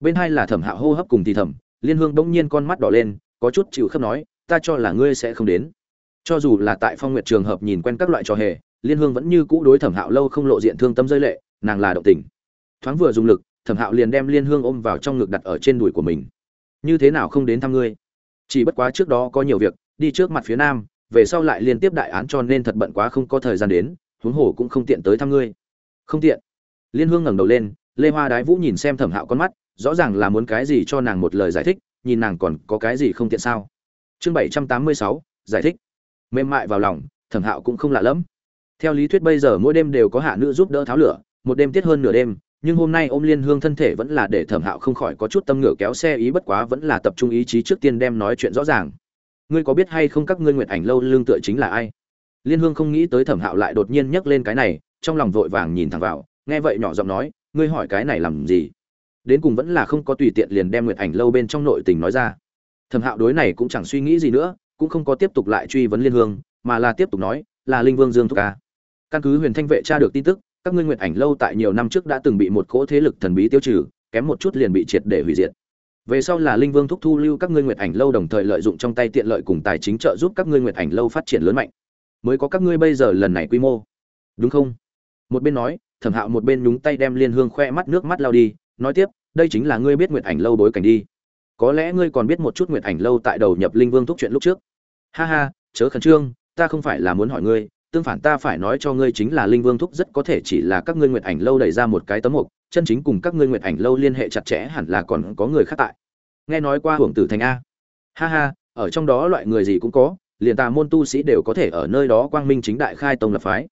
bên hai là thẩm hạo hô hấp cùng thì thầm, liên hương bỗng nhiên con mắt đỏ lên, có chút chịu khớp nói, ta cho là ngươi sẽ không đến. Cho dù là tại phong nguyệt trường hợp nhìn quen các loại trò hề, liên hương vẫn như cũ đối thẩm hạo lâu không lộ diện thương tâm rơi lệ, nàng là động tình. Thoáng vừa dùng lực, thẩm hạo liền đem liên hương ôm vào trong ngực đặt ở trên đùi của mình. Như thế nào không đến thăm ngươi? Chỉ bất quá trước đó có nhiều việc, đi trước mặt phía nam, về sau lại liên tiếp đại án cho nên thật bận quá không có thời gian đến, huống hồ cũng không tiện tới thăm ngươi. Không tiện. Liên hương ngẩng đầu lên, lê hoa đái vũ nhìn xem thẩm hạo con mắt rõ ràng là muốn cái gì cho nàng một lời giải thích, nhìn nàng còn có cái gì không tiện sao. Chương bảy trăm tám mươi sáu, giải thích. Mềm mại vào lòng, thẩm hạo cũng không lạ lẫm. Theo lý thuyết bây giờ mỗi đêm đều có hạ nữ giúp đỡ tháo lửa, một đêm tiết hơn nửa đêm, nhưng hôm nay ôm liên hương thân thể vẫn là để thẩm hạo không khỏi có chút tâm ngựa kéo xe ý bất quá vẫn là tập trung ý chí trước tiên đem nói chuyện rõ ràng. Ngươi có biết hay không các ngươi nguyện ảnh lâu lương tựa chính là ai? Liên hương không nghĩ tới thẩm hạo lại đột nhiên nhắc lên cái này, trong lòng vội vàng nhìn thẳng vào, nghe vậy nhỏ giọng nói, ngươi hỏi cái này làm gì? Đến cùng vẫn là không có tùy tiện liền đem nguyệt ảnh lâu bên trong nội tình nói ra. Thẩm hạo đối này cũng chẳng suy nghĩ gì nữa, cũng không có tiếp tục lại truy vấn liên hương, mà là tiếp tục nói, là linh vương dương thúc ca. Căn cứ huyền thanh vệ tra được tin tức, các ngươi nguyệt ảnh lâu tại nhiều năm trước đã từng bị một cỗ thế lực thần bí tiêu trừ, kém một chút liền bị triệt để hủy diệt. Về sau là linh vương thúc thu lưu các ngươi nguyệt ảnh lâu đồng thời lợi dụng trong tay tiện lợi cùng tài chính trợ giúp các ngươi nguyệt ảnh lâu phát triển lớn mạnh. Mới có các ngươi bây giờ lần này quy mô. Đúng không? Một bên nói, thẩm hạo một bên nhúng tay đem liên hương khoe mắt nước mắt lao đi nói tiếp, đây chính là ngươi biết nguyệt ảnh lâu bối cảnh đi. Có lẽ ngươi còn biết một chút nguyệt ảnh lâu tại đầu nhập linh vương thúc chuyện lúc trước. Ha ha, chớ khẩn trương, ta không phải là muốn hỏi ngươi, tương phản ta phải nói cho ngươi chính là linh vương thúc rất có thể chỉ là các ngươi nguyệt ảnh lâu đẩy ra một cái tấm mục, chân chính cùng các ngươi nguyệt ảnh lâu liên hệ chặt chẽ hẳn là còn có người khác tại. Nghe nói qua hưởng tử thành a. Ha ha, ở trong đó loại người gì cũng có, liền tà môn tu sĩ đều có thể ở nơi đó quang minh chính đại khai tông lập phái.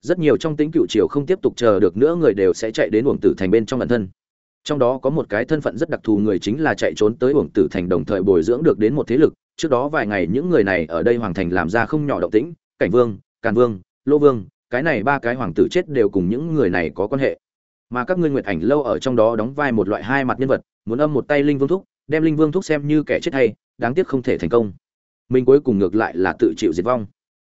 Rất nhiều trong tính cựu triều không tiếp tục chờ được nữa, người đều sẽ chạy đến uổng tử thành bên trong bản thân trong đó có một cái thân phận rất đặc thù người chính là chạy trốn tới uổng tử thành đồng thời bồi dưỡng được đến một thế lực. Trước đó vài ngày những người này ở đây hoàng thành làm ra không nhỏ động tĩnh, cảnh vương, càn vương, lô vương, cái này ba cái hoàng tử chết đều cùng những người này có quan hệ. Mà các ngươi nguyệt ảnh lâu ở trong đó đóng vai một loại hai mặt nhân vật, muốn âm một tay linh vương thúc, đem linh vương thúc xem như kẻ chết hay, đáng tiếc không thể thành công. Mình cuối cùng ngược lại là tự chịu diệt vong.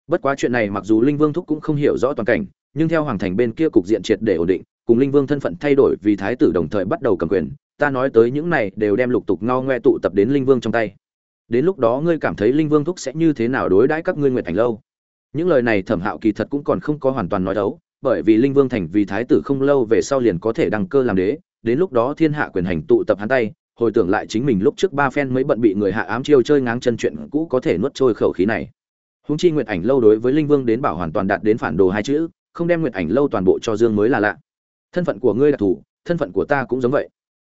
Bất quá chuyện này mặc dù linh vương thúc cũng không hiểu rõ toàn cảnh, nhưng theo hoàng thành bên kia cục diện triệt để ổn định cùng linh vương thân phận thay đổi vì thái tử đồng thời bắt đầu cầm quyền, ta nói tới những này đều đem lục tục ngao ngoe tụ tập đến linh vương trong tay. Đến lúc đó ngươi cảm thấy linh vương thúc sẽ như thế nào đối đãi các ngươi nguyện thành lâu? Những lời này thẩm hạo kỳ thật cũng còn không có hoàn toàn nói đấu, bởi vì linh vương thành vì thái tử không lâu về sau liền có thể đăng cơ làm đế, đến lúc đó thiên hạ quyền hành tụ tập hắn tay, hồi tưởng lại chính mình lúc trước ba phen mới bận bị người hạ ám chiêu chơi ngáng chân chuyện cũ có thể nuốt trôi khẩu khí này. Húng chi nguyệt ảnh lâu đối với linh vương đến bảo hoàn toàn đạt đến phản đồ hai chữ, không đem nguyệt ảnh lâu toàn bộ cho dương mới là lạ thân phận của ngươi đặc thù thân phận của ta cũng giống vậy.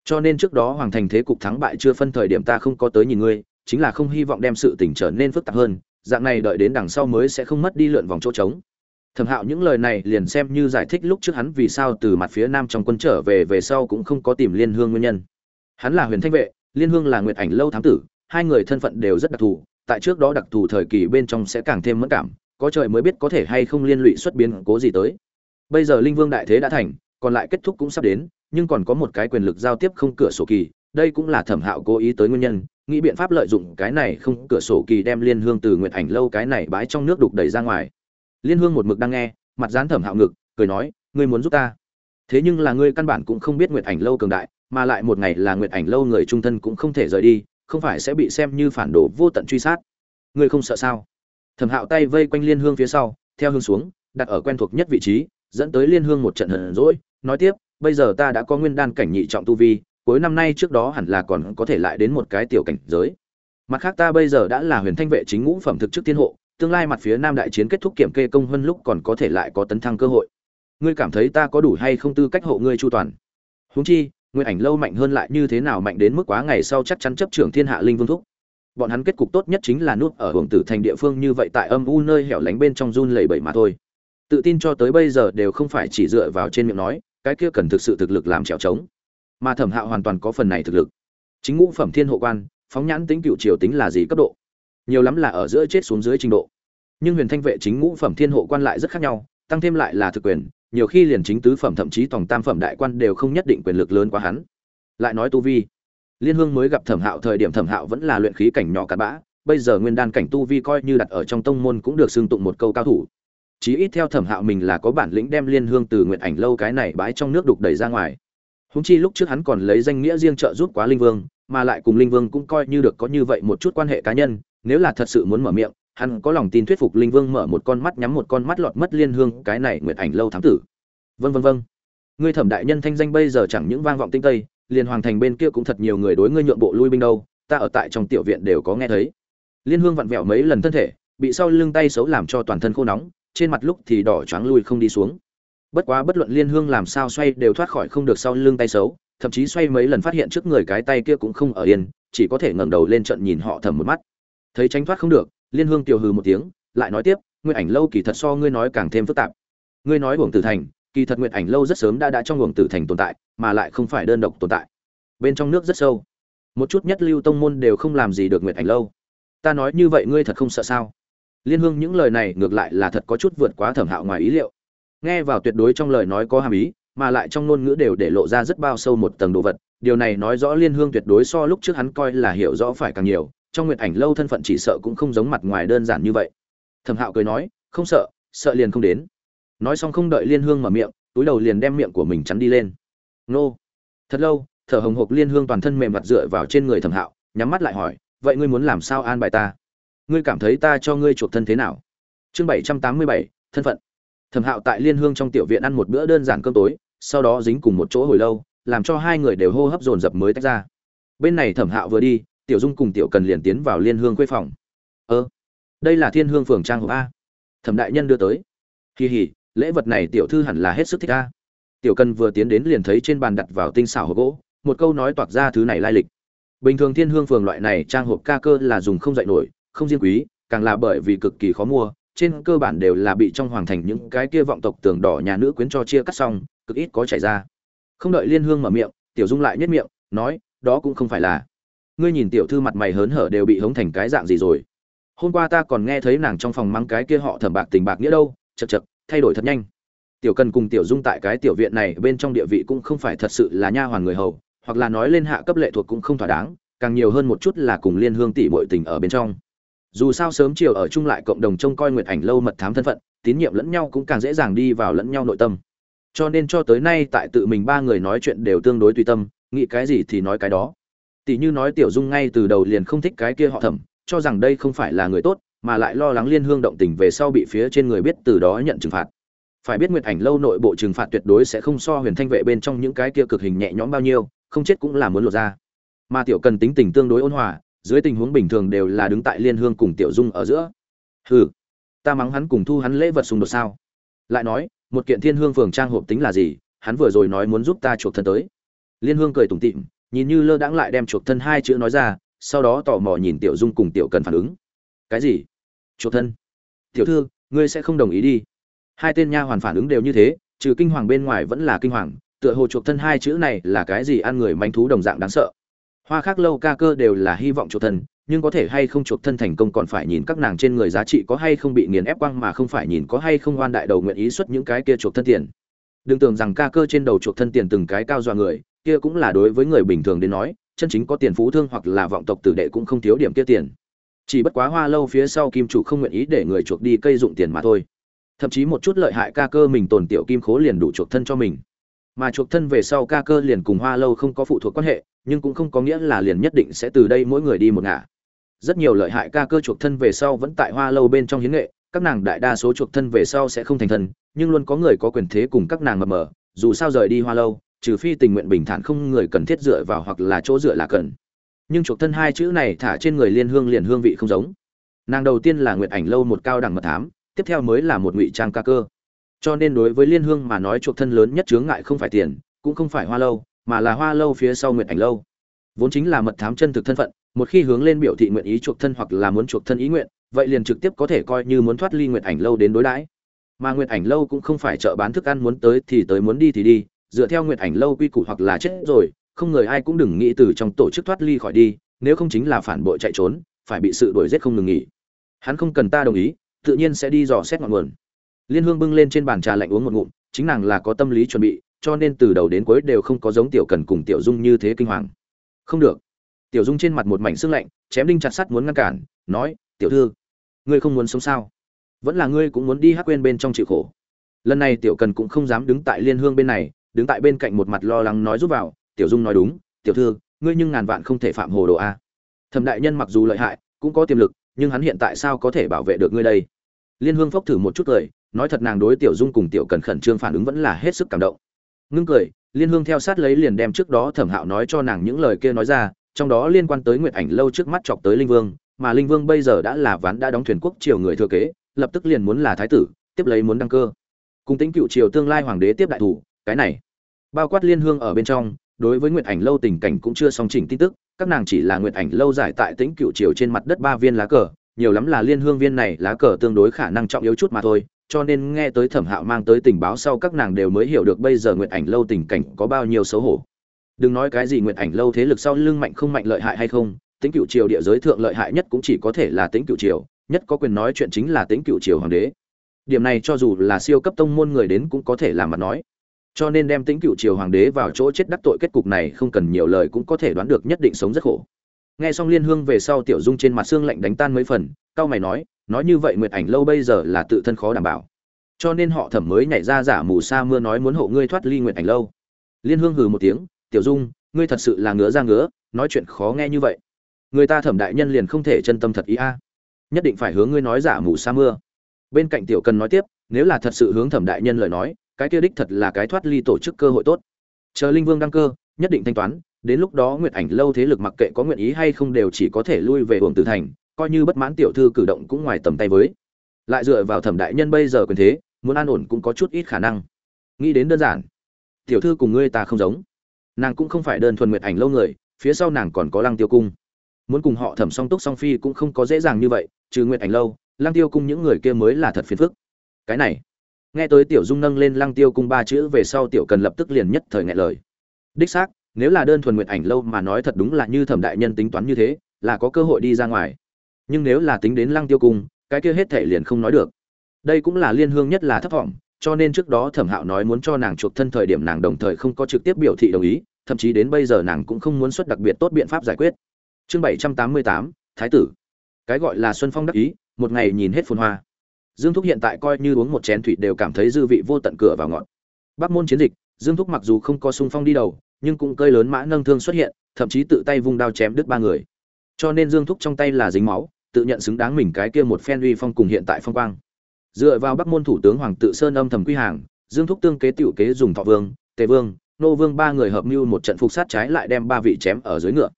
Cho nên trước đó hoàng thành thế cục thắng bại chưa phân thời điểm ta không có tới nhìn ngươi, chính là không hy vọng đem sự tình trở nên phức tạp hơn, dạng này đợi đến đằng sau mới sẽ không mất đi lượn vòng chỗ trống. Thẩm hạo những lời này liền xem như giải thích lúc trước hắn vì sao từ mặt phía nam trong quân trở về về sau cũng không có tìm liên hương nguyên nhân. Hắn là huyền thanh vệ, liên hương là nguyệt ảnh lâu thám tử, hai người thân phận đều rất đặc thù, tại trước đó đặc thù thời kỳ bên trong sẽ càng thêm mất cảm, có trời mới biết có thể hay không liên lụy xuất biến cố gì tới. Bây giờ linh vương đại thế đã thành còn lại kết thúc cũng sắp đến, nhưng còn có một cái quyền lực giao tiếp không cửa sổ kỳ, đây cũng là thẩm hạo cố ý tới nguyên nhân, nghĩ biện pháp lợi dụng cái này không cửa sổ kỳ đem liên hương từ nguyện ảnh lâu cái này bãi trong nước đục đẩy ra ngoài. Liên hương một mực đang nghe, mặt dán thẩm hạo ngực, cười nói, ngươi muốn giúp ta? Thế nhưng là ngươi căn bản cũng không biết nguyện ảnh lâu cường đại, mà lại một ngày là nguyện ảnh lâu người trung thân cũng không thể rời đi, không phải sẽ bị xem như phản đồ vô tận truy sát. Ngươi không sợ sao? Thẩm hạo tay vây quanh liên hương phía sau, theo hương xuống, đặt ở quen thuộc nhất vị trí dẫn tới liên hương một trận hờn rỗi nói tiếp, bây giờ ta đã có nguyên đan cảnh nhị trọng tu vi, cuối năm nay trước đó hẳn là còn có thể lại đến một cái tiểu cảnh giới. Mặt khác ta bây giờ đã là huyền thanh vệ chính ngũ phẩm thực chức tiên hộ, tương lai mặt phía nam đại chiến kết thúc kiểm kê công hơn lúc còn có thể lại có tấn thăng cơ hội. Ngươi cảm thấy ta có đủ hay không tư cách hộ ngươi chu toàn? Huống chi nguyên ảnh lâu mạnh hơn lại như thế nào mạnh đến mức quá ngày sau chắc chắn chấp trưởng thiên hạ linh vương thúc. Bọn hắn kết cục tốt nhất chính là nuốt ở hưởng tử thành địa phương như vậy tại âm u nơi hẻo lánh bên trong run lẩy bẩy mà thôi tự tin cho tới bây giờ đều không phải chỉ dựa vào trên miệng nói, cái kia cần thực sự thực lực làm trèo trống. Mà thẩm hạo hoàn toàn có phần này thực lực. Chính ngũ phẩm thiên hộ quan, phóng nhãn tính cựu triều tính là gì cấp độ? Nhiều lắm là ở giữa chết xuống dưới trình độ. Nhưng huyền thanh vệ chính ngũ phẩm thiên hộ quan lại rất khác nhau, tăng thêm lại là thực quyền, nhiều khi liền chính tứ phẩm thậm chí tổng tam phẩm đại quan đều không nhất định quyền lực lớn quá hắn. Lại nói tu vi. Liên hương mới gặp thẩm hạo thời điểm thẩm hạo vẫn là luyện khí cảnh nhỏ cặn bã, bây giờ nguyên đan cảnh tu vi coi như đặt ở trong tông môn cũng được xưng tụng một câu cao thủ chí ít theo thẩm hạo mình là có bản lĩnh đem liên hương từ nguyện ảnh lâu cái này bãi trong nước đục đẩy ra ngoài. Húng chi lúc trước hắn còn lấy danh nghĩa riêng trợ giúp quá linh vương, mà lại cùng linh vương cũng coi như được có như vậy một chút quan hệ cá nhân, nếu là thật sự muốn mở miệng, hắn có lòng tin thuyết phục linh vương mở một con mắt nhắm một con mắt lọt mất liên hương cái này nguyện ảnh lâu thám tử. Vân vân vân ngươi thẩm đại nhân thanh danh bây giờ chẳng những vang vọng tinh tây, liền hoàng thành bên kia cũng thật nhiều người đối ngươi nhượng bộ lui binh đâu, ta ở tại trong tiểu viện đều có nghe thấy. Liên hương vặn vẹo mấy lần thân thể, bị sau lưng tay xấu làm cho toàn thân khô nóng trên mặt lúc thì đỏ choáng lui không đi xuống. Bất quá bất luận liên hương làm sao xoay đều thoát khỏi không được sau lưng tay xấu, thậm chí xoay mấy lần phát hiện trước người cái tay kia cũng không ở yên, chỉ có thể ngẩng đầu lên trận nhìn họ thầm một mắt. Thấy tránh thoát không được, liên hương tiểu hừ một tiếng, lại nói tiếp nguyên ảnh lâu kỳ thật so ngươi nói càng thêm phức tạp. Ngươi nói uổng tử thành, kỳ thật nguyện ảnh lâu rất sớm đã đã trong uổng tử thành tồn tại, mà lại không phải đơn độc tồn tại. Bên trong nước rất sâu. Một chút nhất lưu tông môn đều không làm gì được nguyện ảnh lâu. Ta nói như vậy ngươi thật không sợ sao? Liên hương những lời này ngược lại là thật có chút vượt quá thẩm hạo ngoài ý liệu. Nghe vào tuyệt đối trong lời nói có hàm ý, mà lại trong ngôn ngữ đều để lộ ra rất bao sâu một tầng đồ vật. Điều này nói rõ liên hương tuyệt đối so lúc trước hắn coi là hiểu rõ phải càng nhiều, trong nguyện ảnh lâu thân phận chỉ sợ cũng không giống mặt ngoài đơn giản như vậy. Thẩm hạo cười nói, không sợ sợ liền không đến. Nói xong không đợi liên hương mở miệng, túi đầu liền đem miệng của mình chắn đi lên. Nô. Thật lâu, thở hồng hộc liên hương toàn thân mềm mặt dựa vào trên người thẩm hạo, nhắm mắt lại hỏi, vậy ngươi muốn làm sao an bài ta? Ngươi cảm thấy ta cho ngươi chuộc thân thế nào? Chương bảy trăm tám mươi bảy, thân phận. Thẩm hạo tại liên hương trong tiểu viện ăn một bữa đơn giản cơm tối, sau đó dính cùng một chỗ hồi lâu, làm cho hai người đều hô hấp dồn dập mới tách ra. Bên này thẩm hạo vừa đi, tiểu dung cùng tiểu cần liền tiến vào liên hương khuê phòng. Ơ, đây là thiên hương phường trang hộp a. Thẩm đại nhân đưa tới. Kỳ hỉ lễ vật này tiểu thư hẳn là hết sức thích a. Tiểu cần vừa tiến đến liền thấy trên bàn đặt vào tinh xảo hộp gỗ, một câu nói toạc ra thứ này lai lịch. Bình thường thiên hương phường loại này trang hộp ca cơ là dùng không dạy nổi không riêng quý, càng là bởi vì cực kỳ khó mua, trên cơ bản đều là bị trong hoàng thành những cái kia vọng tộc tường đỏ nhà nữ quyến cho chia cắt xong, cực ít có chảy ra. Không đợi liên hương mở miệng, tiểu dung lại nhất miệng, nói, đó cũng không phải là. Ngươi nhìn tiểu thư mặt mày hớn hở đều bị hống thành cái dạng gì rồi. Hôm qua ta còn nghe thấy nàng trong phòng mắng cái kia họ thẩm bạc tình bạc nghĩa đâu chật chật thay đổi thật nhanh. Tiểu cần cùng tiểu dung tại cái tiểu viện này bên trong địa vị cũng không phải thật sự là nha hoàn người hầu, hoặc là nói lên hạ cấp lệ thuộc cũng không thỏa đáng, càng nhiều hơn một chút là cùng liên hương tỷ bội tình ở bên trong dù sao sớm chiều ở chung lại cộng đồng trông coi nguyệt ảnh lâu mật thám thân phận, tín nhiệm lẫn nhau cũng càng dễ dàng đi vào lẫn nhau nội tâm. Cho nên cho tới nay tại tự mình ba người nói chuyện đều tương đối tùy tâm, nghĩ cái gì thì nói cái đó. Tỷ như nói tiểu dung ngay từ đầu liền không thích cái kia họ thẩm, cho rằng đây không phải là người tốt, mà lại lo lắng liên hương động tình về sau bị phía trên người biết từ đó nhận trừng phạt. Phải biết nguyệt ảnh lâu nội bộ trừng phạt tuyệt đối sẽ không so huyền thanh vệ bên trong những cái kia cực hình nhẹ nhõm bao nhiêu, không chết cũng là muốn lột ra. Mà tiểu cần tính tình tương đối ôn hòa dưới tình huống bình thường đều là đứng tại liên hương cùng tiểu dung ở giữa. Hừ, ta mắng hắn cùng thu hắn lễ vật xung đột sao? Lại nói, một kiện thiên hương phường trang hộp tính là gì? Hắn vừa rồi nói muốn giúp ta chuộc thân tới. Liên hương cười tủm tỉm, nhìn như lơ đãng lại đem chuộc thân hai chữ nói ra, sau đó tò mò nhìn tiểu dung cùng tiểu cần phản ứng. Cái gì? Chuộc thân? Tiểu thư, ngươi sẽ không đồng ý đi. Hai tên nha hoàn phản ứng đều như thế, trừ kinh hoàng bên ngoài vẫn là kinh hoàng, tựa hồ chuộc thân hai chữ này là cái gì ăn người manh thú đồng dạng đáng sợ hoa khác lâu ca cơ đều là hy vọng chuộc thân, nhưng có thể hay không chuộc thân thành công còn phải nhìn các nàng trên người giá trị có hay không bị nghiền ép quăng mà không phải nhìn có hay không oan đại đầu nguyện ý xuất những cái kia chuộc thân tiền. Đừng tưởng rằng ca cơ trên đầu chuộc thân tiền từng cái cao dọa người, kia cũng là đối với người bình thường đến nói, chân chính có tiền phú thương hoặc là vọng tộc tử đệ cũng không thiếu điểm kia tiền. Chỉ bất quá hoa lâu phía sau kim chủ không nguyện ý để người chuộc đi cây dụng tiền mà thôi. Thậm chí một chút lợi hại ca cơ mình tồn tiểu kim khố liền đủ chuộc thân cho mình mà chuộc thân về sau ca cơ liền cùng hoa lâu không có phụ thuộc quan hệ, nhưng cũng không có nghĩa là liền nhất định sẽ từ đây mỗi người đi một ngả. Rất nhiều lợi hại ca cơ chuộc thân về sau vẫn tại hoa lâu bên trong hiến nghệ, các nàng đại đa số chuộc thân về sau sẽ không thành thân nhưng luôn có người có quyền thế cùng các nàng mập mờ, dù sao rời đi hoa lâu, trừ phi tình nguyện bình thản không người cần thiết dựa vào hoặc là chỗ dựa là cần. Nhưng chuộc thân hai chữ này thả trên người liên hương liền hương vị không giống. Nàng đầu tiên là nguyện ảnh lâu một cao đẳng mật thám, tiếp theo mới là một ngụy trang ca cơ cho nên đối với liên hương mà nói chuộc thân lớn nhất chướng ngại không phải tiền, cũng không phải hoa lâu, mà là hoa lâu phía sau nguyện ảnh lâu. Vốn chính là mật thám chân thực thân phận, một khi hướng lên biểu thị nguyện ý chuộc thân hoặc là muốn chuộc thân ý nguyện, vậy liền trực tiếp có thể coi như muốn thoát ly nguyện ảnh lâu đến đối đãi. Mà nguyện ảnh lâu cũng không phải chợ bán thức ăn muốn tới thì tới muốn đi thì đi, dựa theo nguyện ảnh lâu quy củ hoặc là chết rồi, không người ai cũng đừng nghĩ từ trong tổ chức thoát ly khỏi đi, nếu không chính là phản bội chạy trốn, phải bị sự đuổi giết không ngừng nghỉ. Hắn không cần ta đồng ý, tự nhiên sẽ đi dò xét ngọn nguồn liên hương bưng lên trên bàn trà lạnh uống một ngụm, chính nàng là có tâm lý chuẩn bị, cho nên từ đầu đến cuối đều không có giống tiểu cần cùng tiểu dung như thế kinh hoàng. Không được. Tiểu dung trên mặt một mảnh xương lạnh, chém đinh chặt sắt muốn ngăn cản, nói, tiểu thư, ngươi không muốn sống sao? Vẫn là ngươi cũng muốn đi hắc quên bên trong chịu khổ. Lần này tiểu cần cũng không dám đứng tại liên hương bên này, đứng tại bên cạnh một mặt lo lắng nói giúp vào, tiểu dung nói đúng, tiểu thư, ngươi nhưng ngàn vạn không thể phạm hồ đồ a. Thẩm đại nhân mặc dù lợi hại, cũng có tiềm lực, nhưng hắn hiện tại sao có thể bảo vệ được ngươi đây? Liên hương phốc thử một chút cười nói thật nàng đối tiểu dung cùng tiểu cần khẩn trương phản ứng vẫn là hết sức cảm động. Ngưng cười, liên hương theo sát lấy liền đem trước đó thẩm hạo nói cho nàng những lời kia nói ra, trong đó liên quan tới nguyệt ảnh lâu trước mắt chọc tới linh vương, mà linh vương bây giờ đã là ván đã đóng thuyền quốc triều người thừa kế, lập tức liền muốn là thái tử, tiếp lấy muốn đăng cơ. Cùng tính cựu triều tương lai hoàng đế tiếp đại thủ, cái này. Bao quát liên hương ở bên trong, đối với nguyệt ảnh lâu tình cảnh cũng chưa song chỉnh tin tức, các nàng chỉ là nguyệt ảnh lâu giải tại tính cựu triều trên mặt đất ba viên lá cờ, nhiều lắm là liên hương viên này lá cờ tương đối khả năng trọng yếu chút mà thôi cho nên nghe tới thẩm hạo mang tới tình báo sau các nàng đều mới hiểu được bây giờ nguyệt ảnh lâu tình cảnh có bao nhiêu xấu hổ. Đừng nói cái gì nguyệt ảnh lâu thế lực sau lưng mạnh không mạnh lợi hại hay không tính cựu triều địa giới thượng lợi hại nhất cũng chỉ có thể là tính cựu triều, nhất có quyền nói chuyện chính là tính cựu triều hoàng đế. Điểm này cho dù là siêu cấp tông môn người đến cũng có thể làm mặt nói. Cho nên đem tính cựu triều hoàng đế vào chỗ chết đắc tội kết cục này không cần nhiều lời cũng có thể đoán được nhất định sống rất khổ. Nghe xong liên hương về sau tiểu dung trên mặt xương lạnh đánh tan mấy phần cao mày nói nói như vậy nguyệt ảnh lâu bây giờ là tự thân khó đảm bảo. Cho nên họ thẩm mới nhảy ra giả mù sa mưa nói muốn hộ ngươi thoát ly nguyệt ảnh lâu. Liên hương hừ một tiếng, tiểu dung, ngươi thật sự là ngứa ra ngứa, nói chuyện khó nghe như vậy. Người ta thẩm đại nhân liền không thể chân tâm thật ý a. Nhất định phải hướng ngươi nói giả mù sa mưa. Bên cạnh tiểu cần nói tiếp, nếu là thật sự hướng thẩm đại nhân lời nói, cái kia đích thật là cái thoát ly tổ chức cơ hội tốt. Chờ linh vương đăng cơ, nhất định thanh toán, đến lúc đó nguyệt ảnh lâu thế lực mặc kệ có nguyện ý hay không đều chỉ có thể lui về hưởng tử thành coi như bất mãn tiểu thư cử động cũng ngoài tầm tay với. Lại dựa vào thẩm đại nhân bây giờ quyền thế, muốn an ổn cũng có chút ít khả năng. Nghĩ đến đơn giản, tiểu thư cùng ngươi ta không giống. Nàng cũng không phải đơn thuần nguyệt ảnh lâu người, phía sau nàng còn có lăng tiêu cung. Muốn cùng họ thẩm song túc song phi cũng không có dễ dàng như vậy, trừ nguyệt ảnh lâu, lăng tiêu cung những người kia mới là thật phiền phức. Cái này, nghe tới tiểu dung nâng lên lăng tiêu cung ba chữ về sau tiểu cần lập tức liền nhất thời ngại lời. Đích xác, nếu là đơn thuần nguyện ảnh lâu mà nói thật đúng là như thẩm đại nhân tính toán như thế, là có cơ hội đi ra ngoài nhưng nếu là tính đến lăng tiêu cung, cái kia hết thể liền không nói được. Đây cũng là liên hương nhất là thấp vọng, cho nên trước đó thẩm hạo nói muốn cho nàng chuộc thân thời điểm nàng đồng thời không có trực tiếp biểu thị đồng ý, thậm chí đến bây giờ nàng cũng không muốn xuất đặc biệt tốt biện pháp giải quyết. Chương bảy trăm tám mươi tám, thái tử. Cái gọi là xuân phong đắc ý, một ngày nhìn hết phun hoa. Dương thúc hiện tại coi như uống một chén thủy đều cảm thấy dư vị vô tận cửa vào ngọn. Bắc môn chiến dịch, dương thúc mặc dù không có sung phong đi đầu, nhưng cũng cơi lớn mã nâng thương xuất hiện, thậm chí tự tay vung đao chém đứt ba người. Cho nên dương thúc trong tay là dính máu tự nhận xứng đáng mình cái kia một phen uy phong cùng hiện tại phong quang. Dựa vào bắc môn thủ tướng hoàng tự sơn âm thầm quy hàng, dương thúc tương kế tiểu kế dùng thọ vương, tề vương, nô vương ba người hợp mưu một trận phục sát trái lại đem ba vị chém ở dưới ngựa.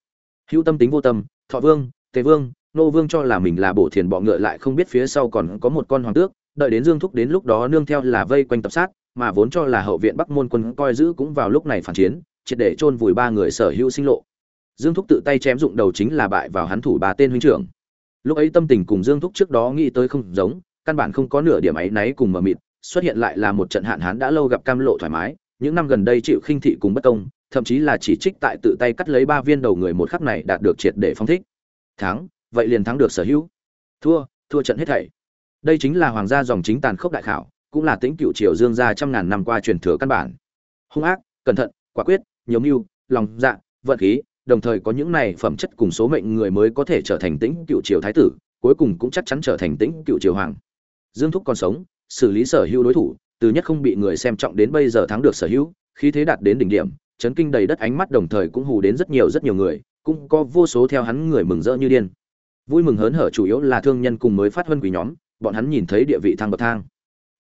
Hữu tâm tính vô tâm, thọ vương, tề vương, nô vương cho là mình là bổ thiền bọ ngựa lại không biết phía sau còn có một con hoàng tước, đợi đến dương thúc đến lúc đó nương theo là vây quanh tập sát, mà vốn cho là hậu viện bắc môn quân coi giữ cũng vào lúc này phản chiến, triệt để chôn vùi ba người sở hữu sinh lộ. Dương thúc tự tay chém dụng đầu chính là bại vào hắn thủ ba tên huynh trưởng lúc ấy tâm tình cùng dương thúc trước đó nghĩ tới không giống, căn bản không có nửa điểm ấy náy cùng mờ mịt, xuất hiện lại là một trận hạn hán đã lâu gặp cam lộ thoải mái, những năm gần đây chịu khinh thị cùng bất công, thậm chí là chỉ trích tại tự tay cắt lấy ba viên đầu người một khắc này đạt được triệt để phong thích. Thắng, vậy liền thắng được sở hữu. Thua thua trận hết thảy. Đây chính là hoàng gia dòng chính tàn khốc đại khảo, cũng là tính cựu triều dương gia trăm ngàn năm qua truyền thừa căn bản. Hung ác, cẩn thận, quả quyết, nhiều mưu, lòng dạ vận khí đồng thời có những này phẩm chất cùng số mệnh người mới có thể trở thành tĩnh cựu triều thái tử, cuối cùng cũng chắc chắn trở thành tĩnh cựu triều hoàng. Dương thúc còn sống, xử lý sở hữu đối thủ, từ nhất không bị người xem trọng đến bây giờ thắng được sở hữu, khí thế đạt đến đỉnh điểm, chấn kinh đầy đất ánh mắt đồng thời cũng hù đến rất nhiều rất nhiều người, cũng có vô số theo hắn người mừng rỡ như điên. Vui mừng hớn hở chủ yếu là thương nhân cùng mới phát huân quý nhóm, bọn hắn nhìn thấy địa vị thang bậc thang.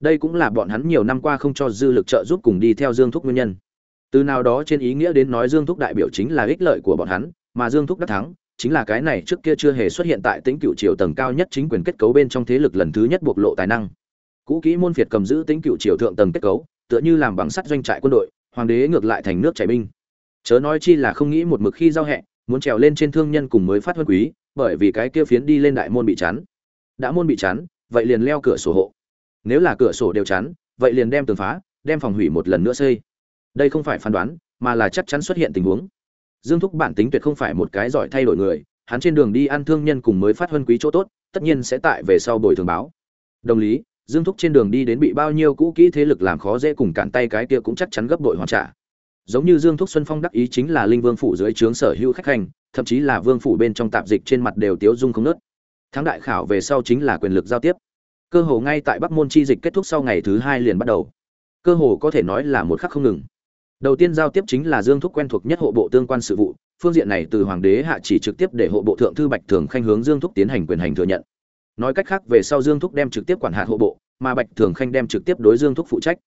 Đây cũng là bọn hắn nhiều năm qua không cho dư lực trợ giúp cùng đi theo dương thúc nguyên nhân từ nào đó trên ý nghĩa đến nói dương thúc đại biểu chính là ích lợi của bọn hắn, mà dương thúc đắc thắng, chính là cái này trước kia chưa hề xuất hiện tại tính cựu triều tầng cao nhất chính quyền kết cấu bên trong thế lực lần thứ nhất bộc lộ tài năng. Cũ kỹ môn phiệt cầm giữ tính cựu triều thượng tầng kết cấu, tựa như làm bằng sắt doanh trại quân đội, hoàng đế ngược lại thành nước chảy binh. Chớ nói chi là không nghĩ một mực khi giao hẹ, muốn trèo lên trên thương nhân cùng mới phát huân quý, bởi vì cái kia phiến đi lên đại môn bị chắn. Đã môn bị chắn, vậy liền leo cửa sổ hộ. Nếu là cửa sổ đều chắn, vậy liền đem tường phá, đem phòng hủy một lần nữa xây đây không phải phán đoán, mà là chắc chắn xuất hiện tình huống. Dương thúc bản tính tuyệt không phải một cái giỏi thay đổi người, hắn trên đường đi ăn thương nhân cùng mới phát huân quý chỗ tốt, tất nhiên sẽ tại về sau bồi thường báo. Đồng lý, dương thúc trên đường đi đến bị bao nhiêu cũ kỹ thế lực làm khó dễ cùng cản tay cái kia cũng chắc chắn gấp đội hoàn trả. Giống như dương thúc xuân phong đắc ý chính là linh vương phủ dưới trướng sở hữu khách hành, thậm chí là vương phủ bên trong tạp dịch trên mặt đều tiếu dung không nớt. Thắng đại khảo về sau chính là quyền lực giao tiếp. Cơ hồ ngay tại bắc môn chi dịch kết thúc sau ngày thứ hai liền bắt đầu. Cơ hồ có thể nói là một khắc không ngừng đầu tiên giao tiếp chính là dương thúc quen thuộc nhất hộ bộ tương quan sự vụ, phương diện này từ hoàng đế hạ chỉ trực tiếp để hộ bộ thượng thư bạch thường khanh hướng dương thúc tiến hành quyền hành thừa nhận. Nói cách khác, về sau dương thúc đem trực tiếp quản hạt hộ bộ, mà bạch thường khanh đem trực tiếp đối dương thúc phụ trách.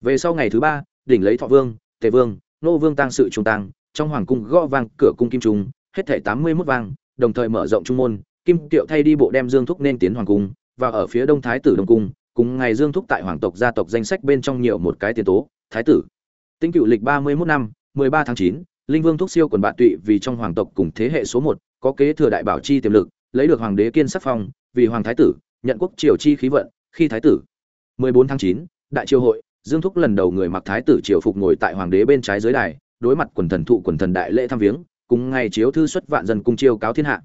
Về sau ngày thứ ba, đỉnh lấy thọ vương, tề vương, nô vương tăng sự trung tăng trong hoàng cung gõ vang cửa cung kim trung, hết thảy tám mươi 81 vang, đồng thời mở rộng trung môn, kim tiệu thay đi bộ đem dương thúc nên tiến hoàng cung, và ở phía đông thái tử đông cung, cùng ngày dương thúc tại hoàng tộc gia tộc danh sách bên trong nhiều một cái tiền tố, thái tử. Tính cựu lịch ba mươi 31 năm mười ba tháng chín linh vương thúc siêu quần bạn tụy vì trong hoàng tộc cùng thế hệ số một có kế thừa đại bảo chi tiềm lực lấy được hoàng đế kiên sắc phong vì hoàng thái tử nhận quốc triều chi khí vận khi thái tử. 14 tháng 9, đại triều hội dương thúc lần đầu người mặc thái tử triều phục ngồi tại hoàng đế bên trái dưới đài đối mặt quần thần thụ quần thần đại lễ thăm viếng cùng ngày chiếu thư xuất vạn dân cung chiêu cáo thiên hạ.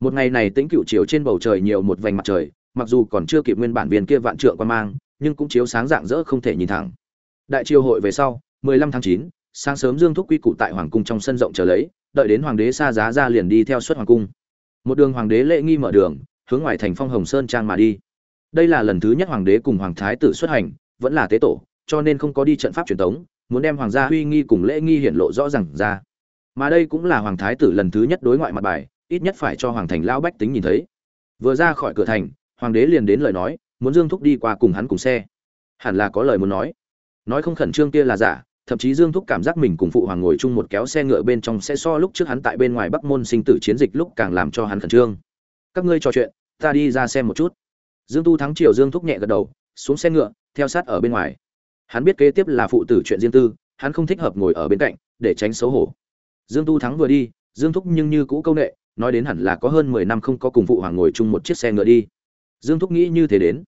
Một ngày này tĩnh cựu chiều trên bầu trời nhiều một vành mặt trời mặc dù còn chưa kịp nguyên bản viên kia vạn trượng quan mang nhưng cũng chiếu sáng dạng dỡ không thể nhìn thẳng. Đại triều hội về sau 15 tháng 9, sáng sớm dương thúc quy củ tại hoàng cung trong sân rộng chờ lấy đợi đến hoàng đế xa giá ra liền đi theo xuất hoàng cung. Một đường hoàng đế lễ nghi mở đường hướng ngoài thành phong hồng sơn trang mà đi. Đây là lần thứ nhất hoàng đế cùng hoàng thái tử xuất hành vẫn là tế tổ cho nên không có đi trận pháp truyền thống muốn đem hoàng gia uy nghi cùng lễ nghi hiển lộ rõ ràng ra. Mà đây cũng là hoàng thái tử lần thứ nhất đối ngoại mặt bài ít nhất phải cho hoàng thành lão bách tính nhìn thấy. Vừa ra khỏi cửa thành hoàng đế liền đến lời nói muốn dương thúc đi qua cùng hắn cùng xe. Hẳn là có lời muốn nói. Nói không khẩn trương kia là giả thậm chí dương thúc cảm giác mình cùng phụ hoàng ngồi chung một kéo xe ngựa bên trong sẽ so lúc trước hắn tại bên ngoài bắc môn sinh tử chiến dịch lúc càng làm cho hắn khẩn trương. Các ngươi trò chuyện ta đi ra xem một chút. Dương tu thắng chiều dương thúc nhẹ gật đầu xuống xe ngựa theo sát ở bên ngoài. Hắn biết kế tiếp là phụ tử chuyện riêng tư hắn không thích hợp ngồi ở bên cạnh để tránh xấu hổ. Dương tu thắng vừa đi dương thúc nhưng như cũ câu nệ, nói đến hẳn là có hơn mười năm không có cùng phụ hoàng ngồi chung một chiếc xe ngựa đi. Dương thúc nghĩ như thế đến.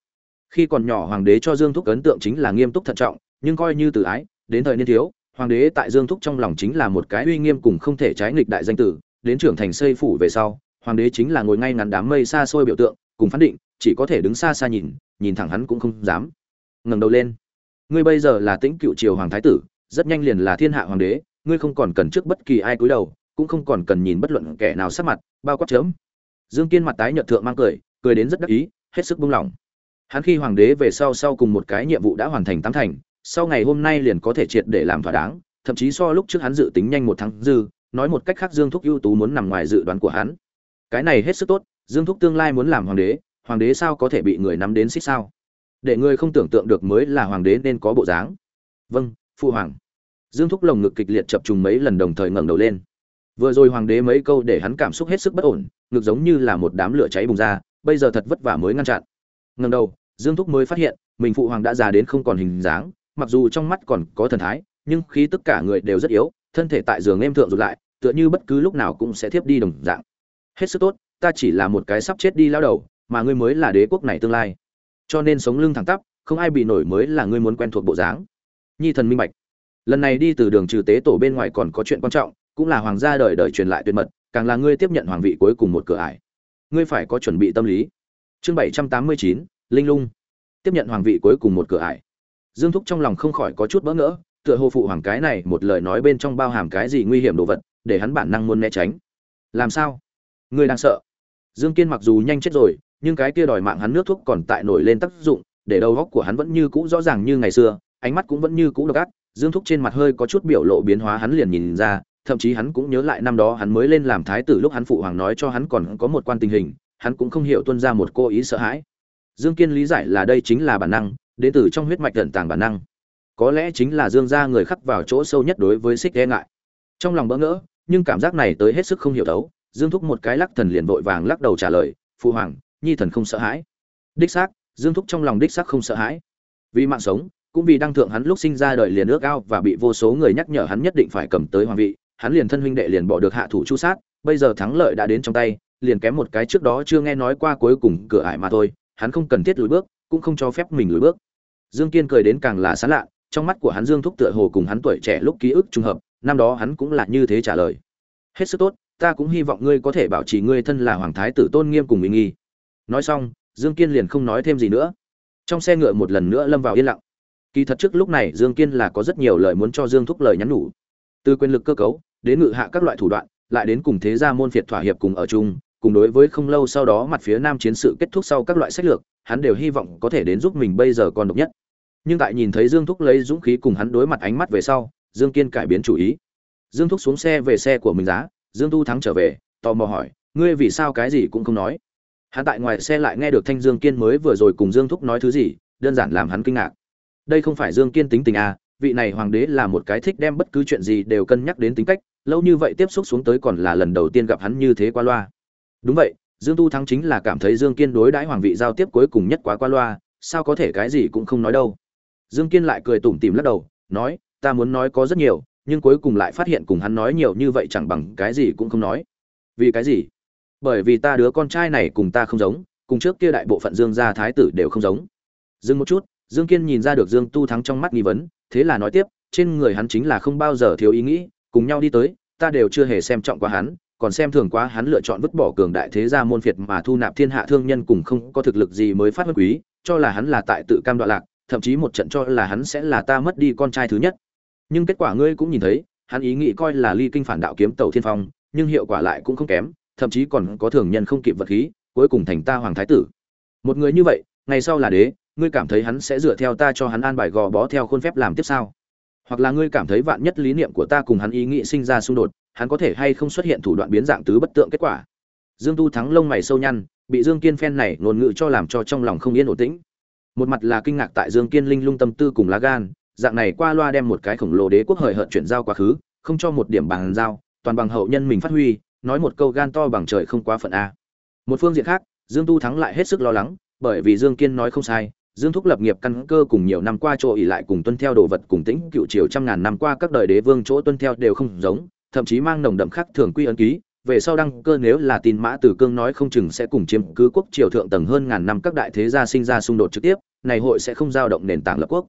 Khi còn nhỏ hoàng đế cho dương thúc ấn tượng chính là nghiêm túc thận trọng nhưng coi như từ ái đến thời niên thiếu, hoàng đế tại dương thúc trong lòng chính là một cái uy nghiêm cùng không thể trái nghịch đại danh tử, đến trưởng thành xây phủ về sau, hoàng đế chính là ngồi ngay ngắn đám mây xa xôi biểu tượng, cùng phán định, chỉ có thể đứng xa xa nhìn nhìn thẳng hắn cũng không dám. Ngẩng đầu lên. Ngươi bây giờ là tĩnh cựu triều hoàng thái tử, rất nhanh liền là thiên hạ hoàng đế, ngươi không còn cần trước bất kỳ ai cúi đầu, cũng không còn cần nhìn bất luận kẻ nào sát mặt, bao quát chớm. Dương kiên mặt tái nhợt thượng mang cười cười đến rất đắc ý, hết sức buông lỏng. Hắn khi hoàng đế về sau sau cùng một cái nhiệm vụ đã hoàn thành tám thành sau ngày hôm nay liền có thể triệt để làm thỏa đáng, thậm chí so lúc trước hắn dự tính nhanh một tháng dư, nói một cách khác dương thúc ưu tú muốn nằm ngoài dự đoán của hắn. Cái này hết sức tốt, dương thúc tương lai muốn làm hoàng đế hoàng đế sao có thể bị người nắm đến xích sao? Để người không tưởng tượng được mới là hoàng đế nên có bộ dáng. Vâng phụ hoàng. Dương thúc lồng ngực kịch liệt chập trùng mấy lần đồng thời ngẩng đầu lên. Vừa rồi hoàng đế mấy câu để hắn cảm xúc hết sức bất ổn, ngực giống như là một đám lửa cháy bùng ra, bây giờ thật vất vả mới ngăn chặn. Ngẩng đầu, dương thúc mới phát hiện, mình phụ hoàng đã già đến không còn hình dáng mặc dù trong mắt còn có thần thái, nhưng khí tất cả người đều rất yếu, thân thể tại giường em thượng rụt lại, tựa như bất cứ lúc nào cũng sẽ thiếp đi đồng dạng. Hết sức tốt, ta chỉ là một cái sắp chết đi lao đầu, mà ngươi mới là đế quốc này tương lai. Cho nên sống lưng thẳng tắp, không ai bị nổi mới là ngươi muốn quen thuộc bộ dáng. Nhi thần minh bạch. Lần này đi từ đường trừ tế tổ bên ngoài còn có chuyện quan trọng, cũng là hoàng gia đời đời truyền lại tuyệt mật, càng là ngươi tiếp nhận hoàng vị cuối cùng một cửa ải. Ngươi phải có chuẩn bị tâm lý. Chương bảy trăm tám mươi chín, linh lung. Tiếp nhận hoàng vị cuối cùng một cửa ải dương thúc trong lòng không khỏi có chút bỡ ngỡ, tựa hồ phụ hoàng cái này một lời nói bên trong bao hàm cái gì nguy hiểm đồ vật, để hắn bản năng muốn né tránh. Làm sao? Ngươi đang sợ? Dương kiên mặc dù nhanh chết rồi, nhưng cái kia đòi mạng hắn nước thuốc còn tại nổi lên tác dụng, để đầu góc của hắn vẫn như cũ rõ ràng như ngày xưa, ánh mắt cũng vẫn như cũ độc ác. Dương thúc trên mặt hơi có chút biểu lộ biến hóa hắn liền nhìn ra, thậm chí hắn cũng nhớ lại năm đó hắn mới lên làm thái tử lúc hắn phụ hoàng nói cho hắn còn có một quan tình hình, hắn cũng không hiểu tuân ra một cô ý sợ hãi. Dương kiên lý giải là đây chính là bản năng đến từ trong huyết mạch tận tàng bản năng. Có lẽ chính là dương gia người khắc vào chỗ sâu nhất đối với xích e ngại. Trong lòng bỡ ngỡ, nhưng cảm giác này tới hết sức không hiểu đấu dương thúc một cái lắc thần liền vội vàng lắc đầu trả lời phụ hoàng, nhi thần không sợ hãi. Đích xác, dương thúc trong lòng đích xác không sợ hãi. Vì mạng sống, cũng vì đăng thượng hắn lúc sinh ra đời liền ước ao và bị vô số người nhắc nhở hắn nhất định phải cầm tới hoàng vị, hắn liền thân huynh đệ liền bỏ được hạ thủ chu sát, bây giờ thắng lợi đã đến trong tay, liền kém một cái trước đó chưa nghe nói qua cuối cùng cửa ải mà thôi, hắn không cần thiết lùi bước, cũng không cho phép mình lùi bước dương kiên cười đến càng là sán lạ, trong mắt của hắn dương thúc tựa hồ cùng hắn tuổi trẻ lúc ký ức trùng hợp, năm đó hắn cũng là như thế trả lời. Hết sức tốt, ta cũng hy vọng ngươi có thể bảo trì ngươi thân là hoàng thái tử tôn nghiêm cùng uy nghi. Nói xong, dương kiên liền không nói thêm gì nữa. Trong xe ngựa một lần nữa lâm vào yên lặng. Kỳ thật trước lúc này dương kiên là có rất nhiều lời muốn cho dương thúc lời nhắn nhủ. Từ quyền lực cơ cấu, đến ngự hạ các loại thủ đoạn, lại đến cùng thế gia môn phiệt thỏa hiệp cùng ở chung, cùng đối với không lâu sau đó mặt phía nam chiến sự kết thúc sau các loại sách lược, hắn đều hy vọng có thể đến giúp mình bây giờ còn độc nhất nhưng tại nhìn thấy dương thúc lấy dũng khí cùng hắn đối mặt ánh mắt về sau, dương kiên cải biến chủ ý. Dương thúc xuống xe về xe của mình giá, dương tu thắng trở về, tò mò hỏi, ngươi vì sao cái gì cũng không nói? Hắn tại ngoài xe lại nghe được thanh dương kiên mới vừa rồi cùng dương thúc nói thứ gì, đơn giản làm hắn kinh ngạc. Đây không phải dương kiên tính tình à vị này hoàng đế là một cái thích đem bất cứ chuyện gì đều cân nhắc đến tính cách, lâu như vậy tiếp xúc xuống tới còn là lần đầu tiên gặp hắn như thế qua loa. Đúng vậy, dương tu thắng chính là cảm thấy dương kiên đối đãi hoàng vị giao tiếp cuối cùng nhất quá qua loa, sao có thể cái gì cũng không nói đâu dương kiên lại cười tủm tỉm lắc đầu, nói, ta muốn nói có rất nhiều, nhưng cuối cùng lại phát hiện cùng hắn nói nhiều như vậy chẳng bằng cái gì cũng không nói. Vì cái gì? Bởi vì ta đứa con trai này cùng ta không giống, cùng trước kia đại bộ phận dương gia thái tử đều không giống. Dừng một chút, dương kiên nhìn ra được dương tu thắng trong mắt nghi vấn, thế là nói tiếp, trên người hắn chính là không bao giờ thiếu ý nghĩ, cùng nhau đi tới, ta đều chưa hề xem trọng quá hắn, còn xem thường quá hắn lựa chọn vứt bỏ cường đại thế gia môn phiệt mà thu nạp thiên hạ thương nhân cùng không có thực lực gì mới phát huy quý, cho là hắn là tại tự cam đoạn lạc thậm chí một trận cho là hắn sẽ là ta mất đi con trai thứ nhất. Nhưng kết quả ngươi cũng nhìn thấy, hắn ý nghĩ coi là ly kinh phản đạo kiếm tàu thiên phong, nhưng hiệu quả lại cũng không kém, thậm chí còn có thường nhân không kịp vật khí, cuối cùng thành ta hoàng thái tử. Một người như vậy, ngày sau là đế, ngươi cảm thấy hắn sẽ dựa theo ta cho hắn an bài gò bó theo khuôn phép làm tiếp sao? Hoặc là ngươi cảm thấy vạn nhất lý niệm của ta cùng hắn ý nghĩ sinh ra xung đột, hắn có thể hay không xuất hiện thủ đoạn biến dạng tứ bất tượng kết quả? Dương tu thắng lông mày sâu nhăn, bị dương kiên phen này ngôn ngữ cho làm cho trong lòng không yên ổn tĩnh một mặt là kinh ngạc tại dương kiên linh lung tâm tư cùng lá gan, dạng này qua loa đem một cái khổng lồ đế quốc hời hợt chuyển giao quá khứ, không cho một điểm bằng giao, toàn bằng hậu nhân mình phát huy, nói một câu gan to bằng trời không quá phận a. Một phương diện khác, dương tu thắng lại hết sức lo lắng, bởi vì dương kiên nói không sai, dương thúc lập nghiệp căn cơ cùng nhiều năm qua chỗ ỉ lại cùng tuân theo đồ vật cùng tĩnh cựu triều trăm ngàn năm qua các đời đế vương chỗ tuân theo đều không giống, thậm chí mang nồng đậm khắc thường quy ấn ký về sau đăng cơ nếu là tin mã tử cương nói không chừng sẽ cùng chiếm cứ quốc triều thượng tầng hơn ngàn năm các đại thế gia sinh ra xung đột trực tiếp, này hội sẽ không giao động nền tảng lập quốc.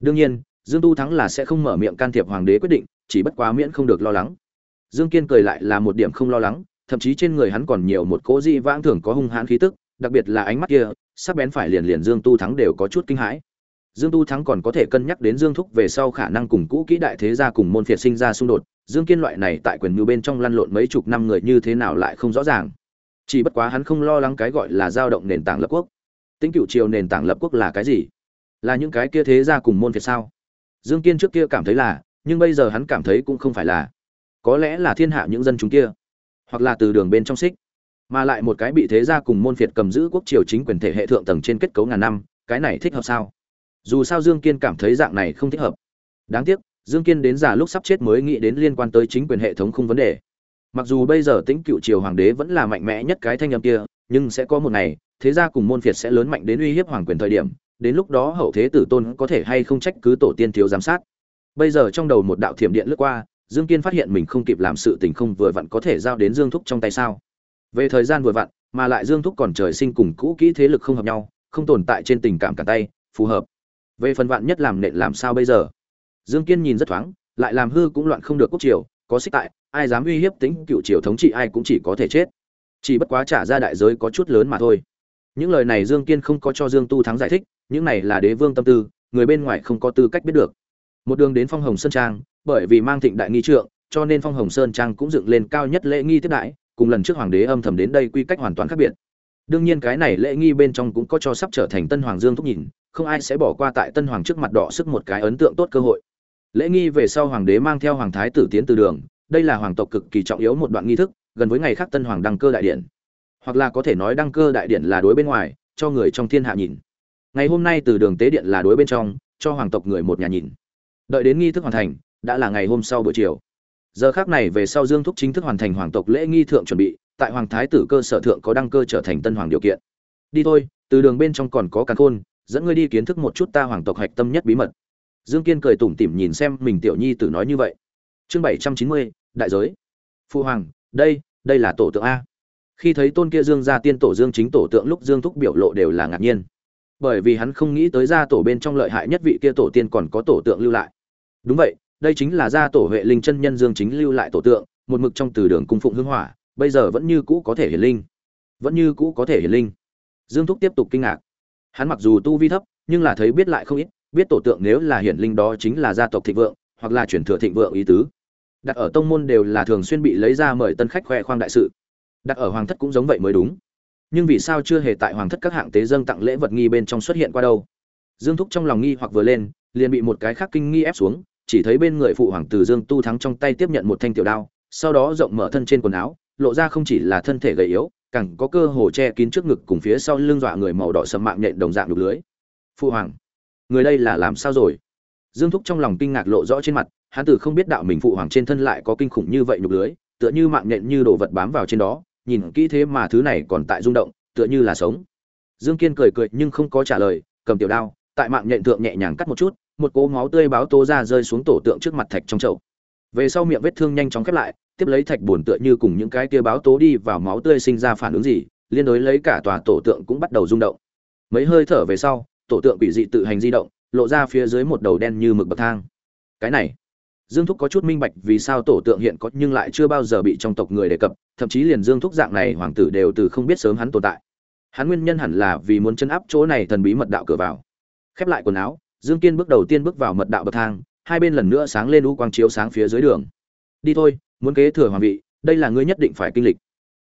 Đương nhiên, dương tu thắng là sẽ không mở miệng can thiệp hoàng đế quyết định, chỉ bất quá miễn không được lo lắng. Dương kiên cười lại là một điểm không lo lắng, thậm chí trên người hắn còn nhiều một cỗ dị vãng thường có hung hãn khí tức, đặc biệt là ánh mắt kia, sắc bén phải liền liền dương tu thắng đều có chút kinh hãi. Dương tu thắng còn có thể cân nhắc đến dương thúc về sau khả năng cùng cũ kỹ đại thế gia cùng môn phiệt sinh ra xung đột dương kiên loại này tại quyền mưu bên trong lăn lộn mấy chục năm người như thế nào lại không rõ ràng. Chỉ bất quá hắn không lo lắng cái gọi là dao động nền tảng lập quốc. Tính cựu triều nền tảng lập quốc là cái gì? Là những cái kia thế gia cùng môn phiệt sao? Dương kiên trước kia cảm thấy là, nhưng bây giờ hắn cảm thấy cũng không phải là. Có lẽ là thiên hạ những dân chúng kia, hoặc là từ đường bên trong xích, mà lại một cái bị thế gia cùng môn phiệt cầm giữ quốc triều chính quyền thể hệ thượng tầng trên kết cấu ngàn năm, cái này thích hợp sao? Dù sao dương kiên cảm thấy dạng này không thích hợp. Đáng tiếc dương kiên đến già lúc sắp chết mới nghĩ đến liên quan tới chính quyền hệ thống không vấn đề. Mặc dù bây giờ tính cựu triều hoàng đế vẫn là mạnh mẽ nhất cái thanh âm kia, nhưng sẽ có một ngày, thế gia cùng môn phiệt sẽ lớn mạnh đến uy hiếp hoàng quyền thời điểm, đến lúc đó hậu thế tử tôn có thể hay không trách cứ tổ tiên thiếu giám sát. Bây giờ trong đầu một đạo thiểm điện lướt qua, dương kiên phát hiện mình không kịp làm sự tình không vừa vặn có thể giao đến dương thúc trong tay sao. Về thời gian vừa vặn, mà lại dương thúc còn trời sinh cùng cũ kỹ thế lực không hợp nhau, không tồn tại trên tình cảm cả tay, phù hợp. Về phần vạn nhất làm nện làm sao bây giờ? Dương kiên nhìn rất thoáng, lại làm hư cũng loạn không được quốc triều, có xích tại, ai dám uy hiếp tính cựu triều thống trị ai cũng chỉ có thể chết. Chỉ bất quá trả ra đại giới có chút lớn mà thôi. Những lời này dương kiên không có cho dương tu thắng giải thích, những này là đế vương tâm tư, người bên ngoài không có tư cách biết được. Một đường đến phong hồng sơn trang, bởi vì mang thịnh đại nghi trượng, cho nên phong hồng sơn trang cũng dựng lên cao nhất lễ nghi tiếp đãi, cùng lần trước hoàng đế âm thầm đến đây quy cách hoàn toàn khác biệt. Đương nhiên cái này lễ nghi bên trong cũng có cho sắp trở thành tân hoàng dương thúc nhìn, không ai sẽ bỏ qua tại tân hoàng trước mặt đỏ sức một cái ấn tượng tốt cơ hội lễ nghi về sau hoàng đế mang theo hoàng thái tử tiến từ đường, đây là hoàng tộc cực kỳ trọng yếu một đoạn nghi thức, gần với ngày khác tân hoàng đăng cơ đại điện. Hoặc là có thể nói đăng cơ đại điện là đối bên ngoài, cho người trong thiên hạ nhìn. Ngày hôm nay từ đường tế điện là đối bên trong, cho hoàng tộc người một nhà nhìn. Đợi đến nghi thức hoàn thành, đã là ngày hôm sau buổi chiều. Giờ khác này về sau dương thúc chính thức hoàn thành hoàng tộc lễ nghi thượng chuẩn bị, tại hoàng thái tử cơ sở thượng có đăng cơ trở thành tân hoàng điều kiện. Đi thôi, từ đường bên trong còn có càn khôn, dẫn ngươi đi kiến thức một chút ta hoàng tộc hạch tâm nhất bí mật dương kiên cười tủm tỉm nhìn xem mình tiểu nhi tử nói như vậy. Chương bảy trăm chín mươi, đại giới. Phu hoàng, đây đây là tổ tượng a. Khi thấy tôn kia dương gia tiên tổ dương chính tổ tượng lúc dương thúc biểu lộ đều là ngạc nhiên. Bởi vì hắn không nghĩ tới gia tổ bên trong lợi hại nhất vị kia tổ tiên còn có tổ tượng lưu lại. Đúng vậy, đây chính là gia tổ huệ linh chân nhân dương chính lưu lại tổ tượng, một mực trong từ đường cung phụng hương hỏa, bây giờ vẫn như cũ có thể hiển linh. Vẫn như cũ có thể hiển linh. Dương thúc tiếp tục kinh ngạc. Hắn mặc dù tu vi thấp, nhưng là thấy biết lại không ít biết tổ tượng nếu là hiển linh đó chính là gia tộc thịnh vượng, hoặc là chuyển thừa thịnh vượng ý tứ. Đặt ở tông môn đều là thường xuyên bị lấy ra mời tân khách khoe khoang đại sự. Đặt ở hoàng thất cũng giống vậy mới đúng. Nhưng vì sao chưa hề tại hoàng thất các hạng tế dâng tặng lễ vật nghi bên trong xuất hiện qua đâu? Dương thúc trong lòng nghi hoặc vừa lên, liền bị một cái khác kinh nghi ép xuống, chỉ thấy bên người phụ hoàng từ dương tu thắng trong tay tiếp nhận một thanh tiểu đao, sau đó rộng mở thân trên quần áo, lộ ra không chỉ là thân thể gầy yếu, càng có cơ hồ che kín trước ngực cùng phía sau lưng dọa người màu đỏ sầm mạng nhện đồng dạng đục lưới. Phụ hoàng người đây là làm sao rồi? Dương thúc trong lòng kinh ngạc lộ rõ trên mặt, hắn tử không biết đạo mình phụ hoàng trên thân lại có kinh khủng như vậy nhục lưới, tựa như mạng nhện như đồ vật bám vào trên đó, nhìn kỹ thế mà thứ này còn tại rung động, tựa như là sống. Dương kiên cười cười nhưng không có trả lời, cầm tiểu đao, tại mạng nhện thượng nhẹ nhàng cắt một chút, một cỗ máu tươi báo tố ra rơi xuống tổ tượng trước mặt thạch trong chậu. Về sau miệng vết thương nhanh chóng khép lại, tiếp lấy thạch buồn tựa như cùng những cái kia báo tố đi vào máu tươi sinh ra phản ứng gì, liên đối lấy cả tòa tổ tượng cũng bắt đầu rung động. Mấy hơi thở về sau tổ tượng quỷ dị tự hành di động, lộ ra phía dưới một đầu đen như mực bậc thang. Cái này, dương thúc có chút minh bạch vì sao tổ tượng hiện có nhưng lại chưa bao giờ bị trong tộc người đề cập, thậm chí liền dương thúc dạng này hoàng tử đều từ không biết sớm hắn tồn tại. Hắn nguyên nhân hẳn là vì muốn chân áp chỗ này thần bí mật đạo cửa vào. Khép lại quần áo, dương kiên bước đầu tiên bước vào mật đạo bậc thang, hai bên lần nữa sáng lên u quang chiếu sáng phía dưới đường. Đi thôi, muốn kế thừa hoàng vị, đây là ngươi nhất định phải kinh lịch.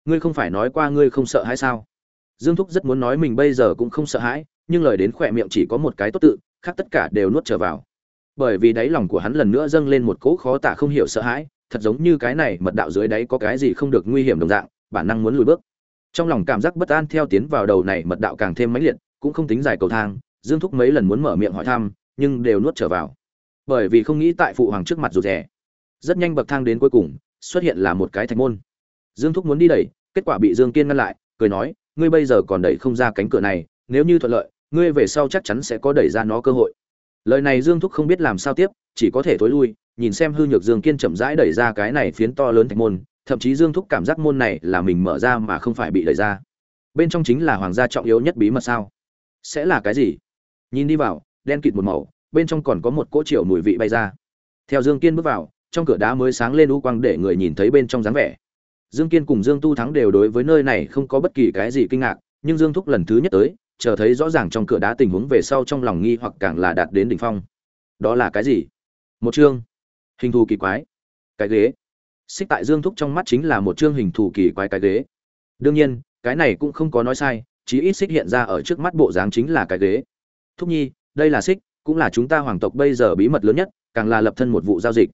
Ngươi không phải nói qua ngươi không sợ hãi sao? Dương thúc rất muốn nói mình bây giờ cũng không sợ hãi nhưng lời đến khỏe miệng chỉ có một cái tốt tự, khác tất cả đều nuốt trở vào. Bởi vì đáy lòng của hắn lần nữa dâng lên một cỗ khó tả không hiểu sợ hãi, thật giống như cái này mật đạo dưới đáy có cái gì không được nguy hiểm đồng dạng, bản năng muốn lùi bước. Trong lòng cảm giác bất an theo tiến vào đầu này mật đạo càng thêm mãnh liệt, cũng không tính dài cầu thang, dương thúc mấy lần muốn mở miệng hỏi thăm, nhưng đều nuốt trở vào. Bởi vì không nghĩ tại phụ hoàng trước mặt rụt rè. Rất nhanh bậc thang đến cuối cùng, xuất hiện là một cái thạch môn. Dương thúc muốn đi đẩy, kết quả bị dương kiên ngăn lại, cười nói, ngươi bây giờ còn đẩy không ra cánh cửa này, nếu như thuận lợi ngươi về sau chắc chắn sẽ có đẩy ra nó cơ hội. Lời này dương thúc không biết làm sao tiếp, chỉ có thể thối lui, nhìn xem hư nhược dương kiên chậm rãi đẩy ra cái này phiến to lớn thạch môn, thậm chí dương thúc cảm giác môn này là mình mở ra mà không phải bị đẩy ra. Bên trong chính là hoàng gia trọng yếu nhất bí mật sao? Sẽ là cái gì? Nhìn đi vào, đen kịt một màu, bên trong còn có một cỗ triệu mùi vị bay ra. Theo dương kiên bước vào, trong cửa đá mới sáng lên u quang để người nhìn thấy bên trong dáng vẻ. Dương kiên cùng dương tu thắng đều đối với nơi này không có bất kỳ cái gì kinh ngạc, nhưng dương thúc lần thứ nhất tới chờ thấy rõ ràng trong cửa đá tình huống về sau trong lòng nghi hoặc càng là đạt đến đỉnh phong. Đó là cái gì? Một chương. Hình thù kỳ quái. Cái ghế. Xích tại dương thúc trong mắt chính là một chương hình thù kỳ quái cái ghế. Đương nhiên, cái này cũng không có nói sai, chí ít xích hiện ra ở trước mắt bộ dáng chính là cái ghế. Thúc nhi, đây là xích, cũng là chúng ta hoàng tộc bây giờ bí mật lớn nhất, càng là lập thân một vụ giao dịch.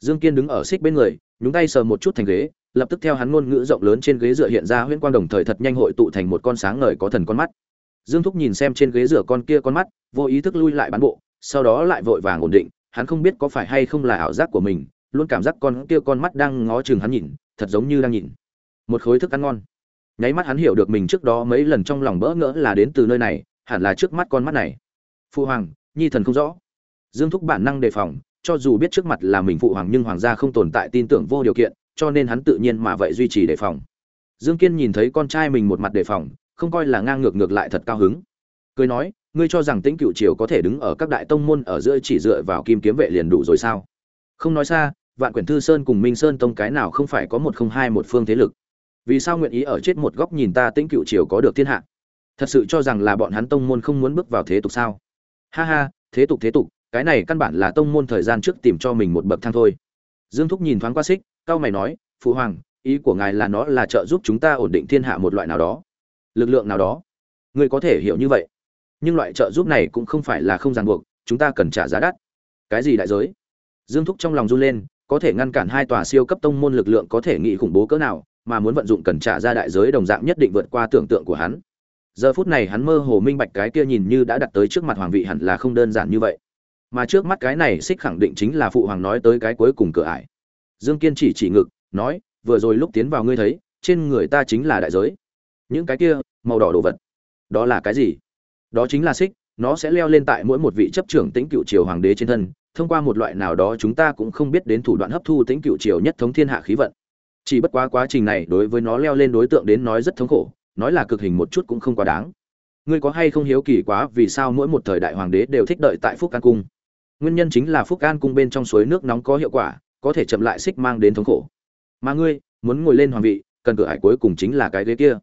Dương kiên đứng ở xích bên người, nhúng tay sờ một chút thành ghế, lập tức theo hắn ngôn ngữ rộng lớn trên ghế dựa hiện ra huyễn quang đồng thời thật nhanh hội tụ thành một con sáng ngời có thần con mắt dương thúc nhìn xem trên ghế dựa con kia con mắt, vô ý thức lui lại bán bộ, sau đó lại vội vàng ổn định, hắn không biết có phải hay không là ảo giác của mình, luôn cảm giác con kia con mắt đang ngó chừng hắn nhìn, thật giống như đang nhìn. Một khối thức ăn ngon. Nháy mắt hắn hiểu được mình trước đó mấy lần trong lòng bỡ ngỡ là đến từ nơi này, hẳn là trước mắt con mắt này. Phụ hoàng, nhi thần không rõ. Dương thúc bản năng đề phòng, cho dù biết trước mặt là mình phụ hoàng nhưng hoàng gia không tồn tại tin tưởng vô điều kiện, cho nên hắn tự nhiên mà vậy duy trì đề phòng. Dương kiên nhìn thấy con trai mình một mặt đề phòng không coi là ngang ngược ngược lại thật cao hứng. Cười nói, ngươi cho rằng tĩnh cựu triều có thể đứng ở các đại tông môn ở giữa chỉ dựa vào kim kiếm vệ liền đủ rồi sao? Không nói xa, vạn quyển thư sơn cùng minh sơn tông cái nào không phải có một không hai một phương thế lực? Vì sao nguyện ý ở chết một góc nhìn ta tĩnh cựu triều có được thiên hạ? Thật sự cho rằng là bọn hắn tông môn không muốn bước vào thế tục sao? Ha ha, thế tục thế tục, cái này căn bản là tông môn thời gian trước tìm cho mình một bậc thang thôi. Dương thúc nhìn thoáng qua xích cao mày nói, phụ hoàng, ý của ngài là nó là trợ giúp chúng ta ổn định thiên hạ một loại nào đó lực lượng nào đó. Ngươi có thể hiểu như vậy. Nhưng loại trợ giúp này cũng không phải là không ràng buộc, chúng ta cần trả giá đắt. Cái gì đại giới? Dương thúc trong lòng run lên, có thể ngăn cản hai tòa siêu cấp tông môn lực lượng có thể nghĩ khủng bố cỡ nào, mà muốn vận dụng cần trả ra đại giới đồng dạng nhất định vượt qua tưởng tượng của hắn. Giờ phút này hắn mơ hồ minh bạch cái kia nhìn như đã đặt tới trước mặt hoàng vị hẳn là không đơn giản như vậy. Mà trước mắt cái này xích khẳng định chính là phụ hoàng nói tới cái cuối cùng cửa ải. Dương kiên chỉ chỉ ngực, nói, vừa rồi lúc tiến vào ngươi thấy, trên người ta chính là đại giới những cái kia màu đỏ đồ vật. Đó là cái gì? Đó chính là xích, nó sẽ leo lên tại mỗi một vị chấp trưởng tĩnh cựu triều hoàng đế trên thân, thông qua một loại nào đó chúng ta cũng không biết đến thủ đoạn hấp thu tĩnh cựu triều nhất thống thiên hạ khí vận. Chỉ bất quá quá trình này đối với nó leo lên đối tượng đến nói rất thống khổ, nói là cực hình một chút cũng không quá đáng. Ngươi có hay không hiếu kỳ quá vì sao mỗi một thời đại hoàng đế đều thích đợi tại phúc an cung? Nguyên nhân chính là phúc an cung bên trong suối nước nóng có hiệu quả, có thể chậm lại xích mang đến thống khổ. Mà ngươi, muốn ngồi lên hoàng vị, cần cửa hải cuối cùng chính là cái ghế kia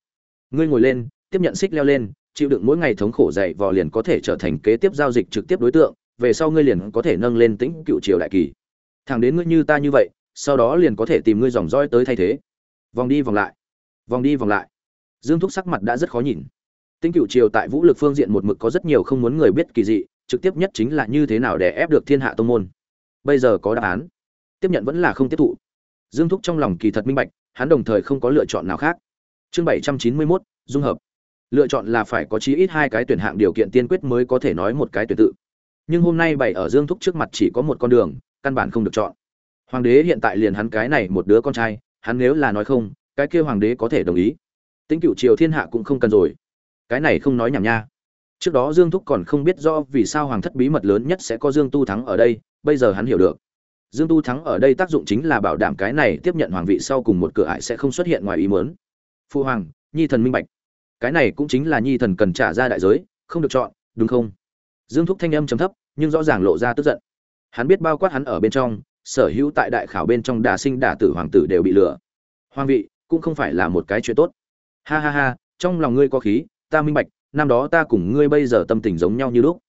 ngươi ngồi lên, tiếp nhận xích leo lên, chịu đựng mỗi ngày thống khổ dậy vò liền có thể trở thành kế tiếp giao dịch trực tiếp đối tượng, về sau ngươi liền có thể nâng lên tĩnh cựu triều đại kỳ. Thẳng đến ngươi như ta như vậy, sau đó liền có thể tìm ngươi dòng roi tới thay thế. Vòng đi vòng lại. Vòng đi vòng lại. Dương thúc sắc mặt đã rất khó nhìn. Tĩnh cựu triều tại vũ lực phương diện một mực có rất nhiều không muốn người biết kỳ dị, trực tiếp nhất chính là như thế nào để ép được thiên hạ tông môn. Bây giờ có đáp án. Tiếp nhận vẫn là không tiếp thụ. Dương thúc trong lòng kỳ thật minh bạch, hắn đồng thời không có lựa chọn nào khác chương bảy trăm chín mươi mốt, dung hợp. Lựa chọn là phải có chí ít hai cái tuyển hạng điều kiện tiên quyết mới có thể nói một cái tuyển tự. Nhưng hôm nay bảy ở dương thúc trước mặt chỉ có một con đường, căn bản không được chọn. Hoàng đế hiện tại liền hắn cái này một đứa con trai, hắn nếu là nói không, cái kia hoàng đế có thể đồng ý. Tính cựu triều thiên hạ cũng không cần rồi. Cái này không nói nhảm nha. Trước đó dương thúc còn không biết rõ vì sao hoàng thất bí mật lớn nhất sẽ có dương tu thắng ở đây, bây giờ hắn hiểu được. Dương tu thắng ở đây tác dụng chính là bảo đảm cái này tiếp nhận hoàng vị sau cùng một cửa ải sẽ không xuất hiện ngoài ý muốn phu hoàng, nhi thần minh bạch. Cái này cũng chính là nhi thần cần trả ra đại giới, không được chọn, đúng không? Dương thúc thanh âm trầm thấp, nhưng rõ ràng lộ ra tức giận. Hắn biết bao quát hắn ở bên trong, sở hữu tại đại khảo bên trong đà sinh đà tử hoàng tử đều bị lừa. Hoàng vị, cũng không phải là một cái chuyện tốt. Ha ha ha, trong lòng ngươi có khí, ta minh bạch, năm đó ta cùng ngươi bây giờ tâm tình giống nhau như lúc.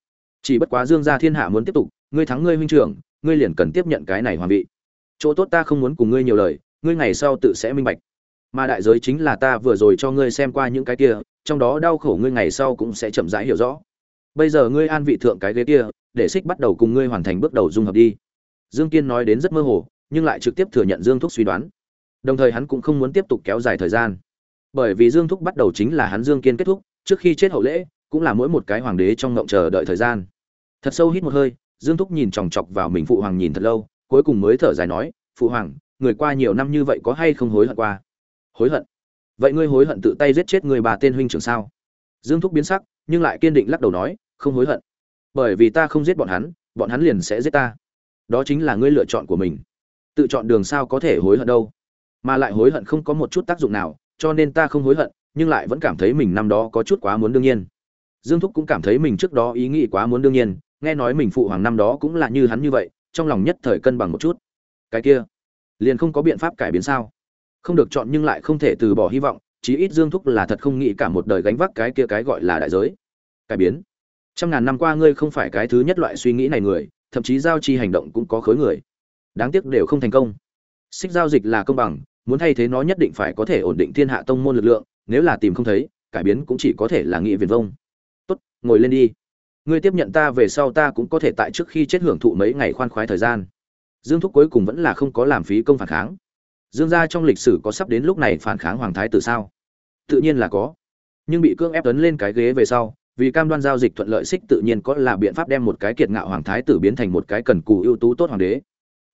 Chỉ bất quá dương gia thiên hạ muốn tiếp tục, ngươi thắng ngươi huynh trưởng, ngươi liền cần tiếp nhận cái này hoàng vị. Chỗ tốt ta không muốn cùng ngươi nhiều lời, ngươi ngày sau tự sẽ minh bạch mà đại giới chính là ta vừa rồi cho ngươi xem qua những cái kia, trong đó đau khổ ngươi ngày sau cũng sẽ chậm rãi hiểu rõ. Bây giờ ngươi an vị thượng cái ghế kia, để xích bắt đầu cùng ngươi hoàn thành bước đầu dung hợp đi. Dương kiên nói đến rất mơ hồ, nhưng lại trực tiếp thừa nhận dương thúc suy đoán. Đồng thời hắn cũng không muốn tiếp tục kéo dài thời gian. Bởi vì dương thúc bắt đầu chính là hắn dương kiên kết thúc, trước khi chết hậu lễ, cũng là mỗi một cái hoàng đế trong ngộng chờ đợi thời gian. Thật sâu hít một hơi, dương thúc nhìn chòng chọc vào mình phụ hoàng nhìn thật lâu, cuối cùng mới thở dài nói, phụ hoàng, người qua nhiều năm như vậy có hay không hối hận qua? Hối hận. Vậy ngươi hối hận tự tay giết chết người bà tên huynh trưởng sao? Dương thúc biến sắc, nhưng lại kiên định lắc đầu nói, không hối hận. Bởi vì ta không giết bọn hắn bọn hắn liền sẽ giết ta. Đó chính là ngươi lựa chọn của mình. Tự chọn đường sao có thể hối hận đâu? Mà lại hối hận không có một chút tác dụng nào, cho nên ta không hối hận, nhưng lại vẫn cảm thấy mình năm đó có chút quá muốn đương nhiên. Dương thúc cũng cảm thấy mình trước đó ý nghĩ quá muốn đương nhiên, nghe nói mình phụ hoàng năm đó cũng là như hắn như vậy, trong lòng nhất thời cân bằng một chút. Cái kia, liền không có biện pháp cải biến sao? Không được chọn nhưng lại không thể từ bỏ hy vọng, chí ít dương thúc là thật không nghĩ cả một đời gánh vác cái kia cái gọi là đại giới. Cải biến. Trăm ngàn năm qua ngươi không phải cái thứ nhất loại suy nghĩ này người, thậm chí giao chi hành động cũng có khối người. Đáng tiếc đều không thành công. Xích giao dịch là công bằng, muốn thay thế nó nhất định phải có thể ổn định thiên hạ tông môn lực lượng, nếu là tìm không thấy, cải biến cũng chỉ có thể là nghị viền vông. Tốt, ngồi lên đi. Ngươi tiếp nhận ta về sau ta cũng có thể tại trước khi chết hưởng thụ mấy ngày khoan khoái thời gian. Dương thúc cuối cùng vẫn là không có làm phí công phản kháng dương gia trong lịch sử có sắp đến lúc này phản kháng hoàng thái tử sao? Tự nhiên là có. Nhưng bị cưỡng ép tấn lên cái ghế về sau, vì cam đoan giao dịch thuận lợi xích tự nhiên có là biện pháp đem một cái kiệt ngạo hoàng thái tử biến thành một cái cần cù ưu tú tốt hoàng đế.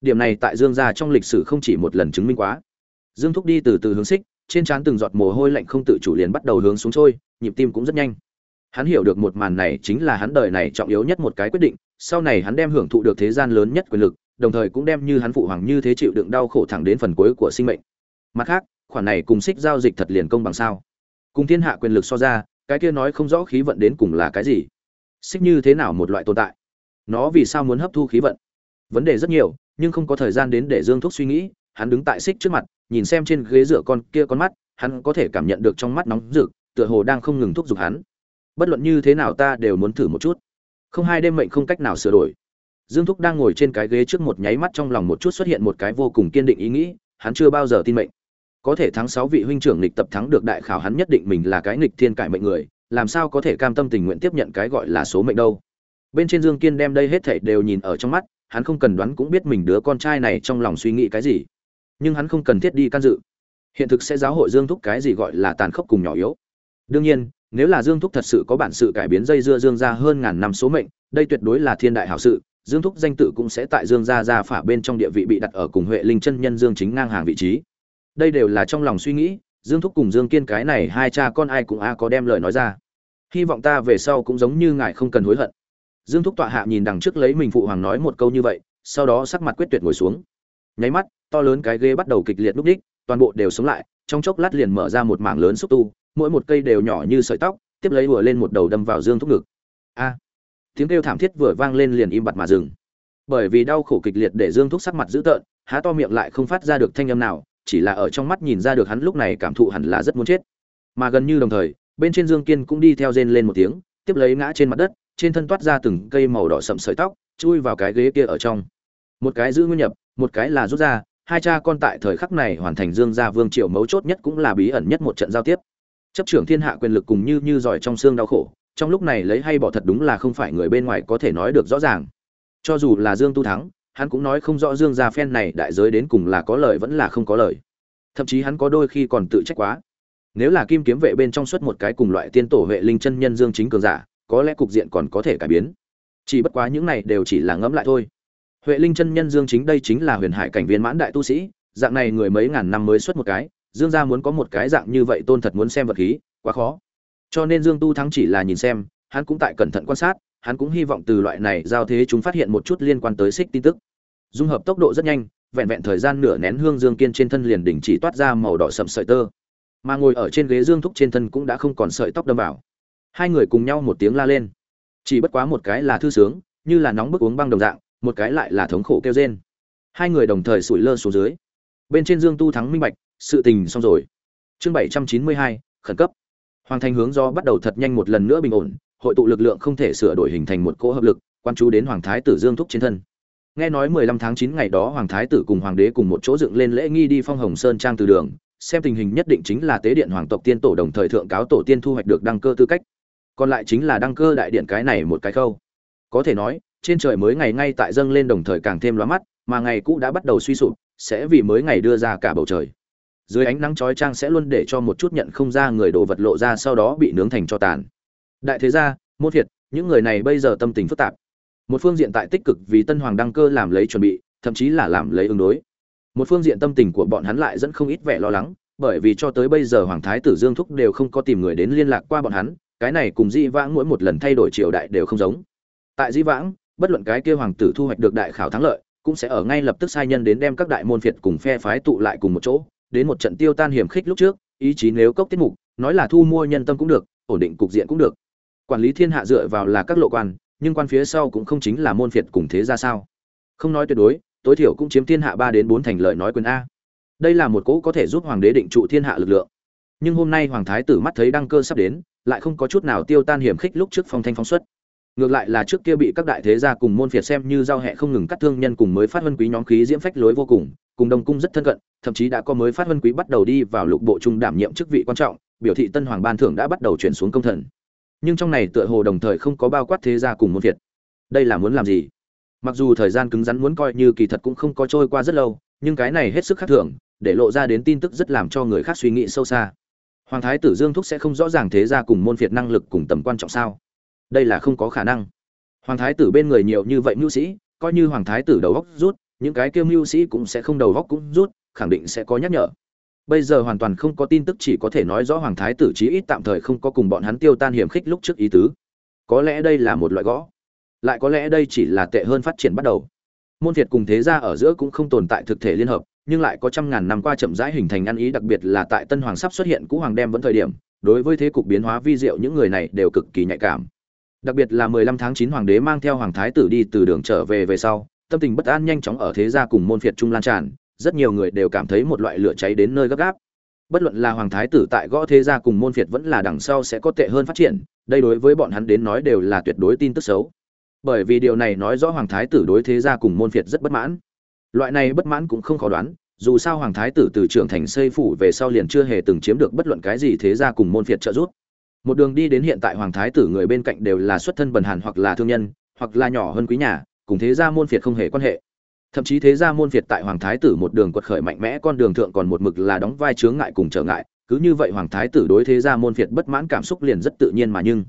Điểm này tại dương gia trong lịch sử không chỉ một lần chứng minh quá. Dương thúc đi từ từ hướng xích, trên trán từng giọt mồ hôi lạnh không tự chủ liền bắt đầu hướng xuống trôi, nhịp tim cũng rất nhanh. Hắn hiểu được một màn này chính là hắn đời này trọng yếu nhất một cái quyết định sau này hắn đem hưởng thụ được thế gian lớn nhất quyền lực, đồng thời cũng đem như hắn phụ hoàng như thế chịu đựng đau khổ thẳng đến phần cuối của sinh mệnh. Mặt khác, khoản này cùng xích giao dịch thật liền công bằng sao? Cùng thiên hạ quyền lực so ra, cái kia nói không rõ khí vận đến cùng là cái gì? Xích như thế nào một loại tồn tại? Nó vì sao muốn hấp thu khí vận? Vấn đề rất nhiều, nhưng không có thời gian đến để dương thúc suy nghĩ, hắn đứng tại xích trước mặt, nhìn xem trên ghế dựa con kia con mắt, hắn có thể cảm nhận được trong mắt nóng rực, tựa hồ đang không ngừng thúc giục hắn. Bất luận như thế nào ta đều muốn thử một chút không hai đêm mệnh không cách nào sửa đổi. Dương thúc đang ngồi trên cái ghế trước một nháy mắt trong lòng một chút xuất hiện một cái vô cùng kiên định ý nghĩ, hắn chưa bao giờ tin mệnh. Có thể thắng sáu vị huynh trưởng nghịch tập thắng được đại khảo hắn nhất định mình là cái nghịch thiên cải mệnh người, làm sao có thể cam tâm tình nguyện tiếp nhận cái gọi là số mệnh đâu. Bên trên dương kiên đem đây hết thảy đều nhìn ở trong mắt, hắn không cần đoán cũng biết mình đứa con trai này trong lòng suy nghĩ cái gì. Nhưng hắn không cần thiết đi can dự. Hiện thực sẽ giáo hội dương thúc cái gì gọi là tàn khốc cùng nhỏ yếu. Đương nhiên nếu là dương thúc thật sự có bản sự cải biến dây dưa dương ra hơn ngàn năm số mệnh, đây tuyệt đối là thiên đại hảo sự. Dương thúc danh tự cũng sẽ tại dương gia gia phả bên trong địa vị bị đặt ở cùng huệ linh chân nhân dương chính ngang hàng vị trí. Đây đều là trong lòng suy nghĩ, dương thúc cùng dương kiên cái này hai cha con ai cũng a có đem lời nói ra. Hy vọng ta về sau cũng giống như ngài không cần hối hận. Dương thúc tọa hạ nhìn đằng trước lấy mình phụ hoàng nói một câu như vậy, sau đó sắc mặt quyết tuyệt ngồi xuống. Nháy mắt, to lớn cái ghê bắt đầu kịch liệt núp đích, toàn bộ đều sống lại, trong chốc lát liền mở ra một mảng lớn xúc tu mỗi một cây đều nhỏ như sợi tóc, tiếp lấy vừa lên một đầu đâm vào dương thúc ngực. A! Tiếng kêu thảm thiết vừa vang lên liền im bặt mà dừng. Bởi vì đau khổ kịch liệt để dương thúc sắc mặt dữ tợn, há to miệng lại không phát ra được thanh âm nào, chỉ là ở trong mắt nhìn ra được hắn lúc này cảm thụ hẳn là rất muốn chết. Mà gần như đồng thời, bên trên dương kiên cũng đi theo rên lên một tiếng, tiếp lấy ngã trên mặt đất, trên thân toát ra từng cây màu đỏ sậm sợi tóc, chui vào cái ghế kia ở trong. Một cái giữ nguyên nhập, một cái là rút ra, hai cha con tại thời khắc này hoàn thành dương gia vương triều mấu chốt nhất cũng là bí ẩn nhất một trận giao tiếp chấp trưởng thiên hạ quyền lực cùng như như giỏi trong xương đau khổ, trong lúc này lấy hay bỏ thật đúng là không phải người bên ngoài có thể nói được rõ ràng. Cho dù là dương tu thắng, hắn cũng nói không rõ dương gia phen này đại giới đến cùng là có lợi vẫn là không có lợi thậm chí hắn có đôi khi còn tự trách quá. Nếu là kim kiếm vệ bên trong suốt một cái cùng loại tiên tổ vệ linh chân nhân dương chính cường giả, có lẽ cục diện còn có thể cải biến. Chỉ bất quá những này đều chỉ là ngẫm lại thôi. Huệ linh chân nhân dương chính đây chính là huyền hải cảnh viên mãn đại tu sĩ, dạng này người mấy ngàn năm mới xuất một cái dương gia muốn có một cái dạng như vậy tôn thật muốn xem vật khí, quá khó. Cho nên dương tu thắng chỉ là nhìn xem, hắn cũng tại cẩn thận quan sát, hắn cũng hy vọng từ loại này giao thế chúng phát hiện một chút liên quan tới xích tin tức. Dung hợp tốc độ rất nhanh, vẹn vẹn thời gian nửa nén hương dương kiên trên thân liền đỉnh chỉ toát ra màu đỏ sậm sợi tơ. Mà ngồi ở trên ghế dương thúc trên thân cũng đã không còn sợi tóc đâm vào. Hai người cùng nhau một tiếng la lên. Chỉ bất quá một cái là thư sướng, như là nóng bức uống băng đồng dạng, một cái lại là thống khổ kêu rên. Hai người đồng thời sủi lơ xuống dưới. Bên trên dương tu thắng minh bạch sự tình xong rồi. Chương bảy trăm chín mươi hai, khẩn cấp. Hoàng thành hướng do bắt đầu thật nhanh một lần nữa bình ổn, hội tụ lực lượng không thể sửa đổi hình thành một cỗ hợp lực, quan chú đến hoàng thái tử dương thúc trên thân. Nghe nói mười lăm tháng chín ngày đó hoàng thái tử cùng hoàng đế cùng một chỗ dựng lên lễ nghi đi phong hồng sơn trang từ đường, xem tình hình nhất định chính là tế điện hoàng tộc tiên tổ đồng thời thượng cáo tổ tiên thu hoạch được đăng cơ tư cách. Còn lại chính là đăng cơ đại điện cái này một cái khâu. Có thể nói, trên trời mới ngày ngay tại dâng lên đồng thời càng thêm lóa mắt, mà ngày cũ đã bắt đầu suy sụp, sẽ vì mới ngày đưa ra cả bầu trời dưới ánh nắng chói chang sẽ luôn để cho một chút nhận không ra người đồ vật lộ ra sau đó bị nướng thành cho tàn. Đại thế gia, môn thiệt những người này bây giờ tâm tình phức tạp. Một phương diện tại tích cực vì tân hoàng đăng cơ làm lấy chuẩn bị, thậm chí là làm lấy ứng đối. Một phương diện tâm tình của bọn hắn lại dẫn không ít vẻ lo lắng, bởi vì cho tới bây giờ hoàng thái tử dương thúc đều không có tìm người đến liên lạc qua bọn hắn, cái này cùng di vãng mỗi một lần thay đổi triều đại đều không giống. Tại di vãng, bất luận cái kia hoàng tử thu hoạch được đại khảo thắng lợi, cũng sẽ ở ngay lập tức sai nhân đến đem các đại môn phiệt cùng phe phái tụ lại cùng một chỗ đến một trận tiêu tan hiểm khích lúc trước, ý chí nếu cốc tiết mục, nói là thu mua nhân tâm cũng được, ổn định cục diện cũng được. Quản lý thiên hạ dựa vào là các lộ quan, nhưng quan phía sau cũng không chính là môn phiệt cùng thế ra sao. Không nói tuyệt đối, tối thiểu cũng chiếm thiên hạ ba đến bốn thành lợi nói quyền a. Đây là một cỗ có thể giúp hoàng đế định trụ thiên hạ lực lượng. Nhưng hôm nay hoàng thái tử mắt thấy đăng cơ sắp đến, lại không có chút nào tiêu tan hiểm khích lúc trước phong thanh phóng xuất. Ngược lại là trước kia bị các đại thế gia cùng môn phiệt xem như giao hẹ không ngừng cắt thương nhân cùng mới phát vân quý nhóm khí diễm phách lối vô cùng cùng đồng cung rất thân cận, thậm chí đã có mới phát vân quý bắt đầu đi vào lục bộ trung đảm nhiệm chức vị quan trọng, biểu thị tân hoàng ban thưởng đã bắt đầu chuyển xuống công thần. Nhưng trong này tựa hồ đồng thời không có bao quát thế gia cùng môn việt. đây là muốn làm gì? Mặc dù thời gian cứng rắn muốn coi như kỳ thật cũng không có trôi qua rất lâu, nhưng cái này hết sức khác thường, để lộ ra đến tin tức rất làm cho người khác suy nghĩ sâu xa. Hoàng thái tử dương thúc sẽ không rõ ràng thế gia cùng môn phiệt năng lực cùng tầm quan trọng sao? Đây là không có khả năng. Hoàng thái tử bên người nhiều như vậy mưu sĩ, coi như hoàng thái tử đầu góc rút những cái kêu mưu sĩ cũng sẽ không đầu góc cũng rút, khẳng định sẽ có nhắc nhở. Bây giờ hoàn toàn không có tin tức chỉ có thể nói rõ hoàng thái tử chí ít tạm thời không có cùng bọn hắn tiêu tan hiểm khích lúc trước ý tứ. Có lẽ đây là một loại gõ. Lại có lẽ đây chỉ là tệ hơn phát triển bắt đầu. Môn thiệt cùng thế gia ở giữa cũng không tồn tại thực thể liên hợp, nhưng lại có trăm ngàn năm qua chậm rãi hình thành ăn ý, đặc biệt là tại tân hoàng sắp xuất hiện cũ hoàng đem vẫn thời điểm, đối với thế cục biến hóa vi diệu những người này đều cực kỳ nhạy cảm. Đặc biệt là 15 tháng 9 hoàng đế mang theo hoàng thái tử đi từ đường trở về về sau tâm tình bất an nhanh chóng ở thế gia cùng môn phiệt trung lan tràn, rất nhiều người đều cảm thấy một loại lửa cháy đến nơi gấp gáp. Bất luận là hoàng thái tử tại gõ thế gia cùng môn phiệt vẫn là đằng sau sẽ có tệ hơn phát triển, đây đối với bọn hắn đến nói đều là tuyệt đối tin tức xấu. Bởi vì điều này nói rõ hoàng thái tử đối thế gia cùng môn phiệt rất bất mãn. Loại này bất mãn cũng không khó đoán, dù sao hoàng thái tử từ trưởng thành xây phủ về sau liền chưa hề từng chiếm được bất luận cái gì thế gia cùng môn phiệt trợ giúp. Một đường đi đến hiện tại hoàng thái tử người bên cạnh đều là xuất thân bần hàn hoặc là thương nhân, hoặc là nhỏ hơn quý nhà cùng thế gia môn phiệt không hề quan hệ. Thậm chí thế gia môn phiệt tại hoàng thái tử một đường quật khởi mạnh mẽ, con đường thượng còn một mực là đóng vai chướng ngại cùng trở ngại, cứ như vậy hoàng thái tử đối thế gia môn phiệt bất mãn cảm xúc liền rất tự nhiên mà nhưng.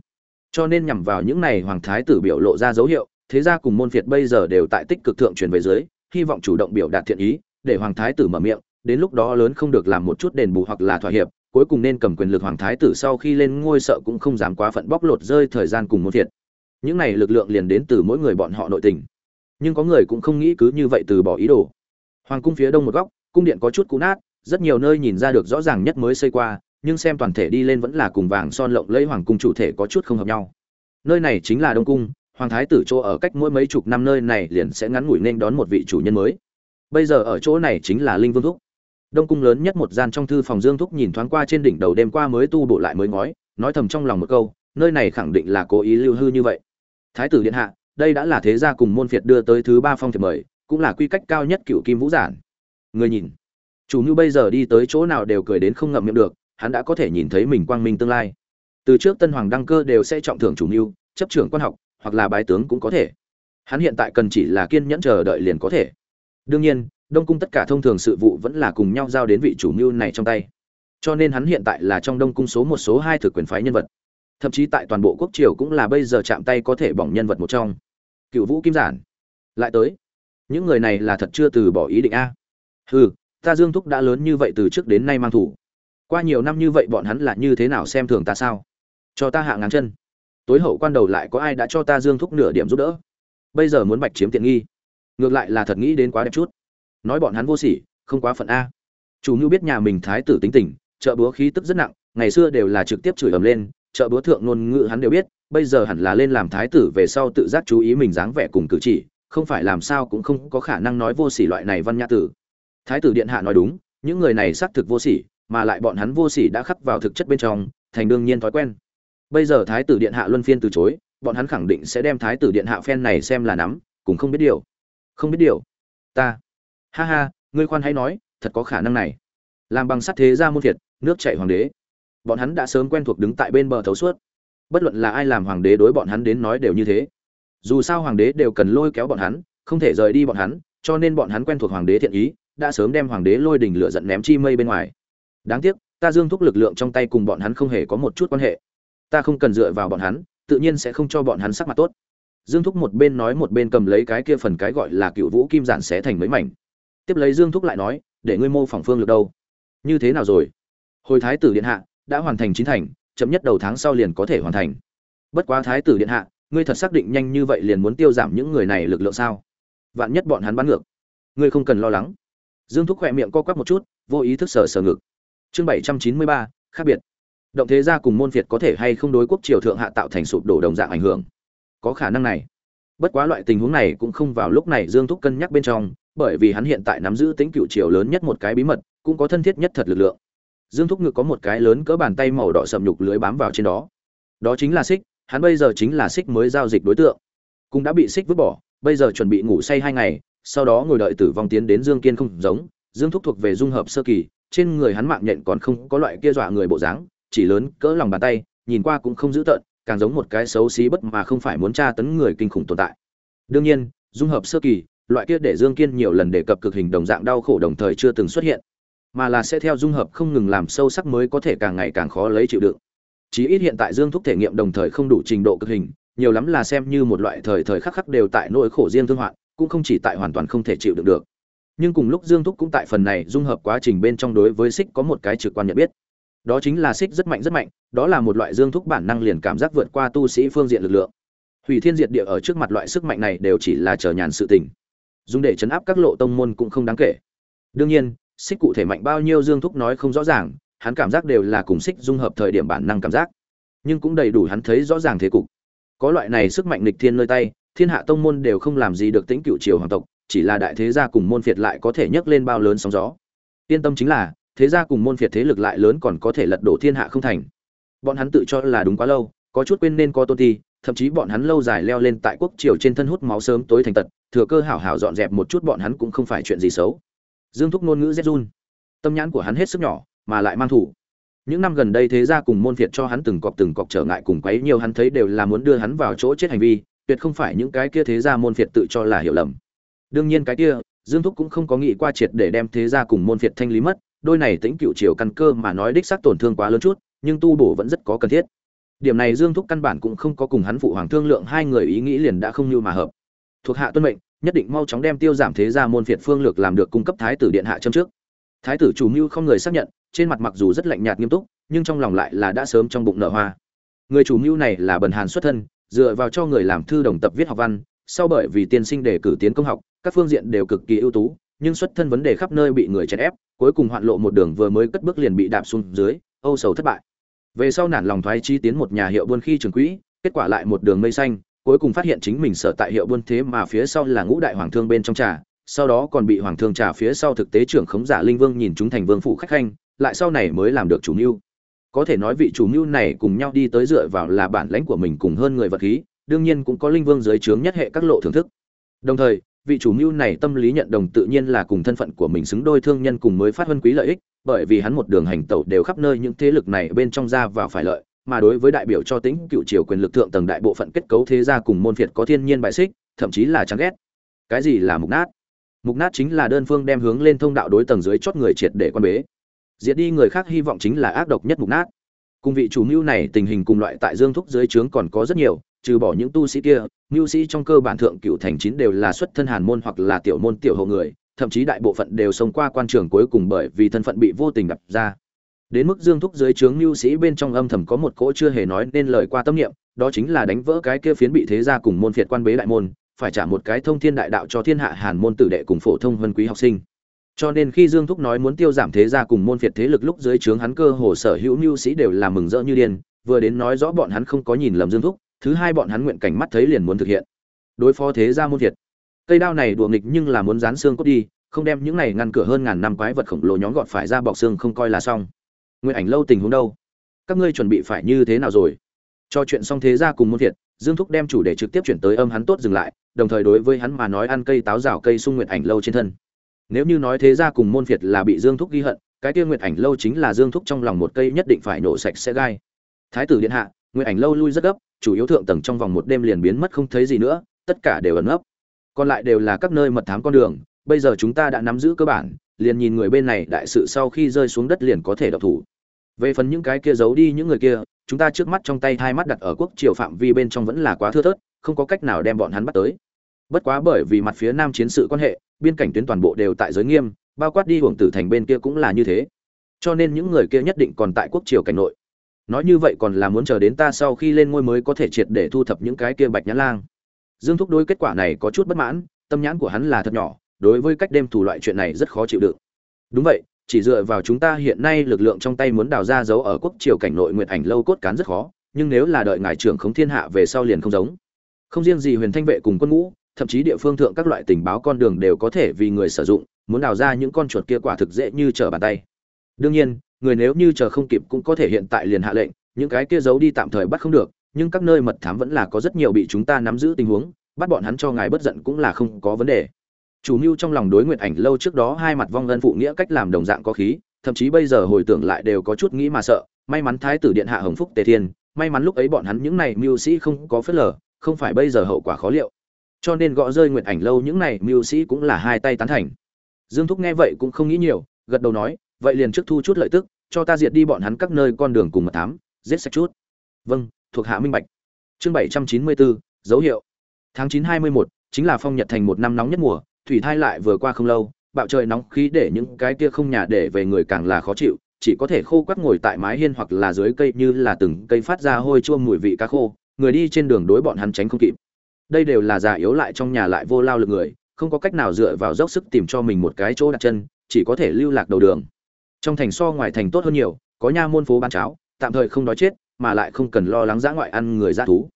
Cho nên nhằm vào những này hoàng thái tử biểu lộ ra dấu hiệu, thế gia cùng môn phiệt bây giờ đều tại tích cực thượng truyền về dưới, hy vọng chủ động biểu đạt thiện ý, để hoàng thái tử mở miệng, đến lúc đó lớn không được làm một chút đền bù hoặc là thỏa hiệp, cuối cùng nên cầm quyền lực hoàng thái tử sau khi lên ngôi sợ cũng không dám quá phận bóc lột rơi thời gian cùng môn phiệt những này lực lượng liền đến từ mỗi người bọn họ nội tình. Nhưng có người cũng không nghĩ cứ như vậy từ bỏ ý đồ. Hoàng cung phía đông một góc, cung điện có chút cũ nát, rất nhiều nơi nhìn ra được rõ ràng nhất mới xây qua, nhưng xem toàn thể đi lên vẫn là cùng vàng son lộng lẫy hoàng cung chủ thể có chút không hợp nhau. Nơi này chính là đông cung, hoàng thái tử chỗ ở cách mỗi mấy chục năm nơi này liền sẽ ngắn ngủi nên đón một vị chủ nhân mới. Bây giờ ở chỗ này chính là linh vương thúc. Đông cung lớn nhất một gian trong thư phòng dương thúc nhìn thoáng qua trên đỉnh đầu đêm qua mới tu bổ lại mới ngói, nói thầm trong lòng một câu, nơi này khẳng định là cố ý lưu hư như vậy thái tử điện hạ, đây đã là thế gia cùng môn phiệt đưa tới thứ ba phong thiệp mời, cũng là quy cách cao nhất cựu kim vũ giản. Người nhìn, chủ như bây giờ đi tới chỗ nào đều cười đến không ngậm miệng được, hắn đã có thể nhìn thấy mình quang minh tương lai. Từ trước tân hoàng đăng cơ đều sẽ trọng thưởng chủ mưu, chấp trưởng quan học, hoặc là bái tướng cũng có thể. Hắn hiện tại cần chỉ là kiên nhẫn chờ đợi liền có thể. Đương nhiên, đông cung tất cả thông thường sự vụ vẫn là cùng nhau giao đến vị chủ mưu này trong tay. Cho nên hắn hiện tại là trong đông cung số một, số hai thực quyền phái nhân vật thậm chí tại toàn bộ quốc triều cũng là bây giờ chạm tay có thể bỏng nhân vật một trong. Cựu vũ kim giản, lại tới. Những người này là thật chưa từ bỏ ý định a. Hừ, ta dương thúc đã lớn như vậy từ trước đến nay mang thủ. Qua nhiều năm như vậy bọn hắn là như thế nào xem thường ta sao? Cho ta hạ ngáng chân. Tối hậu quan đầu lại có ai đã cho ta dương thúc nửa điểm giúp đỡ? Bây giờ muốn bạch chiếm tiện nghi. Ngược lại là thật nghĩ đến quá đẹp chút. Nói bọn hắn vô sỉ, không quá phận a. Chủ mưu biết nhà mình thái tử tính tình, trợ búa khí tức rất nặng, ngày xưa đều là trực tiếp chửi ầm lên chợ búa thượng ngôn ngữ hắn đều biết, bây giờ hẳn là lên làm thái tử về sau tự giác chú ý mình dáng vẻ cùng cử chỉ, không phải làm sao cũng không có khả năng nói vô sỉ loại này văn nhã tử. Thái tử điện hạ nói đúng, những người này xác thực vô sỉ, mà lại bọn hắn vô sỉ đã khắc vào thực chất bên trong, thành đương nhiên thói quen. Bây giờ thái tử điện hạ luân phiên từ chối, bọn hắn khẳng định sẽ đem thái tử điện hạ phen này xem là nắm, cũng không biết điều. Không biết điều. Ta. Ha ha, ngươi khoan hãy nói, thật có khả năng này. Làm bằng sắt thế ra môn thiệt, nước chảy hoàng đế bọn hắn đã sớm quen thuộc đứng tại bên bờ thấu suốt. Bất luận là ai làm hoàng đế đối bọn hắn đến nói đều như thế. Dù sao hoàng đế đều cần lôi kéo bọn hắn, không thể rời đi bọn hắn, cho nên bọn hắn quen thuộc hoàng đế thiện ý, đã sớm đem hoàng đế lôi đỉnh lửa giận ném chi mây bên ngoài. Đáng tiếc, ta dương thúc lực lượng trong tay cùng bọn hắn không hề có một chút quan hệ. Ta không cần dựa vào bọn hắn, tự nhiên sẽ không cho bọn hắn sắc mặt tốt. Dương thúc một bên nói một bên cầm lấy cái kia phần cái gọi là cựu vũ kim giản xé thành mấy mảnh. Tiếp lấy dương thúc lại nói, để ngươi mô phỏng phương lực đâu? Như thế nào rồi? Hồi thái tử điện hạ đã hoàn thành chín thành, chậm nhất đầu tháng sau liền có thể hoàn thành. Bất quá thái tử điện hạ, ngươi thật xác định nhanh như vậy liền muốn tiêu giảm những người này lực lượng sao? Vạn nhất bọn hắn bắn ngược, ngươi không cần lo lắng. Dương thúc khỏe miệng co quắp một chút, vô ý thức sờ sờ ngực. Chương bảy trăm chín mươi ba, khác biệt. Động thế gia cùng môn việt có thể hay không đối quốc triều thượng hạ tạo thành sụp đổ đồng dạng ảnh hưởng? Có khả năng này. Bất quá loại tình huống này cũng không vào lúc này dương thúc cân nhắc bên trong, bởi vì hắn hiện tại nắm giữ tính cựu triều lớn nhất một cái bí mật, cũng có thân thiết nhất thật lực lượng dương thúc ngực có một cái lớn cỡ bàn tay màu đỏ sầm nhục lưới bám vào trên đó. Đó chính là xích hắn bây giờ chính là xích mới giao dịch đối tượng. Cũng đã bị xích vứt bỏ, bây giờ chuẩn bị ngủ say hai ngày, sau đó ngồi đợi tử vong tiến đến dương kiên không giống, dương thúc thuộc về dung hợp sơ kỳ, trên người hắn mạng nhện còn không có loại kia dọa người bộ dáng, chỉ lớn cỡ lòng bàn tay, nhìn qua cũng không dữ tợn, càng giống một cái xấu xí bất mà không phải muốn tra tấn người kinh khủng tồn tại. Đương nhiên, dung hợp sơ kỳ, loại kia để dương kiên nhiều lần đề cập cực hình đồng dạng đau khổ đồng thời chưa từng xuất hiện mà là sẽ theo dung hợp không ngừng làm sâu sắc mới có thể càng ngày càng khó lấy chịu đựng. Chí ít hiện tại dương thúc thể nghiệm đồng thời không đủ trình độ cực hình, nhiều lắm là xem như một loại thời thời khắc khắc đều tại nỗi khổ riêng thương hoạn, cũng không chỉ tại hoàn toàn không thể chịu đựng được. Nhưng cùng lúc dương thúc cũng tại phần này dung hợp quá trình bên trong đối với xích có một cái trực quan nhận biết. Đó chính là xích rất mạnh rất mạnh, đó là một loại dương thúc bản năng liền cảm giác vượt qua tu sĩ phương diện lực lượng. Hủy thiên diệt địa ở trước mặt loại sức mạnh này đều chỉ là chờ nhàn sự tình. Dùng để chấn áp các lộ tông môn cũng không đáng kể. Đương nhiên xích cụ thể mạnh bao nhiêu dương thúc nói không rõ ràng, hắn cảm giác đều là cùng xích dung hợp thời điểm bản năng cảm giác. Nhưng cũng đầy đủ hắn thấy rõ ràng thế cục. Có loại này sức mạnh lịch thiên nơi tay, thiên hạ tông môn đều không làm gì được tính cựu triều hoàng tộc, chỉ là đại thế gia cùng môn phiệt lại có thể nhấc lên bao lớn sóng gió. Yên tâm chính là, thế gia cùng môn phiệt thế lực lại lớn còn có thể lật đổ thiên hạ không thành. Bọn hắn tự cho là đúng quá lâu, có chút quên nên có tôn ti, thậm chí bọn hắn lâu dài leo lên tại quốc triều trên thân hút máu sớm tối thành tật, thừa cơ hảo hảo dọn dẹp một chút bọn hắn cũng không phải chuyện gì xấu dương thúc ngôn ngữ rét run. Tâm nhãn của hắn hết sức nhỏ, mà lại mang thủ. Những năm gần đây thế gia cùng môn phiệt cho hắn từng cọp từng cọp trở ngại cùng quấy nhiều hắn thấy đều là muốn đưa hắn vào chỗ chết hành vi, tuyệt không phải những cái kia thế gia môn phiệt tự cho là hiểu lầm. Đương nhiên cái kia, dương thúc cũng không có nghĩ qua triệt để đem thế gia cùng môn phiệt thanh lý mất, đôi này tĩnh cựu chiều căn cơ mà nói đích xác tổn thương quá lớn chút, nhưng tu bổ vẫn rất có cần thiết. Điểm này dương thúc căn bản cũng không có cùng hắn phụ hoàng thương lượng, hai người ý nghĩ liền đã không như mà hợp thuộc hạ tuân mệnh, nhất định mau chóng đem tiêu giảm thế gia môn phiệt phương lược làm được cung cấp thái tử điện hạ châm trước. Thái tử chủ mưu không người xác nhận, trên mặt mặc dù rất lạnh nhạt nghiêm túc, nhưng trong lòng lại là đã sớm trong bụng nở hoa. Người chủ mưu này là bần hàn xuất thân, dựa vào cho người làm thư đồng tập viết học văn, sau bởi vì tiên sinh đề cử tiến công học, các phương diện đều cực kỳ ưu tú, nhưng xuất thân vấn đề khắp nơi bị người chèn ép, cuối cùng hoạn lộ một đường vừa mới cất bước liền bị đạp xuống dưới, âu sầu thất bại. Về sau nản lòng thoái chi tiến một nhà hiệu buôn khi trường quỹ, kết quả lại một đường mây xanh cuối cùng phát hiện chính mình sở tại hiệu buôn thế mà phía sau là ngũ đại hoàng thương bên trong trà, sau đó còn bị hoàng thương trà phía sau thực tế trưởng khống giả linh vương nhìn chúng thành vương phụ khách khanh, lại sau này mới làm được chủ mưu. Có thể nói vị chủ mưu này cùng nhau đi tới dựa vào là bản lãnh của mình cùng hơn người vật khí, đương nhiên cũng có linh vương dưới trướng nhất hệ các lộ thưởng thức. Đồng thời, vị chủ mưu này tâm lý nhận đồng tự nhiên là cùng thân phận của mình xứng đôi thương nhân cùng mới phát huân quý lợi ích, bởi vì hắn một đường hành tẩu đều khắp nơi những thế lực này bên trong ra vào phải lợi mà đối với đại biểu cho tính cựu triều quyền lực thượng tầng đại bộ phận kết cấu thế gia cùng môn phiệt có thiên nhiên bại xích, thậm chí là chán ghét. Cái gì là mục nát? Mục nát chính là đơn phương đem hướng lên thông đạo đối tầng dưới chót người triệt để quan bế. Diệt đi người khác hy vọng chính là ác độc nhất mục nát. Cùng vị chủ mưu này tình hình cùng loại tại dương thúc dưới trướng còn có rất nhiều, trừ bỏ những tu sĩ kia, mưu sĩ trong cơ bản thượng cựu thành chín đều là xuất thân hàn môn hoặc là tiểu môn tiểu hộ người, thậm chí đại bộ phận đều sống qua quan trường cuối cùng bởi vì thân phận bị vô tình gặp ra đến mức dương thúc dưới trướng Lưu sĩ bên trong âm thầm có một cỗ chưa hề nói nên lời qua tâm niệm, đó chính là đánh vỡ cái kia phiến bị thế gia cùng môn phiệt quan bế đại môn, phải trả một cái thông thiên đại đạo cho thiên hạ hàn môn tử đệ cùng phổ thông vân quý học sinh. Cho nên khi dương thúc nói muốn tiêu giảm thế gia cùng môn phiệt thế lực lúc dưới trướng hắn cơ hồ sở hữu Lưu sĩ đều là mừng rỡ như điên, vừa đến nói rõ bọn hắn không có nhìn lầm dương thúc, thứ hai bọn hắn nguyện cảnh mắt thấy liền muốn thực hiện. Đối phó thế gia môn phiệt. Cây đao này đùa nghịch nhưng là muốn dán xương cốt đi, không đem những này ngăn cửa hơn ngàn năm quái vật khổng lồ nhóm gọn phải ra bọc xương không coi là xong nguyện ảnh lâu tình huống đâu? Các ngươi chuẩn bị phải như thế nào rồi? Cho chuyện xong thế gia cùng môn thiệt, dương thúc đem chủ đề trực tiếp chuyển tới âm hắn tốt dừng lại, đồng thời đối với hắn mà nói ăn cây táo rào cây sung nguyện ảnh lâu trên thân. Nếu như nói thế gia cùng môn phiệt là bị dương thúc ghi hận, cái kia nguyện ảnh lâu chính là dương thúc trong lòng một cây nhất định phải nổ sạch sẽ gai. Thái tử điện hạ nguyện ảnh lâu lui rất gấp, chủ yếu thượng tầng trong vòng một đêm liền biến mất không thấy gì nữa, tất cả đều ẩn ấp còn lại đều là các nơi mật thám con đường, bây giờ chúng ta đã nắm giữ cơ bản, liền nhìn người bên này đại sự sau khi rơi xuống đất liền có thể độc thủ về phần những cái kia giấu đi những người kia, chúng ta trước mắt trong tay hai mắt đặt ở quốc triều phạm vi bên trong vẫn là quá thưa thớt, không có cách nào đem bọn hắn bắt tới. Bất quá bởi vì mặt phía nam chiến sự quan hệ, biên cảnh tuyến toàn bộ đều tại giới nghiêm, bao quát đi hưởng tử thành bên kia cũng là như thế. Cho nên những người kia nhất định còn tại quốc triều cảnh nội. Nói như vậy còn là muốn chờ đến ta sau khi lên ngôi mới có thể triệt để thu thập những cái kia bạch nhãn lang. Dương thúc đối kết quả này có chút bất mãn, tâm nhãn của hắn là thật nhỏ, đối với cách đêm thủ loại chuyện này rất khó chịu đựng. Đúng vậy chỉ dựa vào chúng ta hiện nay lực lượng trong tay muốn đào ra dấu ở quốc triều cảnh nội nguyện ảnh lâu cốt cán rất khó, nhưng nếu là đợi ngài trưởng khống thiên hạ về sau liền không giống. Không riêng gì huyền thanh vệ cùng quân ngũ, thậm chí địa phương thượng các loại tình báo con đường đều có thể vì người sử dụng, muốn đào ra những con chuột kia quả thực dễ như trở bàn tay. Đương nhiên, người nếu như chờ không kịp cũng có thể hiện tại liền hạ lệnh, những cái kia giấu đi tạm thời bắt không được, nhưng các nơi mật thám vẫn là có rất nhiều bị chúng ta nắm giữ tình huống, bắt bọn hắn cho ngài bất giận cũng là không có vấn đề chủ mưu trong lòng đối nguyện ảnh lâu trước đó hai mặt vong ân phụ nghĩa cách làm đồng dạng có khí, thậm chí bây giờ hồi tưởng lại đều có chút nghĩ mà sợ. May mắn thái tử điện hạ hồng phúc tề thiên, may mắn lúc ấy bọn hắn những này mưu sĩ không có phớt lờ, không phải bây giờ hậu quả khó liệu. Cho nên gõ rơi nguyện ảnh lâu những này mưu sĩ cũng là hai tay tán thành. Dương thúc nghe vậy cũng không nghĩ nhiều, gật đầu nói, vậy liền trước thu chút lợi tức, cho ta diệt đi bọn hắn các nơi con đường cùng mật thám, giết sạch chút. Vâng thuộc hạ minh bạch. Chương bảy trăm chín mươi bốn, dấu hiệu. Tháng chín hai mươi một chính là phong nhật thành một năm nóng nhất mùa thủy thai lại vừa qua không lâu, bạo trời nóng khí để những cái kia không nhà để về người càng là khó chịu, chỉ có thể khô quắt ngồi tại mái hiên hoặc là dưới cây như là từng cây phát ra hôi chua mùi vị cá khô, người đi trên đường đối bọn hắn tránh không kịp. Đây đều là già yếu lại trong nhà lại vô lao lực người, không có cách nào dựa vào dốc sức tìm cho mình một cái chỗ đặt chân, chỉ có thể lưu lạc đầu đường. Trong thành so ngoài thành tốt hơn nhiều, có nha môn phố bán cháo, tạm thời không đói chết, mà lại không cần lo lắng dã ngoại ăn người ra thú.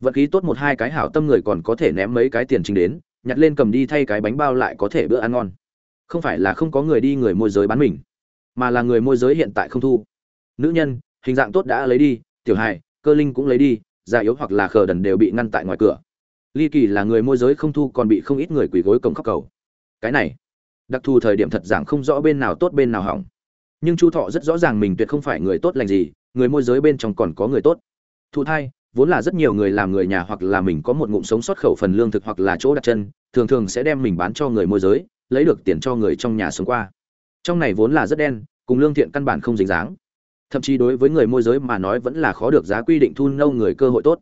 Vận khí tốt một hai cái hảo tâm người còn có thể ném mấy cái tiền chính đến nhặt lên cầm đi thay cái bánh bao lại có thể bữa ăn ngon. Không phải là không có người đi người môi giới bán mình, mà là người môi giới hiện tại không thu. Nữ nhân, hình dạng tốt đã lấy đi, tiểu hài, cơ linh cũng lấy đi, già yếu hoặc là khờ đần đều bị ngăn tại ngoài cửa. Ly kỳ là người môi giới không thu còn bị không ít người quỳ gối cổng khóc cầu. Cái này, đặc thù thời điểm thật giảng không rõ bên nào tốt bên nào hỏng. Nhưng chu thọ rất rõ ràng mình tuyệt không phải người tốt lành gì, người môi giới bên trong còn có người tốt. Thụ thai vốn là rất nhiều người làm người nhà hoặc là mình có một ngụm sống sót khẩu phần lương thực hoặc là chỗ đặt chân, thường thường sẽ đem mình bán cho người môi giới, lấy được tiền cho người trong nhà sống qua. Trong này vốn là rất đen, cùng lương thiện căn bản không dính dáng. Thậm chí đối với người môi giới mà nói vẫn là khó được giá quy định thu nâu người cơ hội tốt.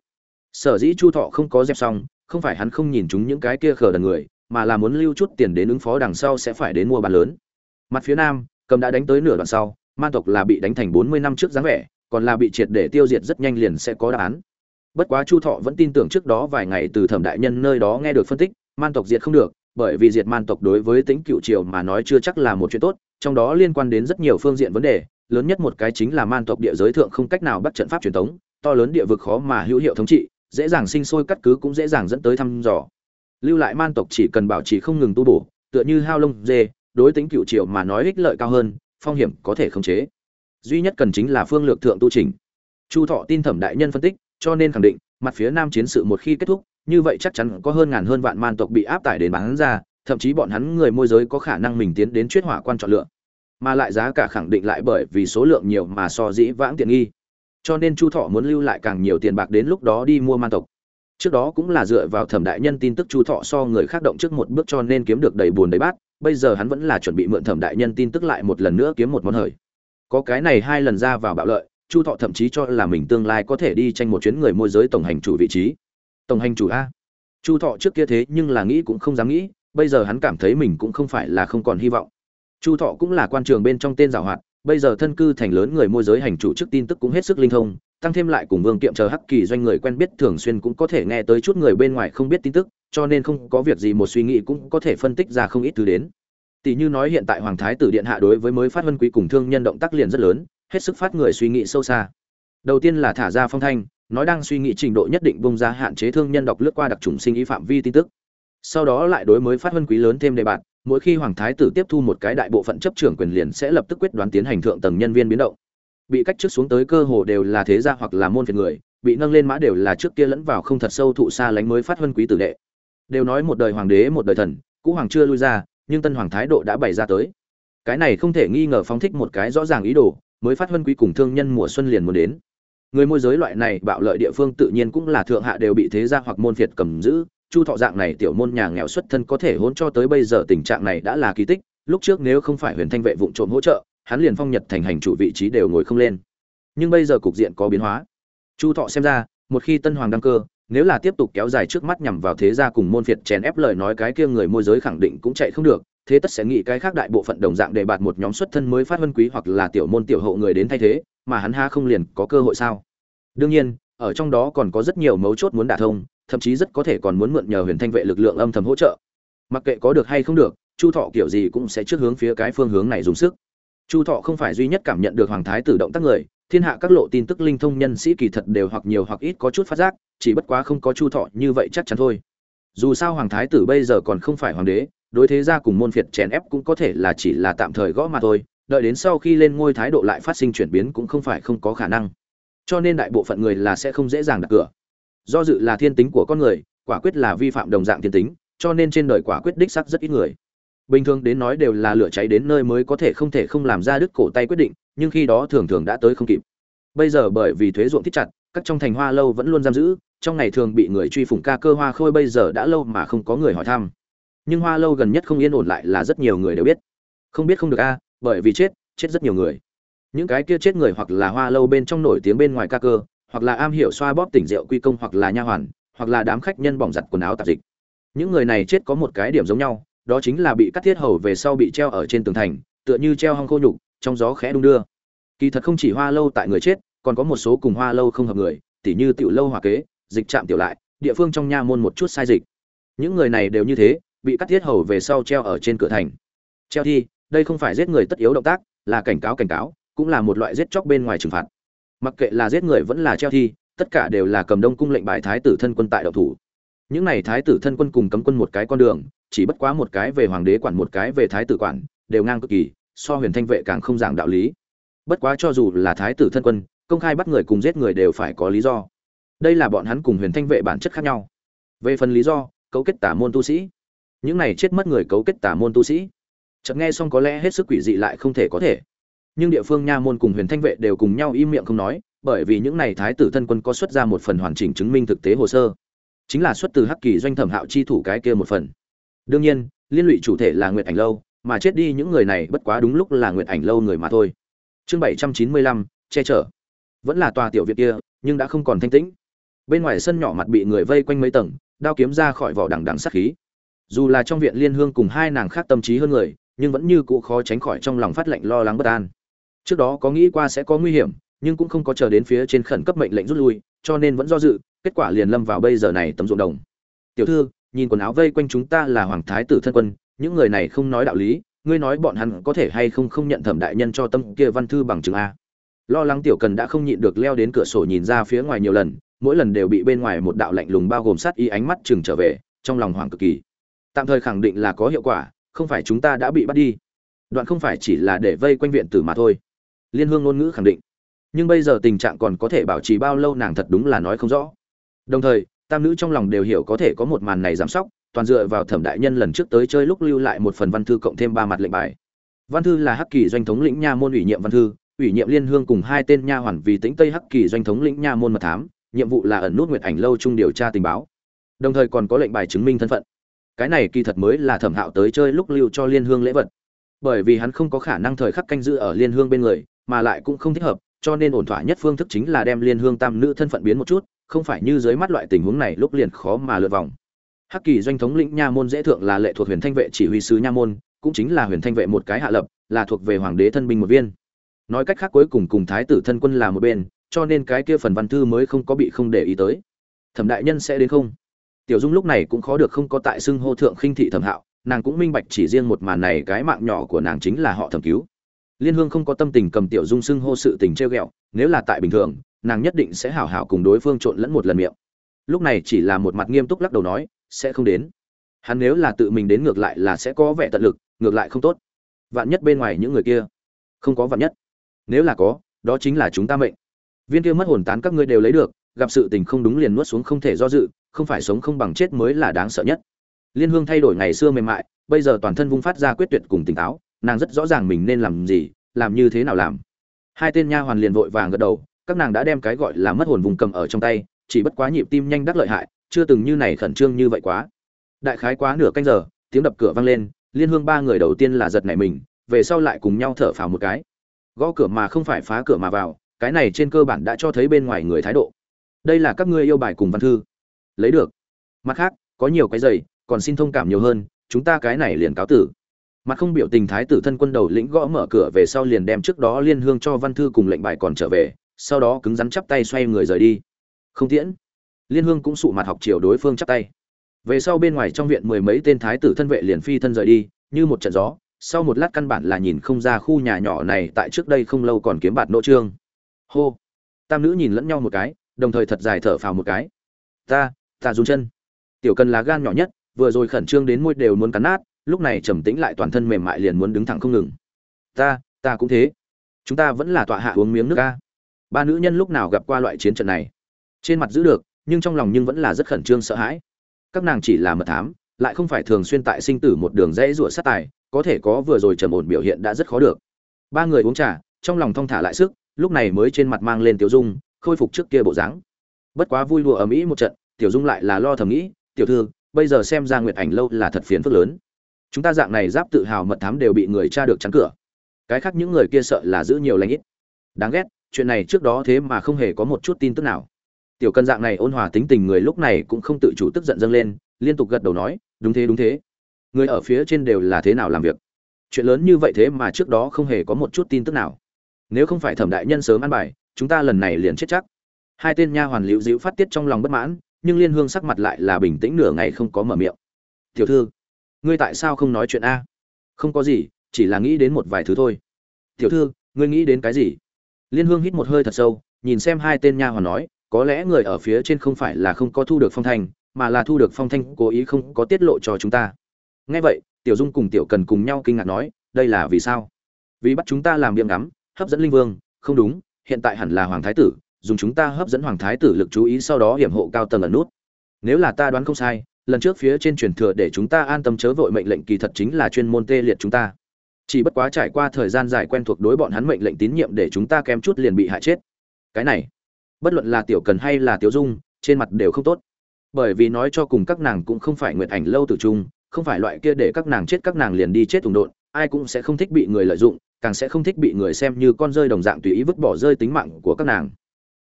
Sở dĩ chu thọ không có dẹp xong, không phải hắn không nhìn chúng những cái kia khờ đần người, mà là muốn lưu chút tiền đến ứng phó đằng sau sẽ phải đến mua bán lớn. Mặt phía nam, cầm đã đánh tới nửa đoạn sau man tộc là bị đánh thành bốn mươi năm trước dáng vẻ, còn là bị triệt để tiêu diệt rất nhanh liền sẽ có đáp án bất quá chu thọ vẫn tin tưởng trước đó vài ngày từ thẩm đại nhân nơi đó nghe được phân tích, man tộc diệt không được, bởi vì diệt man tộc đối với tính cựu triều mà nói chưa chắc là một chuyện tốt, trong đó liên quan đến rất nhiều phương diện vấn đề, lớn nhất một cái chính là man tộc địa giới thượng không cách nào bắt trận pháp truyền thống, to lớn địa vực khó mà hữu hiệu thống trị, dễ dàng sinh sôi cắt cứ cũng dễ dàng dẫn tới thăm dò. Lưu lại man tộc chỉ cần bảo trì không ngừng tu bổ, tựa như hao lông dê, đối tính cựu triều mà nói ích lợi cao hơn, phong hiểm có thể khống chế. Duy nhất cần chính là phương lược thượng tu trình chu thọ tin thẩm đại nhân phân tích cho nên khẳng định, mặt phía nam chiến sự một khi kết thúc, như vậy chắc chắn có hơn ngàn hơn vạn man tộc bị áp tải đến bán ra, thậm chí bọn hắn người môi giới có khả năng mình tiến đến chuyết hỏa quan chọn lựa. Mà lại giá cả khẳng định lại bởi vì số lượng nhiều mà so dĩ vãng tiện nghi. Cho nên chu thọ muốn lưu lại càng nhiều tiền bạc đến lúc đó đi mua man tộc. Trước đó cũng là dựa vào thẩm đại nhân tin tức chu thọ so người khác động trước một bước cho nên kiếm được đầy buồn đầy bát, bây giờ hắn vẫn là chuẩn bị mượn thẩm đại nhân tin tức lại một lần nữa kiếm một món hời. Có cái này hai lần ra vào bạo lợi chu thọ thậm chí cho là mình tương lai có thể đi tranh một chuyến người môi giới tổng hành chủ vị trí. Tổng hành chủ a. Chu thọ trước kia thế nhưng là nghĩ cũng không dám nghĩ, bây giờ hắn cảm thấy mình cũng không phải là không còn hy vọng. Chu thọ cũng là quan trường bên trong tên giảo hoạt, bây giờ thân cư thành lớn người môi giới hành chủ trước tin tức cũng hết sức linh thông, tăng thêm lại cùng vương kiệm chờ hắc kỳ doanh người quen biết thường xuyên cũng có thể nghe tới chút người bên ngoài không biết tin tức, cho nên không có việc gì một suy nghĩ cũng có thể phân tích ra không ít thứ đến. Tỷ như nói hiện tại hoàng thái tử điện hạ đối với mới phát vân quý cùng thương nhân động tác liền rất lớn hết sức phát người suy nghĩ sâu xa. Đầu tiên là thả ra phong thanh, nói đang suy nghĩ trình độ nhất định bung ra hạn chế thương nhân đọc lướt qua đặc trùng sinh ý phạm vi tin tức. Sau đó lại đối mới phát huân quý lớn thêm đề bạt, mỗi khi hoàng thái tử tiếp thu một cái đại bộ phận chấp trưởng quyền liền sẽ lập tức quyết đoán tiến hành thượng tầng nhân viên biến động. Bị cách trước xuống tới cơ hồ đều là thế gia hoặc là môn phiệt người, bị nâng lên mã đều là trước kia lẫn vào không thật sâu thụ xa lánh mới phát huân quý tử đệ. Đều nói một đời hoàng đế một đời thần, cũ hoàng chưa lui ra, nhưng tân hoàng thái độ đã bày ra tới. Cái này không thể nghi ngờ phóng thích một cái rõ ràng ý đồ mới phát huân quý cùng thương nhân mùa xuân liền muốn đến. Người môi giới loại này bạo lợi địa phương tự nhiên cũng là thượng hạ đều bị thế gia hoặc môn phiệt cầm giữ, chu thọ dạng này tiểu môn nhà nghèo xuất thân có thể hôn cho tới bây giờ tình trạng này đã là kỳ tích, lúc trước nếu không phải huyền thanh vệ vụ trộm hỗ trợ, hắn liền phong nhật thành hành chủ vị trí đều ngồi không lên. Nhưng bây giờ cục diện có biến hóa. Chu thọ xem ra, một khi tân hoàng đăng cơ, nếu là tiếp tục kéo dài trước mắt nhằm vào thế gia cùng môn phiệt chèn ép lời nói cái kia người môi giới khẳng định cũng chạy không được thế tất sẽ nghĩ cái khác đại bộ phận đồng dạng để bạt một nhóm xuất thân mới phát huân quý hoặc là tiểu môn tiểu hậu người đến thay thế, mà hắn ha không liền có cơ hội sao? Đương nhiên, ở trong đó còn có rất nhiều mấu chốt muốn đả thông, thậm chí rất có thể còn muốn mượn nhờ huyền thanh vệ lực lượng âm thầm hỗ trợ. Mặc kệ có được hay không được, chu thọ kiểu gì cũng sẽ trước hướng phía cái phương hướng này dùng sức. Chu thọ không phải duy nhất cảm nhận được hoàng thái tử động tác người, thiên hạ các lộ tin tức linh thông nhân sĩ kỳ thật đều hoặc nhiều hoặc ít có chút phát giác, chỉ bất quá không có chu thọ như vậy chắc chắn thôi. Dù sao hoàng thái tử bây giờ còn không phải hoàng đế đối thế gia cùng môn phiệt chèn ép cũng có thể là chỉ là tạm thời gõ mà thôi, đợi đến sau khi lên ngôi thái độ lại phát sinh chuyển biến cũng không phải không có khả năng. Cho nên đại bộ phận người là sẽ không dễ dàng đặt cửa. Do dự là thiên tính của con người, quả quyết là vi phạm đồng dạng thiên tính, cho nên trên đời quả quyết đích sắc rất ít người. Bình thường đến nói đều là lửa cháy đến nơi mới có thể không thể không làm ra đứt cổ tay quyết định, nhưng khi đó thường thường đã tới không kịp. Bây giờ bởi vì thuế ruộng thích chặt, các trong thành hoa lâu vẫn luôn giam giữ, trong ngày thường bị người truy phủng ca cơ hoa khôi bây giờ đã lâu mà không có người hỏi thăm nhưng hoa lâu gần nhất không yên ổn lại là rất nhiều người đều biết. Không biết không được a, bởi vì chết chết rất nhiều người. Những cái kia chết người hoặc là hoa lâu bên trong nổi tiếng bên ngoài ca cơ, hoặc là am hiểu xoa bóp tỉnh rượu quy công hoặc là nha hoàn, hoặc là đám khách nhân bỏng giặt quần áo tạp dịch. Những người này chết có một cái điểm giống nhau, đó chính là bị cắt thiết hầu về sau bị treo ở trên tường thành, tựa như treo hong khô nhục, trong gió khẽ đung đưa. Kỳ thật không chỉ hoa lâu tại người chết, còn có một số cùng hoa lâu không hợp người, tỉ như tiểu lâu hòa kế, dịch trạm tiểu lại, địa phương trong nha môn một chút sai dịch. Những người này đều như thế bị cắt thiết hầu về sau treo ở trên cửa thành. Treo thi, đây không phải giết người tất yếu động tác, là cảnh cáo cảnh cáo, cũng là một loại giết chóc bên ngoài trừng phạt. Mặc kệ là giết người vẫn là treo thi, tất cả đều là cầm đông cung lệnh bài thái tử thân quân tại đậu thủ. Những này thái tử thân quân cùng cấm quân một cái con đường, chỉ bất quá một cái về hoàng đế quản một cái về thái tử quản, đều ngang cực kỳ, so huyền thanh vệ càng không giảng đạo lý. Bất quá cho dù là thái tử thân quân, công khai bắt người cùng giết người đều phải có lý do. Đây là bọn hắn cùng huyền thanh vệ bản chất khác nhau. Về phần lý do, cấu kết tả môn tu sĩ những này chết mất người cấu kết tả môn tu sĩ. Chợt nghe xong có lẽ hết sức quỷ dị lại không thể có thể. Nhưng địa phương nha môn cùng huyền thanh vệ đều cùng nhau im miệng không nói, bởi vì những này thái tử thân quân có xuất ra một phần hoàn chỉnh chứng minh thực tế hồ sơ. Chính là xuất từ hắc kỳ doanh thẩm hạo chi thủ cái kia một phần. Đương nhiên, liên lụy chủ thể là nguyệt ảnh lâu, mà chết đi những người này bất quá đúng lúc là nguyệt ảnh lâu người mà thôi. Chương bảy trăm chín mươi lăm, che chở. Vẫn là tòa tiểu viện kia, nhưng đã không còn thanh tĩnh. Bên ngoài sân nhỏ mặt bị người vây quanh mấy tầng, đao kiếm ra khỏi vỏ đằng đằng sát khí dù là trong viện liên hương cùng hai nàng khác tâm trí hơn người, nhưng vẫn như cũ khó tránh khỏi trong lòng phát lệnh lo lắng bất an. Trước đó có nghĩ qua sẽ có nguy hiểm, nhưng cũng không có chờ đến phía trên khẩn cấp mệnh lệnh rút lui, cho nên vẫn do dự, kết quả liền lâm vào bây giờ này tấm ruộng đồng. Tiểu thư, nhìn quần áo vây quanh chúng ta là hoàng thái tử thân quân, những người này không nói đạo lý, ngươi nói bọn hắn có thể hay không không nhận thẩm đại nhân cho tâm kia văn thư bằng chứng a? Lo lắng tiểu cần đã không nhịn được leo đến cửa sổ nhìn ra phía ngoài nhiều lần, mỗi lần đều bị bên ngoài một đạo lạnh lùng bao gồm sát y ánh mắt chừng trở về, trong lòng hoảng cực kỳ tạm thời khẳng định là có hiệu quả, không phải chúng ta đã bị bắt đi. Đoạn không phải chỉ là để vây quanh viện tử mà thôi. Liên hương ngôn ngữ khẳng định. Nhưng bây giờ tình trạng còn có thể bảo trì bao lâu nàng thật đúng là nói không rõ. Đồng thời, tam nữ trong lòng đều hiểu có thể có một màn này giám sóc, toàn dựa vào thẩm đại nhân lần trước tới chơi lúc lưu lại một phần văn thư cộng thêm ba mặt lệnh bài. Văn thư là hắc kỳ doanh thống lĩnh nha môn ủy nhiệm văn thư, ủy nhiệm liên hương cùng hai tên nha hoàn vì tính tây hắc kỳ doanh thống lĩnh nha môn mật thám, nhiệm vụ là ẩn nút nguyệt ảnh lâu chung điều tra tình báo. Đồng thời còn có lệnh bài chứng minh thân phận cái này kỳ thật mới là thẩm hạo tới chơi lúc lưu cho liên hương lễ vật. Bởi vì hắn không có khả năng thời khắc canh giữ ở liên hương bên người, mà lại cũng không thích hợp, cho nên ổn thỏa nhất phương thức chính là đem liên hương tam nữ thân phận biến một chút, không phải như dưới mắt loại tình huống này lúc liền khó mà lượt vòng. Hắc kỳ doanh thống lĩnh nha môn dễ thượng là lệ thuộc huyền thanh vệ chỉ huy sứ nha môn, cũng chính là huyền thanh vệ một cái hạ lập, là thuộc về hoàng đế thân binh một viên. Nói cách khác cuối cùng cùng thái tử thân quân là một bên, cho nên cái kia phần văn thư mới không có bị không để ý tới. Thẩm đại nhân sẽ đến không? Tiểu dung lúc này cũng khó được không có tại xưng hô thượng khinh thị thẩm hạo, nàng cũng minh bạch chỉ riêng một màn này cái mạng nhỏ của nàng chính là họ thẩm cứu. Liên hương không có tâm tình cầm tiểu dung xưng hô sự tình treo ghẹo, nếu là tại bình thường, nàng nhất định sẽ hảo hảo cùng đối phương trộn lẫn một lần miệng. Lúc này chỉ là một mặt nghiêm túc lắc đầu nói, sẽ không đến. Hắn nếu là tự mình đến ngược lại là sẽ có vẻ tận lực, ngược lại không tốt. Vạn nhất bên ngoài những người kia không có vạn nhất. Nếu là có, đó chính là chúng ta mệnh. Viên kia mất hồn tán các ngươi đều lấy được, gặp sự tình không đúng liền nuốt xuống không thể do dự không phải sống không bằng chết mới là đáng sợ nhất. Liên hương thay đổi ngày xưa mềm mại, bây giờ toàn thân vung phát ra quyết tuyệt cùng tỉnh táo, nàng rất rõ ràng mình nên làm gì, làm như thế nào làm. Hai tên nha hoàn liền vội vàng gật đầu, các nàng đã đem cái gọi là mất hồn vùng cầm ở trong tay, chỉ bất quá nhịp tim nhanh đắc lợi hại, chưa từng như này khẩn trương như vậy quá. Đại khái quá nửa canh giờ, tiếng đập cửa vang lên, liên hương ba người đầu tiên là giật nảy mình, về sau lại cùng nhau thở phào một cái. Gõ cửa mà không phải phá cửa mà vào, cái này trên cơ bản đã cho thấy bên ngoài người thái độ. Đây là các ngươi yêu bài cùng văn thư lấy được. Mặt khác, có nhiều cái giày, còn xin thông cảm nhiều hơn, chúng ta cái này liền cáo tử. Mặt không biểu tình thái tử thân quân đầu lĩnh gõ mở cửa về sau liền đem trước đó liên hương cho văn thư cùng lệnh bài còn trở về, sau đó cứng rắn chắp tay xoay người rời đi. Không tiễn. Liên hương cũng sụ mặt học chiều đối phương chắp tay. Về sau bên ngoài trong viện mười mấy tên thái tử thân vệ liền phi thân rời đi, như một trận gió, sau một lát căn bản là nhìn không ra khu nhà nhỏ này tại trước đây không lâu còn kiếm bạt nỗ trương. Hô. Tam nữ nhìn lẫn nhau một cái, đồng thời thật dài thở phào một cái. Ta ta run chân. Tiểu cần là gan nhỏ nhất, vừa rồi khẩn trương đến môi đều muốn cắn nát, lúc này trầm tĩnh lại toàn thân mềm mại liền muốn đứng thẳng không ngừng. Ta ta cũng thế. Chúng ta vẫn là tọa hạ uống miếng nước ca. Ba nữ nhân lúc nào gặp qua loại chiến trận này? Trên mặt giữ được, nhưng trong lòng nhưng vẫn là rất khẩn trương sợ hãi. Các nàng chỉ là mật thám, lại không phải thường xuyên tại sinh tử một đường dãy rủa sát tài, có thể có vừa rồi trầm ổn biểu hiện đã rất khó được. Ba người uống trà, trong lòng thong thả lại sức, lúc này mới trên mặt mang lên tiểu dung, khôi phục trước kia bộ dáng. Bất quá vui đùa ở mỹ một trận tiểu dung lại là lo thầm nghĩ, tiểu thư, bây giờ xem ra nguyệt ảnh lâu là thật phiền phức lớn. Chúng ta dạng này giáp tự hào mật thám đều bị người cha được chắn cửa. Cái khác những người kia sợ là giữ nhiều lãnh ít. Đáng ghét, chuyện này trước đó thế mà không hề có một chút tin tức nào. Tiểu cân dạng này ôn hòa tính tình người lúc này cũng không tự chủ tức giận dâng lên, liên tục gật đầu nói, đúng thế đúng thế. Người ở phía trên đều là thế nào làm việc? Chuyện lớn như vậy thế mà trước đó không hề có một chút tin tức nào. Nếu không phải thẩm đại nhân sớm ăn bài, chúng ta lần này liền chết chắc. Hai tên nha hoàn liễu dịu phát tiết trong lòng bất mãn nhưng liên hương sắc mặt lại là bình tĩnh nửa ngày không có mở miệng. Tiểu thư, ngươi tại sao không nói chuyện a? Không có gì, chỉ là nghĩ đến một vài thứ thôi. Tiểu thư, ngươi nghĩ đến cái gì? Liên hương hít một hơi thật sâu, nhìn xem hai tên nha hoàn nói, có lẽ người ở phía trên không phải là không có thu được phong thanh, mà là thu được phong thanh cố ý không có tiết lộ cho chúng ta. Nghe vậy, tiểu dung cùng tiểu cần cùng nhau kinh ngạc nói, đây là vì sao? Vì bắt chúng ta làm miệng ngắm, hấp dẫn linh vương, không đúng, hiện tại hẳn là hoàng thái tử dùng chúng ta hấp dẫn hoàng thái tử lực chú ý sau đó hiểm hộ cao tầng ẩn nút. Nếu là ta đoán không sai, lần trước phía trên truyền thừa để chúng ta an tâm chớ vội mệnh lệnh kỳ thật chính là chuyên môn tê liệt chúng ta. Chỉ bất quá trải qua thời gian dài quen thuộc đối bọn hắn mệnh lệnh tín nhiệm để chúng ta kém chút liền bị hại chết. Cái này, bất luận là tiểu cần hay là tiểu dung, trên mặt đều không tốt. Bởi vì nói cho cùng các nàng cũng không phải nguyện ảnh lâu tử trung, không phải loại kia để các nàng chết các nàng liền đi chết tùng độn, ai cũng sẽ không thích bị người lợi dụng, càng sẽ không thích bị người xem như con rơi đồng dạng tùy ý vứt bỏ rơi tính mạng của các nàng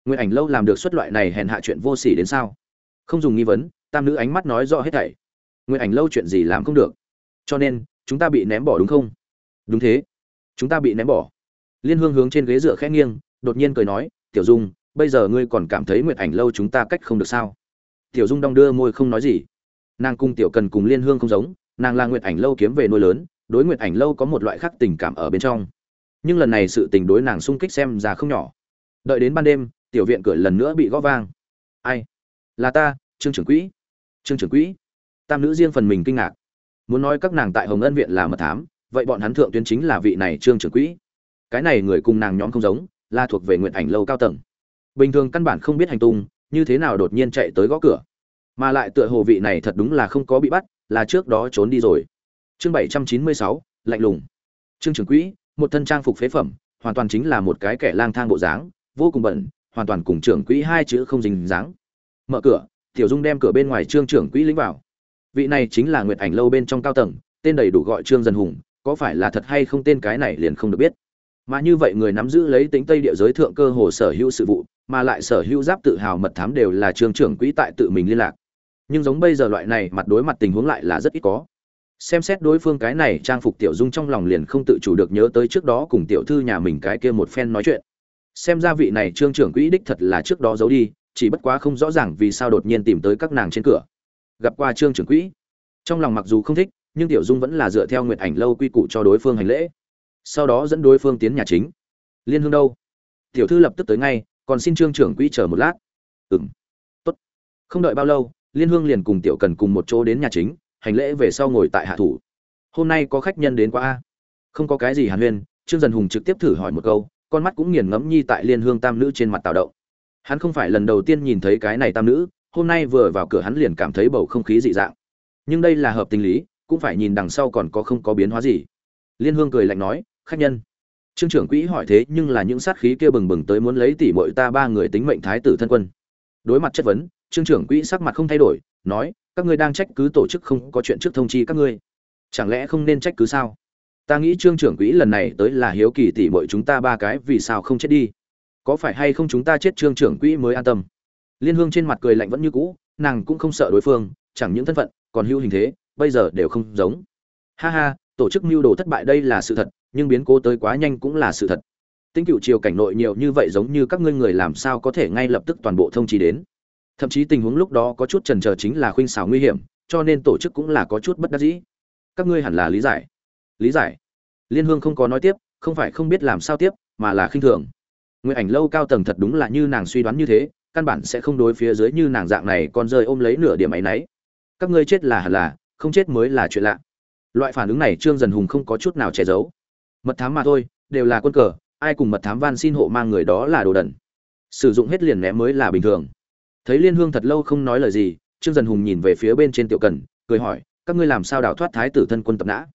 nguyệt ảnh lâu làm được xuất loại này hèn hạ chuyện vô sỉ đến sao? Không dùng nghi vấn, tam nữ ánh mắt nói rõ hết thảy. Nguyệt ảnh lâu chuyện gì làm không được? Cho nên, chúng ta bị ném bỏ đúng không? Đúng thế. Chúng ta bị ném bỏ. Liên hương hướng trên ghế dựa khẽ nghiêng, đột nhiên cười nói, tiểu dung, bây giờ ngươi còn cảm thấy nguyệt ảnh lâu chúng ta cách không được sao? Tiểu dung đong đưa môi không nói gì. Nàng cung tiểu cần cùng liên hương không giống, nàng là nguyệt ảnh lâu kiếm về nuôi lớn, đối nguyệt ảnh lâu có một loại khác tình cảm ở bên trong. Nhưng lần này sự tình đối nàng sung kích xem ra không nhỏ. Đợi đến ban đêm tiểu viện cửa lần nữa bị gõ vang. Ai? Là ta, trương trưởng quỹ. Trương trưởng quỹ. Tam nữ riêng phần mình kinh ngạc. Muốn nói các nàng tại hồng ân viện là mật thám, vậy bọn hắn thượng tuyến chính là vị này trương trưởng quỹ. Cái này người cùng nàng nhóm không giống, là thuộc về nguyện ảnh lâu cao tầng. Bình thường căn bản không biết hành tung, như thế nào đột nhiên chạy tới gõ cửa. Mà lại tựa hồ vị này thật đúng là không có bị bắt, là trước đó trốn đi rồi. Chương bảy trăm chín mươi sáu, lạnh lùng. Trương trưởng quỹ, một thân trang phục phế phẩm, hoàn toàn chính là một cái kẻ lang thang bộ dáng, vô cùng bẩn hoàn toàn cùng trưởng quỹ hai chữ không dính dáng. Mở cửa, tiểu dung đem cửa bên ngoài trương trưởng quỹ lĩnh vào. Vị này chính là nguyệt ảnh lâu bên trong cao tầng, tên đầy đủ gọi trương dân hùng, có phải là thật hay không tên cái này liền không được biết. Mà như vậy người nắm giữ lấy tính tây địa giới thượng cơ hồ sở hữu sự vụ, mà lại sở hữu giáp tự hào mật thám đều là trương trưởng quỹ tại tự mình liên lạc. Nhưng giống bây giờ loại này, mặt đối mặt tình huống lại là rất ít có. Xem xét đối phương cái này, trang phục tiểu dung trong lòng liền không tự chủ được nhớ tới trước đó cùng tiểu thư nhà mình cái kia một phen nói chuyện xem ra vị này trương trưởng quỹ đích thật là trước đó giấu đi, chỉ bất quá không rõ ràng vì sao đột nhiên tìm tới các nàng trên cửa. Gặp qua trương trưởng quỹ. Trong lòng mặc dù không thích, nhưng tiểu dung vẫn là dựa theo nguyện ảnh lâu quy củ cho đối phương hành lễ. Sau đó dẫn đối phương tiến nhà chính. Liên hương đâu? Tiểu thư lập tức tới ngay, còn xin trương trưởng quỹ chờ một lát. Ừng tốt. Không đợi bao lâu, liên hương liền cùng tiểu cần cùng một chỗ đến nhà chính, hành lễ về sau ngồi tại hạ thủ. Hôm nay có khách nhân đến qua a. Không có cái gì hàn huyên, trương dần hùng trực tiếp thử hỏi một câu con mắt cũng nghiền ngẫm nhi tại liên hương tam nữ trên mặt tạo động. Hắn không phải lần đầu tiên nhìn thấy cái này tam nữ, hôm nay vừa vào cửa hắn liền cảm thấy bầu không khí dị dạng. Nhưng đây là hợp tình lý, cũng phải nhìn đằng sau còn có không có biến hóa gì. Liên hương cười lạnh nói, khách nhân. Trương trưởng quỹ hỏi thế nhưng là những sát khí kia bừng bừng tới muốn lấy tỷ muội ta ba người tính mệnh thái tử thân quân. Đối mặt chất vấn, trương trưởng quỹ sắc mặt không thay đổi, nói, các ngươi đang trách cứ tổ chức không có chuyện trước thông chi các ngươi. Chẳng lẽ không nên trách cứ sao? Ta nghĩ trương trưởng quỹ lần này tới là hiếu kỳ tỉ muội chúng ta ba cái vì sao không chết đi? Có phải hay không chúng ta chết trương trưởng quỹ mới an tâm? Liên hương trên mặt cười lạnh vẫn như cũ, nàng cũng không sợ đối phương, chẳng những thân phận, còn hữu hình thế, bây giờ đều không giống. Ha ha, tổ chức mưu đồ thất bại đây là sự thật, nhưng biến cố tới quá nhanh cũng là sự thật. Tinh cựu triều cảnh nội nhiều như vậy giống như các ngươi người làm sao có thể ngay lập tức toàn bộ thông trí đến? Thậm chí tình huống lúc đó có chút trần trờ chính là khuynh xảo nguy hiểm, cho nên tổ chức cũng là có chút bất đắc dĩ. Các ngươi hẳn là lý giải lý giải. Liên hương không có nói tiếp, không phải không biết làm sao tiếp, mà là khinh thường. Nguyện ảnh lâu cao tầng thật đúng là như nàng suy đoán như thế, căn bản sẽ không đối phía dưới như nàng dạng này còn rơi ôm lấy nửa điểm ấy nấy. Các ngươi chết là hẳn là, không chết mới là chuyện lạ. Loại phản ứng này trương dần hùng không có chút nào che giấu. Mật thám mà thôi, đều là quân cờ, ai cùng mật thám van xin hộ mang người đó là đồ đần. Sử dụng hết liền ném mới là bình thường. Thấy liên hương thật lâu không nói lời gì, trương dần hùng nhìn về phía bên trên tiểu cần, cười hỏi, các ngươi làm sao đào thoát thái tử thân quân tập nã?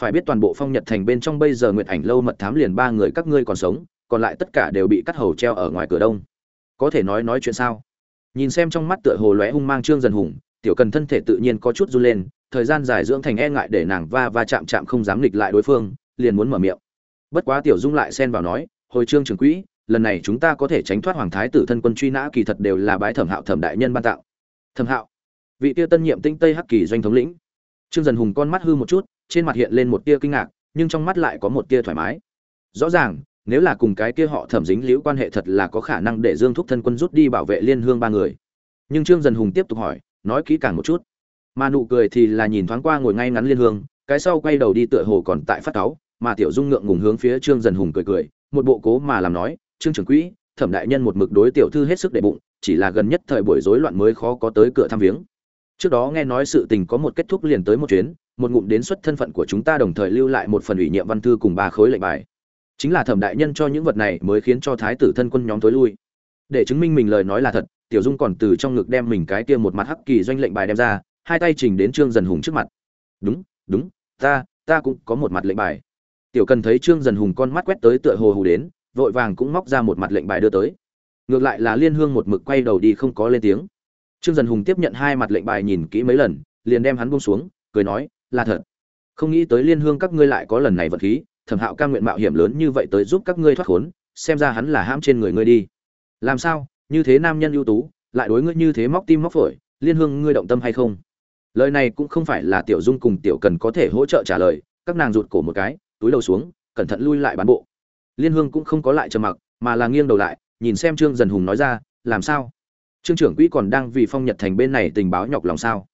Phải biết toàn bộ phong nhật thành bên trong bây giờ nguyệt ảnh lâu mật thám liền ba người các ngươi còn sống, còn lại tất cả đều bị cắt hầu treo ở ngoài cửa đông. Có thể nói nói chuyện sao? Nhìn xem trong mắt tựa hồ lóe hung mang trương dần hùng, tiểu cần thân thể tự nhiên có chút run lên, thời gian dài dưỡng thành e ngại để nàng va va chạm chạm không dám nghịch lại đối phương, liền muốn mở miệng. Bất quá tiểu dung lại xen vào nói, hồi trương trưởng quỹ, lần này chúng ta có thể tránh thoát hoàng thái tử thân quân truy nã kỳ thật đều là bái thẩm hạo thẩm đại nhân ban tạo thẩm hạo? Vị tiêu tân nhiệm tinh tây hắc kỳ doanh thống lĩnh. Trương dần hùng con mắt hư một chút trên mặt hiện lên một tia kinh ngạc, nhưng trong mắt lại có một tia thoải mái. Rõ ràng, nếu là cùng cái kia họ thẩm dính liễu quan hệ thật là có khả năng để dương thúc thân quân rút đi bảo vệ liên hương ba người. Nhưng trương dần hùng tiếp tục hỏi, nói kỹ càng một chút. Mà nụ cười thì là nhìn thoáng qua ngồi ngay ngắn liên hương, cái sau quay đầu đi tựa hồ còn tại phát cáu, mà tiểu dung ngượng ngùng hướng phía trương dần hùng cười cười, một bộ cố mà làm nói, trương trưởng quỹ, thẩm đại nhân một mực đối tiểu thư hết sức đệ bụng, chỉ là gần nhất thời buổi rối loạn mới khó có tới cửa thăm viếng. Trước đó nghe nói sự tình có một kết thúc liền tới một chuyến một ngụm đến xuất thân phận của chúng ta đồng thời lưu lại một phần ủy nhiệm văn thư cùng ba khối lệnh bài. Chính là thẩm đại nhân cho những vật này mới khiến cho thái tử thân quân nhóm tối lui. Để chứng minh mình lời nói là thật, tiểu dung còn từ trong ngực đem mình cái kia một mặt hắc kỳ doanh lệnh bài đem ra, hai tay trình đến trương dần hùng trước mặt. Đúng đúng, ta ta cũng có một mặt lệnh bài. Tiểu cần thấy trương dần hùng con mắt quét tới tựa hồ hù đến, vội vàng cũng móc ra một mặt lệnh bài đưa tới. Ngược lại là liên hương một mực quay đầu đi không có lên tiếng. Trương dần hùng tiếp nhận hai mặt lệnh bài nhìn kỹ mấy lần, liền đem hắn buông xuống, cười nói là thật. Không nghĩ tới liên hương các ngươi lại có lần này vật khí, thẩm hạo ca nguyện mạo hiểm lớn như vậy tới giúp các ngươi thoát khốn, xem ra hắn là hãm trên người ngươi đi. Làm sao? Như thế nam nhân ưu tú, lại đối ngươi như thế móc tim móc phổi, liên hương ngươi động tâm hay không? Lời này cũng không phải là tiểu dung cùng tiểu cần có thể hỗ trợ trả lời, các nàng rụt cổ một cái, túi đầu xuống, cẩn thận lui lại bán bộ. Liên hương cũng không có lại trầm mặc, mà là nghiêng đầu lại, nhìn xem trương dần hùng nói ra, làm sao? Trương trưởng quỹ còn đang vì phong nhật thành bên này tình báo nhọc lòng sao?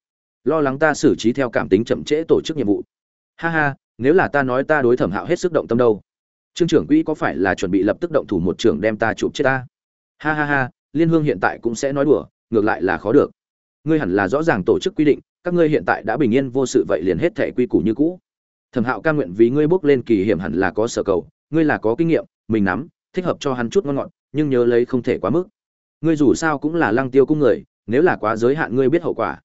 Lo lắng ta xử trí theo cảm tính chậm trễ tổ chức nhiệm vụ. Ha ha, nếu là ta nói ta đối thẩm hạo hết sức động tâm đâu. Trương trưởng quỹ có phải là chuẩn bị lập tức động thủ một trưởng đem ta chụp chết ta? Ha ha ha, liên hương hiện tại cũng sẽ nói đùa, ngược lại là khó được. Ngươi hẳn là rõ ràng tổ chức quy định, các ngươi hiện tại đã bình yên vô sự vậy liền hết thể quy củ như cũ. Thẩm hạo ca nguyện vì ngươi bước lên kỳ hiểm hẳn là có sở cầu, ngươi là có kinh nghiệm, mình nắm, thích hợp cho hắn chút ngon ngọt, nhưng nhớ lấy không thể quá mức. Ngươi dù sao cũng là lăng tiêu cung người, nếu là quá giới hạn ngươi biết hậu quả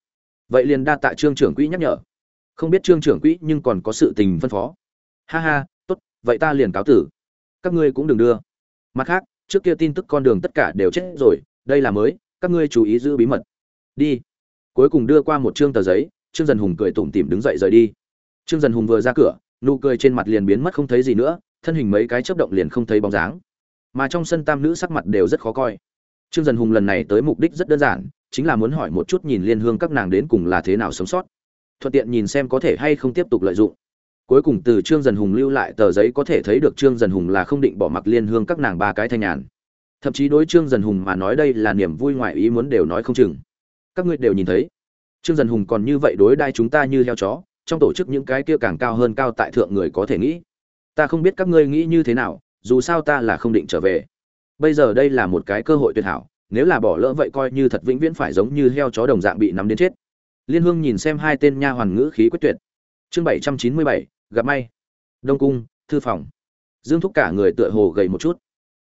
vậy liền đa tạ trương trưởng quỹ nhắc nhở. Không biết trương trưởng quỹ nhưng còn có sự tình phân phó. Ha ha, tốt, vậy ta liền cáo tử. Các ngươi cũng đừng đưa. Mặt khác, trước kia tin tức con đường tất cả đều chết rồi, đây là mới, các ngươi chú ý giữ bí mật. Đi. Cuối cùng đưa qua một chương tờ giấy, trương dần hùng cười tủm tỉm đứng dậy rời đi. Trương dần hùng vừa ra cửa, nụ cười trên mặt liền biến mất không thấy gì nữa, thân hình mấy cái chớp động liền không thấy bóng dáng. Mà trong sân tam nữ sắc mặt đều rất khó coi trương dần hùng lần này tới mục đích rất đơn giản, chính là muốn hỏi một chút nhìn liên hương các nàng đến cùng là thế nào sống sót. Thuận tiện nhìn xem có thể hay không tiếp tục lợi dụng. Cuối cùng từ trương dần hùng lưu lại tờ giấy có thể thấy được trương dần hùng là không định bỏ mặc liên hương các nàng ba cái thanh nhàn. Thậm chí đối trương dần hùng mà nói đây là niềm vui ngoại ý muốn đều nói không chừng. Các ngươi đều nhìn thấy. Trương dần hùng còn như vậy đối đai chúng ta như heo chó, trong tổ chức những cái kia càng cao hơn cao tại thượng người có thể nghĩ. Ta không biết các ngươi nghĩ như thế nào, dù sao ta là không định trở về bây giờ đây là một cái cơ hội tuyệt hảo, nếu là bỏ lỡ vậy coi như thật vĩnh viễn phải giống như heo chó đồng dạng bị nắm đến chết. Liên hương nhìn xem hai tên nha hoàn ngữ khí quyết tuyệt. Chương bảy trăm chín mươi bảy, gặp may. Đông cung, thư phòng. Dương thúc cả người tựa hồ gầy một chút.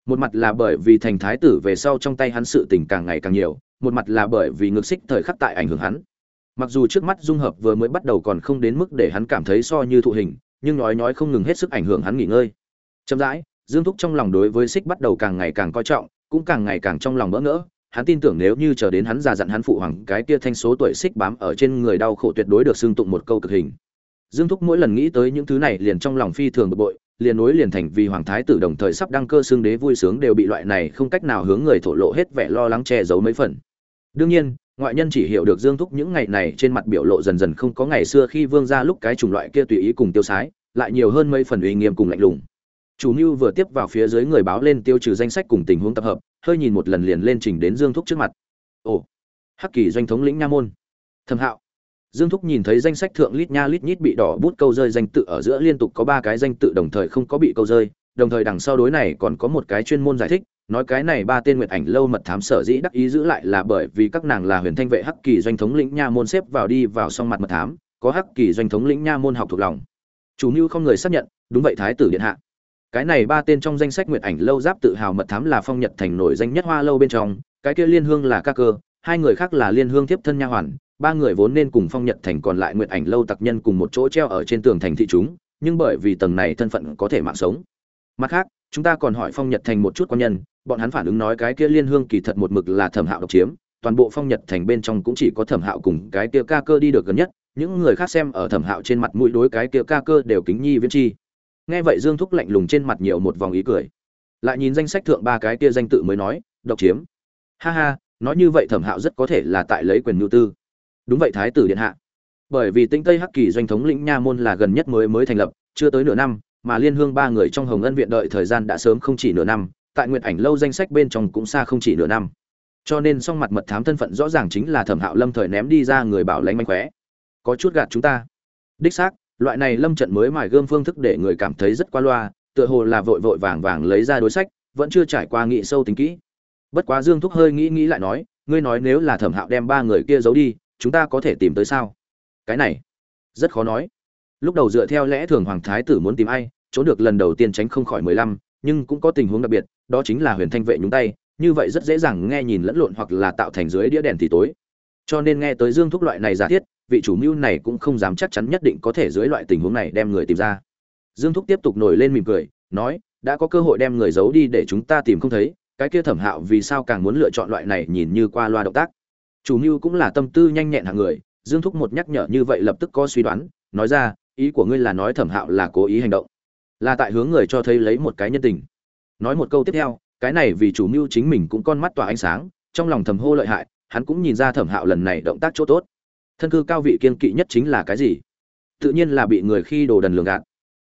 Một mặt là bởi vì thành thái tử về sau trong tay hắn sự tình càng ngày càng nhiều, một mặt là bởi vì ngược xích thời khắc tại ảnh hưởng hắn. Mặc dù trước mắt dung hợp vừa mới bắt đầu còn không đến mức để hắn cảm thấy so như thụ hình, nhưng nói nói không ngừng hết sức ảnh hưởng hắn nghỉ ngơi. Chậm rãi dương thúc trong lòng đối với xích bắt đầu càng ngày càng coi trọng, cũng càng ngày càng trong lòng bỡ ngỡ. Hắn tin tưởng nếu như chờ đến hắn già dặn hắn phụ hoàng cái kia thanh số tuổi xích bám ở trên người đau khổ tuyệt đối được xưng tụng một câu cực hình. Dương thúc mỗi lần nghĩ tới những thứ này liền trong lòng phi thường bực bội, liền nối liền thành vì hoàng thái tử đồng thời sắp đăng cơ xương đế vui sướng đều bị loại này không cách nào hướng người thổ lộ hết vẻ lo lắng che giấu mấy phần. Đương nhiên, ngoại nhân chỉ hiểu được dương thúc những ngày này trên mặt biểu lộ dần dần không có ngày xưa khi vương ra lúc cái chủng loại kia tùy ý cùng tiêu sái, lại nhiều hơn mấy phần uy nghiêm cùng lạnh lùng chủ mưu vừa tiếp vào phía dưới người báo lên tiêu trừ danh sách cùng tình huống tập hợp, hơi nhìn một lần liền lên trình đến dương thúc trước mặt. Ồ, hắc kỳ doanh thống lĩnh nha môn. Thẩm hạo. Dương thúc nhìn thấy danh sách thượng lít nha lít nhít bị đỏ bút câu rơi danh tự ở giữa liên tục có ba cái danh tự đồng thời không có bị câu rơi, đồng thời đằng sau đối này còn có một cái chuyên môn giải thích, nói cái này ba tên nguyện ảnh lâu mật thám sở dĩ đắc ý giữ lại là bởi vì các nàng là huyền thanh vệ hắc kỳ doanh thống lĩnh nha môn xếp vào đi vào song mặt mật thám, có hắc kỳ doanh thống lĩnh nha môn học thuộc lòng. Chủ mưu không người xác nhận, đúng vậy thái tử điện hạ cái này ba tên trong danh sách nguyện ảnh lâu giáp tự hào mật thám là phong nhật thành nổi danh nhất hoa lâu bên trong, cái kia liên hương là ca cơ, hai người khác là liên hương tiếp thân nha hoàn, ba người vốn nên cùng phong nhật thành còn lại nguyện ảnh lâu tặc nhân cùng một chỗ treo ở trên tường thành thị chúng, nhưng bởi vì tầng này thân phận có thể mạng sống. Mặt khác, chúng ta còn hỏi phong nhật thành một chút quan nhân, bọn hắn phản ứng nói cái kia liên hương kỳ thật một mực là thẩm hạo độc chiếm, toàn bộ phong nhật thành bên trong cũng chỉ có thẩm hạo cùng cái kia ca cơ đi được gần nhất, những người khác xem ở thẩm hạo trên mặt mũi đối cái kia ca cơ đều kính nhi viễn chi nghe vậy dương thúc lạnh lùng trên mặt nhiều một vòng ý cười. Lại nhìn danh sách thượng ba cái kia danh tự mới nói, độc chiếm. Ha ha, nói như vậy thẩm hạo rất có thể là tại lấy quyền nhu tư. Đúng vậy thái tử điện hạ. Bởi vì tinh tây hắc kỳ doanh thống lĩnh nha môn là gần nhất mới mới thành lập, chưa tới nửa năm, mà liên hương ba người trong hồng ân viện đợi thời gian đã sớm không chỉ nửa năm, tại nguyện ảnh lâu danh sách bên trong cũng xa không chỉ nửa năm. Cho nên song mặt mật thám thân phận rõ ràng chính là thẩm hạo lâm thời ném đi ra người bảo lãnh manh khóe. Có chút gạt chúng ta. Đích xác loại này lâm trận mới mài gươm phương thức để người cảm thấy rất qua loa, tựa hồ là vội vội vàng vàng lấy ra đối sách, vẫn chưa trải qua nghị sâu tính kỹ. Bất quá dương thúc hơi nghĩ nghĩ lại nói, ngươi nói nếu là thẩm hạo đem ba người kia giấu đi, chúng ta có thể tìm tới sao? Cái này, rất khó nói. Lúc đầu dựa theo lẽ thường hoàng thái tử muốn tìm ai, trốn được lần đầu tiên tránh không khỏi mười lăm, nhưng cũng có tình huống đặc biệt, đó chính là huyền thanh vệ nhúng tay, như vậy rất dễ dàng nghe nhìn lẫn lộn hoặc là tạo thành dưới đĩa đèn thì tối. Cho nên nghe tới dương thúc loại này giả thiết vị chủ mưu này cũng không dám chắc chắn nhất định có thể dưới loại tình huống này đem người tìm ra. Dương thúc tiếp tục nổi lên mỉm cười, nói, đã có cơ hội đem người giấu đi để chúng ta tìm không thấy, cái kia thẩm hạo vì sao càng muốn lựa chọn loại này nhìn như qua loa động tác? Chủ mưu cũng là tâm tư nhanh nhẹn hàng người, dương thúc một nhắc nhở như vậy lập tức có suy đoán, nói ra, ý của ngươi là nói thẩm hạo là cố ý hành động, là tại hướng người cho thấy lấy một cái nhân tình. Nói một câu tiếp theo, cái này vì chủ mưu chính mình cũng con mắt tỏa ánh sáng, trong lòng thầm hô lợi hại, hắn cũng nhìn ra thẩm hạo lần này động tác chỗ tốt thân cư cao vị kiên kỵ nhất chính là cái gì? Tự nhiên là bị người khi đồ đần lường gạt.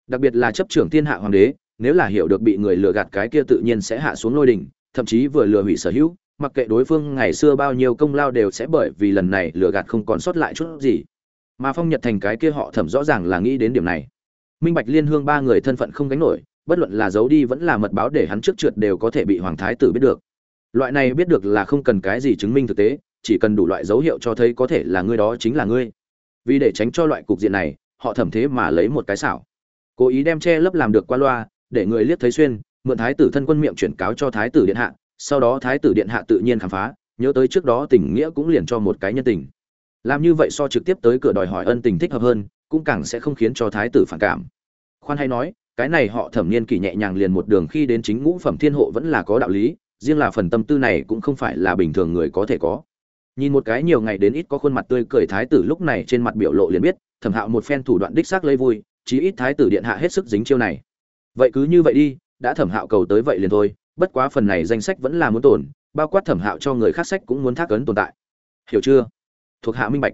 Đặc biệt là chấp trưởng thiên hạ hoàng đế, nếu là hiểu được bị người lừa gạt cái kia tự nhiên sẽ hạ xuống lôi đỉnh, thậm chí vừa lừa hủy sở hữu, mặc kệ đối phương ngày xưa bao nhiêu công lao đều sẽ bởi vì lần này lừa gạt không còn sót lại chút gì. Mà phong nhật thành cái kia họ thẩm rõ ràng là nghĩ đến điểm này. Minh bạch liên hương ba người thân phận không gánh nổi, bất luận là giấu đi vẫn là mật báo để hắn trước trượt đều có thể bị hoàng thái tử biết được. Loại này biết được là không cần cái gì chứng minh thực tế chỉ cần đủ loại dấu hiệu cho thấy có thể là ngươi đó chính là ngươi. Vì để tránh cho loại cục diện này, họ thẩm thế mà lấy một cái xảo. Cố ý đem che lấp làm được qua loa, để người liếc thấy xuyên, mượn thái tử thân quân miệng chuyển cáo cho thái tử điện hạ, sau đó thái tử điện hạ tự nhiên khám phá, nhớ tới trước đó tình nghĩa cũng liền cho một cái nhân tình. Làm như vậy so trực tiếp tới cửa đòi hỏi ân tình thích hợp hơn, cũng càng sẽ không khiến cho thái tử phản cảm. Khoan hay nói, cái này họ thẩm niên kỷ nhẹ nhàng liền một đường khi đến chính ngũ phẩm thiên hộ vẫn là có đạo lý, riêng là phần tâm tư này cũng không phải là bình thường người có thể có nhìn một cái nhiều ngày đến ít có khuôn mặt tươi cười thái tử lúc này trên mặt biểu lộ liền biết, thẩm hạo một phen thủ đoạn đích xác lấy vui, chí ít thái tử điện hạ hết sức dính chiêu này. Vậy cứ như vậy đi, đã thẩm hạo cầu tới vậy liền thôi, bất quá phần này danh sách vẫn là muốn tổn, bao quát thẩm hạo cho người khác sách cũng muốn thác ấn tồn tại. Hiểu chưa? Thuộc hạ minh bạch.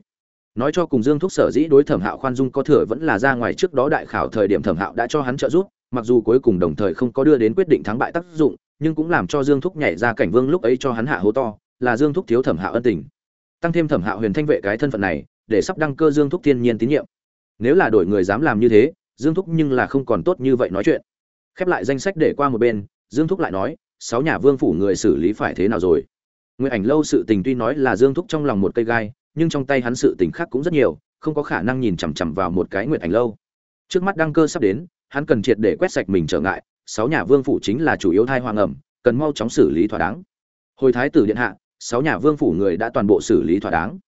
Nói cho cùng dương thúc sở dĩ đối thẩm hạo khoan dung có thừa vẫn là ra ngoài trước đó đại khảo thời điểm thẩm hạo đã cho hắn trợ giúp, mặc dù cuối cùng đồng thời không có đưa đến quyết định thắng bại tác dụng, nhưng cũng làm cho dương thúc nhảy ra cảnh vương lúc ấy cho hắn hạ hố to là dương thúc thiếu thẩm hạo ân tình. Tăng thêm thẩm hạo huyền thanh vệ cái thân phận này, để sắp đăng cơ dương thúc thiên nhiên tín nhiệm. Nếu là đổi người dám làm như thế, dương thúc nhưng là không còn tốt như vậy nói chuyện. Khép lại danh sách để qua một bên, dương thúc lại nói, sáu nhà vương phủ người xử lý phải thế nào rồi? Nguyện ảnh lâu sự tình tuy nói là dương thúc trong lòng một cây gai, nhưng trong tay hắn sự tình khác cũng rất nhiều, không có khả năng nhìn chằm chằm vào một cái nguyện ảnh lâu. Trước mắt đăng cơ sắp đến, hắn cần triệt để quét sạch mình trở ngại, sáu nhà vương phủ chính là chủ yếu thai hoàng ẩm, cần mau chóng xử lý thỏa đáng. Hồi thái tử điện hạ sáu nhà vương phủ người đã toàn bộ xử lý thỏa đáng.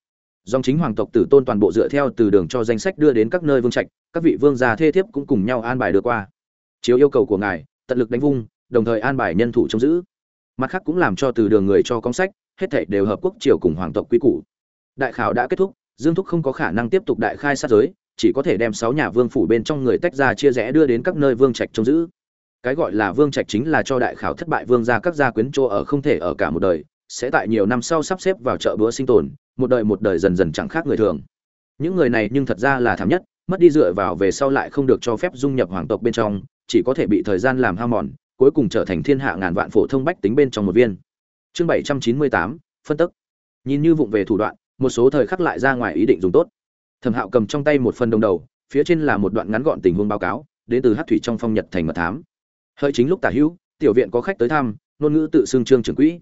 Dòng chính hoàng tộc tử tôn toàn bộ dựa theo từ đường cho danh sách đưa đến các nơi vương trạch, các vị vương gia thê thiếp cũng cùng nhau an bài đưa qua. Chiếu yêu cầu của ngài, tận lực đánh vung, đồng thời an bài nhân thủ trông giữ. Mặt khác cũng làm cho từ đường người cho công sách, hết thảy đều hợp quốc triều cùng hoàng tộc quý củ. Đại khảo đã kết thúc, dương thúc không có khả năng tiếp tục đại khai sát giới, chỉ có thể đem sáu nhà vương phủ bên trong người tách ra chia rẽ đưa đến các nơi vương trạch trông giữ. Cái gọi là vương trạch chính là cho đại khảo thất bại vương gia các gia quyến chỗ ở không thể ở cả một đời sẽ tại nhiều năm sau sắp xếp vào chợ búa sinh tồn, một đời một đời dần dần chẳng khác người thường. Những người này nhưng thật ra là thảm nhất, mất đi dựa vào về sau lại không được cho phép dung nhập hoàng tộc bên trong, chỉ có thể bị thời gian làm hao mòn, cuối cùng trở thành thiên hạ ngàn vạn phổ thông bách tính bên trong một viên. Chương bảy trăm chín mươi tám, phân tức. Nhìn như vụng về thủ đoạn, một số thời khắc lại ra ngoài ý định dùng tốt. Thẩm hạo cầm trong tay một phần đồng đầu, phía trên là một đoạn ngắn gọn tình huống báo cáo, đến từ hát thủy trong phong nhật thành mật thám. Hợi chính lúc tả hữu, tiểu viện có khách tới thăm, ngôn ngữ tự xưng trương trưởng quỹ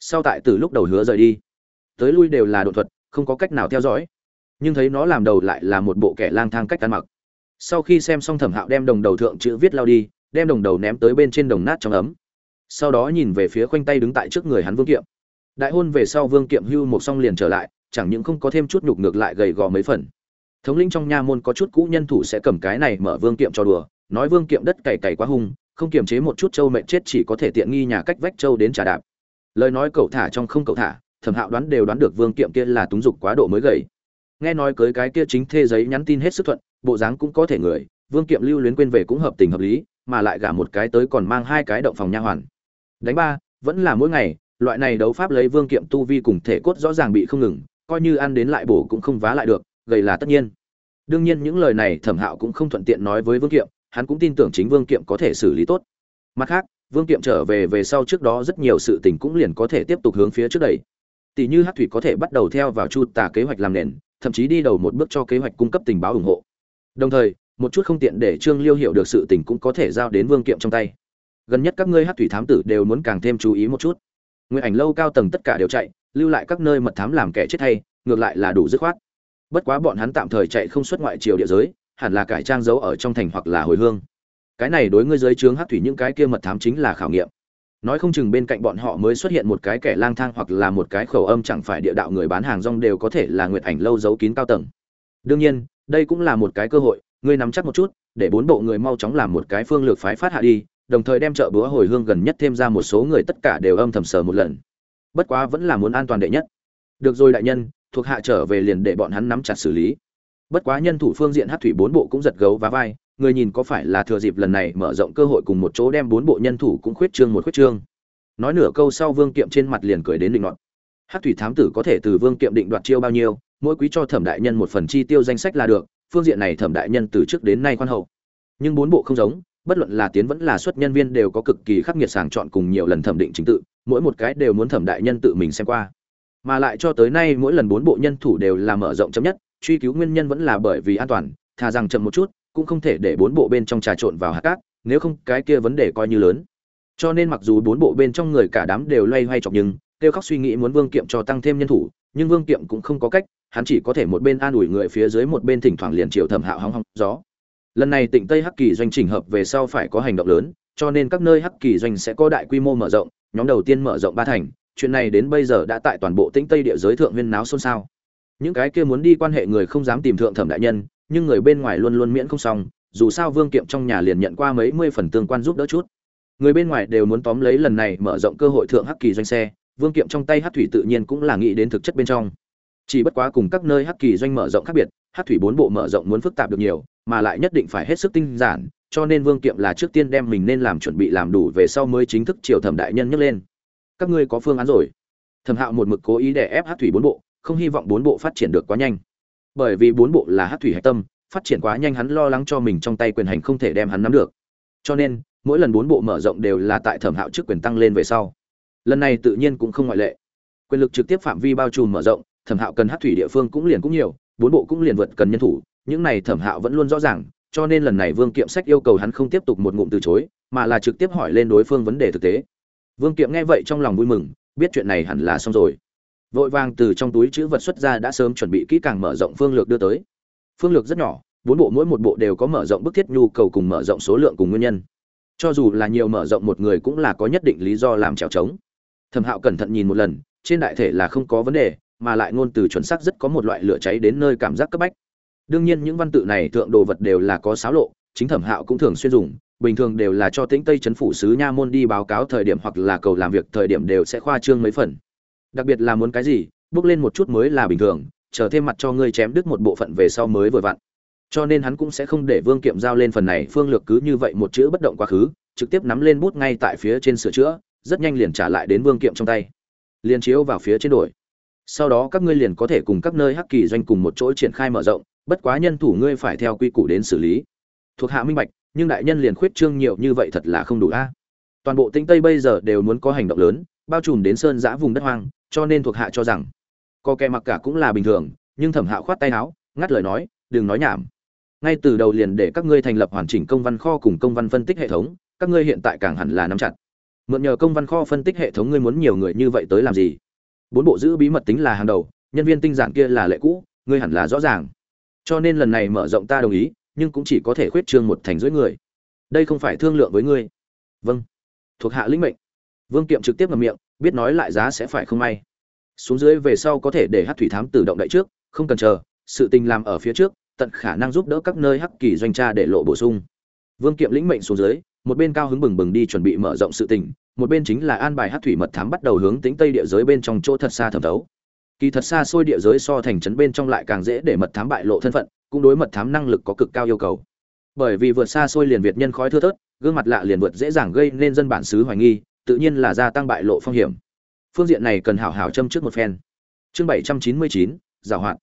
sau tại từ lúc đầu hứa rời đi, tới lui đều là đột thuật, không có cách nào theo dõi. Nhưng thấy nó làm đầu lại là một bộ kẻ lang thang cách ăn mặc. Sau khi xem xong thẩm hạo đem đồng đầu thượng chữ viết lao đi, đem đồng đầu ném tới bên trên đồng nát trong ấm. Sau đó nhìn về phía khoanh tay đứng tại trước người hắn vương kiệm. Đại hôn về sau vương kiệm hưu một xong liền trở lại, chẳng những không có thêm chút nhục ngược lại gầy gò mấy phần. Thống lĩnh trong nha môn có chút cũ nhân thủ sẽ cầm cái này mở vương kiệm cho đùa, nói vương kiệm đất cày cày quá hung, không kiềm chế một chút trâu mệnh chết chỉ có thể tiện nghi nhà cách vách trâu đến trà đạp lời nói cậu thả trong không cậu thả, thẩm hạo đoán đều đoán được vương kiệm kia là túng dục quá độ mới gầy. Nghe nói cưới cái kia chính thê giấy nhắn tin hết sức thuận, bộ dáng cũng có thể người, vương kiệm lưu luyến quên về cũng hợp tình hợp lý, mà lại gả một cái tới còn mang hai cái động phòng nha hoàn. Đánh ba, vẫn là mỗi ngày, loại này đấu pháp lấy vương kiệm tu vi cùng thể cốt rõ ràng bị không ngừng, coi như ăn đến lại bổ cũng không vá lại được, gầy là tất nhiên. Đương nhiên những lời này thẩm hạo cũng không thuận tiện nói với vương kiệm, hắn cũng tin tưởng chính vương kiệm có thể xử lý tốt. Mặt khác vương kiệm trở về về sau trước đó rất nhiều sự tình cũng liền có thể tiếp tục hướng phía trước đẩy tỷ như hát thủy có thể bắt đầu theo vào chu tà kế hoạch làm nền thậm chí đi đầu một bước cho kế hoạch cung cấp tình báo ủng hộ. Đồng thời một chút không tiện để trương liêu hiểu được sự tình cũng có thể giao đến vương kiệm trong tay. Gần nhất các ngươi hát thủy thám tử đều muốn càng thêm chú ý một chút. Nguyện ảnh lâu cao tầng tất cả đều chạy lưu lại các nơi mật thám làm kẻ chết thay, ngược lại là đủ dứt khoát. Bất quá bọn hắn tạm thời chạy không xuất ngoại triều địa giới hẳn là cải trang giấu ở trong thành hoặc là hồi hương cái này đối ngươi giới trướng hát thủy những cái kia mật thám chính là khảo nghiệm. Nói không chừng bên cạnh bọn họ mới xuất hiện một cái kẻ lang thang hoặc là một cái khẩu âm chẳng phải địa đạo người bán hàng rong đều có thể là nguyệt ảnh lâu giấu kín cao tầng. Đương nhiên, đây cũng là một cái cơ hội, ngươi nắm chắc một chút, để bốn bộ người mau chóng làm một cái phương lược phái phát hạ đi, đồng thời đem chợ búa hồi hương gần nhất thêm ra một số người tất cả đều âm thầm sờ một lần. Bất quá vẫn là muốn an toàn đệ nhất. Được rồi đại nhân, thuộc hạ trở về liền để bọn hắn nắm chặt xử lý. Bất quá nhân thủ phương diện hát thủy bốn bộ cũng giật gấu và vai người nhìn có phải là thừa dịp lần này mở rộng cơ hội cùng một chỗ đem bốn bộ nhân thủ cũng khuyết trương một khuyết trương? Nói nửa câu sau vương kiệm trên mặt liền cười đến định luận hát thủy thám tử có thể từ vương kiệm định đoạt chiêu bao nhiêu, mỗi quý cho thẩm đại nhân một phần chi tiêu danh sách là được, phương diện này thẩm đại nhân từ trước đến nay khoan hậu. Nhưng bốn bộ không giống, bất luận là tiến vẫn là xuất nhân viên đều có cực kỳ khắc nghiệt sàng chọn cùng nhiều lần thẩm định chính tự, mỗi một cái đều muốn thẩm đại nhân tự mình xem qua. Mà lại cho tới nay mỗi lần bốn bộ nhân thủ đều là mở rộng chấm nhất, truy cứu nguyên nhân vẫn là bởi vì an toàn, thà rằng chậm một chút cũng không thể để bốn bộ bên trong trà trộn vào hạt cát, nếu không cái kia vấn đề coi như lớn. Cho nên mặc dù bốn bộ bên trong người cả đám đều loay hoay chọc nhưng kêu khóc suy nghĩ muốn vương kiệm cho tăng thêm nhân thủ, nhưng vương kiệm cũng không có cách, hắn chỉ có thể một bên an ủi người phía dưới một bên thỉnh thoảng liền chiều thẩm hạo hóng hóng gió. Lần này tỉnh tây hắc kỳ doanh trình hợp về sau phải có hành động lớn, cho nên các nơi hắc kỳ doanh sẽ có đại quy mô mở rộng, nhóm đầu tiên mở rộng ba thành, chuyện này đến bây giờ đã tại toàn bộ tĩnh tây địa giới thượng viên náo xôn xao. Những cái kia muốn đi quan hệ người không dám tìm thượng thẩm đại nhân nhưng người bên ngoài luôn luôn miễn không xong, dù sao vương kiệm trong nhà liền nhận qua mấy mươi phần tương quan giúp đỡ chút. Người bên ngoài đều muốn tóm lấy lần này mở rộng cơ hội thượng hắc kỳ doanh xe, vương kiệm trong tay hắc thủy tự nhiên cũng là nghĩ đến thực chất bên trong. Chỉ bất quá cùng các nơi hắc kỳ doanh mở rộng khác biệt, hắc thủy bốn bộ mở rộng muốn phức tạp được nhiều, mà lại nhất định phải hết sức tinh giản, cho nên vương kiệm là trước tiên đem mình nên làm chuẩn bị làm đủ về sau mới chính thức triều thẩm đại nhân nhấc lên. Các ngươi có phương án rồi. Thẩm hạo một mực cố ý để ép hắc thủy bốn bộ, không hy vọng bốn bộ phát triển được quá nhanh bởi vì bốn bộ là hắc thủy hạch tâm, phát triển quá nhanh hắn lo lắng cho mình trong tay quyền hành không thể đem hắn nắm được. Cho nên, mỗi lần bốn bộ mở rộng đều là tại thẩm hạo trước quyền tăng lên về sau. Lần này tự nhiên cũng không ngoại lệ. Quyền lực trực tiếp phạm vi bao trùm mở rộng, thẩm hạo cần hát thủy địa phương cũng liền cũng nhiều, bốn bộ cũng liền vượt cần nhân thủ, những này thẩm hạo vẫn luôn rõ ràng, cho nên lần này vương kiệm sách yêu cầu hắn không tiếp tục một ngụm từ chối, mà là trực tiếp hỏi lên đối phương vấn đề thực tế. Vương kiệm nghe vậy trong lòng vui mừng, biết chuyện này hẳn là xong rồi vội vàng từ trong túi chữ vật xuất ra đã sớm chuẩn bị kỹ càng mở rộng phương lược đưa tới. Phương lược rất nhỏ, bốn bộ mỗi một bộ đều có mở rộng bức thiết nhu cầu cùng mở rộng số lượng cùng nguyên nhân. Cho dù là nhiều mở rộng một người cũng là có nhất định lý do làm trèo trống. Thẩm hạo cẩn thận nhìn một lần, trên đại thể là không có vấn đề, mà lại ngôn từ chuẩn xác rất có một loại lửa cháy đến nơi cảm giác cấp bách. Đương nhiên những văn tự này thượng đồ vật đều là có xáo lộ, chính thẩm hạo cũng thường xuyên dùng, bình thường đều là cho tĩnh tây chấn phủ sứ nha môn đi báo cáo thời điểm hoặc là cầu làm việc thời điểm đều sẽ khoa trương mấy phần đặc biệt là muốn cái gì, bước lên một chút mới là bình thường, chờ thêm mặt cho ngươi chém đứt một bộ phận về sau mới vừa vặn. Cho nên hắn cũng sẽ không để vương kiệm giao lên phần này, phương lược cứ như vậy một chữ bất động quá khứ, trực tiếp nắm lên bút ngay tại phía trên sửa chữa, rất nhanh liền trả lại đến vương kiệm trong tay. Liền chiếu vào phía trên đổi. Sau đó các ngươi liền có thể cùng các nơi hắc kỳ doanh cùng một chỗ triển khai mở rộng, bất quá nhân thủ ngươi phải theo quy củ đến xử lý. Thuộc hạ minh bạch, nhưng đại nhân liền khuyết trương nhiều như vậy thật là không đủ a. Toàn bộ tinh tây bây giờ đều muốn có hành động lớn, bao trùm đến sơn giã vùng đất hoang cho nên thuộc hạ cho rằng, có kẻ mặc cả cũng là bình thường, nhưng thẩm hạo khoát tay áo, ngắt lời nói, đừng nói nhảm. Ngay từ đầu liền để các ngươi thành lập hoàn chỉnh công văn kho cùng công văn phân tích hệ thống, các ngươi hiện tại càng hẳn là nắm chặt. Mượn nhờ công văn kho phân tích hệ thống ngươi muốn nhiều người như vậy tới làm gì? Bốn bộ giữ bí mật tính là hàng đầu, nhân viên tinh giản kia là lệ cũ, ngươi hẳn là rõ ràng. Cho nên lần này mở rộng ta đồng ý, nhưng cũng chỉ có thể khuyết trương một thành dưới người. Đây không phải thương lượng với ngươi. Vâng. Thuộc hạ lĩnh mệnh. Vương kiệm trực tiếp ngậm miệng biết nói lại giá sẽ phải không may. Xuống dưới về sau có thể để hát thủy thám tự động đậy trước, không cần chờ, sự tình làm ở phía trước, tận khả năng giúp đỡ các nơi hắc kỳ doanh tra để lộ bổ sung. Vương kiệm lĩnh mệnh xuống dưới, một bên cao hứng bừng bừng đi chuẩn bị mở rộng sự tình, một bên chính là an bài hát thủy mật thám bắt đầu hướng tính tây địa giới bên trong chỗ thật xa thẩm thấu. Kỳ thật xa xôi địa giới so thành trấn bên trong lại càng dễ để mật thám bại lộ thân phận, cũng đối mật thám năng lực có cực cao yêu cầu. Bởi vì vượt xa xôi liền việt nhân khói thưa thớt, gương mặt lạ liền vượt dễ dàng gây nên dân bản xứ hoài nghi tự nhiên là gia tăng bại lộ phong hiểm. Phương diện này cần hảo hảo châm trước một phen. Chương bảy trăm chín mươi chín, giảo hoạt.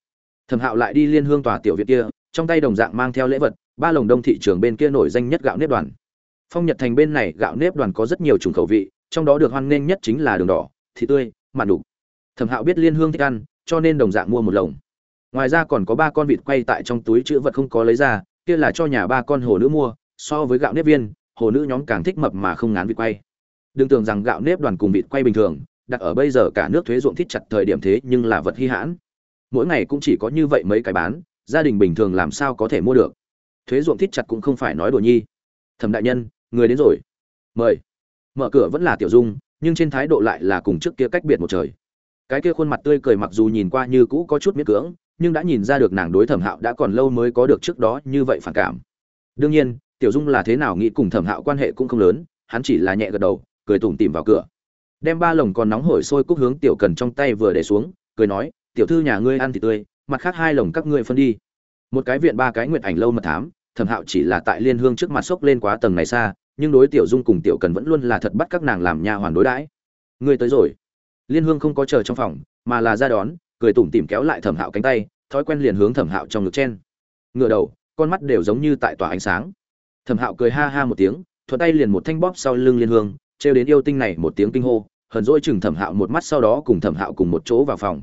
Thẩm hạo lại đi liên hương tòa tiểu viện kia, trong tay đồng dạng mang theo lễ vật, ba lồng đông thị trường bên kia nổi danh nhất gạo nếp đoàn. Phong nhật thành bên này gạo nếp đoàn có rất nhiều chủng khẩu vị, trong đó được hoan nghênh nhất chính là đường đỏ, thịt tươi, mặn đủ. thẩm hạo biết liên hương thích ăn, cho nên đồng dạng mua một lồng. Ngoài ra còn có ba con vịt quay tại trong túi chữ vật không có lấy ra, kia là cho nhà ba con hồ nữ mua, so với gạo nếp viên, hồ nữ nhóm càng thích mập mà không ngán vịt quay đừng tưởng rằng gạo nếp đoàn cùng vịt quay bình thường, đặt ở bây giờ cả nước thuế ruộng thít chặt thời điểm thế nhưng là vật hy hãn. Mỗi ngày cũng chỉ có như vậy mấy cái bán, gia đình bình thường làm sao có thể mua được. Thuế ruộng thít chặt cũng không phải nói đùa nhi. Thẩm đại nhân, người đến rồi. Mời. Mở cửa vẫn là tiểu dung, nhưng trên thái độ lại là cùng trước kia cách biệt một trời. Cái kia khuôn mặt tươi cười mặc dù nhìn qua như cũ có chút miễn cưỡng, nhưng đã nhìn ra được nàng đối thẩm hạo đã còn lâu mới có được trước đó như vậy phản cảm. Đương nhiên, tiểu dung là thế nào nghĩ cùng thẩm hạo quan hệ cũng không lớn, hắn chỉ là nhẹ gật đầu cười tủm tỉm vào cửa. Đem ba lồng còn nóng hổi sôi cúc hướng tiểu cần trong tay vừa để xuống, cười nói, tiểu thư nhà ngươi ăn thì tươi, mặt khác hai lồng các ngươi phân đi. Một cái viện ba cái nguyện ảnh lâu mật thám, thẩm hạo chỉ là tại liên hương trước mặt sốc lên quá tầng này xa, nhưng đối tiểu dung cùng tiểu cần vẫn luôn là thật bắt các nàng làm nha hoàn đối đãi. Ngươi tới rồi. Liên hương không có chờ trong phòng, mà là ra đón, cười tủm tỉm kéo lại thẩm hạo cánh tay, thói quen liền hướng thẩm hạo trong ngực chen. Ngựa đầu, con mắt đều giống như tại tỏa ánh sáng. Thẩm hạo cười ha ha một tiếng, thuận tay liền một thanh bóp sau lưng liên hương trêu đến yêu tinh này một tiếng kinh hô, hờn dỗi chừng thẩm hạo một mắt sau đó cùng thẩm hạo cùng một chỗ vào phòng.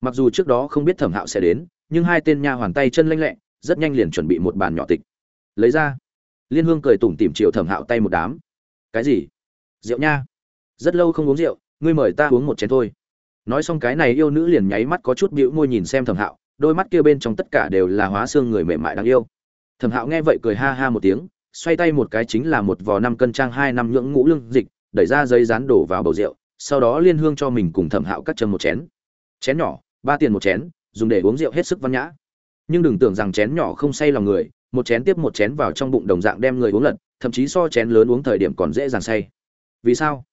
Mặc dù trước đó không biết thẩm hạo sẽ đến, nhưng hai tên nha hoàn tay chân lanh lẹ, rất nhanh liền chuẩn bị một bàn nhỏ tịch. Lấy ra. Liên hương cười tủm tỉm triệu thẩm hạo tay một đám. Cái gì? Rượu nha. Rất lâu không uống rượu, ngươi mời ta uống một chén thôi. Nói xong cái này yêu nữ liền nháy mắt có chút bĩu môi nhìn xem thẩm hạo, đôi mắt kia bên trong tất cả đều là hóa xương người mềm mại đáng yêu. Thẩm hạo nghe vậy cười ha ha một tiếng xoay tay một cái chính là một vò năm cân trang hai năm nhưỡng ngũ lương dịch, đẩy ra giấy rán đổ vào bầu rượu, sau đó liên hương cho mình cùng thẩm hạo cắt châm một chén. Chén nhỏ, ba tiền một chén, dùng để uống rượu hết sức văn nhã. Nhưng đừng tưởng rằng chén nhỏ không say lòng người, một chén tiếp một chén vào trong bụng đồng dạng đem người uống lật, thậm chí so chén lớn uống thời điểm còn dễ dàng say. Vì sao?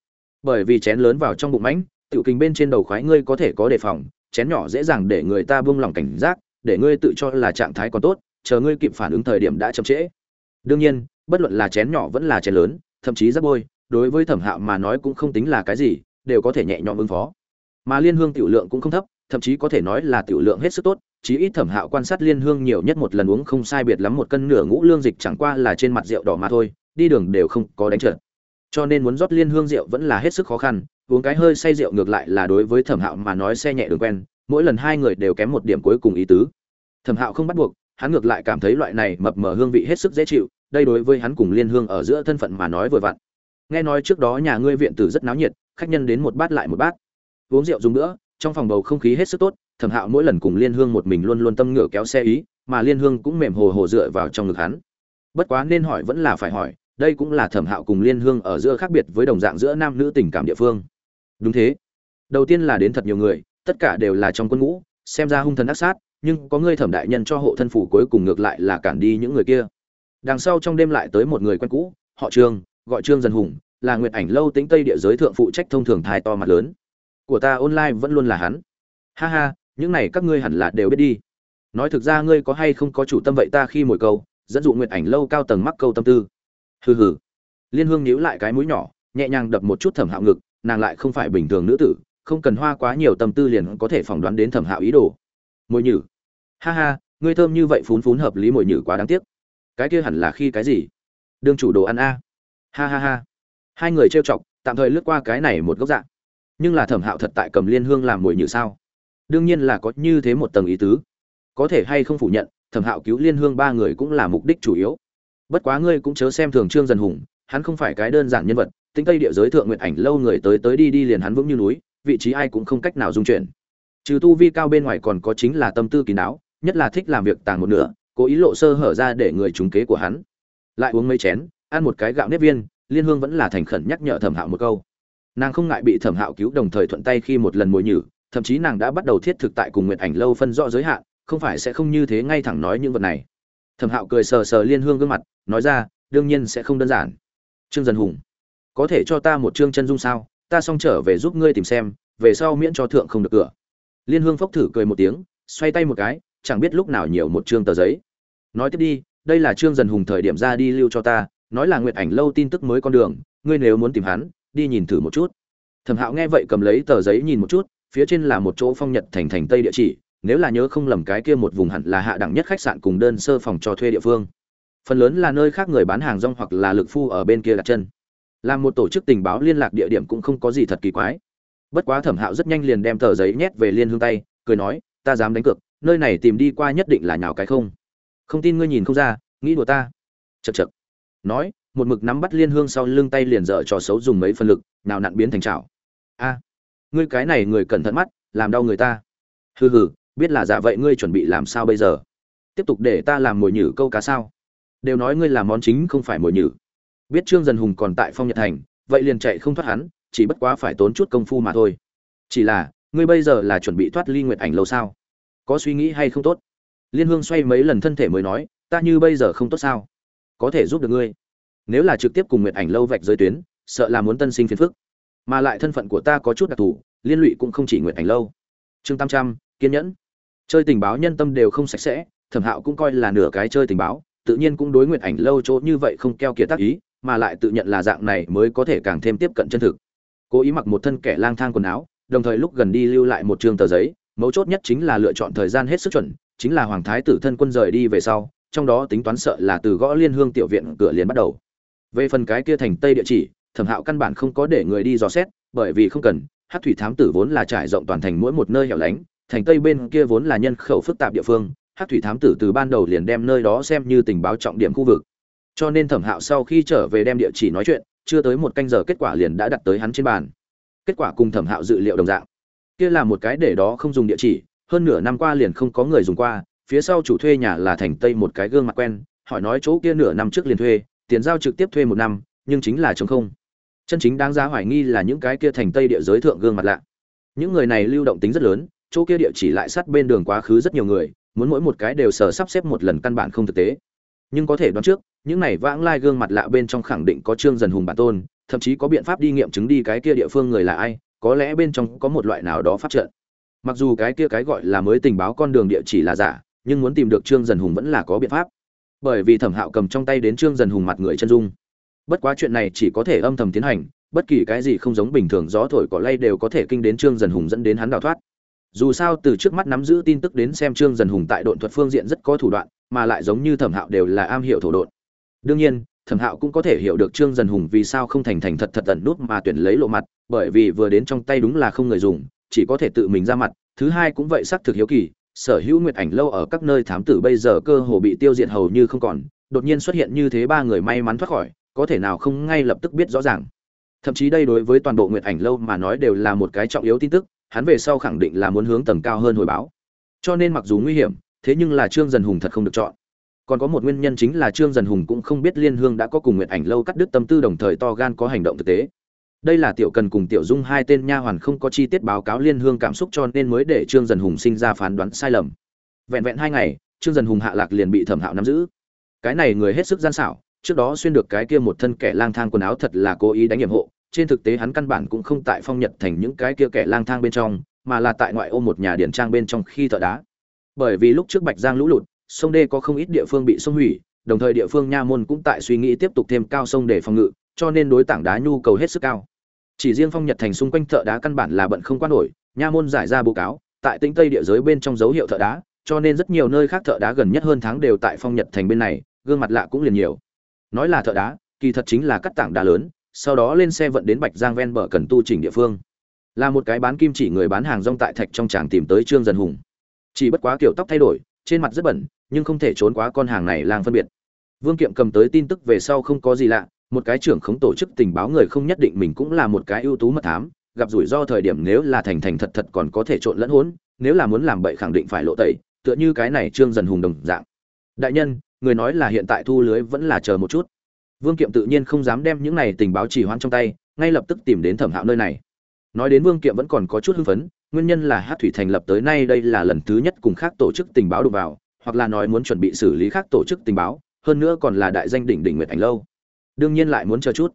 Bởi vì chén lớn vào trong bụng mãnh, tiểu kinh bên trên đầu khoái ngươi có thể có đề phòng, chén nhỏ dễ dàng để người ta buông lỏng cảnh giác, để ngươi tự cho là trạng thái còn tốt, chờ ngươi kịp phản ứng thời điểm đã chậm trễ đương nhiên, bất luận là chén nhỏ vẫn là chén lớn, thậm chí rất bôi, đối với thẩm hạo mà nói cũng không tính là cái gì, đều có thể nhẹ nhõm ứng phó. Mà liên hương tiểu lượng cũng không thấp, thậm chí có thể nói là tiểu lượng hết sức tốt, chí ít thẩm hạo quan sát liên hương nhiều nhất một lần uống không sai biệt lắm một cân nửa ngũ lương dịch chẳng qua là trên mặt rượu đỏ mà thôi, đi đường đều không có đánh trượt. Cho nên muốn rót liên hương rượu vẫn là hết sức khó khăn, uống cái hơi say rượu ngược lại là đối với thẩm hạo mà nói xe nhẹ đường quen, mỗi lần hai người đều kém một điểm cuối cùng ý tứ. Thẩm hạo không bắt buộc hắn ngược lại cảm thấy loại này mập mờ hương vị hết sức dễ chịu, đây đối với hắn cùng liên hương ở giữa thân phận mà nói vừa vặn. Nghe nói trước đó nhà ngươi viện tử rất náo nhiệt, khách nhân đến một bát lại một bát. Uống rượu dùng nữa, trong phòng bầu không khí hết sức tốt, thẩm hạo mỗi lần cùng liên hương một mình luôn luôn tâm ngửa kéo xe ý, mà liên hương cũng mềm hồ hồ dựa vào trong ngực hắn. Bất quá nên hỏi vẫn là phải hỏi, đây cũng là thẩm hạo cùng liên hương ở giữa khác biệt với đồng dạng giữa nam nữ tình cảm địa phương. Đúng thế. Đầu tiên là đến thật nhiều người, tất cả đều là trong quân ngũ, xem ra hung thần ác sát nhưng có ngươi thẩm đại nhân cho hộ thân phủ cuối cùng ngược lại là cản đi những người kia. Đằng sau trong đêm lại tới một người quen cũ, họ trương, gọi trương dân hùng, là nguyệt ảnh lâu tính tây địa giới thượng phụ trách thông thường thai to mặt lớn. Của ta online vẫn luôn là hắn. Ha ha, những này các ngươi hẳn là đều biết đi. Nói thực ra ngươi có hay không có chủ tâm vậy ta khi mồi câu, dẫn dụ nguyệt ảnh lâu cao tầng mắc câu tâm tư. Hừ hừ. Liên hương nhíu lại cái mũi nhỏ, nhẹ nhàng đập một chút thẩm hạo ngực, nàng lại không phải bình thường nữ tử, không cần hoa quá nhiều tâm tư liền có thể phỏng đoán đến thẩm hạo ý đồ mồi nhử. Ha ha, ngươi thơm như vậy phún phún hợp lý mồi nhử quá đáng tiếc. Cái kia hẳn là khi cái gì? Đương chủ đồ ăn a. Ha ha ha. Hai người trêu chọc, tạm thời lướt qua cái này một góc dạng. Nhưng là thẩm hạo thật tại cầm liên hương làm mồi nhử sao? Đương nhiên là có như thế một tầng ý tứ. Có thể hay không phủ nhận, thẩm hạo cứu liên hương ba người cũng là mục đích chủ yếu. Bất quá ngươi cũng chớ xem thường trương dần hùng, hắn không phải cái đơn giản nhân vật, tính tây địa giới thượng nguyện ảnh lâu người tới tới đi đi liền hắn vững như núi, vị trí ai cũng không cách nào dung chuyển trừ tu vi cao bên ngoài còn có chính là tâm tư kín đáo, nhất là thích làm việc tàng một nửa, cố ý lộ sơ hở ra để người trúng kế của hắn. Lại uống mấy chén, ăn một cái gạo nếp viên, liên hương vẫn là thành khẩn nhắc nhở thẩm hạo một câu. Nàng không ngại bị thẩm hạo cứu đồng thời thuận tay khi một lần mồi nhử, thậm chí nàng đã bắt đầu thiết thực tại cùng nguyện ảnh lâu phân rõ giới hạn, không phải sẽ không như thế ngay thẳng nói những vật này. Thẩm hạo cười sờ sờ liên hương gương mặt, nói ra, đương nhiên sẽ không đơn giản. Trương dần hùng, có thể cho ta một trương chân dung sao? Ta xong trở về giúp ngươi tìm xem, về sau miễn cho thượng không được cửa liên hương phốc thử cười một tiếng, xoay tay một cái, chẳng biết lúc nào nhiều một trương tờ giấy. Nói tiếp đi, đây là trương dần hùng thời điểm ra đi lưu cho ta, nói là nguyệt ảnh lâu tin tức mới con đường, ngươi nếu muốn tìm hắn, đi nhìn thử một chút. Thẩm hạo nghe vậy cầm lấy tờ giấy nhìn một chút, phía trên là một chỗ phong nhật thành thành tây địa chỉ, nếu là nhớ không lầm cái kia một vùng hẳn là hạ đẳng nhất khách sạn cùng đơn sơ phòng cho thuê địa phương. Phần lớn là nơi khác người bán hàng rong hoặc là lực phu ở bên kia đặt chân. Làm một tổ chức tình báo liên lạc địa điểm cũng không có gì thật kỳ quái bất quá thẩm hạo rất nhanh liền đem tờ giấy nhét về liên hương tay, cười nói, ta dám đánh cược, nơi này tìm đi qua nhất định là nhào cái không. Không tin ngươi nhìn không ra, nghĩ đùa ta. Chật chật nói, một mực nắm bắt liên hương sau lưng tay liền dở trò xấu dùng mấy phân lực, nào nặn biến thành chảo. A, ngươi cái này người cẩn thận mắt, làm đau người ta. Hừ hừ, biết là dạ vậy ngươi chuẩn bị làm sao bây giờ? Tiếp tục để ta làm mồi nhử câu cá sao? Đều nói ngươi làm món chính không phải mồi nhử. Biết trương dần hùng còn tại phong nhật thành, vậy liền chạy không thoát hắn chỉ bất quá phải tốn chút công phu mà thôi. Chỉ là, ngươi bây giờ là chuẩn bị thoát ly nguyệt ảnh lâu sao? Có suy nghĩ hay không tốt? Liên hương xoay mấy lần thân thể mới nói, ta như bây giờ không tốt sao? Có thể giúp được ngươi. Nếu là trực tiếp cùng nguyệt ảnh lâu vạch giới tuyến, sợ là muốn tân sinh phiền phức. Mà lại thân phận của ta có chút đặc thù, liên lụy cũng không chỉ nguyệt ảnh lâu. Chương tam trăm, kiên nhẫn. Chơi tình báo nhân tâm đều không sạch sẽ, thẩm hạo cũng coi là nửa cái chơi tình báo, tự nhiên cũng đối nguyệt ảnh lâu chỗ như vậy không keo kiệt tác ý, mà lại tự nhận là dạng này mới có thể càng thêm tiếp cận chân thực cố ý mặc một thân kẻ lang thang quần áo, đồng thời lúc gần đi lưu lại một trường tờ giấy, mấu chốt nhất chính là lựa chọn thời gian hết sức chuẩn, chính là hoàng thái tử thân quân rời đi về sau, trong đó tính toán sợ là từ gõ liên hương tiểu viện cửa liền bắt đầu. Về phần cái kia thành tây địa chỉ, thẩm hạo căn bản không có để người đi dò xét, bởi vì không cần hát thủy thám tử vốn là trải rộng toàn thành mỗi một nơi hẻo lánh, thành tây bên kia vốn là nhân khẩu phức tạp địa phương hát thủy thám tử từ ban đầu liền đem nơi đó xem như tình báo trọng điểm khu vực. Cho nên thẩm hạo sau khi trở về đem địa chỉ nói chuyện chưa tới một canh giờ kết quả liền đã đặt tới hắn trên bàn. Kết quả cùng thẩm hạo dự liệu đồng dạng. Kia là một cái để đó không dùng địa chỉ, hơn nửa năm qua liền không có người dùng qua, phía sau chủ thuê nhà là thành tây một cái gương mặt quen, hỏi nói chỗ kia nửa năm trước liền thuê, tiền giao trực tiếp thuê một năm, nhưng chính là chống không. Chân chính đáng giá hoài nghi là những cái kia thành tây địa giới thượng gương mặt lạ. Những người này lưu động tính rất lớn, chỗ kia địa chỉ lại sát bên đường quá khứ rất nhiều người, muốn mỗi một cái đều sở sắp xếp một lần căn bản không thực tế. Nhưng có thể đoán trước những này vãng lai gương mặt lạ bên trong khẳng định có trương dần hùng bản tôn, thậm chí có biện pháp đi nghiệm chứng đi cái kia địa phương người là ai, có lẽ bên trong có một loại nào đó phát trận. Mặc dù cái kia cái gọi là mới tình báo con đường địa chỉ là giả, nhưng muốn tìm được trương dần hùng vẫn là có biện pháp. Bởi vì thẩm hạo cầm trong tay đến trương dần hùng mặt người chân dung. Bất quá chuyện này chỉ có thể âm thầm tiến hành, bất kỳ cái gì không giống bình thường gió thổi cỏ lay đều có thể kinh đến trương dần hùng dẫn đến hắn đào thoát. Dù sao từ trước mắt nắm giữ tin tức đến xem trương dần hùng tại độn thuật phương diện rất có thủ đoạn, mà lại giống như thẩm hạo đều là am hiểu thổ độn đương nhiên, thẩm hạo cũng có thể hiểu được trương dần hùng vì sao không thành thành thật thật tận nút mà tuyển lấy lộ mặt, bởi vì vừa đến trong tay đúng là không người dùng, chỉ có thể tự mình ra mặt, thứ hai cũng vậy xác thực hiếu kỳ, sở hữu nguyệt ảnh lâu ở các nơi thám tử bây giờ cơ hồ bị tiêu diệt hầu như không còn, đột nhiên xuất hiện như thế ba người may mắn thoát khỏi, có thể nào không ngay lập tức biết rõ ràng. Thậm chí đây đối với toàn bộ nguyệt ảnh lâu mà nói đều là một cái trọng yếu tin tức, hắn về sau khẳng định là muốn hướng tầng cao hơn hồi báo. Cho nên mặc dù nguy hiểm, thế nhưng là trương dần hùng thật không được chọn còn có một nguyên nhân chính là trương dần hùng cũng không biết liên hương đã có cùng nguyện ảnh lâu cắt đứt tâm tư đồng thời to gan có hành động thực tế. Đây là tiểu cần cùng tiểu dung hai tên nha hoàn không có chi tiết báo cáo liên hương cảm xúc cho nên mới để trương dần hùng sinh ra phán đoán sai lầm. Vẹn vẹn hai ngày, trương dần hùng hạ lạc liền bị thẩm hạo nắm giữ. Cái này người hết sức gian xảo, trước đó xuyên được cái kia một thân kẻ lang thang quần áo thật là cố ý đánh nhiệm hộ, trên thực tế hắn căn bản cũng không tại phong nhật thành những cái kia kẻ lang thang bên trong, mà là tại ngoại ô một nhà điển trang bên trong khi thợ đá. Bởi vì lúc trước bạch giang lũ lụt sông đê có không ít địa phương bị sông hủy, đồng thời địa phương nha môn cũng tại suy nghĩ tiếp tục thêm cao sông để phòng ngự, cho nên đối tảng đá nhu cầu hết sức cao. Chỉ riêng phong nhật thành xung quanh thợ đá căn bản là bận không quan nổi, nha môn giải ra báo cáo, tại tĩnh tây địa giới bên trong dấu hiệu thợ đá, cho nên rất nhiều nơi khác thợ đá gần nhất hơn tháng đều tại phong nhật thành bên này, gương mặt lạ cũng liền nhiều. Nói là thợ đá, kỳ thật chính là cắt tảng đá lớn, sau đó lên xe vận đến bạch giang ven bờ cần tu chỉnh địa phương. Là một cái bán kim chỉ người bán hàng rong tại thạch trong tràng tìm tới trương dần hùng. Chỉ bất quá kiểu tóc thay đổi, trên mặt rất bẩn nhưng không thể trốn quá con hàng này lang phân biệt. Vương kiệm cầm tới tin tức về sau không có gì lạ, một cái trưởng khống tổ chức tình báo người không nhất định mình cũng là một cái ưu tú mật thám, gặp rủi ro thời điểm nếu là thành thành thật thật còn có thể trộn lẫn hỗn nếu là muốn làm bậy khẳng định phải lộ tẩy, tựa như cái này trương dần hùng đồng dạng. Đại nhân, người nói là hiện tại thu lưới vẫn là chờ một chút. Vương kiệm tự nhiên không dám đem những này tình báo chỉ hoãn trong tay, ngay lập tức tìm đến thẩm hạo nơi này. Nói đến vương kiệm vẫn còn có chút hưng phấn, nguyên nhân là hát thủy thành lập tới nay đây là lần thứ nhất cùng khác tổ chức tình báo đụng vào hoặc là nói muốn chuẩn bị xử lý khác tổ chức tình báo, hơn nữa còn là đại danh đỉnh đỉnh nguyệt ảnh lâu. Đương nhiên lại muốn chờ chút.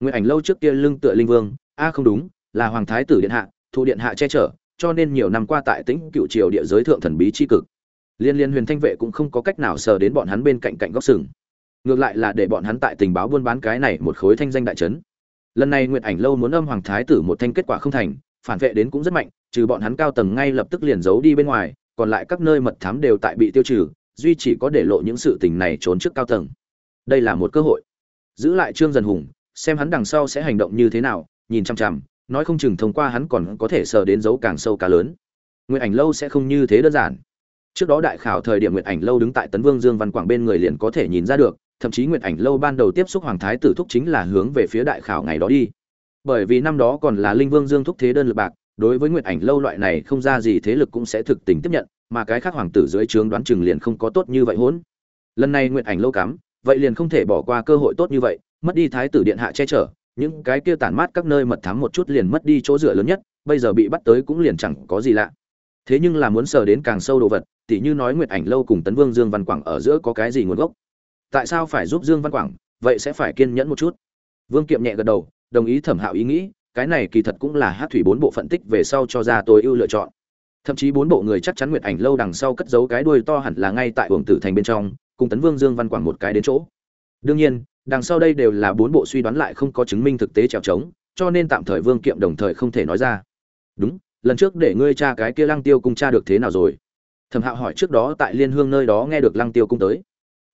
Nguyệt ảnh lâu trước kia lưng tựa linh vương, a, không đúng, là hoàng thái tử điện hạ thụ điện hạ che chở, cho nên nhiều năm qua tại tĩnh cựu triều địa giới thượng thần bí chi cực. Liên liên huyền thanh vệ cũng không có cách nào sờ đến bọn hắn bên cạnh cạnh góc sừng. Ngược lại là để bọn hắn tại tình báo buôn bán cái này một khối thanh danh đại trấn. Lần này nguyệt ảnh lâu muốn âm hoàng thái tử một thanh kết quả không thành, phản vệ đến cũng rất mạnh, trừ bọn hắn cao tầng ngay lập tức liền giấu đi bên ngoài còn lại các nơi mật thám đều tại bị tiêu trừ, duy chỉ có để lộ những sự tình này trốn trước cao tầng. Đây là một cơ hội. Giữ lại trương dần hùng, xem hắn đằng sau sẽ hành động như thế nào, nhìn chăm chằm, nói không chừng thông qua hắn còn có thể sờ đến dấu càng sâu cá lớn. Nguyệt ảnh lâu sẽ không như thế đơn giản. Trước đó đại khảo thời điểm nguyệt ảnh lâu đứng tại tấn vương dương văn quảng bên người liền có thể nhìn ra được, thậm chí nguyệt ảnh lâu ban đầu tiếp xúc hoàng thái tử thúc chính là hướng về phía đại khảo ngày đó đi. Bởi vì năm đó còn là linh vương dương thúc thế đơn lực bạc đối với nguyệt ảnh lâu loại này không ra gì thế lực cũng sẽ thực tình tiếp nhận, mà cái khác hoàng tử dưới trướng đoán chừng liền không có tốt như vậy hỗn. Lần này nguyệt ảnh lâu cắm, vậy liền không thể bỏ qua cơ hội tốt như vậy, mất đi thái tử điện hạ che chở, những cái kia tản mát các nơi mật thám một chút liền mất đi chỗ dựa lớn nhất, bây giờ bị bắt tới cũng liền chẳng có gì lạ. Thế nhưng là muốn sờ đến càng sâu đồ vật, tỉ như nói nguyệt ảnh lâu cùng tấn vương dương văn quảng ở giữa có cái gì nguồn gốc? Tại sao phải giúp dương văn quảng, vậy sẽ phải kiên nhẫn một chút? Vương kiệm nhẹ gật đầu, đồng ý thẩm hạo ý nghĩ cái này kỳ thật cũng là hát thủy bốn bộ phận tích về sau cho ra tối ưu lựa chọn. Thậm chí bốn bộ người chắc chắn nguyệt ảnh lâu đằng sau cất giấu cái đuôi to hẳn là ngay tại hưởng tử thành bên trong, cùng tấn vương dương văn quảng một cái đến chỗ. Đương nhiên, đằng sau đây đều là bốn bộ suy đoán lại không có chứng minh thực tế trèo trống, cho nên tạm thời vương kiệm đồng thời không thể nói ra. Đúng, lần trước để ngươi cha cái kia lăng tiêu cung cha được thế nào rồi? Thẩm hạo hỏi trước đó tại liên hương nơi đó nghe được lăng tiêu cung tới.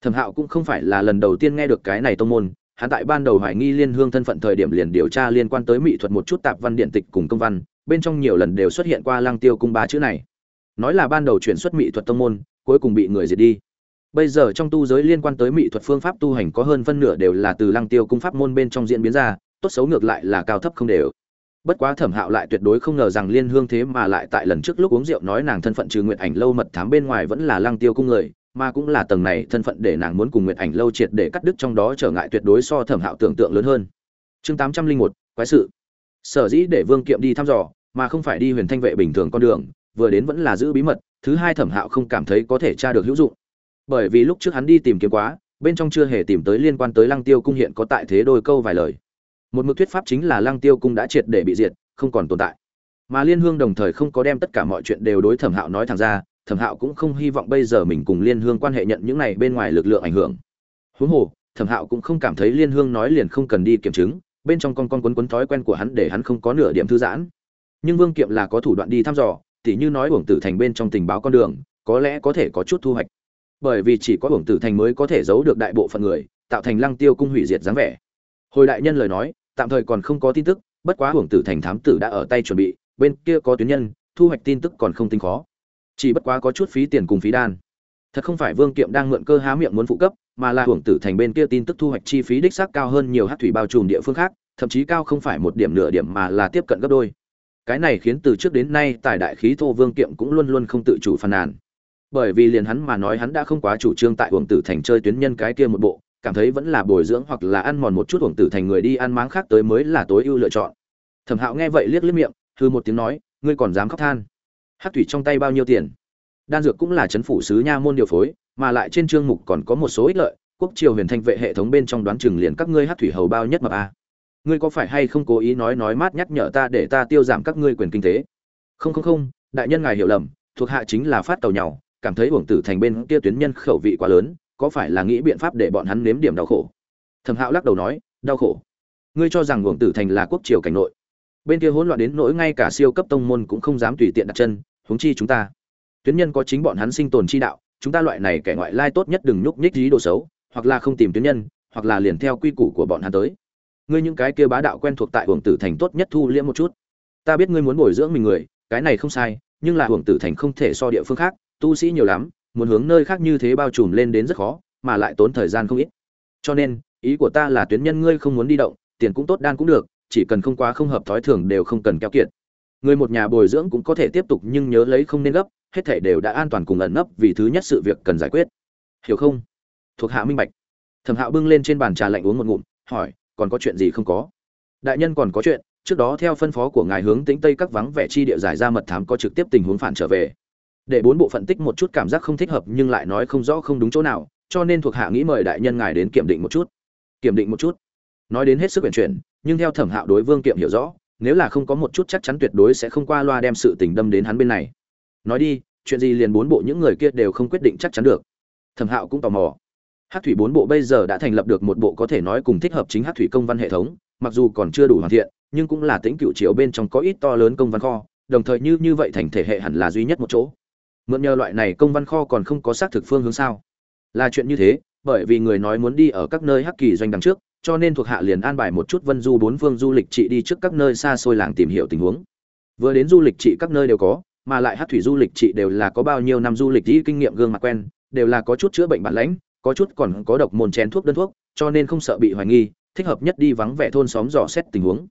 Thẩm hạo cũng không phải là lần đầu tiên nghe được cái này tông môn hắn tại ban đầu hoài nghi liên hương thân phận thời điểm liền điều tra liên quan tới mỹ thuật một chút tạp văn điện tịch cùng công văn, bên trong nhiều lần đều xuất hiện qua lăng tiêu cung ba chữ này. Nói là ban đầu chuyển xuất mỹ thuật tông môn, cuối cùng bị người diệt đi. Bây giờ trong tu giới liên quan tới mỹ thuật phương pháp tu hành có hơn phân nửa đều là từ lăng tiêu cung pháp môn bên trong diễn biến ra, tốt xấu ngược lại là cao thấp không đều. Bất quá thẩm hạo lại tuyệt đối không ngờ rằng liên hương thế mà lại tại lần trước lúc uống rượu nói nàng thân phận trừ nguyện ảnh lâu mật thám bên ngoài vẫn là lăng tiêu cung người mà cũng là tầng này thân phận để nàng muốn cùng nguyện ảnh lâu triệt để cắt đứt trong đó trở ngại tuyệt đối so thẩm hạo tưởng tượng lớn hơn. Chương tám trăm linh một, quái sự. Sở dĩ để vương kiệm đi thăm dò, mà không phải đi huyền thanh vệ bình thường con đường, vừa đến vẫn là giữ bí mật, thứ hai thẩm hạo không cảm thấy có thể tra được hữu dụng. Bởi vì lúc trước hắn đi tìm kiếm quá, bên trong chưa hề tìm tới liên quan tới lăng tiêu cung hiện có tại thế đôi câu vài lời. Một mực thuyết pháp chính là lăng tiêu cung đã triệt để bị diệt, không còn tồn tại. Mà liên hương đồng thời không có đem tất cả mọi chuyện đều đối thẩm hạo nói thẳng ra thẩm hạo cũng không hy vọng bây giờ mình cùng liên hương quan hệ nhận những này bên ngoài lực lượng ảnh hưởng. Huống hồ, thẩm hạo cũng không cảm thấy liên hương nói liền không cần đi kiểm chứng, bên trong con con quấn quấn thói quen của hắn để hắn không có nửa điểm thư giãn. Nhưng vương kiệm là có thủ đoạn đi thăm dò, tỉ như nói uổng tử thành bên trong tình báo con đường, có lẽ có thể có chút thu hoạch. Bởi vì chỉ có uổng tử thành mới có thể giấu được đại bộ phận người, tạo thành lăng tiêu cung hủy diệt dáng vẻ. Hồi đại nhân lời nói, tạm thời còn không có tin tức, bất quá uổng tử thành thám tử đã ở tay chuẩn bị, bên kia có tuyến nhân, thu hoạch tin tức còn không tính khó chỉ bất quá có chút phí tiền cùng phí đan. Thật không phải vương kiệm đang mượn cơ há miệng muốn phụ cấp, mà là hưởng tử thành bên kia tin tức thu hoạch chi phí đích xác cao hơn nhiều hát thủy bao trùm địa phương khác, thậm chí cao không phải một điểm nửa điểm mà là tiếp cận gấp đôi. Cái này khiến từ trước đến nay tài đại khí thô vương kiệm cũng luôn luôn không tự chủ phàn nàn. Bởi vì liền hắn mà nói hắn đã không quá chủ trương tại hưởng tử thành chơi tuyến nhân cái kia một bộ, cảm thấy vẫn là bồi dưỡng hoặc là ăn mòn một chút hưởng tử thành người đi ăn máng khác tới mới là tối ưu lựa chọn. Thẩm hạo nghe vậy liếc liếc miệng thư một tiếng nói, ngươi còn dám khóc than? Hát thủy trong tay bao nhiêu tiền? Đan dược cũng là chấn phủ sứ nha môn điều phối, mà lại trên chương mục còn có một số ích lợi, quốc triều huyền thanh vệ hệ thống bên trong đoán chừng liền các ngươi hát thủy hầu bao nhất mà a. Ngươi có phải hay không cố ý nói nói mát nhắc nhở ta để ta tiêu giảm các ngươi quyền kinh tế? Không không không, đại nhân ngài hiểu lầm, thuộc hạ chính là phát tàu nhau cảm thấy uổng tử thành bên kia tuyến nhân khẩu vị quá lớn, có phải là nghĩ biện pháp để bọn hắn nếm điểm đau khổ? Thẩm hạo lắc đầu nói, đau khổ. Ngươi cho rằng uổng tử thành là quốc triều cảnh nội. Bên kia hỗn loạn đến nỗi ngay cả siêu cấp tông môn cũng không dám tùy tiện đặt chân huống chi chúng ta. Tuyến nhân có chính bọn hắn sinh tồn chi đạo, chúng ta loại này kẻ ngoại lai tốt nhất đừng nhúc nhích dí đồ xấu, hoặc là không tìm tuyến nhân, hoặc là liền theo quy củ của bọn hắn tới. Ngươi những cái kia bá đạo quen thuộc tại hưởng tử thành tốt nhất thu liễm một chút. Ta biết ngươi muốn bồi dưỡng mình người, cái này không sai, nhưng là hưởng tử thành không thể so địa phương khác, tu sĩ nhiều lắm, muốn hướng nơi khác như thế bao trùm lên đến rất khó, mà lại tốn thời gian không ít. Cho nên, ý của ta là tuyến nhân ngươi không muốn đi động, tiền cũng tốt đan cũng được, chỉ cần không quá không hợp thói thường đều không cần keo kiệt người một nhà bồi dưỡng cũng có thể tiếp tục nhưng nhớ lấy không nên gấp, hết thể đều đã an toàn cùng ẩn nấp vì thứ nhất sự việc cần giải quyết. Hiểu không? Thuộc hạ minh bạch. Thẩm hạo bưng lên trên bàn trà lạnh uống một ngụm, hỏi, còn có chuyện gì không có? Đại nhân còn có chuyện, trước đó theo phân phó của ngài hướng tính tây các vắng vẻ chi địa giải ra mật thám có trực tiếp tình huống phản trở về. Để bốn bộ phận tích một chút cảm giác không thích hợp nhưng lại nói không rõ không đúng chỗ nào, cho nên thuộc hạ nghĩ mời đại nhân ngài đến kiểm định một chút. Kiểm định một chút. Nói đến hết sức quyển chuyển, nhưng theo thẩm hạo đối vương kiệm hiểu rõ nếu là không có một chút chắc chắn tuyệt đối sẽ không qua loa đem sự tình đâm đến hắn bên này. Nói đi, chuyện gì liền bốn bộ những người kia đều không quyết định chắc chắn được. Thẩm hạo cũng tò mò. Hát thủy bốn bộ bây giờ đã thành lập được một bộ có thể nói cùng thích hợp chính hát thủy công văn hệ thống, mặc dù còn chưa đủ hoàn thiện, nhưng cũng là tính cựu chiếu bên trong có ít to lớn công văn kho, đồng thời như như vậy thành thể hệ hẳn là duy nhất một chỗ. Mượn nhờ loại này công văn kho còn không có xác thực phương hướng sao? Là chuyện như thế, bởi vì người nói muốn đi ở các nơi hắc kỳ doanh đằng trước cho nên thuộc hạ liền an bài một chút vân du bốn phương du lịch trị đi trước các nơi xa xôi làng tìm hiểu tình huống. Vừa đến du lịch trị các nơi đều có, mà lại hát thủy du lịch trị đều là có bao nhiêu năm du lịch đi kinh nghiệm gương mặt quen, đều là có chút chữa bệnh bản lãnh, có chút còn có độc môn chén thuốc đơn thuốc, cho nên không sợ bị hoài nghi, thích hợp nhất đi vắng vẻ thôn xóm dò xét tình huống.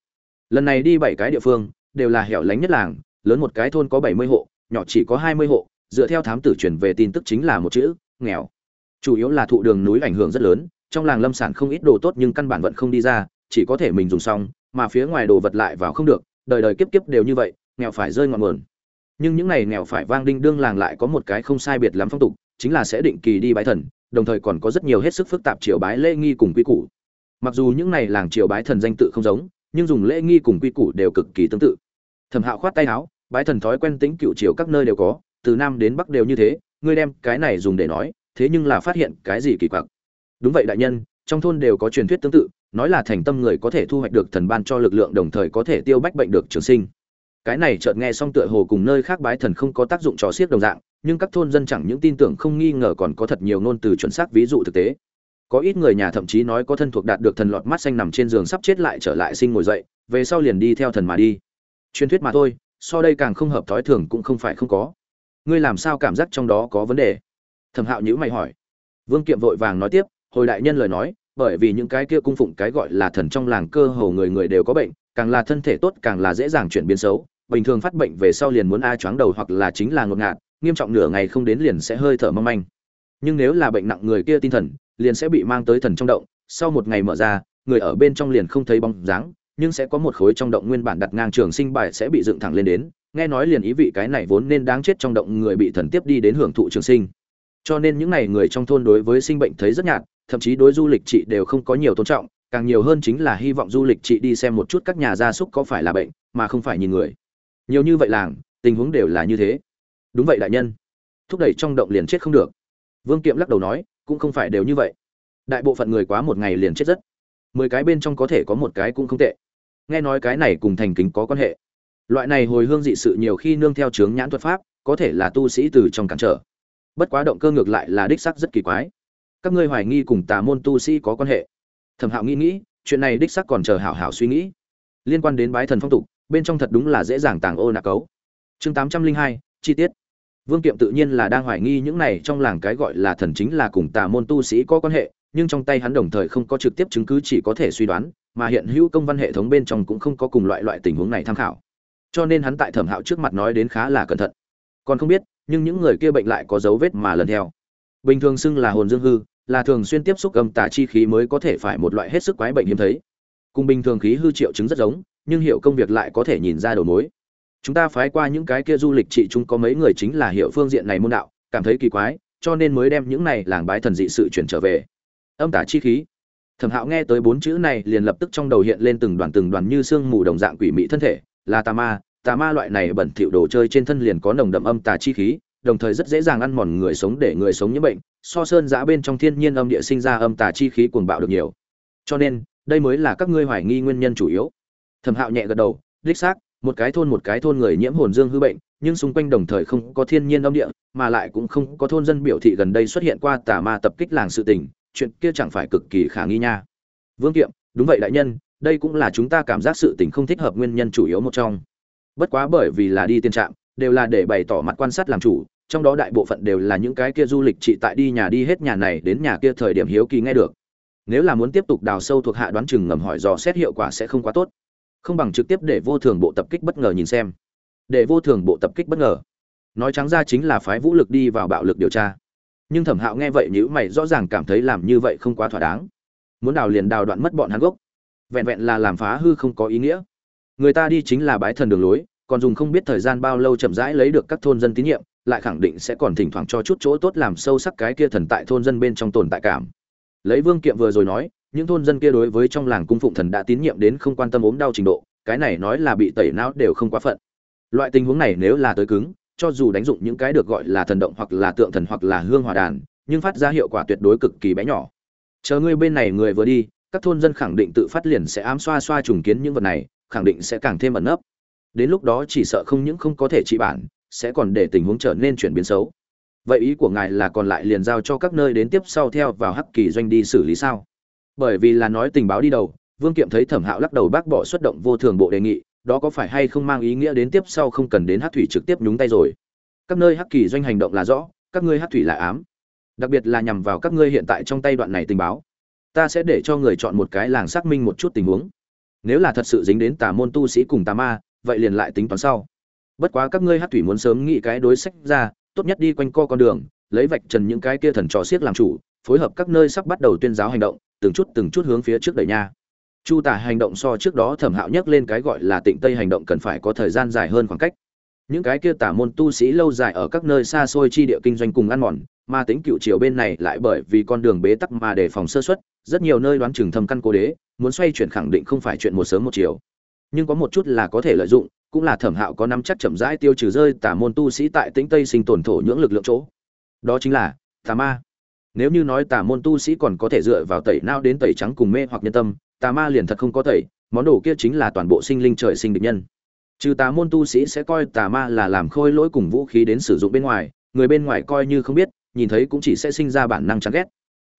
Lần này đi bảy cái địa phương, đều là hẻo lánh nhất làng, lớn một cái thôn có bảy mươi hộ, nhỏ chỉ có hai mươi hộ, dựa theo thám tử truyền về tin tức chính là một chữ, nghèo. Chủ yếu là thụ đường núi ảnh hưởng rất lớn trong làng lâm sản không ít đồ tốt nhưng căn bản vẫn không đi ra, chỉ có thể mình dùng xong, mà phía ngoài đồ vật lại vào không được, đời đời kiếp kiếp đều như vậy, nghèo phải rơi ngọn nguồn. Nhưng những này nghèo phải vang đinh đương làng lại có một cái không sai biệt lắm phong tục, chính là sẽ định kỳ đi bái thần, đồng thời còn có rất nhiều hết sức phức tạp triều bái lễ nghi cùng quy củ. Mặc dù những này làng triều bái thần danh tự không giống, nhưng dùng lễ nghi cùng quy củ đều cực kỳ tương tự. Thẩm hạo khoát tay áo, bái thần thói quen tính cựu triều các nơi đều có, từ nam đến bắc đều như thế, ngươi đem cái này dùng để nói, thế nhưng là phát hiện cái gì kỳ quặc đúng vậy đại nhân, trong thôn đều có truyền thuyết tương tự, nói là thành tâm người có thể thu hoạch được thần ban cho lực lượng đồng thời có thể tiêu bách bệnh được trường sinh. Cái này chợt nghe xong tựa hồ cùng nơi khác bái thần không có tác dụng trò xiết đồng dạng, nhưng các thôn dân chẳng những tin tưởng không nghi ngờ còn có thật nhiều ngôn từ chuẩn xác ví dụ thực tế. Có ít người nhà thậm chí nói có thân thuộc đạt được thần lọt mắt xanh nằm trên giường sắp chết lại trở lại sinh ngồi dậy, về sau liền đi theo thần mà đi. Truyền thuyết mà thôi, so đây càng không hợp thói thường cũng không phải không có. Ngươi làm sao cảm giác trong đó có vấn đề? Thẩm hạo nhữ mày hỏi. Vương kiệm vội vàng nói tiếp hồi đại nhân lời nói, bởi vì những cái kia cung phụng cái gọi là thần trong làng cơ hồ người người đều có bệnh, càng là thân thể tốt càng là dễ dàng chuyển biến xấu, bình thường phát bệnh về sau liền muốn a choáng đầu hoặc là chính là ngột ngạt, nghiêm trọng nửa ngày không đến liền sẽ hơi thở mong manh. Nhưng nếu là bệnh nặng người kia tinh thần, liền sẽ bị mang tới thần trong động, sau một ngày mở ra, người ở bên trong liền không thấy bóng dáng, nhưng sẽ có một khối trong động nguyên bản đặt ngang trường sinh bài sẽ bị dựng thẳng lên đến, nghe nói liền ý vị cái này vốn nên đáng chết trong động người bị thần tiếp đi đến hưởng thụ trường sinh. Cho nên những n à y người trong thôn đối với sinh bệnh thấy rất nhạt thậm chí đối du lịch chị đều không có nhiều tôn trọng, càng nhiều hơn chính là hy vọng du lịch chị đi xem một chút các nhà gia súc có phải là bệnh, mà không phải nhìn người. Nhiều như vậy làng, tình huống đều là như thế. Đúng vậy đại nhân. Thúc đẩy trong động liền chết không được. Vương kiệm lắc đầu nói, cũng không phải đều như vậy. Đại bộ phận người quá một ngày liền chết rất. Mười cái bên trong có thể có một cái cũng không tệ. Nghe nói cái này cùng thành kính có quan hệ. Loại này hồi hương dị sự nhiều khi nương theo chướng nhãn thuật pháp, có thể là tu sĩ từ trong cản trở. Bất quá động cơ ngược lại là đích sắc rất kỳ quái các ngươi hoài nghi cùng tà môn tu sĩ có quan hệ. Thẩm hạo nghĩ nghĩ, chuyện này đích sắc còn chờ hảo hảo suy nghĩ. Liên quan đến bái thần phong tục, bên trong thật đúng là dễ dàng tàng ô nạc cấu. Chương tám trăm linh hai, chi tiết. Vương kiệm tự nhiên là đang hoài nghi những này trong làng cái gọi là thần chính là cùng tà môn tu sĩ có quan hệ, nhưng trong tay hắn đồng thời không có trực tiếp chứng cứ chỉ có thể suy đoán, mà hiện hữu công văn hệ thống bên trong cũng không có cùng loại loại tình huống này tham khảo. Cho nên hắn tại thẩm hạo trước mặt nói đến khá là cẩn thận. Còn không biết, nhưng những người kia bệnh lại có dấu vết mà lần theo bình thường xưng là hồn dương hư, là thường xuyên tiếp xúc âm tà chi khí mới có thể phải một loại hết sức quái bệnh hiếm thấy. Cùng bình thường khí hư triệu chứng rất giống, nhưng hiệu công việc lại có thể nhìn ra đầu mối. Chúng ta phái qua những cái kia du lịch trị chúng có mấy người chính là hiệu phương diện này môn đạo, cảm thấy kỳ quái, cho nên mới đem những này làng bái thần dị sự chuyển trở về. Âm tả chi khí. Thẩm hạo nghe tới bốn chữ này liền lập tức trong đầu hiện lên từng đoàn từng đoàn như sương mù đồng dạng quỷ mị thân thể, là tà ma tà ma loại này bẩn thỉu đồ chơi trên thân liền có nồng đậm âm tà chi khí đồng thời rất dễ dàng ăn mòn người sống để người sống nhiễm bệnh, so sơn giã bên trong thiên nhiên âm địa sinh ra âm tà chi khí cuồng bạo được nhiều. Cho nên, đây mới là các ngươi hoài nghi nguyên nhân chủ yếu. Thẩm hạo nhẹ gật đầu, đích xác, một cái thôn một cái thôn người nhiễm hồn dương hư bệnh, nhưng xung quanh đồng thời không có thiên nhiên âm địa, mà lại cũng không có thôn dân biểu thị gần đây xuất hiện qua tà ma tập kích làng sự tình, chuyện kia chẳng phải cực kỳ khả nghi nha. Vương kiệm, đúng vậy đại nhân, đây cũng là chúng ta cảm giác sự tình không thích hợp nguyên nhân chủ yếu một trong. Bất quá bởi vì là đi tiên trạm đều là để bày tỏ mặt quan sát làm chủ, trong đó đại bộ phận đều là những cái kia du lịch trị tại đi nhà đi hết nhà này đến nhà kia thời điểm hiếu kỳ nghe được. Nếu là muốn tiếp tục đào sâu thuộc hạ đoán chừng ngầm hỏi dò xét hiệu quả sẽ không quá tốt. Không bằng trực tiếp để vô thường bộ tập kích bất ngờ nhìn xem. Để vô thường bộ tập kích bất ngờ. Nói trắng ra chính là phái vũ lực đi vào bạo lực điều tra. Nhưng thẩm hạo nghe vậy nhữ mày rõ ràng cảm thấy làm như vậy không quá thỏa đáng. Muốn đào liền đào đoạn mất bọn hắn gốc. Vẹn vẹn là làm phá hư không có ý nghĩa. Người ta đi chính là bái thần đường lối còn dùng không biết thời gian bao lâu chậm rãi lấy được các thôn dân tín nhiệm, lại khẳng định sẽ còn thỉnh thoảng cho chút chỗ tốt làm sâu sắc cái kia thần tại thôn dân bên trong tồn tại cảm. Lấy vương kiệm vừa rồi nói, những thôn dân kia đối với trong làng cung phụng thần đã tín nhiệm đến không quan tâm ốm đau trình độ, cái này nói là bị tẩy não đều không quá phận. Loại tình huống này nếu là tới cứng, cho dù đánh dụng những cái được gọi là thần động hoặc là tượng thần hoặc là hương hòa đàn, nhưng phát ra hiệu quả tuyệt đối cực kỳ bé nhỏ. Chờ ngươi bên này người vừa đi, các thôn dân khẳng định tự phát liền sẽ ám xoa xoa trùng kiến những vật này, khẳng định sẽ càng thêm ẩn nấp đến lúc đó chỉ sợ không những không có thể trị bản, sẽ còn để tình huống trở nên chuyển biến xấu. Vậy ý của ngài là còn lại liền giao cho các nơi đến tiếp sau theo vào hắc kỳ doanh đi xử lý sao? Bởi vì là nói tình báo đi đầu, vương kiệm thấy thẩm hạo lắc đầu bác bỏ xuất động vô thường bộ đề nghị, đó có phải hay không mang ý nghĩa đến tiếp sau không cần đến hắc thủy trực tiếp nhúng tay rồi? Các nơi hắc kỳ doanh hành động là rõ, các ngươi hắc thủy là ám. Đặc biệt là nhằm vào các ngươi hiện tại trong tay đoạn này tình báo. Ta sẽ để cho người chọn một cái làng xác minh một chút tình huống. Nếu là thật sự dính đến tà môn tu sĩ cùng tà ma vậy liền lại tính toán sau. Bất quá các ngươi hát thủy muốn sớm nghĩ cái đối sách ra, tốt nhất đi quanh co con đường, lấy vạch trần những cái kia thần trò xiết làm chủ, phối hợp các nơi sắp bắt đầu tuyên giáo hành động, từng chút từng chút hướng phía trước đẩy nha. Chu tả hành động so trước đó thẩm hạo nhắc lên cái gọi là tịnh tây hành động cần phải có thời gian dài hơn khoảng cách. Những cái kia tả môn tu sĩ lâu dài ở các nơi xa xôi chi địa kinh doanh cùng ăn mòn, mà tính cựu triều bên này lại bởi vì con đường bế tắc mà đề phòng sơ xuất rất nhiều nơi đoán chừng thâm căn cố đế, muốn xoay chuyển khẳng định không phải chuyện một sớm một chiều nhưng có một chút là có thể lợi dụng, cũng là thẩm hạo có nắm chắc chậm rãi tiêu trừ rơi tả môn tu sĩ tại tĩnh tây sinh tồn thổ nhưỡng lực lượng chỗ. Đó chính là, tà ma. Nếu như nói tà môn tu sĩ còn có thể dựa vào tẩy nao đến tẩy trắng cùng mê hoặc nhân tâm, tà ma liền thật không có tẩy, món đồ kia chính là toàn bộ sinh linh trời sinh địch nhân. Trừ tà môn tu sĩ sẽ coi tà ma là làm khôi lỗi cùng vũ khí đến sử dụng bên ngoài, người bên ngoài coi như không biết, nhìn thấy cũng chỉ sẽ sinh ra bản năng chán ghét.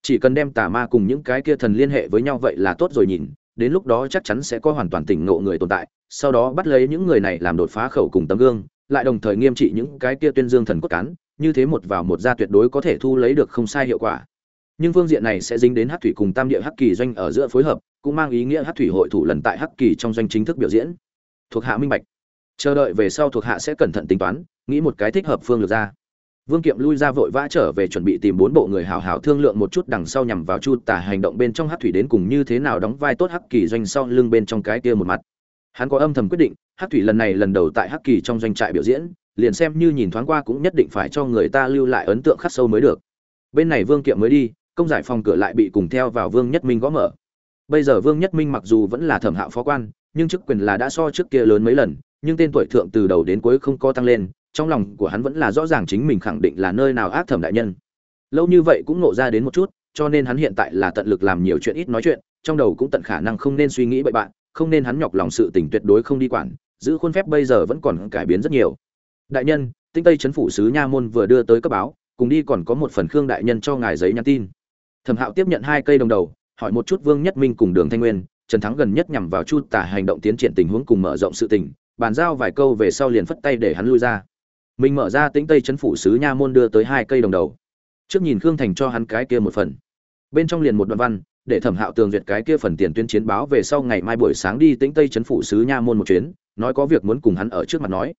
Chỉ cần đem tà ma cùng những cái kia thần liên hệ với nhau vậy là tốt rồi nhìn đến lúc đó chắc chắn sẽ có hoàn toàn tỉnh ngộ người tồn tại, sau đó bắt lấy những người này làm đột phá khẩu cùng tấm gương, lại đồng thời nghiêm trị những cái kia tuyên dương thần cốt cán, như thế một vào một ra tuyệt đối có thể thu lấy được không sai hiệu quả. Nhưng phương diện này sẽ dính đến hắc thủy cùng tam địa hắc kỳ doanh ở giữa phối hợp, cũng mang ý nghĩa hắc thủy hội thủ lần tại hắc kỳ trong doanh chính thức biểu diễn. Thuộc hạ minh bạch. Chờ đợi về sau thuộc hạ sẽ cẩn thận tính toán, nghĩ một cái thích hợp phương lược ra vương kiệm lui ra vội vã trở về chuẩn bị tìm bốn bộ người hào hào thương lượng một chút đằng sau nhằm vào chu tả hành động bên trong Hắc thủy đến cùng như thế nào đóng vai tốt hắc kỳ doanh sau lưng bên trong cái kia một mặt. Hắn có âm thầm quyết định, hắc thủy lần này lần đầu tại hắc kỳ trong doanh trại biểu diễn, liền xem như nhìn thoáng qua cũng nhất định phải cho người ta lưu lại ấn tượng khắc sâu mới được. Bên này vương kiệm mới đi, công giải phòng cửa lại bị cùng theo vào vương nhất minh gõ mở. Bây giờ vương nhất minh mặc dù vẫn là thẩm hạo phó quan, nhưng chức quyền là đã so trước kia lớn mấy lần, nhưng tên tuổi thượng từ đầu đến cuối không có tăng lên trong lòng của hắn vẫn là rõ ràng chính mình khẳng định là nơi nào ác thẩm đại nhân. Lâu như vậy cũng nộ ra đến một chút, cho nên hắn hiện tại là tận lực làm nhiều chuyện ít nói chuyện, trong đầu cũng tận khả năng không nên suy nghĩ bậy bạn, không nên hắn nhọc lòng sự tình tuyệt đối không đi quản, giữ khuôn phép bây giờ vẫn còn cải biến rất nhiều. Đại nhân, tinh tây chấn phủ sứ nha môn vừa đưa tới cấp báo, cùng đi còn có một phần khương đại nhân cho ngài giấy nhắn tin. Thẩm hạo tiếp nhận hai cây đồng đầu, hỏi một chút vương nhất minh cùng đường thanh nguyên, trần thắng gần nhất nhằm vào chu tả hành động tiến triển tình huống cùng mở rộng sự tình, bàn giao vài câu về sau liền phất tay để hắn lui ra mình mở ra tĩnh tây chấn phủ sứ nha môn đưa tới hai cây đồng đầu. Trước nhìn khương thành cho hắn cái kia một phần. Bên trong liền một đoạn văn để thẩm hạo tường duyệt cái kia phần tiền tuyên chiến báo về sau ngày mai buổi sáng đi tĩnh tây chấn phủ sứ nha môn một chuyến nói có việc muốn cùng hắn ở trước mặt nói.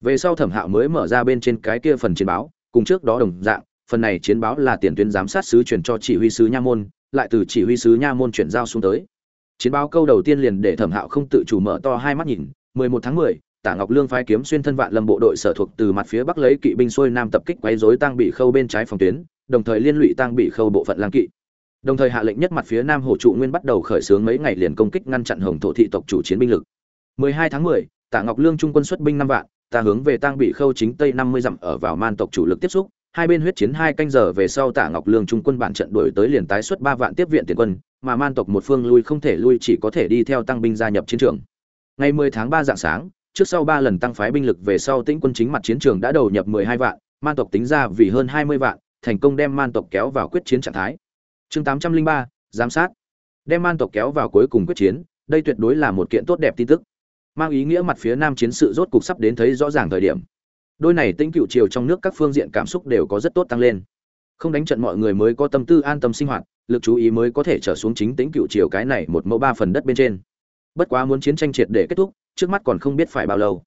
Về sau thẩm hạo mới mở ra bên trên cái kia phần chiến báo cùng trước đó đồng dạng phần này chiến báo là tiền tuyến giám sát sứ chuyển cho chỉ huy sứ nha môn lại từ chỉ huy sứ nha môn chuyển giao xuống tới. Chiến báo câu đầu tiên liền để thẩm hạo không tự chủ mở to hai mắt nhìn 11 tháng 10, Tả Ngọc Lương phái kiếm xuyên thân vạn lâm bộ đội sở thuộc từ mặt phía bắc lấy kỵ binh xuôi nam tập kích quấy rối tăng bị khâu bên trái phòng tuyến, đồng thời liên lụy tăng bị khâu bộ phận lang kỵ. Đồng thời hạ lệnh nhất mặt phía nam hổ trụ nguyên bắt đầu khởi xướng mấy ngày liền công kích ngăn chặn Hồng thổ thị tộc chủ chiến binh lực. 12 tháng 10, Tả Ngọc Lương trung quân xuất binh 5 vạn, ta hướng về tăng bị khâu chính tây 50 dặm ở vào man tộc chủ lực tiếp xúc, hai bên huyết chiến hai canh giờ về sau Tả Ngọc Lương trung quân bản trận đuổi tới liền tái xuất 3 vạn tiếp viện tiền quân, mà man tộc một phương lui không thể lui chỉ có thể đi theo tăng binh gia nhập chiến trường. Ngày 10 tháng 3 dạng sáng, trước sau 3 lần tăng phái binh lực về sau Tĩnh quân chính mặt chiến trường đã đầu nhập 12 vạn, man tộc tính ra vì hơn 20 vạn, thành công đem man tộc kéo vào quyết chiến trạng thái. Chương 803, giám sát. Đem man tộc kéo vào cuối cùng quyết chiến, đây tuyệt đối là một kiện tốt đẹp tin tức. Mang ý nghĩa mặt phía nam chiến sự rốt cục sắp đến thấy rõ ràng thời điểm. Đôi này Tĩnh cựu triều trong nước các phương diện cảm xúc đều có rất tốt tăng lên. Không đánh trận mọi người mới có tâm tư an tâm sinh hoạt, lực chú ý mới có thể trở xuống chính Tĩnh cựu triều cái này một mẫu ba phần đất bên trên bất quá muốn chiến tranh triệt để kết thúc, trước mắt còn không biết phải bao lâu.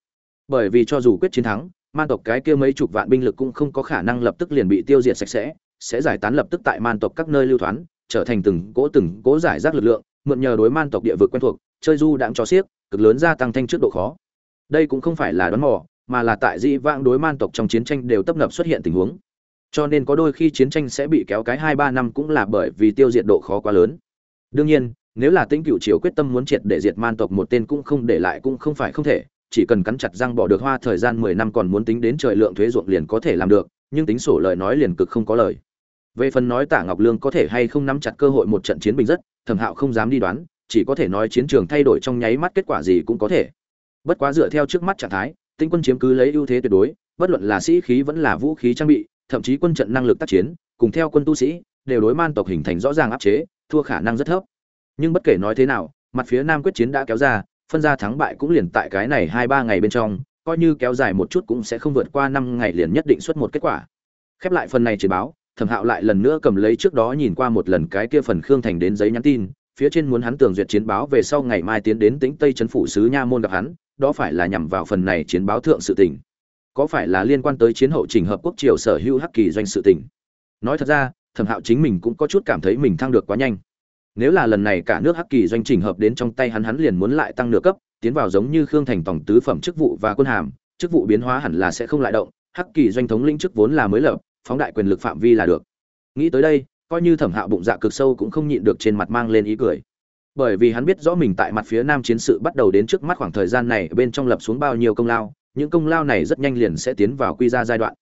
Bởi vì cho dù quyết chiến thắng, man tộc cái kia mấy chục vạn binh lực cũng không có khả năng lập tức liền bị tiêu diệt sạch sẽ sẽ giải tán lập tức tại man tộc các nơi lưu thoán, trở thành từng cỗ từng cỗ giải rác lực lượng, mượn nhờ đối man tộc địa vực quen thuộc, chơi du đãng cho xiếc, cực lớn gia tăng thanh trước độ khó. Đây cũng không phải là đoán mò, mà là tại dĩ vãng đối man tộc trong chiến tranh đều tấp nập xuất hiện tình huống. Cho nên có đôi khi chiến tranh sẽ bị kéo cái hai ba năm cũng là bởi vì tiêu diệt độ khó quá lớn. Đương nhiên nếu là Tĩnh Cựu Triều quyết tâm muốn triệt để diệt man tộc một tên cũng không để lại cũng không phải không thể, chỉ cần cắn chặt răng bỏ được hoa thời gian mười năm còn muốn tính đến trời lượng thuế ruộng liền có thể làm được, nhưng tính sổ lời nói liền cực không có lời. Về phần nói Tạ Ngọc Lương có thể hay không nắm chặt cơ hội một trận chiến bình rất, Thẩm Hạo không dám đi đoán, chỉ có thể nói chiến trường thay đổi trong nháy mắt kết quả gì cũng có thể. Bất quá dựa theo trước mắt trạng thái, Tinh quân chiếm cứ lấy ưu thế tuyệt đối, bất luận là sĩ khí vẫn là vũ khí trang bị, thậm chí quân trận năng lực tác chiến, cùng theo quân tu sĩ, đều đối man tộc hình thành rõ ràng áp chế, thua khả năng rất thấp nhưng bất kể nói thế nào, mặt phía nam quyết chiến đã kéo ra, phân ra thắng bại cũng liền tại cái này hai ba ngày bên trong, coi như kéo dài một chút cũng sẽ không vượt qua năm ngày liền nhất định xuất một kết quả. Khép lại phần này chiến báo, thẩm hạo lại lần nữa cầm lấy trước đó nhìn qua một lần cái kia phần khương thành đến giấy nhắn tin, phía trên muốn hắn tường duyệt chiến báo về sau ngày mai tiến đến tĩnh tây trấn phủ sứ nha môn gặp hắn, đó phải là nhằm vào phần này chiến báo thượng sự tình. Có phải là liên quan tới chiến hậu trình hợp quốc triều sở hữu hắc kỳ doanh sự tình? Nói thật ra, thẩm hạo chính mình cũng có chút cảm thấy mình thăng được quá nhanh nếu là lần này cả nước hắc kỳ doanh trình hợp đến trong tay hắn hắn liền muốn lại tăng nửa cấp, tiến vào giống như khương thành tổng tứ phẩm chức vụ và quân hàm. Chức vụ biến hóa hẳn là sẽ không lại động, hắc kỳ doanh thống lĩnh chức vốn là mới lập, phóng đại quyền lực phạm vi là được. Nghĩ tới đây, coi như thẩm hạo bụng dạ cực sâu cũng không nhịn được trên mặt mang lên ý cười. Bởi vì hắn biết rõ mình tại mặt phía nam chiến sự bắt đầu đến trước mắt khoảng thời gian này bên trong lập xuống bao nhiêu công lao, những công lao này rất nhanh liền sẽ tiến vào quy ra giai đoạn.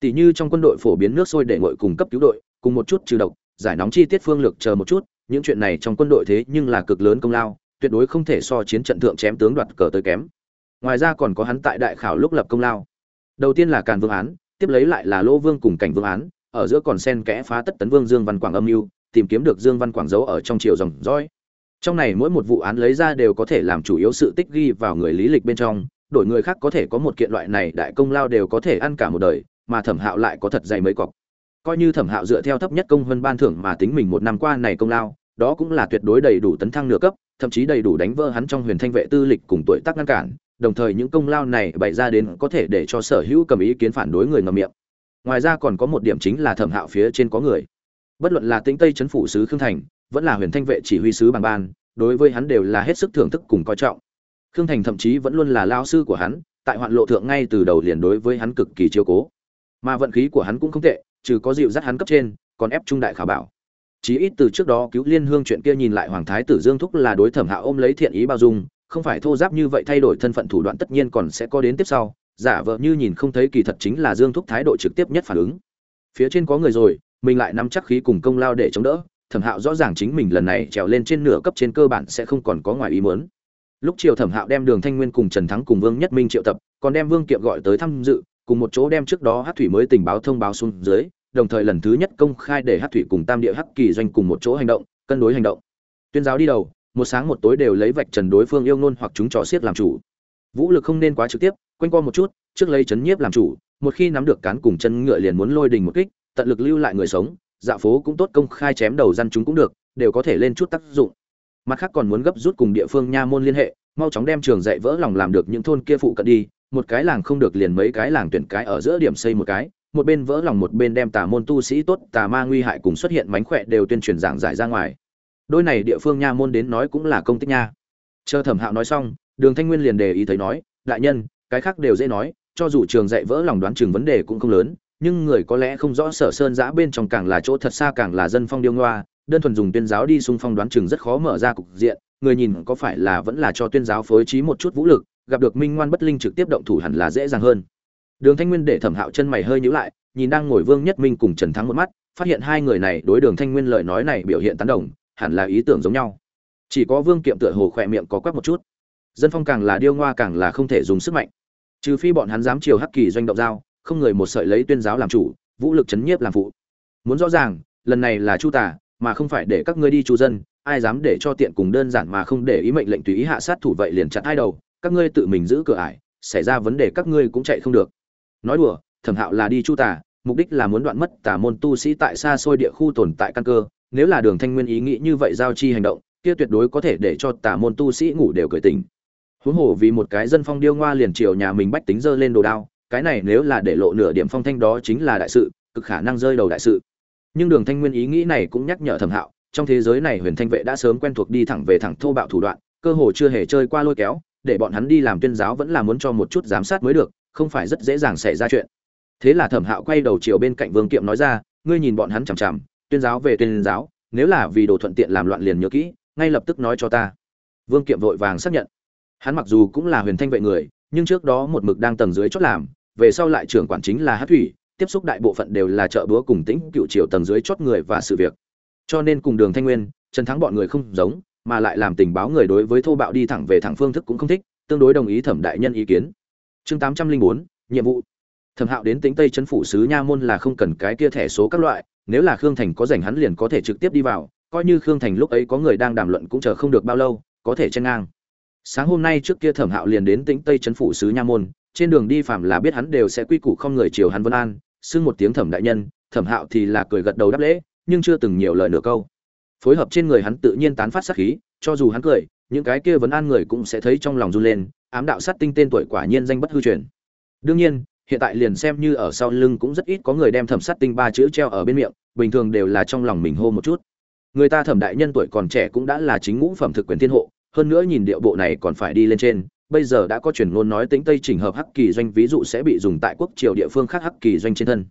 Tỷ như trong quân đội phổ biến nước sôi để ngội cùng cấp cứu đội, cùng một chút trừ độc, giải nóng chi tiết phương lược chờ một chút những chuyện này trong quân đội thế nhưng là cực lớn công lao, tuyệt đối không thể so chiến trận thượng chém tướng đoạt cờ tới kém. Ngoài ra còn có hắn tại đại khảo lúc lập công lao. Đầu tiên là càn vương án, tiếp lấy lại là lỗ vương cùng cảnh vương án, ở giữa còn sen kẽ phá tất tấn vương dương văn quảng âm mưu, tìm kiếm được dương văn quảng giấu ở trong triều dòng dõi. Trong này mỗi một vụ án lấy ra đều có thể làm chủ yếu sự tích ghi vào người lý lịch bên trong, đổi người khác có thể có một kiện loại này đại công lao đều có thể ăn cả một đời, mà thẩm hạo lại có thật dày mấy cọc. Coi như thẩm hạo dựa theo thấp nhất công hơn ban thưởng mà tính mình một năm qua này công lao đó cũng là tuyệt đối đầy đủ tấn thăng nửa cấp, thậm chí đầy đủ đánh vỡ hắn trong huyền thanh vệ tư lịch cùng tuổi tác ngăn cản, đồng thời những công lao này bày ra đến có thể để cho sở hữu cầm ý kiến phản đối người ngậm miệng. Ngoài ra còn có một điểm chính là thẩm hạo phía trên có người. Bất luận là Tĩnh Tây trấn phủ sứ Khương Thành, vẫn là huyền thanh vệ chỉ huy sứ bằng ban, đối với hắn đều là hết sức thưởng thức cùng coi trọng. Khương Thành thậm chí vẫn luôn là lao sư của hắn, tại hoạn lộ thượng ngay từ đầu liền đối với hắn cực kỳ chiếu cố. Mà vận khí của hắn cũng không tệ, trừ có dịu dắt hắn cấp trên, còn ép trung đại khảo bảo chí ít từ trước đó cứu liên hương chuyện kia nhìn lại hoàng thái tử dương thúc là đối thẩm hạo ôm lấy thiện ý bao dung, không phải thô giáp như vậy thay đổi thân phận thủ đoạn tất nhiên còn sẽ có đến tiếp sau, giả vờ như nhìn không thấy kỳ thật chính là dương thúc thái độ trực tiếp nhất phản ứng. Phía trên có người rồi, mình lại nắm chắc khí cùng công lao để chống đỡ, thẩm hạo rõ ràng chính mình lần này trèo lên trên nửa cấp trên cơ bản sẽ không còn có ngoài ý muốn. Lúc chiều thẩm hạo đem đường thanh nguyên cùng trần thắng cùng vương nhất minh triệu tập, còn đem vương kiệm gọi tới tham dự, cùng một chỗ đem trước đó hát thủy mới tình báo thông báo xuống dưới đồng thời lần thứ nhất công khai để hát thủy cùng tam địa hắc kỳ doanh cùng một chỗ hành động, cân đối hành động. Tuyên giáo đi đầu, một sáng một tối đều lấy vạch trần đối phương yêu ngôn hoặc chúng trò xiết làm chủ. Vũ lực không nên quá trực tiếp, quanh qua một chút, trước lấy chấn nhiếp làm chủ, một khi nắm được cán cùng chân ngựa liền muốn lôi đình một kích, tận lực lưu lại người sống dạ phố cũng tốt công khai chém đầu dân chúng cũng được, đều có thể lên chút tác dụng. Mặt khác còn muốn gấp rút cùng địa phương nha môn liên hệ, mau chóng đem trường dạy vỡ lòng làm được những thôn kia phụ cận đi, một cái làng không được liền mấy cái làng tuyển cái ở giữa điểm xây một cái một bên vỡ lòng một bên đem tà môn tu sĩ tốt, tà ma nguy hại cùng xuất hiện mánh khỏe đều tuyên truyền giảng giải ra ngoài. Đôi này địa phương nha môn đến nói cũng là công tích nha. Chờ thẩm hạo nói xong, đường thanh nguyên liền đề ý thấy nói, đại nhân, cái khác đều dễ nói, cho dù trường dạy vỡ lòng đoán chừng vấn đề cũng không lớn, nhưng người có lẽ không rõ sở sơn giã bên trong càng là chỗ thật xa càng là dân phong điêu ngoa, đơn thuần dùng tuyên giáo đi xung phong đoán chừng rất khó mở ra cục diện, người nhìn có phải là vẫn là cho tuyên giáo phối trí một chút vũ lực, gặp được minh ngoan bất linh trực tiếp động thủ hẳn là dễ dàng hơn đường thanh nguyên để thẩm hạo chân mày hơi nhíu lại, nhìn đang ngồi vương nhất minh cùng trần thắng một mắt, phát hiện hai người này đối đường thanh nguyên lời nói này biểu hiện tán đồng, hẳn là ý tưởng giống nhau. Chỉ có vương kiệm tựa hồ khỏe miệng có quắc một chút. Dân phong càng là điêu ngoa càng là không thể dùng sức mạnh. Trừ phi bọn hắn dám chiều hắc kỳ doanh động giao, không người một sợi lấy tuyên giáo làm chủ, vũ lực chấn nhiếp làm phụ. Muốn rõ ràng, lần này là chu tả mà không phải để các ngươi đi chu dân, ai dám để cho tiện cùng đơn giản mà không để ý mệnh lệnh tùy ý hạ sát thủ vậy liền chặt hai đầu, các ngươi tự mình giữ cửa ải, xảy ra vấn đề các ngươi cũng chạy không được nói đùa, thẩm hạo là đi chu tả mục đích là muốn đoạn mất tả môn tu sĩ tại xa xôi địa khu tồn tại căn cơ. Nếu là đường thanh nguyên ý nghĩ như vậy giao chi hành động, kia tuyệt đối có thể để cho tả môn tu sĩ ngủ đều cởi tình huống hồ vì một cái dân phong điêu ngoa liền chiều nhà mình bách tính dơ lên đồ đao, cái này nếu là để lộ nửa điểm phong thanh đó chính là đại sự, cực khả năng rơi đầu đại sự. Nhưng đường thanh nguyên ý nghĩ này cũng nhắc nhở thẩm hạo, trong thế giới này huyền thanh vệ đã sớm quen thuộc đi thẳng về thẳng thô bạo thủ đoạn, cơ hồ chưa hề chơi qua lôi kéo, để bọn hắn đi làm tuyên giáo vẫn là muốn cho một chút giám sát mới được không phải rất dễ dàng xảy ra chuyện. Thế là thẩm hạo quay đầu chiều bên cạnh vương kiệm nói ra, ngươi nhìn bọn hắn chằm chằm, tuyên giáo về tuyên giáo, nếu là vì đồ thuận tiện làm loạn liền nhớ kỹ, ngay lập tức nói cho ta. Vương kiệm vội vàng xác nhận. Hắn mặc dù cũng là huyền thanh vệ người, nhưng trước đó một mực đang tầng dưới chót làm, về sau lại trưởng quản chính là hát thủy, tiếp xúc đại bộ phận đều là chợ búa cùng tĩnh cựu triều tầng dưới chót người và sự việc. Cho nên cùng đường thanh nguyên, trần thắng bọn người không giống, mà lại làm tình báo người đối với thô bạo đi thẳng về thẳng phương thức cũng không thích, tương đối đồng ý thẩm đại nhân ý kiến chương tám trăm linh bốn, nhiệm vụ. Thẩm hạo đến tính tây trấn phủ sứ nha môn là không cần cái kia thẻ số các loại, nếu là khương thành có rảnh hắn liền có thể trực tiếp đi vào, coi như khương thành lúc ấy có người đang đàm luận cũng chờ không được bao lâu, có thể chen ngang. Sáng hôm nay trước kia thẩm hạo liền đến tính tây trấn phủ sứ nha môn, trên đường đi phạm là biết hắn đều sẽ quy củ không người chiều hắn vân an, xưng một tiếng thẩm đại nhân, thẩm hạo thì là cười gật đầu đáp lễ, nhưng chưa từng nhiều lời nửa câu. Phối hợp trên người hắn tự nhiên tán phát sát khí, cho dù hắn cười, những cái kia vấn an người cũng sẽ thấy trong lòng run lên ám đạo sát tinh tên tuổi quả nhiên danh bất hư truyền. Đương nhiên, hiện tại liền xem như ở sau lưng cũng rất ít có người đem thẩm sát tinh ba chữ treo ở bên miệng, bình thường đều là trong lòng mình hô một chút. Người ta thẩm đại nhân tuổi còn trẻ cũng đã là chính ngũ phẩm thực quyền thiên hộ, hơn nữa nhìn điệu bộ này còn phải đi lên trên, bây giờ đã có truyền ngôn nói tính tây chỉnh hợp hắc kỳ doanh ví dụ sẽ bị dùng tại quốc triều địa phương khác hắc kỳ doanh trên thân.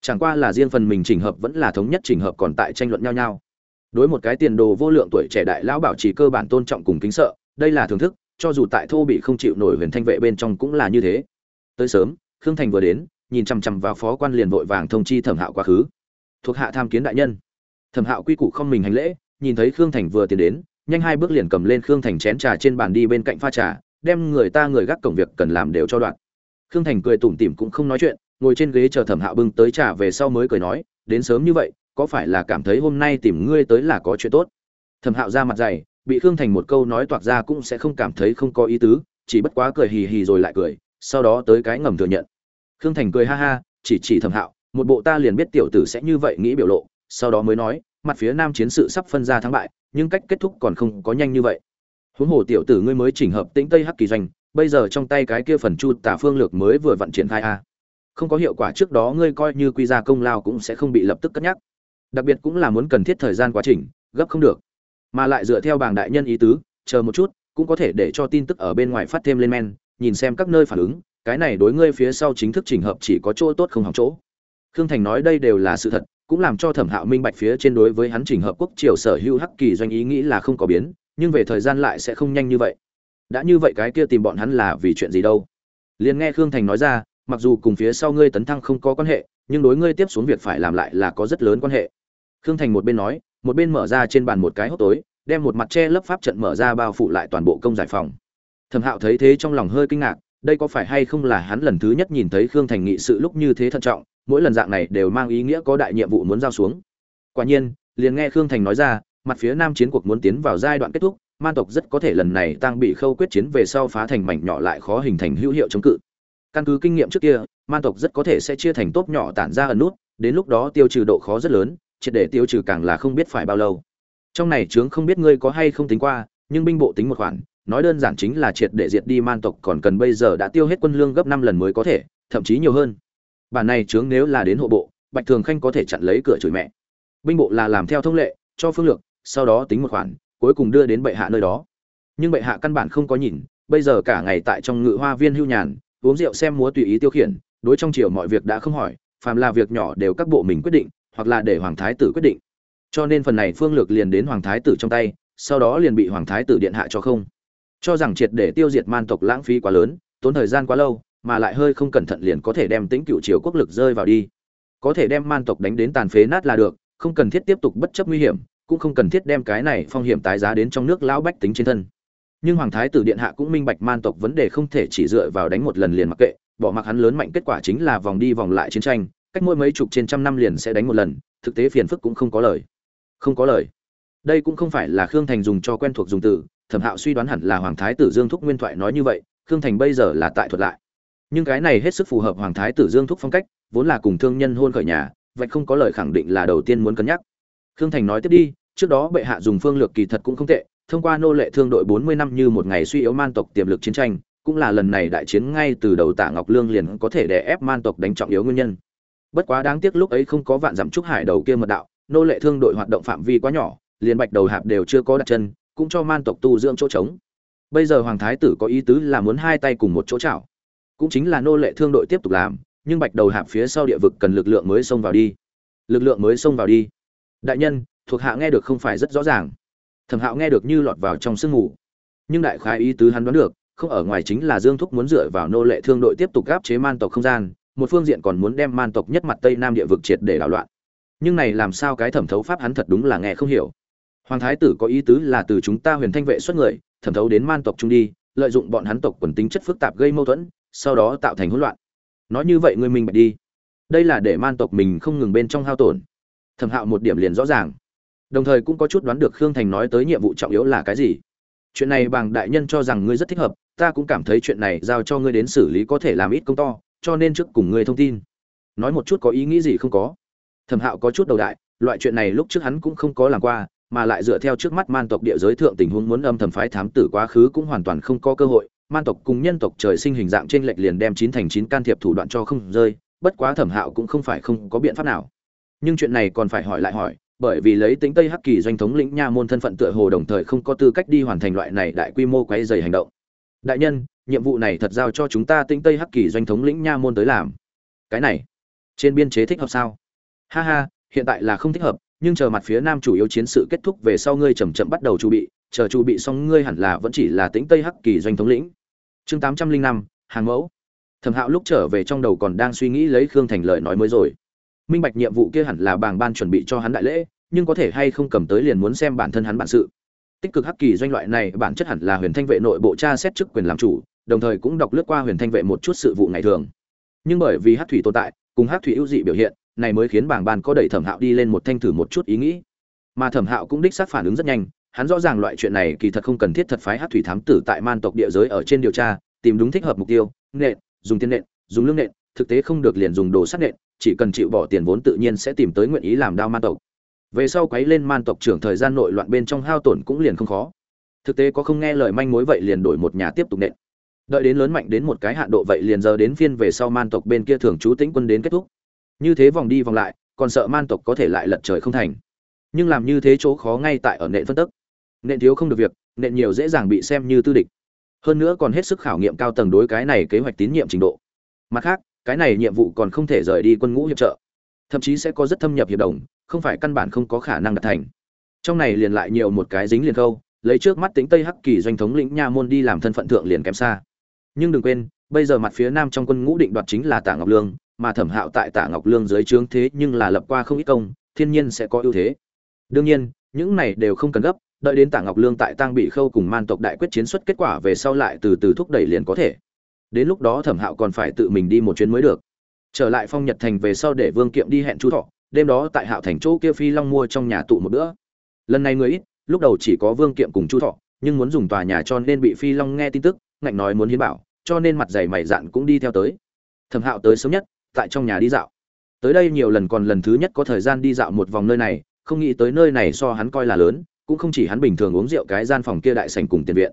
Chẳng qua là riêng phần mình chỉnh hợp vẫn là thống nhất chỉnh hợp còn tại tranh luận nhau nhau. Đối một cái tiền đồ vô lượng tuổi trẻ đại lão bảo trì cơ bản tôn trọng cùng kính sợ, đây là thưởng thức cho dù tại thô bị không chịu nổi huyền thanh vệ bên trong cũng là như thế. Tới sớm, khương thành vừa đến, nhìn chằm chằm vào phó quan liền vội vàng thông chi thẩm hạo quá khứ. Thuộc hạ tham kiến đại nhân. Thẩm hạo quy củ không mình hành lễ, nhìn thấy khương thành vừa tiến đến, nhanh hai bước liền cầm lên khương thành chén trà trên bàn đi bên cạnh pha trà, đem người ta người gác cổng việc cần làm đều cho đoạn. Khương thành cười tủm tỉm cũng không nói chuyện, ngồi trên ghế chờ thẩm hạo bưng tới trà về sau mới cười nói, đến sớm như vậy, có phải là cảm thấy hôm nay tìm ngươi tới là có chuyện tốt? Thẩm hạo ra mặt dày bị khương thành một câu nói toạc ra cũng sẽ không cảm thấy không có ý tứ, chỉ bất quá cười hì hì rồi lại cười, sau đó tới cái ngầm thừa nhận. Khương thành cười ha ha, chỉ chỉ thẩm hạo, một bộ ta liền biết tiểu tử sẽ như vậy nghĩ biểu lộ, sau đó mới nói, mặt phía nam chiến sự sắp phân ra thắng bại, nhưng cách kết thúc còn không có nhanh như vậy. Huống hồ tiểu tử ngươi mới chỉnh hợp tĩnh tây hắc kỳ doanh, bây giờ trong tay cái kia phần chu tả phương lược mới vừa vận triển khai a. Không có hiệu quả trước đó ngươi coi như quy ra công lao cũng sẽ không bị lập tức cất nhắc. Đặc biệt cũng là muốn cần thiết thời gian quá trình, gấp không được mà lại dựa theo bảng đại nhân ý tứ, chờ một chút, cũng có thể để cho tin tức ở bên ngoài phát thêm lên men, nhìn xem các nơi phản ứng, cái này đối ngươi phía sau chính thức chỉnh hợp chỉ có chỗ tốt không hỏng chỗ. Khương thành nói đây đều là sự thật, cũng làm cho thẩm hạo minh bạch phía trên đối với hắn trình hợp quốc triều sở hữu hắc kỳ doanh ý nghĩ là không có biến, nhưng về thời gian lại sẽ không nhanh như vậy. Đã như vậy cái kia tìm bọn hắn là vì chuyện gì đâu? Liền nghe khương thành nói ra, mặc dù cùng phía sau ngươi tấn thăng không có quan hệ, nhưng đối ngươi tiếp xuống việc phải làm lại là có rất lớn quan hệ. Khương thành một bên nói một bên mở ra trên bàn một cái hốc tối, đem một mặt che lấp pháp trận mở ra bao phủ lại toàn bộ công giải phòng. Thẩm hạo thấy thế trong lòng hơi kinh ngạc, đây có phải hay không là hắn lần thứ nhất nhìn thấy khương thành nghị sự lúc như thế thận trọng, mỗi lần dạng này đều mang ý nghĩa có đại nhiệm vụ muốn giao xuống. Quả nhiên, liền nghe khương thành nói ra, mặt phía nam chiến cuộc muốn tiến vào giai đoạn kết thúc man tộc rất có thể lần này tăng bị khâu quyết chiến về sau phá thành mảnh nhỏ lại khó hình thành hữu hiệu chống cự. Căn cứ kinh nghiệm trước kia man tộc rất có thể sẽ chia thành tốp nhỏ tản ra ẩn nút, đến lúc đó tiêu trừ độ khó rất lớn triệt để tiêu trừ càng là không biết phải bao lâu. Trong này chướng không biết ngươi có hay không tính qua, nhưng binh bộ tính một khoản, nói đơn giản chính là triệt để diệt đi man tộc còn cần bây giờ đã tiêu hết quân lương gấp năm lần mới có thể, thậm chí nhiều hơn. Bản này chướng nếu là đến hộ bộ, bạch thường khanh có thể chặn lấy cửa chửi mẹ. Binh bộ là làm theo thông lệ, cho phương lược, sau đó tính một khoản, cuối cùng đưa đến bệ hạ nơi đó. Nhưng bệ hạ căn bản không có nhìn, bây giờ cả ngày tại trong ngự hoa viên hưu nhàn, uống rượu xem múa tùy ý tiêu khiển, đối trong triều mọi việc đã không hỏi, phàm là việc nhỏ đều các bộ mình quyết định hoặc là để hoàng thái tử quyết định. Cho nên phần này phương lược liền đến hoàng thái tử trong tay, sau đó liền bị hoàng thái tử điện hạ cho không. Cho rằng triệt để tiêu diệt man tộc lãng phí quá lớn, tốn thời gian quá lâu, mà lại hơi không cẩn thận liền có thể đem tính cựu triều quốc lực rơi vào đi. Có thể đem man tộc đánh đến tàn phế nát là được, không cần thiết tiếp tục bất chấp nguy hiểm, cũng không cần thiết đem cái này phong hiểm tái giá đến trong nước lão bách tính trên thân. Nhưng hoàng thái tử điện hạ cũng minh bạch man tộc vấn đề không thể chỉ dựa vào đánh một lần liền mặc kệ, bỏ mặc hắn lớn mạnh kết quả chính là vòng đi vòng lại chiến tranh cách mỗi mấy chục trên trăm năm liền sẽ đánh một lần, thực tế phiền phức cũng không có lời. Không có lời. Đây cũng không phải là khương thành dùng cho quen thuộc dùng từ, thẩm hạo suy đoán hẳn là hoàng thái tử dương thúc nguyên thoại nói như vậy, khương thành bây giờ là tại thuật lại. Nhưng cái này hết sức phù hợp hoàng thái tử dương thúc phong cách, vốn là cùng thương nhân hôn khởi nhà, vậy không có lời khẳng định là đầu tiên muốn cân nhắc. Khương thành nói tiếp đi, trước đó bệ hạ dùng phương lược kỳ thật cũng không tệ, thông qua nô lệ thương đội bốn mươi năm như một ngày suy yếu man tộc tiềm lực chiến tranh, cũng là lần này đại chiến ngay từ đầu tạ ngọc lương liền có thể đè ép man tộc đánh trọng yếu nguyên nhân bất quá đáng tiếc lúc ấy không có vạn dặm trúc hải đầu kia mật đạo, nô lệ thương đội hoạt động phạm vi quá nhỏ, liền bạch đầu hạp đều chưa có đặt chân, cũng cho man tộc tu dưỡng chỗ trống. Bây giờ hoàng thái tử có ý tứ là muốn hai tay cùng một chỗ chảo. Cũng chính là nô lệ thương đội tiếp tục làm, nhưng bạch đầu hạp phía sau địa vực cần lực lượng mới xông vào đi. Lực lượng mới xông vào đi. Đại nhân, thuộc hạ nghe được không phải rất rõ ràng. Thẩm hạo nghe được như lọt vào trong sương ngủ nhưng đại khái ý tứ hắn đoán được, không ở ngoài chính là dương thúc muốn dựa vào nô lệ thương đội tiếp tục gáp chế man tộc không gian một phương diện còn muốn đem man tộc nhất mặt tây nam địa vực triệt để đảo loạn. Nhưng này làm sao cái thẩm thấu pháp hắn thật đúng là nghe không hiểu. Hoàng thái tử có ý tứ là từ chúng ta huyền thanh vệ xuất người, thẩm thấu đến man tộc trung đi, lợi dụng bọn hắn tộc quần tính chất phức tạp gây mâu thuẫn, sau đó tạo thành hỗn loạn. Nói như vậy ngươi mình bạch đi. Đây là để man tộc mình không ngừng bên trong hao tổn. Thẩm hạo một điểm liền rõ ràng. Đồng thời cũng có chút đoán được khương thành nói tới nhiệm vụ trọng yếu là cái gì. Chuyện này bàng đại nhân cho rằng ngươi rất thích hợp, ta cũng cảm thấy chuyện này giao cho ngươi đến xử lý có thể làm ít công to cho nên trước cùng ngươi thông tin. Nói một chút có ý nghĩ gì không có. Thẩm hạo có chút đầu đại, loại chuyện này lúc trước hắn cũng không có làm qua, mà lại dựa theo trước mắt man tộc địa giới thượng tình huống muốn âm thầm phái thám tử quá khứ cũng hoàn toàn không có cơ hội. Man tộc cùng nhân tộc trời sinh hình dạng trên lệch liền đem chín thành chín can thiệp thủ đoạn cho không rơi, bất quá thẩm hạo cũng không phải không có biện pháp nào. Nhưng chuyện này còn phải hỏi lại hỏi, bởi vì lấy tính tây hắc kỳ doanh thống lĩnh nha môn thân phận tựa hồ đồng thời không có tư cách đi hoàn thành loại này đại quy mô quấy dày hành động. Đại nhân nhiệm vụ này thật giao cho chúng ta Tĩnh tây hắc kỳ doanh thống lĩnh nha môn tới làm. Cái này, trên biên chế thích hợp sao? Ha ha, hiện tại là không thích hợp, nhưng chờ mặt phía nam chủ yếu chiến sự kết thúc về sau ngươi chậm chậm bắt đầu chuẩn bị, chờ chuẩn bị xong ngươi hẳn là vẫn chỉ là tính tây hắc kỳ doanh thống lĩnh. Chương tám trăm linh năm, hàng mẫu. Thẩm hạo lúc trở về trong đầu còn đang suy nghĩ lấy khương thành lợi nói mới rồi. Minh bạch nhiệm vụ kia hẳn là bàng ban chuẩn bị cho hắn đại lễ, nhưng có thể hay không cầm tới liền muốn xem bản thân hắn bản sự. Tích cực hắc kỳ doanh loại này bản chất hẳn là huyền thanh vệ nội bộ tra xét chức quyền làm chủ đồng thời cũng đọc lướt qua huyền thanh vệ một chút sự vụ ngày thường. Nhưng bởi vì Hát thủy tồn tại, cùng Hát thủy ưu dị biểu hiện, này mới khiến bảng ban có đẩy thẩm hạo đi lên một thanh thử một chút ý nghĩ. Mà thẩm hạo cũng đích xác phản ứng rất nhanh, hắn rõ ràng loại chuyện này kỳ thật không cần thiết thật phái Hát thủy thám tử tại man tộc địa giới ở trên điều tra, tìm đúng thích hợp mục tiêu, nện, dùng tiền nện, dùng lương nện, thực tế không được liền dùng đồ sắt nện, chỉ cần chịu bỏ tiền vốn tự nhiên sẽ tìm tới nguyện ý làm đao man tộc. Về sau quấy lên man tộc trưởng thời gian nội loạn bên trong hao tổn cũng liền không khó. Thực tế có không nghe lời manh mối vậy liền đổi một nhà tiếp tục nện đợi đến lớn mạnh đến một cái hạn độ vậy liền giờ đến phiên về sau man tộc bên kia thường trú tĩnh quân đến kết thúc. Như thế vòng đi vòng lại, còn sợ man tộc có thể lại lật trời không thành. Nhưng làm như thế chỗ khó ngay tại ở nện phân tức. Nện thiếu không được việc, nện nhiều dễ dàng bị xem như tư địch. Hơn nữa còn hết sức khảo nghiệm cao tầng đối cái này kế hoạch tín nhiệm trình độ. Mặt khác, cái này nhiệm vụ còn không thể rời đi quân ngũ hiệp trợ. Thậm chí sẽ có rất thâm nhập hiệp đồng, không phải căn bản không có khả năng đạt thành. Trong này liền lại nhiều một cái dính liền câu, lấy trước mắt tính tây hắc kỳ doanh thống lĩnh nha môn đi làm thân phận thượng liền kém xa nhưng đừng quên, bây giờ mặt phía nam trong quân ngũ định đoạt chính là Tả ngọc lương, mà thẩm hạo tại Tả ngọc lương dưới trướng thế nhưng là lập qua không ít công, thiên nhiên sẽ có ưu thế. Đương nhiên, những này đều không cần gấp, đợi đến Tả ngọc lương tại tang bị khâu cùng man tộc đại quyết chiến xuất kết quả về sau lại từ từ thúc đẩy liền có thể. Đến lúc đó thẩm hạo còn phải tự mình đi một chuyến mới được. Trở lại phong nhật thành về sau để vương kiệm đi hẹn chú thọ, đêm đó tại hạo thành chỗ kia phi long mua trong nhà tụ một bữa. Lần này người ít, lúc đầu chỉ có vương kiệm cùng chu thọ, nhưng muốn dùng tòa nhà cho nên bị phi long nghe tin tức ngạnh nói muốn hiến bảo, cho nên mặt dày mày dạn cũng đi theo tới. Thẩm hạo tới sớm nhất, tại trong nhà đi dạo. Tới đây nhiều lần còn lần thứ nhất có thời gian đi dạo một vòng nơi này, không nghĩ tới nơi này so hắn coi là lớn, cũng không chỉ hắn bình thường uống rượu cái gian phòng kia đại sành cùng tiền viện.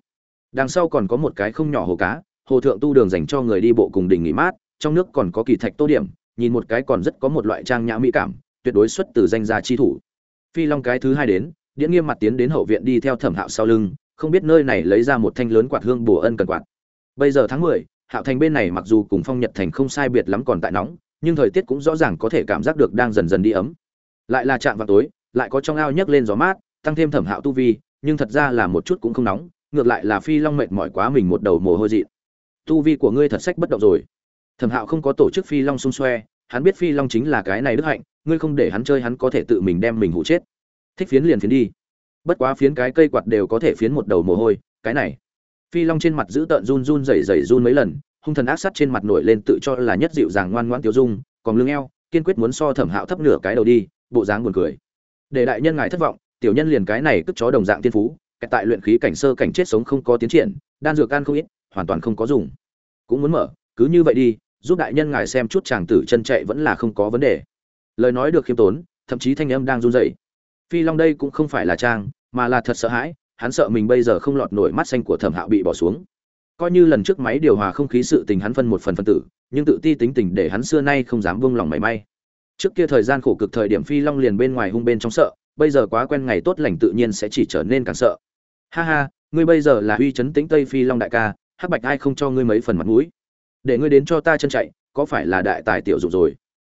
Đằng sau còn có một cái không nhỏ hồ cá, hồ thượng tu đường dành cho người đi bộ cùng đình nghỉ mát, trong nước còn có kỳ thạch tô điểm, nhìn một cái còn rất có một loại trang nhã mỹ cảm, tuyệt đối xuất từ danh gia chi thủ. Phi long cái thứ hai đến, điễn nghiêm mặt tiến đến hậu viện đi theo thẩm hạo sau lưng không biết nơi này lấy ra một thanh lớn quạt hương bổ ân cần quạt. Bây giờ tháng mười, hạo thành bên này mặc dù cùng phong nhật thành không sai biệt lắm còn tại nóng, nhưng thời tiết cũng rõ ràng có thể cảm giác được đang dần dần đi ấm. Lại là chạm vào tối, lại có trong ao nhấc lên gió mát, tăng thêm thẩm hạo tu vi, nhưng thật ra là một chút cũng không nóng, ngược lại là phi long mệt mỏi quá mình một đầu mồ hôi dị. Tu vi của ngươi thật sách bất động rồi. Thẩm hạo không có tổ chức phi long xung xoe, hắn biết phi long chính là cái này đức hạnh, ngươi không để hắn chơi hắn có thể tự mình đem mình hụ chết. Thích phiến liền phiến đi bất quá phiến cái cây quạt đều có thể phiến một đầu mồ hôi, cái này. Phi long trên mặt giữ tợn run run rẩy rẩy run mấy lần, hung thần ác sắt trên mặt nổi lên tự cho là nhất dịu dàng ngoan ngoãn tiêu dung, còn lưng eo, kiên quyết muốn so thẩm hạo thấp nửa cái đầu đi, bộ dáng buồn cười. Để đại nhân ngài thất vọng, tiểu nhân liền cái này cất chó đồng dạng tiên phú kẹt tại luyện khí cảnh sơ cảnh chết sống không có tiến triển, đan dược ăn không ít, hoàn toàn không có dùng. Cũng muốn mở, cứ như vậy đi, giúp đại nhân ngài xem chút chàng tử chân chạy vẫn là không có vấn đề. Lời nói được khiêm tốn, thậm chí thanh âm đang run rẩy. Phi long đây cũng không phải là trang mà là thật sợ hãi, hắn sợ mình bây giờ không lọt nổi mắt xanh của thẩm hạo bị bỏ xuống. Coi như lần trước máy điều hòa không khí sự tình hắn phân một phần phân tử, nhưng tự ti tính tình để hắn xưa nay không dám vung lòng mảy may. Trước kia thời gian khổ cực thời điểm phi long liền bên ngoài hung bên trong sợ, bây giờ quá quen ngày tốt lành tự nhiên sẽ chỉ trở nên càng sợ. Ha ha, ngươi bây giờ là uy chấn tính tây phi long đại ca, hắc bạch ai không cho ngươi mấy phần mặt mũi? Để ngươi đến cho ta chân chạy, có phải là đại tài tiểu dụng rồi?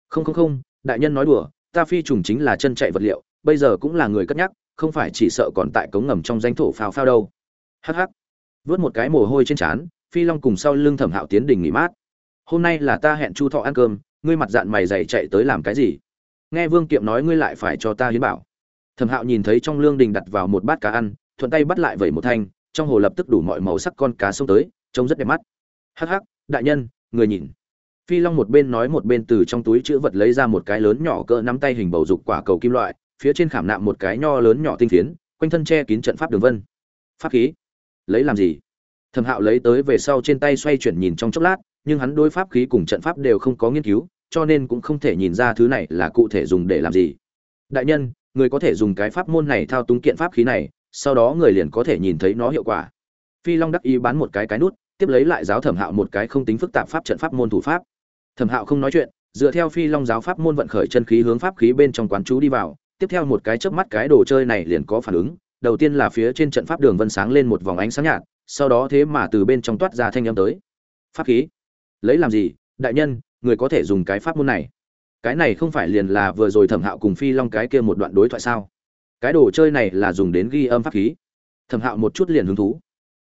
Không không không, đại nhân nói đùa, ta phi trùng chính là chân chạy vật liệu, bây giờ cũng là người cất nhắc không phải chỉ sợ còn tại cống ngầm trong danh thổ phao phao đâu. Hắc hắc. Vớt một cái mồ hôi trên trán, phi long cùng sau lưng thẩm hạo tiến đình nghỉ mát. Hôm nay là ta hẹn chu thọ ăn cơm, ngươi mặt dạng mày dày chạy tới làm cái gì? Nghe vương kiệm nói ngươi lại phải cho ta hiến bảo. Thẩm hạo nhìn thấy trong lương đình đặt vào một bát cá ăn, thuận tay bắt lại vẩy một thanh, trong hồ lập tức đủ mọi màu sắc con cá xông tới, trông rất đẹp mắt. Hắc hắc, đại nhân, người nhìn. Phi long một bên nói một bên từ trong túi chữ vật lấy ra một cái lớn nhỏ cỡ nắm tay hình bầu dục quả cầu kim loại phía trên khảm nạm một cái nho lớn nhỏ tinh phiến, quanh thân che kín trận pháp đường vân. Pháp khí? Lấy làm gì? Thẩm hạo lấy tới về sau trên tay xoay chuyển nhìn trong chốc lát, nhưng hắn đối pháp khí cùng trận pháp đều không có nghiên cứu, cho nên cũng không thể nhìn ra thứ này là cụ thể dùng để làm gì. Đại nhân, người có thể dùng cái pháp môn này thao túng kiện pháp khí này, sau đó người liền có thể nhìn thấy nó hiệu quả. Phi long đắc ý bán một cái cái nút, tiếp lấy lại giáo thẩm hạo một cái không tính phức tạp pháp trận pháp môn thủ pháp. Thẩm hạo không nói chuyện, dựa theo phi long giáo pháp môn vận khởi chân khí hướng pháp khí bên trong quán chú đi vào tiếp theo một cái chớp mắt cái đồ chơi này liền có phản ứng. Đầu tiên là phía trên trận pháp đường vân sáng lên một vòng ánh sáng nhạt, sau đó thế mà từ bên trong toát ra thanh âm tới. Pháp khí. Lấy làm gì? Đại nhân, người có thể dùng cái pháp môn này. Cái này không phải liền là vừa rồi thẩm hạo cùng phi long cái kia một đoạn đối thoại sao? Cái đồ chơi này là dùng đến ghi âm pháp khí. Thẩm hạo một chút liền hứng thú.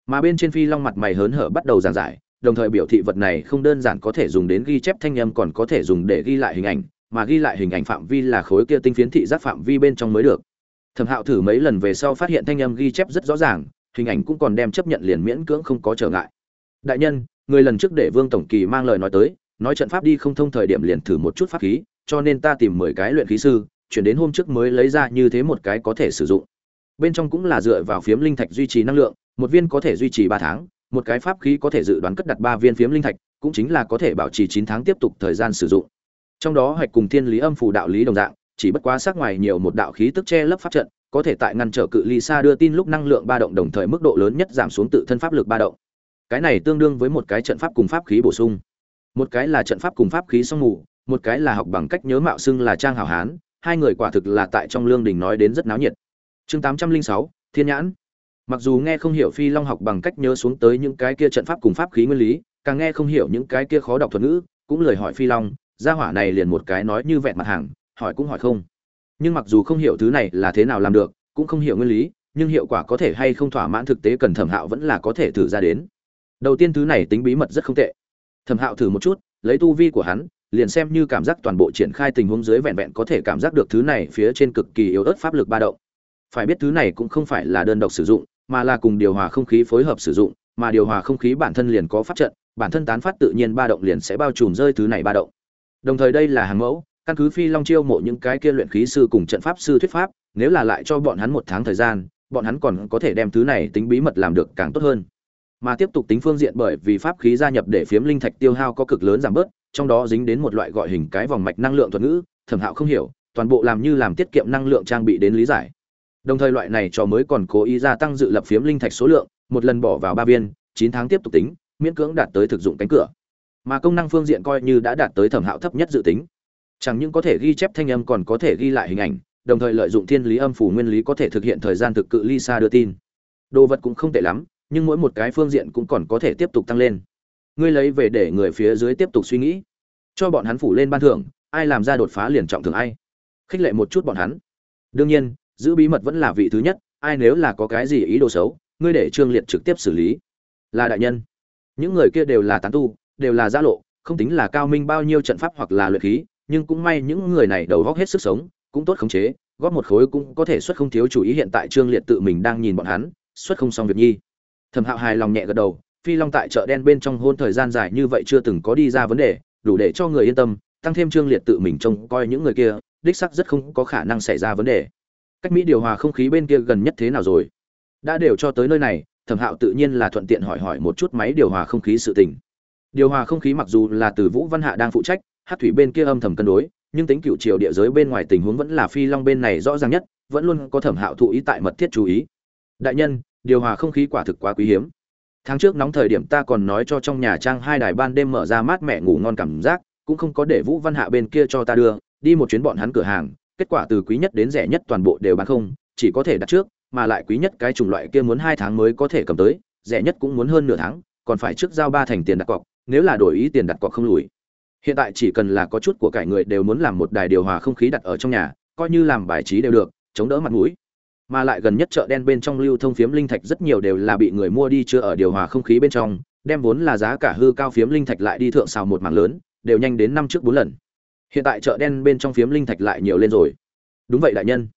Mà bên trên phi long mặt mày hớn hở bắt đầu giảng giải, đồng thời biểu thị vật này không đơn giản có thể dùng đến ghi chép thanh âm còn có thể dùng để ghi lại hình ảnh mà ghi lại hình ảnh phạm vi là khối kia tinh phiến thị giác phạm vi bên trong mới được. Thẩm hạo thử mấy lần về sau phát hiện thanh âm ghi chép rất rõ ràng, hình ảnh cũng còn đem chấp nhận liền miễn cưỡng không có trở ngại. Đại nhân, người lần trước để vương tổng kỳ mang lời nói tới, nói trận pháp đi không thông thời điểm liền thử một chút pháp khí, cho nên ta tìm mười cái luyện khí sư, chuyển đến hôm trước mới lấy ra như thế một cái có thể sử dụng. Bên trong cũng là dựa vào phiếm linh thạch duy trì năng lượng, một viên có thể duy trì ba tháng, một cái pháp khí có thể dự đoán cất đặt ba viên phiếm linh thạch, cũng chính là có thể bảo trì chín tháng tiếp tục thời gian sử dụng trong đó hạch cùng thiên lý âm phủ đạo lý đồng dạng, chỉ bất quá sắc ngoài nhiều một đạo khí tức che lấp pháp trận, có thể tại ngăn trở cự ly xa đưa tin lúc năng lượng ba động đồng thời mức độ lớn nhất giảm xuống tự thân pháp lực ba động. Cái này tương đương với một cái trận pháp cùng pháp khí bổ sung. Một cái là trận pháp cùng pháp khí song mù một cái là học bằng cách nhớ mạo xưng là trang hảo hán, hai người quả thực là tại trong lương đình nói đến rất náo nhiệt. Chương tám trăm linh sáu, thiên nhãn. Mặc dù nghe không hiểu phi long học bằng cách nhớ xuống tới những cái kia trận pháp cùng pháp khí nguyên lý, càng nghe không hiểu những cái kia khó đọc thuật ngữ, cũng lời hỏi phi long gia hỏa này liền một cái nói như vẹn mặt hàng, hỏi cũng hỏi không. Nhưng mặc dù không hiểu thứ này là thế nào làm được, cũng không hiểu nguyên lý, nhưng hiệu quả có thể hay không thỏa mãn thực tế cần thẩm hạo vẫn là có thể thử ra đến. Đầu tiên thứ này tính bí mật rất không tệ. Thẩm hạo thử một chút, lấy tu vi của hắn, liền xem như cảm giác toàn bộ triển khai tình huống dưới vẹn vẹn có thể cảm giác được thứ này phía trên cực kỳ yếu ớt pháp lực ba động. Phải biết thứ này cũng không phải là đơn độc sử dụng, mà là cùng điều hòa không khí phối hợp sử dụng, mà điều hòa không khí bản thân liền có pháp trận, bản thân tán phát tự nhiên ba động liền sẽ bao trùm rơi thứ này ba động đồng thời đây là hàng mẫu, căn cứ phi long chiêu mộ những cái kia luyện khí sư cùng trận pháp sư thuyết pháp, nếu là lại cho bọn hắn một tháng thời gian, bọn hắn còn có thể đem thứ này tính bí mật làm được càng tốt hơn. Mà tiếp tục tính phương diện bởi vì pháp khí gia nhập để phiếm linh thạch tiêu hao có cực lớn giảm bớt, trong đó dính đến một loại gọi hình cái vòng mạch năng lượng thuật ngữ, thẩm hạo không hiểu, toàn bộ làm như làm tiết kiệm năng lượng trang bị đến lý giải. Đồng thời loại này cho mới còn cố ý gia tăng dự lập phiếm linh thạch số lượng, một lần bỏ vào ba viên, chín tháng tiếp tục tính, miễn cưỡng đạt tới thực dụng cánh cửa mà công năng phương diện coi như đã đạt tới thẩm hạo thấp nhất dự tính. Chẳng những có thể ghi chép thanh âm còn có thể ghi lại hình ảnh, đồng thời lợi dụng thiên lý âm phủ nguyên lý có thể thực hiện thời gian thực cự ly xa đưa tin. Đồ vật cũng không tệ lắm, nhưng mỗi một cái phương diện cũng còn có thể tiếp tục tăng lên. Ngươi lấy về để người phía dưới tiếp tục suy nghĩ. Cho bọn hắn phủ lên ban thưởng, ai làm ra đột phá liền trọng thường ai. Khích lệ một chút bọn hắn. Đương nhiên, giữ bí mật vẫn là vị thứ nhất, ai nếu là có cái gì ý đồ xấu, ngươi để trương liệt trực tiếp xử lý. Là đại nhân. Những người kia đều là tán tu đều là giã lộ, không tính là cao minh bao nhiêu trận pháp hoặc là luyện khí, nhưng cũng may những người này đầu góc hết sức sống, cũng tốt khống chế, góp một khối cũng có thể xuất không thiếu chủ ý hiện tại trương liệt tự mình đang nhìn bọn hắn, xuất không xong việc nhi. Thẩm hạo hài lòng nhẹ gật đầu, phi long tại chợ đen bên trong hôn thời gian dài như vậy chưa từng có đi ra vấn đề, đủ để cho người yên tâm, tăng thêm trương liệt tự mình trông coi những người kia, đích sắc rất không có khả năng xảy ra vấn đề. Cách mỹ điều hòa không khí bên kia gần nhất thế nào rồi? Đã đều cho tới nơi này, thẩm hạo tự nhiên là thuận tiện hỏi hỏi một chút máy điều hòa không khí sự tình điều hòa không khí mặc dù là từ vũ văn hạ đang phụ trách, hát thủy bên kia âm thầm cân đối, nhưng tính cựu triều địa giới bên ngoài tình huống vẫn là phi long bên này rõ ràng nhất, vẫn luôn có thẩm hạo thụ ý tại mật thiết chú ý. Đại nhân, điều hòa không khí quả thực quá quý hiếm. Tháng trước nóng thời điểm ta còn nói cho trong nhà trang hai đài ban đêm mở ra mát mẹ ngủ ngon cảm giác, cũng không có để vũ văn hạ bên kia cho ta đưa, đi một chuyến bọn hắn cửa hàng, kết quả từ quý nhất đến rẻ nhất toàn bộ đều bán không, chỉ có thể đặt trước, mà lại quý nhất cái chủng loại kia muốn hai tháng mới có thể cầm tới, rẻ nhất cũng muốn hơn nửa tháng, còn phải trước giao ba thành tiền đặt cọc nếu là đổi ý tiền đặt cọc không lùi. Hiện tại chỉ cần là có chút của cải người đều muốn làm một đài điều hòa không khí đặt ở trong nhà, coi như làm bài trí đều được, chống đỡ mặt mũi. Mà lại gần nhất chợ đen bên trong lưu thông phiếm linh thạch rất nhiều đều là bị người mua đi chưa ở điều hòa không khí bên trong, đem vốn là giá cả hư cao phiếm linh thạch lại đi thượng xào một mảng lớn, đều nhanh đến năm trước bốn lần. Hiện tại chợ đen bên trong phiếm linh thạch lại nhiều lên rồi. Đúng vậy đại nhân.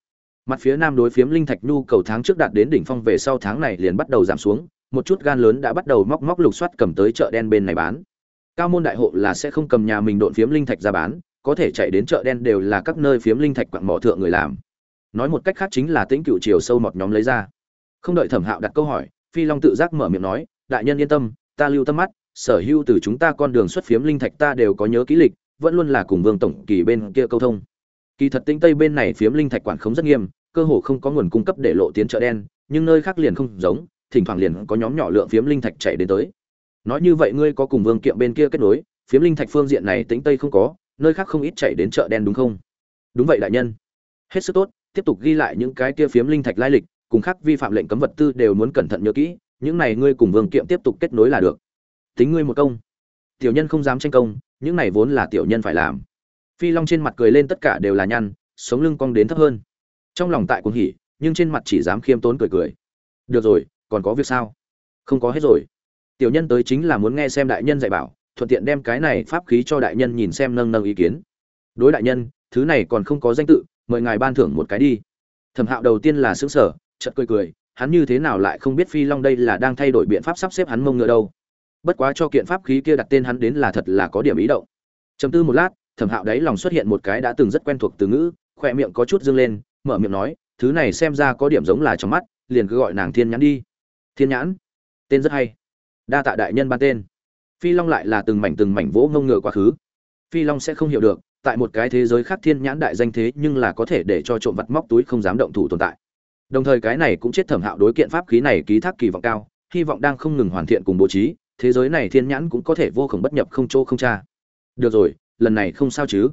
Mặt phía nam đối phiếm linh thạch nhu cầu tháng trước đạt đến đỉnh phong về sau tháng này liền bắt đầu giảm xuống một chút gan lớn đã bắt đầu móc móc lục soát cầm tới chợ đen bên này bán. Cao môn đại hộ là sẽ không cầm nhà mình độn phiếm linh thạch ra bán, có thể chạy đến chợ đen đều là các nơi phiếm linh thạch quặng mỏ thượng người làm. Nói một cách khác chính là tính cựu chiều sâu một nhóm lấy ra. Không đợi thẩm hạo đặt câu hỏi, phi long tự giác mở miệng nói, đại nhân yên tâm, ta lưu tâm mắt, sở hữu từ chúng ta con đường xuất phiếm linh thạch ta đều có nhớ kỹ lịch, vẫn luôn là cùng vương tổng kỳ bên kia câu thông. Kỳ thật tinh tây bên này phiếm linh thạch quản không rất nghiêm, cơ hồ không có nguồn cung cấp để lộ tiến chợ đen, nhưng nơi khác liền không giống thỉnh thoảng liền có nhóm nhỏ lượng phiếm linh thạch chạy đến tới. Nói như vậy ngươi có cùng vương kiệm bên kia kết nối, phiếm linh thạch phương diện này tính tây không có, nơi khác không ít chạy đến chợ đen đúng không? Đúng vậy đại nhân. Hết sức tốt, tiếp tục ghi lại những cái kia phiếm linh thạch lai lịch, cùng khác vi phạm lệnh cấm vật tư đều muốn cẩn thận nhớ kỹ, những này ngươi cùng vương kiệm tiếp tục kết nối là được. Tính ngươi một công. Tiểu nhân không dám tranh công, những này vốn là tiểu nhân phải làm. Phi long trên mặt cười lên tất cả đều là nhăn, sống lưng cong đến thấp hơn. Trong lòng tại cuồng hỉ, nhưng trên mặt chỉ dám khiêm tốn cười cười. Được rồi còn có việc sao? Không có hết rồi. Tiểu nhân tới chính là muốn nghe xem đại nhân dạy bảo, thuận tiện đem cái này pháp khí cho đại nhân nhìn xem nâng nâng ý kiến. Đối đại nhân, thứ này còn không có danh tự, mời ngài ban thưởng một cái đi. Thẩm hạo đầu tiên là xứng sở chợt cười cười, hắn như thế nào lại không biết phi long đây là đang thay đổi biện pháp sắp xếp hắn mông ngựa đâu. Bất quá cho kiện pháp khí kia đặt tên hắn đến là thật là có điểm ý động. Chấm tư một lát, thẩm hạo đáy lòng xuất hiện một cái đã từng rất quen thuộc từ ngữ khoe miệng có chút dâng lên, mở miệng nói, thứ này xem ra có điểm giống là trong mắt, liền cứ gọi nàng thiên nhãn đi thiên nhãn. Tên rất hay. Đa tạ đại nhân ban tên. Phi long lại là từng mảnh từng mảnh vỗ ngông ngựa quá khứ. Phi long sẽ không hiểu được, tại một cái thế giới khác thiên nhãn đại danh thế nhưng là có thể để cho trộm vặt móc túi không dám động thủ tồn tại. Đồng thời cái này cũng chết thẩm hạo đối kiện pháp khí này ký thác kỳ vọng cao, hy vọng đang không ngừng hoàn thiện cùng bố trí, thế giới này thiên nhãn cũng có thể vô khổng bất nhập không chỗ không cha được rồi, lần này không sao chứ?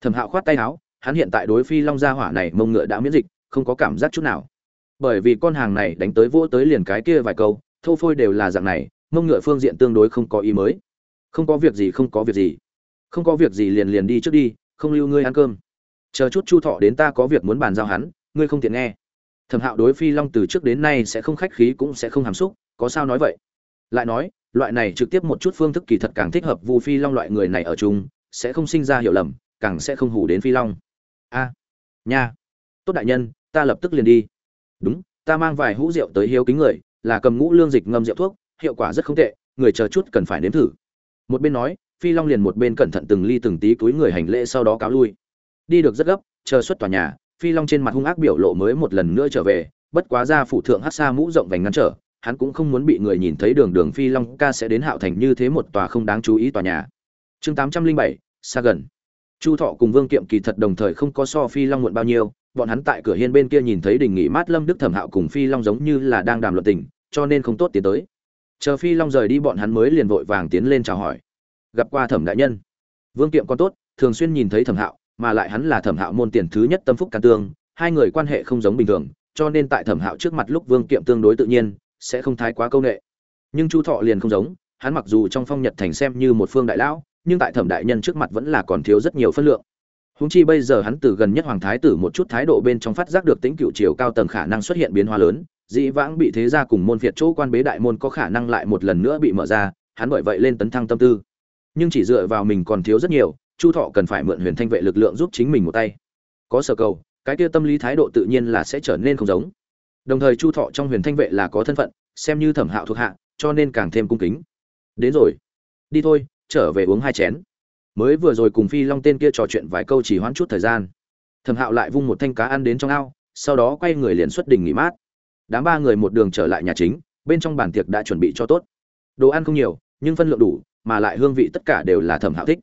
Thẩm hạo khoát tay áo, hắn hiện tại đối phi long gia hỏa này mông ngựa đã miễn dịch, không có cảm giác chút nào bởi vì con hàng này đánh tới vỗ tới liền cái kia vài câu, thô phôi đều là dạng này, mông ngựa phương diện tương đối không có ý mới. Không có việc gì, không có việc gì. Không có việc gì liền liền đi trước đi, không lưu ngươi ăn cơm. Chờ chút chu thọ đến ta có việc muốn bàn giao hắn, ngươi không tiện nghe. Thẩm hạo đối phi long từ trước đến nay sẽ không khách khí cũng sẽ không hàm xúc, có sao nói vậy? Lại nói, loại này trực tiếp một chút phương thức kỳ thật càng thích hợp vu phi long loại người này ở chung, sẽ không sinh ra hiểu lầm, càng sẽ không hủ đến phi long. A, nha. Tốt đại nhân, ta lập tức liền đi đúng, ta mang vài hũ rượu tới hiếu kính người, là cầm ngũ lương dịch ngâm rượu thuốc, hiệu quả rất không tệ, người chờ chút cần phải nếm thử. Một bên nói, phi long liền một bên cẩn thận từng ly từng tí túi người hành lễ sau đó cáo lui. Đi được rất gấp, chờ xuất tòa nhà, phi long trên mặt hung ác biểu lộ mới một lần nữa trở về, bất quá ra phủ thượng hát xa mũ rộng vành ngăn trở, hắn cũng không muốn bị người nhìn thấy đường đường phi long ca sẽ đến hạo thành như thế một tòa không đáng chú ý tòa nhà. Chương tám trăm linh bảy, xa gần. Chu thọ cùng vương kiệm kỳ thật đồng thời không có so phi long muộn bao nhiêu bọn hắn tại cửa hiên bên kia nhìn thấy đình nghỉ mát lâm đức thẩm hạo cùng phi long giống như là đang đàm luận tình, cho nên không tốt tiến tới. Chờ phi long rời đi, bọn hắn mới liền vội vàng tiến lên chào hỏi. Gặp qua thẩm đại nhân. Vương kiệm còn tốt, thường xuyên nhìn thấy thẩm hạo, mà lại hắn là thẩm hạo môn tiền thứ nhất tâm phúc can tương, hai người quan hệ không giống bình thường, cho nên tại thẩm hạo trước mặt lúc vương kiệm tương đối tự nhiên, sẽ không thái quá câu nệ. Nhưng chu thọ liền không giống, hắn mặc dù trong phong nhật thành xem như một phương đại lão, nhưng tại thẩm đại nhân trước mặt vẫn là còn thiếu rất nhiều phân lượng. Huống chi bây giờ hắn từ gần nhất hoàng thái tử một chút thái độ bên trong phát giác được tính cựu triều cao tầng khả năng xuất hiện biến hóa lớn, dĩ vãng bị thế gia cùng môn phiệt chỗ quan bế đại môn có khả năng lại một lần nữa bị mở ra, hắn bởi vậy lên tấn thăng tâm tư. Nhưng chỉ dựa vào mình còn thiếu rất nhiều, chu thọ cần phải mượn huyền thanh vệ lực lượng giúp chính mình một tay. Có sở cầu, cái kia tâm lý thái độ tự nhiên là sẽ trở nên không giống. Đồng thời chu thọ trong huyền thanh vệ là có thân phận, xem như thẩm hạo thuộc hạ, cho nên càng thêm cung kính. Đến rồi. Đi thôi, trở về uống hai chén mới vừa rồi cùng phi long tên kia trò chuyện vài câu chỉ hoãn chút thời gian. Thẩm hạo lại vung một thanh cá ăn đến trong ao, sau đó quay người liền xuất đình nghỉ mát. Đám ba người một đường trở lại nhà chính, bên trong bàn tiệc đã chuẩn bị cho tốt. Đồ ăn không nhiều, nhưng phân lượng đủ, mà lại hương vị tất cả đều là thẩm hạo thích.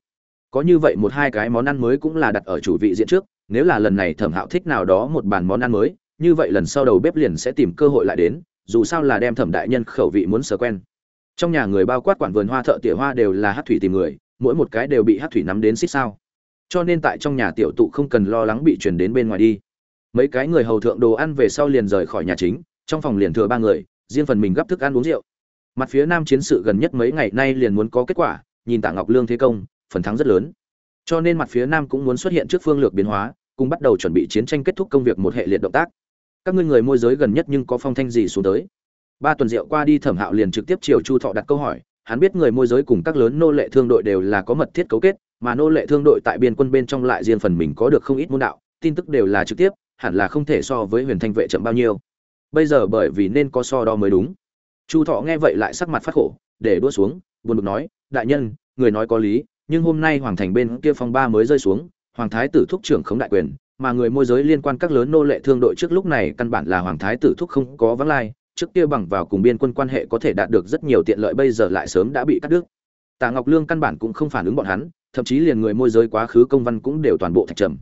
Có như vậy một hai cái món ăn mới cũng là đặt ở chủ vị diện trước, nếu là lần này thẩm hạo thích nào đó một bàn món ăn mới, như vậy lần sau đầu bếp liền sẽ tìm cơ hội lại đến, dù sao là đem thẩm đại nhân khẩu vị muốn sờ quen. Trong nhà người bao quát quản vườn hoa thợ tỉa hoa đều là hát thủy tìm người mỗi một cái đều bị hát thủy nắm đến xích sao. Cho nên tại trong nhà tiểu tụ không cần lo lắng bị chuyển đến bên ngoài đi. Mấy cái người hầu thượng đồ ăn về sau liền rời khỏi nhà chính, trong phòng liền thừa ba người, riêng phần mình gấp thức ăn uống rượu. Mặt phía nam chiến sự gần nhất mấy ngày nay liền muốn có kết quả, nhìn tạ ngọc lương thế công, phần thắng rất lớn. Cho nên mặt phía nam cũng muốn xuất hiện trước phương lược biến hóa, cùng bắt đầu chuẩn bị chiến tranh kết thúc công việc một hệ liệt động tác. Các ngươi người môi giới gần nhất nhưng có phong thanh gì xuống tới? Ba tuần rượu qua đi thẩm hạo liền trực tiếp chiều chu thọ đặt câu hỏi hắn biết người môi giới cùng các lớn nô lệ thương đội đều là có mật thiết cấu kết, mà nô lệ thương đội tại biên quân bên trong lại riêng phần mình có được không ít môn đạo, tin tức đều là trực tiếp, hẳn là không thể so với huyền thanh vệ chậm bao nhiêu. Bây giờ bởi vì nên có so đo mới đúng. Chu thọ nghe vậy lại sắc mặt phát khổ, để đua xuống, buồn bực nói, đại nhân, người nói có lý, nhưng hôm nay hoàng thành bên kia phong ba mới rơi xuống, hoàng thái tử thúc trưởng khống đại quyền, mà người môi giới liên quan các lớn nô lệ thương đội trước lúc này căn bản là hoàng thái tử thúc không có vắng lai trước kia bằng vào cùng biên quân quan hệ có thể đạt được rất nhiều tiện lợi, bây giờ lại sớm đã bị cắt đứt. Tạ ngọc lương căn bản cũng không phản ứng bọn hắn, thậm chí liền người môi giới quá khứ công văn cũng đều toàn bộ thạch trầm.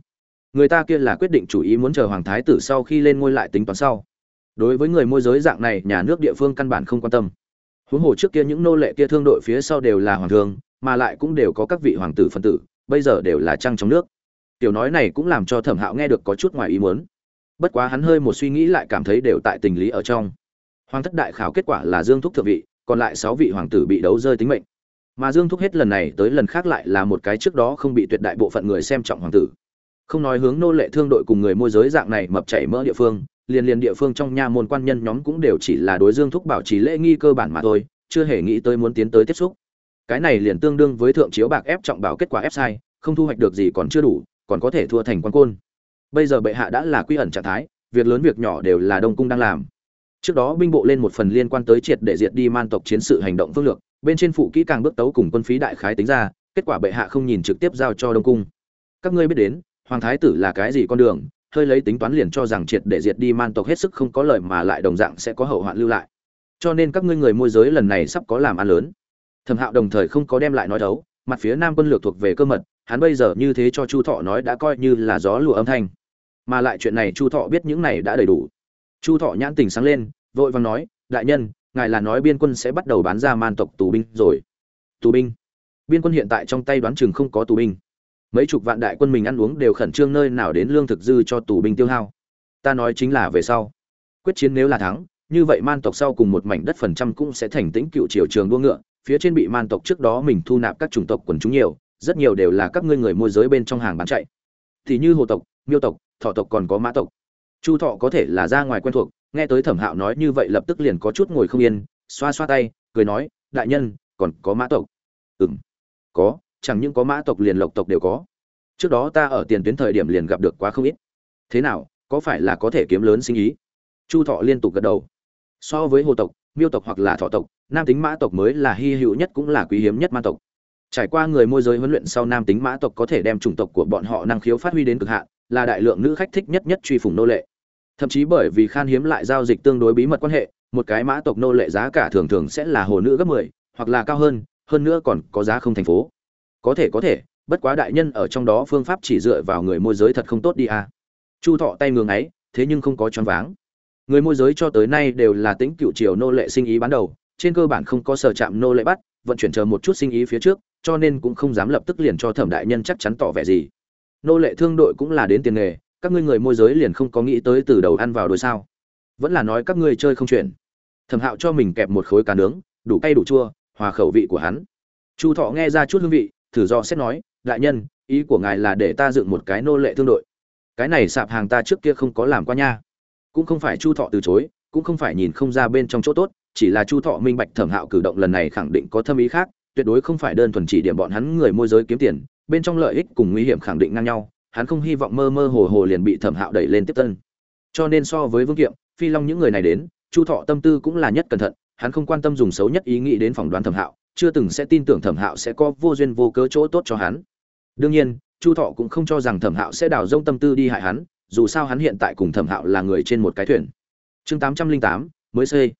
Người ta kia là quyết định chủ ý muốn chờ hoàng thái tử sau khi lên ngôi lại tính toán sau. Đối với người môi giới dạng này, nhà nước địa phương căn bản không quan tâm. Huống hồ trước kia những nô lệ kia thương đội phía sau đều là hoàng thương mà lại cũng đều có các vị hoàng tử phân tử, bây giờ đều là trăng trong nước. Tiểu nói này cũng làm cho thẩm hạo nghe được có chút ngoài ý muốn. Bất quá hắn hơi một suy nghĩ lại cảm thấy đều tại tình lý ở trong hoàng thất đại khảo kết quả là dương thúc thượng vị, còn lại sáu vị hoàng tử bị đấu rơi tính mệnh. Mà dương thúc hết lần này tới lần khác lại là một cái trước đó không bị tuyệt đại bộ phận người xem trọng hoàng tử. Không nói hướng nô lệ thương đội cùng người môi giới dạng này mập chảy mỡ địa phương, liền liền địa phương trong nha môn quan nhân nhóm cũng đều chỉ là đối dương thúc bảo trì lễ nghi cơ bản mà thôi, chưa hề nghĩ tới muốn tiến tới tiếp xúc. Cái này liền tương đương với thượng chiếu bạc ép trọng bảo kết quả ép sai, không thu hoạch được gì còn chưa đủ, còn có thể thua thành quan côn. Bây giờ bệ hạ đã là quy ẩn trạng thái, việc lớn việc nhỏ đều là đông cung đang làm trước đó binh bộ lên một phần liên quan tới triệt để diệt đi man tộc chiến sự hành động phương lược, bên trên phụ kỹ càng bước tấu cùng quân phí đại khái tính ra, kết quả bệ hạ không nhìn trực tiếp giao cho đông cung. Các ngươi biết đến, hoàng thái tử là cái gì con đường, hơi lấy tính toán liền cho rằng triệt để diệt đi man tộc hết sức không có lợi mà lại đồng dạng sẽ có hậu hoạn lưu lại. Cho nên các ngươi người môi giới lần này sắp có làm ăn lớn. Thẩm hạo đồng thời không có đem lại nói đấu, mặt phía nam quân lược thuộc về cơ mật, hắn bây giờ như thế cho chu thọ nói đã coi như là gió lùa âm thanh. Mà lại chuyện này chu thọ biết những này đã đầy đủ chu thọ nhãn tình sáng lên, vội vàng nói, đại nhân, ngài là nói biên quân sẽ bắt đầu bán ra man tộc tù binh rồi. Tù binh? Biên quân hiện tại trong tay đoán chừng không có tù binh. Mấy chục vạn đại quân mình ăn uống đều khẩn trương nơi nào đến lương thực dư cho tù binh tiêu hao. Ta nói chính là về sau. Quyết chiến nếu là thắng, như vậy man tộc sau cùng một mảnh đất phần trăm cũng sẽ thành tĩnh cựu triều trường đua ngựa, phía trên bị man tộc trước đó mình thu nạp các chủng tộc quần chúng nhiều, rất nhiều đều là các ngươi người môi giới bên trong hàng bán chạy. Thì như hồ tộc, miêu tộc, thọ tộc còn có mã tộc chu thọ có thể là ra ngoài quen thuộc, nghe tới thẩm hạo nói như vậy lập tức liền có chút ngồi không yên, xoa xoa tay, cười nói, đại nhân, còn có mã tộc. Ừ m có, chẳng những có mã tộc liền lộc tộc đều có. Trước đó ta ở tiền tuyến thời điểm liền gặp được quá không ít. Thế nào, có phải là có thể kiếm lớn sinh ý? Chu thọ liên tục gật đầu. So với hồ tộc, miêu tộc hoặc là thọ tộc, nam tính mã tộc mới là hy hữu nhất cũng là quý hiếm nhất ma tộc. Trải qua người môi giới huấn luyện sau nam tính mã tộc có thể đem chủng tộc của bọn họ năng khiếu phát huy đến cực hạn, là đại lượng nữ khách thích nhất nhất truy phủng nô lệ thậm chí bởi vì khan hiếm lại giao dịch tương đối bí mật quan hệ một cái mã tộc nô lệ giá cả thường thường sẽ là hồ nữ gấp 10, hoặc là cao hơn hơn nữa còn có giá không thành phố. Có thể có thể bất quá đại nhân ở trong đó phương pháp chỉ dựa vào người môi giới thật không tốt đi à. chu thọ tay ngường ấy thế nhưng không có choáng váng. Người môi giới cho tới nay đều là tính cựu triều nô lệ sinh ý bán đầu trên cơ bản không có sở chạm nô lệ bắt vận chuyển chờ một chút sinh ý phía trước cho nên cũng không dám lập tức liền cho thẩm đại nhân chắc chắn tỏ vẻ gì. Nô lệ thương đội cũng là đến tiền nghề các ngươi người môi giới liền không có nghĩ tới từ đầu ăn vào đôi sao. Vẫn là nói các ngươi chơi không chuyển. Thẩm hạo cho mình kẹp một khối cá nướng, đủ cay đủ chua, hòa khẩu vị của hắn. Chu thọ nghe ra chút hương vị, thử do xét nói, đại nhân, ý của ngài là để ta dựng một cái nô lệ thương đội. Cái này sạp hàng ta trước kia không có làm qua nha. Cũng không phải chu thọ từ chối, cũng không phải nhìn không ra bên trong chỗ tốt, chỉ là chu thọ minh bạch thẩm hạo cử động lần này khẳng định có thâm ý khác, tuyệt đối không phải đơn thuần chỉ điểm bọn hắn người môi giới kiếm tiền, bên trong lợi ích cùng nguy hiểm khẳng định ngang nhau hắn không hy vọng mơ mơ hồ hồ liền bị thẩm hạo đẩy lên tiếp tân. Cho nên so với vương kiệm, phi long những người này đến, chu thọ tâm tư cũng là nhất cẩn thận, hắn không quan tâm dùng xấu nhất ý nghĩ đến phỏng đoán thẩm hạo, chưa từng sẽ tin tưởng thẩm hạo sẽ có vô duyên vô cớ chỗ tốt cho hắn. Đương nhiên, chu thọ cũng không cho rằng thẩm hạo sẽ đào rông tâm tư đi hại hắn, dù sao hắn hiện tại cùng thẩm hạo là người trên một cái thuyền. Chương tám trăm linh tám, mới xây.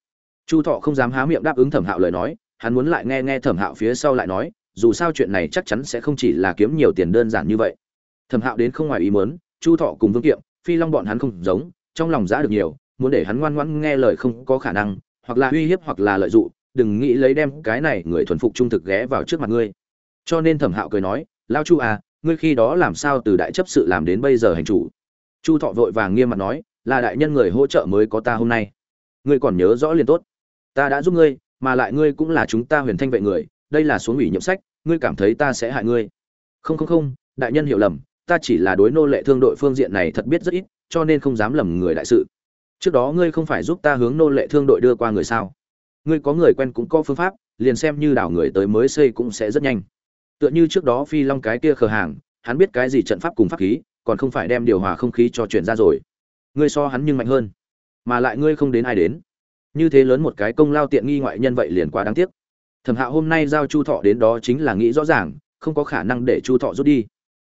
Chu thọ không dám há miệng đáp ứng thẩm hạo lời nói, hắn muốn lại nghe nghe thẩm hạo phía sau lại nói, dù sao chuyện này chắc chắn sẽ không chỉ là kiếm nhiều tiền đơn giản như vậy thẩm hạo đến không ngoài ý muốn, chu thọ cùng vương kiệm, phi long bọn hắn không giống, trong lòng giã được nhiều, muốn để hắn ngoan ngoãn nghe lời không có khả năng, hoặc là uy hiếp hoặc là lợi dụng, đừng nghĩ lấy đem cái này người thuần phục trung thực ghé vào trước mặt ngươi. Cho nên thẩm hạo cười nói, lao chu à ngươi khi đó làm sao từ đại chấp sự làm đến bây giờ hành chủ? Chu thọ vội vàng nghiêm mặt nói, là đại nhân người hỗ trợ mới có ta hôm nay. Ngươi còn nhớ rõ liền tốt. Ta đã giúp ngươi, mà lại ngươi cũng là chúng ta huyền thanh vệ người, đây là xuống ủy nhiệm sách, ngươi cảm thấy ta sẽ hại ngươi. Không không không, đại nhân hiểu lầm ta chỉ là đối nô lệ thương đội phương diện này thật biết rất ít, cho nên không dám lầm người đại sự. Trước đó ngươi không phải giúp ta hướng nô lệ thương đội đưa qua người sao? Ngươi có người quen cũng có phương pháp, liền xem như đảo người tới mới xây cũng sẽ rất nhanh. Tựa như trước đó phi long cái kia khờ hàng, hắn biết cái gì trận pháp cùng pháp khí, còn không phải đem điều hòa không khí cho chuyển ra rồi. Ngươi so hắn nhưng mạnh hơn, mà lại ngươi không đến ai đến. Như thế lớn một cái công lao tiện nghi ngoại nhân vậy liền quá đáng tiếc. Thẩm hạo hôm nay giao chu thọ đến đó chính là nghĩ rõ ràng, không có khả năng để chu thọ rút đi.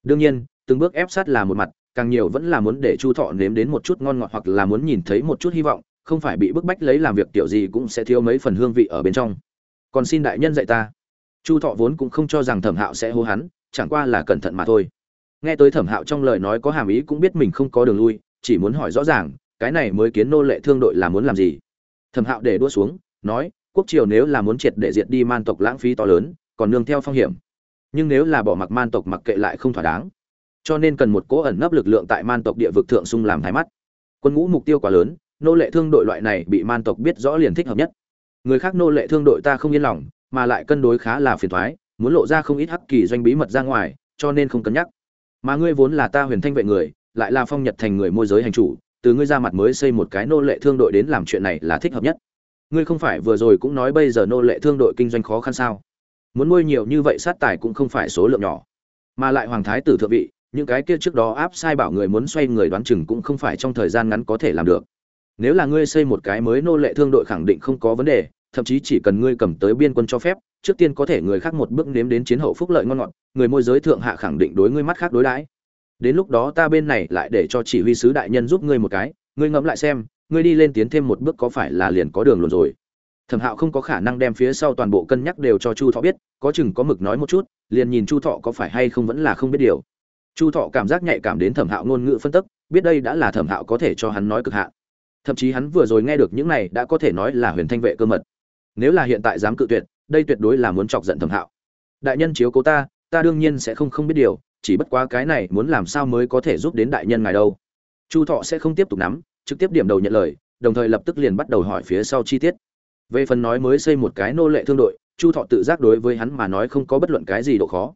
Đương nhiên từng bước ép sát là một mặt, càng nhiều vẫn là muốn để chu thọ nếm đến một chút ngon ngọt hoặc là muốn nhìn thấy một chút hy vọng, không phải bị bức bách lấy làm việc tiểu gì cũng sẽ thiếu mấy phần hương vị ở bên trong. Còn xin đại nhân dạy ta. Chu thọ vốn cũng không cho rằng thẩm hạo sẽ hô hắn, chẳng qua là cẩn thận mà thôi. Nghe tới thẩm hạo trong lời nói có hàm ý cũng biết mình không có đường lui, chỉ muốn hỏi rõ ràng, cái này mới kiến nô lệ thương đội là muốn làm gì? Thẩm hạo để đua xuống, nói, quốc triều nếu là muốn triệt để diệt đi man tộc lãng phí to lớn, còn nương theo phong hiểm. Nhưng nếu là bỏ mặc man tộc mặc kệ lại không thỏa đáng cho nên cần một cố ẩn nấp lực lượng tại man tộc địa vực thượng sung làm thái mắt. Quân ngũ mục tiêu quá lớn, nô lệ thương đội loại này bị man tộc biết rõ liền thích hợp nhất. Người khác nô lệ thương đội ta không yên lòng, mà lại cân đối khá là phiền thoái, muốn lộ ra không ít hắc kỳ doanh bí mật ra ngoài, cho nên không cân nhắc. Mà ngươi vốn là ta huyền thanh vệ người, lại là phong nhật thành người môi giới hành chủ, từ ngươi ra mặt mới xây một cái nô lệ thương đội đến làm chuyện này là thích hợp nhất. Ngươi không phải vừa rồi cũng nói bây giờ nô lệ thương đội kinh doanh khó khăn sao? Muốn nuôi nhiều như vậy sát tài cũng không phải số lượng nhỏ. Mà lại hoàng thái tử thượng vị những cái kia trước đó áp sai bảo người muốn xoay người đoán chừng cũng không phải trong thời gian ngắn có thể làm được. Nếu là ngươi xây một cái mới nô lệ thương đội khẳng định không có vấn đề, thậm chí chỉ cần ngươi cầm tới biên quân cho phép, trước tiên có thể người khác một bước nếm đến chiến hậu phúc lợi ngon ngọt, người môi giới thượng hạ khẳng định đối ngươi mắt khác đối đãi. Đến lúc đó ta bên này lại để cho chỉ huy sứ đại nhân giúp ngươi một cái, ngươi ngẫm lại xem, ngươi đi lên tiến thêm một bước có phải là liền có đường luôn rồi. Thẩm hạo không có khả năng đem phía sau toàn bộ cân nhắc đều cho chu thọ biết, có chừng có mực nói một chút, liền nhìn chu thọ có phải hay không vẫn là không biết điều chu thọ cảm giác nhạy cảm đến thẩm hạo ngôn ngữ phân tức, biết đây đã là thẩm hạo có thể cho hắn nói cực hạn. Thậm chí hắn vừa rồi nghe được những này đã có thể nói là huyền thanh vệ cơ mật. Nếu là hiện tại dám cự tuyệt, đây tuyệt đối là muốn chọc giận thẩm hạo. Đại nhân chiếu cố ta ta đương nhiên sẽ không không biết điều, chỉ bất quá cái này muốn làm sao mới có thể giúp đến đại nhân ngài đâu. Chu thọ sẽ không tiếp tục nắm, trực tiếp điểm đầu nhận lời, đồng thời lập tức liền bắt đầu hỏi phía sau chi tiết. Về phần nói mới xây một cái nô lệ thương đội, chu thọ tự giác đối với hắn mà nói không có bất luận cái gì độ khó.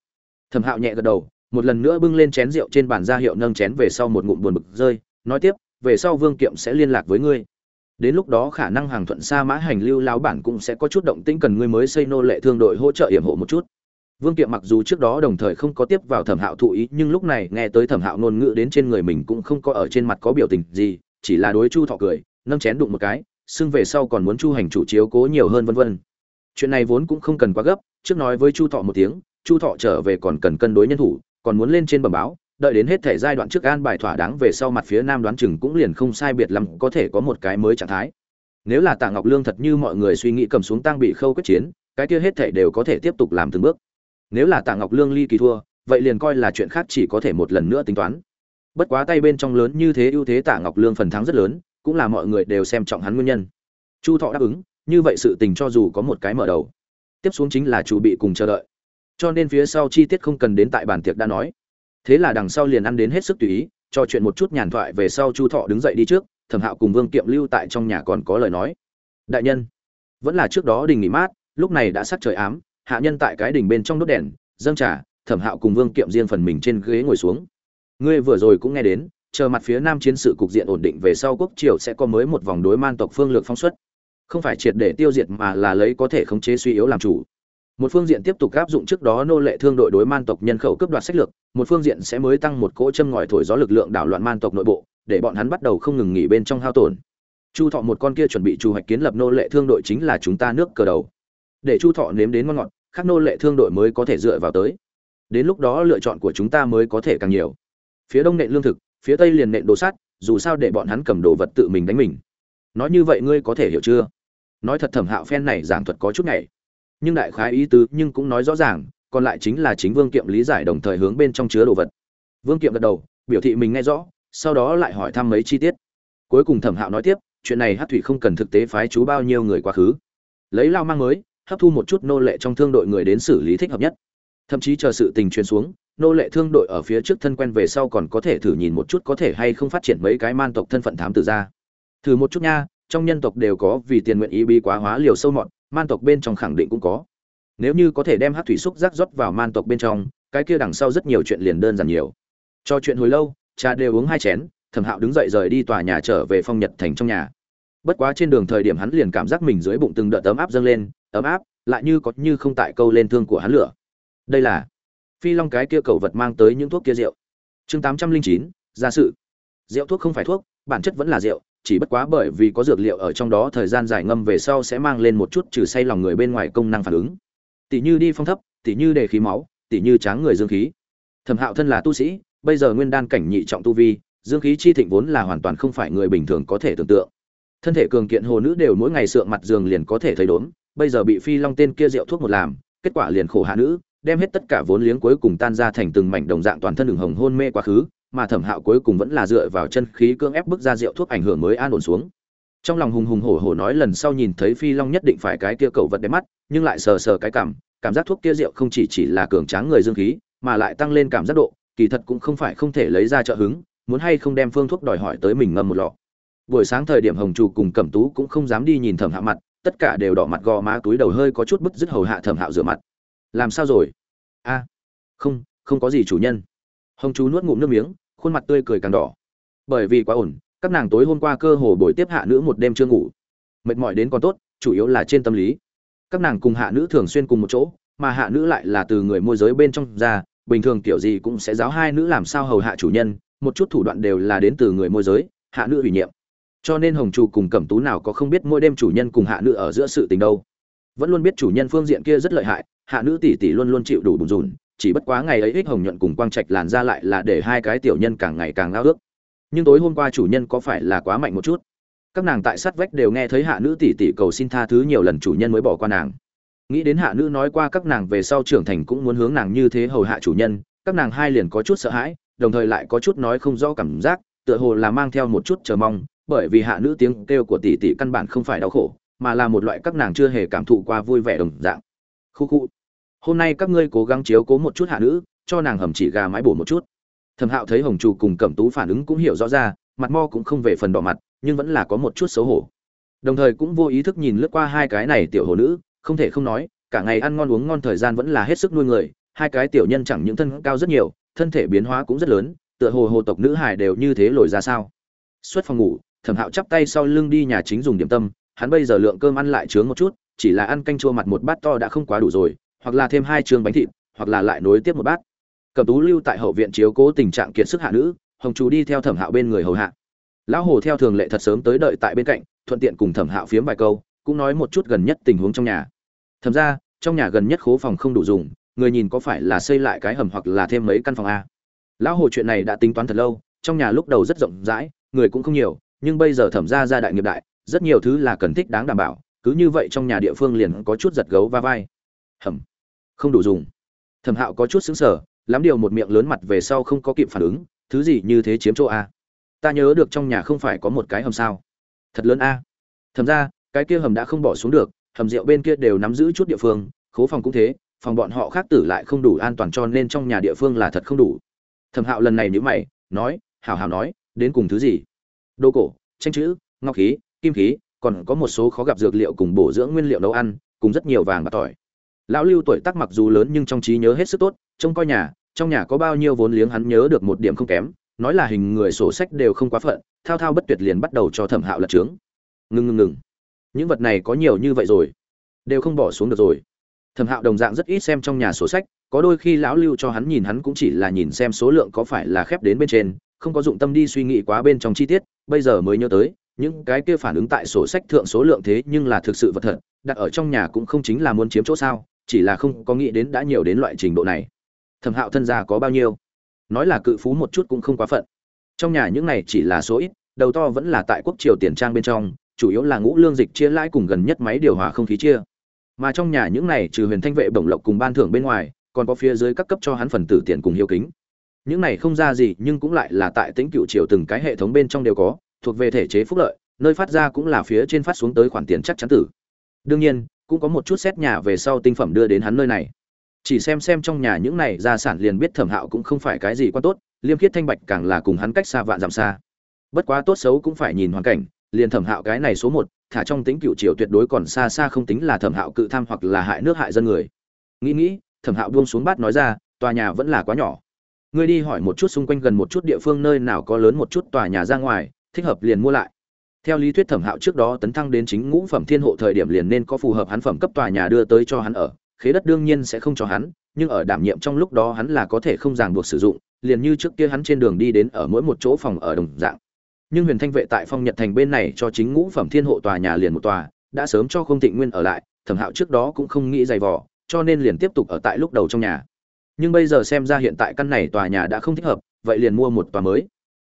Thẩm hạo nhẹ gật đầu một lần nữa bưng lên chén rượu trên bàn ra hiệu nâng chén về sau một ngụm buồn bực rơi, nói tiếp, về sau vương kiệm sẽ liên lạc với ngươi. Đến lúc đó khả năng hàng thuận xa mã hành lưu lao bản cũng sẽ có chút động tĩnh cần ngươi mới xây nô lệ thương đội hỗ trợ yểm hộ một chút. Vương kiệm mặc dù trước đó đồng thời không có tiếp vào thẩm hạo thụ ý, nhưng lúc này nghe tới thẩm hạo ngôn ngữ đến trên người mình cũng không có ở trên mặt có biểu tình gì, chỉ là đối chu thọ cười, nâng chén đụng một cái, xưng về sau còn muốn chu hành chủ chiếu cố nhiều hơn vân vân. Chuyện này vốn cũng không cần quá gấp, trước nói với chu thọ một tiếng, chu thọ trở về còn cần cân đối nhân thủ còn muốn lên trên bẩm báo, đợi đến hết thể giai đoạn trước an bài thỏa đáng về sau mặt phía nam đoán chừng cũng liền không sai biệt lắm, có thể có một cái mới trạng thái. Nếu là tạ ngọc lương thật như mọi người suy nghĩ cầm xuống tăng bị khâu quyết chiến, cái kia hết thể đều có thể tiếp tục làm từng bước. Nếu là tạ ngọc lương ly kỳ thua, vậy liền coi là chuyện khác chỉ có thể một lần nữa tính toán. Bất quá tay bên trong lớn như thế ưu thế tạ ngọc lương phần thắng rất lớn, cũng là mọi người đều xem trọng hắn nguyên nhân. Chu thọ đáp ứng, như vậy sự tình cho dù có một cái mở đầu. Tiếp xuống chính là chủ bị cùng chờ đợi cho nên phía sau chi tiết không cần đến tại bàn tiệc đã nói. Thế là đằng sau liền ăn đến hết sức tùy ý trò chuyện một chút nhàn thoại về sau chu thọ đứng dậy đi trước, thẩm hạo cùng vương kiệm lưu tại trong nhà còn có lời nói. Đại nhân, vẫn là trước đó đình nghỉ mát, lúc này đã sắc trời ám, hạ nhân tại cái đỉnh bên trong đốt đèn, dâng trà, thẩm hạo cùng vương kiệm riêng phần mình trên ghế ngồi xuống. Ngươi vừa rồi cũng nghe đến, chờ mặt phía nam chiến sự cục diện ổn định về sau quốc triều sẽ có mới một vòng đối man tộc phương lược phong suất không phải triệt để tiêu diệt mà là lấy có thể khống chế suy yếu làm chủ một phương diện tiếp tục áp dụng trước đó nô lệ thương đội đối man tộc nhân khẩu cướp đoạt sách lược, một phương diện sẽ mới tăng một cỗ châm ngòi thổi gió lực lượng đảo loạn man tộc nội bộ, để bọn hắn bắt đầu không ngừng nghỉ bên trong hao tổn. Chu thọ một con kia chuẩn bị trù hoạch kiến lập nô lệ thương đội chính là chúng ta nước cờ đầu. Để chu thọ nếm đến ngon ngọt, khác nô lệ thương đội mới có thể dựa vào tới. Đến lúc đó lựa chọn của chúng ta mới có thể càng nhiều. Phía đông nện lương thực, phía tây liền nện đồ sắt, dù sao để bọn hắn cầm đồ vật tự mình đánh mình. Nói như vậy ngươi có thể hiểu chưa? Nói thật thẩm hạo phen này giảng thuật có chút ngày nhưng đại khái ý tứ nhưng cũng nói rõ ràng, còn lại chính là chính vương kiệm lý giải đồng thời hướng bên trong chứa đồ vật. Vương kiệm gật đầu, biểu thị mình nghe rõ, sau đó lại hỏi thăm mấy chi tiết. Cuối cùng thẩm hạo nói tiếp, chuyện này hát thủy không cần thực tế phái chú bao nhiêu người quá khứ. Lấy lao mang mới, hấp thu một chút nô lệ trong thương đội người đến xử lý thích hợp nhất. Thậm chí chờ sự tình truyền xuống, nô lệ thương đội ở phía trước thân quen về sau còn có thể thử nhìn một chút có thể hay không phát triển mấy cái man tộc thân phận thám tử ra. Thử một chút nha, trong nhân tộc đều có vì tiền nguyện ý bi quá hóa liều sâu mọt man tộc bên trong khẳng định cũng có. Nếu như có thể đem hát thủy xúc rác rót vào man tộc bên trong, cái kia đằng sau rất nhiều chuyện liền đơn giản nhiều. Cho chuyện hồi lâu, cha đều uống hai chén, thẩm hạo đứng dậy rời đi tòa nhà trở về phong nhật thành trong nhà. Bất quá trên đường thời điểm hắn liền cảm giác mình dưới bụng từng đợt ấm áp dâng lên, ấm áp, lại như có như không tại câu lên thương của hắn lửa. Đây là phi long cái kia cầu vật mang tới những thuốc kia rượu. Chương tám trăm linh chín gia sự. Rượu thuốc không phải thuốc, bản chất vẫn là rượu chỉ bất quá bởi vì có dược liệu ở trong đó, thời gian dài ngâm về sau sẽ mang lên một chút trừ say lòng người bên ngoài công năng phản ứng. Tỷ như đi phong thấp, tỷ như đề khí máu, tỷ như tráng người dương khí. Thẩm hạo thân là tu sĩ, bây giờ nguyên đan cảnh nhị trọng tu vi, dương khí chi thịnh vốn là hoàn toàn không phải người bình thường có thể tưởng tượng. Thân thể cường kiện hồ nữ đều mỗi ngày sượng mặt giường liền có thể thấy đốn bây giờ bị phi long tên kia rượu thuốc một làm, kết quả liền khổ hạ nữ, đem hết tất cả vốn liếng cuối cùng tan ra thành từng mảnh đồng dạng toàn thân đường hồng hôn mê quá khứ mà thẩm hạo cuối cùng vẫn là dựa vào chân khí cưỡng ép bức ra rượu thuốc ảnh hưởng mới an ổn xuống. Trong lòng hùng hùng hổ hổ nói lần sau nhìn thấy phi long nhất định phải cái kia cầu vật đẹp mắt, nhưng lại sờ sờ cái cảm cảm giác thuốc kia rượu không chỉ chỉ là cường tráng người dương khí, mà lại tăng lên cảm giác độ, kỳ thật cũng không phải không thể lấy ra trợ hứng, muốn hay không đem phương thuốc đòi hỏi tới mình ngâm một lọ. Buổi sáng thời điểm hồng trù cùng cẩm tú cũng không dám đi nhìn thẩm hạ mặt, tất cả đều đỏ mặt gò má túi đầu hơi có chút bứt dứt hầu hạ thẩm hạo rửa mặt. Làm sao rồi? A, không không có gì chủ nhân hồng chú nuốt ngụm nước miếng, khuôn mặt tươi cười càng đỏ. Bởi vì quá ổn, các nàng tối hôm qua cơ hồ buổi tiếp hạ nữ một đêm chưa ngủ. Mệt mỏi đến còn tốt, chủ yếu là trên tâm lý. Các nàng cùng hạ nữ thường xuyên cùng một chỗ, mà hạ nữ lại là từ người môi giới bên trong ra, bình thường kiểu gì cũng sẽ giáo hai nữ làm sao hầu hạ chủ nhân, một chút thủ đoạn đều là đến từ người môi giới, hạ nữ ủy nhiệm. Cho nên hồng chủ cùng cẩm tú nào có không biết mỗi đêm chủ nhân cùng hạ nữ ở giữa sự tình đâu. Vẫn luôn biết chủ nhân phương diện kia rất lợi hại, hạ nữ tỷ tỷ luôn luôn chịu đủ bùn rùn chỉ bất quá ngày ấy ích hồng nhuận cùng quang trạch làn ra lại là để hai cái tiểu nhân càng ngày càng ao ước. Nhưng tối hôm qua chủ nhân có phải là quá mạnh một chút? Các nàng tại sát vách đều nghe thấy hạ nữ tỷ tỷ cầu xin tha thứ nhiều lần chủ nhân mới bỏ qua nàng. Nghĩ đến hạ nữ nói qua các nàng về sau trưởng thành cũng muốn hướng nàng như thế hầu hạ chủ nhân, các nàng hai liền có chút sợ hãi, đồng thời lại có chút nói không rõ cảm giác, tựa hồ là mang theo một chút chờ mong, bởi vì hạ nữ tiếng kêu của tỷ tỷ căn bản không phải đau khổ, mà là một loại các nàng chưa hề cảm thụ qua vui vẻ đồng dạng. Khu khu hôm nay các ngươi cố gắng chiếu cố một chút hạ nữ, cho nàng hầm chỉ gà mái bổ một chút. Thẩm hạo thấy hồng trù cùng cẩm tú phản ứng cũng hiểu rõ ra, mặt mo cũng không về phần đỏ mặt, nhưng vẫn là có một chút xấu hổ. Đồng thời cũng vô ý thức nhìn lướt qua hai cái này tiểu hồ nữ, không thể không nói, cả ngày ăn ngon uống ngon thời gian vẫn là hết sức nuôi người, hai cái tiểu nhân chẳng những thân cao rất nhiều, thân thể biến hóa cũng rất lớn, tựa hồ hồ tộc nữ hải đều như thế lồi ra sao. Xuất phòng ngủ, thẩm hạo chắp tay sau lưng đi nhà chính dùng điểm tâm, hắn bây giờ lượng cơm ăn lại trướng một chút, chỉ là ăn canh chua mặt một bát to đã không quá đủ rồi hoặc là thêm hai trường bánh thịt, hoặc là lại nối tiếp một bát. Cẩm tú lưu tại hậu viện chiếu cố tình trạng kiệt sức hạ nữ, hồng chú đi theo thẩm hạo bên người hầu hạ. Lão hồ theo thường lệ thật sớm tới đợi tại bên cạnh, thuận tiện cùng thẩm hạo phiếm vài câu, cũng nói một chút gần nhất tình huống trong nhà. Thẩm ra, trong nhà gần nhất khố phòng không đủ dùng, người nhìn có phải là xây lại cái hầm hoặc là thêm mấy căn phòng a? Lão hồ chuyện này đã tính toán thật lâu, trong nhà lúc đầu rất rộng rãi, người cũng không nhiều, nhưng bây giờ thẩm ra ra đại nghiệp đại, rất nhiều thứ là cần thích đáng đảm bảo, cứ như vậy trong nhà địa phương liền có chút giật gấu va vai. Hầm không đủ dùng. Thẩm hạo có chút xứng sở lắm điều một miệng lớn mặt về sau không có kịp phản ứng, thứ gì như thế chiếm chỗ a? Ta nhớ được trong nhà không phải có một cái hầm sao. Thật lớn a. Thầm ra, cái kia hầm đã không bỏ xuống được, hầm rượu bên kia đều nắm giữ chút địa phương, khố phòng cũng thế, phòng bọn họ khác tử lại không đủ an toàn cho nên trong nhà địa phương là thật không đủ. Thẩm hạo lần này nhữ mày, nói hào hào nói, đến cùng thứ gì? Đồ cổ, tranh chữ, ngọc khí, kim khí, còn có một số khó gặp dược liệu cùng bổ dưỡng nguyên liệu nấu ăn, cùng rất nhiều vàng và tỏi lão lưu tuổi tác mặc dù lớn nhưng trong trí nhớ hết sức tốt, trông coi nhà, trong nhà có bao nhiêu vốn liếng hắn nhớ được một điểm không kém, nói là hình người sổ sách đều không quá phận, thao thao bất tuyệt liền bắt đầu cho thẩm hạo lật trướng. Ngừng ngừng ngừng. Những vật này có nhiều như vậy rồi, đều không bỏ xuống được rồi. Thẩm hạo đồng dạng rất ít xem trong nhà sổ sách, có đôi khi lão lưu cho hắn nhìn hắn cũng chỉ là nhìn xem số lượng có phải là khép đến bên trên, không có dụng tâm đi suy nghĩ quá bên trong chi tiết, bây giờ mới nhớ tới, những cái kia phản ứng tại sổ sách thượng số lượng thế nhưng là thực sự vật thật, đặt ở trong nhà cũng không chính là muốn chiếm chỗ sao chỉ là không có nghĩ đến đã nhiều đến loại trình độ này. Thẩm hạo thân gia có bao nhiêu? Nói là cự phú một chút cũng không quá phận. Trong nhà những này chỉ là số ít, đầu to vẫn là tại quốc triều tiền trang bên trong, chủ yếu là ngũ lương dịch chia lãi cùng gần nhất máy điều hòa không khí chia. Mà trong nhà những này trừ huyền thanh vệ, bổng lộc cùng ban thưởng bên ngoài, còn có phía dưới các cấp cho hắn phần tử tiền cùng hiếu kính. Những này không ra gì, nhưng cũng lại là tại tính cựu triều từng cái hệ thống bên trong đều có, thuộc về thể chế phúc lợi, nơi phát ra cũng là phía trên phát xuống tới khoản tiền chắc chắn tử. Đương nhiên cũng có một chút xét nhà về sau tinh phẩm đưa đến hắn nơi này. Chỉ xem xem trong nhà những này gia sản liền biết thẩm hạo cũng không phải cái gì quan tốt, liêm khiết thanh bạch càng là cùng hắn cách xa vạn dặm xa. Bất quá tốt xấu cũng phải nhìn hoàn cảnh, liền thẩm hạo cái này số một, thả trong tính cựu triều tuyệt đối còn xa xa không tính là thẩm hạo cự tham hoặc là hại nước hại dân người. Nghĩ nghĩ, thẩm hạo buông xuống bát nói ra, tòa nhà vẫn là quá nhỏ. Ngươi đi hỏi một chút xung quanh gần một chút địa phương nơi nào có lớn một chút tòa nhà ra ngoài, thích hợp liền mua lại theo lý thuyết thẩm hạo trước đó tấn thăng đến chính ngũ phẩm thiên hộ thời điểm liền nên có phù hợp hắn phẩm cấp tòa nhà đưa tới cho hắn ở, khế đất đương nhiên sẽ không cho hắn, nhưng ở đảm nhiệm trong lúc đó hắn là có thể không ràng buộc sử dụng, liền như trước kia hắn trên đường đi đến ở mỗi một chỗ phòng ở đồng dạng. Nhưng huyền thanh vệ tại phong nhật thành bên này cho chính ngũ phẩm thiên hộ tòa nhà liền một tòa, đã sớm cho không thịnh nguyên ở lại, thẩm hạo trước đó cũng không nghĩ dày vò, cho nên liền tiếp tục ở tại lúc đầu trong nhà. Nhưng bây giờ xem ra hiện tại căn này tòa nhà đã không thích hợp, vậy liền mua một tòa mới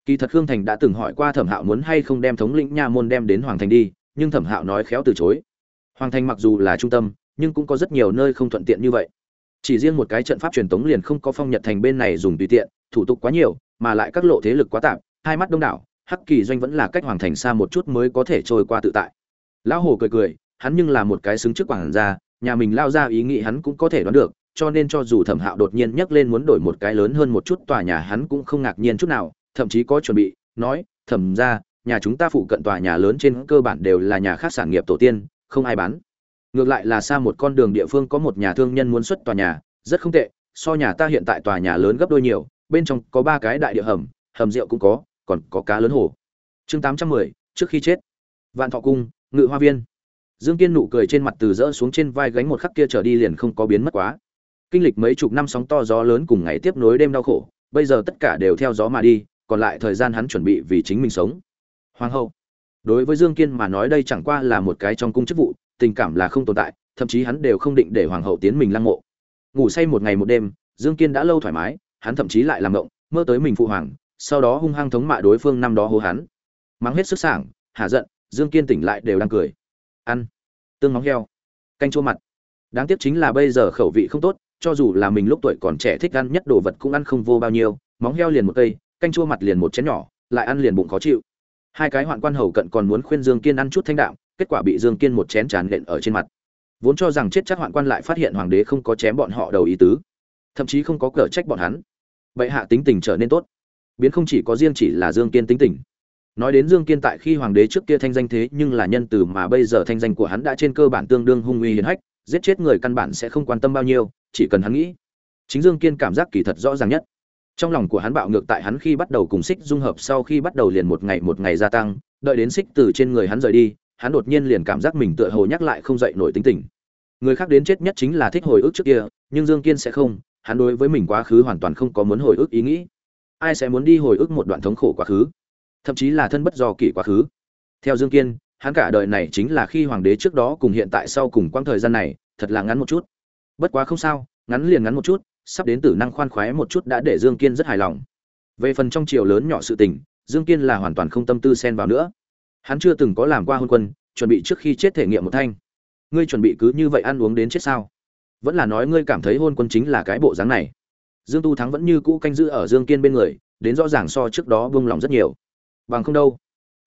kỳ thật khương thành đã từng hỏi qua thẩm hạo muốn hay không đem thống lĩnh nha môn đem đến hoàng thành đi, nhưng thẩm hạo nói khéo từ chối. Hoàng thành mặc dù là trung tâm, nhưng cũng có rất nhiều nơi không thuận tiện như vậy. Chỉ riêng một cái trận pháp truyền tống liền không có phong nhật thành bên này dùng tùy tiện, thủ tục quá nhiều, mà lại các lộ thế lực quá tạp, hai mắt đông đảo, hắc kỳ doanh vẫn là cách hoàng thành xa một chút mới có thể trôi qua tự tại. Lão hồ cười cười, hắn nhưng là một cái xứng trước quảng gia, nhà mình lao ra ý nghĩ hắn cũng có thể đoán được, cho nên cho dù thẩm hạo đột nhiên nhắc lên muốn đổi một cái lớn hơn một chút tòa nhà hắn cũng không ngạc nhiên chút nào thậm chí có chuẩn bị, nói, thẩm ra nhà chúng ta phụ cận tòa nhà lớn trên cơ bản đều là nhà khác sản nghiệp tổ tiên, không ai bán. Ngược lại là xa một con đường địa phương có một nhà thương nhân muốn xuất tòa nhà, rất không tệ, so nhà ta hiện tại tòa nhà lớn gấp đôi nhiều, bên trong có ba cái đại địa hầm hầm rượu cũng có, còn có cá lớn hồ. Chương tám trăm mười, trước khi chết. Vạn thọ cung, ngự hoa viên. Dương kiên nụ cười trên mặt từ rỡ xuống trên vai gánh một khắc kia trở đi liền không có biến mất quá. Kinh lịch mấy chục năm sóng to gió lớn cùng ngày tiếp nối đêm đau khổ, bây giờ tất cả đều theo gió mà đi còn lại thời gian hắn chuẩn bị vì chính mình sống. Hoàng hậu, đối với dương kiên mà nói đây chẳng qua là một cái trong cung chức vụ, tình cảm là không tồn tại, thậm chí hắn đều không định để hoàng hậu tiến mình lăng mộ. Ngủ say một ngày một đêm, dương kiên đã lâu thoải mái, hắn thậm chí lại làm động, mơ tới mình phụ hoàng, sau đó hung hăng thống mạ đối phương năm đó hô hắn. Mắng hết sức sảng hạ giận, dương kiên tỉnh lại đều đang cười. Ăn. Tương móng heo. Canh chua mặt. Đáng tiếc chính là bây giờ khẩu vị không tốt, cho dù là mình lúc tuổi còn trẻ thích ăn nhất đồ vật cũng ăn không vô bao nhiêu, móng heo liền một cây canh chua mặt liền một chén nhỏ, lại ăn liền bụng khó chịu. Hai cái hoạn quan hầu cận còn muốn khuyên dương kiên ăn chút thanh đạm, kết quả bị dương kiên một chén tràn lện ở trên mặt. Vốn cho rằng chết chắc hoạn quan lại phát hiện hoàng đế không có chém bọn họ đầu ý tứ, thậm chí không có cở trách bọn hắn. Bệ hạ tính tình trở nên tốt. Biến không chỉ có riêng chỉ là dương kiên tính tình. Nói đến dương kiên tại khi hoàng đế trước kia thanh danh thế nhưng là nhân từ mà bây giờ thanh danh của hắn đã trên cơ bản tương đương hung uy hiền hách, giết chết người căn bản sẽ không quan tâm bao nhiêu, chỉ cần hắn nghĩ. Chính dương kiên cảm giác kỳ thật rõ ràng nhất trong lòng của hắn bạo ngược tại hắn khi bắt đầu cùng xích dung hợp sau khi bắt đầu liền một ngày một ngày gia tăng, đợi đến xích từ trên người hắn rời đi, hắn đột nhiên liền cảm giác mình tựa hồ nhắc lại không dậy nổi tính tình. Người khác đến chết nhất chính là thích hồi ức trước kia, nhưng dương kiên sẽ không, hắn đối với mình quá khứ hoàn toàn không có muốn hồi ức ý nghĩ. Ai sẽ muốn đi hồi ức một đoạn thống khổ quá khứ? Thậm chí là thân bất do kỷ quá khứ. Theo dương kiên, hắn cả đời này chính là khi hoàng đế trước đó cùng hiện tại sau cùng quãng thời gian này, thật là ngắn một chút. Bất quá không sao, ngắn liền ngắn một chút sắp đến tử năng khoan khoái một chút đã để dương kiên rất hài lòng. Về phần trong triều lớn nhỏ sự tình, dương kiên là hoàn toàn không tâm tư xen vào nữa. Hắn chưa từng có làm qua hôn quân, chuẩn bị trước khi chết thể nghiệm một thanh. Ngươi chuẩn bị cứ như vậy ăn uống đến chết sao? Vẫn là nói ngươi cảm thấy hôn quân chính là cái bộ dáng này. Dương tu thắng vẫn như cũ canh giữ ở dương kiên bên người, đến rõ ràng so trước đó buông lòng rất nhiều. Bằng không đâu.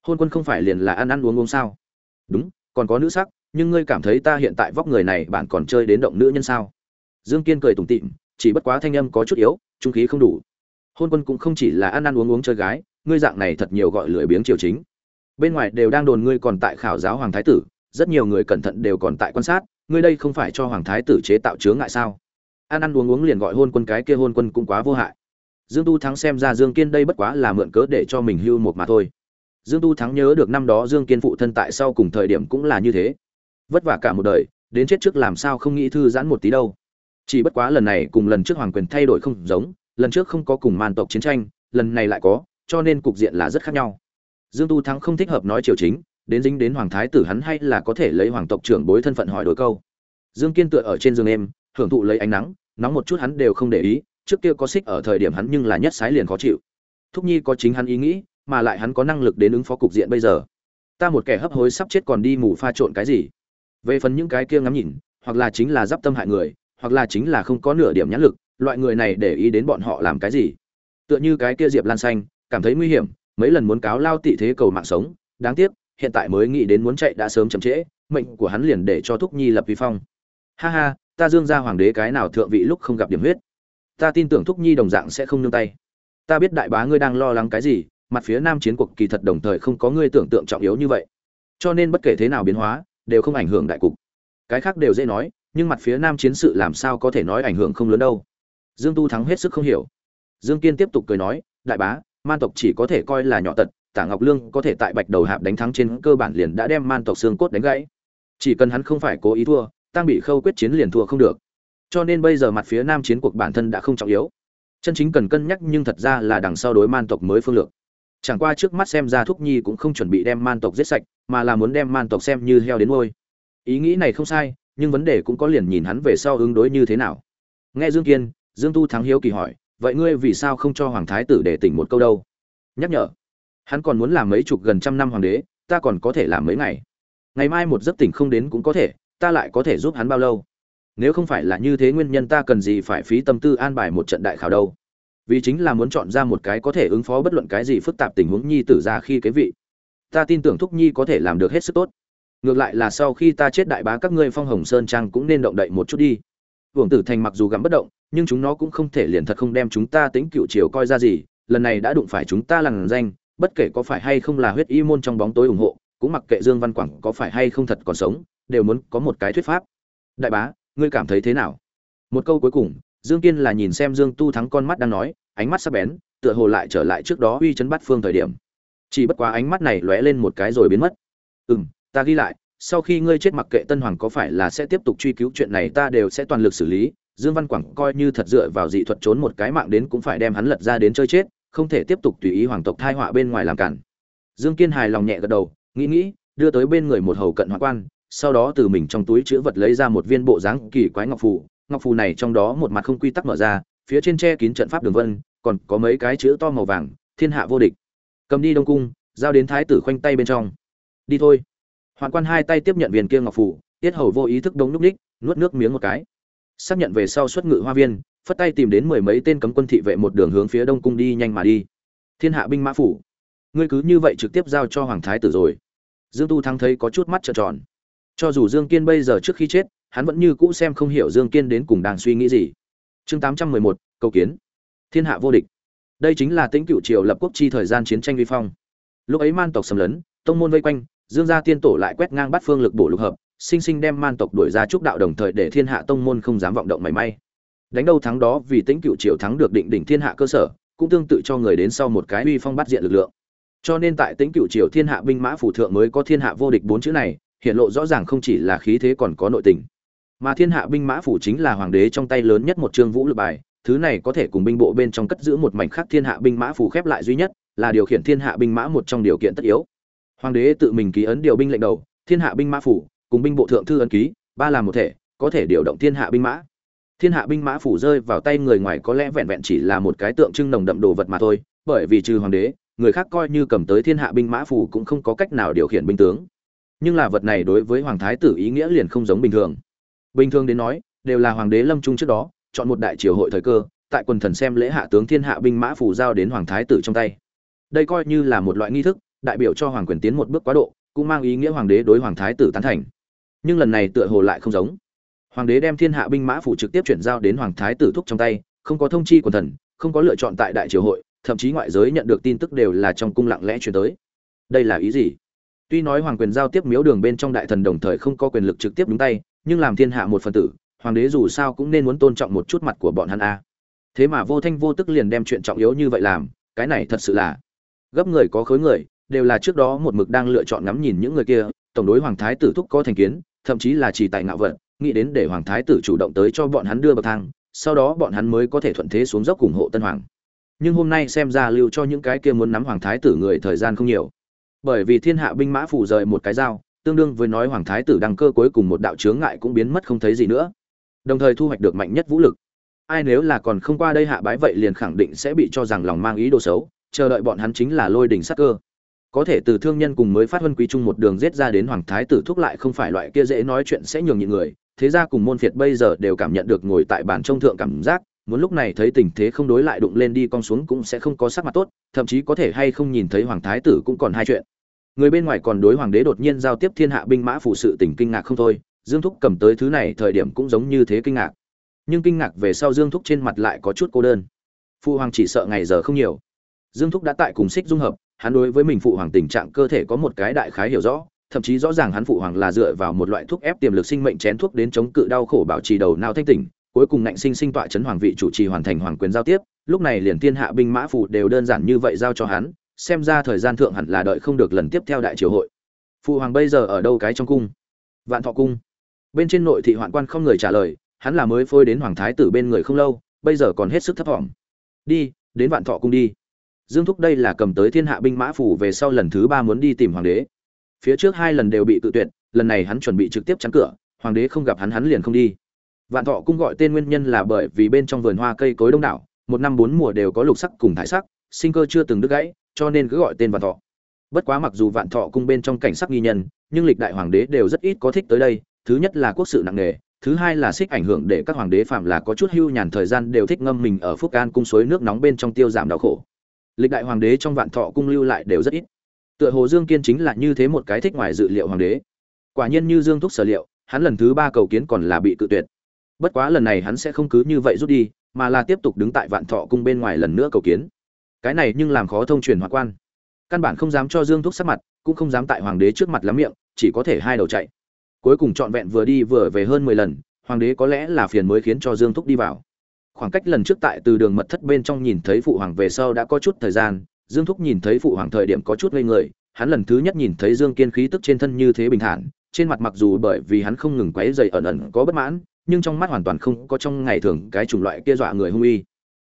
Hôn quân không phải liền là ăn ăn uống uống sao? Đúng, còn có nữ sắc, nhưng ngươi cảm thấy ta hiện tại vóc người này bạn còn chơi đến động nữ nhân sao? Dương kiên cười tủm tịm chỉ bất quá thanh âm có chút yếu, trung khí không đủ. Hôn quân cũng không chỉ là ăn ăn uống uống chơi gái, ngươi dạng này thật nhiều gọi lười biếng triều chính. Bên ngoài đều đang đồn ngươi còn tại khảo giáo hoàng thái tử, rất nhiều người cẩn thận đều còn tại quan sát, ngươi đây không phải cho hoàng thái tử chế tạo chướng ngại sao? Ăn ăn uống uống liền gọi hôn quân cái kia hôn quân cũng quá vô hại. Dương tu thắng xem ra dương kiên đây bất quá là mượn cớ để cho mình hưu một mà thôi. Dương tu thắng nhớ được năm đó dương kiên phụ thân tại sau cùng thời điểm cũng là như thế. Vất vả cả một đời, đến chết trước làm sao không nghĩ thư giãn một tí đâu chỉ bất quá lần này cùng lần trước hoàng quyền thay đổi không giống, lần trước không có cùng man tộc chiến tranh, lần này lại có, cho nên cục diện là rất khác nhau. Dương tu thắng không thích hợp nói triều chính, đến dính đến hoàng thái tử hắn hay là có thể lấy hoàng tộc trưởng bối thân phận hỏi đổi câu. Dương kiên tựa ở trên giường em hưởng thụ lấy ánh nắng, nóng một chút hắn đều không để ý, trước kia có xích ở thời điểm hắn nhưng là nhất sái liền khó chịu. Thúc nhi có chính hắn ý nghĩ, mà lại hắn có năng lực đến ứng phó cục diện bây giờ. Ta một kẻ hấp hối sắp chết còn đi mù pha trộn cái gì? Về phần những cái kia ngắm nhìn, hoặc là chính là giáp tâm hại người hoặc là chính là không có nửa điểm nhãn lực, loại người này để ý đến bọn họ làm cái gì. Tựa như cái kia diệp lan xanh, cảm thấy nguy hiểm, mấy lần muốn cáo lao tị thế cầu mạng sống, đáng tiếc, hiện tại mới nghĩ đến muốn chạy đã sớm chậm trễ, mệnh của hắn liền để cho thúc nhi lập vi phong. Ha ha, ta dương ra hoàng đế cái nào thượng vị lúc không gặp điểm huyết. Ta tin tưởng thúc nhi đồng dạng sẽ không nương tay. Ta biết đại bá ngươi đang lo lắng cái gì, mặt phía nam chiến cuộc kỳ thật đồng thời không có ngươi tưởng tượng trọng yếu như vậy. Cho nên bất kể thế nào biến hóa, đều không ảnh hưởng đại cục. Cái khác đều dễ nói nhưng mặt phía nam chiến sự làm sao có thể nói ảnh hưởng không lớn đâu. Dương tu thắng hết sức không hiểu. Dương kiên tiếp tục cười nói, đại bá, man tộc chỉ có thể coi là nhỏ tật, tả ngọc lương có thể tại bạch đầu hạp đánh thắng trên cơ bản liền đã đem man tộc xương cốt đánh gãy. Chỉ cần hắn không phải cố ý thua tăng bị khâu quyết chiến liền thua không được. Cho nên bây giờ mặt phía nam chiến cuộc bản thân đã không trọng yếu. Chân chính cần cân nhắc nhưng thật ra là đằng sau đối man tộc mới phương lược. Chẳng qua trước mắt xem ra thúc nhi cũng không chuẩn bị đem man tộc giết sạch, mà là muốn đem man tộc xem như heo đến ngôi ý nghĩ này không sai nhưng vấn đề cũng có liền nhìn hắn về sau ứng đối như thế nào. Nghe dương kiên, dương tu thắng hiếu kỳ hỏi, vậy ngươi vì sao không cho hoàng thái tử để tỉnh một câu đâu? Nhắc nhở, hắn còn muốn làm mấy chục gần trăm năm hoàng đế, ta còn có thể làm mấy ngày. Ngày mai một giấc tỉnh không đến cũng có thể, ta lại có thể giúp hắn bao lâu? Nếu không phải là như thế nguyên nhân ta cần gì phải phí tâm tư an bài một trận đại khảo đâu? Vì chính là muốn chọn ra một cái có thể ứng phó bất luận cái gì phức tạp tình huống nhi tử ra khi cái vị. Ta tin tưởng thúc nhi có thể làm được hết sức tốt ngược lại là sau khi ta chết đại bá các ngươi phong hồng sơn trang cũng nên động đậy một chút đi. Hưởng tử thành mặc dù gắm bất động, nhưng chúng nó cũng không thể liền thật không đem chúng ta tính cựu chiều coi ra gì. Lần này đã đụng phải chúng ta lằn danh, bất kể có phải hay không là huyết y môn trong bóng tối ủng hộ, cũng mặc kệ dương văn quảng có phải hay không thật còn sống, đều muốn có một cái thuyết pháp. Đại bá, ngươi cảm thấy thế nào? Một câu cuối cùng, dương kiên là nhìn xem dương tu thắng con mắt đang nói, ánh mắt sắc bén, tựa hồ lại trở lại trước đó uy chấn bắt phương thời điểm. Chỉ bất quá ánh mắt này lóe lên một cái rồi biến mất. Ừ m ta ghi lại, sau khi ngươi chết mặc kệ tân hoàng có phải là sẽ tiếp tục truy cứu chuyện này, ta đều sẽ toàn lực xử lý. Dương văn quảng coi như thật dựa vào dị thuật trốn một cái mạng đến cũng phải đem hắn lật ra đến chơi chết, không thể tiếp tục tùy ý hoàng tộc thai họa bên ngoài làm cản. Dương kiên hài lòng nhẹ gật đầu, nghĩ nghĩ, đưa tới bên người một hầu cận hoạn quan, sau đó từ mình trong túi chữ vật lấy ra một viên bộ dáng kỳ quái ngọc phù. Ngọc phù này trong đó một mặt không quy tắc mở ra, phía trên che kín trận pháp đường vân, còn có mấy cái chữ to màu vàng, thiên hạ vô địch. Cầm đi đông cung, giao đến thái tử khoanh tay bên trong. Đi thôi. Hoàn quan hai tay tiếp nhận viên kia ngọc phù tiết hầu vô ý thức đống núp đích, nuốt nước miếng một cái. Xác nhận về sau xuất ngự hoa viên phất tay tìm đến mười mấy tên cấm quân thị vệ một đường hướng phía đông cung đi nhanh mà đi. Thiên hạ binh mã phủ. Ngươi cứ như vậy trực tiếp giao cho hoàng thái tử rồi. Dương tu thắng thấy có chút mắt trợn tròn. Cho dù dương kiên bây giờ trước khi chết hắn vẫn như cũ xem không hiểu dương kiên đến cùng đang suy nghĩ gì. Chương tám trăm mười một cầu kiến. Thiên hạ vô địch. Đây chính là tính cựu triều lập quốc chi thời gian chiến tranh vi phong. Lúc ấy man tộc xâm lấn tông môn vây quanh dương gia tiên tổ lại quét ngang bắt phương lực bổ lục hợp, sinh sinh đem man tộc đuổi ra trúc đạo đồng thời để thiên hạ tông môn không dám vọng động mảy may. Đánh đâu thắng đó vì tính cựu triều thắng được định đỉnh thiên hạ cơ sở, cũng tương tự cho người đến sau một cái uy phong bắt diện lực lượng. Cho nên tại tính cựu triều thiên hạ binh mã phủ thượng mới có thiên hạ vô địch bốn chữ này, hiện lộ rõ ràng không chỉ là khí thế còn có nội tình. Mà thiên hạ binh mã phủ chính là hoàng đế trong tay lớn nhất một chương vũ lực bài, thứ này có thể cùng binh bộ bên trong cất giữ một mảnh khác thiên hạ binh mã phủ khép lại duy nhất, là điều khiển thiên hạ binh mã một trong điều kiện tất yếu hoàng đế tự mình ký ấn điều binh lệnh đầu, thiên hạ binh mã phủ, cùng binh bộ thượng thư ấn ký, ba làm một thể, có thể điều động thiên hạ binh mã. Thiên hạ binh mã phủ rơi vào tay người ngoài có lẽ vẹn vẹn chỉ là một cái tượng trưng nồng đậm đồ vật mà thôi, bởi vì trừ hoàng đế, người khác coi như cầm tới thiên hạ binh mã phủ cũng không có cách nào điều khiển binh tướng. Nhưng là vật này đối với hoàng thái tử ý nghĩa liền không giống bình thường. Bình thường đến nói, đều là hoàng đế lâm trung trước đó, chọn một đại triều hội thời cơ, tại quần thần xem lễ hạ tướng thiên hạ binh mã phủ giao đến hoàng thái tử trong tay. Đây coi như là một loại nghi thức đại biểu cho hoàng quyền tiến một bước quá độ, cũng mang ý nghĩa hoàng đế đối hoàng thái tử tán thành. Nhưng lần này tựa hồ lại không giống. Hoàng đế đem thiên hạ binh mã phủ trực tiếp chuyển giao đến hoàng thái tử thúc trong tay, không có thông chi quần thần, không có lựa chọn tại đại triều hội, thậm chí ngoại giới nhận được tin tức đều là trong cung lặng lẽ chuyển tới. Đây là ý gì? Tuy nói hoàng quyền giao tiếp miếu đường bên trong đại thần đồng thời không có quyền lực trực tiếp đúng tay, nhưng làm thiên hạ một phần tử, hoàng đế dù sao cũng nên muốn tôn trọng một chút mặt của bọn hắn a. Thế mà vô thanh vô tức liền đem chuyện trọng yếu như vậy làm, cái này thật sự là gấp người có khối người đều là trước đó một mực đang lựa chọn ngắm nhìn những người kia, tổng đối hoàng thái tử thúc có thành kiến, thậm chí là chỉ tại ngạo vận, nghĩ đến để hoàng thái tử chủ động tới cho bọn hắn đưa bậc thang, sau đó bọn hắn mới có thể thuận thế xuống dốc ủng hộ tân hoàng. Nhưng hôm nay xem ra lưu cho những cái kia muốn nắm hoàng thái tử người thời gian không nhiều. Bởi vì thiên hạ binh mã phủ rời một cái dao tương đương với nói hoàng thái tử đăng cơ cuối cùng một đạo chướng ngại cũng biến mất không thấy gì nữa. Đồng thời thu hoạch được mạnh nhất vũ lực. Ai nếu là còn không qua đây hạ bái vậy liền khẳng định sẽ bị cho rằng lòng mang ý đồ xấu, chờ đợi bọn hắn chính là lôi đỉnh sắc cơ có thể từ thương nhân cùng mới phát huân quý chung một đường giết ra đến hoàng thái tử thúc lại không phải loại kia dễ nói chuyện sẽ nhường nhịn người, thế ra cùng môn phiệt bây giờ đều cảm nhận được ngồi tại bàn trông thượng cảm giác, muốn lúc này thấy tình thế không đối lại đụng lên đi con xuống cũng sẽ không có sắc mặt tốt, thậm chí có thể hay không nhìn thấy hoàng thái tử cũng còn hai chuyện. Người bên ngoài còn đối hoàng đế đột nhiên giao tiếp thiên hạ binh mã phụ sự tình kinh ngạc không thôi, dương thúc cầm tới thứ này thời điểm cũng giống như thế kinh ngạc. Nhưng kinh ngạc về sau dương thúc trên mặt lại có chút cô đơn. Phụ hoàng chỉ sợ ngày giờ không nhiều. Dương thúc đã tại cùng xích dung hợp hắn đối với mình phụ hoàng tình trạng cơ thể có một cái đại khái hiểu rõ, thậm chí rõ ràng hắn phụ hoàng là dựa vào một loại thuốc ép tiềm lực sinh mệnh chén thuốc đến chống cự đau khổ bảo trì đầu não thanh tỉnh, cuối cùng ngạnh sinh sinh tọa chấn hoàng vị chủ trì hoàn thành hoàng quyền giao tiếp, lúc này liền thiên hạ binh mã phụ đều đơn giản như vậy giao cho hắn, xem ra thời gian thượng hẳn là đợi không được lần tiếp theo đại triều hội. Phụ hoàng bây giờ ở đâu cái trong cung? Vạn thọ cung. Bên trên nội thị hoạn quan không người trả lời, hắn là mới phôi đến hoàng thái tử bên người không lâu, bây giờ còn hết sức thấp thỏm. Đi, đến vạn thọ cung đi dương thúc đây là cầm tới thiên hạ binh mã phủ về sau lần thứ ba muốn đi tìm hoàng đế. Phía trước hai lần đều bị tự tuyệt, lần này hắn chuẩn bị trực tiếp chắn cửa, hoàng đế không gặp hắn hắn liền không đi. Vạn thọ cung gọi tên nguyên nhân là bởi vì bên trong vườn hoa cây cối đông đảo, một năm bốn mùa đều có lục sắc cùng thải sắc, sinh cơ chưa từng đứt gãy, cho nên cứ gọi tên vạn thọ. Bất quá mặc dù vạn thọ cung bên trong cảnh sắc nghi nhân, nhưng lịch đại hoàng đế đều rất ít có thích tới đây, thứ nhất là quốc sự nặng nề, thứ hai là xích ảnh hưởng để các hoàng đế phạm là có chút hưu nhàn thời gian đều thích ngâm mình ở phúc an cung suối nước nóng bên trong tiêu giảm đau khổ lịch đại hoàng đế trong vạn thọ cung lưu lại đều rất ít. Tựa hồ dương kiên chính là như thế một cái thích ngoài dự liệu hoàng đế. Quả nhiên như dương thúc sở liệu, hắn lần thứ ba cầu kiến còn là bị cự tuyệt. Bất quá lần này hắn sẽ không cứ như vậy rút đi, mà là tiếp tục đứng tại vạn thọ cung bên ngoài lần nữa cầu kiến. Cái này nhưng làm khó thông truyền hoạn quan. Căn bản không dám cho dương thúc sắc mặt, cũng không dám tại hoàng đế trước mặt lắm miệng, chỉ có thể hai đầu chạy. Cuối cùng trọn vẹn vừa đi vừa về hơn mười lần, hoàng đế có lẽ là phiền mới khiến cho dương thúc đi vào khoảng cách lần trước tại từ đường mật thất bên trong nhìn thấy phụ hoàng về sau đã có chút thời gian, dương thúc nhìn thấy phụ hoàng thời điểm có chút ngây người, hắn lần thứ nhất nhìn thấy dương kiên khí tức trên thân như thế bình thản, trên mặt mặc dù bởi vì hắn không ngừng quấy dày ẩn ẩn có bất mãn, nhưng trong mắt hoàn toàn không có trong ngày thường cái chủng loại kia dọa người hung uy.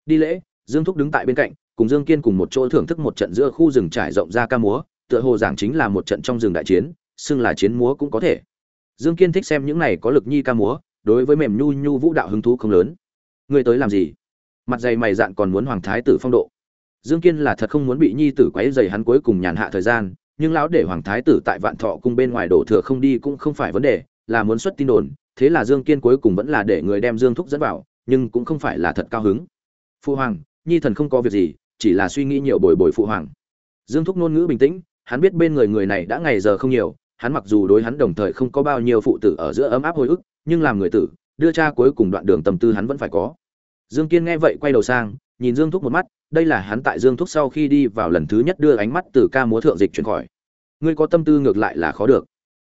Đi lễ, dương thúc đứng tại bên cạnh, cùng dương kiên cùng một chỗ thưởng thức một trận giữa khu rừng trải rộng ra ca múa, tựa hồ giảng chính là một trận trong rừng đại chiến, xưng là chiến múa cũng có thể. Dương kiên thích xem những này có lực nhi ca múa, đối với mềm nhu nhu vũ đạo hứng thú không lớn ngươi tới làm gì? Mặt dày mày dạn còn muốn hoàng thái tử phong độ. Dương kiên là thật không muốn bị nhi tử quấy dày hắn cuối cùng nhàn hạ thời gian, nhưng lão để hoàng thái tử tại vạn thọ cung bên ngoài đổ thừa không đi cũng không phải vấn đề, là muốn xuất tin đồn, thế là dương kiên cuối cùng vẫn là để người đem dương thúc dẫn vào, nhưng cũng không phải là thật cao hứng. Phu hoàng, nhi thần không có việc gì, chỉ là suy nghĩ nhiều bồi bồi phụ hoàng. Dương thúc ngôn ngữ bình tĩnh, hắn biết bên người người này đã ngày giờ không nhiều, hắn mặc dù đối hắn đồng thời không có bao nhiêu phụ tử ở giữa ấm áp hồi ức, nhưng làm người tử đưa cha cuối cùng đoạn đường tầm tư hắn vẫn phải có. Dương kiên nghe vậy quay đầu sang, nhìn dương thúc một mắt, đây là hắn tại dương thúc sau khi đi vào lần thứ nhất đưa ánh mắt từ ca múa thượng dịch chuyển khỏi. Ngươi có tâm tư ngược lại là khó được.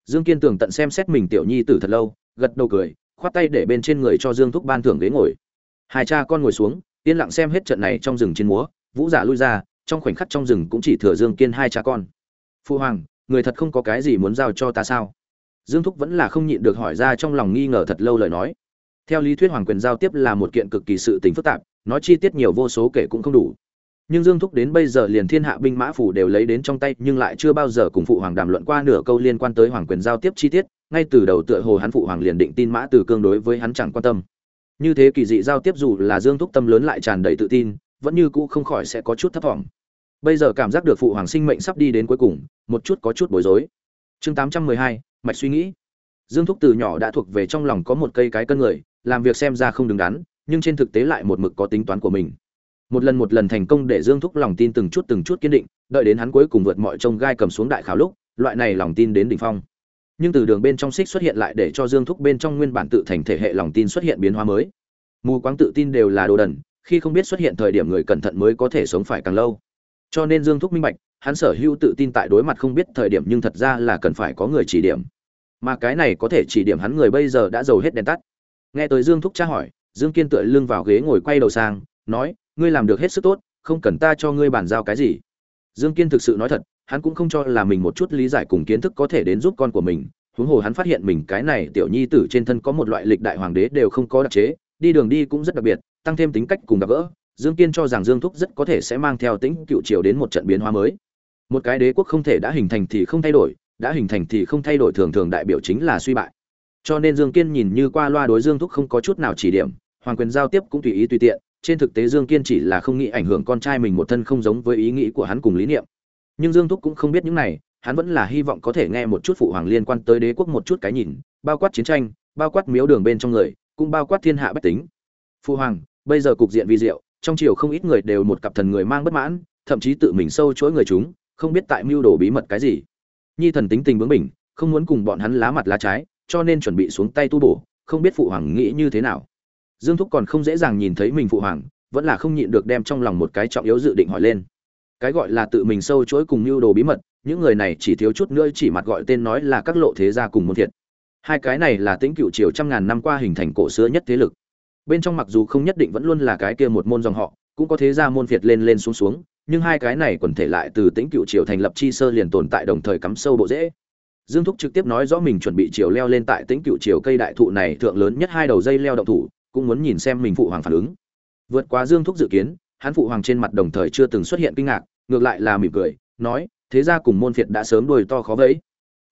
Dương kiên tưởng tận xem xét mình tiểu nhi tử thật lâu, gật đầu cười, khoát tay để bên trên người cho dương thúc ban thưởng ghế ngồi. Hai cha con ngồi xuống, yên lặng xem hết trận này trong rừng chiến múa, vũ giả lui ra, trong khoảnh khắc trong rừng cũng chỉ thừa dương kiên hai cha con. Phu hoàng, người thật không có cái gì muốn giao cho ta sao? Dương thúc vẫn là không nhịn được hỏi ra trong lòng nghi ngờ thật lâu lời nói. Theo lý thuyết hoàng quyền giao tiếp là một kiện cực kỳ sự tình phức tạp, nói chi tiết nhiều vô số kể cũng không đủ. Nhưng dương thúc đến bây giờ liền thiên hạ binh mã phủ đều lấy đến trong tay, nhưng lại chưa bao giờ cùng phụ hoàng đàm luận qua nửa câu liên quan tới hoàng quyền giao tiếp chi tiết, ngay từ đầu tựa hồ hắn phụ hoàng liền định tin mã từ cương đối với hắn chẳng quan tâm. Như thế kỳ dị giao tiếp dù là dương thúc tâm lớn lại tràn đầy tự tin, vẫn như cũ không khỏi sẽ có chút thấp thỏm bây giờ cảm giác được phụ hoàng sinh mệnh sắp đi đến cuối cùng, một chút có chút bối rối. Chương tám trăm mười hai mạch suy nghĩ. Dương thúc từ nhỏ đã thuộc về trong lòng có một cây cái cân người, làm việc xem ra không đứng đắn, nhưng trên thực tế lại một mực có tính toán của mình. Một lần một lần thành công để dương thúc lòng tin từng chút từng chút kiên định, đợi đến hắn cuối cùng vượt mọi trông gai cầm xuống đại khảo lúc, loại này lòng tin đến đỉnh phong. Nhưng từ đường bên trong xích xuất hiện lại để cho dương thúc bên trong nguyên bản tự thành thể hệ lòng tin xuất hiện biến hóa mới. Mù quáng tự tin đều là đồ đần, khi không biết xuất hiện thời điểm người cẩn thận mới có thể sống phải càng lâu. Cho nên dương thúc minh bạch, hắn sở hữu tự tin tại đối mặt không biết thời điểm nhưng thật ra là cần phải có người chỉ điểm mà cái này có thể chỉ điểm hắn người bây giờ đã giàu hết đèn tắt. Nghe tới dương thúc tra hỏi, dương kiên tựa lưng vào ghế ngồi quay đầu sang, nói, ngươi làm được hết sức tốt, không cần ta cho ngươi bàn giao cái gì. Dương kiên thực sự nói thật, hắn cũng không cho là mình một chút lý giải cùng kiến thức có thể đến giúp con của mình. Huống hồ hắn phát hiện mình cái này tiểu nhi tử trên thân có một loại lịch đại hoàng đế đều không có đặc chế, đi đường đi cũng rất đặc biệt, tăng thêm tính cách cùng gặp gỡ, dương kiên cho rằng dương thúc rất có thể sẽ mang theo tính cựu triều đến một trận biến hóa mới. Một cái đế quốc không thể đã hình thành thì không thay đổi đã hình thành thì không thay đổi thường thường đại biểu chính là suy bại. Cho nên dương kiên nhìn như qua loa đối dương thúc không có chút nào chỉ điểm, hoàng quyền giao tiếp cũng tùy ý tùy tiện, trên thực tế dương kiên chỉ là không nghĩ ảnh hưởng con trai mình một thân không giống với ý nghĩ của hắn cùng lý niệm. Nhưng dương thúc cũng không biết những này, hắn vẫn là hy vọng có thể nghe một chút phụ hoàng liên quan tới đế quốc một chút cái nhìn, bao quát chiến tranh, bao quát miếu đường bên trong người, cũng bao quát thiên hạ bách tính. Phụ hoàng, bây giờ cục diện vi diệu, trong triều không ít người đều một cặp thần người mang bất mãn, thậm chí tự mình sâu chối người chúng, không biết tại mưu đồ bí mật cái gì nhi thần tính tình bướng bỉnh, không muốn cùng bọn hắn lá mặt lá trái, cho nên chuẩn bị xuống tay tu bổ, không biết phụ hoàng nghĩ như thế nào. Dương thúc còn không dễ dàng nhìn thấy mình phụ hoàng, vẫn là không nhịn được đem trong lòng một cái trọng yếu dự định hỏi lên. Cái gọi là tự mình sâu chối cùng mưu đồ bí mật, những người này chỉ thiếu chút nữa chỉ mặt gọi tên nói là các lộ thế gia cùng môn thiệt. Hai cái này là tính cựu triều trăm ngàn năm qua hình thành cổ xưa nhất thế lực. Bên trong mặc dù không nhất định vẫn luôn là cái kia một môn dòng họ, cũng có thế gia môn phiệt lên lên xuống xuống nhưng hai cái này quần thể lại từ tĩnh cựu triều thành lập chi sơ liền tồn tại đồng thời cắm sâu bộ dễ. Dương thúc trực tiếp nói rõ mình chuẩn bị triều leo lên tại tĩnh cựu triều cây đại thụ này thượng lớn nhất hai đầu dây leo động thủ, cũng muốn nhìn xem mình phụ hoàng phản ứng. Vượt qua dương thúc dự kiến, hắn phụ hoàng trên mặt đồng thời chưa từng xuất hiện kinh ngạc, ngược lại là mỉm cười, nói, thế gia cùng môn phiệt đã sớm đuôi to khó vẫy.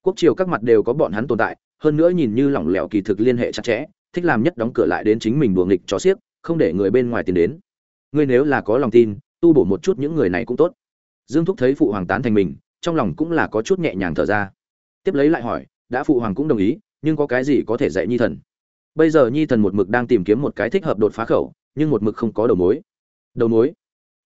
Quốc triều các mặt đều có bọn hắn tồn tại, hơn nữa nhìn như lỏng lẻo kỳ thực liên hệ chặt chẽ, thích làm nhất đóng cửa lại đến chính mình đùa nghịch cho xiếc, không để người bên ngoài tiến đến. Ngươi nếu là có lòng tin tu bổ một chút những người này cũng tốt. Dương thúc thấy phụ hoàng tán thành mình, trong lòng cũng là có chút nhẹ nhàng thở ra. Tiếp lấy lại hỏi, đã phụ hoàng cũng đồng ý, nhưng có cái gì có thể dạy nhi thần? Bây giờ nhi thần một mực đang tìm kiếm một cái thích hợp đột phá khẩu, nhưng một mực không có đầu mối. Đầu mối?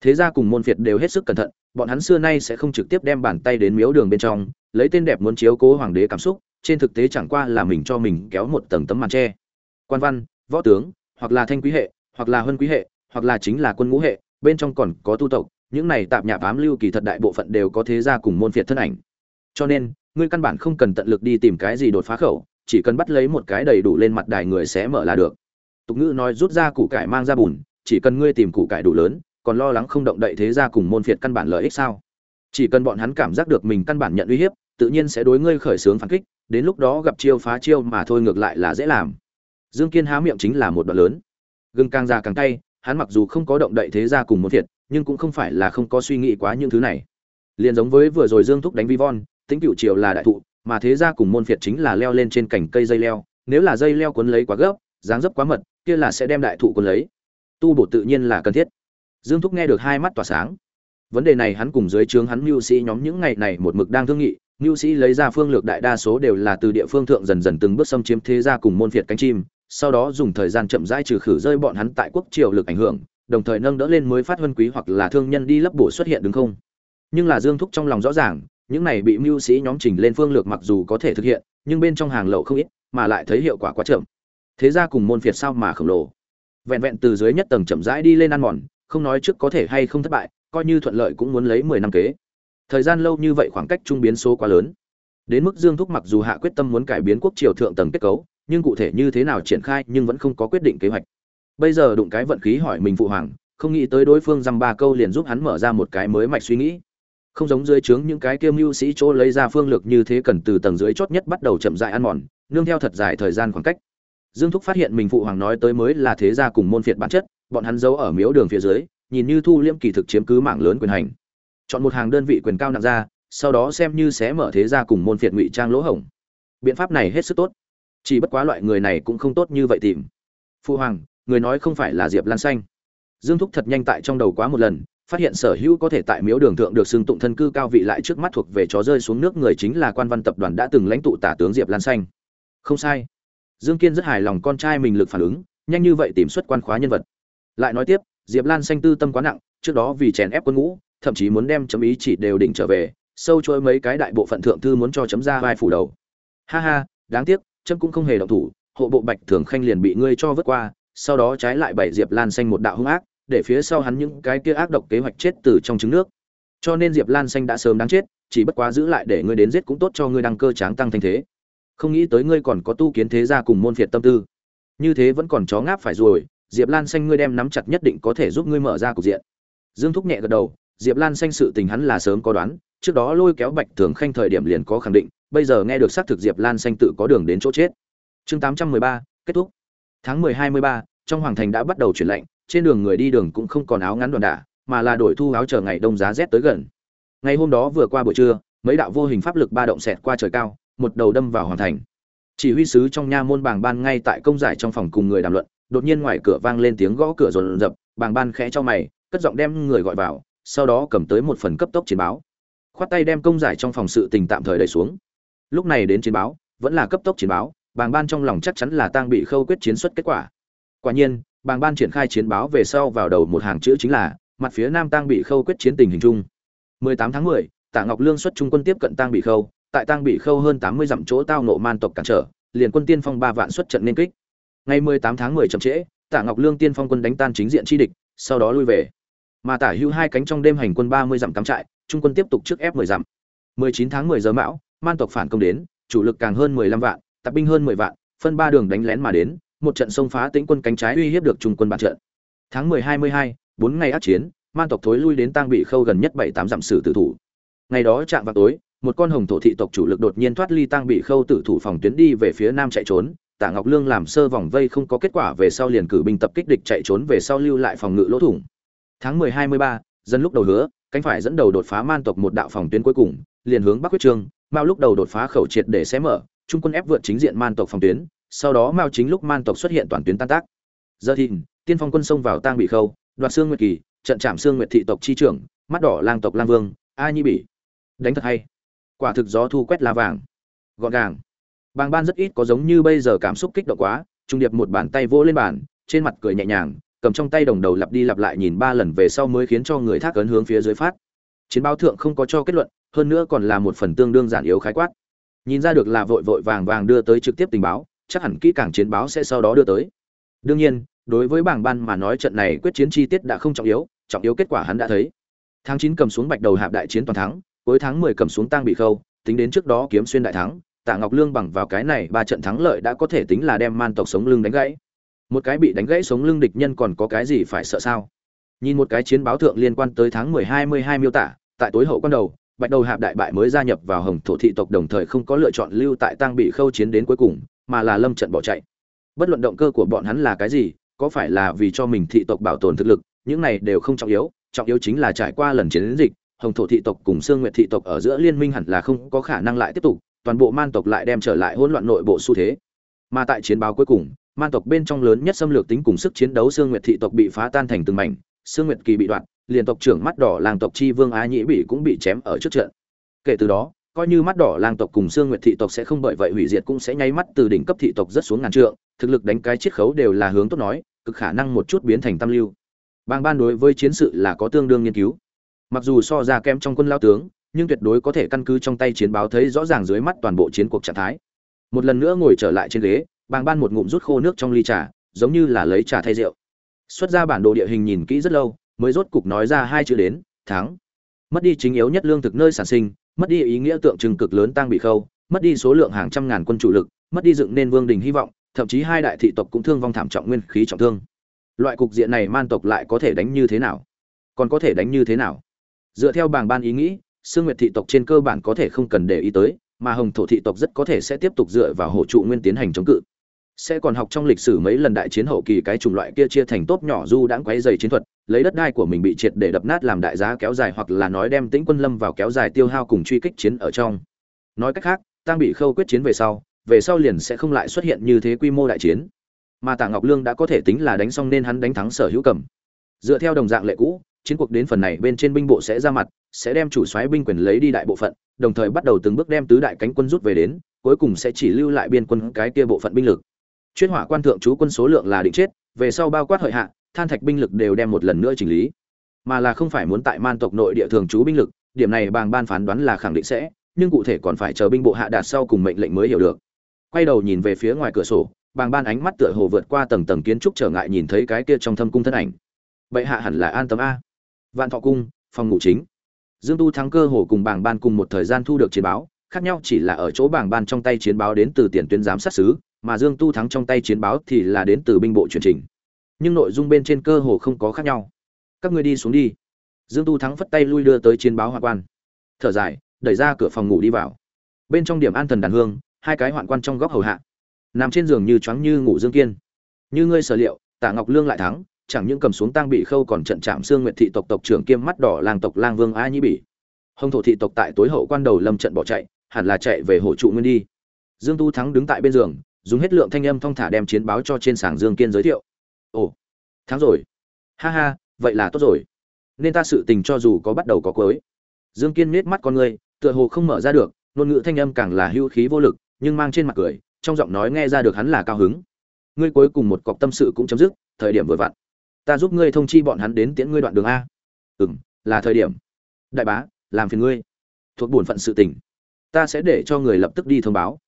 Thế ra cùng môn phiệt đều hết sức cẩn thận, bọn hắn xưa nay sẽ không trực tiếp đem bàn tay đến miếu đường bên trong, lấy tên đẹp muốn chiếu cố hoàng đế cảm xúc, trên thực tế chẳng qua là mình cho mình kéo một tầng tấm màn tre. Quan văn, võ tướng, hoặc là thanh quý hệ, hoặc là huân quý hệ, hoặc là chính là quân ngũ hệ bên trong còn có tu tộc, những này tạp nhạp ám lưu kỳ thật đại bộ phận đều có thế gia cùng môn phiệt thân ảnh. Cho nên, ngươi căn bản không cần tận lực đi tìm cái gì đột phá khẩu, chỉ cần bắt lấy một cái đầy đủ lên mặt đài người sẽ mở là được. Tục ngữ nói rút ra củ cải mang ra bùn, chỉ cần ngươi tìm củ cải đủ lớn, còn lo lắng không động đậy thế gia cùng môn phiệt căn bản lợi ích sao? Chỉ cần bọn hắn cảm giác được mình căn bản nhận uy hiếp, tự nhiên sẽ đối ngươi khởi xướng phản kích, đến lúc đó gặp chiêu phá chiêu mà thôi ngược lại là dễ làm. Dương kiên há miệng chính là một đoạn lớn. Gừng càng già càng tay hắn mặc dù không có động đậy thế gia cùng môn phiệt nhưng cũng không phải là không có suy nghĩ quá những thứ này. Liền giống với vừa rồi dương thúc đánh vi von tính cựu triều là đại thụ, mà thế gia cùng môn phiệt chính là leo lên trên cành cây dây leo. Nếu là dây leo cuốn lấy quá gấp, dáng dấp quá mật, kia là sẽ đem đại thụ cuốn lấy. Tu bổ tự nhiên là cần thiết. Dương thúc nghe được hai mắt tỏa sáng. Vấn đề này hắn cùng dưới trướng hắn mưu sĩ nhóm những ngày này một mực đang thương nghị. Mưu sĩ lấy ra phương lược đại đa số đều là từ địa phương thượng dần dần từng bước xâm chiếm thế gia cùng môn phiệt cánh chim sau đó dùng thời gian chậm rãi trừ khử rơi bọn hắn tại quốc triều lực ảnh hưởng, đồng thời nâng đỡ lên mới phát vân quý hoặc là thương nhân đi lấp bổ xuất hiện, đúng không? Nhưng là dương thúc trong lòng rõ ràng, những này bị mưu sĩ nhóm chỉnh lên phương lược mặc dù có thể thực hiện, nhưng bên trong hàng lậu không ít, mà lại thấy hiệu quả quá chậm. Thế ra cùng môn phiệt sao mà khổng lồ. Vẹn vẹn từ dưới nhất tầng chậm rãi đi lên ăn mòn, không nói trước có thể hay không thất bại, coi như thuận lợi cũng muốn lấy mười năm kế. Thời gian lâu như vậy khoảng cách trung biến số quá lớn. Đến mức dương thúc mặc dù hạ quyết tâm muốn cải biến quốc triều thượng tầng kết cấu nhưng cụ thể như thế nào triển khai nhưng vẫn không có quyết định kế hoạch. Bây giờ đụng cái vận khí hỏi mình phụ hoàng, không nghĩ tới đối phương dăm ba câu liền giúp hắn mở ra một cái mới mạch suy nghĩ. Không giống dưới trướng những cái kiêm mưu sĩ chỗ lấy ra phương lược như thế cần từ tầng dưới chót nhất bắt đầu chậm dại ăn mòn, nương theo thật dài thời gian khoảng cách. Dương thúc phát hiện mình phụ hoàng nói tới mới là thế gia cùng môn phiệt bản chất, bọn hắn giấu ở miếu đường phía dưới, nhìn như thu liễm kỳ thực chiếm cứ mạng lớn quyền hành. Chọn một hàng đơn vị quyền cao nặng ra, sau đó xem như sẽ mở thế gia cùng môn phiệt ngụy trang lỗ hổng. Biện pháp này hết sức tốt chỉ bất quá loại người này cũng không tốt như vậy tìm. Phụ hoàng, người nói không phải là diệp lan xanh. Dương thúc thật nhanh tại trong đầu quá một lần, phát hiện sở hữu có thể tại miếu đường thượng được xưng tụng thân cư cao vị lại trước mắt thuộc về chó rơi xuống nước người chính là quan văn tập đoàn đã từng lãnh tụ tả tướng diệp lan xanh. Không sai. Dương kiên rất hài lòng con trai mình lực phản ứng, nhanh như vậy tìm xuất quan khóa nhân vật. Lại nói tiếp, diệp lan xanh tư tâm quá nặng, trước đó vì chèn ép quân ngũ, thậm chí muốn đem chấm ý chỉ đều định trở về, sâu chuỗi mấy cái đại bộ phận thượng thư muốn cho chấm ra vai phủ đầu. Ha ha, đáng tiếc chấm cũng không hề động thủ, hộ bộ bạch thường khanh liền bị ngươi cho vứt qua, sau đó trái lại bảy diệp lan xanh một đạo hung ác, để phía sau hắn những cái kia ác độc kế hoạch chết từ trong trứng nước. Cho nên diệp lan xanh đã sớm đáng chết, chỉ bất quá giữ lại để ngươi đến giết cũng tốt cho ngươi đăng cơ tráng tăng thanh thế. Không nghĩ tới ngươi còn có tu kiến thế gia cùng môn phiệt tâm tư. Như thế vẫn còn chó ngáp phải rồi, diệp lan xanh ngươi đem nắm chặt nhất định có thể giúp ngươi mở ra cục diện. Dương thúc nhẹ gật đầu, diệp lan xanh sự tình hắn là sớm có đoán, trước đó lôi kéo bạch thường khanh thời điểm liền có khẳng định bây giờ nghe được xác thực diệp lan xanh tự có đường đến chỗ chết. Chương tám trăm mười ba, kết thúc. Tháng mười hai mươi ba, trong hoàng thành đã bắt đầu chuyển lạnh, trên đường người đi đường cũng không còn áo ngắn đoàn đả mà là đổi thu áo chờ ngày đông giá rét tới gần. Ngày hôm đó vừa qua buổi trưa, mấy đạo vô hình pháp lực ba động xẹt qua trời cao, một đầu đâm vào hoàng thành. Chỉ huy sứ trong nha môn bàng ban ngay tại công giải trong phòng cùng người đàm luận, đột nhiên ngoài cửa vang lên tiếng gõ cửa rồn rập, bàng ban khẽ cho mày, cất giọng đem người gọi vào, sau đó cầm tới một phần cấp tốc chiến báo. Khoát tay đem công giải trong phòng sự tình tạm thời đẩy xuống lúc này đến chiến báo vẫn là cấp tốc chiến báo bàng ban trong lòng chắc chắn là tang bị khâu quyết chiến xuất kết quả. Quả nhiên bàng ban triển khai chiến báo về sau vào đầu một hàng chữ chính là mặt phía nam tang bị khâu quyết chiến tình hình chung. 18 tháng 10, tạ ngọc lương xuất trung quân tiếp cận tang bị khâu tại tang bị khâu hơn 80 dặm chỗ tao nộ man tộc cản trở liền quân tiên phong ba vạn xuất trận nên kích. Ngày 18 tháng 10 chậm trễ tạ ngọc lương tiên phong quân đánh tan chính diện chi địch sau đó lui về. Mà tả hữu hai cánh trong đêm hành quân 30 dặm cắm trại trung quân tiếp tục trước ép 10 dặm. 19 tháng 10 giờ mão man tộc phản công đến, chủ lực càng hơn 15 vạn tập binh hơn 10 vạn, phân ba đường đánh lén mà đến, một trận xông phá tĩnh quân cánh trái uy hiếp được trung quân bản trận. Tháng 10 22 bốn ngày ác chiến, man tộc thối lui đến tang bị khâu gần nhất bảy tám dặm sử tử thủ. Ngày đó chạm vào tối, một con hồng thổ thị tộc chủ lực đột nhiên thoát ly tang bị khâu tử thủ phòng tuyến đi về phía nam chạy trốn tạ ngọc lương làm sơ vòng vây không có kết quả về sau liền cử binh tập kích địch chạy trốn về sau lưu lại phòng ngự lỗ thủng. Tháng 10 23 dân lúc đầu hứa, cánh phải dẫn đầu đột phá man tộc một đạo phòng tuyến cuối cùng, liền hướng bắc quyết trương mao lúc đầu đột phá khẩu triệt để xé mở, trung quân ép vượt chính diện man tộc phòng tuyến, sau đó mao chính lúc man tộc xuất hiện toàn tuyến tan tác. Giờ thìn tiên phong quân xông vào tang bị khâu, đoạt xương nguyệt kỳ, trận chạm xương nguyệt thị tộc chi trưởng, mắt đỏ lang tộc lang vương, a nhi bỉ. Đánh thật hay. Quả thực gió thu quét lá vàng. Gọn gàng. Bàng ban rất ít có giống như bây giờ cảm xúc kích động quá, trung điệp một bàn tay vỗ lên bàn, trên mặt cười nhẹ nhàng, cầm trong tay đồng đầu lặp đi lặp lại nhìn ba lần về sau mới khiến cho người thác ấn hướng phía dưới phát. Chiến báo thượng không có cho kết luận hơn nữa còn là một phần tương đương giản yếu khái quát. Nhìn ra được là vội vội vàng vàng đưa tới trực tiếp tình báo, chắc hẳn kỹ càng chiến báo sẽ sau đó đưa tới. Đương nhiên, đối với bảng ban mà nói trận này quyết chiến chi tiết đã không trọng yếu trọng yếu kết quả hắn đã thấy. Tháng chín cầm xuống bạch đầu hạp đại chiến toàn thắng, cuối tháng mười cầm xuống tăng bị khâu, tính đến trước đó kiếm xuyên đại thắng, tạ ngọc lương bằng vào cái này ba trận thắng lợi đã có thể tính là đem man tộc sống lưng đánh gãy. Một cái bị đánh gãy sống lưng địch nhân còn có cái gì phải sợ sao? Nhìn một cái chiến báo thượng liên quan tới tháng mười hai mươi hai miêu tả, tại tối hậu quan đầu bạch đầu hạp đại bại mới gia nhập vào hồng thổ thị tộc, đồng thời không có lựa chọn lưu tại tăng bị khâu chiến đến cuối cùng, mà là lâm trận bỏ chạy. Bất luận động cơ của bọn hắn là cái gì, có phải là vì cho mình thị tộc bảo tồn thực lực, những này đều không trọng yếu trọng yếu chính là trải qua lần chiến dịch, hồng thổ thị tộc cùng sương nguyệt thị tộc ở giữa liên minh hẳn là không có khả năng lại tiếp tục, toàn bộ man tộc lại đem trở lại hỗn loạn nội bộ xu thế. Mà tại chiến báo cuối cùng, man tộc bên trong lớn nhất xâm lược tính cùng sức chiến đấu sương nguyệt thị tộc bị phá tan thành từng mảnh, sương nguyệt kỳ bị đoạn liền tộc trưởng mắt đỏ làng tộc chi vương á nhĩ bị cũng bị chém ở trước trận. Kể từ đó, coi như mắt đỏ lang tộc cùng xương nguyệt thị tộc sẽ không bởi vậy hủy diệt cũng sẽ nháy mắt từ đỉnh cấp thị tộc rất xuống ngàn trượng, thực lực đánh cái chiết khấu đều là hướng tốt nói, cực khả năng một chút biến thành tam lưu. Bang ban đối với chiến sự là có tương đương nghiên cứu. Mặc dù so ra kém trong quân lao tướng, nhưng tuyệt đối có thể căn cứ trong tay chiến báo thấy rõ ràng dưới mắt toàn bộ chiến cuộc trạng thái. Một lần nữa ngồi trở lại trên ghế, bang ban một ngụm rút khô nước trong ly trà, giống như là lấy trà thay rượu. Xuất ra bản đồ địa hình nhìn kỹ rất lâu mới rốt cục nói ra hai chữ đến, thắng. Mất đi chính yếu nhất lương thực nơi sản sinh, mất đi ý nghĩa tượng trưng cực lớn tăng bị khâu, mất đi số lượng hàng trăm ngàn quân chủ lực, mất đi dựng nên vương đình hy vọng, thậm chí hai đại thị tộc cũng thương vong thảm trọng nguyên khí trọng thương. Loại cục diện này man tộc lại có thể đánh như thế nào? Còn có thể đánh như thế nào? Dựa theo bảng ban ý nghĩ, sương nguyệt thị tộc trên cơ bản có thể không cần để ý tới, mà hồng thổ thị tộc rất có thể sẽ tiếp tục dựa vào hỗ trụ nguyên tiến hành chống cự. Sẽ còn học trong lịch sử mấy lần đại chiến hậu kỳ cái chủng loại kia chia thành tốt nhỏ du đãng quấy dày chiến thuật lấy đất đai của mình bị triệt để đập nát làm đại giá kéo dài hoặc là nói đem tĩnh quân lâm vào kéo dài tiêu hao cùng truy kích chiến ở trong. Nói cách khác tăng bị khâu quyết chiến về sau về sau liền sẽ không lại xuất hiện như thế quy mô đại chiến. Mà tạ ngọc lương đã có thể tính là đánh xong nên hắn đánh thắng sở hữu cầm. Dựa theo đồng dạng lệ cũ, chiến cuộc đến phần này bên trên binh bộ sẽ ra mặt, sẽ đem chủ soái binh quyền lấy đi đại bộ phận, đồng thời bắt đầu từng bước đem tứ đại cánh quân rút về đến, cuối cùng sẽ chỉ lưu lại biên quân cái kia bộ phận binh lực. Chuyên hỏa quan thượng chú quân số lượng là định chết, về sau bao quát hợi hạ than thạch binh lực đều đem một lần nữa chỉnh lý. Mà là không phải muốn tại man tộc nội địa thường trú binh lực, điểm này bàng ban phán đoán là khẳng định sẽ, nhưng cụ thể còn phải chờ binh bộ hạ đạt sau cùng mệnh lệnh mới hiểu được. Quay đầu nhìn về phía ngoài cửa sổ, bàng ban ánh mắt tựa hồ vượt qua tầng tầng kiến trúc trở ngại nhìn thấy cái kia trong thâm cung thân ảnh. Vậy hạ hẳn là an tâm a. Vạn thọ cung, phòng ngủ chính. Dương tu thắng cơ hồ cùng bàng ban cùng một thời gian thu được chiến báo, khác nhau chỉ là ở chỗ bàng ban trong tay chiến báo đến từ tiền tuyến giám sát xứ, mà dương tu thắng trong tay chiến báo thì là đến từ binh bộ truyền trình nhưng nội dung bên trên cơ hồ không có khác nhau. Các ngươi đi xuống đi. Dương tu thắng phất tay lui đưa tới chiến báo hoạn quan. Thở dài, đẩy ra cửa phòng ngủ đi vào. Bên trong điểm an thần đàn hương, hai cái hoạn quan trong góc hầu hạ. Nằm trên giường như choáng như ngủ dương kiên. Như ngươi sở liệu, tạ ngọc lương lại thắng, chẳng những cầm xuống tang bị khâu còn trận chạm xương nguyện thị tộc tộc trưởng kiêm mắt đỏ làng tộc lang vương a nhĩ bỉ. Hồng thổ thị tộc tại tối hậu quan đầu lâm trận bỏ chạy, hẳn là chạy về hộ trụ nguyên đi. Dương tu thắng đứng tại bên giường, dùng hết lượng thanh âm thong thả đem chiến báo cho trên sảng dương kiên giới thiệu ồ, thắng rồi. Ha ha, vậy là tốt rồi. Nên ta sự tình cho dù có bắt đầu có cuối. Dương kiên miết mắt con ngươi tựa hồ không mở ra được, ngôn ngữ thanh âm càng là hưu khí vô lực, nhưng mang trên mặt cười, trong giọng nói nghe ra được hắn là cao hứng. Ngươi cuối cùng một cọc tâm sự cũng chấm dứt, thời điểm vừa vặn. Ta giúp ngươi thông chi bọn hắn đến tiễn ngươi đoạn đường a. Ừ m là thời điểm. Đại bá, làm phiền ngươi. Thuộc bổn phận sự tình. Ta sẽ để cho người lập tức đi thông báo.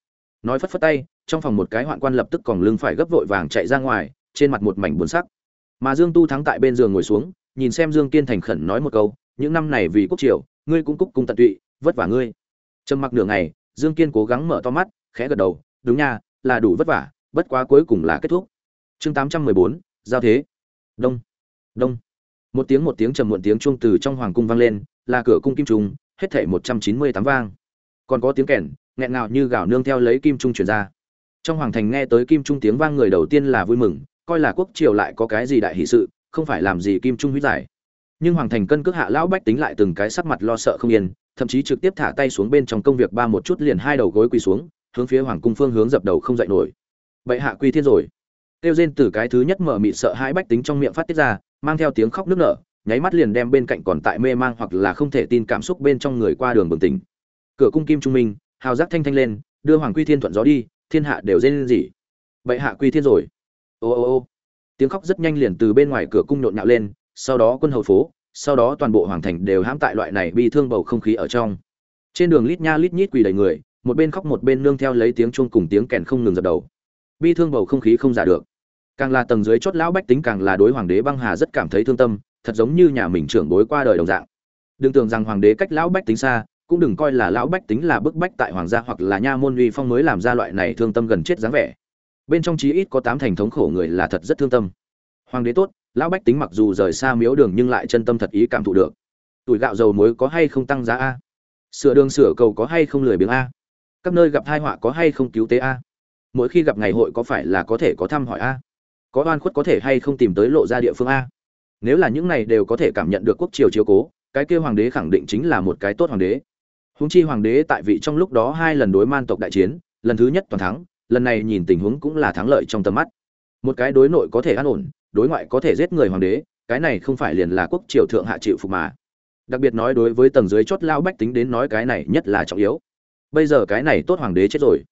Nói phất phất tay, trong phòng một cái hoạn quan lập tức còn lưng phải gấp vội vàng chạy ra ngoài trên mặt một mảnh buồn sắc. Mà dương tu thắng tại bên giường ngồi xuống, nhìn xem dương kiên thành khẩn nói một câu, những năm này vì quốc triều, ngươi cũng cúc cung tận tụy, vất vả ngươi. Trầm mặc nửa ngày, dương kiên cố gắng mở to mắt, khẽ gật đầu, đúng nha, là đủ vất vả, bất quá cuối cùng là kết thúc. Chương tám trăm mười bốn, giao thế. Đông đông. Một tiếng một tiếng trầm muộn tiếng chuông từ trong hoàng cung vang lên, là cửa cung kim trung, hết thảy một trăm chín mươi tám vang. Còn có tiếng kèn, nghẹn ngào như gạo nương theo lấy kim trung chuyển ra. Trong hoàng thành nghe tới kim trung tiếng vang người đầu tiên là vui mừng coi là quốc triều lại có cái gì đại hỷ sự, không phải làm gì kim trung huyết giải. Nhưng hoàng thành cân cước hạ lão bách tính lại từng cái sắc mặt lo sợ không yên, thậm chí trực tiếp thả tay xuống bên trong công việc ba một chút liền hai đầu gối quỳ xuống, hướng phía hoàng cung phương hướng dập đầu không dậy nổi. Bệ hạ quy thiên rồi. Tiêu rên từ cái thứ nhất mở mịt sợ hãi bách tính trong miệng phát tiết ra, mang theo tiếng khóc nức nở, nháy mắt liền đem bên cạnh còn tại mê mang hoặc là không thể tin cảm xúc bên trong người qua đường bừng tỉnh. Cửa cung kim trung minh, hào giác thanh thanh lên, đưa hoàng quy thiên thuận gió đi, thiên hạ đều rên gì bệ hạ quy thiên rồi ô ô ô. Tiếng khóc rất nhanh liền từ bên ngoài cửa cung nhộn nhạo lên, sau đó quân hầu phố, sau đó toàn bộ hoàng thành đều hãm tại loại này bi thương bầu không khí ở trong. Trên đường lít nha lít nhít quỳ đầy người, một bên khóc một bên nương theo lấy tiếng chuông cùng tiếng kèn không ngừng dập đầu. Bi thương bầu không khí không giả được. Càng là tầng dưới chót lão bách tính càng là đối hoàng đế băng hà rất cảm thấy thương tâm, thật giống như nhà mình trưởng bối qua đời đồng dạng. Đừng tưởng rằng hoàng đế cách lão bách tính xa, cũng đừng coi là lão bách tính là bức bách tại hoàng gia hoặc là nha môn uy phong mới làm ra loại này thương tâm gần chết dáng vẻ bên trong chí ít có tám thành thống khổ người là thật rất thương tâm. Hoàng đế tốt, lão bách tính mặc dù rời xa miếu đường nhưng lại chân tâm thật ý cảm thụ được. Tuổi gạo dầu muối có hay không tăng giá a? Sửa đường sửa cầu có hay không lười biếng a? Các nơi gặp tai họa có hay không cứu tế a? Mỗi khi gặp ngày hội có phải là có thể có thăm hỏi a? Có oan khuất có thể hay không tìm tới lộ ra địa phương a? Nếu là những này đều có thể cảm nhận được quốc triều chiếu cố, cái kia hoàng đế khẳng định chính là một cái tốt hoàng đế. Húng chi hoàng đế tại vị trong lúc đó hai lần đối man tộc đại chiến, lần thứ nhất toàn thắng lần này nhìn tình huống cũng là thắng lợi trong tầm mắt. Một cái đối nội có thể an ổn, đối ngoại có thể giết người hoàng đế, cái này không phải liền là quốc triều thượng hạ chịu phục mà. Đặc biệt nói đối với tầng dưới chót lao bách tính đến nói cái này nhất là trọng yếu. Bây giờ cái này tốt hoàng đế chết rồi.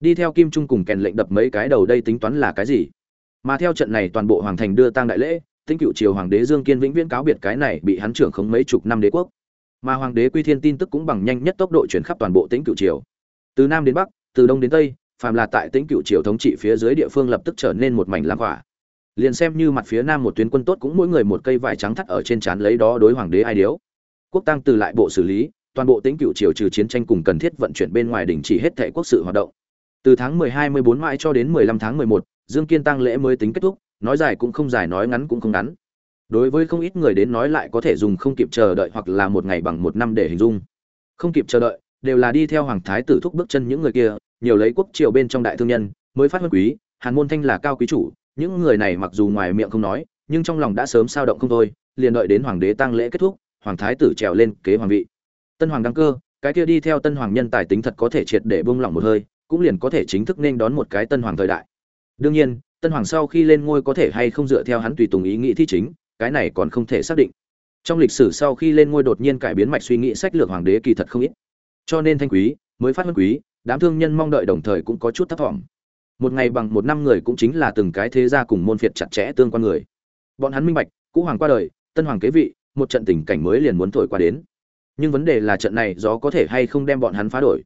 Đi theo kim trung cùng kèn lệnh đập mấy cái đầu đây tính toán là cái gì? Mà theo trận này toàn bộ hoàng thành đưa tang đại lễ tinh cựu triều hoàng đế dương kiên vĩnh viễn cáo biệt cái này bị hắn trưởng khống mấy chục năm đế quốc. Mà hoàng đế quy thiên tin tức cũng bằng nhanh nhất tốc độ chuyển khắp toàn bộ tĩnh cựu triều. Từ nam đến bắc, từ đông đến tây phàm là tại tĩnh cựu triều thống trị phía dưới địa phương lập tức trở nên một mảnh lam quả, liền xem như mặt phía nam một tuyến quân tốt cũng mỗi người một cây vải trắng thắt ở trên trán lấy đó đối hoàng đế ai điếu. Quốc tăng từ lại bộ xử lý toàn bộ tĩnh cựu triều trừ chiến tranh cùng cần thiết vận chuyển bên ngoài đình chỉ hết thể quốc sự hoạt động. Từ tháng 12 14 mãi cho đến 15 tháng 11, Dương Kiên tăng lễ mới tính kết thúc, nói dài cũng không dài nói ngắn cũng không ngắn. Đối với không ít người đến nói lại có thể dùng không kịp chờ đợi hoặc là một ngày bằng một năm để hình dung. Không kịp chờ đợi đều là đi theo hoàng thái tử thúc bước chân những người kia nhiều lấy quốc triều bên trong đại thương nhân, mới phát huân quý, hàn môn thanh là cao quý chủ, những người này mặc dù ngoài miệng không nói, nhưng trong lòng đã sớm sao động không thôi, liền đợi đến hoàng đế tăng lễ kết thúc, hoàng thái tử trèo lên kế hoàng vị. Tân hoàng đăng cơ, cái kia đi theo tân hoàng nhân tài tính thật có thể triệt để buông lỏng một hơi, cũng liền có thể chính thức nên đón một cái tân hoàng thời đại. Đương nhiên, tân hoàng sau khi lên ngôi có thể hay không dựa theo hắn tùy tùng ý nghĩ thi chính, cái này còn không thể xác định. Trong lịch sử sau khi lên ngôi đột nhiên cải biến mạch suy nghĩ sách lược hoàng đế kỳ thật không ít. Cho nên thanh quý, mới phát huân quý đám thương nhân mong đợi đồng thời cũng có chút thấp thỏm. Một ngày bằng một năm người cũng chính là từng cái thế gia cùng môn phiệt chặt chẽ tương quan người. Bọn hắn minh bạch, cũ hoàng qua đời, tân hoàng kế vị, một trận tình cảnh mới liền muốn thổi qua đến. Nhưng vấn đề là trận này gió có thể hay không đem bọn hắn phá đổi.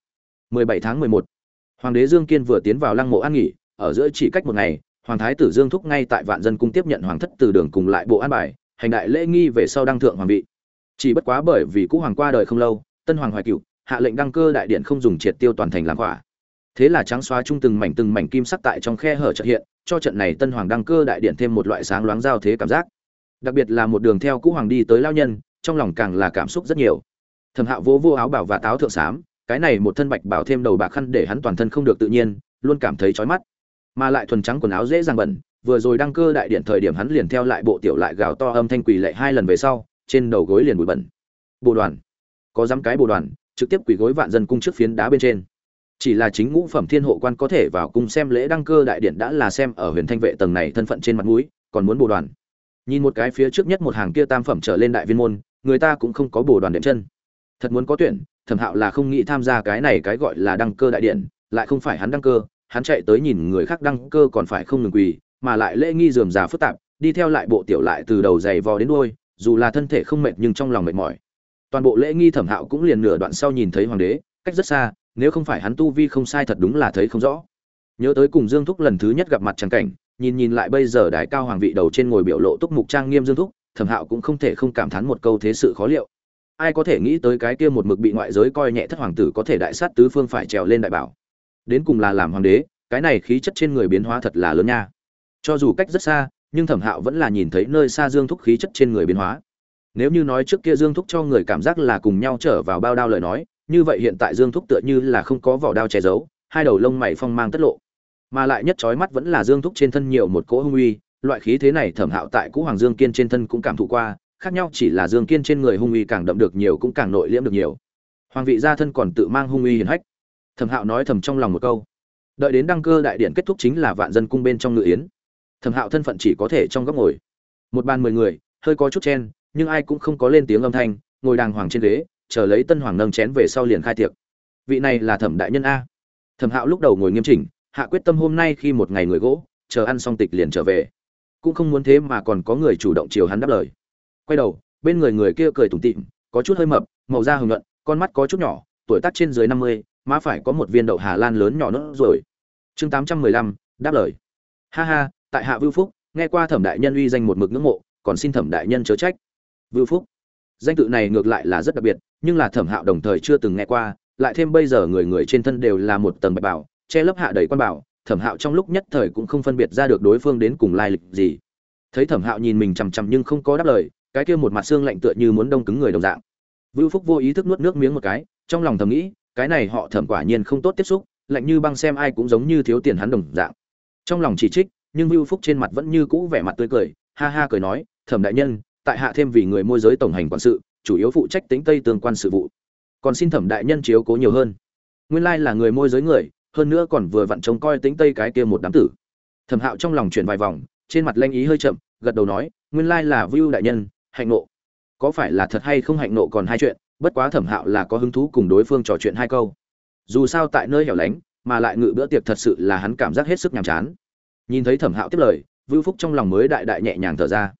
17 tháng 11 hoàng đế dương kiên vừa tiến vào lăng mộ an nghỉ, ở giữa chỉ cách một ngày, hoàng thái tử dương thúc ngay tại vạn dân cung tiếp nhận hoàng thất từ đường cùng lại bộ an bài, hành đại lễ nghi về sau đăng thượng hoàng vị. Chỉ bất quá bởi vì cũ hoàng qua đời không lâu, tân hoàng hoài cựu hạ lệnh đăng cơ đại điện không dùng triệt tiêu toàn thành làm quả thế là trắng xóa chung từng mảnh từng mảnh kim sắc tại trong khe hở chợt hiện, cho trận này tân hoàng đăng cơ đại điện thêm một loại sáng loáng giao thế cảm giác. Đặc biệt là một đường theo cũ hoàng đi tới lao nhân, trong lòng càng là cảm xúc rất nhiều. Thẩm hạo vô vô áo bảo và táo thượng sám, cái này một thân bạch bảo thêm đầu bạc khăn để hắn toàn thân không được tự nhiên, luôn cảm thấy chói mắt. Mà lại thuần trắng quần áo dễ dàng bẩn, vừa rồi đăng cơ đại điện thời điểm hắn liền theo lại bộ tiểu lại gào to âm thanh quỳ lệ hai lần về sau, trên đầu gối liền bụi bẩn. Bộ đoàn. Có dám cái bộ đoàn trực tiếp quỳ gối vạn dân cung trước phiến đá bên trên. Chỉ là chính ngũ phẩm thiên hộ quan có thể vào cung xem lễ đăng cơ đại điện đã là xem ở huyền thanh vệ tầng này thân phận trên mặt mũi, còn muốn bồ đoàn. Nhìn một cái phía trước nhất một hàng kia tam phẩm trở lên đại viên môn, người ta cũng không có bồ đoàn đệm chân. Thật muốn có tuyển, thẩm hạo là không nghĩ tham gia cái này cái gọi là đăng cơ đại điện, lại không phải hắn đăng cơ, hắn chạy tới nhìn người khác đăng cơ còn phải không ngừng quỳ, mà lại lễ nghi dườm già phức tạp, đi theo lại bộ tiểu lại từ đầu giày vò đến đôi dù là thân thể không mệt nhưng trong lòng mệt mỏi toàn bộ lễ nghi thẩm hạo cũng liền nửa đoạn sau nhìn thấy hoàng đế, cách rất xa, nếu không phải hắn tu vi không sai thật đúng là thấy không rõ. Nhớ tới cùng dương thúc lần thứ nhất gặp mặt trắng cảnh, nhìn nhìn lại bây giờ đái cao hoàng vị đầu trên ngồi biểu lộ túc mục trang nghiêm dương thúc, thẩm hạo cũng không thể không cảm thán một câu thế sự khó liệu. Ai có thể nghĩ tới cái kia một mực bị ngoại giới coi nhẹ thất hoàng tử có thể đại sát tứ phương phải trèo lên đại bảo. Đến cùng là làm hoàng đế, cái này khí chất trên người biến hóa thật là lớn nha. Cho dù cách rất xa, nhưng thẩm hạo vẫn là nhìn thấy nơi xa dương thúc khí chất trên người biến hóa nếu như nói trước kia dương thúc cho người cảm giác là cùng nhau trở vào bao đao lời nói, như vậy hiện tại dương thúc tựa như là không có vỏ đao che giấu, hai đầu lông mày phong mang tất lộ. Mà lại nhất trói mắt vẫn là dương thúc trên thân nhiều một cỗ hung uy, loại khí thế này thẩm hạo tại cũ hoàng dương kiên trên thân cũng cảm thụ qua, khác nhau chỉ là dương kiên trên người hung uy càng đậm được nhiều cũng càng nội liễm được nhiều. Hoàng vị gia thân còn tự mang hung uy hiển hách. Thẩm hạo nói thầm trong lòng một câu. Đợi đến đăng cơ đại điện kết thúc chính là vạn dân cung bên trong ngự yến. Thẩm hạo thân phận chỉ có thể trong góc ngồi. Một bàn mười người, hơi có chút chen nhưng ai cũng không có lên tiếng âm thanh, ngồi đàng hoàng trên ghế, chờ lấy tân hoàng nâng chén về sau liền khai tiệc. Vị này là thẩm đại nhân a. Thẩm hạo lúc đầu ngồi nghiêm chỉnh, hạ quyết tâm hôm nay khi một ngày người gỗ, chờ ăn xong tịch liền trở về. Cũng không muốn thế mà còn có người chủ động chiều hắn đáp lời. Quay đầu, bên người người kia cười tủm tịm có chút hơi mập, màu da hồng nhuận, con mắt có chút nhỏ, tuổi tác trên dưới năm mươi, má phải có một viên đậu hà lan lớn nhỏ nữa rồi. Chương tám trăm mười lăm, đáp lời. Ha ha, tại hạ vưu phúc, nghe qua thẩm đại nhân uy danh một mực ngưỡng mộ, còn xin thẩm đại nhân chớ trách vưu phúc. Danh tự này ngược lại là rất đặc biệt, nhưng là thẩm hạo đồng thời chưa từng nghe qua, lại thêm bây giờ người người trên thân đều là một tầng bạch bảo, che lấp hạ đầy quan bảo, thẩm hạo trong lúc nhất thời cũng không phân biệt ra được đối phương đến cùng lai lịch gì. Thấy thẩm hạo nhìn mình chằm chằm nhưng không có đáp lời, cái kia một mặt xương lạnh tựa như muốn đông cứng người đồng dạng. Vưu phúc vô ý thức nuốt nước miếng một cái, trong lòng thầm nghĩ, cái này họ thẩm quả nhiên không tốt tiếp xúc, lạnh như băng xem ai cũng giống như thiếu tiền hắn đồng dạng. Trong lòng chỉ trích, nhưng vưu phúc trên mặt vẫn như cũ vẻ mặt tươi cười, ha ha cười nói, thẩm đại nhân tại hạ thêm vì người môi giới tổng hành quản sự, chủ yếu phụ trách tính tây tương quan sự vụ. Còn xin thẩm đại nhân chiếu cố nhiều hơn. Nguyên lai là người môi giới người, hơn nữa còn vừa vặn trông coi tính tây cái kia một đám tử. Thẩm hạo trong lòng chuyển vài vòng, trên mặt lanh ý hơi chậm, gật đầu nói, nguyên lai là vưu đại nhân, hạnh nộ có phải là thật hay không hạnh nộ còn hai chuyện, bất quá thẩm hạo là có hứng thú cùng đối phương trò chuyện hai câu. Dù sao tại nơi hẻo lánh, mà lại ngự bữa tiệc thật sự là hắn cảm giác hết sức nhàm chán. Nhìn thấy thẩm hạo tiếp lời, vưu phúc trong lòng mới đại đại nhẹ nhàng thở ra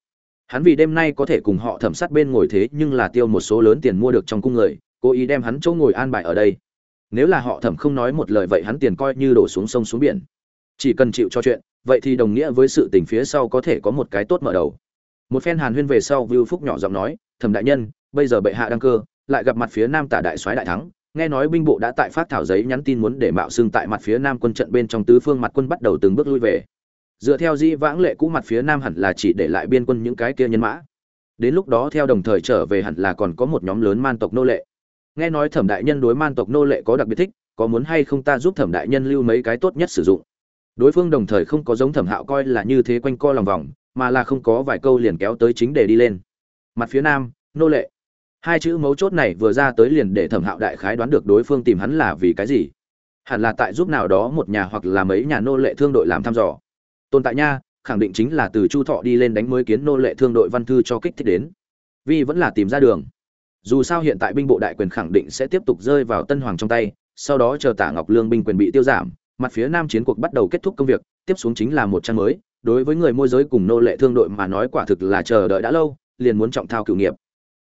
hắn vì đêm nay có thể cùng họ thẩm sát bên ngồi thế nhưng là tiêu một số lớn tiền mua được trong cung người, cố ý đem hắn chỗ ngồi an bài ở đây. Nếu là họ thẩm không nói một lời vậy hắn tiền coi như đổ xuống sông xuống biển. Chỉ cần chịu cho chuyện, vậy thì đồng nghĩa với sự tình phía sau có thể có một cái tốt mở đầu. Một phen hàn huyên về sau vưu phúc nhỏ giọng nói, thẩm đại nhân, bây giờ bệ hạ đăng cơ, lại gặp mặt phía nam tả đại soái đại thắng, nghe nói binh bộ đã tại phát thảo giấy nhắn tin muốn để mạo xương tại mặt phía nam quân trận bên trong tứ phương mặt quân bắt đầu từng bước lui về dựa theo dĩ vãng lệ cũ mặt phía nam hẳn là chỉ để lại biên quân những cái kia nhân mã. Đến lúc đó theo đồng thời trở về hẳn là còn có một nhóm lớn man tộc nô lệ. Nghe nói thẩm đại nhân đối man tộc nô lệ có đặc biệt thích, có muốn hay không ta giúp thẩm đại nhân lưu mấy cái tốt nhất sử dụng. Đối phương đồng thời không có giống thẩm hạo coi là như thế quanh co lòng vòng, mà là không có vài câu liền kéo tới chính để đi lên. Mặt phía nam, nô lệ. Hai chữ mấu chốt này vừa ra tới liền để thẩm hạo đại khái đoán được đối phương tìm hắn là vì cái gì. Hẳn là tại giúp nào đó một nhà hoặc là mấy nhà nô lệ thương đội làm thăm dò tồn tại nha, khẳng định chính là từ chu thọ đi lên đánh mới kiến nô lệ thương đội văn thư cho kích thích đến. Vì vẫn là tìm ra đường. Dù sao hiện tại binh bộ đại quyền khẳng định sẽ tiếp tục rơi vào tân hoàng trong tay, sau đó chờ tả ngọc lương binh quyền bị tiêu giảm, mặt phía nam chiến cuộc bắt đầu kết thúc công việc, tiếp xuống chính là một trang mới. Đối với người môi giới cùng nô lệ thương đội mà nói quả thực là chờ đợi đã lâu, liền muốn trọng thao cựu nghiệp.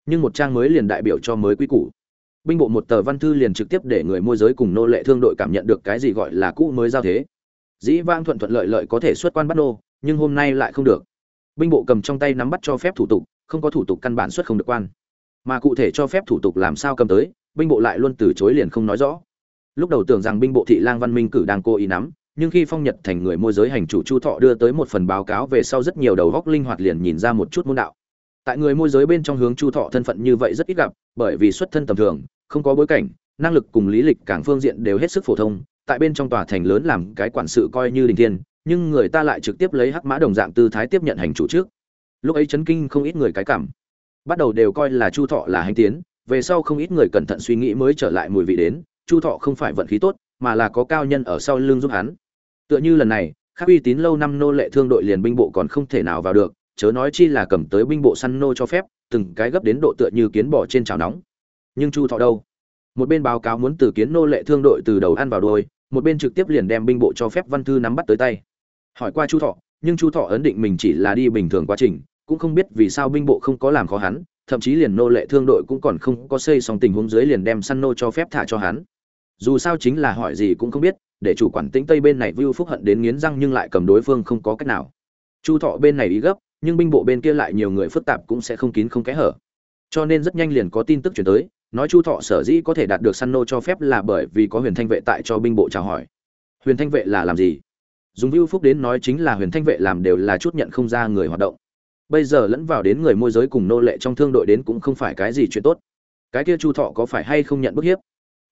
Nhưng một trang mới liền đại biểu cho mới quy củ. Binh bộ một tờ văn thư liền trực tiếp để người môi giới cùng nô lệ thương đội cảm nhận được cái gì gọi là cũ mới giao thế dĩ vang thuận thuận lợi lợi có thể xuất quan bắt nô, nhưng hôm nay lại không được. Binh bộ cầm trong tay nắm bắt cho phép thủ tục, không có thủ tục căn bản xuất không được quan. Mà cụ thể cho phép thủ tục làm sao cầm tới, binh bộ lại luôn từ chối liền không nói rõ. Lúc đầu tưởng rằng binh bộ thị lang văn minh cử đang cố ý nắm, nhưng khi phong nhật thành người môi giới hành chủ chu thọ đưa tới một phần báo cáo về sau rất nhiều đầu góc linh hoạt liền nhìn ra một chút môn đạo. Tại người môi giới bên trong hướng chu thọ thân phận như vậy rất ít gặp, bởi vì xuất thân tầm thường, không có bối cảnh, năng lực cùng lý lịch cảng phương diện đều hết sức phổ thông tại bên trong tòa thành lớn làm cái quản sự coi như đình thiên, nhưng người ta lại trực tiếp lấy hắc mã đồng dạng tư thái tiếp nhận hành chủ trước. Lúc ấy chấn kinh không ít người cái cảm, bắt đầu đều coi là chu thọ là hành tiến, về sau không ít người cẩn thận suy nghĩ mới trở lại mùi vị đến, chu thọ không phải vận khí tốt, mà là có cao nhân ở sau lưng giúp hắn. Tựa như lần này khác uy tín lâu năm nô lệ thương đội liền binh bộ còn không thể nào vào được, chớ nói chi là cầm tới binh bộ săn nô cho phép, từng cái gấp đến độ tựa như kiến bỏ trên chảo nóng. Nhưng chu thọ đâu? Một bên báo cáo muốn từ kiến nô lệ thương đội từ đầu ăn vào đôi một bên trực tiếp liền đem binh bộ cho phép văn thư nắm bắt tới tay. Hỏi qua chu thọ, nhưng chu thọ ấn định mình chỉ là đi bình thường quá trình, cũng không biết vì sao binh bộ không có làm khó hắn, thậm chí liền nô lệ thương đội cũng còn không có xây xong tình huống dưới liền đem săn nô cho phép thả cho hắn. Dù sao chính là hỏi gì cũng không biết, để chủ quản tĩnh tây bên này vưu phúc hận đến nghiến răng nhưng lại cầm đối phương không có cách nào. Chu thọ bên này ý gấp, nhưng binh bộ bên kia lại nhiều người phức tạp cũng sẽ không kín không kẽ hở. Cho nên rất nhanh liền có tin tức chuyển tới nói chu thọ sở dĩ có thể đạt được săn nô cho phép là bởi vì có huyền thanh vệ tại cho binh bộ chào hỏi. Huyền thanh vệ là làm gì? Dùng vưu phúc đến nói chính là huyền thanh vệ làm đều là chút nhận không ra người hoạt động. Bây giờ lẫn vào đến người môi giới cùng nô lệ trong thương đội đến cũng không phải cái gì chuyện tốt. Cái kia chu thọ có phải hay không nhận bức hiếp?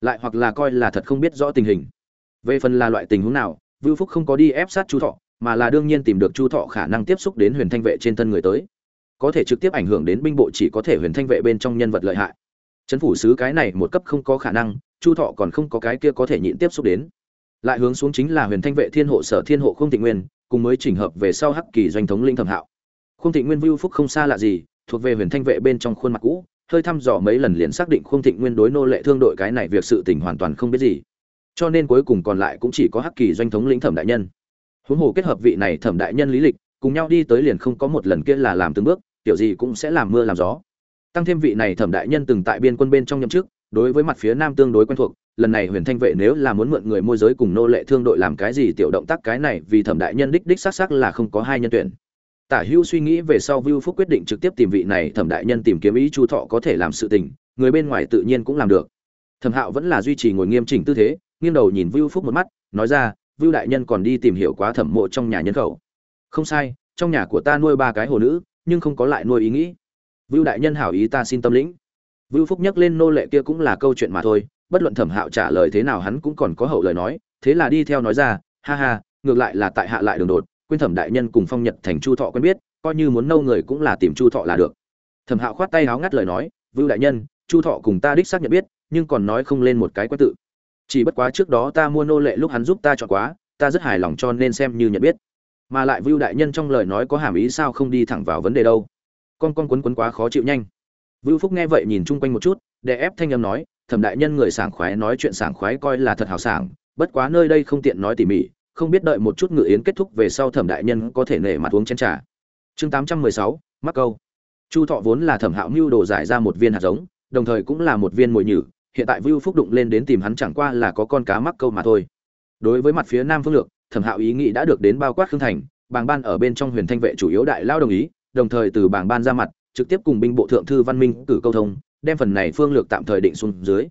Lại hoặc là coi là thật không biết rõ tình hình. Về phần là loại tình huống nào, vưu phúc không có đi ép sát chu thọ, mà là đương nhiên tìm được chu thọ khả năng tiếp xúc đến huyền thanh vệ trên thân người tới. Có thể trực tiếp ảnh hưởng đến binh bộ chỉ có thể huyền thanh vệ bên trong nhân vật lợi hại chấn phủ sứ cái này một cấp không có khả năng, chu thọ còn không có cái kia có thể nhịn tiếp xúc đến. Lại hướng xuống chính là huyền thanh vệ thiên hộ sở thiên hộ không thị nguyên, cùng mới chỉnh hợp về sau hắc kỳ doanh thống linh thẩm hạo. Không thị nguyên vưu phúc không xa lạ gì, thuộc về huyền thanh vệ bên trong khuôn mặt cũ, hơi thăm dò mấy lần liền xác định không thịnh nguyên đối nô lệ thương đội cái này việc sự tình hoàn toàn không biết gì. Cho nên cuối cùng còn lại cũng chỉ có hắc kỳ doanh thống lĩnh thẩm đại nhân. Huống hồ kết hợp vị này thẩm đại nhân lý lịch, cùng nhau đi tới liền không có một lần kia là làm từng bước kiểu gì cũng sẽ làm mưa làm gió tăng thêm vị này thẩm đại nhân từng tại biên quân bên trong nhậm chức, đối với mặt phía nam tương đối quen thuộc, lần này huyền thanh vệ nếu là muốn mượn người môi giới cùng nô lệ thương đội làm cái gì tiểu động tác cái này, vì thẩm đại nhân đích đích xác xác là không có hai nhân tuyển. Tả hưu suy nghĩ về sau vưu phúc quyết định trực tiếp tìm vị này thẩm đại nhân tìm kiếm ý chu thọ có thể làm sự tình, người bên ngoài tự nhiên cũng làm được. Thẩm hạo vẫn là duy trì ngồi nghiêm chỉnh tư thế, nghiêng đầu nhìn vưu phúc một mắt, nói ra, vưu đại nhân còn đi tìm hiểu quá thẩm mộ trong nhà nhân khẩu. Không sai, trong nhà của ta nuôi ba cái hồ nữ, nhưng không có lại nuôi ý nghĩ vưu đại nhân hảo ý ta xin tâm lĩnh. Vưu phúc nhắc lên nô lệ kia cũng là câu chuyện mà thôi, bất luận thẩm hạo trả lời thế nào hắn cũng còn có hậu lời nói, thế là đi theo nói ra, ha ha, ngược lại là tại hạ lại đường đột, quên thẩm đại nhân cùng phong nhật thành chu thọ quen biết, coi như muốn nâu người cũng là tìm chu thọ là được. Thẩm hạo khoát tay háo ngắt lời nói, vưu đại nhân, chu thọ cùng ta đích xác nhận biết, nhưng còn nói không lên một cái quá tự. Chỉ bất quá trước đó ta mua nô lệ lúc hắn giúp ta chọn quá, ta rất hài lòng cho nên xem như nhận biết. Mà lại vưu đại nhân trong lời nói có hàm ý sao không đi thẳng vào vấn đề đâu con con quấn quấn quá khó chịu nhanh. Vưu phúc nghe vậy nhìn chung quanh một chút, để ép thanh âm nói, thẩm đại nhân người sảng khoái nói chuyện sảng khoái coi là thật hào sảng, bất quá nơi đây không tiện nói tỉ mỉ, không biết đợi một chút ngự yến kết thúc về sau thẩm đại nhân có thể nể mặt uống chén trà. Chương tám trăm mười sáu, mắc câu. Chu thọ vốn là thẩm hạo mưu đồ giải ra một viên hạt giống, đồng thời cũng là một viên mồi nhử, hiện tại vưu phúc đụng lên đến tìm hắn chẳng qua là có con cá mắc câu mà thôi. Đối với mặt phía nam phương lược, thẩm hạo ý nghĩ đã được đến bao quát khương thành, bàng ban ở bên trong huyền thanh vệ chủ yếu đại lao đồng ý đồng thời từ bảng ban ra mặt, trực tiếp cùng binh bộ thượng thư văn minh cử câu thông, đem phần này phương lược tạm thời định xuống dưới.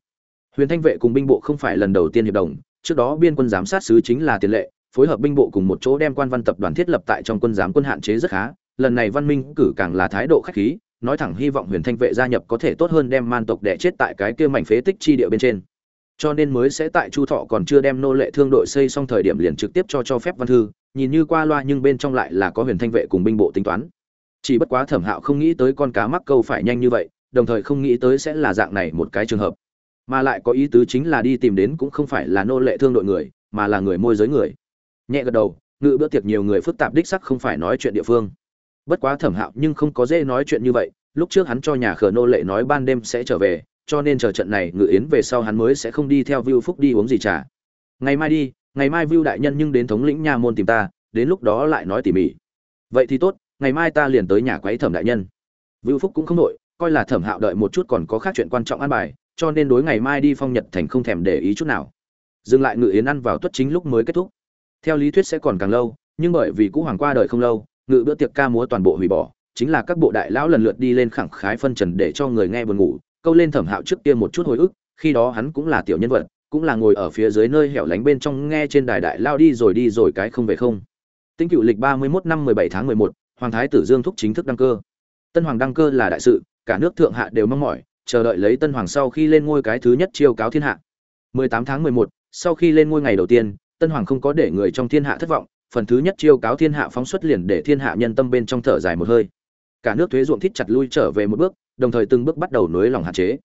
Huyền thanh vệ cùng binh bộ không phải lần đầu tiên hiệp đồng, trước đó biên quân giám sát sứ chính là tiền lệ, phối hợp binh bộ cùng một chỗ đem quan văn tập đoàn thiết lập tại trong quân giám quân hạn chế rất khá, lần này văn minh cử càng là thái độ khách khí, nói thẳng hy vọng huyền thanh vệ gia nhập có thể tốt hơn đem man tộc đẻ chết tại cái kia mảnh phế tích chi địa bên trên. Cho nên mới sẽ tại chu thọ còn chưa đem nô lệ thương đội xây xong thời điểm liền trực tiếp cho cho phép văn thư, nhìn như qua loa nhưng bên trong lại là có huyền thanh vệ cùng binh bộ tính toán chỉ bất quá thẩm hạo không nghĩ tới con cá mắc câu phải nhanh như vậy đồng thời không nghĩ tới sẽ là dạng này một cái trường hợp mà lại có ý tứ chính là đi tìm đến cũng không phải là nô lệ thương đội người mà là người môi giới người nhẹ gật đầu ngự bữa tiệc nhiều người phức tạp đích sắc không phải nói chuyện địa phương bất quá thẩm hạo nhưng không có dễ nói chuyện như vậy lúc trước hắn cho nhà khờ nô lệ nói ban đêm sẽ trở về cho nên chờ trận này ngự yến về sau hắn mới sẽ không đi theo Vưu Phúc đi uống gì trà. Ngày mai đi, ngày mai Vưu đại nhân nhưng đến thống lĩnh nha môn tìm ta, đến lúc đó lại nói tỉ mỉ. Vậy thì tốt, ngày mai ta liền tới nhà quấy Thẩm đại nhân. Vưu Phúc cũng không nội, coi là Thẩm Hạo đợi một chút còn có khác chuyện quan trọng an bài, cho nên đối ngày mai đi phong nhật thành không thèm để ý chút nào. Dừng lại ngự yến ăn vào tuất chính lúc mới kết thúc. Theo lý thuyết sẽ còn càng lâu, nhưng bởi vì cũ hoàng qua đời không lâu, ngự bữa tiệc ca múa toàn bộ hủy bỏ, chính là các bộ đại lão lần lượt đi lên khẳng khái phân trần để cho người nghe buồn ngủ, câu lên thẩm hạo trước kia một chút hồi ức khi đó hắn cũng là tiểu nhân vật cũng là ngồi ở phía dưới nơi hẻo lánh bên trong nghe trên đài đại lao đi rồi đi rồi cái không về không tính cựu lịch ba mươi 31 năm mười bảy tháng mười một hoàng thái tử dương thúc chính thức đăng cơ. Tân hoàng đăng cơ là đại sự, cả nước thượng hạ đều mong mỏi, chờ đợi lấy tân hoàng sau khi lên ngôi cái thứ nhất chiêu cáo thiên hạ. Mười tám tháng mười một, sau khi lên ngôi ngày đầu tiên, tân hoàng không có để người trong thiên hạ thất vọng, phần thứ nhất chiêu cáo thiên hạ phóng xuất liền để thiên hạ nhân tâm bên trong thở dài một hơi. Cả nước thuế ruộng thít chặt lui trở về một bước, đồng thời từng bước bắt đầu nối lòng hạn chế.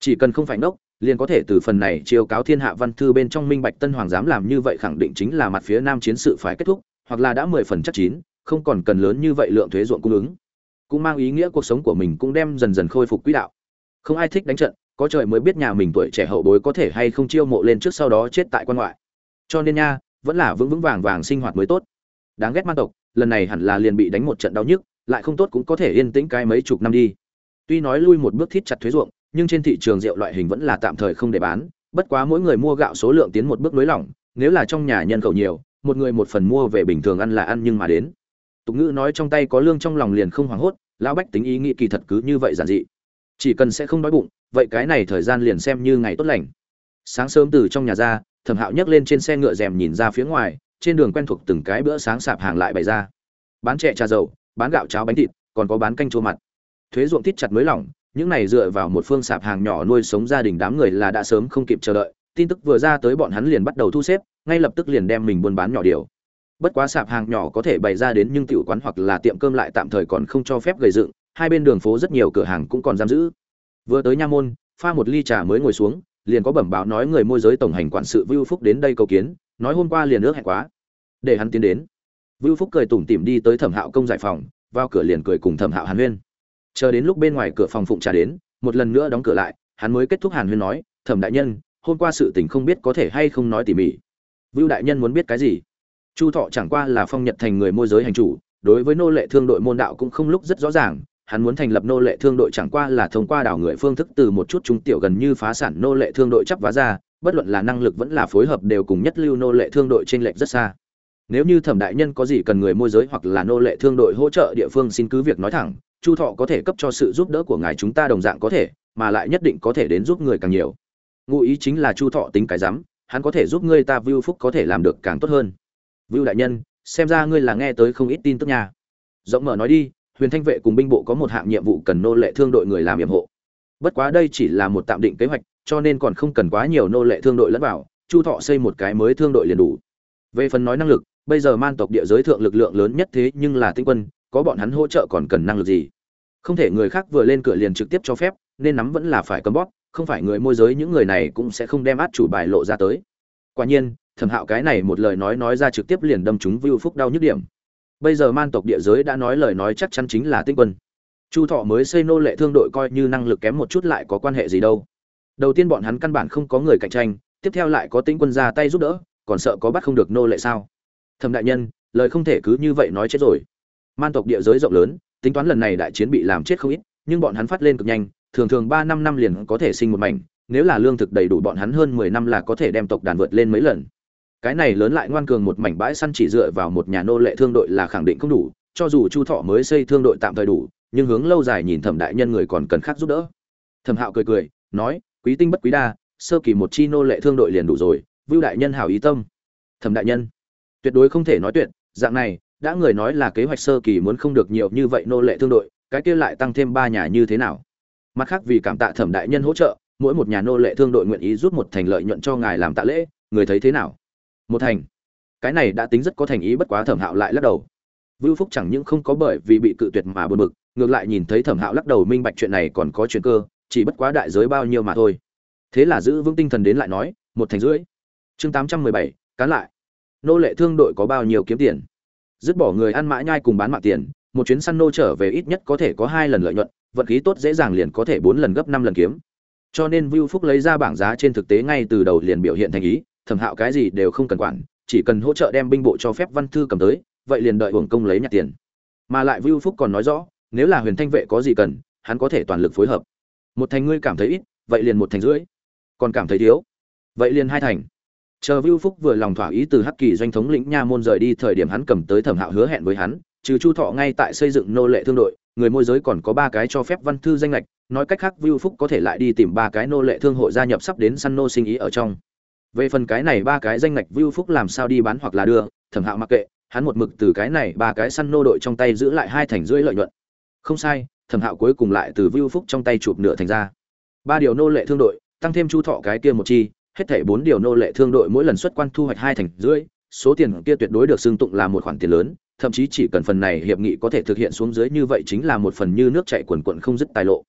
Chỉ cần không phải ngốc, liền có thể từ phần này chiêu cáo thiên hạ văn thư bên trong minh bạch tân hoàng dám làm như vậy khẳng định chính là mặt phía nam chiến sự phải kết thúc, hoặc là đã mười phần chắc chín không còn cần lớn như vậy lượng thuế ruộng cung ứng. Cũng mang ý nghĩa cuộc sống của mình cũng đem dần dần khôi phục quỹ đạo. Không ai thích đánh trận có trời mới biết nhà mình tuổi trẻ hậu bối có thể hay không chiêu mộ lên trước sau đó chết tại quan ngoại. Cho nên nha vẫn là vững vững vàng vàng sinh hoạt mới tốt. Đáng ghét man tộc lần này hẳn là liền bị đánh một trận đau nhức lại không tốt cũng có thể yên tĩnh cái mấy chục năm đi. Tuy nói lui một bước thít chặt thuế ruộng, nhưng trên thị trường rượu loại hình vẫn là tạm thời không để bán, bất quá mỗi người mua gạo số lượng tiến một bước nới lỏng, nếu là trong nhà nhân khẩu nhiều, một người một phần mua về bình thường ăn là ăn nhưng mà đến. Tục ngữ nói trong tay có lương trong lòng liền không hoảng hốt, lão bách tính ý nghĩ kỳ thật cứ như vậy giản dị. Chỉ cần sẽ không đói bụng, vậy cái này thời gian liền xem như ngày tốt lành. Sáng sớm từ trong nhà ra, Thẩm Hạo nhấc lên trên xe ngựa rèm nhìn ra phía ngoài, trên đường quen thuộc từng cái bữa sáng sạp hàng lại bày ra. Bán chè trà dầu, bán gạo cháo bánh thịt, còn có bán canh chua mặt thuế ruộng thít chặt mới lỏng những này dựa vào một phương sạp hàng nhỏ nuôi sống gia đình đám người là đã sớm không kịp chờ đợi tin tức vừa ra tới bọn hắn liền bắt đầu thu xếp ngay lập tức liền đem mình buôn bán nhỏ điều bất quá sạp hàng nhỏ có thể bày ra đến nhưng tiểu quán hoặc là tiệm cơm lại tạm thời còn không cho phép gây dựng hai bên đường phố rất nhiều cửa hàng cũng còn giam giữ. Vừa tới nha môn pha một ly trà mới ngồi xuống liền có bẩm báo nói người môi giới tổng hành quản sự Vưu Phúc đến đây cầu kiến, nói hôm qua liền ước hẹn quá, để hắn tiến đến. Vưu Phúc cười tủm tỉm đi tới Thẩm Hạo công giải phòng, vào cửa liền cười cùng Thẩm Hạo Hàn Huyên. Chờ đến lúc bên ngoài cửa phòng phụng trà đến một lần nữa đóng cửa lại hắn mới kết thúc hàn huyên nói thẩm đại nhân hôm qua sự tình không biết có thể hay không nói tỉ mỉ. Vưu đại nhân muốn biết cái gì? Chu thọ chẳng qua là phong nhật thành người môi giới hành chủ, đối với nô lệ thương đội môn đạo cũng không lúc rất rõ ràng, hắn muốn thành lập nô lệ thương đội chẳng qua là thông qua đảo người phương thức từ một chút trung tiểu gần như phá sản nô lệ thương đội chấp vá ra, bất luận là năng lực vẫn là phối hợp đều cùng nhất lưu nô lệ thương đội trên lệch rất xa. Nếu như thẩm đại nhân có gì cần người môi giới hoặc là nô lệ thương đội hỗ trợ địa phương xin cứ việc nói thẳng, chu thọ có thể cấp cho sự giúp đỡ của ngài chúng ta đồng dạng có thể, mà lại nhất định có thể đến giúp người càng nhiều. Ngụ ý chính là chu thọ tính cái rắm hắn có thể giúp ngươi ta vưu phúc có thể làm được càng tốt hơn vưu đại nhân, xem ra ngươi là nghe tới không ít tin tức nha. Rộng mở nói đi, huyền thanh vệ cùng binh bộ có một hạng nhiệm vụ cần nô lệ thương đội người làm yểm hộ. Bất quá đây chỉ là một tạm định kế hoạch, cho nên còn không cần quá nhiều nô lệ thương đội lẫn vào, chu thọ xây một cái mới thương đội liền đủ. Về phần nói năng lực, bây giờ man tộc địa giới thượng lực lượng lớn nhất thế nhưng là tinh quân, có bọn hắn hỗ trợ còn cần năng lực gì? Không thể người khác vừa lên cửa liền trực tiếp cho phép, nên nắm vẫn là phải cấm bóp, không phải người môi giới những người này cũng sẽ không đem át chủ bài lộ ra tới. Quả nhiên thẩm hạo cái này một lời nói nói ra trực tiếp liền đâm chúng vưu phúc đau nhức điểm. Bây giờ man tộc địa giới đã nói lời nói chắc chắn chính là tinh quân. Chu thọ mới xây nô lệ thương đội coi như năng lực kém một chút lại có quan hệ gì đâu. Đầu tiên bọn hắn căn bản không có người cạnh tranh, tiếp theo lại có tinh quân ra tay giúp đỡ, còn sợ có bắt không được nô lệ sao? Thẩm đại nhân, lời không thể cứ như vậy nói chết rồi. Man tộc địa giới rộng lớn, tính toán lần này đại chiến bị làm chết không ít, nhưng bọn hắn phát lên cực nhanh, thường thường ba năm năm liền có thể sinh một mảnh, nếu là lương thực đầy đủ bọn hắn hơn mười năm là có thể đem tộc đàn vượt lên mấy lần cái này lớn lại ngoan cường một mảnh bãi săn chỉ dựa vào một nhà nô lệ thương đội là khẳng định không đủ, cho dù chu thọ mới xây thương đội tạm thời đủ, nhưng hướng lâu dài nhìn thẩm đại nhân người còn cần khác giúp đỡ. Thẩm hạo cười cười, nói, quý tinh bất quý đa, sơ kỳ một chi nô lệ thương đội liền đủ rồi, vưu đại nhân hảo ý tâm. Thẩm đại nhân, tuyệt đối không thể nói tuyệt, dạng này, đã người nói là kế hoạch sơ kỳ muốn không được nhiều như vậy nô lệ thương đội, cái kia lại tăng thêm ba nhà như thế nào? Mặt khác vì cảm tạ thẩm đại nhân hỗ trợ, mỗi một nhà nô lệ thương đội nguyện ý rút một thành lợi nhuận cho ngài làm tạ lễ, người thấy thế nào? Một thành. Cái này đã tính rất có thành ý bất quá thẩm hạo lại lắc đầu. Vưu phúc chẳng những không có bởi vì bị cự tuyệt mà buồn bực, ngược lại nhìn thấy thẩm hạo lắc đầu minh bạch chuyện này còn có chuyện cơ, chỉ bất quá đại giới bao nhiêu mà thôi. Thế là giữ vững tinh thần đến lại nói, một thành rưỡi. Chương tám trăm mười bảy, cán lại. Nô lệ thương đội có bao nhiêu kiếm tiền? Dứt bỏ người ăn mã nhai cùng bán mạng tiền, một chuyến săn nô trở về ít nhất có thể có hai lần lợi nhuận, vận khí tốt dễ dàng liền có thể bốn lần gấp năm lần kiếm. Cho nên vưu phúc lấy ra bảng giá trên thực tế ngay từ đầu liền biểu hiện thành ý thẩm hạo cái gì đều không cần quản, chỉ cần hỗ trợ đem binh bộ cho phép văn thư cầm tới, vậy liền đợi hưởng công lấy nhặt tiền. Mà lại vưu phúc còn nói rõ, nếu là huyền thanh vệ có gì cần, hắn có thể toàn lực phối hợp. Một thành ngươi cảm thấy ít, vậy liền một thành rưỡi. Còn cảm thấy thiếu, vậy liền hai thành. Chờ vưu phúc vừa lòng thỏa ý từ hắc kỳ doanh thống lĩnh nha môn rời đi thời điểm hắn cầm tới thẩm hạo hứa hẹn với hắn, trừ chu thọ ngay tại xây dựng nô lệ thương đội, người môi giới còn có ba cái cho phép văn thư danh lệch, nói cách khác vưu phúc có thể lại đi tìm ba cái nô lệ thương hội gia nhập sắp đến săn nô sinh ý ở trong về phần cái này ba cái danh ngạch vưu phúc làm sao đi bán hoặc là đưa, thẩm hạo mặc kệ, hắn một mực từ cái này ba cái săn nô đội trong tay giữ lại hai thành rưỡi lợi nhuận. Không sai, thẩm hạo cuối cùng lại từ vưu phúc trong tay chụp nửa thành ra. Ba điều nô lệ thương đội, tăng thêm chu thọ cái kia một chi, hết thảy bốn điều nô lệ thương đội mỗi lần xuất quan thu hoạch hai thành rưỡi, số tiền kia tuyệt đối được xưng tụng là một khoản tiền lớn, thậm chí chỉ cần phần này hiệp nghị có thể thực hiện xuống dưới như vậy chính là một phần như nước chảy quần quận không dứt tài lộ.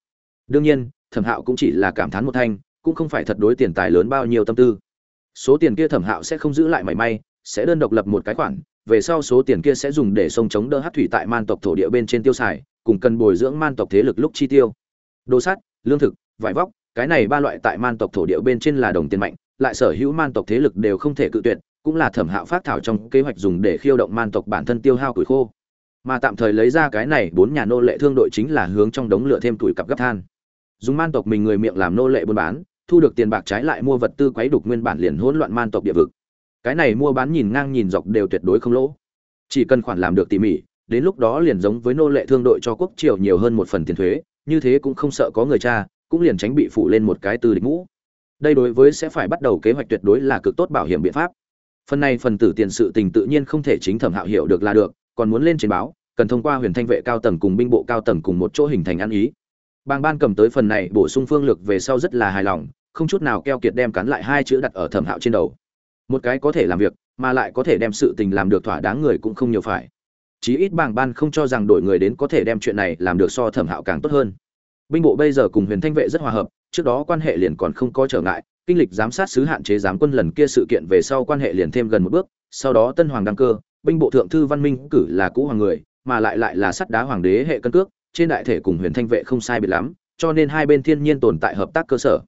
Đương nhiên, thẩm hạo cũng chỉ là cảm thán một thanh, cũng không phải thật đối tiền tài lớn bao nhiêu tâm tư số tiền kia thẩm hạo sẽ không giữ lại mảy may, sẽ đơn độc lập một cái khoản, về sau số tiền kia sẽ dùng để sông chống đỡ hát thủy tại man tộc thổ địa bên trên tiêu xài, cùng cần bồi dưỡng man tộc thế lực lúc chi tiêu. Đồ sắt lương thực, vải vóc, cái này ba loại tại man tộc thổ địa bên trên là đồng tiền mạnh, lại sở hữu man tộc thế lực đều không thể cự tuyệt, cũng là thẩm hạo phát thảo trong kế hoạch dùng để khiêu động man tộc bản thân tiêu hao củi khô. Mà tạm thời lấy ra cái này bốn nhà nô lệ thương đội chính là hướng trong đống lửa thêm tuổi cặp gấp than. Dùng man tộc mình người miệng làm nô lệ buôn bán thu được tiền bạc trái lại mua vật tư quấy đục nguyên bản liền hỗn loạn man tộc địa vực. Cái này mua bán nhìn ngang nhìn dọc đều tuyệt đối không lỗ. Chỉ cần khoản làm được tỉ mỉ, đến lúc đó liền giống với nô lệ thương đội cho quốc triều nhiều hơn một phần tiền thuế, như thế cũng không sợ có người cha cũng liền tránh bị phụ lên một cái từ địch mũ đây đối với sẽ phải bắt đầu kế hoạch tuyệt đối là cực tốt bảo hiểm biện pháp. Phần này phần tử tiền sự tình tự nhiên không thể chính thẩm hạo hiểu được là được, còn muốn lên trên báo, cần thông qua huyền thanh vệ cao tầng cùng binh bộ cao tầng cùng một chỗ hình thành ăn ý. Bang ban cầm tới phần này bổ sung phương lực về sau rất là hài lòng không chút nào keo kiệt đem cắn lại hai chữ đặt ở thẩm hạo trên đầu. Một cái có thể làm việc, mà lại có thể đem sự tình làm được thỏa đáng người cũng không nhiều phải. Chí ít bảng ban không cho rằng đổi người đến có thể đem chuyện này làm được so thẩm hạo càng tốt hơn. Binh bộ bây giờ cùng huyền thanh vệ rất hòa hợp, trước đó quan hệ liền còn không có trở ngại, kinh lịch giám sát sứ hạn chế giám quân lần kia sự kiện về sau quan hệ liền thêm gần một bước, sau đó tân hoàng đăng cơ, binh bộ thượng thư văn minh cử là cũ hoàng người, mà lại lại là sắt đá hoàng đế hệ cân cước, trên đại thể cùng huyền thanh vệ không sai biệt lắm, cho nên hai bên thiên nhiên tồn tại hợp tác cơ sở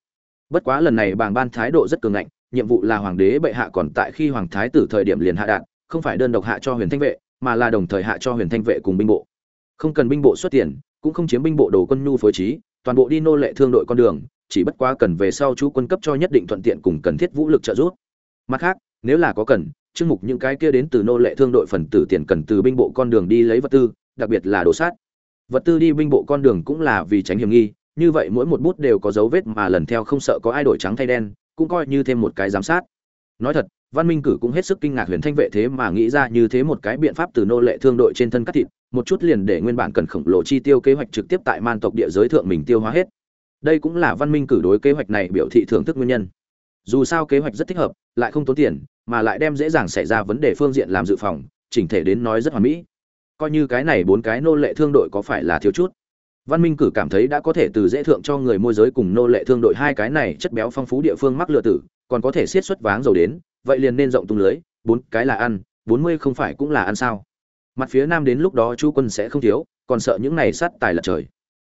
bất quá lần này bàng ban thái độ rất cường ngạnh, nhiệm vụ là hoàng đế bệ hạ còn tại khi hoàng thái tử thời điểm liền hạ đạn, không phải đơn độc hạ cho huyền thanh vệ, mà là đồng thời hạ cho huyền thanh vệ cùng binh bộ. Không cần binh bộ xuất tiền, cũng không chiếm binh bộ đồ quân nhu phối trí, toàn bộ đi nô lệ thương đội con đường, chỉ bất quá cần về sau chú quân cấp cho nhất định thuận tiện cùng cần thiết vũ lực trợ giúp. Mặt khác, nếu là có cần, chương mục những cái kia đến từ nô lệ thương đội phần tử tiền cần từ binh bộ con đường đi lấy vật tư, đặc biệt là đồ sát. Vật tư đi binh bộ con đường cũng là vì tránh hiểm nghi như vậy mỗi một bút đều có dấu vết mà lần theo không sợ có ai đổi trắng thay đen, cũng coi như thêm một cái giám sát. Nói thật, văn minh cử cũng hết sức kinh ngạc huyền thanh vệ thế mà nghĩ ra như thế một cái biện pháp từ nô lệ thương đội trên thân cắt thịt, một chút liền để nguyên bản cần khổng lồ chi tiêu kế hoạch trực tiếp tại man tộc địa giới thượng mình tiêu hóa hết. Đây cũng là văn minh cử đối kế hoạch này biểu thị thưởng thức nguyên nhân. Dù sao kế hoạch rất thích hợp, lại không tốn tiền, mà lại đem dễ dàng xảy ra vấn đề phương diện làm dự phòng, chỉnh thể đến nói rất hoàn mỹ. Coi như cái này bốn cái nô lệ thương đội có phải là thiếu chút? Văn minh cử cảm thấy đã có thể từ dễ thượng cho người môi giới cùng nô lệ thương đội hai cái này chất béo phong phú địa phương mắc lừa tử, còn có thể siết xuất váng dầu đến, vậy liền nên rộng tung lưới, bốn cái là ăn, bốn mươi không phải cũng là ăn sao? Mặt phía nam đến lúc đó chú quân sẽ không thiếu, còn sợ những này sát tài lật trời.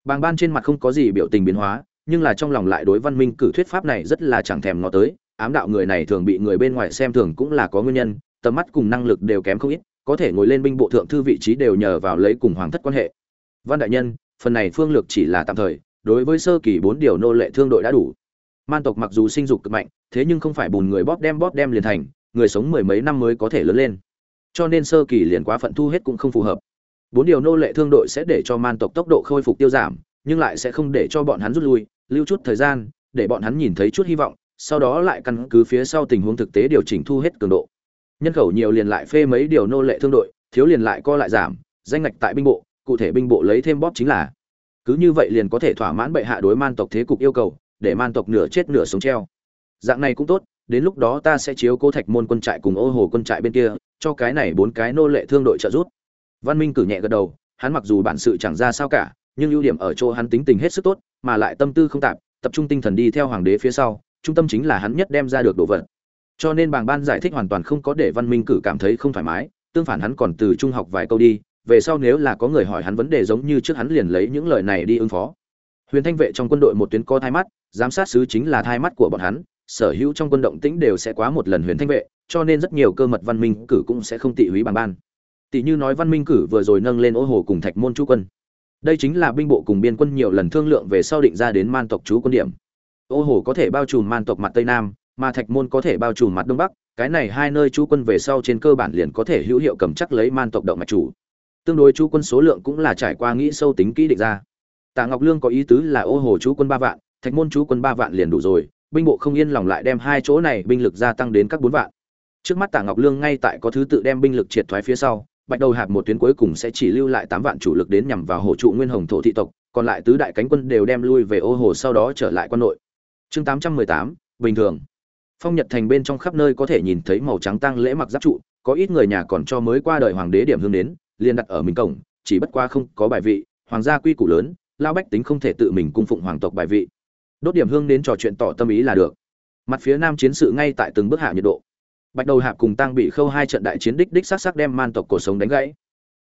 Bàng ban trên mặt không có gì biểu tình biến hóa, nhưng là trong lòng lại đối văn minh cử thuyết pháp này rất là chẳng thèm ngó tới, ám đạo người này thường bị người bên ngoài xem thường cũng là có nguyên nhân, tầm mắt cùng năng lực đều kém không ít, có thể ngồi lên binh bộ thượng thư vị trí đều nhờ vào lấy cùng hoàng thất quan hệ. Văn đại nhân phần này phương lược chỉ là tạm thời, đối với sơ kỳ bốn điều nô lệ thương đội đã đủ. Man tộc mặc dù sinh dục cực mạnh, thế nhưng không phải bùn người bóp đem bóp đem liền thành, người sống mười mấy năm mới có thể lớn lên. Cho nên sơ kỳ liền quá phận thu hết cũng không phù hợp. Bốn điều nô lệ thương đội sẽ để cho man tộc tốc độ khôi phục tiêu giảm, nhưng lại sẽ không để cho bọn hắn rút lui, lưu chút thời gian, để bọn hắn nhìn thấy chút hy vọng, sau đó lại căn cứ phía sau tình huống thực tế điều chỉnh thu hết cường độ. Nhân khẩu nhiều liền lại phê mấy điều nô lệ thương đội, thiếu liền lại co lại giảm, danh ngạch tại binh bộ cụ thể binh bộ lấy thêm bóp chính là. Cứ như vậy liền có thể thỏa mãn bệ hạ đối man tộc thế cục yêu cầu, để man tộc nửa chết nửa sống treo. Dạng này cũng tốt, đến lúc đó ta sẽ chiếu cố thạch môn quân trại cùng ô hồ quân trại bên kia, cho cái này bốn cái nô lệ thương đội trợ giúp. Văn minh cử nhẹ gật đầu, hắn mặc dù bản sự chẳng ra sao cả, nhưng ưu điểm ở chỗ hắn tính tình hết sức tốt, mà lại tâm tư không tạp, tập trung tinh thần đi theo hoàng đế phía sau, trung tâm chính là hắn nhất đem ra được đồ vật. Cho nên bàng ban giải thích hoàn toàn không có để văn minh cử cảm thấy không thoải mái, tương phản hắn còn từ trung học vài câu đi về sau nếu là có người hỏi hắn vấn đề giống như trước hắn liền lấy những lời này đi ứng phó. Huyền thanh vệ trong quân đội một tuyến có thai mắt, giám sát sứ chính là thai mắt của bọn hắn, sở hữu trong quân động tĩnh đều sẽ quá một lần huyền thanh vệ, cho nên rất nhiều cơ mật văn minh cử cũng sẽ không tị húy bằng ban. Tỷ như nói văn minh cử vừa rồi nâng lên ô hồ cùng thạch môn chú quân. Đây chính là binh bộ cùng biên quân nhiều lần thương lượng về sau định ra đến man tộc chú quân điểm. Ô hồ có thể bao trùm man tộc mặt tây nam, mà thạch môn có thể bao trùm mặt đông bắc, cái này hai nơi chú quân về sau trên cơ bản liền có thể hữu hiệu cầm chắc lấy man tộc động mạch chủ tương đối chú quân số lượng cũng là trải qua nghĩ sâu tính kỹ định ra. Tạ ngọc lương có ý tứ là, ô hồ, chú quân ba vạn, thạch môn chú quân ba vạn liền đủ rồi, binh bộ không yên lòng lại đem hai chỗ này binh lực gia tăng đến các bốn vạn. Trước mắt tạ ngọc lương ngay tại có thứ tự đem binh lực triệt thoái phía sau, bạch đầu hạp một tuyến cuối cùng sẽ chỉ lưu lại tám vạn chủ lực đến nhằm vào hồ trụ nguyên hồng thổ thị tộc, còn lại tứ đại cánh quân đều đem lui về ô hồ sau đó trở lại quân nội. Chương tám trăm mười tám, bình thường. Phong nhật thành bên trong khắp nơi có thể nhìn thấy màu trắng tăng lễ mặc giáp trụ, có ít người nhà còn cho mới qua đời hoàng đế điểm hương đến liền đặt ở mình cổng, chỉ bất qua không có bài vị, hoàng gia quy củ lớn, lao bách tính không thể tự mình cung phụng hoàng tộc bài vị. Đốt điểm hương đến trò chuyện tỏ tâm ý là được. Mặt phía nam chiến sự ngay tại từng bước hạ nhiệt độ. Bạch đầu hạp cùng tăng bị khâu hai trận đại chiến đích đích sắc sắc đem man tộc cổ sống đánh gãy.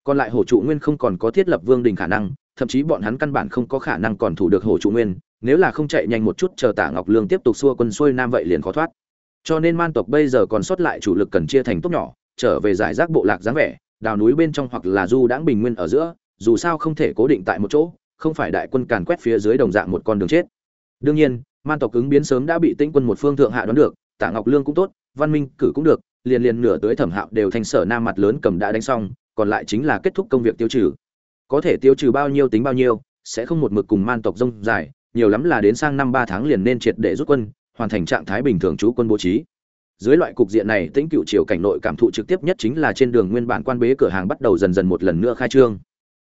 Còn lại hổ trụ nguyên không còn có thiết lập vương đình khả năng, thậm chí bọn hắn căn bản không có khả năng còn thủ được hổ trụ nguyên, nếu là không chạy nhanh một chút chờ tả ngọc lương tiếp tục xua quân xuôi nam vậy liền khó thoát. Cho nên man tộc bây giờ còn sót lại chủ lực cần chia thành tốt nhỏ, trở về giải rác bộ lạc dáng vẻ đào núi bên trong hoặc là du đãng bình nguyên ở giữa, dù sao không thể cố định tại một chỗ, không phải đại quân càn quét phía dưới đồng dạng một con đường chết. Đương nhiên, man tộc ứng biến sớm đã bị tĩnh quân một phương thượng hạ đoán được tạ ngọc lương cũng tốt, văn minh cử cũng được, liền liền nửa tới thẩm hạo đều thành sở nam mặt lớn cầm đã đánh xong, còn lại chính là kết thúc công việc tiêu trừ. Có thể tiêu trừ bao nhiêu tính bao nhiêu, sẽ không một mực cùng man tộc rông dài, nhiều lắm là đến sang năm ba tháng liền nên triệt để rút quân, hoàn thành trạng thái bình thường chú quân bố trí dưới loại cục diện này, tĩnh cựu triều cảnh nội cảm thụ trực tiếp nhất chính là trên đường nguyên bản quan bế cửa hàng bắt đầu dần dần một lần nữa khai trương.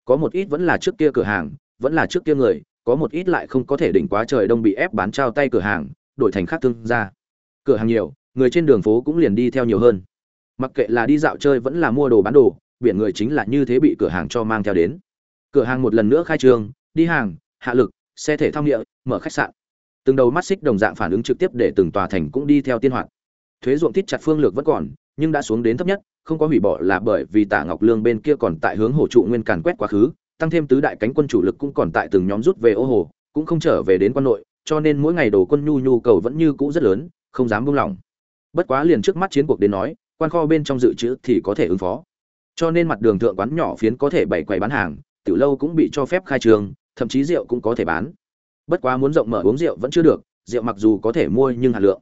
Có một ít vẫn là trước kia cửa hàng, vẫn là trước kia người, có một ít lại không có thể đỉnh quá trời đông bị ép bán trao tay cửa hàng, đổi thành khác thương ra cửa hàng nhiều, người trên đường phố cũng liền đi theo nhiều hơn. Mặc kệ là đi dạo chơi vẫn là mua đồ bán đồ, biển người chính là như thế bị cửa hàng cho mang theo đến. Cửa hàng một lần nữa khai trương, đi hàng, hạ lực, xe thể thao nghĩa, mở khách sạn. Từng đầu mắt xích đồng dạng phản ứng trực tiếp để từng tòa thành cũng đi theo tiên hoạt thuế ruộng thít chặt phương lược vẫn còn, nhưng đã xuống đến thấp nhất, không có hủy bỏ là bởi vì tạ ngọc lương bên kia còn tại hướng hổ trụ nguyên càn quét quá khứ, tăng thêm tứ đại cánh quân chủ lực cũng còn tại từng nhóm rút về ô hồ, cũng không trở về đến quân nội, cho nên mỗi ngày đồ quân nhu nhu cầu vẫn như cũ rất lớn, không dám buông lỏng. Bất quá liền trước mắt chiến cuộc đến nói, quan kho bên trong dự trữ thì có thể ứng phó. Cho nên mặt đường thượng quán nhỏ phiến có thể bày quầy bán hàng, tiểu lâu cũng bị cho phép khai trường, thậm chí rượu cũng có thể bán. Bất quá muốn rộng mở uống rượu vẫn chưa được, rượu mặc dù có thể mua nhưng hạt lượng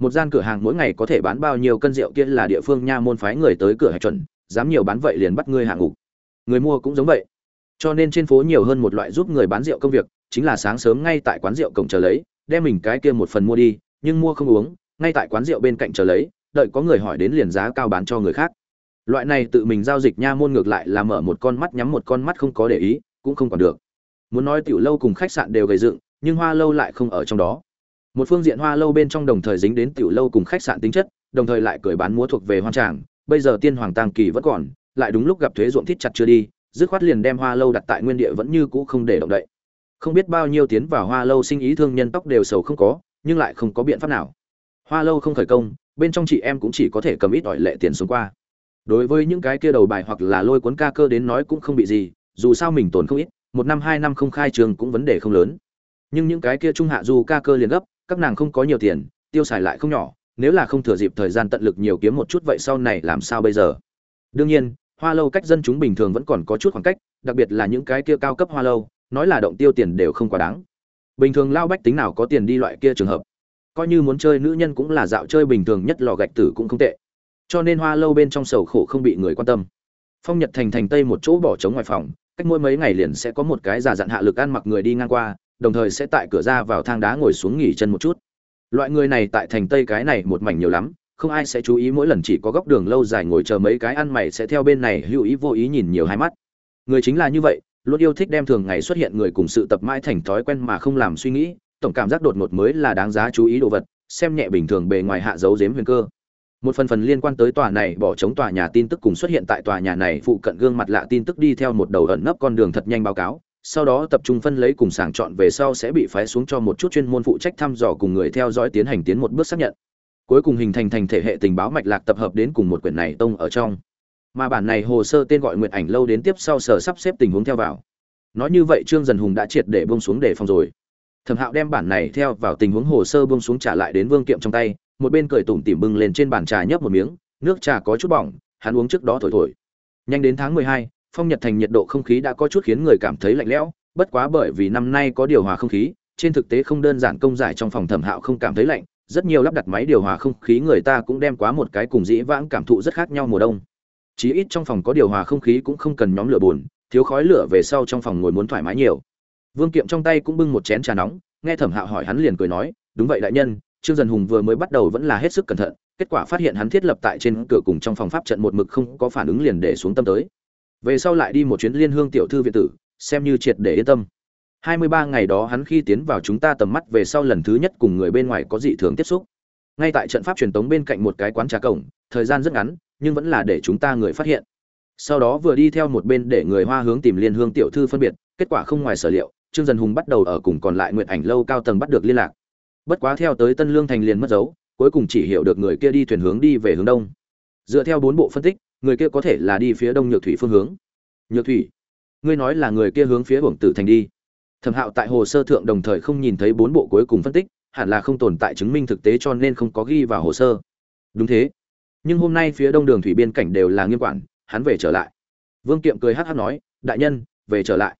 một gian cửa hàng mỗi ngày có thể bán bao nhiêu cân rượu kia là địa phương nha môn phái người tới cửa hạch chuẩn, dám nhiều bán vậy liền bắt ngươi hạ ngục. Người mua cũng giống vậy. Cho nên trên phố nhiều hơn một loại giúp người bán rượu công việc, chính là sáng sớm ngay tại quán rượu cổng chờ lấy, đem mình cái kia một phần mua đi, nhưng mua không uống, ngay tại quán rượu bên cạnh chờ lấy, đợi có người hỏi đến liền giá cao bán cho người khác. Loại này tự mình giao dịch nha môn ngược lại là mở một con mắt nhắm một con mắt không có để ý, cũng không còn được. Muốn nói tiểu lâu cùng khách sạn đều gầy dựng, nhưng hoa lâu lại không ở trong đó một phương diện hoa lâu bên trong đồng thời dính đến tiểu lâu cùng khách sạn tính chất, đồng thời lại cười bán múa thuộc về hoang tràng. Bây giờ tiên hoàng tàng kỳ vẫn còn, lại đúng lúc gặp thuế ruộng thít chặt chưa đi, dứt khoát liền đem hoa lâu đặt tại nguyên địa vẫn như cũ không để động đậy. Không biết bao nhiêu tiến vào hoa lâu sinh ý thương nhân tóc đều sầu không có, nhưng lại không có biện pháp nào. Hoa lâu không khởi công, bên trong chị em cũng chỉ có thể cầm ít ỏi lệ tiền xuống qua. Đối với những cái kia đầu bài hoặc là lôi cuốn ca cơ đến nói cũng không bị gì, dù sao mình tồn không ít, một năm hai năm không khai trường cũng vấn đề không lớn. Nhưng những cái kia trung hạ du ca cơ liền gấp các nàng không có nhiều tiền, tiêu xài lại không nhỏ, nếu là không thừa dịp thời gian tận lực nhiều kiếm một chút vậy sau này làm sao bây giờ? Đương nhiên, hoa lâu cách dân chúng bình thường vẫn còn có chút khoảng cách, đặc biệt là những cái kia cao cấp hoa lâu, nói là động tiêu tiền đều không quá đáng. Bình thường lao bách tính nào có tiền đi loại kia trường hợp? Coi như muốn chơi nữ nhân cũng là dạo chơi bình thường nhất lò gạch tử cũng không tệ. Cho nên hoa lâu bên trong sầu khổ không bị người quan tâm. Phong nhật thành thành tây một chỗ bỏ trống ngoài phòng, cách mỗi mấy ngày liền sẽ có một cái giả dặn hạ lực ăn mặc người đi ngang qua đồng thời sẽ tại cửa ra vào thang đá ngồi xuống nghỉ chân một chút. Loại người này tại thành tây cái này một mảnh nhiều lắm, không ai sẽ chú ý mỗi lần chỉ có góc đường lâu dài ngồi chờ mấy cái ăn mày sẽ theo bên này hữu ý vô ý nhìn nhiều hai mắt. Người chính là như vậy, luôn yêu thích đem thường ngày xuất hiện người cùng sự tập mãi thành thói quen mà không làm suy nghĩ, tổng cảm giác đột ngột mới là đáng giá chú ý đồ vật, xem nhẹ bình thường bề ngoài hạ dấu dếm huyền cơ. Một phần phần liên quan tới tòa này bỏ chống tòa nhà tin tức cùng xuất hiện tại tòa nhà này, phụ cận gương mặt lạ tin tức đi theo một đầu ẩn nấp con đường thật nhanh báo cáo sau đó tập trung phân lấy cùng sàng chọn về sau sẽ bị phái xuống cho một chút chuyên môn phụ trách thăm dò cùng người theo dõi tiến hành tiến một bước xác nhận. Cuối cùng hình thành thành thể hệ tình báo mạch lạc tập hợp đến cùng một quyển này tông ở trong. Mà bản này hồ sơ tên gọi nguyện ảnh lâu đến tiếp sau sở sắp xếp tình huống theo vào. Nói như vậy trương dần hùng đã triệt để bông xuống để phòng rồi. Thẩm hạo đem bản này theo vào tình huống hồ sơ bông xuống trả lại đến vương kiệm trong tay, một bên cười tủm tỉm bưng lên trên bàn trà nhấp một miếng, nước trà có chút bỏng, hắn uống trước đó thổi thổi. Nhanh đến tháng mười hai phong nhật thành nhiệt độ không khí đã có chút khiến người cảm thấy lạnh lẽo, bất quá bởi vì năm nay có điều hòa không khí, trên thực tế không đơn giản công giải trong phòng thẩm hạo không cảm thấy lạnh, rất nhiều lắp đặt máy điều hòa không khí người ta cũng đem quá một cái cùng dĩ vãng cảm thụ rất khác nhau mùa đông. Chí ít trong phòng có điều hòa không khí cũng không cần nhóm lửa buồn, thiếu khói lửa về sau trong phòng ngồi muốn thoải mái nhiều. Vương kiệm trong tay cũng bưng một chén trà nóng, nghe thẩm hạo hỏi hắn liền cười nói, đúng vậy đại nhân, trương dần hùng vừa mới bắt đầu vẫn là hết sức cẩn thận, kết quả phát hiện hắn thiết lập tại trên cửa cùng trong phòng pháp trận một mực không có phản ứng liền để xuống tâm tới về sau lại đi một chuyến liên hương tiểu thư viện tử, xem như triệt để yên tâm. Hai mươi ba ngày đó hắn khi tiến vào chúng ta tầm mắt về sau lần thứ nhất cùng người bên ngoài có dị thường tiếp xúc. Ngay tại trận pháp truyền tống bên cạnh một cái quán trà cổng, thời gian rất ngắn, nhưng vẫn là để chúng ta người phát hiện. Sau đó vừa đi theo một bên để người hoa hướng tìm liên hương tiểu thư phân biệt, kết quả không ngoài sở liệu, trương dần hùng bắt đầu ở cùng còn lại nguyện ảnh lâu cao tầng bắt được liên lạc. Bất quá theo tới tân lương thành liền mất dấu, cuối cùng chỉ hiểu được người kia đi thuyền hướng đi về hướng đông. Dựa theo bốn bộ phân tích người kia có thể là đi phía đông nhược thủy phương hướng. Nhược thủy, ngươi nói là người kia hướng phía hưởng tử thành đi. Thẩm hạo tại hồ sơ thượng đồng thời không nhìn thấy bốn bộ cuối cùng phân tích, hẳn là không tồn tại chứng minh thực tế cho nên không có ghi vào hồ sơ. Đúng thế. Nhưng hôm nay phía đông đường thủy biên cảnh đều là nghiêm quản, hắn về trở lại. Vương kiệm cười hát hát nói, đại nhân, về trở lại.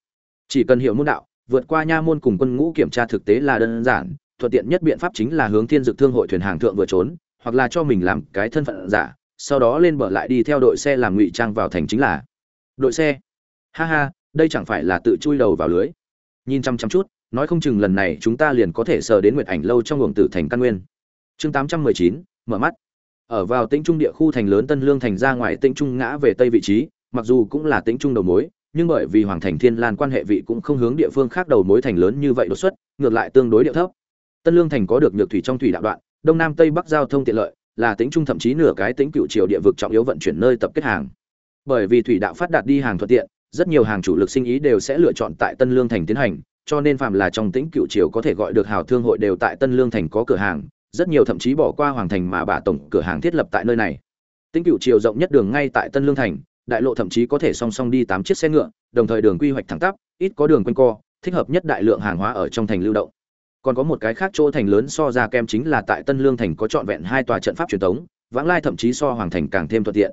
Chỉ cần hiểu môn đạo, vượt qua nha môn cùng quân ngũ kiểm tra thực tế là đơn giản, thuận tiện nhất biện pháp chính là hướng thiên dực thương hội thuyền hàng thượng vừa trốn, hoặc là cho mình làm cái thân phận giả sau đó lên bờ lại đi theo đội xe làm ngụy trang vào thành chính là. Đội xe. Ha ha, đây chẳng phải là tự chui đầu vào lưới. Nhìn chăm chăm chút, nói không chừng lần này chúng ta liền có thể sờ đến nguyệt ảnh lâu trong luồng tử thành căn nguyên. Chương tám trăm mười chín, mở mắt. Ở vào tĩnh trung địa khu thành lớn tân lương thành ra ngoài tĩnh trung ngã về tây vị trí, mặc dù cũng là tĩnh trung đầu mối, nhưng bởi vì hoàng thành thiên lan quan hệ vị cũng không hướng địa phương khác đầu mối thành lớn như vậy đột xuất, ngược lại tương đối địa thấp. Tân lương thành có được nhược thủy trong thủy đạo đoạn, đông nam tây bắc giao thông tiện lợi là tính trung thậm chí nửa cái tính cựu triều địa vực trọng yếu vận chuyển nơi tập kết hàng. Bởi vì thủy đạo phát đạt đi hàng thuận tiện, rất nhiều hàng chủ lực sinh ý đều sẽ lựa chọn tại tân lương thành tiến hành, cho nên phạm là trong tính cựu triều có thể gọi được hào thương hội đều tại tân lương thành có cửa hàng, rất nhiều thậm chí bỏ qua hoàng thành mà bà tổng cửa hàng thiết lập tại nơi này. Tính cựu triều rộng nhất đường ngay tại tân lương thành, đại lộ thậm chí có thể song song đi tám chiếc xe ngựa, đồng thời đường quy hoạch thẳng tắp, ít có đường quanh co, thích hợp nhất đại lượng hàng hóa ở trong thành lưu động còn có một cái khác chỗ thành lớn so ra kem chính là tại tân lương thành có trọn vẹn hai tòa trận pháp truyền thống, vãng lai thậm chí so hoàng thành càng thêm thuận tiện.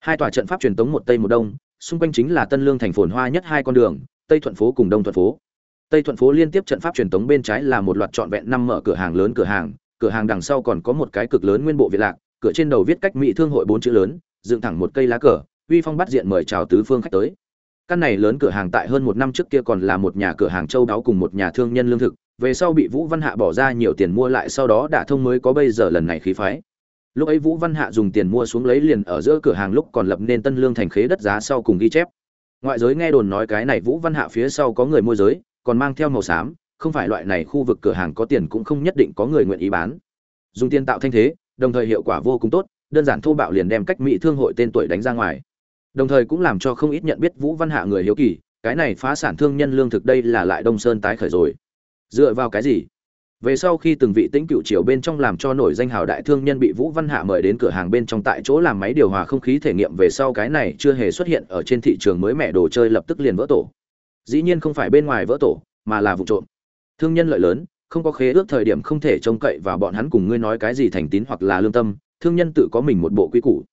Hai tòa trận pháp truyền thống một tây một đông, xung quanh chính là tân lương thành phồn hoa nhất hai con đường, tây thuận phố cùng đông thuận phố. Tây thuận phố liên tiếp trận pháp truyền thống bên trái là một loạt trọn vẹn năm mở cửa hàng lớn cửa hàng cửa hàng đằng sau còn có một cái cực lớn nguyên bộ việt lạc, cửa trên đầu viết cách mỹ thương hội bốn chữ lớn, dựng thẳng một cây lá cờ, uy phong bắt diện mời chào tứ phương khách tới. Căn này lớn cửa hàng tại hơn một năm trước kia còn là một nhà cửa hàng châu đáo cùng một nhà thương nhân lương thực về sau bị vũ văn hạ bỏ ra nhiều tiền mua lại sau đó đã thông mới có bây giờ lần này khí phái. Lúc ấy vũ văn hạ dùng tiền mua xuống lấy liền ở giữa cửa hàng lúc còn lập nên tân lương thành khế đất giá sau cùng ghi chép. Ngoại giới nghe đồn nói cái này vũ văn hạ phía sau có người môi giới, còn mang theo màu xám, không phải loại này khu vực cửa hàng có tiền cũng không nhất định có người nguyện ý bán. Dùng tiền tạo thanh thế, đồng thời hiệu quả vô cùng tốt, đơn giản thô bạo liền đem cách mỹ thương hội tên tuổi đánh ra ngoài. Đồng thời cũng làm cho không ít nhận biết vũ văn hạ người hiếu kỳ, cái này phá sản thương nhân lương thực đây là lại đông sơn tái khởi rồi dựa vào cái gì? Về sau khi từng vị tĩnh cựu triều bên trong làm cho nổi danh hào đại thương nhân bị vũ văn hạ mời đến cửa hàng bên trong tại chỗ làm máy điều hòa không khí thể nghiệm, về sau cái này chưa hề xuất hiện ở trên thị trường mới mẻ đồ chơi lập tức liền vỡ tổ. Dĩ nhiên không phải bên ngoài vỡ tổ, mà là vụ trộm. Thương nhân lợi lớn, không có khế ước thời điểm không thể trông cậy và bọn hắn cùng ngươi nói cái gì thành tín hoặc là lương tâm, thương nhân tự có mình một bộ quy củ.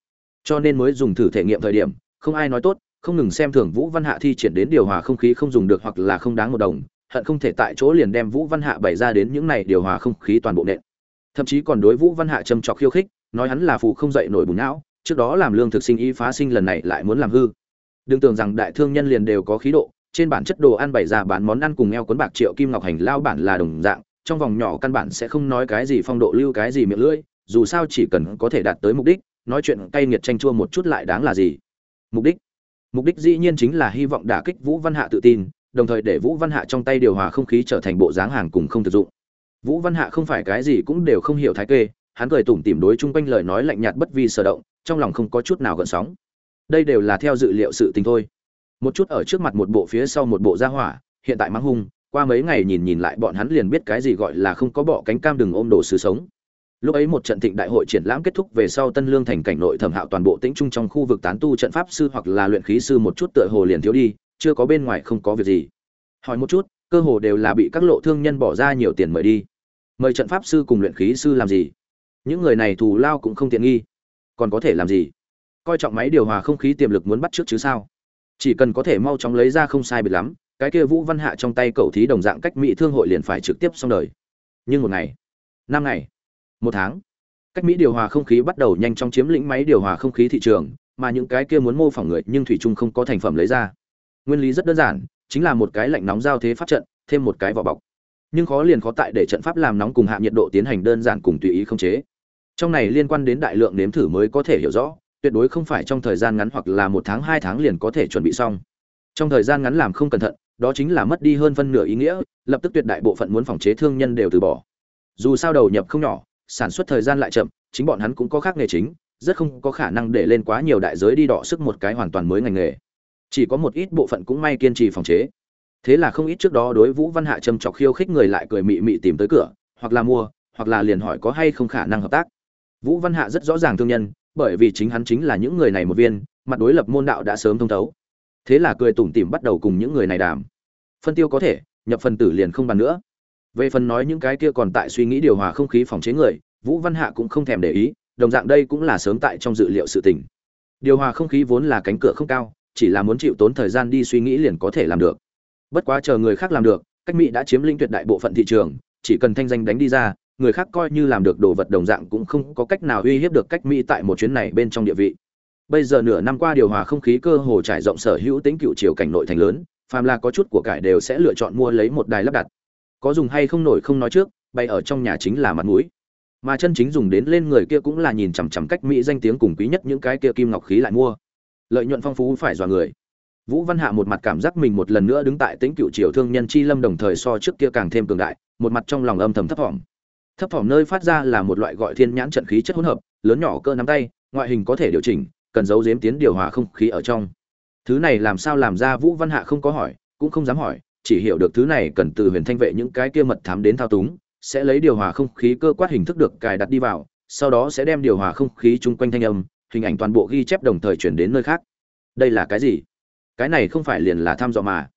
Cho nên mới dùng thử thể nghiệm thời điểm, không ai nói tốt, không ngừng xem thường vũ văn hạ thi triển đến điều hòa không khí không dùng được hoặc là không đáng một đồng hận không thể tại chỗ liền đem vũ văn hạ bày ra đến những này điều hòa không khí toàn bộ nện. Thậm chí còn đối vũ văn hạ châm chọc khiêu khích, nói hắn là phù không dậy nổi bùn não, trước đó làm lương thực sinh ý phá sinh lần này lại muốn làm hư. Đừng tưởng rằng đại thương nhân liền đều có khí độ, trên bản chất đồ ăn bày ra bán món ăn cùng eo cuốn bạc triệu kim ngọc hành lao bản là đồng dạng, trong vòng nhỏ căn bản sẽ không nói cái gì phong độ lưu cái gì miệng lưỡi, dù sao chỉ cần có thể đạt tới mục đích, nói chuyện cay nghiệt tranh chua một chút lại đáng là gì? Mục đích? Mục đích dĩ nhiên chính là hy vọng đả kích vũ văn hạ tự tin đồng thời để vũ văn hạ trong tay điều hòa không khí trở thành bộ dáng hàng cùng không thực dụng. Vũ văn hạ không phải cái gì cũng đều không hiểu thái kê, hắn cười tủm tỉm đối chung quanh lời nói lạnh nhạt bất vi sở động, trong lòng không có chút nào gợn sóng. Đây đều là theo dự liệu sự tình thôi. Một chút ở trước mặt một bộ phía sau một bộ gia hỏa, hiện tại mắng hung, qua mấy ngày nhìn nhìn lại bọn hắn liền biết cái gì gọi là không có bỏ cánh cam đừng ôm đồ sứ sống. Lúc ấy một trận thịnh đại hội triển lãm kết thúc về sau tân lương thành cảnh nội thẩm hạo toàn bộ tĩnh trung trong khu vực tán tu trận pháp sư hoặc là luyện khí sư một chút tựa hồ liền thiếu đi chưa có bên ngoài không có việc gì. Hỏi một chút, cơ hồ đều là bị các lộ thương nhân bỏ ra nhiều tiền mời đi. Mời trận pháp sư cùng luyện khí sư làm gì? Những người này thù lao cũng không tiện nghi. Còn có thể làm gì? Coi trọng máy điều hòa không khí tiềm lực muốn bắt trước chứ sao? Chỉ cần có thể mau chóng lấy ra không sai biệt lắm, cái kia vũ văn hạ trong tay cậu thí đồng dạng cách mỹ thương hội liền phải trực tiếp xong đời. Nhưng một ngày, năm ngày, một tháng, cách mỹ điều hòa không khí bắt đầu nhanh chóng chiếm lĩnh máy điều hòa không khí thị trường, mà những cái kia muốn mô phỏng người nhưng thủy chung không có thành phẩm lấy ra nguyên lý rất đơn giản, chính là một cái lạnh nóng giao thế pháp trận, thêm một cái vỏ bọc. Nhưng khó liền khó tại để trận pháp làm nóng cùng hạ nhiệt độ tiến hành đơn giản cùng tùy ý không chế. Trong này liên quan đến đại lượng nếm thử mới có thể hiểu rõ, tuyệt đối không phải trong thời gian ngắn hoặc là một tháng, hai tháng liền có thể chuẩn bị xong. Trong thời gian ngắn làm không cẩn thận, đó chính là mất đi hơn phân nửa ý nghĩa, lập tức tuyệt đại bộ phận muốn phòng chế thương nhân đều từ bỏ. Dù sao đầu nhập không nhỏ, sản xuất thời gian lại chậm, chính bọn hắn cũng có khác nghề chính, rất không có khả năng để lên quá nhiều đại giới đi đọ sức một cái hoàn toàn mới ngành nghề chỉ có một ít bộ phận cũng may kiên trì phòng chế. Thế là không ít trước đó đối vũ văn hạ trầm trọc khiêu khích người lại cười mị mị tìm tới cửa, hoặc là mua, hoặc là liền hỏi có hay không khả năng hợp tác. Vũ văn hạ rất rõ ràng thương nhân, bởi vì chính hắn chính là những người này một viên, mặt đối lập môn đạo đã sớm thông thấu. Thế là cười tủm tỉm bắt đầu cùng những người này đàm. Phân tiêu có thể, nhập phần tử liền không bàn nữa. Về phần nói những cái kia còn tại suy nghĩ điều hòa không khí phòng chế người, vũ văn hạ cũng không thèm để ý, đồng dạng đây cũng là sớm tại trong dự liệu sự tình. Điều hòa không khí vốn là cánh cửa không cao chỉ là muốn chịu tốn thời gian đi suy nghĩ liền có thể làm được. Bất quá chờ người khác làm được, cách mỹ đã chiếm lĩnh tuyệt đại bộ phận thị trường, chỉ cần thanh danh đánh đi ra, người khác coi như làm được đồ vật đồng dạng cũng không có cách nào uy hiếp được cách mỹ tại một chuyến này bên trong địa vị. Bây giờ nửa năm qua điều hòa không khí cơ hồ trải rộng sở hữu tính cựu chiều cảnh nội thành lớn, phàm là có chút của cải đều sẽ lựa chọn mua lấy một đài lắp đặt. Có dùng hay không nổi không nói trước bay ở trong nhà chính là mặt mũi. Mà chân chính dùng đến lên người kia cũng là nhìn chằm chằm cách mỹ danh tiếng cùng quý nhất những cái kia kim ngọc khí lại mua lợi nhuận phong phú phải dọa người. Vũ văn hạ một mặt cảm giác mình một lần nữa đứng tại tính cựu triều thương nhân chi lâm đồng thời so trước kia càng thêm cường đại, một mặt trong lòng âm thầm thấp thỏm. Thấp thỏm nơi phát ra là một loại gọi thiên nhãn trận khí chất hỗn hợp, lớn nhỏ cơ nắm tay, ngoại hình có thể điều chỉnh, cần giấu giếm tiến điều hòa không khí ở trong. Thứ này làm sao làm ra vũ văn hạ không có hỏi, cũng không dám hỏi, chỉ hiểu được thứ này cần từ huyền thanh vệ những cái kia mật thám đến thao túng, sẽ lấy điều hòa không khí cơ quát hình thức được cài đặt đi vào, sau đó sẽ đem điều hòa không khí chung quanh thanh âm hình ảnh toàn bộ ghi chép đồng thời chuyển đến nơi khác. Đây là cái gì? Cái này không phải liền là thăm dò mà.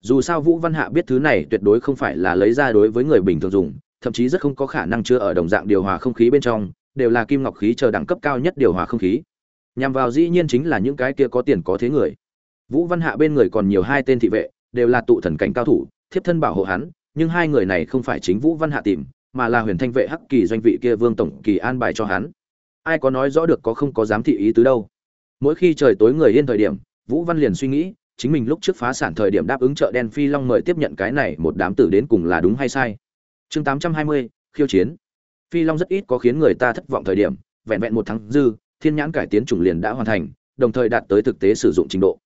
Dù sao vũ văn hạ biết thứ này tuyệt đối không phải là lấy ra đối với người bình thường dùng, thậm chí rất không có khả năng chưa ở đồng dạng điều hòa không khí bên trong, đều là kim ngọc khí chờ đẳng cấp cao nhất điều hòa không khí. Nhằm vào dĩ nhiên chính là những cái kia có tiền có thế người. Vũ văn hạ bên người còn nhiều hai tên thị vệ, đều là tụ thần cảnh cao thủ, thiếp thân bảo hộ hắn, nhưng hai người này không phải chính vũ văn hạ tìm, mà là huyền thanh vệ hắc kỳ doanh vị kia vương tổng kỳ an bài cho hắn ai có nói rõ được có không có giám thị ý tứ đâu. Mỗi khi trời tối người yên thời điểm, vũ văn liền suy nghĩ, chính mình lúc trước phá sản thời điểm đáp ứng chợ đen phi long mời tiếp nhận cái này một đám tử đến cùng là đúng hay sai. Chương tám trăm hai mươi, khiêu chiến. Phi long rất ít có khiến người ta thất vọng thời điểm, vẹn vẹn một tháng dư, thiên nhãn cải tiến chủng liền đã hoàn thành, đồng thời đạt tới thực tế sử dụng trình độ.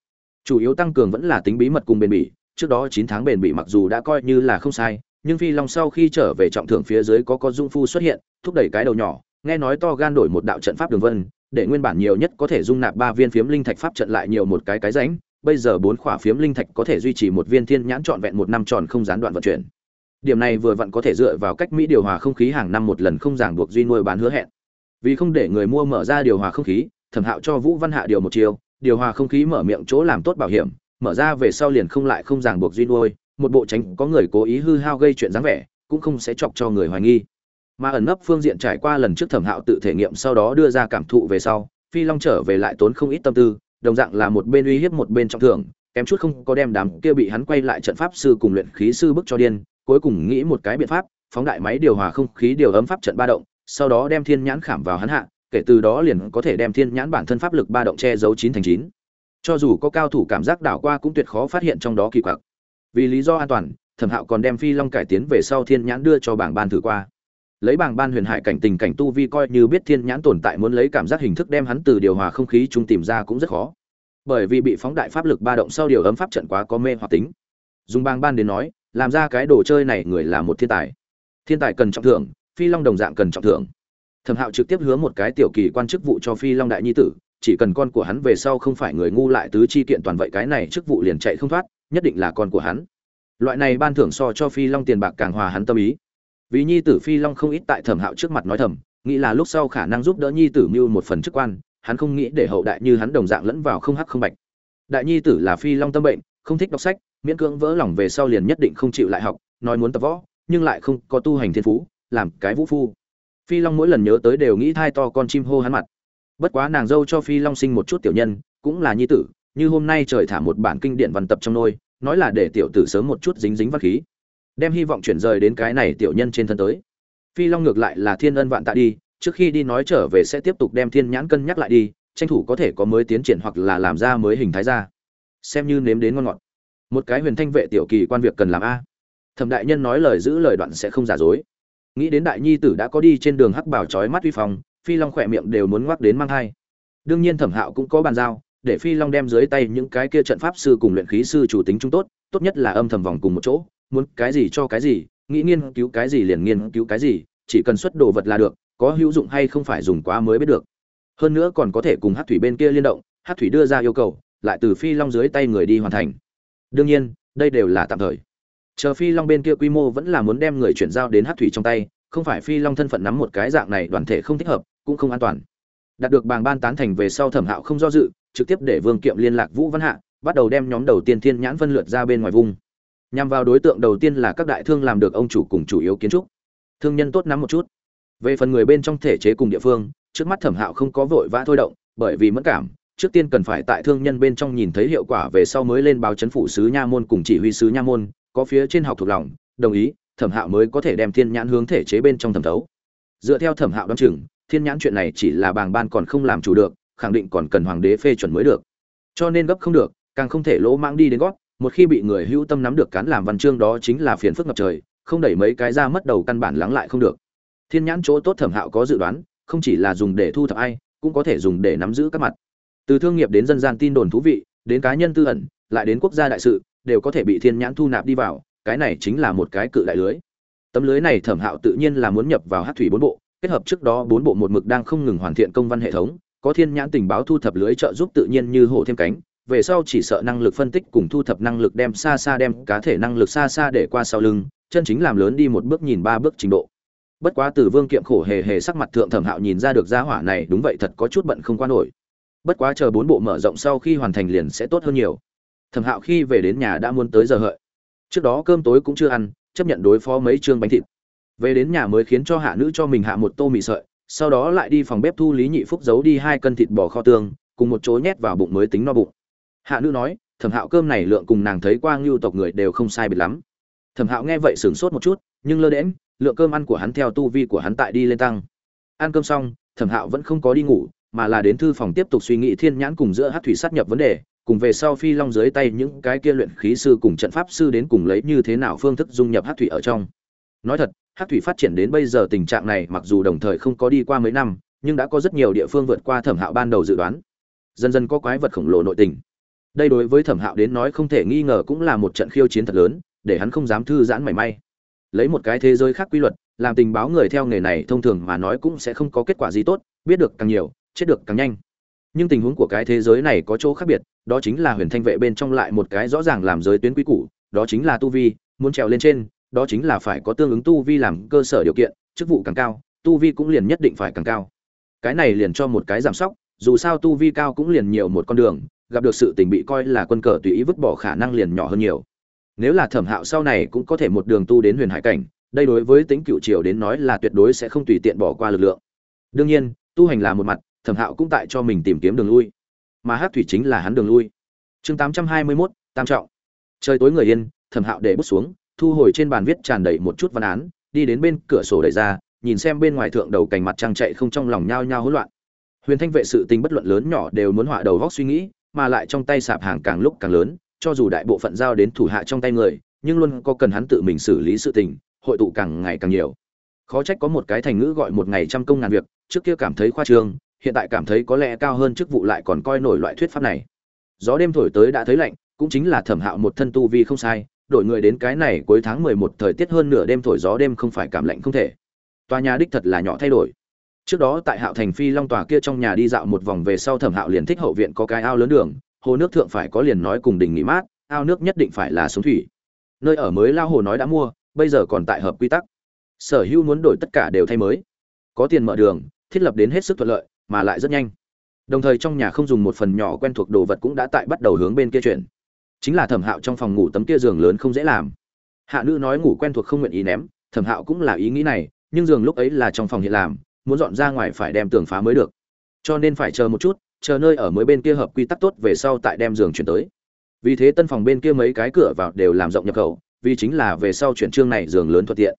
Chủ yếu tăng cường vẫn là tính bí mật cùng bền bỉ, trước đó chín tháng bền bỉ mặc dù đã coi như là không sai, nhưng phi long sau khi trở về trọng thưởng phía dưới có có dung phu xuất hiện, thúc đẩy cái đầu nhỏ nghe nói to gan đổi một đạo trận pháp đường vân, để nguyên bản nhiều nhất có thể dung nạp ba viên phiếm linh thạch pháp trận lại nhiều một cái cái rãnh, bây giờ bốn khỏa phiếm linh thạch có thể duy trì một viên thiên nhãn trọn vẹn một năm tròn không gián đoạn vận chuyển. Điểm này vừa vặn có thể dựa vào cách mỹ điều hòa không khí hàng năm một lần không ràng buộc duy nuôi bán hứa hẹn. Vì không để người mua mở ra điều hòa không khí, thẩm hạo cho vũ văn hạ điều một chiều điều hòa không khí mở miệng chỗ làm tốt bảo hiểm, mở ra về sau liền không lại không ràng buộc duy nuôi, một bộ tránh có người cố ý hư hao gây chuyện dáng vẻ, cũng không sẽ chọc cho người hoài nghi mà ẩn nấp phương diện trải qua lần trước thẩm hạo tự thể nghiệm sau đó đưa ra cảm thụ về sau, phi long trở về lại tốn không ít tâm tư, đồng dạng là một bên uy hiếp một bên trọng thưởng, kém chút không có đem đám kia bị hắn quay lại trận pháp sư cùng luyện khí sư bức cho điên, cuối cùng nghĩ một cái biện pháp, phóng đại máy điều hòa không khí điều ấm pháp trận ba động, sau đó đem thiên nhãn khảm vào hắn hạ, kể từ đó liền có thể đem thiên nhãn bản thân pháp lực ba động che giấu chín thành chín. Cho dù có cao thủ cảm giác đảo qua cũng tuyệt khó phát hiện trong đó kỳ quặc. Vì lý do an toàn, thẩm hạo còn đem phi long cải tiến về sau thiên nhãn đưa cho bảng ban thử qua lấy bảng ban huyền hải cảnh tình cảnh tu vi coi như biết thiên nhãn tồn tại muốn lấy cảm giác hình thức đem hắn từ điều hòa không khí chúng tìm ra cũng rất khó. Bởi vì bị phóng đại pháp lực ba động sau điều ấm pháp trận quá có mê hoặc tính. Dùng bang ban đến nói, làm ra cái đồ chơi này người là một thiên tài. Thiên tài cần trọng thưởng, phi long đồng dạng cần trọng thưởng. Thẩm hạo trực tiếp hứa một cái tiểu kỳ quan chức vụ cho phi long đại nhi tử, chỉ cần con của hắn về sau không phải người ngu lại tứ chi kiện toàn vậy cái này chức vụ liền chạy không thoát, nhất định là con của hắn. Loại này ban thưởng so cho phi long tiền bạc càng hòa hắn tâm ý vì nhi tử phi long không ít tại thẩm hạo trước mặt nói thầm, nghĩ là lúc sau khả năng giúp đỡ nhi tử mưu một phần chức quan, hắn không nghĩ để hậu đại như hắn đồng dạng lẫn vào không hắc không bạch. Đại nhi tử là phi long tâm bệnh, không thích đọc sách, miễn cưỡng vỡ lòng về sau liền nhất định không chịu lại học, nói muốn tập võ, nhưng lại không có tu hành thiên phú, làm cái vũ phu. Phi long mỗi lần nhớ tới đều nghĩ thai to con chim hô hắn mặt. Bất quá nàng dâu cho phi long sinh một chút tiểu nhân, cũng là nhi tử, như hôm nay trời thả một bản kinh điển văn tập trong nôi, nói là để tiểu tử sớm một chút dính dính văn khí đem hy vọng chuyển rời đến cái này tiểu nhân trên thân tới. Phi long ngược lại là thiên ân vạn tạ đi, trước khi đi nói trở về sẽ tiếp tục đem thiên nhãn cân nhắc lại đi, tranh thủ có thể có mới tiến triển hoặc là làm ra mới hình thái ra. Xem như nếm đến ngon ngọt. Một cái huyền thanh vệ tiểu kỳ quan việc cần làm a. Thẩm đại nhân nói lời giữ lời đoạn sẽ không giả dối. Nghĩ đến đại nhi tử đã có đi trên đường hắc bảo trói mắt uy phong, phi long khỏe miệng đều muốn ngoắc đến mang thai. Đương nhiên thẩm hạo cũng có bàn giao, để phi long đem dưới tay những cái kia trận pháp sư cùng luyện khí sư chủ tính trung tốt tốt nhất là âm thầm vòng cùng một chỗ muốn cái gì cho cái gì, nghĩ nghiên cứu cái gì liền nghiên cứu cái gì, chỉ cần xuất đồ vật là được, có hữu dụng hay không phải dùng quá mới biết được. Hơn nữa còn có thể cùng hát thủy bên kia liên động, hát thủy đưa ra yêu cầu, lại từ phi long dưới tay người đi hoàn thành. Đương nhiên, đây đều là tạm thời. Chờ phi long bên kia quy mô vẫn là muốn đem người chuyển giao đến hát thủy trong tay, không phải phi long thân phận nắm một cái dạng này đoàn thể không thích hợp, cũng không an toàn. Đạt được bàng ban tán thành về sau thẩm hạo không do dự, trực tiếp để vương kiệm liên lạc vũ văn hạ, bắt đầu đem nhóm đầu tiên thiên nhãn phân lượt ra bên ngoài vùng nhằm vào đối tượng đầu tiên là các đại thương làm được ông chủ cùng chủ yếu kiến trúc. Thương nhân tốt nắm một chút. Về phần người bên trong thể chế cùng địa phương, trước mắt thẩm hạo không có vội vã thôi động, bởi vì mất cảm, trước tiên cần phải tại thương nhân bên trong nhìn thấy hiệu quả về sau mới lên báo chấn phủ sứ nha môn cùng chỉ huy sứ nha môn, có phía trên học thuộc lòng, đồng ý, thẩm hạo mới có thể đem thiên nhãn hướng thể chế bên trong thẩm thấu. Dựa theo thẩm hạo đ o á n chừng, thiên nhãn chuyện này chỉ là bàng ban còn không làm chủ được, khẳng định còn cần hoàng đế phê chuẩn mới được. Cho nên gấp không được, càng không thể lỗ mãng đi đến gót một khi bị người hữu tâm nắm được cán làm văn chương đó chính là phiền phức ngập trời, không đẩy mấy cái ra mất đầu căn bản lắng lại không được. Thiên nhãn chỗ tốt thẩm hạo có dự đoán, không chỉ là dùng để thu thập ai, cũng có thể dùng để nắm giữ các mặt. Từ thương nghiệp đến dân gian tin đồn thú vị, đến cá nhân tư ẩn, lại đến quốc gia đại sự, đều có thể bị thiên nhãn thu nạp đi vào, cái này chính là một cái cự đại lưới. Tấm lưới này thẩm hạo tự nhiên là muốn nhập vào hát thủy bốn bộ, kết hợp trước đó bốn bộ một mực đang không ngừng hoàn thiện công văn hệ thống, có thiên nhãn tình báo thu thập lưới trợ giúp tự nhiên như hổ thêm cánh về sau chỉ sợ năng lực phân tích cùng thu thập năng lực đem xa xa đem cá thể năng lực xa xa để qua sau lưng, chân chính làm lớn đi một bước nhìn ba bước trình độ. Bất quá từ vương kiệm khổ hề hề sắc mặt thượng thẩm hạo nhìn ra được gia hỏa này đúng vậy thật có chút bận không qua nổi. Bất quá chờ bốn bộ mở rộng sau khi hoàn thành liền sẽ tốt hơn nhiều. Thẩm hạo khi về đến nhà đã muốn tới giờ hợi. Trước đó cơm tối cũng chưa ăn, chấp nhận đối phó mấy chương bánh thịt. Về đến nhà mới khiến cho hạ nữ cho mình hạ một tô mì sợi, sau đó lại đi phòng bếp thu lý nhị phúc giấu đi hai cân thịt bò kho tương, cùng một chỗ nhét vào bụng mới tính no bụng hạ nữ nói, thẩm hạo cơm này lượng cùng nàng thấy qua ngưu tộc người đều không sai biệt lắm. Thẩm hạo nghe vậy sửng sốt một chút, nhưng lơ đễm lượng cơm ăn của hắn theo tu vi của hắn tại đi lên tăng. Ăn cơm xong, thẩm hạo vẫn không có đi ngủ, mà là đến thư phòng tiếp tục suy nghĩ thiên nhãn cùng giữa hát thủy sát nhập vấn đề, cùng về sau phi long dưới tay những cái kia luyện khí sư cùng trận pháp sư đến cùng lấy như thế nào phương thức dung nhập hát thủy ở trong. Nói thật hát thủy phát triển đến bây giờ tình trạng này mặc dù đồng thời không có đi qua mấy năm, nhưng đã có rất nhiều địa phương vượt qua thẩm hạo ban đầu dự đoán. Dần dần có quái vật khổng lồ nội tình đây đối với thẩm hạo đến nói không thể nghi ngờ cũng là một trận khiêu chiến thật lớn, để hắn không dám thư giãn mảy may. Lấy một cái thế giới khác quy luật, làm tình báo người theo nghề này thông thường mà nói cũng sẽ không có kết quả gì tốt, biết được càng nhiều, chết được càng nhanh. Nhưng tình huống của cái thế giới này có chỗ khác biệt, đó chính là huyền thanh vệ bên trong lại một cái rõ ràng làm giới tuyến quy củ, đó chính là tu vi, muốn trèo lên trên, đó chính là phải có tương ứng tu vi làm cơ sở điều kiện, chức vụ càng cao, tu vi cũng liền nhất định phải càng cao. Cái này liền cho một cái giảm sóc, dù sao tu vi cao cũng liền nhiều một con đường gặp được sự tình bị coi là quân cờ tùy ý vứt bỏ khả năng liền nhỏ hơn nhiều. Nếu là thẩm hạo sau này cũng có thể một đường tu đến huyền hải cảnh, đây đối với tính cựu triều đến nói là tuyệt đối sẽ không tùy tiện bỏ qua lực lượng. Đương nhiên, tu hành là một mặt, thẩm hạo cũng tại cho mình tìm kiếm đường lui. Mà hát thủy chính là hắn đường lui. Chương tám trăm hai mươi mốt, tam trọng. Trời tối người yên, thẩm hạo để bút xuống, thu hồi trên bàn viết tràn đầy một chút văn án, đi đến bên cửa sổ đẩy ra, nhìn xem bên ngoài thượng đầu cành mặt trăng chạy không trong lòng nhao nhao hỗn loạn. Huyền thanh vệ sự tình bất luận lớn nhỏ đều muốn họa đầu góc suy nghĩ mà lại trong tay sạp hàng càng lúc càng lớn, cho dù đại bộ phận giao đến thủ hạ trong tay người, nhưng luôn có cần hắn tự mình xử lý sự tình, hội tụ càng ngày càng nhiều. Khó trách có một cái thành ngữ gọi một ngày trăm công ngàn việc, trước kia cảm thấy khoa trương, hiện tại cảm thấy có lẽ cao hơn chức vụ lại còn coi nổi loại thuyết pháp này. Gió đêm thổi tới đã thấy lạnh, cũng chính là thẩm hạo một thân tu vi không sai, đổi người đến cái này cuối tháng mười một thời tiết hơn nửa đêm thổi gió đêm không phải cảm lạnh không thể. Tòa nhà đích thật là nhỏ thay đổi trước đó tại hạo thành phi long tòa kia trong nhà đi dạo một vòng về sau thẩm hạo liền thích hậu viện có cái ao lớn đường, hồ nước thượng phải có liền nói cùng đình nghỉ mát, ao nước nhất định phải là sống thủy. Nơi ở mới lao hồ nói đã mua, bây giờ còn tại hợp quy tắc. Sở hữu muốn đổi tất cả đều thay mới. Có tiền mở đường, thiết lập đến hết sức thuận lợi, mà lại rất nhanh. Đồng thời trong nhà không dùng một phần nhỏ quen thuộc đồ vật cũng đã tại bắt đầu hướng bên kia chuyển. Chính là thẩm hạo trong phòng ngủ tấm kia giường lớn không dễ làm. Hạ nữ nói ngủ quen thuộc không nguyện ý ném, thẩm hạo cũng là ý nghĩ này, nhưng giường lúc ấy là trong phòng hiện làm muốn dọn ra ngoài phải đem tường phá mới được. Cho nên phải chờ một chút, chờ nơi ở mới bên kia hợp quy tắc tốt về sau tại đem giường chuyển tới. Vì thế tân phòng bên kia mấy cái cửa vào đều làm rộng nhập khẩu, vì chính là về sau chuyển trương này giường lớn thuận tiện.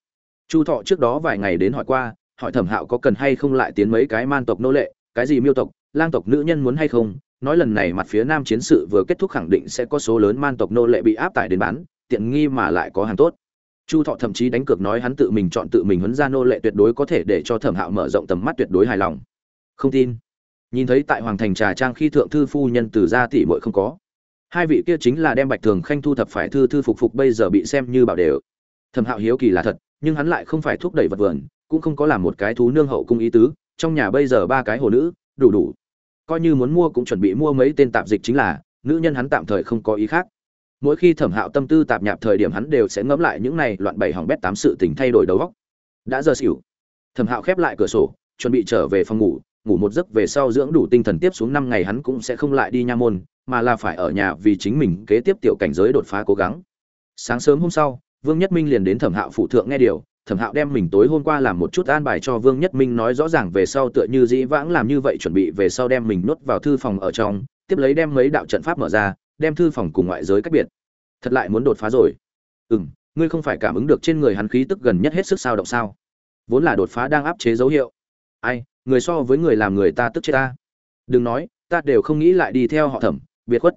Chu thọ trước đó vài ngày đến hỏi qua, hỏi thẩm hạo có cần hay không lại tiến mấy cái man tộc nô lệ, cái gì miêu tộc, lang tộc nữ nhân muốn hay không? Nói lần này mặt phía nam chiến sự vừa kết thúc khẳng định sẽ có số lớn man tộc nô lệ bị áp tải đến bán, tiện nghi mà lại có hàng tốt chu thọ thậm chí đánh cược nói hắn tự mình chọn tự mình huấn ra nô lệ tuyệt đối có thể để cho thẩm hạo mở rộng tầm mắt tuyệt đối hài lòng. Không tin. Nhìn thấy tại hoàng thành trà trang khi thượng thư phu nhân từ gia tỷ muội không có. Hai vị kia chính là đem bạch thường khanh thu thập phải thư thư phục phục bây giờ bị xem như bảo đều. Thẩm hạo hiếu kỳ là thật, nhưng hắn lại không phải thúc đẩy vật vườn, cũng không có làm một cái thú nương hậu cung ý tứ, trong nhà bây giờ ba cái hồ nữ, đủ đủ. Coi như muốn mua cũng chuẩn bị mua mấy tên tạp dịch chính là, nữ nhân hắn tạm thời không có ý khác mỗi khi thẩm hạo tâm tư tạp nhạp thời điểm hắn đều sẽ ngẫm lại những này loạn bảy hỏng bét tám sự tình thay đổi đầu góc đã giờ xỉu. Thẩm hạo khép lại cửa sổ, chuẩn bị trở về phòng ngủ ngủ một giấc về sau dưỡng đủ tinh thần tiếp xuống năm ngày hắn cũng sẽ không lại đi nha môn, mà là phải ở nhà vì chính mình kế tiếp tiểu cảnh giới đột phá cố gắng. Sáng sớm hôm sau, vương nhất minh liền đến thẩm hạo phụ thượng nghe điều, thẩm hạo đem mình tối hôm qua làm một chút an bài cho vương nhất minh nói rõ ràng về sau tựa như dĩ vãng làm như vậy chuẩn bị về sau đem mình nuốt vào thư phòng ở trong, tiếp lấy đem mấy đạo trận pháp mở ra đem thư phòng cùng ngoại giới cách biệt. Thật lại muốn đột phá rồi. Ừ m ngươi không phải cảm ứng được trên người hắn khí tức gần nhất hết sức sao động sao? Vốn là đột phá đang áp chế dấu hiệu. Ai, người so với người làm người ta tức chết ta. Đừng nói, ta đều không nghĩ lại đi theo họ thẩm, biệt khuất.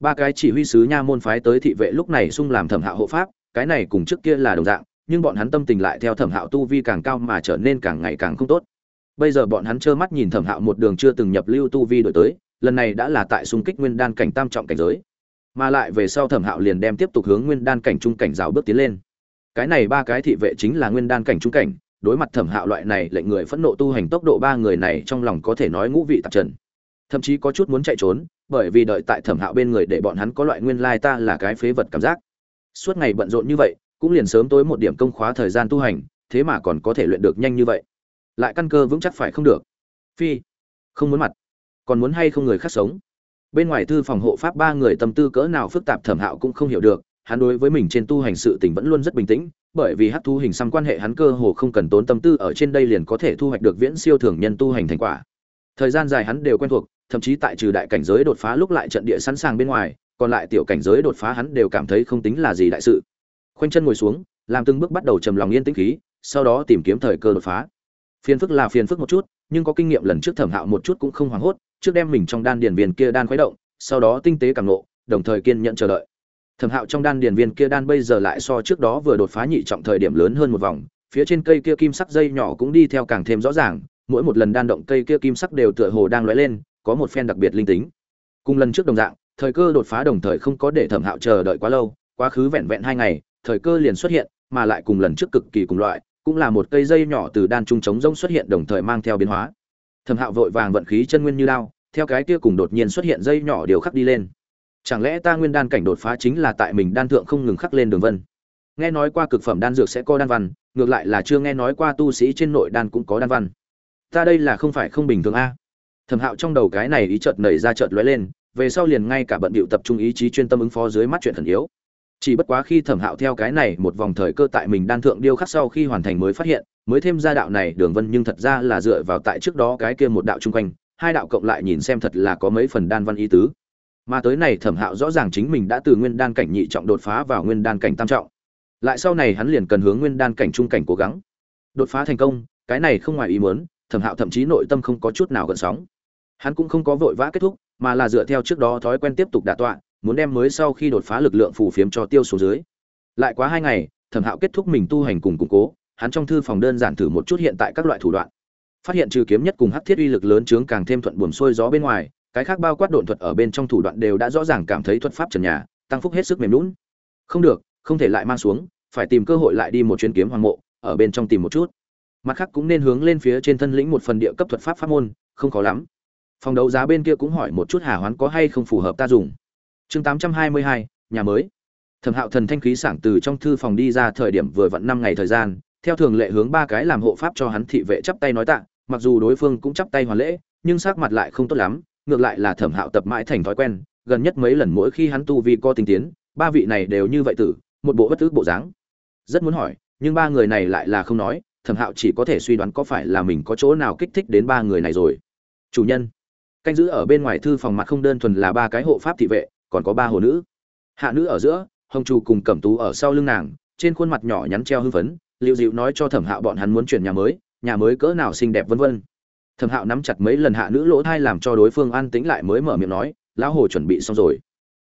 Ba cái chỉ huy sứ nha môn phái tới thị vệ lúc này sung làm thẩm hạo hộ pháp, cái này cùng trước kia là đồng dạng, nhưng bọn hắn tâm tình lại theo thẩm hạo tu vi càng cao mà trở nên càng ngày càng không tốt. Bây giờ bọn hắn trơ mắt nhìn thẩm hạo một đường chưa từng nhập lưu tu vi đổi tới lần này đã là tại xung kích nguyên đan cảnh tam trọng cảnh giới. Mà lại về sau thẩm hạo liền đem tiếp tục hướng nguyên đan cảnh trung cảnh rào bước tiến lên. Cái này ba cái thị vệ chính là nguyên đan cảnh trung cảnh, đối mặt thẩm hạo loại này lệnh người phẫn nộ tu hành tốc độ ba người này trong lòng có thể nói ngũ vị tạp trần. Thậm chí có chút muốn chạy trốn, bởi vì đợi tại thẩm hạo bên người để bọn hắn có loại nguyên lai ta là cái phế vật cảm giác. Suốt ngày bận rộn như vậy, cũng liền sớm tối một điểm công khóa thời gian tu hành, thế mà còn có thể luyện được nhanh như vậy. Lại căn cơ vững chắc phải không được. Phi, không muốn mặt còn muốn hay không người khác sống. Bên ngoài thư phòng hộ pháp ba người tâm tư cỡ nào phức tạp thẩm hạo cũng không hiểu được, hắn đối với mình trên tu hành sự tình vẫn luôn rất bình tĩnh, bởi vì hát thu hình xăm quan hệ hắn cơ hồ không cần tốn tâm tư ở trên đây liền có thể thu hoạch được viễn siêu thường nhân tu hành thành quả. Thời gian dài hắn đều quen thuộc, thậm chí tại trừ đại cảnh giới đột phá lúc lại trận địa sẵn sàng bên ngoài, còn lại tiểu cảnh giới đột phá hắn đều cảm thấy không tính là gì đại sự. Khoanh chân ngồi xuống, làm từng bước bắt đầu trầm lòng yên tĩnh khí, sau đó tìm kiếm thời cơ đột phá. Phiền phức là phiền phức một chút, nhưng có kinh nghiệm lần trước thẩm hạo một chút cũng không hoảng hốt trước đem mình trong đan điền viên kia đan khuấy động, sau đó tinh tế cảm nộ đồng thời kiên nhẫn chờ đợi. Thẩm hạo trong đan điền viên kia đan bây giờ lại so trước đó vừa đột phá nhị trọng thời điểm lớn hơn một vòng, phía trên cây kia kim sắc dây nhỏ cũng đi theo càng thêm rõ ràng, mỗi một lần đan động cây kia kim sắc đều tựa hồ đang lóe lên, có một phen đặc biệt linh tính. Cùng lần trước đồng dạng, thời cơ đột phá đồng thời không có để thẩm hạo chờ đợi quá lâu, quá khứ vẹn vẹn hai ngày, thời cơ liền xuất hiện, mà lại cùng lần trước cực kỳ cùng loại, cũng là một cây dây nhỏ từ đan trung trống rỗng xuất hiện đồng thời mang theo biến hóa thẩm hạo vội vàng vận khí chân nguyên như lao theo cái kia cùng đột nhiên xuất hiện dây nhỏ điều khắc đi lên. Chẳng lẽ ta nguyên đan cảnh đột phá chính là tại mình đan thượng không ngừng khắc lên đường vân? Nghe nói qua cực phẩm đan dược sẽ có đan văn, ngược lại là chưa nghe nói qua tu sĩ trên nội đan cũng có đan văn. Ta đây là không phải không bình thường a. Thẩm hạo trong đầu cái này ý chợt nảy ra chợt lóe lên, về sau liền ngay cả bận bịu tập trung ý chí chuyên tâm ứng phó dưới mắt chuyện thần yếu chỉ bất quá khi thẩm hạo theo cái này một vòng thời cơ tại mình đan thượng điêu khắc sau khi hoàn thành mới phát hiện, mới thêm ra đạo này đường vân nhưng thật ra là dựa vào tại trước đó cái kia một đạo chung quanh, hai đạo cộng lại nhìn xem thật là có mấy phần đan văn ý tứ. Mà tới này thẩm hạo rõ ràng chính mình đã từ nguyên đan cảnh nhị trọng đột phá vào nguyên đan cảnh tam trọng. Lại sau này hắn liền cần hướng nguyên đan cảnh trung cảnh cố gắng. Đột phá thành công, cái này không ngoài ý muốn, thẩm hạo thậm chí nội tâm không có chút nào gần sóng. Hắn cũng không có vội vã kết thúc, mà là dựa theo trước đó thói quen tiếp tục đả tọa muốn đem mới sau khi đột phá lực lượng phù phiếm cho tiêu số dưới. Lại quá hai ngày, thẩm hạo kết thúc mình tu hành cùng củng cố, hắn trong thư phòng đơn giản thử một chút hiện tại các loại thủ đoạn. Phát hiện trừ kiếm nhất cùng hắc thiết uy lực lớn chướng càng thêm thuận buồm xuôi gió bên ngoài, cái khác bao quát độn thuật ở bên trong thủ đoạn đều đã rõ ràng cảm thấy thuật pháp trần nhà, tăng phúc hết sức mềm lún không được, không thể lại mang xuống, phải tìm cơ hội lại đi một chuyến kiếm hoàng mộ, ở bên trong tìm một chút. Mặt khác cũng nên hướng lên phía trên thân lĩnh một phần địa cấp thuật pháp pháp môn, không khó lắm. Phòng đấu giá bên kia cũng hỏi một chút hà hoán có hay không phù hợp ta dùng chương tám trăm hai mươi hai, nhà mới. Thẩm hạo thần thanh khí sảng từ trong thư phòng đi ra thời điểm vừa vặn năm ngày thời gian, theo thường lệ hướng ba cái làm hộ pháp cho hắn thị vệ chắp tay nói tạ, mặc dù đối phương cũng chắp tay hoàn lễ, nhưng sắc mặt lại không tốt lắm, ngược lại là thẩm hạo tập mãi thành thói quen, gần nhất mấy lần mỗi khi hắn tu vi co tinh tiến, ba vị này đều như vậy tử, một bộ bất tức bộ dáng. Rất muốn hỏi, nhưng ba người này lại là không nói, thẩm hạo chỉ có thể suy đoán có phải là mình có chỗ nào kích thích đến ba người này rồi. Chủ nhân. Canh giữ ở bên ngoài thư phòng mặt không đơn thuần là ba cái hộ pháp thị vệ còn có ba hồ nữ. Hạ nữ ở giữa, hồng trù cùng cẩm tú ở sau lưng nàng, trên khuôn mặt nhỏ nhắn treo hưng phấn liệu dịu nói cho thẩm hạo bọn hắn muốn chuyển nhà mới nhà mới cỡ nào xinh đẹp vân vân. Thẩm hạo nắm chặt mấy lần hạ nữ lỗ thai làm cho đối phương an tĩnh lại mới mở miệng nói, lão hồ chuẩn bị xong rồi.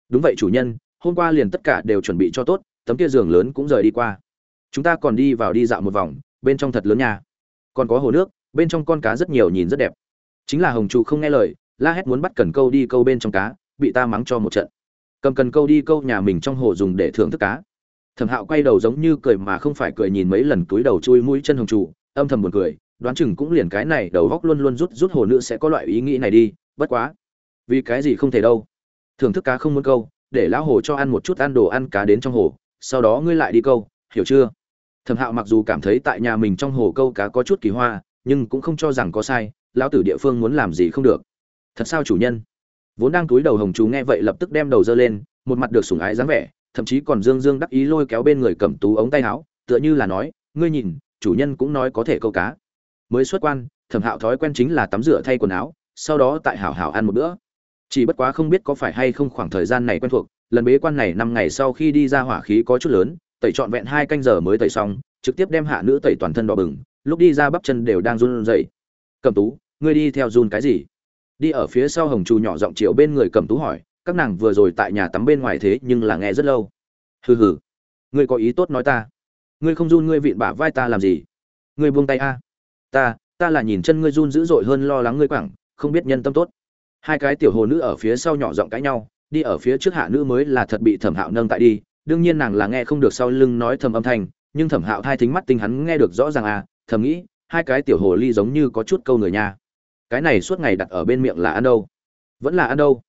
Đúng vậy chủ nhân, hôm qua liền tất cả đều chuẩn bị cho tốt, tấm kia giường lớn cũng rời đi qua. Chúng ta còn đi vào đi dạo một vòng, bên trong thật lớn nha còn có hồ nước, bên trong con cá rất nhiều nhìn rất đẹp. Chính là hồng trụ không nghe lời, la hét muốn bắt cần câu đi câu bên trong cá bị ta mắng cho một trận. Cầm cần câu đi câu nhà mình trong hồ dùng để thưởng thức cá. Thẩm hạo quay đầu giống như cười mà không phải cười nhìn mấy lần túi đầu chui mũi chân hồng trụ âm thầm buồn cười, đoán chừng cũng liền cái này đầu góc luôn luôn rút rút hồ nữ sẽ có loại ý nghĩ này đi, bất quá. Vì cái gì không thể đâu. Thưởng thức cá không muốn câu, để lão hồ cho ăn một chút ăn đồ ăn cá đến trong hồ, sau đó ngươi lại đi câu, hiểu chưa? Thẩm hạo mặc dù cảm thấy tại nhà mình trong hồ câu cá có chút kỳ hoa, nhưng cũng không cho rằng có sai, lão tử địa phương muốn làm gì không được. Thật sao chủ nhân? Vốn đang túi đầu hồng chú nghe vậy lập tức đem đầu dơ lên, một mặt được sủng ái dáng vẻ, thậm chí còn dương dương đắc ý lôi kéo bên người cầm tú ống tay áo, tựa như là nói, ngươi nhìn, chủ nhân cũng nói có thể câu cá. Mới xuất quan, thẩm hạo thói quen chính là tắm rửa thay quần áo, sau đó tại hảo hảo ăn một bữa. Chỉ bất quá không biết có phải hay không khoảng thời gian này quen thuộc, lần bế quan này năm ngày sau khi đi ra hỏa khí có chút lớn, tẩy trọn vẹn hai canh giờ mới tẩy xong, trực tiếp đem hạ nữ tẩy toàn thân đỏ bừng, lúc đi ra bắp chân đều đang run rẩy. Cầm tú, ngươi đi theo run cái gì? Đi ở phía sau hồng trù nhỏ giọng chiều bên người cầm tú hỏi, các nàng vừa rồi tại nhà tắm bên ngoài thế nhưng là nghe rất lâu. Hừ hừ. Ngươi có ý tốt nói ta. Ngươi không run ngươi vịn bả vai ta làm gì? Ngươi buông tay a. Ta ta là nhìn chân ngươi run dữ dội hơn lo lắng ngươi quẳng, không biết nhân tâm tốt. Hai cái tiểu hồ nữ ở phía sau nhỏ giọng cãi nhau, đi ở phía trước hạ nữ mới là thật bị thẩm hạo nâng tại đi, đương nhiên nàng là nghe không được sau lưng nói thầm âm thanh, nhưng thẩm hạo thai thính mắt tinh hắn nghe được rõ ràng à thầm nghĩ, hai cái tiểu hồ ly giống như có chút câu người nha cái này suốt ngày đặt ở bên miệng là ăn đâu? Vẫn là ăn đâu?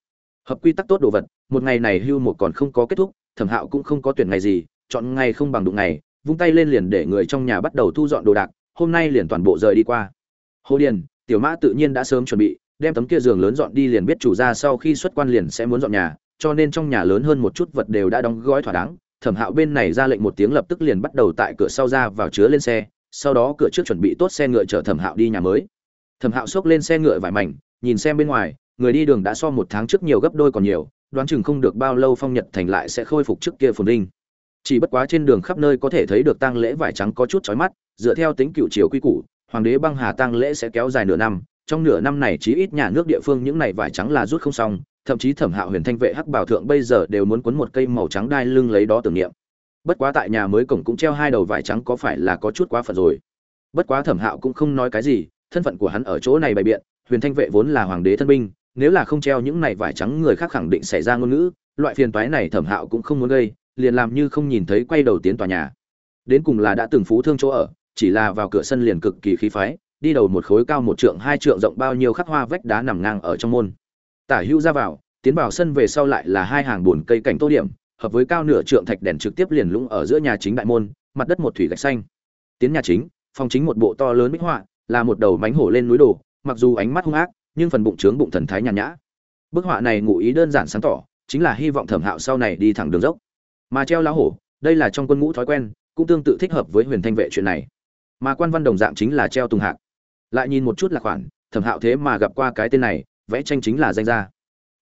Hợp quy tắc tốt đồ vật, một ngày này hưu một còn không có kết thúc, thẩm hạo cũng không có tuyển ngày gì, chọn ngày không bằng đụng ngày, vung tay lên liền để người trong nhà bắt đầu thu dọn đồ đạc, hôm nay liền toàn bộ rời đi qua. Hồ điền, tiểu mã tự nhiên đã sớm chuẩn bị, đem tấm kia giường lớn dọn đi liền biết chủ ra sau khi xuất quan liền sẽ muốn dọn nhà, cho nên trong nhà lớn hơn một chút vật đều đã đóng gói thỏa đáng. Thẩm hạo bên này ra lệnh một tiếng lập tức liền bắt đầu tại cửa sau ra vào chứa lên xe, sau đó cửa trước chuẩn bị tốt xe ngựa chở thẩm hạo đi nhà mới thẩm hạo xốc lên xe ngựa vải mảnh, nhìn xem bên ngoài, người đi đường đã so một tháng trước nhiều gấp đôi còn nhiều, đoán chừng không được bao lâu phong nhật thành lại sẽ khôi phục trước kia phồn linh chỉ bất quá trên đường khắp nơi có thể thấy được tang lễ vải trắng có chút chói mắt, dựa theo tính cựu chiều quy củ, hoàng đế băng hà tang lễ sẽ kéo dài nửa năm, trong nửa năm này chí ít nhà nước địa phương những này vải trắng là rút không xong, thậm chí thẩm hạo huyền thanh vệ hắc bảo thượng bây giờ đều muốn quấn một cây màu trắng đai lưng lấy đó tưởng niệm. Bất quá tại nhà mới cổng cũng treo hai đầu vải trắng có phải là có chút quá phận rồi. Bất quá thẩm hạo cũng không nói cái gì thân phận của hắn ở chỗ này bày biện, huyền thanh vệ vốn là hoàng đế thân binh, nếu là không treo những này vải trắng người khác khẳng định xảy ra ngôn ngữ, loại phiền toái này thẩm hạo cũng không muốn gây, liền làm như không nhìn thấy quay đầu tiến tòa nhà. Đến cùng là đã từng phú thương chỗ ở, chỉ là vào cửa sân liền cực kỳ khí phái, đi đầu một khối cao một trượng, hai trượng rộng bao nhiêu khắc hoa vách đá nằm ngang ở trong môn. Tả hữu ra vào, tiến vào sân về sau lại là hai hàng bồn cây cảnh tô điểm, hợp với cao nửa trượng thạch đèn trực tiếp liền lũng ở giữa nhà chính đại môn, mặt đất một thủy gạch xanh. Tiến nhà chính, phòng chính một bộ to lớn bích họa là một đầu mánh hổ lên núi đồ mặc dù ánh mắt hung ác, nhưng phần bụng trướng bụng thần thái nhàn nhã. Bức họa này ngụ ý đơn giản sáng tỏ, chính là hy vọng thẩm hạo sau này đi thẳng đường dốc. Mà treo lá hổ, đây là trong quân ngũ thói quen, cũng tương tự thích hợp với huyền thanh vệ chuyện này. Mà quan văn đồng dạng chính là treo tùng hạc. Lại nhìn một chút là khoản, thẩm hạo thế mà gặp qua cái tên này, vẽ tranh chính là danh gia.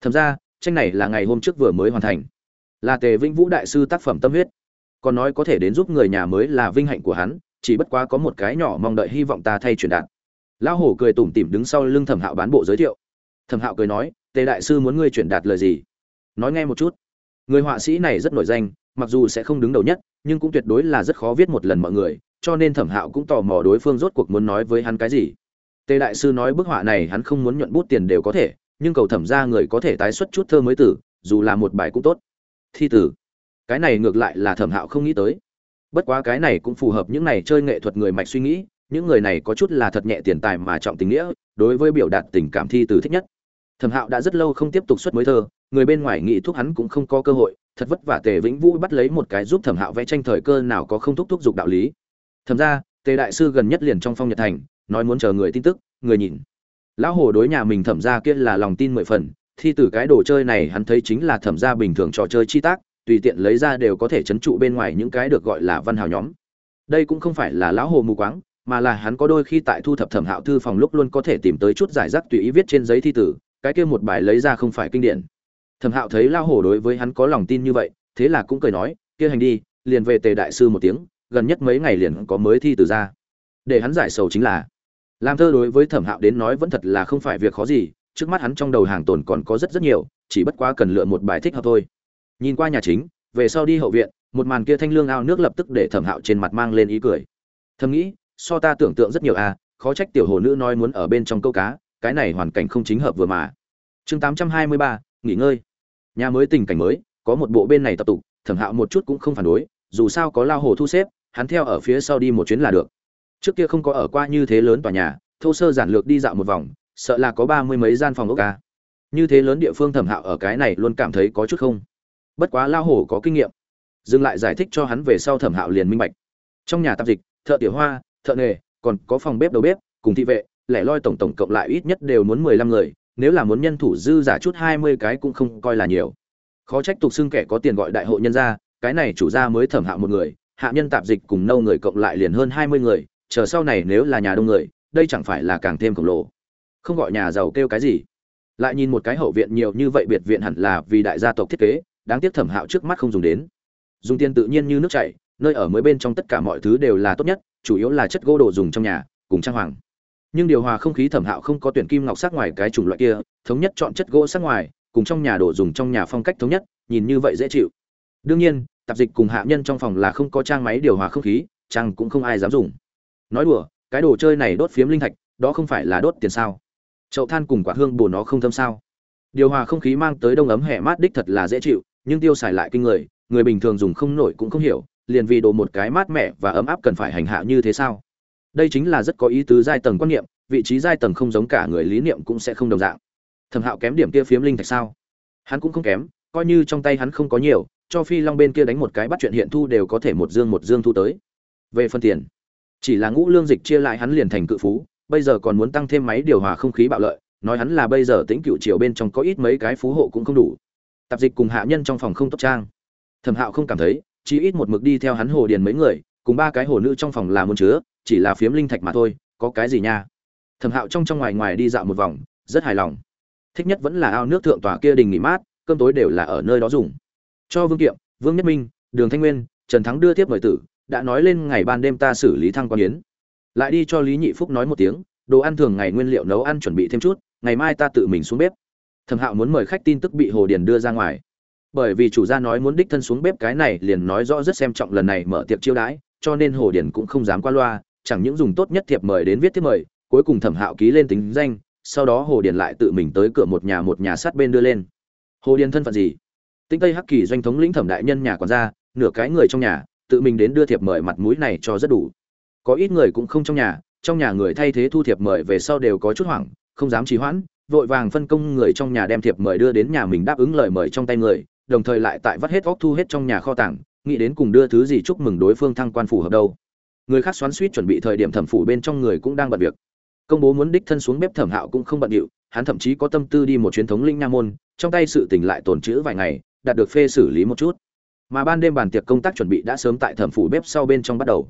Thẩm ra tranh này là ngày hôm trước vừa mới hoàn thành. Là tề vĩnh vũ đại sư tác phẩm tâm huyết. Còn nói có thể đến giúp người nhà mới là vinh hạnh của hắn chỉ bất quá có một cái nhỏ mong đợi hy vọng ta thay truyền đạt. Lão hổ cười tủm tỉm đứng sau lưng thẩm hạo bán bộ giới thiệu. Thẩm hạo cười nói, tề đại sư muốn ngươi truyền đạt lời gì? Nói nghe một chút. Người họa sĩ này rất nổi danh, mặc dù sẽ không đứng đầu nhất, nhưng cũng tuyệt đối là rất khó viết một lần mọi người, cho nên thẩm hạo cũng tò mò đối phương rốt cuộc muốn nói với hắn cái gì. Tề đại sư nói bức họa này hắn không muốn nhuận bút tiền đều có thể, nhưng cầu thẩm ra người có thể tái xuất chút thơ mới tử, dù là một bài cũng tốt. Thi tử. Cái này ngược lại là thẩm hạo không nghĩ tới bất quá cái này cũng phù hợp những này chơi nghệ thuật người mạch suy nghĩ, những người này có chút là thật nhẹ tiền tài mà trọng tình nghĩa, đối với biểu đạt tình cảm thi từ thích nhất. Thẩm hạo đã rất lâu không tiếp tục xuất mới thơ, người bên ngoài nghĩ thúc hắn cũng không có cơ hội, thật vất vả tề vĩnh vũ bắt lấy một cái giúp thẩm hạo vẽ tranh thời cơ nào có không thúc thúc dục đạo lý. Thẩm ra, tề đại sư gần nhất liền trong phong nhật thành, nói muốn chờ người tin tức, người nhìn. Lão hồ đối nhà mình thẩm ra kia là lòng tin mười phần, thi từ cái đồ chơi này hắn thấy chính là thẩm ra bình thường trò chơi chi tác tùy tiện lấy ra đều có thể chấn trụ bên ngoài những cái được gọi là văn hào nhóm. Đây cũng không phải là lão hồ mù quáng, mà là hắn có đôi khi tại thu thập thẩm hạo thư phòng lúc luôn có thể tìm tới chút giải rác tùy ý viết trên giấy thi tử, cái kia một bài lấy ra không phải kinh điển. Thẩm hạo thấy lão hồ đối với hắn có lòng tin như vậy, thế là cũng cười nói, kia hành đi, liền về tề đại sư một tiếng, gần nhất mấy ngày liền có mới thi từ ra. Để hắn giải sầu chính là làm thơ đối với thẩm hạo đến nói vẫn thật là không phải việc khó gì, trước mắt hắn trong đầu hàng tồn còn có rất rất nhiều, chỉ bất quá cần lựa một bài thích hợp thôi nhìn qua nhà chính, về sau đi hậu viện, một màn kia thanh lương ao nước lập tức để thẩm hạo trên mặt mang lên ý cười. Thầm nghĩ, so ta tưởng tượng rất nhiều à khó trách tiểu hồ nữ nói muốn ở bên trong câu cá, cái này hoàn cảnh không chính hợp vừa mà. Chương tám trăm hai mươi ba, nghỉ ngơi. Nhà mới tình cảnh mới, có một bộ bên này tập tục, thẩm hạo một chút cũng không phản đối, dù sao có lao hồ thu xếp, hắn theo ở phía sau đi một chuyến là được. Trước kia không có ở qua như thế lớn tòa nhà, thô sơ giản lược đi dạo một vòng, sợ là có ba mươi mấy gian phòng ốc ca như thế lớn địa phương thẩm hạo ở cái này luôn cảm thấy có chút không bất quá lao hổ có kinh nghiệm. Dừng lại giải thích cho hắn về sau thẩm hạo liền minh bạch. Trong nhà tạp dịch, thợ tiểu hoa, thợ nghề, còn có phòng bếp đầu bếp, cùng thị vệ, lẻ loi tổng tổng cộng lại ít nhất đều muốn mười lăm người, nếu là muốn nhân thủ dư giả chút hai mươi cái cũng không coi là nhiều. Khó trách tục xưng kẻ có tiền gọi đại hộ nhân gia, cái này chủ gia mới thẩm hạo một người, hạ nhân tạp dịch cùng nâu người cộng lại liền hơn hai mươi người, chờ sau này nếu là nhà đông người, đây chẳng phải là càng thêm khổng lồ. Không gọi nhà giàu kêu cái gì. Lại nhìn một cái hậu viện nhiều như vậy biệt viện hẳn là vì đại gia tộc thiết kế đáng tiếc thẩm hạo trước mắt không dùng đến. Dùng tiền tự nhiên như nước chảy, nơi ở mới bên trong tất cả mọi thứ đều là tốt nhất, chủ yếu là chất gỗ đồ dùng trong nhà, cùng trang hoàng. Nhưng điều hòa không khí thẩm hạo không có tuyển kim ngọc sắc ngoài cái chủng loại kia, thống nhất chọn chất gỗ sắc ngoài, cùng trong nhà đồ dùng trong nhà phong cách thống nhất, nhìn như vậy dễ chịu. Đương nhiên, tạp dịch cùng hạ nhân trong phòng là không có trang máy điều hòa không khí, trang cũng không ai dám dùng. Nói đùa, cái đồ chơi này đốt phiếm linh thạch, đó không phải là đốt tiền sao? Chậu than cùng quả hương bồ nó không thâm sao? Điều hòa không khí mang tới đông ấm hẹ mát đích thật là dễ chịu nhưng tiêu xài lại kinh người người bình thường dùng không nổi cũng không hiểu, liền vì đồ một cái mát mẻ và ấm áp cần phải hành hạ như thế sao? Đây chính là rất có ý tứ giai tầng quan niệm, vị trí giai tầng không giống cả người lý niệm cũng sẽ không đồng dạng. Thẩm hạo kém điểm kia phiếm linh thạch sao? Hắn cũng không kém, coi như trong tay hắn không có nhiều, cho phi long bên kia đánh một cái bắt chuyện hiện thu đều có thể một dương một dương thu tới. Về phần tiền, chỉ là ngũ lương dịch chia lại hắn liền thành cự phú, bây giờ còn muốn tăng thêm máy điều hòa không khí bạo lợi, nói hắn là bây giờ tính cựu triều bên trong có ít mấy cái phú hộ cũng không đủ tạp dịch cùng hạ nhân trong phòng không tốt trang. Thẩm hạo không cảm thấy, chỉ ít một mực đi theo hắn hồ điền mấy người, cùng ba cái hồ nữ trong phòng là muốn chứa, chỉ là phiếm linh thạch mà thôi, có cái gì nha? Thẩm hạo trong trong ngoài ngoài đi dạo một vòng, rất hài lòng. Thích nhất vẫn là ao nước thượng tòa kia đình nghỉ mát, cơm tối đều là ở nơi đó dùng. Cho vương kiệm, vương nhất minh, đường thanh nguyên, trần thắng đưa tiếp mời tử, đã nói lên ngày ban đêm ta xử lý thăng quan yến. Lại đi cho lý nhị phúc nói một tiếng, đồ ăn thường ngày nguyên liệu nấu ăn chuẩn bị thêm chút, ngày mai ta tự mình xuống bếp thẩm hạo muốn mời khách tin tức bị hồ điền đưa ra ngoài. Bởi vì chủ gia nói muốn đích thân xuống bếp cái này liền nói rõ rất xem trọng lần này mở tiệc chiêu đãi, cho nên hồ điền cũng không dám qua loa, chẳng những dùng tốt nhất thiệp mời đến viết thiệp mời, cuối cùng thẩm hạo ký lên tính danh, sau đó hồ điền lại tự mình tới cửa một nhà một nhà sát bên đưa lên. Hồ điền thân phận gì? Tinh tây hắc kỳ doanh thống lĩnh thẩm đại nhân nhà còn ra nửa cái người trong nhà, tự mình đến đưa thiệp mời mặt mũi này cho rất đủ. Có ít người cũng không trong nhà trong nhà người thay thế thu thiệp mời về sau đều có chút hoảng, không dám trì hoãn vội vàng phân công người trong nhà đem thiệp mời đưa đến nhà mình đáp ứng lời mời trong tay người, đồng thời lại tại vắt hết óc thu hết trong nhà kho tàng, nghĩ đến cùng đưa thứ gì chúc mừng đối phương thăng quan phủ hợp đâu. Người khác xoắn suýt chuẩn bị thời điểm thẩm phủ bên trong người cũng đang bận việc. Công bố muốn đích thân xuống bếp thẩm hạo cũng không bận điệu, hắn thậm chí có tâm tư đi một chuyến thống linh nha môn, trong tay sự tỉnh lại tồn chữ vài ngày, đạt được phê xử lý một chút. Mà ban đêm bàn tiệc công tác chuẩn bị đã sớm tại thẩm phủ bếp sau bên trong bắt đầu.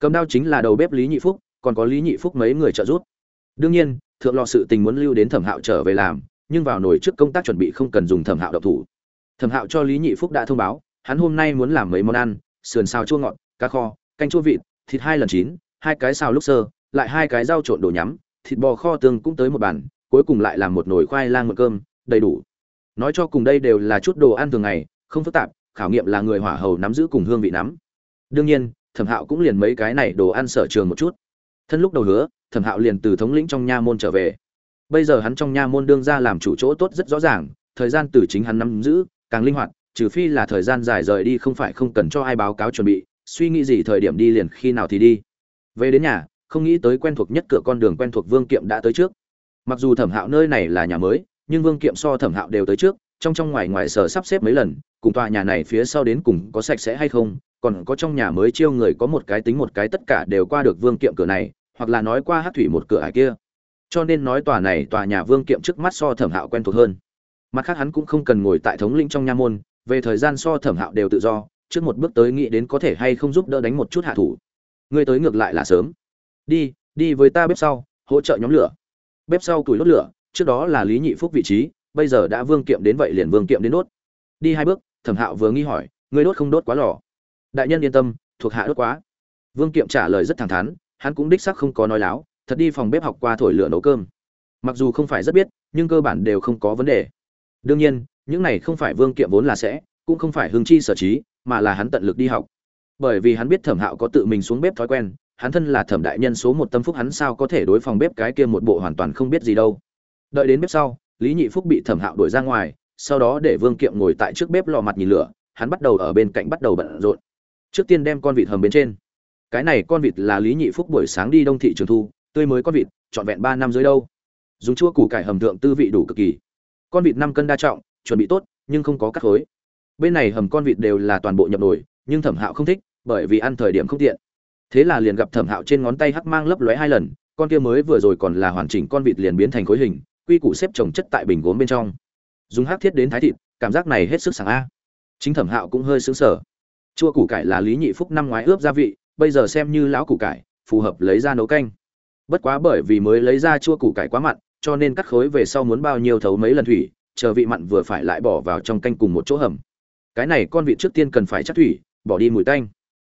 Cầm đao chính là đầu bếp lý nhị phúc, còn có lý nhị phúc mấy người trợ giúp. Đương nhiên thượng lò sự tình muốn lưu đến thẩm hạo trở về làm, nhưng vào nồi trước công tác chuẩn bị không cần dùng thẩm hạo độc thủ. Thẩm hạo cho lý nhị phúc đã thông báo, hắn hôm nay muốn làm mấy món ăn, sườn xào chua ngọt, cá kho, canh chua vịt, thịt hai lần chín, hai cái xào lúc sơ, lại hai cái rau trộn đồ nhắm, thịt bò kho tương cũng tới một bàn, cuối cùng lại làm một nồi khoai lang một cơm, đầy đủ. Nói cho cùng đây đều là chút đồ ăn thường ngày, không phức tạp, khảo nghiệm là người hỏa hầu nắm giữ cùng hương vị nắm. Đương nhiên, thẩm hạo cũng liền mấy cái này đồ ăn sở trường một chút. Thân lúc đầu hứa thẩm hạo liền từ thống lĩnh trong nha môn trở về. Bây giờ hắn trong nha môn đương ra làm chủ chỗ tốt rất rõ ràng, thời gian từ chính hắn nắm giữ, càng linh hoạt, trừ phi là thời gian dài rời đi không phải không cần cho ai báo cáo chuẩn bị, suy nghĩ gì thời điểm đi liền khi nào thì đi. Về đến nhà, không nghĩ tới quen thuộc nhất cửa con đường quen thuộc vương kiệm đã tới trước. Mặc dù thẩm hạo nơi này là nhà mới, nhưng vương kiệm so thẩm hạo đều tới trước, trong trong ngoài ngoài sở sắp xếp mấy lần, cùng tòa nhà này phía sau đến cùng có sạch sẽ hay không, còn có trong nhà mới chiêu người có một cái tính một cái tất cả đều qua được vương kiệm cửa này hoặc là nói qua hát thủy một cửa ải kia. Cho nên nói tòa này tòa nhà vương kiệm trước mắt so thẩm hạo quen thuộc hơn. Mặt khác hắn cũng không cần ngồi tại thống lĩnh trong nha môn, về thời gian so thẩm hạo đều tự do, trước một bước tới nghĩ đến có thể hay không giúp đỡ đánh một chút hạ thủ. Ngươi tới ngược lại là sớm. Đi đi với ta bếp sau, hỗ trợ nhóm lửa. Bếp sau tuổi đốt lửa, trước đó là lý nhị phúc vị trí, bây giờ đã vương kiệm đến vậy liền vương kiệm đến đốt. Đi hai bước, thẩm hạo vừa nghi hỏi, ngươi đốt không đốt quá lò? Đại nhân yên tâm, thuộc hạ đốt quá. Vương kiệm trả lời rất thẳng thắn hắn cũng đích sắc không có nói láo, thật đi phòng bếp học qua thổi lửa nấu cơm. Mặc dù không phải rất biết, nhưng cơ bản đều không có vấn đề. Đương nhiên, những này không phải vương kiệm vốn là sẽ, cũng không phải hương chi sở trí, mà là hắn tận lực đi học. Bởi vì hắn biết thẩm hạo có tự mình xuống bếp thói quen, hắn thân là thẩm đại nhân số một tâm phúc hắn sao có thể đối phòng bếp cái kia một bộ hoàn toàn không biết gì đâu. Đợi đến bếp sau, lý nhị phúc bị thẩm hạo đuổi ra ngoài, sau đó để vương kiệm ngồi tại trước bếp lò mặt nhìn lửa, hắn bắt đầu ở bên cạnh bắt đầu bận rộn. Trước tiên đem con vịt hầm bên trên cái này con vịt là lý nhị phúc buổi sáng đi đông thị trường thu tươi mới con vịt trọn vẹn ba năm dưới đâu. Dùng chua củ cải hầm thượng tư vị đủ cực kỳ. Con vịt năm cân đa trọng chuẩn bị tốt nhưng không có cắt khối. Bên này hầm con vịt đều là toàn bộ nhập nổi, nhưng thẩm hạo không thích bởi vì ăn thời điểm không tiện. Thế là liền gặp thẩm hạo trên ngón tay hắc mang lấp lóe hai lần con kia mới vừa rồi còn là hoàn chỉnh con vịt liền biến thành khối hình quy củ xếp trồng chất tại bình gốm bên trong. Dùng hắc thiết đến thái thịt cảm giác này hết sức sáng a. Chính thẩm hạo cũng hơi xứng sở chua củ cải là lý nhị phúc năm ngoái ướp gia vị bây giờ xem như lão củ cải, phù hợp lấy ra nấu canh. Bất quá bởi vì mới lấy ra chua củ cải quá mặn, cho nên cắt khối về sau muốn bao nhiêu thấu mấy lần thủy, chờ vị mặn vừa phải lại bỏ vào trong canh cùng một chỗ hầm. Cái này con vị trước tiên cần phải chắc thủy, bỏ đi mùi tanh.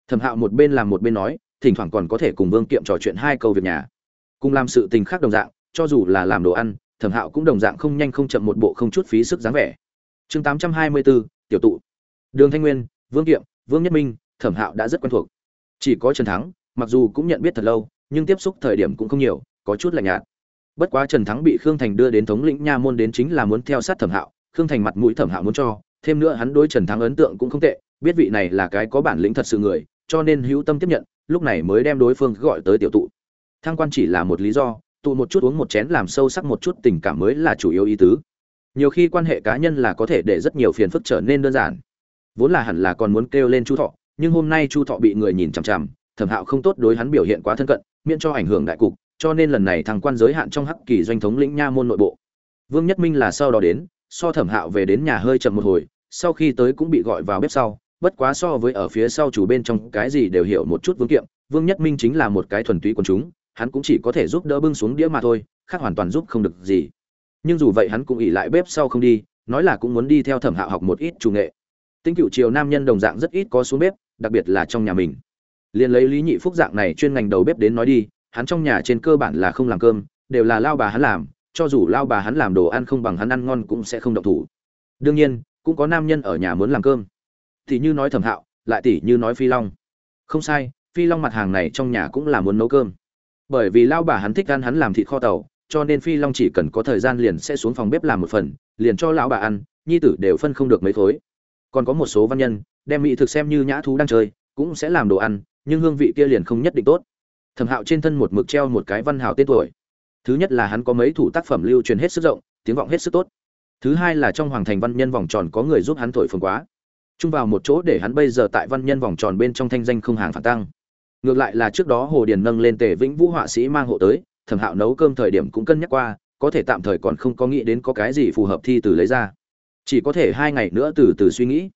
Thẩm hạo một bên làm một bên nói, thỉnh thoảng còn có thể cùng vương kiệm trò chuyện hai câu việc nhà. Cùng làm sự tình khác đồng dạng, cho dù là làm đồ ăn, thẩm hạo cũng đồng dạng không nhanh không chậm một bộ không chút phí sức dáng vẻ. Chương tám trăm hai mươi bốn, tiểu tụ. Đường thanh nguyên, vương kiệm, vương nhất minh, thẩm hạo đã rất quen thuộc chỉ có trần thắng, mặc dù cũng nhận biết thật lâu, nhưng tiếp xúc thời điểm cũng không nhiều, có chút lạnh nhạt. Bất quá trần thắng bị khương thành đưa đến thống lĩnh nha môn đến chính là muốn theo sát thẩm hạo, khương thành mặt mũi thẩm hạo muốn cho, thêm nữa hắn đối trần thắng ấn tượng cũng không tệ, biết vị này là cái có bản lĩnh thật sự người, cho nên hữu tâm tiếp nhận, lúc này mới đem đối phương gọi tới tiểu tụ. Thăng quan chỉ là một lý do, tụ một chút uống một chén làm sâu sắc một chút tình cảm mới là chủ yếu ý tứ. Nhiều khi quan hệ cá nhân là có thể để rất nhiều phiền phức trở nên đơn giản. Vốn là hẳn là còn muốn kêu lên chú thọ nhưng hôm nay chu thọ bị người nhìn chằm chằm, thẩm hạo không tốt đối hắn biểu hiện quá thân cận, miễn cho ảnh hưởng đại cục, cho nên lần này thằng quan giới hạn trong hắc kỳ doanh thống lĩnh nha môn nội bộ. Vương nhất minh là sau đó đến, so thẩm hạo về đến nhà hơi chậm một hồi, sau khi tới cũng bị gọi vào bếp sau, bất quá so với ở phía sau chủ bên trong cái gì đều hiểu một chút vương kiệm, vương nhất minh chính là một cái thuần túy quần chúng, hắn cũng chỉ có thể giúp đỡ bưng xuống đĩa mà thôi, khác hoàn toàn giúp không được gì. Nhưng dù vậy hắn cũng ỉ lại bếp sau không đi, nói là cũng muốn đi theo thẩm hạo học một ít chủ nghệ tính cựu triều nam nhân đồng dạng rất ít có xuống bếp, đặc biệt là trong nhà mình. Liền lấy lý nhị phúc dạng này chuyên ngành đầu bếp đến nói đi, hắn trong nhà trên cơ bản là không làm cơm, đều là lao bà hắn làm, cho dù lao bà hắn làm đồ ăn không bằng hắn ăn ngon cũng sẽ không động thủ. Đương nhiên, cũng có nam nhân ở nhà muốn làm cơm. Thì như nói thẩm hạo, lại tỷ như nói phi long. Không sai, phi long mặt hàng này trong nhà cũng là muốn nấu cơm. Bởi vì lao bà hắn thích ăn hắn làm thịt kho tàu, cho nên phi long chỉ cần có thời gian liền sẽ xuống phòng bếp làm một phần, liền cho lão bà ăn, nhi tử đều phân không được mấy thối còn có một số văn nhân, đem mỹ thực xem như nhã thú đang chơi, cũng sẽ làm đồ ăn, nhưng hương vị kia liền không nhất định tốt. Thẩm hạo trên thân một mực treo một cái văn hào tên tuổi. Thứ nhất là hắn có mấy thủ tác phẩm lưu truyền hết sức rộng, tiếng vọng hết sức tốt. Thứ hai là trong hoàng thành văn nhân vòng tròn có người giúp hắn thổi phồng quá. Chung vào một chỗ để hắn bây giờ tại văn nhân vòng tròn bên trong thanh danh không hàng phản tăng. Ngược lại là trước đó hồ điền nâng lên tề vĩnh vũ họa sĩ mang hộ tới, thẩm hạo nấu cơm thời điểm cũng cân nhắc qua, có thể tạm thời còn không có nghĩ đến có cái gì phù hợp thi từ lấy ra chỉ có thể hai ngày nữa từ từ suy nghĩ.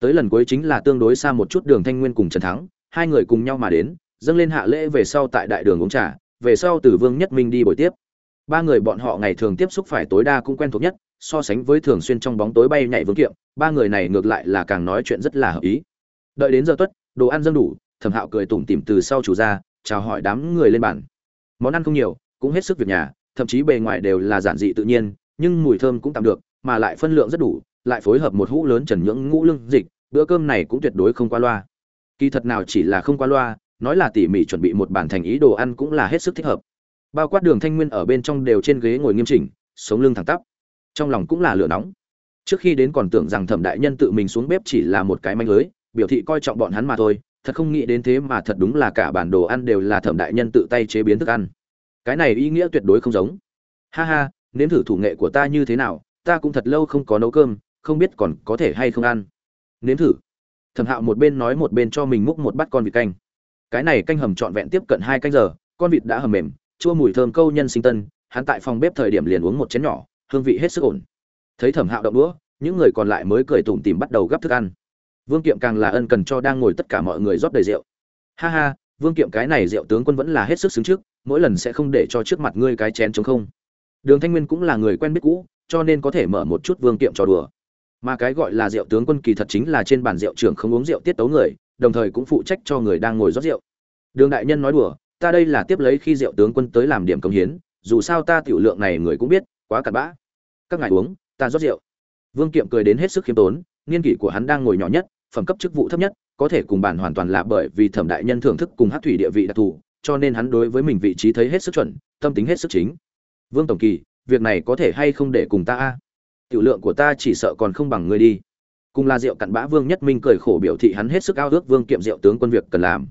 Tới lần cuối chính là tương đối xa một chút đường thanh nguyên cùng trần thắng, hai người cùng nhau mà đến, dâng lên hạ lễ về sau tại đại đường uống trà, về sau từ vương nhất minh đi buổi tiếp. Ba người bọn họ ngày thường tiếp xúc phải tối đa cũng quen thuộc nhất, so sánh với thường xuyên trong bóng tối bay nhảy vương kiệm, ba người này ngược lại là càng nói chuyện rất là hợp ý. Đợi đến giờ tuất, đồ ăn dâng đủ, thẩm hạo cười tủm tỉm từ sau chủ ra, chào hỏi đám người lên bàn. Món ăn không nhiều, cũng hết sức việc nhà, thậm chí bề ngoài đều là giản dị tự nhiên, nhưng mùi thơm cũng tạm được mà lại phân lượng rất đủ, lại phối hợp một hũ lớn trần nhưỡng ngũ lương dịch, bữa cơm này cũng tuyệt đối không qua loa. Kỳ thật nào chỉ là không qua loa, nói là tỉ mỉ chuẩn bị một bản thành ý đồ ăn cũng là hết sức thích hợp. Bao quát đường thanh nguyên ở bên trong đều trên ghế ngồi nghiêm chỉnh, sống lưng thẳng tắp. Trong lòng cũng là lửa nóng. Trước khi đến còn tưởng rằng thẩm đại nhân tự mình xuống bếp chỉ là một cái manh lưới, biểu thị coi trọng bọn hắn mà thôi, thật không nghĩ đến thế mà thật đúng là cả bản đồ ăn đều là thẩm đại nhân tự tay chế biến thức ăn. Cái này ý nghĩa tuyệt đối không giống. Ha ha, nếm thử thủ nghệ của ta như thế nào ta cũng thật lâu không có nấu cơm, không biết còn có thể hay không ăn. Nếm thử. Thẩm hạo một bên nói một bên cho mình múc một bát con vịt canh. Cái này canh hầm trọn vẹn tiếp cận hai canh giờ, con vịt đã hầm mềm, chua mùi thơm câu nhân sinh tân, hắn tại phòng bếp thời điểm liền uống một chén nhỏ, hương vị hết sức ổn. Thấy thẩm hạo đậu đũa, những người còn lại mới cười tủm tìm bắt đầu gắp thức ăn. Vương kiệm càng là ân cần cho đang ngồi tất cả mọi người rót đầy rượu. Ha ha, vương kiệm, cái này rượu tướng quân vẫn là hết sức xứng trước, mỗi lần sẽ không để cho trước mặt ngươi cái chén chống không. Đường thanh nguyên cũng là người quen biết cũ cho nên có thể mở một chút vương kiệm trò đùa. Mà cái gọi là rượu tướng quân kỳ thật chính là trên bàn rượu trưởng không uống rượu tiết tấu người, đồng thời cũng phụ trách cho người đang ngồi rót rượu. Đường đại nhân nói đùa, ta đây là tiếp lấy khi rượu tướng quân tới làm điểm công hiến, dù sao ta tiểu lượng này người cũng biết, quá cặn bã. Các ngài uống, ta rót rượu. Vương kiệm cười đến hết sức khiêm tốn, niên kỷ của hắn đang ngồi nhỏ nhất, phẩm cấp chức vụ thấp nhất, có thể cùng bản hoàn toàn là bởi vì thẩm đại nhân thưởng thức cùng hát thủy địa vị đặc thù, cho nên hắn đối với mình vị trí thấy hết sức chuẩn, tâm tính hết sức chính. Vương tổng kỳ việc này có thể hay không để cùng ta a? Tiểu lượng của ta chỉ sợ còn không bằng ngươi đi. Cùng là rượu cặn bã vương nhất minh cười khổ biểu thị hắn hết sức ao ước vương kiệm rượu tướng quân việc cần làm.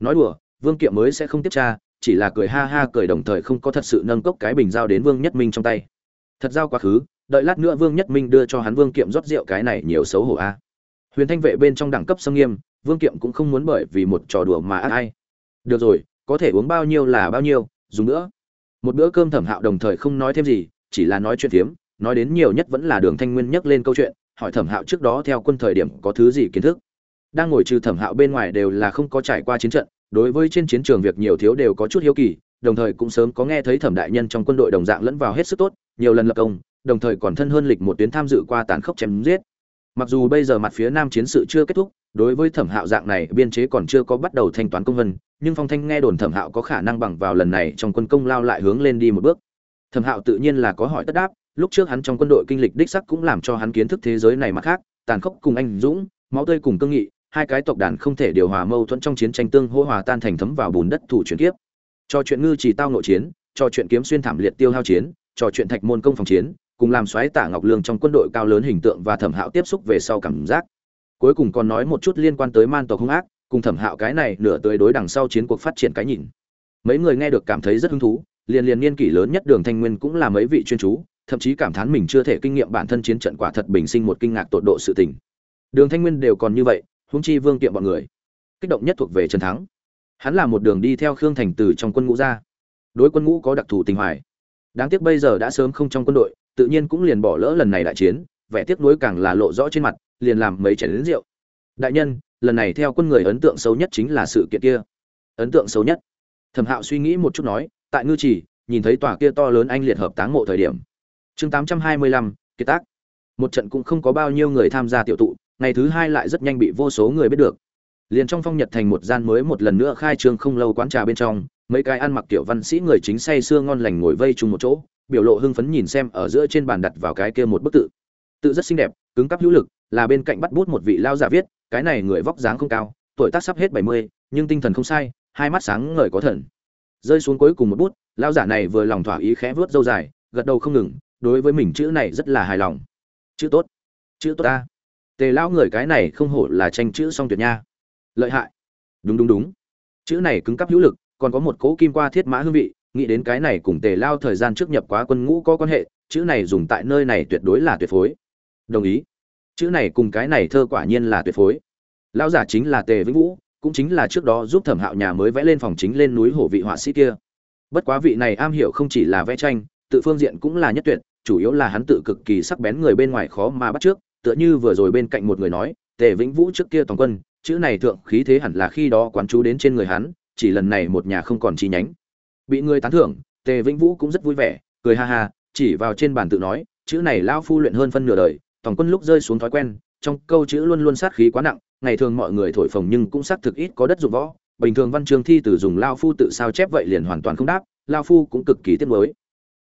Nói đùa, vương kiệm mới sẽ không tiếp tra, chỉ là cười ha ha cười đồng thời không có thật sự nâng cốc cái bình giao đến vương nhất minh trong tay. Thật giao quá khứ, đợi lát nữa vương nhất minh đưa cho hắn vương kiệm rót rượu cái này nhiều xấu hổ a. Huyền thanh vệ bên trong đẳng cấp sâm nghiêm, vương kiệm cũng không muốn bởi vì một trò đùa mà ác ai. Được rồi, có thể uống bao nhiêu là bao nhiêu, dùng nữa một bữa cơm thẩm hạo đồng thời không nói thêm gì, chỉ là nói chuyện phiếm, nói đến nhiều nhất vẫn là đường thanh nguyên nhắc lên câu chuyện, hỏi thẩm hạo trước đó theo quân thời điểm có thứ gì kiến thức. Đang ngồi trừ thẩm hạo bên ngoài đều là không có trải qua chiến trận, đối với trên chiến trường việc nhiều thiếu đều có chút hiếu kỳ, đồng thời cũng sớm có nghe thấy thẩm đại nhân trong quân đội đồng dạng lẫn vào hết sức tốt, nhiều lần lập công, đồng thời còn thân hơn lịch một tuyến tham dự qua tàn khốc chém giết. Mặc dù bây giờ mặt phía nam chiến sự chưa kết thúc, đối với thẩm hạo dạng này biên chế còn chưa có bắt đầu thanh toán công vân nhưng phong thanh nghe đồn thẩm hạo có khả năng bằng vào lần này trong quân công lao lại hướng lên đi một bước. Thẩm hạo tự nhiên là có hỏi tất đáp, lúc trước hắn trong quân đội kinh lịch đích sắc cũng làm cho hắn kiến thức thế giới này mặt khác, tàn khốc cùng anh dũng, máu tươi cùng cương nghị, hai cái tộc đàn không thể điều hòa mâu thuẫn trong chiến tranh tương hỗ hòa tan thành thấm vào bùn đất thủ chuyển kiếp. Cho chuyện ngư chỉ tao nội chiến, cho chuyện kiếm xuyên thảm liệt tiêu hao chiến trò chuyện thạch môn công phòng chiến, cùng làm xoáy tả ngọc lương trong quân đội cao lớn hình tượng và thẩm hạo tiếp xúc về sau cảm giác. Cuối cùng còn nói một chút liên quan tới man tộc hung ác cùng thẩm hạo cái này nửa tới đối đằng sau chiến cuộc phát triển cái nhìn. Mấy người nghe được cảm thấy rất hứng thú, liền liền niên kỷ lớn nhất đường thanh nguyên cũng là mấy vị chuyên chú, thậm chí cảm thán mình chưa thể kinh nghiệm bản thân chiến trận quả thật bình sinh một kinh ngạc tột độ sự tình. Đường thanh nguyên đều còn như vậy, huống chi vương kiệm bọn người. Kích động nhất thuộc về trần thắng. Hắn là một đường đi theo khương thành từ trong quân ngũ ra. Đối quân ngũ có đặc thù tình hoài. Đáng tiếc bây giờ đã sớm không trong quân đội, tự nhiên cũng liền bỏ lỡ lần này đại chiến, vẻ tiếc nuối càng là lộ rõ trên mặt, liền làm mấy chén đến rượu. Đại nhân lần này theo quân người ấn tượng xấu nhất chính là sự kiện kia. Ấn tượng xấu nhất. Thẩm hạo suy nghĩ một chút nói, tại ngư trì, nhìn thấy tòa kia to lớn anh liệt hợp táng mộ thời điểm. Chương tám trăm hai mươi lăm kiệt tác. Một trận cũng không có bao nhiêu người tham gia tiểu tụ, ngày thứ hai lại rất nhanh bị vô số người biết được. Liền trong phong nhật thành một gian mới một lần nữa khai trương không lâu quán trà bên trong, mấy cái ăn mặc tiểu văn sĩ người chính say sưa ngon lành ngồi vây chung một chỗ, biểu lộ hưng phấn nhìn xem ở giữa trên bàn đặt vào cái kia một bức tự. Tự rất xinh đẹp, cứng cắp hữu lực là bên cạnh bắt bút một vị lao giả viết, cái này người vóc dáng không cao, tuổi tác sắp hết bảy mươi, nhưng tinh thần không sai, hai mắt sáng ngời có thần. Rơi xuống cuối cùng một bút, lao giả này vừa lòng thỏa ý khẽ vớt dâu dài, gật đầu không ngừng, đối với mình chữ này rất là hài lòng. Chữ tốt. Chữ tốt ta. Tề lão người cái này không hổ là tranh chữ song tuyệt nha. Lợi hại. Đúng đúng đúng. Chữ này cứng cắp hữu lực, còn có một cỗ kim qua thiết mã hương vị, nghĩ đến cái này cùng tề lao thời gian trước nhập quá quân ngũ có quan hệ, chữ này dùng tại nơi này tuyệt đối là tuyệt phối. Đồng ý chữ này cùng cái này thơ quả nhiên là tuyệt phối. Lão giả chính là tề vĩnh vũ, cũng chính là trước đó giúp thẩm hạo nhà mới vẽ lên phòng chính lên núi hổ vị họa sĩ kia. Bất quá vị này am hiểu không chỉ là vẽ tranh, tự phương diện cũng là nhất tuyệt, chủ yếu là hắn tự cực kỳ sắc bén người bên ngoài khó mà bắt trước, tựa như vừa rồi bên cạnh một người nói, tề vĩnh vũ trước kia toàn quân, chữ này thượng khí thế hẳn là khi đó quán chú đến trên người hắn, chỉ lần này một nhà không còn chi nhánh. Bị người tán thưởng, tề vĩnh vũ cũng rất vui vẻ, cười ha ha, chỉ vào trên bàn tự nói, chữ này lao phu luyện hơn phân nửa đời tổng quân lúc rơi xuống thói quen, trong câu chữ luôn luôn sát khí quá nặng, ngày thường mọi người thổi phồng nhưng cũng xác thực ít có đất dụng võ. Bình thường văn chương thi từ dùng lao phu tự sao chép vậy liền hoàn toàn không đáp, lao phu cũng cực kỳ tiếc mới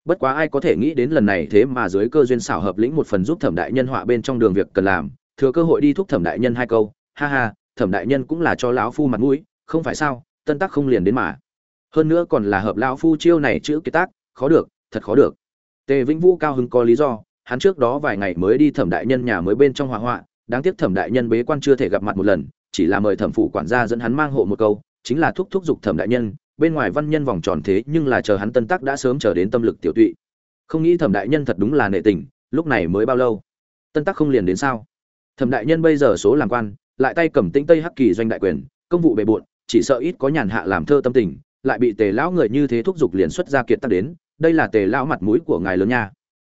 bất quá ai có thể nghĩ đến lần này thế mà dưới cơ duyên xảo hợp lĩnh một phần giúp thẩm đại nhân họa bên trong đường việc cần làm, thừa cơ hội đi thúc thẩm đại nhân hai câu, ha ha, thẩm đại nhân cũng là cho lão phu mặt mũi, không phải sao, tân tắc không liền đến mà. Hơn nữa còn là hợp lão phu chiêu này chữ kiệt tác, khó được, thật khó được. Tề vĩnh vũ cao hứng có lý do hắn trước đó vài ngày mới đi thẩm đại nhân nhà mới bên trong hòa hoạn, đáng tiếc thẩm đại nhân bế quan chưa thể gặp mặt một lần chỉ là mời thẩm phụ quản gia dẫn hắn mang hộ một câu chính là thúc thúc giục thẩm đại nhân bên ngoài văn nhân vòng tròn thế nhưng là chờ hắn tân tắc đã sớm chờ đến tâm lực tiểu tụy. Không nghĩ thẩm đại nhân thật đúng là nệ tình lúc này mới bao lâu? Tân tắc không liền đến sao? Thẩm đại nhân bây giờ số làm quan lại tay cầm tĩnh tây hắc kỳ doanh đại quyền công vụ bề bộn chỉ sợ ít có nhàn hạ làm thơ tâm tình lại bị tề lão người như thế thúc giục liền xuất ra kiệt tắc đến đây là tề lão mặt mũi của ngài lớn nha.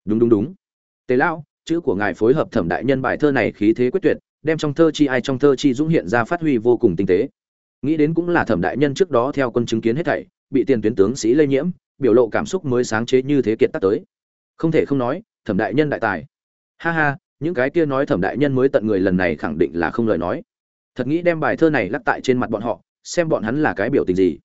Đúng đúng đúng. Tế lão, chữ của ngài phối hợp thẩm đại nhân bài thơ này khí thế quyết tuyệt, đem trong thơ chi ai trong thơ chi dũng hiện ra phát huy vô cùng tinh tế. Nghĩ đến cũng là thẩm đại nhân trước đó theo quân chứng kiến hết thảy, bị tiền tuyến tướng sĩ lây nhiễm, biểu lộ cảm xúc mới sáng chế như thế kiệt tác tới. Không thể không nói, thẩm đại nhân đại tài. Ha ha, những cái kia nói thẩm đại nhân mới tận người lần này khẳng định là không lời nói. Thật nghĩ đem bài thơ này lắc tại trên mặt bọn họ, xem bọn hắn là cái biểu tình gì.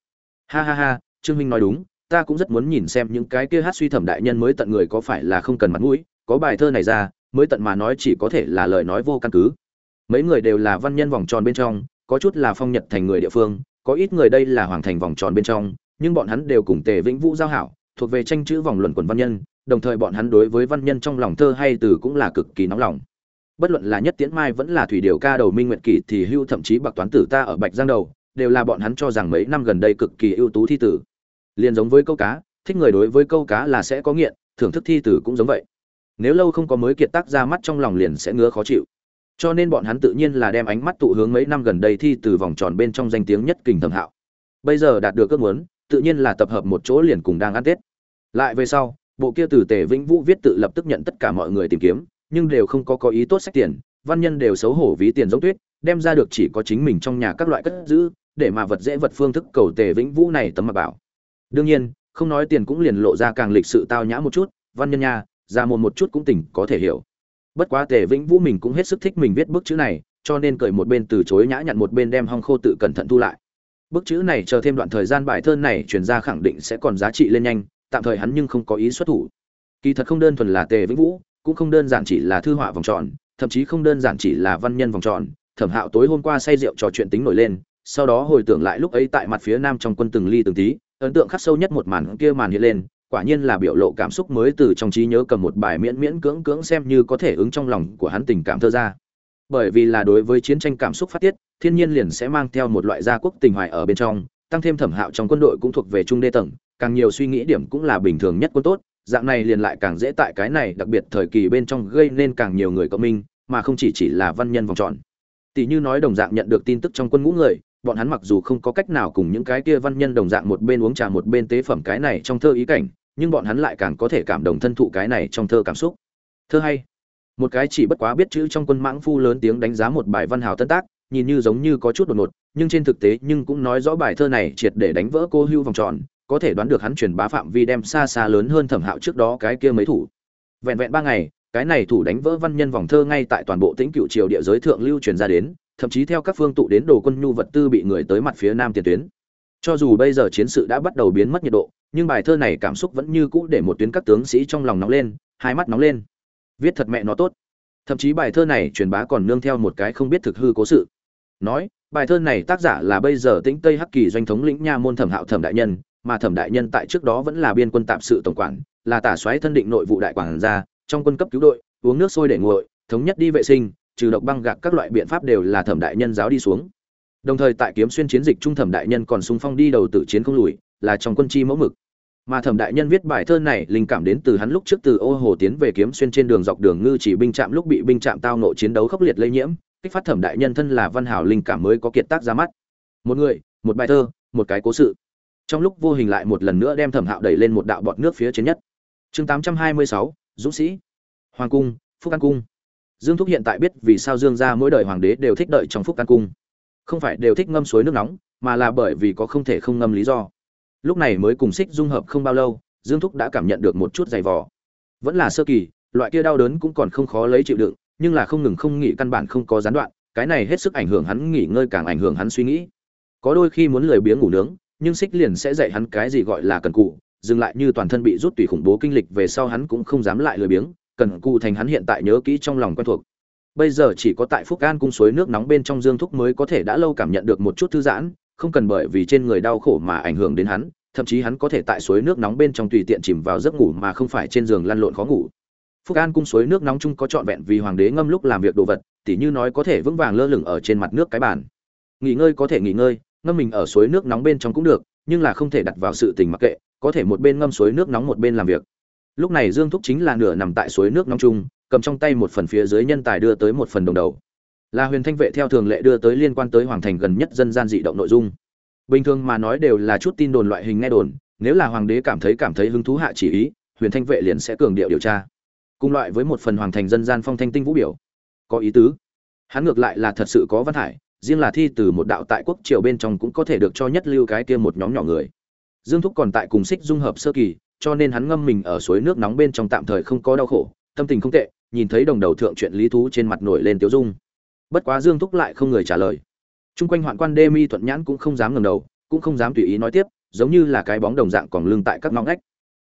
Ha ha ha, trương minh nói đúng ta cũng rất muốn nhìn xem những cái kia hát suy thẩm đại nhân mới tận người có phải là không cần mặt mũi, có bài thơ này ra, mới tận mà nói chỉ có thể là lời nói vô căn cứ. Mấy người đều là văn nhân vòng tròn bên trong, có chút là phong nhật thành người địa phương, có ít người đây là hoàng thành vòng tròn bên trong, nhưng bọn hắn đều cùng tề vĩnh vũ giao hảo, thuộc về tranh chữ vòng luận quần văn nhân, đồng thời bọn hắn đối với văn nhân trong lòng thơ hay từ cũng là cực kỳ nóng lòng. Bất luận là nhất tiễn mai vẫn là thủy điều ca đầu minh nguyện kỷ thì hưu thậm chí bạc toán tử ta ở bạch giang đầu, đều là bọn hắn cho rằng mấy năm gần đây cực kỳ ưu tú thi tử liền giống với câu cá, thích người đối với câu cá là sẽ có nghiện, thưởng thức thi tử cũng giống vậy. Nếu lâu không có mới kiệt tác ra mắt trong lòng liền sẽ ngứa khó chịu. Cho nên bọn hắn tự nhiên là đem ánh mắt tụ hướng mấy năm gần đây thi từ vòng tròn bên trong danh tiếng nhất kình thẩm hạo. Bây giờ đạt được ước muốn, tự nhiên là tập hợp một chỗ liền cùng đang ăn tết. Lại về sau, bộ kia từ tề vĩnh vũ viết tự lập tức nhận tất cả mọi người tìm kiếm, nhưng đều không có có ý tốt sách tiền, văn nhân đều xấu hổ ví tiền giống tuyết, đem ra được chỉ có chính mình trong nhà các loại cất giữ, để mà vật dễ vật phương thức cầu tề vĩnh vũ này tấm mà bảo đương nhiên, không nói tiền cũng liền lộ ra càng lịch sự tao nhã một chút, văn nhân nha ra một một chút cũng tỉnh, có thể hiểu. Bất quá tề vĩnh vũ mình cũng hết sức thích mình viết bức chữ này, cho nên cởi một bên từ chối nhã nhặn một bên đem hong khô tự cẩn thận thu lại. Bức chữ này chờ thêm đoạn thời gian bài thơ này chuyển ra khẳng định sẽ còn giá trị lên nhanh, tạm thời hắn nhưng không có ý xuất thủ. Kỳ thật không đơn thuần là tề vĩnh vũ, cũng không đơn giản chỉ là thư họa vòng tròn, thậm chí không đơn giản chỉ là văn nhân vòng tròn. Thẩm hạo tối hôm qua say rượu trò chuyện tính nổi lên, sau đó hồi tưởng lại lúc ấy tại mặt phía nam trong quân từng ly từng tí ấn tượng khắc sâu nhất một màn kia màn hiện lên, quả nhiên là biểu lộ cảm xúc mới từ trong trí nhớ cầm một bài miễn miễn cưỡng cưỡng xem như có thể ứng trong lòng của hắn tình cảm thơ ra. Bởi vì là đối với chiến tranh cảm xúc phát tiết, thiên nhiên liền sẽ mang theo một loại gia quốc tình hoài ở bên trong, tăng thêm thẩm hạo trong quân đội cũng thuộc về trung đê tầng, càng nhiều suy nghĩ điểm cũng là bình thường nhất quân tốt, dạng này liền lại càng dễ tại cái này đặc biệt thời kỳ bên trong gây nên càng nhiều người cộng minh, mà không chỉ chỉ là văn nhân vòng tròn. Tỷ như nói đồng dạng nhận được tin tức trong quân ngũ người bọn hắn mặc dù không có cách nào cùng những cái kia văn nhân đồng dạng một bên uống trà một bên tế phẩm cái này trong thơ ý cảnh, nhưng bọn hắn lại càng có thể cảm động thân thụ cái này trong thơ cảm xúc. Thơ hay. Một cái chỉ bất quá biết chữ trong quân mãng phu lớn tiếng đánh giá một bài văn hào tân tác, nhìn như giống như có chút đột ngột, nhưng trên thực tế nhưng cũng nói rõ bài thơ này triệt để đánh vỡ cô hưu vòng tròn, có thể đoán được hắn truyền bá phạm vi đem xa xa lớn hơn thẩm hạo trước đó cái kia mấy thủ. Vẹn vẹn ba ngày, cái này thủ đánh vỡ văn nhân vòng thơ ngay tại toàn bộ tĩnh cựu triều địa giới thượng lưu truyền ra đến thậm chí theo các phương tụ đến đồ quân nhu vật tư bị người tới mặt phía nam tiền tuyến. Cho dù bây giờ chiến sự đã bắt đầu biến mất nhiệt độ, nhưng bài thơ này cảm xúc vẫn như cũ để một tuyến các tướng sĩ trong lòng nóng lên, hai mắt nóng lên. Viết thật mẹ nó tốt. Thậm chí bài thơ này truyền bá còn nương theo một cái không biết thực hư cố sự. Nói, bài thơ này tác giả là bây giờ tĩnh tây hắc kỳ doanh thống lĩnh nha môn thẩm hạo thẩm đại nhân, mà thẩm đại nhân tại trước đó vẫn là biên quân tạm sự tổng quản, là tả soái thân định nội vụ đại quản gia, trong quân cấp cứu đội, uống nước sôi để nguội, thống nhất đi vệ sinh trừ độc băng gạc các loại biện pháp đều là thẩm đại nhân giáo đi xuống. Đồng thời tại kiếm xuyên chiến dịch trung thẩm đại nhân còn sung phong đi đầu tử chiến không lùi, là trong quân chi mẫu mực. Mà thẩm đại nhân viết bài thơ này linh cảm đến từ hắn lúc trước từ ô hồ tiến về kiếm xuyên trên đường dọc đường ngư chỉ binh trạm lúc bị binh trạm tao nộ chiến đấu khốc liệt lây nhiễm, kích phát thẩm đại nhân thân là văn hào linh cảm mới có kiệt tác ra mắt. Một người, một bài thơ, một cái cố sự. Trong lúc vô hình lại một lần nữa đem thẩm hạo đẩy lên một đạo bọt nước phía trên nhất. Chương tám trăm hai mươi sáu, dũng sĩ. Hoàng cung, phúc an cung dương thúc hiện tại biết vì sao dương gia mỗi đời hoàng đế đều thích đợi trong phúc an cung. Không phải đều thích ngâm suối nước nóng, mà là bởi vì có không thể không ngâm lý do. Lúc này mới cùng xích dung hợp không bao lâu, dương thúc đã cảm nhận được một chút dày vò. Vẫn là sơ kỳ, loại kia đau đớn cũng còn không khó lấy chịu đựng, nhưng là không ngừng không nghỉ căn bản không có gián đoạn, cái này hết sức ảnh hưởng hắn nghỉ ngơi càng ảnh hưởng hắn suy nghĩ. Có đôi khi muốn lười biếng ngủ nướng, nhưng xích liền sẽ dạy hắn cái gì gọi là cần cụ, dừng lại như toàn thân bị rút tùy khủng bố kinh lịch về sau hắn cũng không dám lại lười biếng cần cụ thành hắn hiện tại nhớ kỹ trong lòng quen thuộc. Bây giờ chỉ có tại phúc an cung suối nước nóng bên trong dương thúc mới có thể đã lâu cảm nhận được một chút thư giãn, không cần bởi vì trên người đau khổ mà ảnh hưởng đến hắn, thậm chí hắn có thể tại suối nước nóng bên trong tùy tiện chìm vào giấc ngủ mà không phải trên giường lăn lộn khó ngủ. Phúc an cung suối nước nóng chung có trọn vẹn vì hoàng đế ngâm lúc làm việc đồ vật, tỉ như nói có thể vững vàng lơ lửng ở trên mặt nước cái bàn. Nghỉ ngơi có thể nghỉ ngơi, ngâm mình ở suối nước nóng bên trong cũng được, nhưng là không thể đặt vào sự tình mặc kệ, có thể một bên ngâm suối nước nóng một bên làm việc lúc này dương thúc chính là nửa nằm tại suối nước nóng chung, cầm trong tay một phần phía dưới nhân tài đưa tới một phần đồng đầu. Là huyền thanh vệ theo thường lệ đưa tới liên quan tới hoàng thành gần nhất dân gian dị động nội dung. Bình thường mà nói đều là chút tin đồn loại hình nghe đồn, nếu là hoàng đế cảm thấy cảm thấy hứng thú hạ chỉ ý, huyền thanh vệ liền sẽ cường điệu điều tra. Cùng loại với một phần hoàng thành dân gian phong thanh tinh vũ biểu. Có ý tứ. Hắn ngược lại là thật sự có văn hải riêng là thi từ một đạo tại quốc triều bên trong cũng có thể được cho nhất lưu cái kia một nhóm nhỏ người. Dương thúc còn tại cùng xích dung hợp sơ kỳ cho nên hắn ngâm mình ở suối nước nóng bên trong tạm thời không có đau khổ, tâm tình không tệ, nhìn thấy đồng đầu thượng chuyện lý thú trên mặt nổi lên tiếu dung. Bất quá dương thúc lại không người trả lời. Trung quanh hoạn quan đê mi thuận nhãn cũng không dám ngầm đầu, cũng không dám tùy ý nói tiếp, giống như là cái bóng đồng dạng còn lưng tại các ngõ ngách.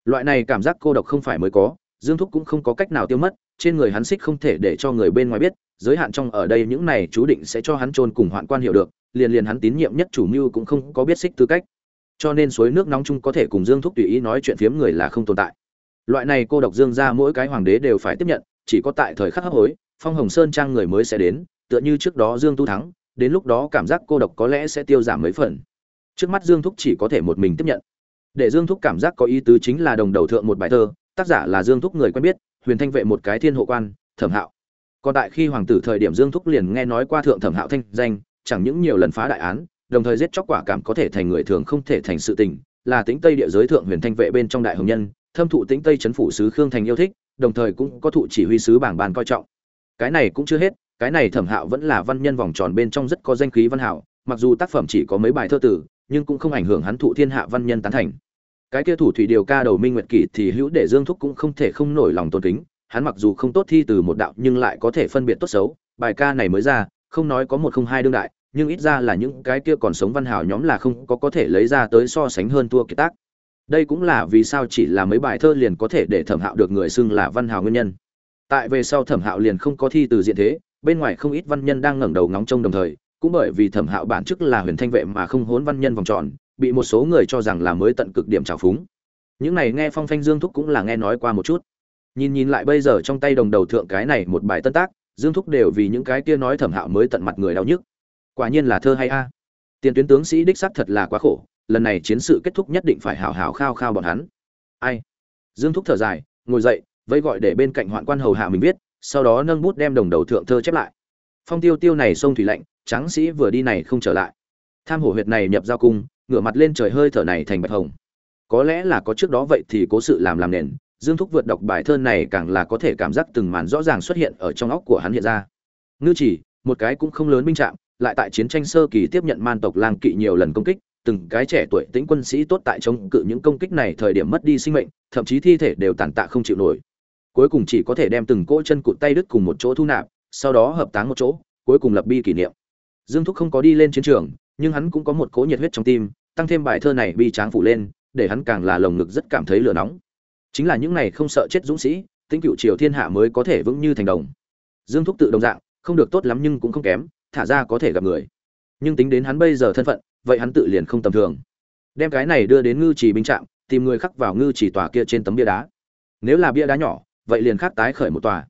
Loại này cảm giác cô độc không phải mới có, dương thúc cũng không có cách nào tiêu mất, trên người hắn xích không thể để cho người bên ngoài biết, giới hạn trong ở đây những này chú định sẽ cho hắn chôn cùng hoạn quan hiểu được, liền liền hắn tín nhiệm nhất chủ mưu cũng không có biết xích tư cách cho nên suối nước nóng chung có thể cùng dương thúc tùy ý nói chuyện phiếm người là không tồn tại. Loại này cô độc dương ra mỗi cái hoàng đế đều phải tiếp nhận, chỉ có tại thời khắc hấp hối, phong hồng sơn trang người mới sẽ đến, tựa như trước đó dương tu thắng, đến lúc đó cảm giác cô độc có lẽ sẽ tiêu giảm mấy phần. Trước mắt dương thúc chỉ có thể một mình tiếp nhận. Để dương thúc cảm giác có ý tứ chính là đồng đầu thượng một bài thơ, tác giả là dương thúc người quen biết, huyền thanh vệ một cái thiên hộ quan, thẩm hạo. Còn tại khi hoàng tử thời điểm dương thúc liền nghe nói qua thượng thẩm hạo thanh danh, chẳng những nhiều lần phá đại án đồng thời giết chóc quả cảm có thể thành người thường không thể thành sự tình, là tính tây địa giới thượng huyền thanh vệ bên trong đại hồng nhân, thâm thụ tính tây chấn phủ sứ khương thành yêu thích, đồng thời cũng có thụ chỉ huy sứ bảng bàn coi trọng. Cái này cũng chưa hết, cái này thẩm hạo vẫn là văn nhân vòng tròn bên trong rất có danh khí văn hảo mặc dù tác phẩm chỉ có mấy bài thơ tử, nhưng cũng không ảnh hưởng hắn thụ thiên hạ văn nhân tán thành. Cái kia thủ thủy điều ca đầu minh nguyệt kỷ thì hữu để dương thúc cũng không thể không nổi lòng tôn kính, hắn mặc dù không tốt thi từ một đạo nhưng lại có thể phân biệt tốt xấu, bài ca này mới ra, không nói có một không hai đương đại nhưng ít ra là những cái kia còn sống văn hào nhóm là không có có thể lấy ra tới so sánh hơn thua kiệt tác. Đây cũng là vì sao chỉ là mấy bài thơ liền có thể để thẩm hạo được người xưng là văn hào nguyên nhân. Tại về sau thẩm hạo liền không có thi từ diện thế, bên ngoài không ít văn nhân đang ngẩng đầu ngóng trông đồng thời, cũng bởi vì thẩm hạo bản chức là huyền thanh vệ mà không hốn văn nhân vòng tròn, bị một số người cho rằng là mới tận cực điểm trào phúng. Những này nghe phong phanh dương thúc cũng là nghe nói qua một chút. Nhìn nhìn lại bây giờ trong tay đồng đầu thượng cái này một bài tân tác, dương thúc đều vì những cái kia nói thẩm hạo mới tận mặt người đau nhức quả nhiên là thơ hay a. Tiền tuyến tướng sĩ đích xác thật là quá khổ, lần này chiến sự kết thúc nhất định phải hào hào khao khao bọn hắn. Ai? Dương thúc thở dài, ngồi dậy, vẫy gọi để bên cạnh hoạn quan hầu hạ mình viết, sau đó nâng bút đem đồng đầu thượng thơ chép lại. Phong tiêu tiêu này sông thủy lạnh, tráng sĩ vừa đi này không trở lại. Tham hổ huyệt này nhập giao cung, ngửa mặt lên trời hơi thở này thành bạch hồng. Có lẽ là có trước đó vậy thì cố sự làm làm nền, dương thúc vượt đọc bài thơ này càng là có thể cảm giác từng màn rõ ràng xuất hiện ở trong óc của hắn hiện ra. Ngư chỉ, một cái cũng không lớn binh trạng lại tại chiến tranh sơ kỳ tiếp nhận man tộc lang kỵ nhiều lần công kích, từng cái trẻ tuổi tĩnh quân sĩ tốt tại chống cự những công kích này thời điểm mất đi sinh mệnh, thậm chí thi thể đều tàn tạ không chịu nổi. Cuối cùng chỉ có thể đem từng cỗ chân cụt tay đứt cùng một chỗ thu nạp, sau đó hợp táng một chỗ, cuối cùng lập bi kỷ niệm. Dương thúc không có đi lên chiến trường, nhưng hắn cũng có một cỗ nhiệt huyết trong tim, tăng thêm bài thơ này bi tráng phủ lên, để hắn càng là lồng ngực rất cảm thấy lửa nóng. Chính là những này không sợ chết dũng sĩ, tính cựu triều thiên hạ mới có thể vững như thành đồng. Dương thúc tự đồng dạng, không được tốt lắm nhưng cũng không kém thả ra có thể gặp người. Nhưng tính đến hắn bây giờ thân phận, vậy hắn tự liền không tầm thường. Đem cái này đưa đến ngư trì binh trạm, tìm người khắc vào ngư trì tòa kia trên tấm bia đá. Nếu là bia đá nhỏ, vậy liền khắc tái khởi một tòa.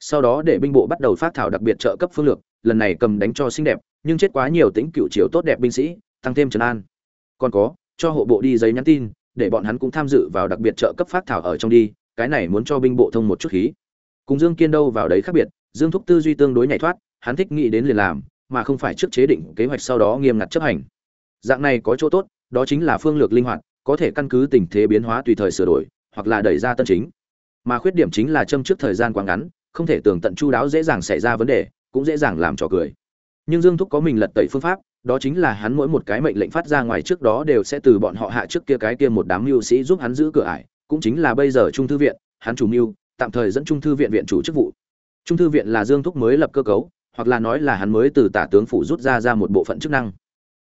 Sau đó để binh bộ bắt đầu phát thảo đặc biệt trợ cấp phương lược, lần này cầm đánh cho xinh đẹp, nhưng chết quá nhiều tính cựu triều tốt đẹp binh sĩ, tăng thêm trấn an. Còn có, cho hộ bộ đi giấy nhắn tin, để bọn hắn cũng tham dự vào đặc biệt trợ cấp phát thảo ở trong đi, cái này muốn cho binh bộ thông một chút khí. Cùng dương kiên đâu vào đấy khác biệt, dương thúc tư duy tương đối nhảy thoát hắn thích nghĩ đến liền làm, mà không phải trước chế định kế hoạch sau đó nghiêm ngặt chấp hành. Dạng này có chỗ tốt, đó chính là phương lược linh hoạt, có thể căn cứ tình thế biến hóa tùy thời sửa đổi, hoặc là đẩy ra tân chính. Mà khuyết điểm chính là châm trước thời gian quá ngắn, không thể tường tận chu đáo dễ dàng xảy ra vấn đề, cũng dễ dàng làm trò cười. Nhưng dương thúc có mình lật tẩy phương pháp, đó chính là hắn mỗi một cái mệnh lệnh phát ra ngoài trước đó đều sẽ từ bọn họ hạ trước kia cái kia một đám mưu sĩ giúp hắn giữ cửa ải, cũng chính là bây giờ trung thư viện, hắn chủ mưu, tạm thời dẫn trung thư viện viện chủ chức vụ. Trung thư viện là dương thúc mới lập cơ cấu hoặc là nói là hắn mới từ tả tướng phủ rút ra ra một bộ phận chức năng.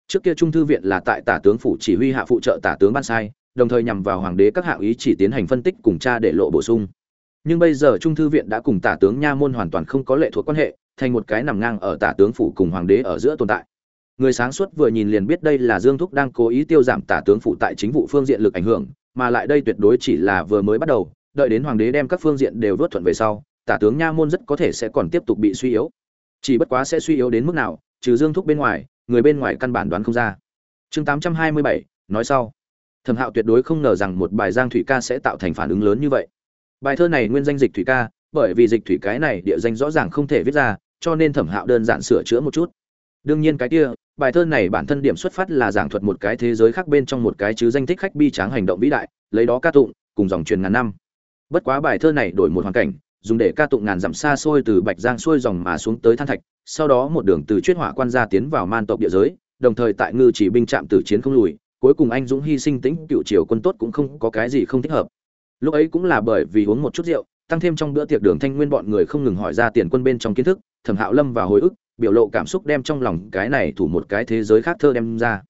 Trước kia trung thư viện là tại tả tướng phủ chỉ huy hạ phụ trợ tả tướng ban sai, đồng thời nhằm vào hoàng đế các hạng ý chỉ tiến hành phân tích cùng tra để lộ bổ sung. Nhưng bây giờ trung thư viện đã cùng tả tướng nha môn hoàn toàn không có lệ thuộc quan hệ, thành một cái nằm ngang ở tả tướng phủ cùng hoàng đế ở giữa tồn tại. Người sáng suốt vừa nhìn liền biết đây là dương thúc đang cố ý tiêu giảm tả tướng phủ tại chính vụ phương diện lực ảnh hưởng, mà lại đây tuyệt đối chỉ là vừa mới bắt đầu, đợi đến hoàng đế đem các phương diện đều vớt thuận về sau, tả tướng nha môn rất có thể sẽ còn tiếp tục bị suy yếu chỉ bất quá sẽ suy yếu đến mức nào, trừ dương thúc bên ngoài, người bên ngoài căn bản đoán không ra. Chương tám trăm hai mươi bảy, nói sau. Thẩm hạo tuyệt đối không ngờ rằng một bài giang thủy ca sẽ tạo thành phản ứng lớn như vậy. Bài thơ này nguyên danh dịch thủy ca, bởi vì dịch thủy cái này địa danh rõ ràng không thể viết ra, cho nên thẩm hạo đơn giản sửa chữa một chút. Đương nhiên cái kia, bài thơ này bản thân điểm xuất phát là giảng thuật một cái thế giới khác bên trong một cái chứ danh thích khách bi tráng hành động vĩ đại, lấy đó ca tụng, cùng dòng truyền ngàn năm. Bất quá bài thơ này đổi một hoàn cảnh dùng để ca tụng ngàn dặm xa xôi từ bạch giang xuôi dòng mà xuống tới than thạch, sau đó một đường từ chuyết hỏa quan gia tiến vào man tộc địa giới, đồng thời tại ngư chỉ binh chạm tử chiến không lùi, cuối cùng anh dũng hy sinh tĩnh, cựu triều quân tốt cũng không có cái gì không thích hợp. Lúc ấy cũng là bởi vì uống một chút rượu, tăng thêm trong bữa tiệc đường thanh nguyên bọn người không ngừng hỏi ra tiền quân bên trong kiến thức, thẩm hạo lâm và hồi ức, biểu lộ cảm xúc đem trong lòng cái này thủ một cái thế giới khác thơ đem ra.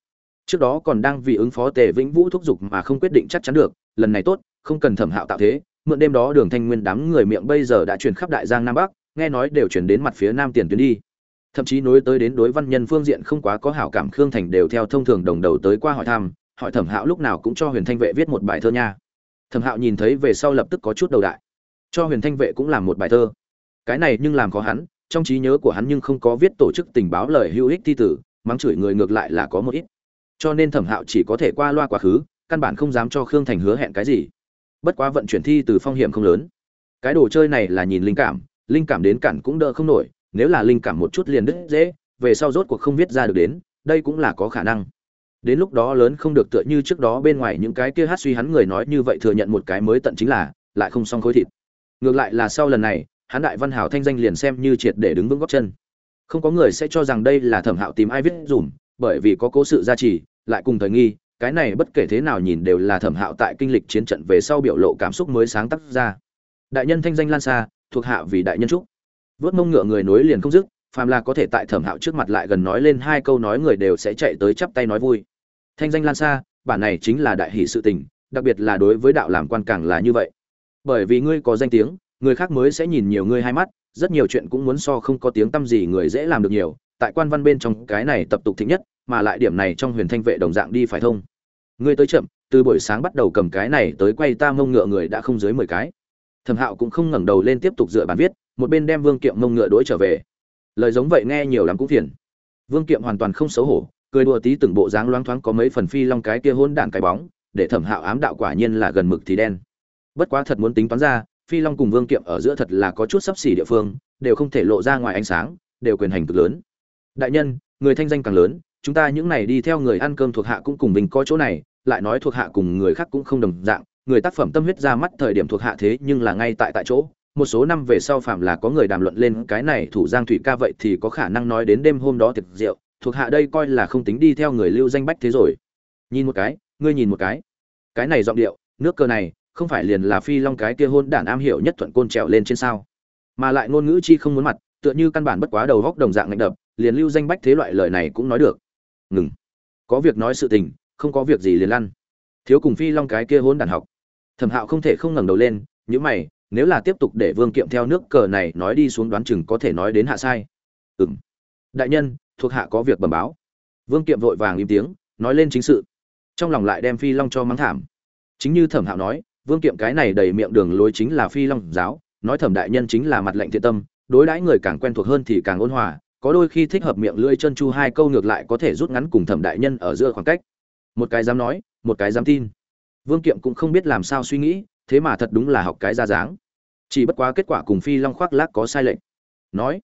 Trước đó còn đang vì ứng phó tề vĩnh vũ thúc giục mà không quyết định chắc chắn được, lần này tốt, không cần thẩm hạo tạo thế mượn đêm đó đường thanh nguyên đám người miệng bây giờ đã chuyển khắp đại giang nam bắc, nghe nói đều chuyển đến mặt phía nam tiền tuyến đi. Thậm chí nối tới đến đối văn nhân phương diện không quá có hảo cảm khương thành đều theo thông thường đồng đầu tới qua hỏi thăm, hỏi thẩm hạo lúc nào cũng cho huyền thanh vệ viết một bài thơ nha. Thẩm hạo nhìn thấy về sau lập tức có chút đầu đại. Cho huyền thanh vệ cũng làm một bài thơ. Cái này nhưng làm khó hắn, trong trí nhớ của hắn nhưng không có viết tổ chức tình báo lời hữu ích thi tử, mắng chửi người ngược lại là có một ít. Cho nên thẩm hạo chỉ có thể qua loa quá khứ, căn bản không dám cho khương thành hứa hẹn cái gì bất quá vận chuyển thi từ phong hiểm không lớn. Cái đồ chơi này là nhìn linh cảm linh cảm đến cản cũng đỡ không nổi, nếu là linh cảm một chút liền đứt dễ, về sau rốt cuộc không viết ra được đến, đây cũng là có khả năng. Đến lúc đó lớn không được tựa như trước đó bên ngoài những cái kia hát suy hắn người nói như vậy thừa nhận một cái mới tận chính là, lại không xong khối thịt. Ngược lại là sau lần này, hắn đại văn hảo thanh danh liền xem như triệt để đứng vững góc chân. Không có người sẽ cho rằng đây là thẩm hạo tìm ai viết dùm, bởi vì có cố sự gia trì, lại cùng thời nghi cái này bất kể thế nào nhìn đều là thẩm hạo tại kinh lịch chiến trận về sau biểu lộ cảm xúc mới sáng tác ra. Đại nhân thanh danh lan xa, thuộc hạ vì đại nhân trúc vớt mông ngựa người nối liền không dứt, phàm là có thể tại thẩm hạo trước mặt lại gần nói lên hai câu nói người đều sẽ chạy tới chắp tay nói vui. Thanh danh lan xa, bản này chính là đại hỷ sự tình, đặc biệt là đối với đạo làm quan càng là như vậy. Bởi vì ngươi có danh tiếng, người khác mới sẽ nhìn nhiều ngươi hai mắt, rất nhiều chuyện cũng muốn so không có tiếng tăm gì người dễ làm được nhiều, tại quan văn bên trong cái này tập tục thịnh nhất, mà lại điểm này trong huyền thanh vệ đồng dạng đi phải thông ngươi tới chậm, từ buổi sáng bắt đầu cầm cái này tới quay ta mông ngựa người đã không dưới mười cái. Thẩm hạo cũng không ngẩng đầu lên tiếp tục dựa bàn viết, một bên đem vương kiệm mông ngựa đỗi trở về. Lời giống vậy nghe nhiều lắm cũng phiền. Vương kiệm hoàn toàn không xấu hổ, cười đùa tí từng bộ dáng loáng thoáng có mấy phần phi long cái kia hôn đản cái bóng, để thẩm hạo ám đạo quả nhiên là gần mực thì đen. Bất quá thật muốn tính toán ra, phi long cùng vương kiệm ở giữa thật là có chút sấp xỉ địa phương, đều không thể lộ ra ngoài ánh sáng, đều quyền hành cực lớn. Đại nhân, người thanh danh càng lớn, chúng ta những này đi theo người ăn cơm thuộc hạ cũng cùng mình có chỗ này lại nói thuộc hạ cùng người khác cũng không đồng dạng, người tác phẩm tâm huyết ra mắt thời điểm thuộc hạ thế nhưng là ngay tại tại chỗ. Một số năm về sau phạm là có người đàm luận lên cái này thủ giang thủy ca vậy thì có khả năng nói đến đêm hôm đó tiệc rượu, thuộc hạ đây coi là không tính đi theo người lưu danh bách thế rồi. Nhìn một cái, ngươi nhìn một cái. Cái này giọng điệu, nước cơ này, không phải liền là phi long cái kia hôn đản am hiểu nhất thuận côn trèo lên trên sao. Mà lại ngôn ngữ chi không muốn mặt, tựa như căn bản bất quá đầu góc đồng dạng ngạnh đập, liền lưu danh bách thế loại lời này cũng nói được. Ngừng. Có việc nói sự tình không có việc gì liền lăn. Thiếu cùng phi long cái kia hôn đàn học. Thẩm hạo không thể không ngẩng đầu lên những mày, nếu là tiếp tục để vương kiệm theo nước cờ này nói đi xuống đoán chừng có thể nói đến hạ sai. Ừng đại nhân, thuộc hạ có việc bẩm báo. Vương kiệm vội vàng im tiếng, nói lên chính sự. Trong lòng lại đem phi long cho mắng thảm. Chính như thẩm hạo nói, vương kiệm cái này đầy miệng đường lối chính là phi long giáo, nói thẩm đại nhân chính là mặt lệnh thiện tâm, đối đãi người càng quen thuộc hơn thì càng ôn hòa, có đôi khi thích hợp miệng lưỡi chân chu hai câu ngược lại có thể rút ngắn cùng thẩm đại nhân ở giữa khoảng cách một cái dám nói, một cái dám tin. Vương kiệm cũng không biết làm sao suy nghĩ, thế mà thật đúng là học cái ra dáng. Chỉ bất quá kết quả cùng phi long khoác lác có sai lệch. Nói,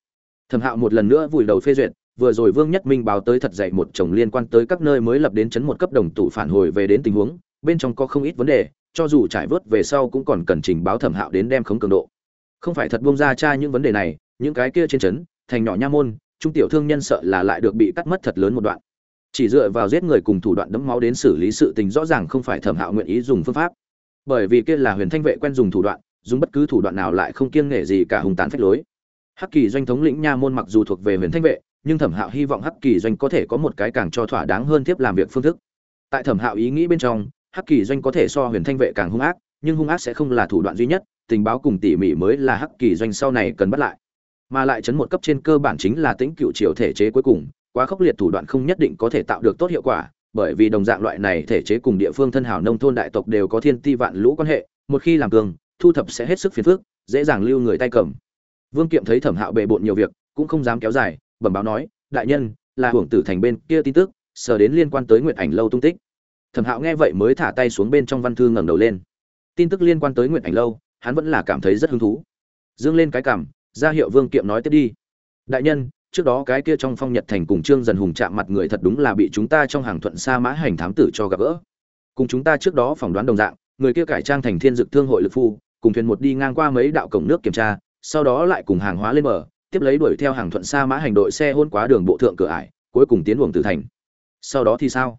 thẩm hạo một lần nữa vùi đầu phê duyệt, vừa rồi vương nhất minh báo tới thật dạy một chồng liên quan tới các nơi mới lập đến chấn một cấp đồng tụ phản hồi về đến tình huống, bên trong có không ít vấn đề, cho dù trải vớt về sau cũng còn cần trình báo thẩm hạo đến đem khống cường độ. Không phải thật buông ra tra những vấn đề này, những cái kia trên trấn thành nhỏ nha môn, trung tiểu thương nhân sợ là lại được bị cắt mất thật lớn một đoạn chỉ dựa vào giết người cùng thủ đoạn đấm máu đến xử lý sự tình rõ ràng không phải thẩm hạo nguyện ý dùng phương pháp. Bởi vì kia là huyền thanh vệ quen dùng thủ đoạn, dùng bất cứ thủ đoạn nào lại không kiêng nể gì cả hùng tán phách lối. Hắc kỳ doanh thống lĩnh nha môn mặc dù thuộc về huyền thanh vệ, nhưng thẩm hạo hy vọng hắc kỳ doanh có thể có một cái càng cho thỏa đáng hơn tiếp làm việc phương thức. Tại thẩm hạo ý nghĩ bên trong, hắc kỳ doanh có thể so huyền thanh vệ càng hung ác, nhưng hung ác sẽ không là thủ đoạn duy nhất, tình báo cùng tỉ mỉ mới là hắc kỳ doanh sau này cần bắt lại. Mà lại chấn một cấp trên cơ bản chính là tính cựu triều thể chế cuối cùng quá khốc liệt thủ đoạn không nhất định có thể tạo được tốt hiệu quả, bởi vì đồng dạng loại này thể chế cùng địa phương thân hảo nông thôn đại tộc đều có thiên ti vạn lũ quan hệ, một khi làm cường, thu thập sẽ hết sức phiền phức, dễ dàng lưu người tay cầm. Vương kiệm thấy thẩm hạo bề bộn nhiều việc, cũng không dám kéo dài, bẩm báo nói, đại nhân, là hưởng tử thành bên kia tin tức, sờ đến liên quan tới nguyện ảnh lâu tung tích. Thẩm hạo nghe vậy mới thả tay xuống bên trong văn thư ngẩng đầu lên. Tin tức liên quan tới nguyện ảnh lâu, hắn vẫn là cảm thấy rất hứng thú. Dương lên cái cảm, ra hiệu vương kiệm nói tiếp đi. Đại nhân trước đó cái kia trong phong nhật thành cùng trương dần hùng chạm mặt người thật đúng là bị chúng ta trong hàng thuận sa mã hành thám tử cho gặp gỡ. Cùng chúng ta trước đó phỏng đoán đồng dạng, người kia cải trang thành thiên dực thương hội lực phu, cùng thuyền một đi ngang qua mấy đạo cổng nước kiểm tra, sau đó lại cùng hàng hóa lên bờ, tiếp lấy đuổi theo hàng thuận sa mã hành đội xe hôn quá đường bộ thượng cửa ải, cuối cùng tiến uổng tử thành. Sau đó thì sao?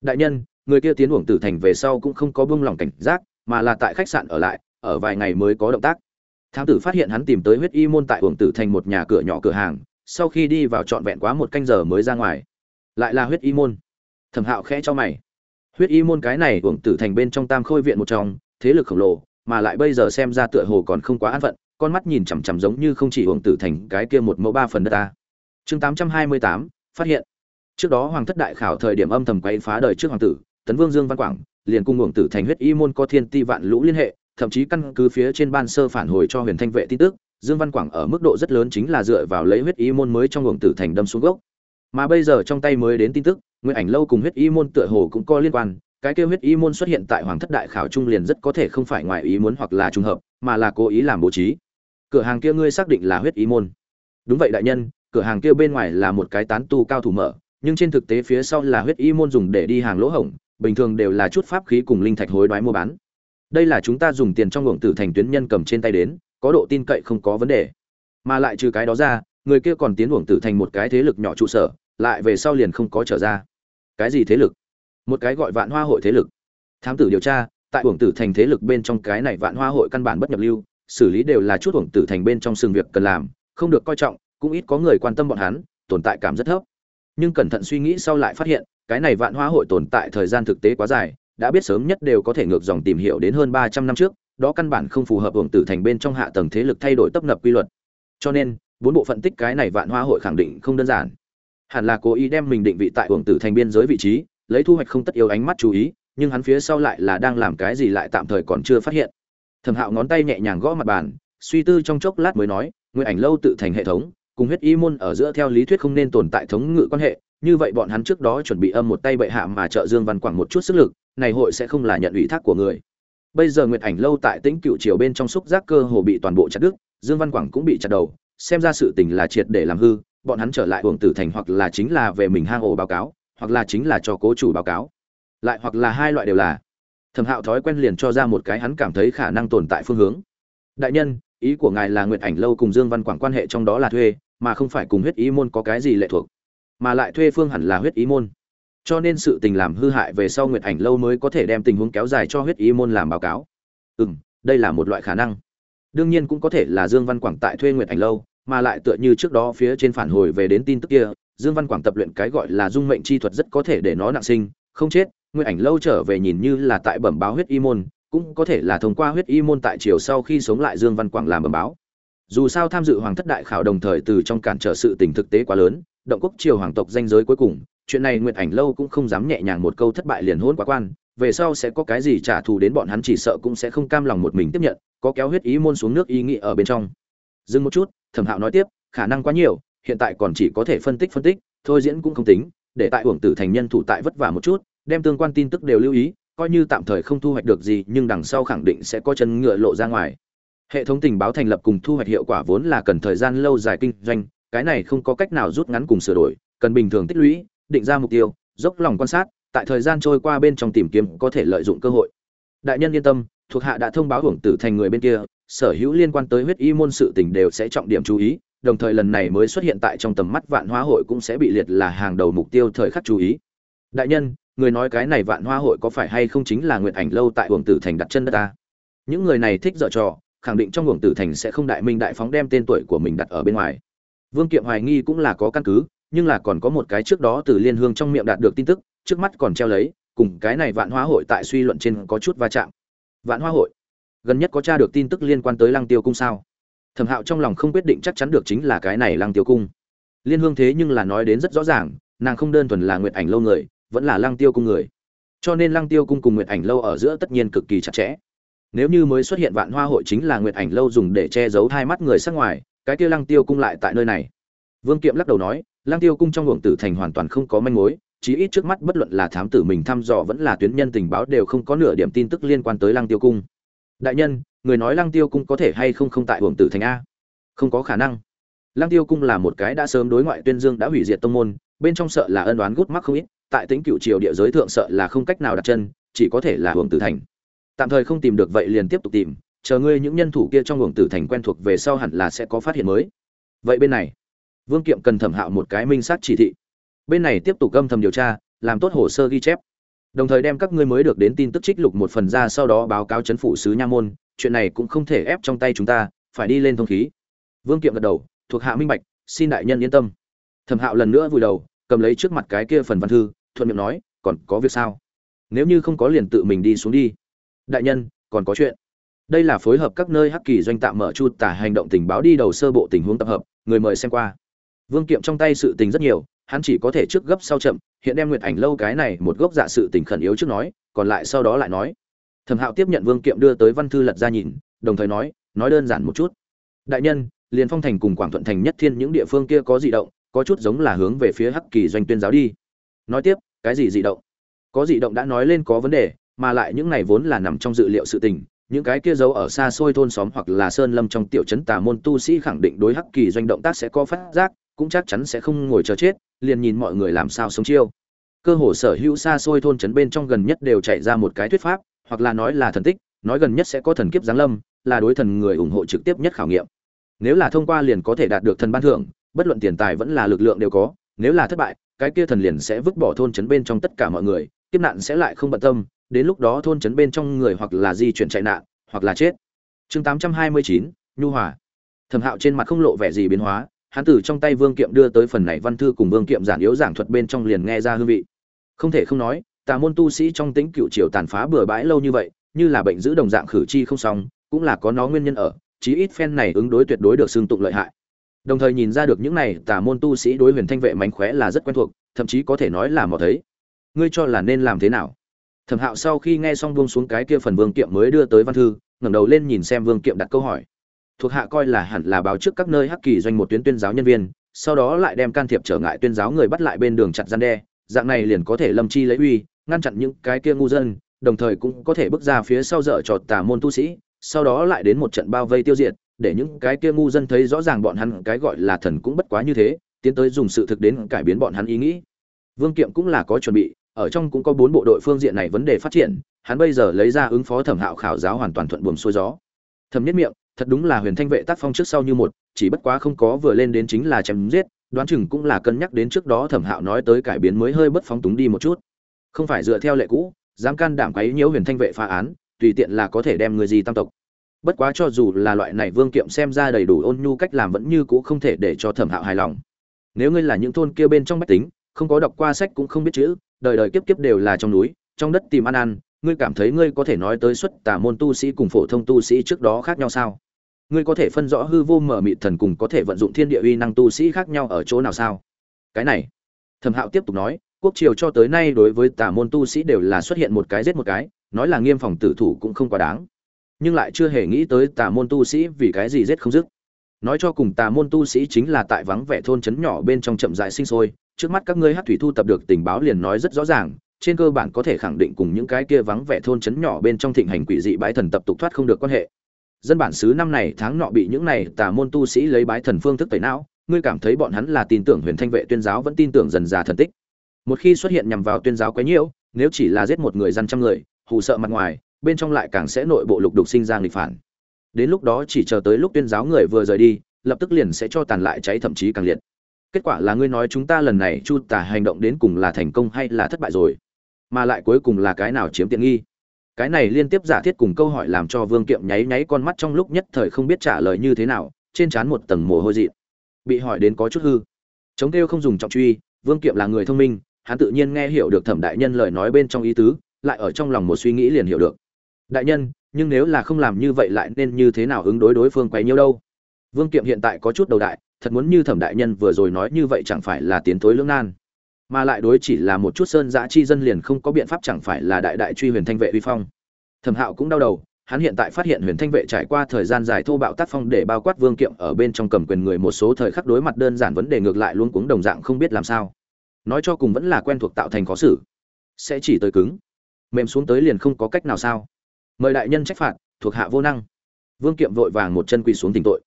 Đại nhân, người kia tiến uổng tử thành về sau cũng không có buông lòng cảnh giác, mà là tại khách sạn ở lại, ở vài ngày mới có động tác. Thám tử phát hiện hắn tìm tới huyết y môn tại uổng tử thành một nhà cửa nhỏ cửa hàng sau khi đi vào trọn vẹn quá một canh giờ mới ra ngoài. Lại là huyết y môn. Thẩm hạo khẽ cho mày. Huyết y môn cái này uổng tử thành bên trong tam khôi viện một trong, thế lực khổng lồ, mà lại bây giờ xem ra tựa hồ còn không quá an phận, con mắt nhìn chằm chằm giống như không chỉ uổng tử thành cái kia một mẫu ba phần đất ta. Chương tám trăm hai mươi tám, phát hiện. Trước đó hoàng thất đại khảo thời điểm âm thầm quay phá đời trước hoàng tử, tấn vương dương văn quảng, liền cung uổng tử thành huyết y môn có thiên ti vạn lũ liên hệ, thậm chí căn cứ phía trên ban sơ phản hồi cho huyền thanh vệ tin tức dương văn quảng ở mức độ rất lớn chính là dựa vào lấy huyết y môn mới trong ngưỡng tử thành đâm xuống gốc. Mà bây giờ trong tay mới đến tin tức nguyên ảnh lâu cùng huyết y môn tựa hồ cũng có liên quan, cái kia huyết y môn xuất hiện tại hoàng thất đại khảo trung liền rất có thể không phải ngoài ý muốn hoặc là trùng hợp, mà là cố ý làm bố trí. Cửa hàng kia ngươi xác định là huyết y môn. Đúng vậy đại nhân, cửa hàng kia bên ngoài là một cái tán tu cao thủ mở, nhưng trên thực tế phía sau là huyết y môn dùng để đi hàng lỗ hổng, bình thường đều là chút pháp khí cùng linh thạch hối đoái mua bán. Đây là chúng ta dùng tiền trong ngưỡng tử thành tuyến nhân cầm trên tay đến có độ tin cậy không có vấn đề. Mà lại trừ cái đó ra, người kia còn tiến uổng tử thành một cái thế lực nhỏ trụ sở, lại về sau liền không có trở ra. Cái gì thế lực? Một cái gọi vạn hoa hội thế lực. Thám tử điều tra, tại uổng tử thành thế lực bên trong cái này vạn hoa hội căn bản bất nhập lưu, xử lý đều là chút uổng tử thành bên trong sừng việc cần làm, không được coi trọng, cũng ít có người quan tâm bọn hắn, tồn tại cảm rất thấp. Nhưng cẩn thận suy nghĩ sau lại phát hiện, cái này vạn hoa hội tồn tại thời gian thực tế quá dài, đã biết sớm nhất đều có thể ngược dòng tìm hiểu đến hơn ba trăm năm trước đó căn bản không phù hợp hưởng tử thành bên trong hạ tầng thế lực thay đổi tấp nập quy luật. Cho nên, bốn bộ phận tích cái này vạn hoa hội khẳng định không đơn giản. Hẳn là cố ý đem mình định vị tại hưởng tử thành biên giới vị trí, lấy thu hoạch không tất yếu ánh mắt chú ý, nhưng hắn phía sau lại là đang làm cái gì lại tạm thời còn chưa phát hiện. Thẩm hạo ngón tay nhẹ nhàng gõ mặt bàn, suy tư trong chốc lát mới nói nguyện ảnh lâu tự thành hệ thống, cùng huyết y môn ở giữa theo lý thuyết không nên tồn tại thống ngự quan hệ, như vậy bọn hắn trước đó chuẩn bị âm một tay bệ hạ mà trợ dương văn quảng một chút sức lực, này hội sẽ không là nhận ủy thác của người bây giờ nguyệt ảnh lâu tại tĩnh cựu triều bên trong xúc giác cơ hồ bị toàn bộ chặt đứt, dương văn quảng cũng bị chặt đầu, xem ra sự tình là triệt để làm hư, bọn hắn trở lại hưởng tử thành hoặc là chính là về mình hang ổ báo cáo, hoặc là chính là cho cố chủ báo cáo. Lại hoặc là hai loại đều là. Thẩm hạo thói quen liền cho ra một cái hắn cảm thấy khả năng tồn tại phương hướng. Đại nhân, ý của ngài là nguyệt ảnh lâu cùng dương văn quảng quan hệ trong đó là thuê, mà không phải cùng huyết ý môn có cái gì lệ thuộc. Mà lại thuê phương hẳn là huyết ý môn cho nên sự tình làm hư hại về sau nguyệt ảnh lâu mới có thể đem tình huống kéo dài cho huyết ý môn làm báo cáo. Ừ m đây là một loại khả năng. Đương nhiên cũng có thể là dương văn quảng tại thuê nguyệt ảnh lâu, mà lại tựa như trước đó phía trên phản hồi về đến tin tức kia, dương văn quảng tập luyện cái gọi là dung mệnh chi thuật rất có thể để nó nặng sinh, không chết, nguyệt ảnh lâu trở về nhìn như là tại bẩm báo huyết y môn, cũng có thể là thông qua huyết y môn tại chiều sau khi sống lại dương văn quảng làm bẩm báo. Dù sao tham dự hoàng thất đại khảo đồng thời từ trong cản trở sự tình thực tế quá lớn, động quốc triều hoàng tộc danh giới cuối cùng chuyện này nguyệt ảnh lâu cũng không dám nhẹ nhàng một câu thất bại liền hôn quá quan, về sau sẽ có cái gì trả thù đến bọn hắn chỉ sợ cũng sẽ không cam lòng một mình tiếp nhận, có kéo huyết ý môn xuống nước ý nghĩ ở bên trong. Dừng một chút, thẩm hạo nói tiếp, khả năng quá nhiều, hiện tại còn chỉ có thể phân tích phân tích, thôi diễn cũng không tính, để tại hưởng tử thành nhân thủ tại vất vả một chút, đem tương quan tin tức đều lưu ý, coi như tạm thời không thu hoạch được gì, nhưng đằng sau khẳng định sẽ có chân ngựa lộ ra ngoài. Hệ thống tình báo thành lập cùng thu hoạch hiệu quả vốn là cần thời gian lâu dài kinh doanh, cái này không có cách nào rút ngắn cùng sửa đổi, cần bình thường tích lũy định ra mục tiêu, dốc lòng quan sát, tại thời gian trôi qua bên trong tìm kiếm có thể lợi dụng cơ hội. Đại nhân yên tâm, thuộc hạ đã thông báo hưởng tử thành người bên kia, sở hữu liên quan tới huyết y môn sự tình đều sẽ trọng điểm chú ý, đồng thời lần này mới xuất hiện tại trong tầm mắt vạn hoa hội cũng sẽ bị liệt là hàng đầu mục tiêu thời khắc chú ý. Đại nhân, người nói cái này vạn hoa hội có phải hay không chính là nguyện ảnh lâu tại hưởng tử thành đặt chân đất ta? Những người này thích dở trò, khẳng định trong hưởng tử thành sẽ không đại minh đại phóng đem tên tuổi của mình đặt ở bên ngoài. Vương kiệm hoài nghi cũng là có căn cứ nhưng là còn có một cái trước đó từ liên hương trong miệng đạt được tin tức, trước mắt còn treo lấy, cùng cái này vạn hoa hội tại suy luận trên có chút va chạm. Vạn hoa hội? Gần nhất có tra được tin tức liên quan tới lăng tiêu cung sao? Thẩm hạo trong lòng không quyết định chắc chắn được chính là cái này lăng tiêu cung. Liên hương thế nhưng là nói đến rất rõ ràng, nàng không đơn thuần là nguyệt ảnh lâu người, vẫn là lăng tiêu cung người. Cho nên lăng tiêu cung cùng nguyệt ảnh lâu ở giữa tất nhiên cực kỳ chặt chẽ. Nếu như mới xuất hiện vạn hoa hội chính là nguyệt ảnh lâu dùng để che giấu hai mắt người sắc ngoài, cái kia lăng tiêu cung lại tại nơi này. Vương kiệm lắc đầu nói Lang tiêu cung trong luồng tử thành hoàn toàn không có manh mối, chí ít trước mắt bất luận là thám tử mình thăm dò vẫn là tuyến nhân tình báo đều không có nửa điểm tin tức liên quan tới Lang tiêu cung. Đại nhân, người nói Lang tiêu cung có thể hay không không tại luồng tử thành a? Không có khả năng. Lang tiêu cung là một cái đã sớm đối ngoại tuyên dương đã hủy diệt tông môn, bên trong sợ là ân đoán gút mắc không ít, tại tính cựu triều địa giới thượng sợ là không cách nào đặt chân, chỉ có thể là luồng tử thành. Tạm thời không tìm được vậy liền tiếp tục tìm, chờ ngươi những nhân thủ kia trong luồng tử thành quen thuộc về sau hẳn là sẽ có phát hiện mới. Vậy bên này vương kiệm cần thẩm hạo một cái minh sát chỉ thị. Bên này tiếp tục âm thầm điều tra, làm tốt hồ sơ ghi chép. Đồng thời đem các ngươi mới được đến tin tức trích lục một phần ra sau đó báo cáo chấn phủ sứ nha môn, chuyện này cũng không thể ép trong tay chúng ta, phải đi lên thông khí. Vương kiệm gật đầu, thuộc hạ minh bạch, xin đại nhân yên tâm. Thẩm hạo lần nữa vùi đầu, cầm lấy trước mặt cái kia phần văn thư, thuận miệng nói, còn có việc sao? Nếu như không có liền tự mình đi xuống đi. Đại nhân, còn có chuyện. Đây là phối hợp các nơi hắc kỳ doanh tạm mở chu tả hành động tình báo đi đầu sơ bộ tình huống tập hợp, người mời xem qua vương kiệm trong tay sự tình rất nhiều, hắn chỉ có thể trước gấp sau chậm, hiện đem nguyệt ảnh lâu cái này một gốc dạ sự tình khẩn yếu trước nói, còn lại sau đó lại nói. Thẩm hạo tiếp nhận vương kiệm đưa tới văn thư lật ra nhìn, đồng thời nói nói đơn giản một chút. Đại nhân liền phong thành cùng quảng thuận thành nhất thiên những địa phương kia có dị động, có chút giống là hướng về phía hắc kỳ doanh tuyên giáo đi. Nói tiếp, cái gì dị động? Có dị động đã nói lên có vấn đề, mà lại những này vốn là nằm trong dự liệu sự tình, những cái kia giấu ở xa xôi thôn xóm hoặc là sơn lâm trong tiểu trấn tà môn tu sĩ khẳng định đối hắc kỳ doanh động tác sẽ có phát giác cũng chắc chắn sẽ không ngồi chờ chết, liền nhìn mọi người làm sao sống chiêu. Cơ hồ sở hữu xa xôi thôn trấn bên trong gần nhất đều chạy ra một cái thuyết pháp, hoặc là nói là thần tích, nói gần nhất sẽ có thần kiếp giáng lâm, là đối thần người ủng hộ trực tiếp nhất khảo nghiệm. Nếu là thông qua liền có thể đạt được thần ban thưởng, bất luận tiền tài vẫn là lực lượng đều có, nếu là thất bại, cái kia thần liền sẽ vứt bỏ thôn trấn bên trong tất cả mọi người, kiếp nạn sẽ lại không bận tâm, đến lúc đó thôn trấn bên trong người hoặc là di chuyển chạy nạn, hoặc là chết. Chương tám trăm hai mươi chín, nhu hòa. Thẩm hạo trên mặt không lộ vẻ gì biến hóa hắn từ trong tay vương kiệm đưa tới phần này văn thư cùng vương kiệm giản yếu giảng thuật bên trong liền nghe ra hương vị. Không thể không nói, tà môn tu sĩ trong tính cựu triều tàn phá bừa bãi lâu như vậy, như là bệnh giữ đồng dạng khử chi không xong, cũng là có nó nguyên nhân ở, chí ít phen này ứng đối tuyệt đối được xương tụng lợi hại. Đồng thời nhìn ra được những này tà môn tu sĩ đối huyền thanh vệ mánh khóe là rất quen thuộc, thậm chí có thể nói là mò thấy. Ngươi cho là nên làm thế nào? Thẩm hạo sau khi nghe xong buông xuống cái kia phần vương kiệm mới đưa tới văn thư, ngẩng đầu lên nhìn xem vương kiệm đặt câu hỏi thuộc hạ coi là hẳn là báo trước các nơi hắc kỳ doanh một tuyến tuyên giáo nhân viên, sau đó lại đem can thiệp trở ngại tuyên giáo người bắt lại bên đường chặt gian đe, dạng này liền có thể lâm chi lấy uy, ngăn chặn những cái kia ngu dân, đồng thời cũng có thể bước ra phía sau dở trọt tà môn tu sĩ, sau đó lại đến một trận bao vây tiêu diệt, để những cái kia ngu dân thấy rõ ràng bọn hắn cái gọi là thần cũng bất quá như thế, tiến tới dùng sự thực đến cải biến bọn hắn ý nghĩ. Vương kiệm cũng là có chuẩn bị, ở trong cũng có bốn bộ đội phương diện này vấn đề phát triển, hắn bây giờ lấy ra ứng phó thẩm hạo khảo giáo hoàn toàn thuận buồm xuôi gió. Thẩm nhất miệng thật đúng là huyền thanh vệ tác phong trước sau như một, chỉ bất quá không có vừa lên đến chính là chém giết, đoán chừng cũng là cân nhắc đến trước đó thẩm hạo nói tới cải biến mới hơi bất phóng túng đi một chút. Không phải dựa theo lệ cũ, dám can đảm quấy nhiễu huyền thanh vệ phá án, tùy tiện là có thể đem người gì tam tộc. Bất quá cho dù là loại này vương kiệm xem ra đầy đủ ôn nhu cách làm vẫn như cũ không thể để cho thẩm hạo hài lòng. Nếu ngươi là những thôn kia bên trong bách tính, không có đọc qua sách cũng không biết chữ, đời đời kiếp kiếp đều là trong núi, trong đất tìm ăn ăn, ngươi cảm thấy ngươi có thể nói tới xuất tà môn tu sĩ cùng phổ thông tu sĩ trước đó khác nhau sao? Ngươi có thể phân rõ hư vô mở mịt thần cùng có thể vận dụng thiên địa uy năng tu sĩ khác nhau ở chỗ nào sao? Cái này, thẩm hạo tiếp tục nói, quốc triều cho tới nay đối với tà môn tu sĩ đều là xuất hiện một cái giết một cái, nói là nghiêm phòng tử thủ cũng không quá đáng. Nhưng lại chưa hề nghĩ tới tà môn tu sĩ vì cái gì giết không dứt. Nói cho cùng tà môn tu sĩ chính là tại vắng vẻ thôn trấn nhỏ bên trong chậm dại sinh sôi, trước mắt các ngươi hát thủy thu tập được tình báo liền nói rất rõ ràng, trên cơ bản có thể khẳng định cùng những cái kia vắng vẻ thôn trấn nhỏ bên trong thịnh hành quỷ dị bái thần tập tục thoát không được quan hệ dân bản xứ năm này tháng nọ bị những này tà môn tu sĩ lấy bái thần phương thức tẩy não, ngươi cảm thấy bọn hắn là tin tưởng huyền thanh vệ tuyên giáo vẫn tin tưởng dần già thần tích. Một khi xuất hiện nhằm vào tuyên giáo quấy nhiễu, nếu chỉ là giết một người dân trăm người, hù sợ mặt ngoài, bên trong lại càng sẽ nội bộ lục đục sinh ra nghịch phản. Đến lúc đó chỉ chờ tới lúc tuyên giáo người vừa rời đi, lập tức liền sẽ cho tàn lại cháy thậm chí càng liệt. Kết quả là ngươi nói chúng ta lần này chu tả hành động đến cùng là thành công hay là thất bại rồi, mà lại cuối cùng là cái nào chiếm tiện nghi? Cái này liên tiếp giả thiết cùng câu hỏi làm cho vương kiệm nháy nháy con mắt trong lúc nhất thời không biết trả lời như thế nào, trên trán một tầng mồ hôi dị bị hỏi đến có chút hư. Chống kêu không dùng trọng truy, vương kiệm là người thông minh, hắn tự nhiên nghe hiểu được thẩm đại nhân lời nói bên trong ý tứ, lại ở trong lòng một suy nghĩ liền hiểu được. Đại nhân, nhưng nếu là không làm như vậy lại nên như thế nào ứng đối đối phương quấy nhiêu đâu? Vương kiệm hiện tại có chút đầu đại, thật muốn như thẩm đại nhân vừa rồi nói như vậy chẳng phải là tiến tối lưỡng nan mà lại đối chỉ là một chút sơn giã chi dân liền không có biện pháp chẳng phải là đại đại truy huyền thanh vệ uy phong. Thẩm hạo cũng đau đầu, hắn hiện tại phát hiện huyền thanh vệ trải qua thời gian dài thô bạo tác phong để bao quát vương kiệm ở bên trong cầm quyền người một số thời khắc đối mặt đơn giản vấn đề ngược lại luôn cuống đồng dạng không biết làm sao. Nói cho cùng vẫn là quen thuộc tạo thành khó xử. Sẽ chỉ tới cứng. Mềm xuống tới liền không có cách nào sao. Mời đại nhân trách phạt, thuộc hạ vô năng. Vương kiệm vội vàng một chân quỳ xuống tỉnh tội.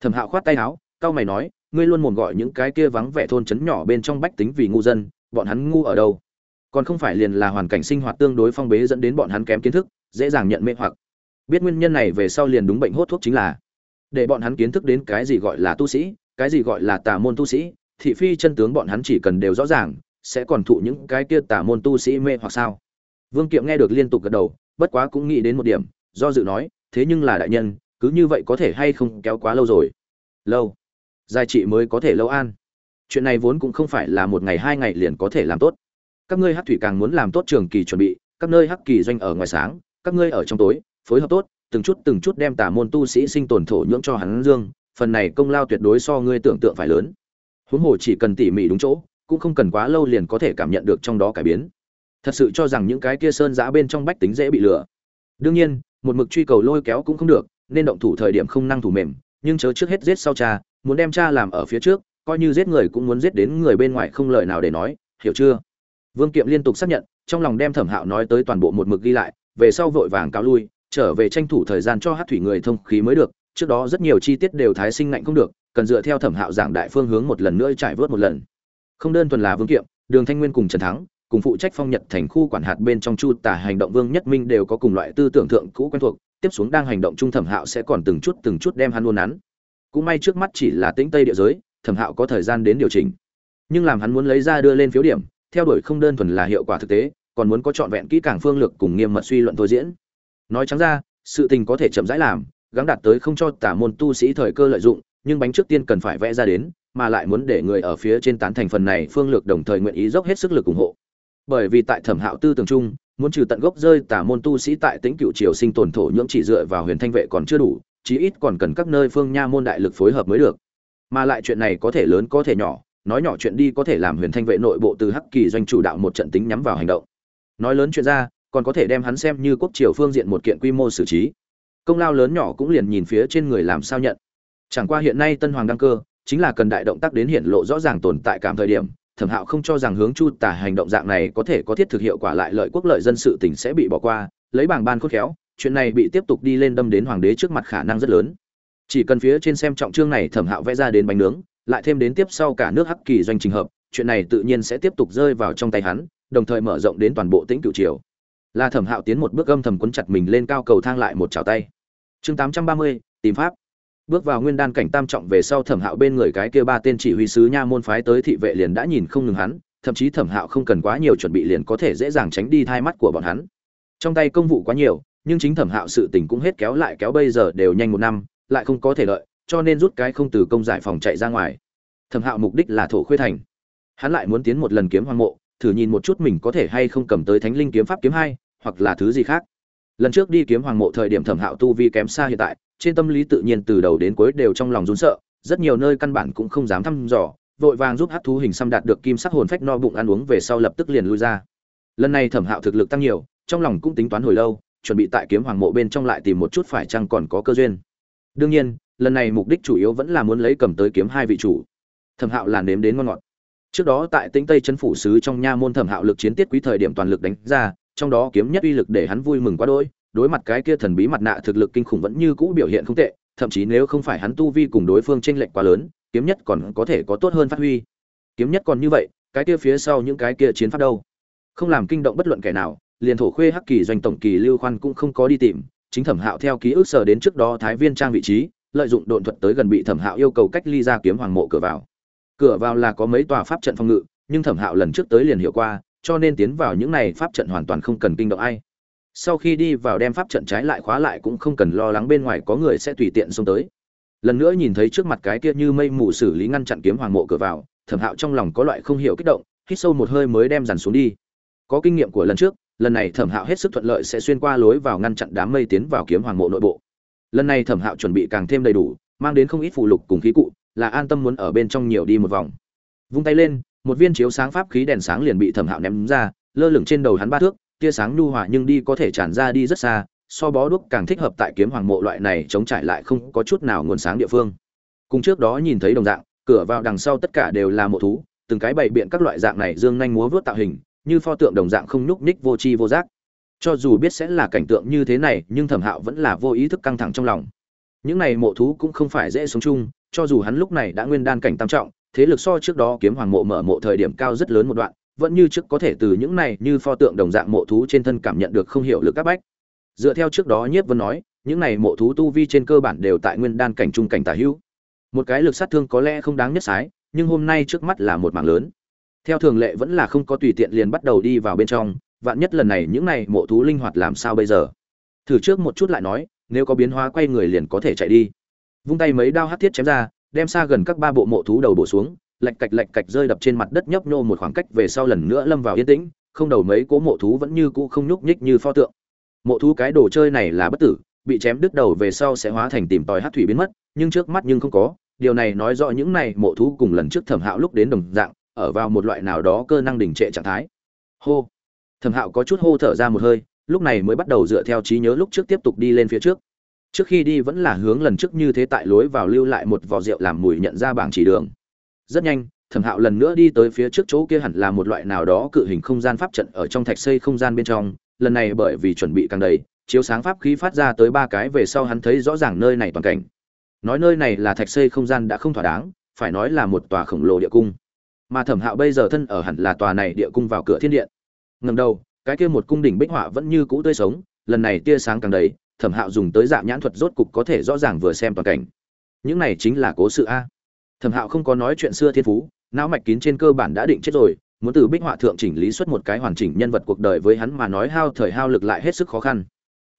Thẩm hạo khoát tay áo, cau mày nói ngươi luôn mồm gọi những cái kia vắng vẻ thôn trấn nhỏ bên trong bách tính vì ngu dân, bọn hắn ngu ở đâu? Còn không phải liền là hoàn cảnh sinh hoạt tương đối phong bế dẫn đến bọn hắn kém kiến thức, dễ dàng nhận mê hoặc. Biết nguyên nhân này về sau liền đúng bệnh hốt thuốc chính là để bọn hắn kiến thức đến cái gì gọi là tu sĩ, cái gì gọi là tà môn tu sĩ, thị phi chân tướng bọn hắn chỉ cần đều rõ ràng, sẽ còn thụ những cái kia tà môn tu sĩ mê hoặc sao? Vương kiệm nghe được liên tục gật đầu, bất quá cũng nghĩ đến một điểm, do dự nói, thế nhưng là đại nhân, cứ như vậy có thể hay không kéo quá lâu rồi? Lâu giai trị mới có thể lâu an. Chuyện này vốn cũng không phải là một ngày hai ngày liền có thể làm tốt. Các ngươi hắc thủy càng muốn làm tốt trường kỳ chuẩn bị, các nơi hắc kỳ doanh ở ngoài sáng, các ngươi ở trong tối, phối hợp tốt, từng chút từng chút đem tả môn tu sĩ sinh tồn thổ nhưỡng cho hắn dương, phần này công lao tuyệt đối so ngươi tưởng tượng phải lớn. Huống hồ chỉ cần tỉ mỉ đúng chỗ, cũng không cần quá lâu liền có thể cảm nhận được trong đó cải biến. Thật sự cho rằng những cái kia sơn giã bên trong bách tính dễ bị lừa. Đương nhiên, một mực truy cầu lôi kéo cũng không được, nên động thủ thời điểm không năng thủ mềm nhưng chớ trước hết giết sau cha, muốn đem cha làm ở phía trước, coi như giết người cũng muốn giết đến người bên ngoài không lời nào để nói, hiểu chưa? Vương kiệm liên tục xác nhận, trong lòng đem thẩm hạo nói tới toàn bộ một mực ghi lại, về sau vội vàng cáo lui, trở về tranh thủ thời gian cho hát thủy người thông khí mới được, trước đó rất nhiều chi tiết đều thái sinh ngạnh không được, cần dựa theo thẩm hạo giảng đại phương hướng một lần nữa trải vớt một lần. Không đơn thuần là vương kiệm, đường thanh nguyên cùng trần thắng, cùng phụ trách phong nhật thành khu quản hạt bên trong chu tả hành động vương nhất minh đều có cùng loại tư tưởng thượng cũ quen thuộc tiếp xuống đang hành động trung thẩm hạo sẽ còn từng chút từng chút đem hắn luôn nắn. Cũng may trước mắt chỉ là tĩnh tây địa giới, thẩm hạo có thời gian đến điều chỉnh. Nhưng làm hắn muốn lấy ra đưa lên phiếu điểm, theo đuổi không đơn thuần là hiệu quả thực tế, còn muốn có trọn vẹn kỹ càng phương lược cùng nghiêm mật suy luận thôi diễn. Nói trắng ra, sự tình có thể chậm rãi làm, gắng đạt tới không cho tả môn tu sĩ thời cơ lợi dụng, nhưng bánh trước tiên cần phải vẽ ra đến, mà lại muốn để người ở phía trên tán thành phần này phương lược đồng thời nguyện ý dốc hết sức lực ủng hộ. Bởi vì tại thẩm hạo tư tưởng chung muốn trừ tận gốc rơi tả môn tu sĩ tại tính cựu triều sinh tồn thổ nhưỡng chỉ dựa vào huyền thanh vệ còn chưa đủ, chí ít còn cần các nơi phương nha môn đại lực phối hợp mới được. Mà lại chuyện này có thể lớn có thể nhỏ, nói nhỏ chuyện đi có thể làm huyền thanh vệ nội bộ từ hắc kỳ doanh chủ đạo một trận tính nhắm vào hành động. Nói lớn chuyện ra, còn có thể đem hắn xem như quốc triều phương diện một kiện quy mô xử trí. Công lao lớn nhỏ cũng liền nhìn phía trên người làm sao nhận. Chẳng qua hiện nay tân hoàng đăng cơ, chính là cần đại động tác đến hiện lộ rõ ràng tồn tại cảm thời điểm thẩm hạo không cho rằng hướng chu tả hành động dạng này có thể có thiết thực hiệu quả lại lợi quốc lợi dân sự tỉnh sẽ bị bỏ qua, lấy bảng ban khốt khéo, chuyện này bị tiếp tục đi lên đâm đến hoàng đế trước mặt khả năng rất lớn. Chỉ cần phía trên xem trọng trương này thẩm hạo vẽ ra đến bánh nướng, lại thêm đến tiếp sau cả nước hắc kỳ doanh trình hợp, chuyện này tự nhiên sẽ tiếp tục rơi vào trong tay hắn, đồng thời mở rộng đến toàn bộ tĩnh cựu triều. Là thẩm hạo tiến một bước âm thầm quấn chặt mình lên cao cầu thang lại một chảo tay. Chương tám trăm ba mươi, tìm pháp bước vào nguyên đan cảnh tam trọng về sau thẩm hạo bên người cái kia ba tên chỉ huy sứ nha môn phái tới thị vệ liền đã nhìn không ngừng hắn, thậm chí thẩm hạo không cần quá nhiều chuẩn bị liền có thể dễ dàng tránh đi thai mắt của bọn hắn. Trong tay công vụ quá nhiều, nhưng chính thẩm hạo sự tình cũng hết kéo lại kéo bây giờ đều nhanh một năm, lại không có thể lợi, cho nên rút cái không từ công giải phòng chạy ra ngoài. Thẩm hạo mục đích là thổ khuê thành. Hắn lại muốn tiến một lần kiếm hoang mộ, thử nhìn một chút mình có thể hay không cầm tới thánh linh kiếm pháp kiếm hai, hoặc là thứ gì khác lần trước đi kiếm hoàng mộ thời điểm thẩm hạo tu vi kém xa hiện tại, trên tâm lý tự nhiên từ đầu đến cuối đều trong lòng rún sợ, rất nhiều nơi căn bản cũng không dám thăm dò, vội vàng giúp hát thú hình xăm đạt được kim sắc hồn phách no bụng ăn uống về sau lập tức liền lui ra. Lần này thẩm hạo thực lực tăng nhiều, trong lòng cũng tính toán hồi lâu, chuẩn bị tại kiếm hoàng mộ bên trong lại tìm một chút phải chăng còn có cơ duyên. Đương nhiên, lần này mục đích chủ yếu vẫn là muốn lấy cầm tới kiếm hai vị chủ. Thẩm hạo là nếm đến ngon ngọt. Trước đó tại tĩnh tây chân phủ sứ trong nha môn thẩm hạo lực chiến tiết quý thời điểm toàn lực đánh ra trong đó kiếm nhất uy lực để hắn vui mừng quá đôi đối mặt cái kia thần bí mặt nạ thực lực kinh khủng vẫn như cũ biểu hiện không tệ, thậm chí nếu không phải hắn tu vi cùng đối phương tranh lệch quá lớn, kiếm nhất còn có thể có tốt hơn phát huy. Kiếm nhất còn như vậy, cái kia phía sau những cái kia chiến pháp đâu? Không làm kinh động bất luận kẻ nào, liền thổ khuê hắc kỳ doanh tổng kỳ lưu khoan cũng không có đi tìm, chính thẩm hạo theo ký ức sở đến trước đó thái viên trang vị trí, lợi dụng độn thuật tới gần bị thẩm hạo yêu cầu cách ly ra kiếm hoàng mộ cửa vào. Cửa vào là có mấy tòa pháp trận phòng ngự, nhưng thẩm hạo lần trước tới liền hiệu qua cho nên tiến vào những này pháp trận hoàn toàn không cần kinh động ai. Sau khi đi vào đem pháp trận trái lại khóa lại cũng không cần lo lắng bên ngoài có người sẽ tùy tiện xông tới. Lần nữa nhìn thấy trước mặt cái kia như mây mù xử lý ngăn chặn kiếm hoàng mộ cửa vào, thẩm hạo trong lòng có loại không hiểu kích động, hít sâu một hơi mới đem dàn xuống đi. Có kinh nghiệm của lần trước, lần này thẩm hạo hết sức thuận lợi sẽ xuyên qua lối vào ngăn chặn đám mây tiến vào kiếm hoàng mộ nội bộ. Lần này thẩm hạo chuẩn bị càng thêm đầy đủ, mang đến không ít phụ lục cùng khí cụ, là an tâm muốn ở bên trong nhiều đi một vòng. Vung tay lên một viên chiếu sáng pháp khí đèn sáng liền bị thẩm hạo ném ra, lơ lửng trên đầu hắn ba thước, tia sáng nhu hòa nhưng đi có thể tràn ra đi rất xa, so bó đuốc càng thích hợp tại kiếm hoàng mộ loại này chống trải lại không có chút nào nguồn sáng địa phương. Cùng trước đó nhìn thấy đồng dạng, cửa vào đằng sau tất cả đều là mộ thú, từng cái bày biện các loại dạng này dương nhanh múa vớt tạo hình, như pho tượng đồng dạng không nhúc nhích vô tri vô giác. Cho dù biết sẽ là cảnh tượng như thế này, nhưng thẩm hạo vẫn là vô ý thức căng thẳng trong lòng. Những này mộ thú cũng không phải dễ sống chung, cho dù hắn lúc này đã nguyên đan cảnh tam trọng thế lực so trước đó kiếm hoàng mộ mở mộ thời điểm cao rất lớn một đoạn, vẫn như trước có thể từ những này như pho tượng đồng dạng mộ thú trên thân cảm nhận được không hiểu lực các bách. Dựa theo trước đó nhiếp vân nói, những này mộ thú tu vi trên cơ bản đều tại nguyên đan cảnh trung cảnh tả hữu. Một cái lực sát thương có lẽ không đáng nhất sái, nhưng hôm nay trước mắt là một mảng lớn. Theo thường lệ vẫn là không có tùy tiện liền bắt đầu đi vào bên trong, vạn nhất lần này những này mộ thú linh hoạt làm sao bây giờ? Thử trước một chút lại nói, nếu có biến hóa quay người liền có thể chạy đi. Vung tay mấy đao hát thiết chém ra đem xa gần các ba bộ mộ thú đầu bổ xuống, lạch cạch lạch cạch rơi đập trên mặt đất nhấp nhô một khoảng cách về sau lần nữa lâm vào yên tĩnh, không đầu mấy cố mộ thú vẫn như cũ không nhúc nhích như pho tượng. Mộ thú cái đồ chơi này là bất tử, bị chém đứt đầu về sau sẽ hóa thành tìm tòi hát thủy biến mất, nhưng trước mắt nhưng không có, điều này nói rõ những này mộ thú cùng lần trước thẩm hạo lúc đến đồng dạng, ở vào một loại nào đó cơ năng đình trệ trạng thái. Hô. Thẩm hạo có chút hô thở ra một hơi, lúc này mới bắt đầu dựa theo trí nhớ lúc trước tiếp tục đi lên phía trước trước khi đi vẫn là hướng lần trước như thế tại lối vào lưu lại một vò rượu làm mùi nhận ra bảng chỉ đường. Rất nhanh, thẩm hạo lần nữa đi tới phía trước chỗ kia hẳn là một loại nào đó cự hình không gian pháp trận ở trong thạch xây không gian bên trong. Lần này bởi vì chuẩn bị càng đầy, chiếu sáng pháp khí phát ra tới ba cái về sau hắn thấy rõ ràng nơi này toàn cảnh. Nói nơi này là thạch xây không gian đã không thỏa đáng, phải nói là một tòa khổng lồ địa cung. Mà thẩm hạo bây giờ thân ở hẳn là tòa này địa cung vào cửa thiên điện. Ngầm đầu, cái kia một cung đỉnh bích họa vẫn như cũ tươi sống, lần này tia sáng càng đầy thẩm hạo dùng tới dạng nhãn thuật rốt cục có thể rõ ràng vừa xem toàn cảnh. Những này chính là cố sự a. Thẩm hạo không có nói chuyện xưa thiên phú, não mạch kín trên cơ bản đã định chết rồi, muốn từ bích họa thượng chỉnh lý xuất một cái hoàn chỉnh nhân vật cuộc đời với hắn mà nói hao thời hao lực lại hết sức khó khăn.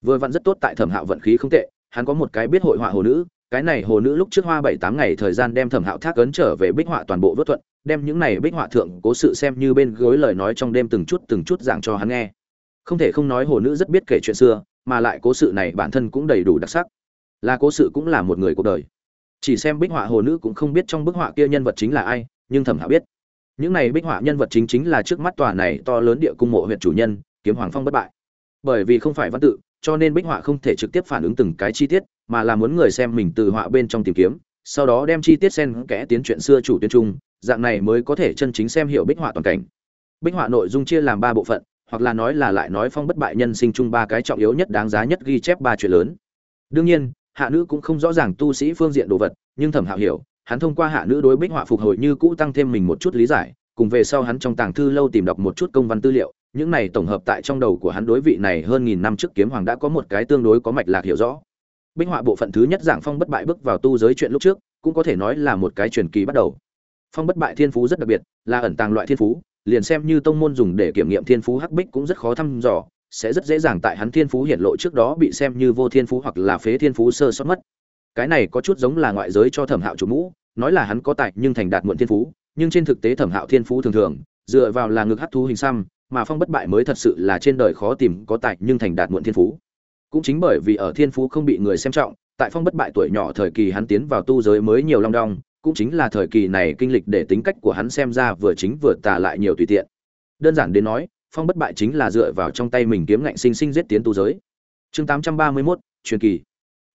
Vừa vặn rất tốt tại thẩm hạo vận khí không tệ, hắn có một cái biết hội họa hồ nữ, cái này hồ nữ lúc trước hoa bảy tám ngày thời gian đem thẩm hạo thác ấn trở về bích họa toàn bộ vớt thuận, đem những này bích họa thượng cố sự xem như bên gối lời nói trong đêm từng chút từng chút giảng cho hắn nghe. Không thể không nói hồ nữ rất biết kể chuyện xưa mà lại cố sự này bản thân cũng đầy đủ đặc sắc. Là cố sự cũng là một người cuộc đời. Chỉ xem bích họa hồ nữ cũng không biết trong bức họa kia nhân vật chính là ai, nhưng thẩm hạo biết. Những này bích họa nhân vật chính chính là trước mắt tòa này to lớn địa cung mộ huyện chủ nhân, kiếm hoàng phong bất bại. Bởi vì không phải văn tự, cho nên bích họa không thể trực tiếp phản ứng từng cái chi tiết, mà là muốn người xem mình từ họa bên trong tìm kiếm, sau đó đem chi tiết xen kẽ tiến chuyện xưa chủ tuyên trung dạng này mới có thể chân chính xem hiểu bích họa toàn cảnh. Bích họa nội dung chia làm ba bộ phận hoặc là nói là lại nói phong bất bại nhân sinh chung ba cái trọng yếu nhất đáng giá nhất ghi chép ba chuyện lớn. Đương nhiên, hạ nữ cũng không rõ ràng tu sĩ phương diện đồ vật, nhưng thẩm hạo hiểu, hắn thông qua hạ nữ đối bích họa phục hồi như cũ tăng thêm mình một chút lý giải, cùng về sau hắn trong tàng thư lâu tìm đọc một chút công văn tư liệu, những này tổng hợp tại trong đầu của hắn đối vị này hơn nghìn năm trước kiếm hoàng đã có một cái tương đối có mạch lạc hiểu rõ. Bích họa bộ phận thứ nhất giảng phong bất bại bước vào tu giới chuyện lúc trước, cũng có thể nói là một cái truyền kỳ bắt đầu. Phong bất bại thiên phú rất đặc biệt, là ẩn tàng loại thiên phú liền xem như tông môn dùng để kiểm nghiệm thiên phú hắc bích cũng rất khó thăm dò, sẽ rất dễ dàng tại hắn thiên phú hiện lộ trước đó bị xem như vô thiên phú hoặc là phế thiên phú sơ sót mất. Cái này có chút giống là ngoại giới cho thẩm hạo chủ mũ, nói là hắn có tài nhưng thành đạt muộn thiên phú, nhưng trên thực tế thẩm hạo thiên phú thường thường, dựa vào là ngực hắc thú hình xăm, mà phong bất bại mới thật sự là trên đời khó tìm có tài nhưng thành đạt muộn thiên phú. Cũng chính bởi vì ở thiên phú không bị người xem trọng, tại phong bất bại tuổi nhỏ thời kỳ hắn tiến vào tu giới mới nhiều long đong cũng chính là thời kỳ này kinh lịch để tính cách của hắn xem ra vừa chính vừa tà lại nhiều tùy tiện. Đơn giản đến nói phong bất bại chính là dựa vào trong tay mình kiếm ngạnh sinh sinh giết tiến tu giới. Chương 831, truyền kỳ.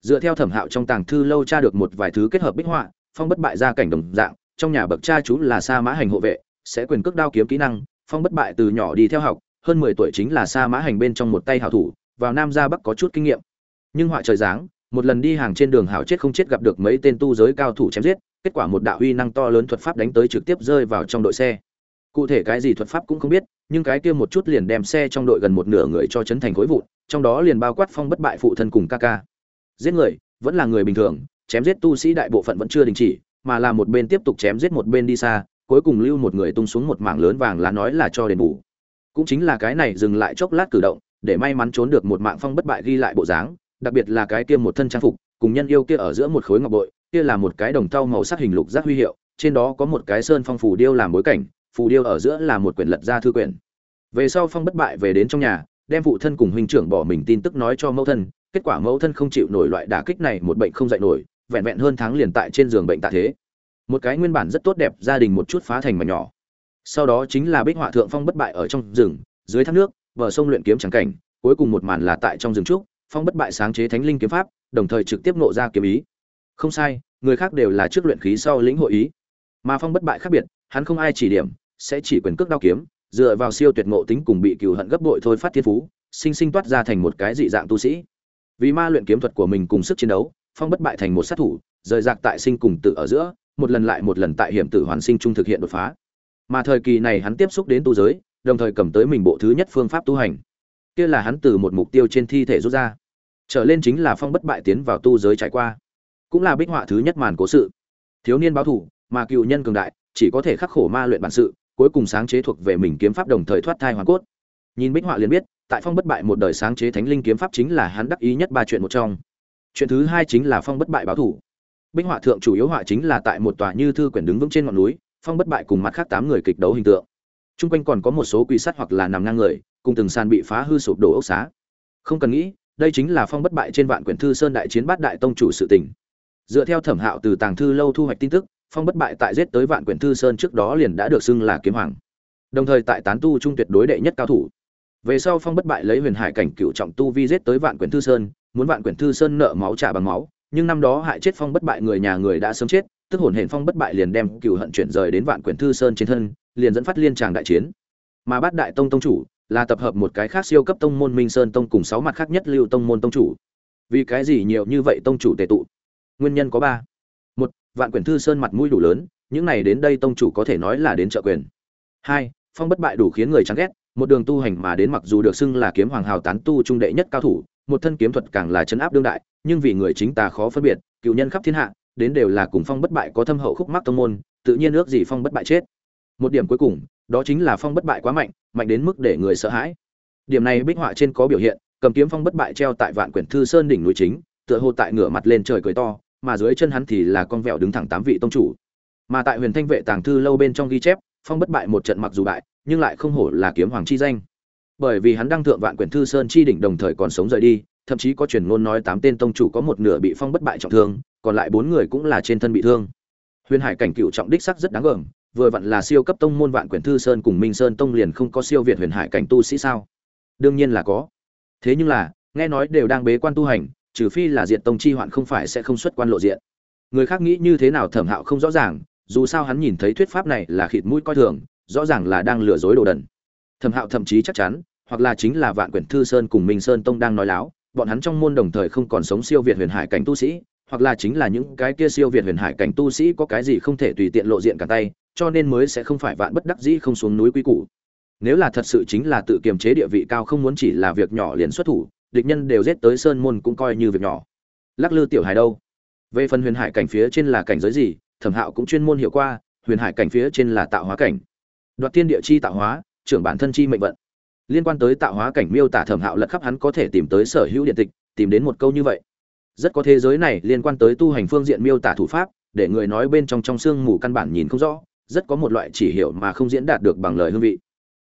Dựa theo thẩm hạo trong tàng thư lâu tra được một vài thứ kết hợp bích họa phong bất bại ra cảnh đồng dạng trong nhà bậc cha chú là sa mã hành hộ vệ sẽ quyền cước đao kiếm kỹ năng phong bất bại từ nhỏ đi theo học hơn mười tuổi chính là sa mã hành bên trong một tay hảo thủ vào nam ra bắc có chút kinh nghiệm. Nhưng họa trời dáng một lần đi hàng trên đường hảo chết không chết gặp được mấy tên tu giới cao thủ chém giết, kết quả một đạo uy năng to lớn thuật pháp đánh tới trực tiếp rơi vào trong đội xe. Cụ thể cái gì thuật pháp cũng không biết, nhưng cái kia một chút liền đem xe trong đội gần một nửa người cho chấn thành khối vụn, trong đó liền bao quát phong bất bại phụ thân cùng ca ca. Giết người, vẫn là người bình thường, chém giết tu sĩ đại bộ phận vẫn chưa đình chỉ, mà là một bên tiếp tục chém giết một bên đi xa, cuối cùng lưu một người tung xuống một mảng lớn vàng lá nói là cho đền bù. Cũng chính là cái này dừng lại chốc lát cử động, để may mắn trốn được một mạng phong bất bại ghi lại bộ dáng đặc biệt là cái kia một thân trang phục, cùng nhân yêu kia ở giữa một khối ngọc bội, kia là một cái đồng thau màu sắc hình lục giác huy hiệu, trên đó có một cái sơn phong phù điêu làm bối cảnh, phù điêu ở giữa là một quyển lật ra thư quyển. Về sau phong bất bại về đến trong nhà, đem phụ thân cùng huynh trưởng bỏ mình tin tức nói cho mẫu thân, kết quả mẫu thân không chịu nổi loại đả kích này một bệnh không dạy nổi, vẹn vẹn hơn tháng liền tại trên giường bệnh tạ thế. Một cái nguyên bản rất tốt đẹp, gia đình một chút phá thành mà nhỏ. Sau đó chính là bích họa thượng phong bất bại ở trong rừng, dưới thác nước, bờ sông luyện kiếm trắng cảnh, cuối cùng một màn là tại trong rừng trúc phong bất bại sáng chế thánh linh kiếm pháp, đồng thời trực tiếp nộ ra kiếm ý. Không sai, người khác đều là trước luyện khí sau lĩnh hội ý. Mà phong bất bại khác biệt, hắn không ai chỉ điểm, sẽ chỉ quyền cước đao kiếm, dựa vào siêu tuyệt ngộ tính cùng bị cừu hận gấp bội thôi phát thiên phú, sinh sinh toát ra thành một cái dị dạng tu sĩ. Vì ma luyện kiếm thuật của mình cùng sức chiến đấu, phong bất bại thành một sát thủ, rời rạc tại sinh cùng tự ở giữa, một lần lại một lần tại hiểm tử hoàn sinh trung thực hiện đột phá. Mà thời kỳ này hắn tiếp xúc đến tu giới, đồng thời cầm tới mình bộ thứ nhất phương pháp tu hành kia là hắn từ một mục tiêu trên thi thể rút ra. Trở lên chính là phong bất bại tiến vào tu giới trải qua. Cũng là bích họa thứ nhất màn cố sự. Thiếu niên báo thủ, mà cựu nhân cường đại, chỉ có thể khắc khổ ma luyện bản sự, cuối cùng sáng chế thuộc về mình kiếm pháp đồng thời thoát thai hoàn cốt. Nhìn bích họa liền biết, tại phong bất bại một đời sáng chế thánh linh kiếm pháp chính là hắn đắc ý nhất ba chuyện một trong. Chuyện thứ hai chính là phong bất bại báo thủ. Bích họa thượng chủ yếu họa chính là tại một tòa như thư quyển đứng vững trên ngọn núi, phong bất bại cùng mặt khác tám người kịch đấu hình tượng. T r u n g quanh còn có một số quỷ sắt hoặc là nằm ngang người cùng từng sàn bị phá hư sụp đổ ốc xá. Không cần nghĩ, đây chính là phong bất bại trên vạn quyển thư sơn đại chiến bát đại tông chủ sự tỉnh dựa theo thẩm hạo từ tàng thư lâu thu hoạch tin tức, phong bất bại tại giết tới vạn quyển thư sơn trước đó liền đã được xưng là kiếm hoàng. Đồng thời tại tán tu trung tuyệt đối đệ nhất cao thủ. Về sau phong bất bại lấy huyền hải cảnh cựu trọng tu vi giết tới vạn quyển thư sơn, muốn vạn quyển thư sơn nợ máu trả bằng máu, nhưng năm đó hại chết phong bất bại người nhà người đã sớm chết, tức hồn hển phong bất bại liền đem cựu hận chuyển rời đến vạn quyển thư sơn trên thân, liền dẫn phát liên tràng đại chiến. Mà bát đại tông tông chủ là tập hợp một cái khác siêu cấp tông môn minh sơn tông cùng sáu mặt khác nhất lưu tông môn tông chủ. Vì cái gì nhiều như vậy tông chủ tề tụ? Nguyên nhân có ba. Một, vạn quyển thư sơn mặt mũi đủ lớn, những này đến đây tông chủ có thể nói là đến trợ quyền. Hai, phong bất bại đủ khiến người chán ghét, một đường tu hành mà đến mặc dù được xưng là kiếm hoàng hào tán tu trung đệ nhất cao thủ, một thân kiếm thuật càng là chấn áp đương đại, nhưng vì người chính ta khó phân biệt, cựu nhân khắp thiên hạ, đến đều là cùng phong bất bại có thâm hậu khúc mắc tông môn, tự nhiên ước gì phong bất bại chết một điểm cuối cùng, đó chính là phong bất bại quá mạnh mạnh đến mức để người sợ hãi. Điểm này bích họa trên có biểu hiện, cầm kiếm phong bất bại treo tại vạn quyển thư sơn đỉnh núi chính, tựa hồ tại ngửa mặt lên trời cười to, mà dưới chân hắn thì là con vẹo đứng thẳng tám vị tông chủ. Mà tại huyền thanh vệ tàng thư lâu bên trong ghi chép, phong bất bại một trận mặc dù bại, nhưng lại không hổ là kiếm hoàng chi danh. Bởi vì hắn đang thượng vạn quyển thư sơn chi đỉnh đồng thời còn sống rời đi, thậm chí có truyền ngôn nói tám tên tông chủ có một nửa bị phong bất bại trọng thương, còn lại bốn người cũng là trên thân bị thương. Huyền hải cảnh cựu trọng đích sắc rất đáng gờm vừa vặn là siêu cấp tông môn vạn quyển thư sơn cùng minh sơn tông liền không có siêu việt huyền hải cảnh tu sĩ sao? Đương nhiên là có. Thế nhưng là, nghe nói đều đang bế quan tu hành, trừ phi là diện tông chi hoạn không phải sẽ không xuất quan lộ diện. Người khác nghĩ như thế nào thẩm hạo không rõ ràng, dù sao hắn nhìn thấy thuyết pháp này là khịt mũi coi thường, rõ ràng là đang lừa dối đồ đần. Thẩm hạo thậm chí chắc chắn, hoặc là chính là vạn quyển thư sơn cùng minh sơn tông đang nói láo, bọn hắn trong môn đồng thời không còn sống siêu việt huyền hải cảnh tu sĩ hoặc là chính là những cái kia siêu việt huyền hải cảnh tu sĩ có cái gì không thể tùy tiện lộ diện cả tay, cho nên mới sẽ không phải vạn bất đắc dĩ không xuống núi quy củ. Nếu là thật sự chính là tự kiềm chế địa vị cao không muốn chỉ là việc nhỏ liền xuất thủ, địch nhân đều giết tới sơn môn cũng coi như việc nhỏ. Lắc lư tiểu hài đâu? Về phần huyền hải cảnh phía trên là cảnh giới gì, thẩm hạo cũng chuyên môn hiểu qua, huyền hải cảnh phía trên là tạo hóa cảnh. Đoạt thiên địa chi tạo hóa, trưởng bản thân chi mệnh vận. Liên quan tới tạo hóa cảnh miêu tả thẩm hạo lật khắp hắn có thể tìm tới sở hữu điện tịch, tìm đến một câu như vậy rất có thế giới này liên quan tới tu hành phương diện miêu tả thủ pháp, để người nói bên trong trong xương mù căn bản nhìn không rõ, rất có một loại chỉ hiểu mà không diễn đạt được bằng lời hương vị.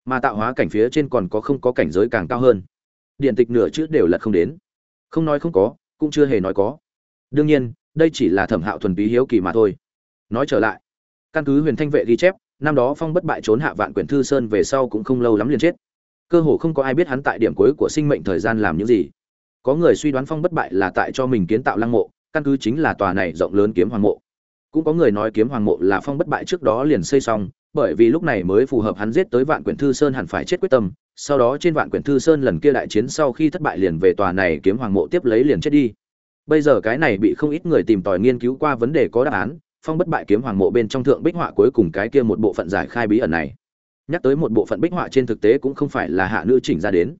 Mà tạo hóa cảnh phía trên còn có không có cảnh giới càng cao hơn. Điện tịch nửa chữ đều lật không đến. Không nói không có, cũng chưa hề nói có. Đương nhiên, đây chỉ là thẩm hạo thuần bí hiếu kỳ mà thôi. Nói trở lại, căn cứ huyền thanh vệ ghi chép, năm đó phong bất bại trốn hạ vạn quyển thư sơn về sau cũng không lâu lắm liền chết. Cơ hồ không có ai biết hắn tại điểm cuối của sinh mệnh thời gian làm những gì có người suy đoán phong bất bại là tại cho mình kiến tạo lăng mộ, căn cứ chính là tòa này rộng lớn kiếm hoàng mộ. Cũng có người nói kiếm hoàng mộ là phong bất bại trước đó liền xây xong, bởi vì lúc này mới phù hợp hắn giết tới vạn quyển thư sơn hẳn phải chết quyết tâm, sau đó trên vạn quyển thư sơn lần kia đại chiến sau khi thất bại liền về tòa này kiếm hoàng mộ tiếp lấy liền chết đi. Bây giờ cái này bị không ít người tìm tòi nghiên cứu qua vấn đề có đáp án, phong bất bại kiếm hoàng mộ bên trong thượng bích họa cuối cùng cái kia một bộ phận giải khai bí ẩn này. Nhắc tới một bộ phận bích họa trên thực tế cũng không phải là hạ nữ chỉnh ra đến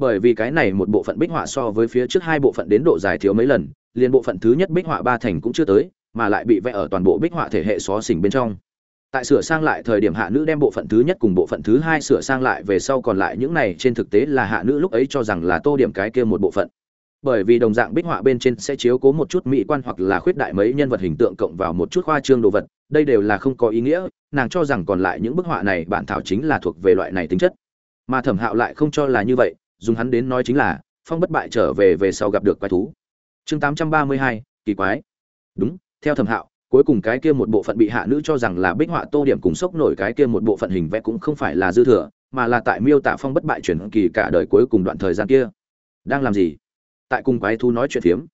bởi vì cái này một bộ phận bích họa so với phía trước hai bộ phận đến độ dài thiếu mấy lần, liền bộ phận thứ nhất bích họa ba thành cũng chưa tới, mà lại bị vẽ ở toàn bộ bích họa thể hệ xó xỉnh bên trong. Tại sửa sang lại thời điểm hạ nữ đem bộ phận thứ nhất cùng bộ phận thứ hai sửa sang lại về sau còn lại những này trên thực tế là hạ nữ lúc ấy cho rằng là tô điểm cái kia một bộ phận. Bởi vì đồng dạng bích họa bên trên sẽ chiếu cố một chút mỹ quan hoặc là khuyết đại mấy nhân vật hình tượng cộng vào một chút khoa trương đồ vật, đây đều là không có ý nghĩa, nàng cho rằng còn lại những bức họa này bản thảo chính là thuộc về loại này tính chất. Mà thẩm hạo lại không cho là như vậy dùng hắn đến nói chính là, phong bất bại trở về về sau gặp được quái thú. Chương tám trăm ba mươi hai, kỳ quái. Đúng, theo thẩm hạo, cuối cùng cái kia một bộ phận bị hạ nữ cho rằng là bích họa tô điểm cùng sốc nổi cái kia một bộ phận hình vẽ cũng không phải là dư thừa, mà là tại miêu tả phong bất bại chuyển kỳ cả đời cuối cùng đoạn thời gian kia. Đang làm gì? Tại cùng quái thú nói chuyện phiếm.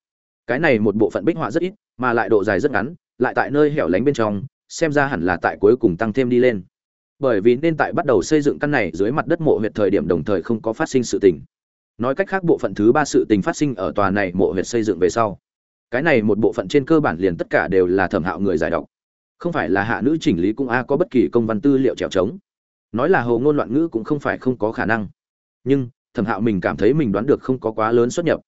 Cái này một bộ phận bích họa rất ít, mà lại độ dài rất ngắn, lại tại nơi hẻo lánh bên trong, xem ra hẳn là tại cuối cùng tăng thêm đi lên bởi vì nên tại bắt đầu xây dựng căn này dưới mặt đất mộ huyệt thời điểm đồng thời không có phát sinh sự tình. Nói cách khác, bộ phận thứ ba sự tình phát sinh ở tòa này mộ huyệt xây dựng về sau. Cái này một bộ phận trên cơ bản liền tất cả đều là thẩm hạo người giải độc. Không phải là hạ nữ chỉnh lý cũng a, có bất kỳ công văn tư liệu trèo trống. Nói là hầu ngôn loạn ngữ cũng không phải không có khả năng. Nhưng, thẩm hạo mình cảm thấy mình đoán được không có quá lớn xuất nhập.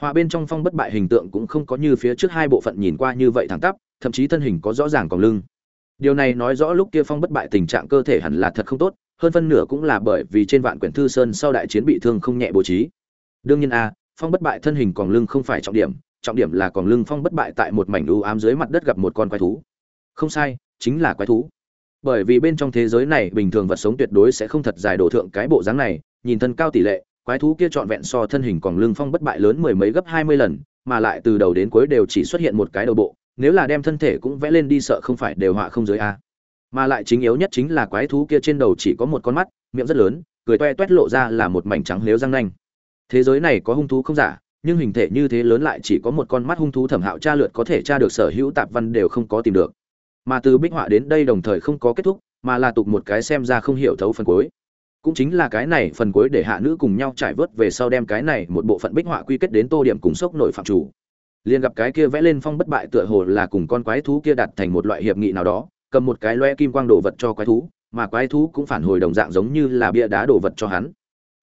Hòa bên trong phong bất bại hình tượng cũng không có như phía trước hai bộ phận nhìn qua như vậy thẳng tắp, thậm chí thân hình có rõ ràng còn lưng điều này nói rõ lúc kia phong bất bại tình trạng cơ thể hẳn là thật không tốt, hơn phân nửa cũng là bởi vì trên vạn quyển thư sơn sau đại chiến bị thương không nhẹ bố trí. Đương nhiên a, phong bất bại thân hình còn lưng không phải trọng điểm trọng điểm là còn lưng phong bất bại tại một mảnh u ám dưới mặt đất gặp một con quái thú. Không sai, chính là quái thú. Bởi vì bên trong thế giới này bình thường vật sống tuyệt đối sẽ không thật dài đổ thượng cái bộ dáng này, nhìn thân cao tỷ lệ, quái thú kia trọn vẹn so thân hình còn lưng phong bất bại lớn mười mấy gấp hai mươi lần, mà lại từ đầu đến cuối đều chỉ xuất hiện một cái đầu bộ nếu là đem thân thể cũng vẽ lên đi sợ không phải đều họa không giới a. Mà lại chính yếu nhất chính là quái thú kia trên đầu chỉ có một con mắt, miệng rất lớn, cười toe toét lộ ra là một mảnh trắng nếu răng nanh. Thế giới này có hung thú không giả, nhưng hình thể như thế lớn lại chỉ có một con mắt hung thú thẩm hạo tra lượt có thể tra được sở hữu tạp văn đều không có tìm được. Mà từ bích họa đến đây đồng thời không có kết thúc, mà là tục một cái xem ra không hiểu thấu phần cuối. Cũng chính là cái này phần cuối để hạ nữ cùng nhau trải vớt về sau đem cái này một bộ phận bích họa quy kết đến tô điểm cùng sốc nội phạm chủ liền gặp cái kia vẽ lên phong bất bại tựa hồ là cùng con quái thú kia đặt thành một loại hiệp nghị nào đó, cầm một cái loe kim quang đồ vật cho quái thú, mà quái thú cũng phản hồi đồng dạng giống như là bia đá đồ vật cho hắn.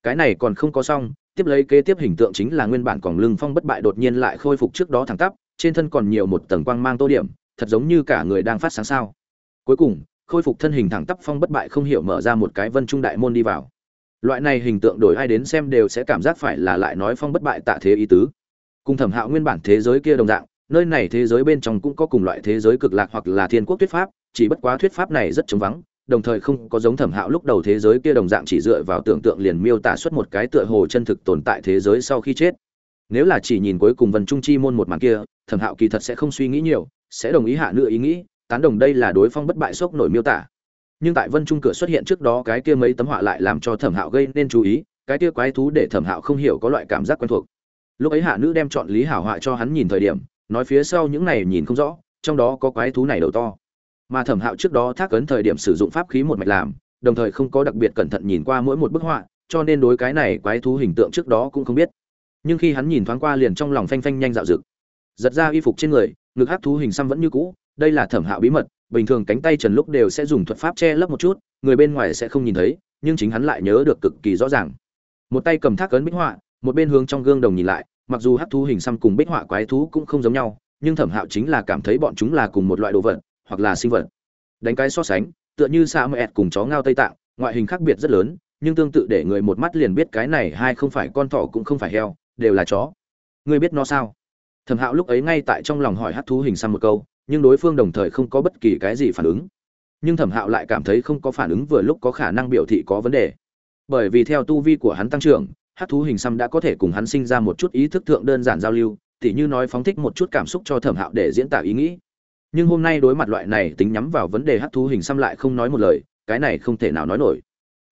Cái này còn không có xong, tiếp lấy kế tiếp hình tượng chính là nguyên bản còn lưng phong bất bại đột nhiên lại khôi phục trước đó thẳng tắp, trên thân còn nhiều một tầng quang mang tô điểm, thật giống như cả người đang phát sáng sao. Cuối cùng, khôi phục thân hình thẳng tắp phong bất bại không hiểu mở ra một cái vân trung đại môn đi vào. Loại này hình tượng đổi ai đến xem đều sẽ cảm giác phải là lại nói phong bất bại tạ thế ý tứ cùng thẩm hạo nguyên bản thế giới kia đồng dạng, nơi này thế giới bên trong cũng có cùng loại thế giới cực lạc hoặc là thiên quốc thuyết pháp, chỉ bất quá thuyết pháp này rất trống vắng, đồng thời không có giống thẩm hạo lúc đầu thế giới kia đồng dạng chỉ dựa vào tưởng tượng liền miêu tả xuất một cái tựa hồ chân thực tồn tại thế giới sau khi chết. Nếu là chỉ nhìn cuối cùng vần trung chi môn một màn kia, thẩm hạo kỳ thật sẽ không suy nghĩ nhiều, sẽ đồng ý hạ nữa ý nghĩ, tán đồng đây là đối phong bất bại sốc nổi miêu tả. Nhưng tại vân trung cửa xuất hiện trước đó cái kia mấy tấm họa lại làm cho thẩm hạo gây nên chú ý, cái kia quái thú để thẩm hạo không hiểu có loại cảm giác quen thuộc lúc ấy hạ nữ đem chọn lý hảo họa cho hắn nhìn thời điểm, nói phía sau những này nhìn không rõ, trong đó có quái thú này đầu to. Mà thẩm hạo trước đó thác ấn thời điểm sử dụng pháp khí một mạch làm, đồng thời không có đặc biệt cẩn thận nhìn qua mỗi một bức họa, cho nên đối cái này quái thú hình tượng trước đó cũng không biết. Nhưng khi hắn nhìn thoáng qua liền trong lòng phanh phanh nhanh dạo rực giật ra y phục trên người, ngực hát thú hình xăm vẫn như cũ, đây là thẩm hạo bí mật, bình thường cánh tay trần lúc đều sẽ dùng thuật pháp che lấp một chút, người bên ngoài sẽ không nhìn thấy, nhưng chính hắn lại nhớ được cực kỳ rõ ràng. Một tay cầm thác ấn bích họa một bên hướng trong gương đồng nhìn lại, mặc dù hát thú hình xăm cùng bích họa quái thú cũng không giống nhau, nhưng thẩm hạo chính là cảm thấy bọn chúng là cùng một loại đồ vật, hoặc là sinh vật. Đánh cái so sánh, tựa như sa mẹ cùng chó ngao tây tạng, ngoại hình khác biệt rất lớn, nhưng tương tự để người một mắt liền biết cái này hai không phải con thỏ cũng không phải heo, đều là chó. Ngươi biết nó sao? Thẩm hạo lúc ấy ngay tại trong lòng hỏi hát thú hình xăm một câu, nhưng đối phương đồng thời không có bất kỳ cái gì phản ứng. Nhưng thẩm hạo lại cảm thấy không có phản ứng vừa lúc có khả năng biểu thị có vấn đề. Bởi vì theo tu vi của hắn tăng trưởng hát thú hình xăm đã có thể cùng hắn sinh ra một chút ý thức thượng đơn giản giao lưu, tỉ như nói phóng thích một chút cảm xúc cho thẩm hạo để diễn tả ý nghĩ. Nhưng hôm nay đối mặt loại này tính nhắm vào vấn đề hát thú hình xăm lại không nói một lời, cái này không thể nào nói nổi.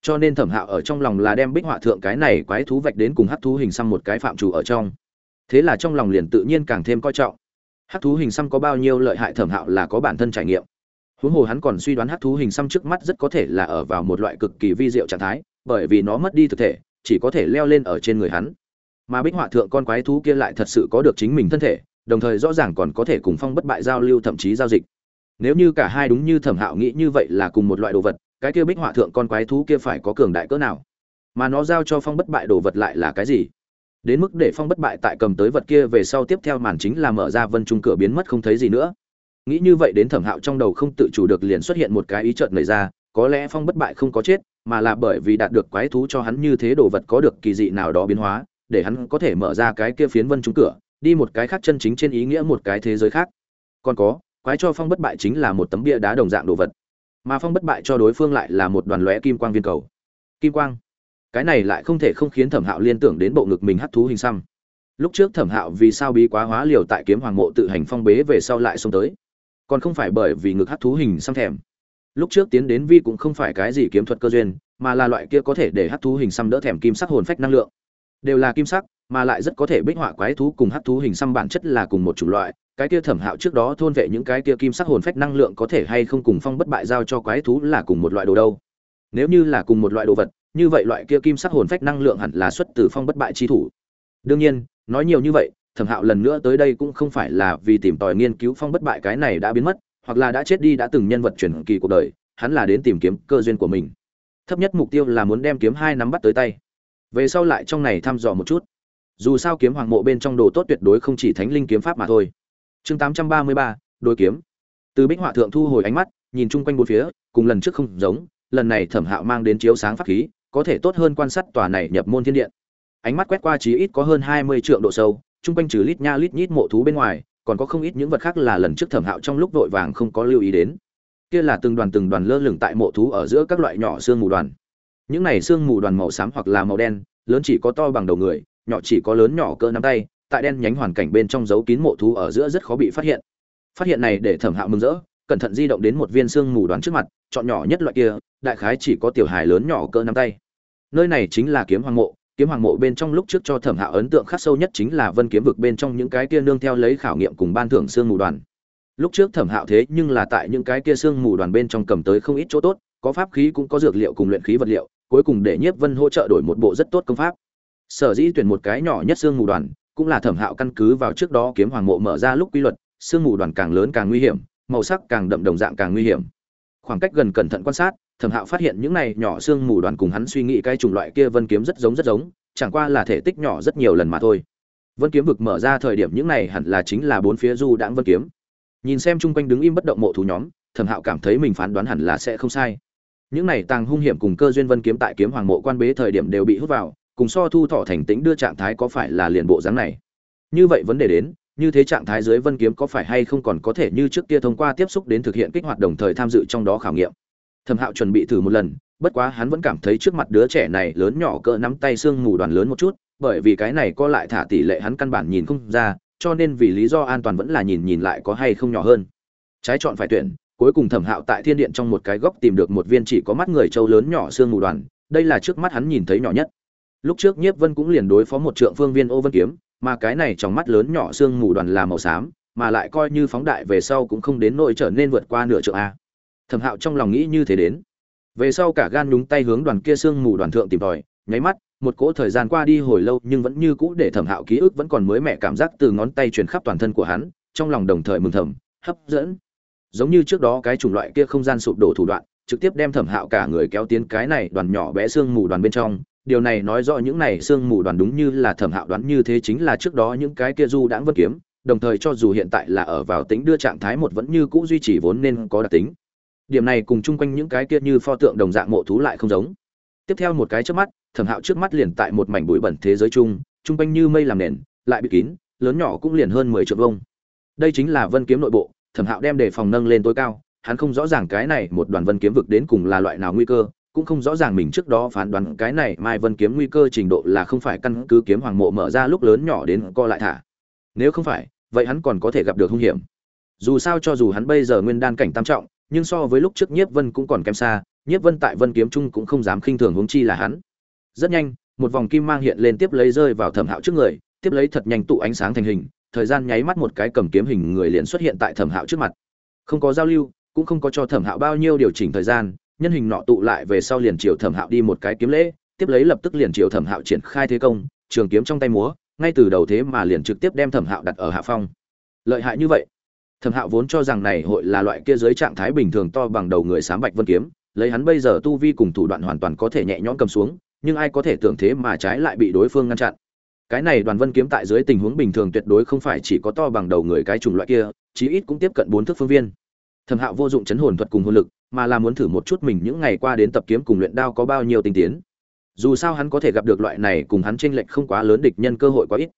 Cho nên thẩm hạo ở trong lòng là đem bích họa thượng cái này quái thú vạch đến cùng hát thú hình xăm một cái phạm chủ ở trong. Thế là trong lòng liền tự nhiên càng thêm coi trọng. Hát thú hình xăm có bao nhiêu lợi hại thẩm hạo là có bản thân trải nghiệm. Huống hồ hắn còn suy đoán hát thú hình xăm trước mắt rất có thể là ở vào một loại cực kỳ vi diệu trạng thái, bởi vì nó mất đi thực thể chỉ có thể leo lên ở trên người hắn. Mà bích họa thượng con quái thú kia lại thật sự có được chính mình thân thể, đồng thời rõ ràng còn có thể cùng phong bất bại giao lưu thậm chí giao dịch. Nếu như cả hai đúng như thẩm hạo nghĩ như vậy là cùng một loại đồ vật, cái kia bích họa thượng con quái thú kia phải có cường đại cỡ nào? Mà nó giao cho phong bất bại đồ vật lại là cái gì? Đến mức để phong bất bại tại cầm tới vật kia về sau tiếp theo màn chính là mở ra vân trung cửa biến mất không thấy gì nữa. Nghĩ như vậy đến thẩm hạo trong đầu không tự chủ được liền xuất hiện một cái ý trợn nảy ra, có lẽ phong bất bại không có chết mà là bởi vì đạt được quái thú cho hắn như thế đồ vật có được kỳ dị nào đó biến hóa, để hắn có thể mở ra cái kia phiến vân trúng cửa, đi một cái khác chân chính trên ý nghĩa một cái thế giới khác. Còn có, quái cho phong bất bại chính là một tấm bia đá đồng dạng đồ vật, mà phong bất bại cho đối phương lại là một đoàn lóe kim quang viên cầu. Kim quang? Cái này lại không thể không khiến thẩm hạo liên tưởng đến bộ ngực mình hắc thú hình xăm. Lúc trước thẩm hạo vì sao bí quá hóa liều tại kiếm hoàng mộ tự hành phong bế về sau lại xông tới? Còn không phải bởi vì ngực hắc thú hình xăm thèm lúc trước tiến đến vi cũng không phải cái gì kiếm thuật cơ duyên, mà là loại kia có thể để hát thú hình xăm đỡ thèm kim sắc hồn phách năng lượng. Đều là kim sắc, mà lại rất có thể bích họa quái thú cùng hát thú hình xăm bản chất là cùng một chủng loại. Cái kia thẩm hạo trước đó thôn vệ những cái kia kim sắc hồn phách năng lượng có thể hay không cùng phong bất bại giao cho quái thú là cùng một loại đồ đâu. Nếu như là cùng một loại đồ vật, như vậy loại kia kim sắc hồn phách năng lượng hẳn là xuất từ phong bất bại chi thủ. Đương nhiên, nói nhiều như vậy, thẩm hạo lần nữa tới đây cũng không phải là vì tìm tòi nghiên cứu phong bất bại cái này đã biến mất hoặc là đã chết đi đã từng nhân vật chuyển kỳ cuộc đời, hắn là đến tìm kiếm cơ duyên của mình. Thấp nhất mục tiêu là muốn đem kiếm hai nắm bắt tới tay. Về sau lại trong này thăm dò một chút. Dù sao kiếm hoàng mộ bên trong đồ tốt tuyệt đối không chỉ thánh linh kiếm pháp mà thôi. Chương tám trăm ba mươi ba, đôi kiếm. Từ bích họa thượng thu hồi ánh mắt, nhìn chung quanh bốn phía, cùng lần trước không giống, lần này thẩm hạo mang đến chiếu sáng pháp khí, có thể tốt hơn quan sát tòa này nhập môn thiên điện. Ánh mắt quét qua chí ít có hơn hai mươi triệu độ sâu, chung quanh trừ lít nha lít nhít mộ thú bên ngoài còn có không ít những vật khác là lần trước thẩm hạo trong lúc vội vàng không có lưu ý đến. Kia là từng đoàn từng đoàn lơ lửng tại mộ thú ở giữa các loại nhỏ xương mù đoàn. Những này xương mù đoàn màu xám hoặc là màu đen, lớn chỉ có to bằng đầu người, nhỏ chỉ có lớn nhỏ cỡ nắm tay, tại đen nhánh hoàn cảnh bên trong giấu kín mộ thú ở giữa rất khó bị phát hiện. Phát hiện này để thẩm hạo mừng rỡ, cẩn thận di động đến một viên xương mù đoàn trước mặt, chọn nhỏ nhất loại kia, đại khái chỉ có tiểu hài lớn nhỏ cỡ nắm tay. Nơi này chính là kiếm hoàng mộ kiếm hoàng mộ bên trong lúc trước cho thẩm hạo ấn tượng khắc sâu nhất chính là vân kiếm vực bên trong những cái kia nương theo lấy khảo nghiệm cùng ban thưởng xương mù đoàn. Lúc trước thẩm hạo thế nhưng là tại những cái kia xương mù đoàn bên trong cầm tới không ít chỗ tốt, có pháp khí cũng có dược liệu cùng luyện khí vật liệu, cuối cùng để nhiếp vân hỗ trợ đổi một bộ rất tốt công pháp. Sở dĩ tuyển một cái nhỏ nhất xương mù đoàn, cũng là thẩm hạo căn cứ vào trước đó kiếm hoàng mộ mở ra lúc quy luật, xương mù đoàn càng lớn càng nguy hiểm, màu sắc càng đậm đồng dạng càng nguy hiểm. Khoảng cách gần cẩn thận quan sát thẩm hạo phát hiện những này nhỏ xương mù đoàn cùng hắn suy nghĩ cái chủng loại kia vân kiếm rất giống rất giống, chẳng qua là thể tích nhỏ rất nhiều lần mà thôi. Vân kiếm vực mở ra thời điểm những này hẳn là chính là bốn phía du đãng vân kiếm. Nhìn xem chung quanh đứng im bất động mộ thú nhóm, thẩm hạo cảm thấy mình phán đoán hẳn là sẽ không sai. Những này tàng hung hiểm cùng cơ duyên vân kiếm tại kiếm hoàng mộ quan bế thời điểm đều bị hút vào, cùng so thu thọ thành tĩnh đưa trạng thái có phải là liền bộ dáng này? Như vậy vấn đề đến, như thế trạng thái dưới vân kiếm có phải hay không còn có thể như trước kia thông qua tiếp xúc đến thực hiện kích hoạt đồng thời tham dự trong đó khảo nghiệm? Thẩm hạo chuẩn bị thử một lần, bất quá hắn vẫn cảm thấy trước mặt đứa trẻ này lớn nhỏ cỡ nắm tay xương mù đoàn lớn một chút, bởi vì cái này co lại thả tỷ lệ hắn căn bản nhìn không ra, cho nên vì lý do an toàn vẫn là nhìn nhìn lại có hay không nhỏ hơn. Trái chọn phải tuyển, cuối cùng thẩm hạo tại thiên điện trong một cái góc tìm được một viên chỉ có mắt người trâu lớn nhỏ xương mù đoàn, đây là trước mắt hắn nhìn thấy nhỏ nhất. Lúc trước nhiếp vân cũng liền đối phó một trượng phương viên ô vân kiếm, mà cái này trong mắt lớn nhỏ xương mù đoàn là màu xám, mà lại coi như phóng đại về sau cũng không đến nỗi trở nên vượt qua nửa trượng a thẩm hạo trong lòng nghĩ như thế đến. Về sau cả gan nhúng tay hướng đoàn kia xương mù đoàn thượng tìm tòi, nháy mắt, một cỗ thời gian qua đi hồi lâu nhưng vẫn như cũ để thẩm hạo ký ức vẫn còn mới mẻ cảm giác từ ngón tay truyền khắp toàn thân của hắn, trong lòng đồng thời mừng thầm, hấp dẫn. Giống như trước đó cái chủng loại kia không gian sụp đổ thủ đoạn, trực tiếp đem thẩm hạo cả người kéo tiến cái này đoàn nhỏ bé xương mù đoàn bên trong. Điều này nói rõ những này xương mù đoàn đúng như là thẩm hạo đoán như thế chính là trước đó những cái kia du đãng vất kiếm, đồng thời cho dù hiện tại là ở vào tính đưa trạng thái một vẫn như cũ duy trì vốn nên có đặc tính điểm này cùng chung quanh những cái kia như pho tượng đồng dạng mộ thú lại không giống. Tiếp theo một cái trước mắt, thẩm hạo trước mắt liền tại một mảnh bụi bẩn thế giới chung chung quanh như mây làm nền, lại bị kín, lớn nhỏ cũng liền hơn mười triệu vông đây chính là vân kiếm nội bộ, thẩm hạo đem đề phòng nâng lên tối cao, hắn không rõ ràng cái này một đoàn vân kiếm vực đến cùng là loại nào nguy cơ, cũng không rõ ràng mình trước đó phán đoán cái này mai vân kiếm nguy cơ trình độ là không phải căn cứ kiếm hoàng mộ mở ra lúc lớn nhỏ đến co lại thả. Nếu không phải, vậy hắn còn có thể gặp được hung hiểm. Dù sao cho dù hắn bây giờ nguyên đan cảnh tam trọng nhưng so với lúc trước nhiếp vân cũng còn kém xa, nhiếp vân tại vân kiếm trung cũng không dám khinh thường huống chi là hắn. Rất nhanh, một vòng kim mang hiện lên tiếp lấy rơi vào thẩm hạo trước người, tiếp lấy thật nhanh tụ ánh sáng thành hình, thời gian nháy mắt một cái cầm kiếm hình người liền xuất hiện tại thẩm hạo trước mặt. Không có giao lưu, cũng không có cho thẩm hạo bao nhiêu điều chỉnh thời gian, nhân hình nọ tụ lại về sau liền chiều thẩm hạo đi một cái kiếm lễ, tiếp lấy lập tức liền chiều thẩm hạo triển khai thế công, trường kiếm trong tay múa, ngay từ đầu thế mà liền trực tiếp đem thẩm hạo đặt ở hạ phong. Lợi hại như vậy thẩm hạo vốn cho rằng này hội là loại kia dưới trạng thái bình thường to bằng đầu người sám bạch vân kiếm, lấy hắn bây giờ tu vi cùng thủ đoạn hoàn toàn có thể nhẹ nhõm cầm xuống, nhưng ai có thể tưởng thế mà trái lại bị đối phương ngăn chặn. Cái này đoàn vân kiếm tại dưới tình huống bình thường tuyệt đối không phải chỉ có to bằng đầu người cái chủng loại kia, chí ít cũng tiếp cận bốn thước phương viên. Thẩm hạo vô dụng chấn hồn thuật cùng hồn lực, mà là muốn thử một chút mình những ngày qua đến tập kiếm cùng luyện đao có bao nhiêu tinh tiến. Dù sao hắn có thể gặp được loại này cùng hắn tranh lệch không quá lớn địch nhân cơ hội quá ít.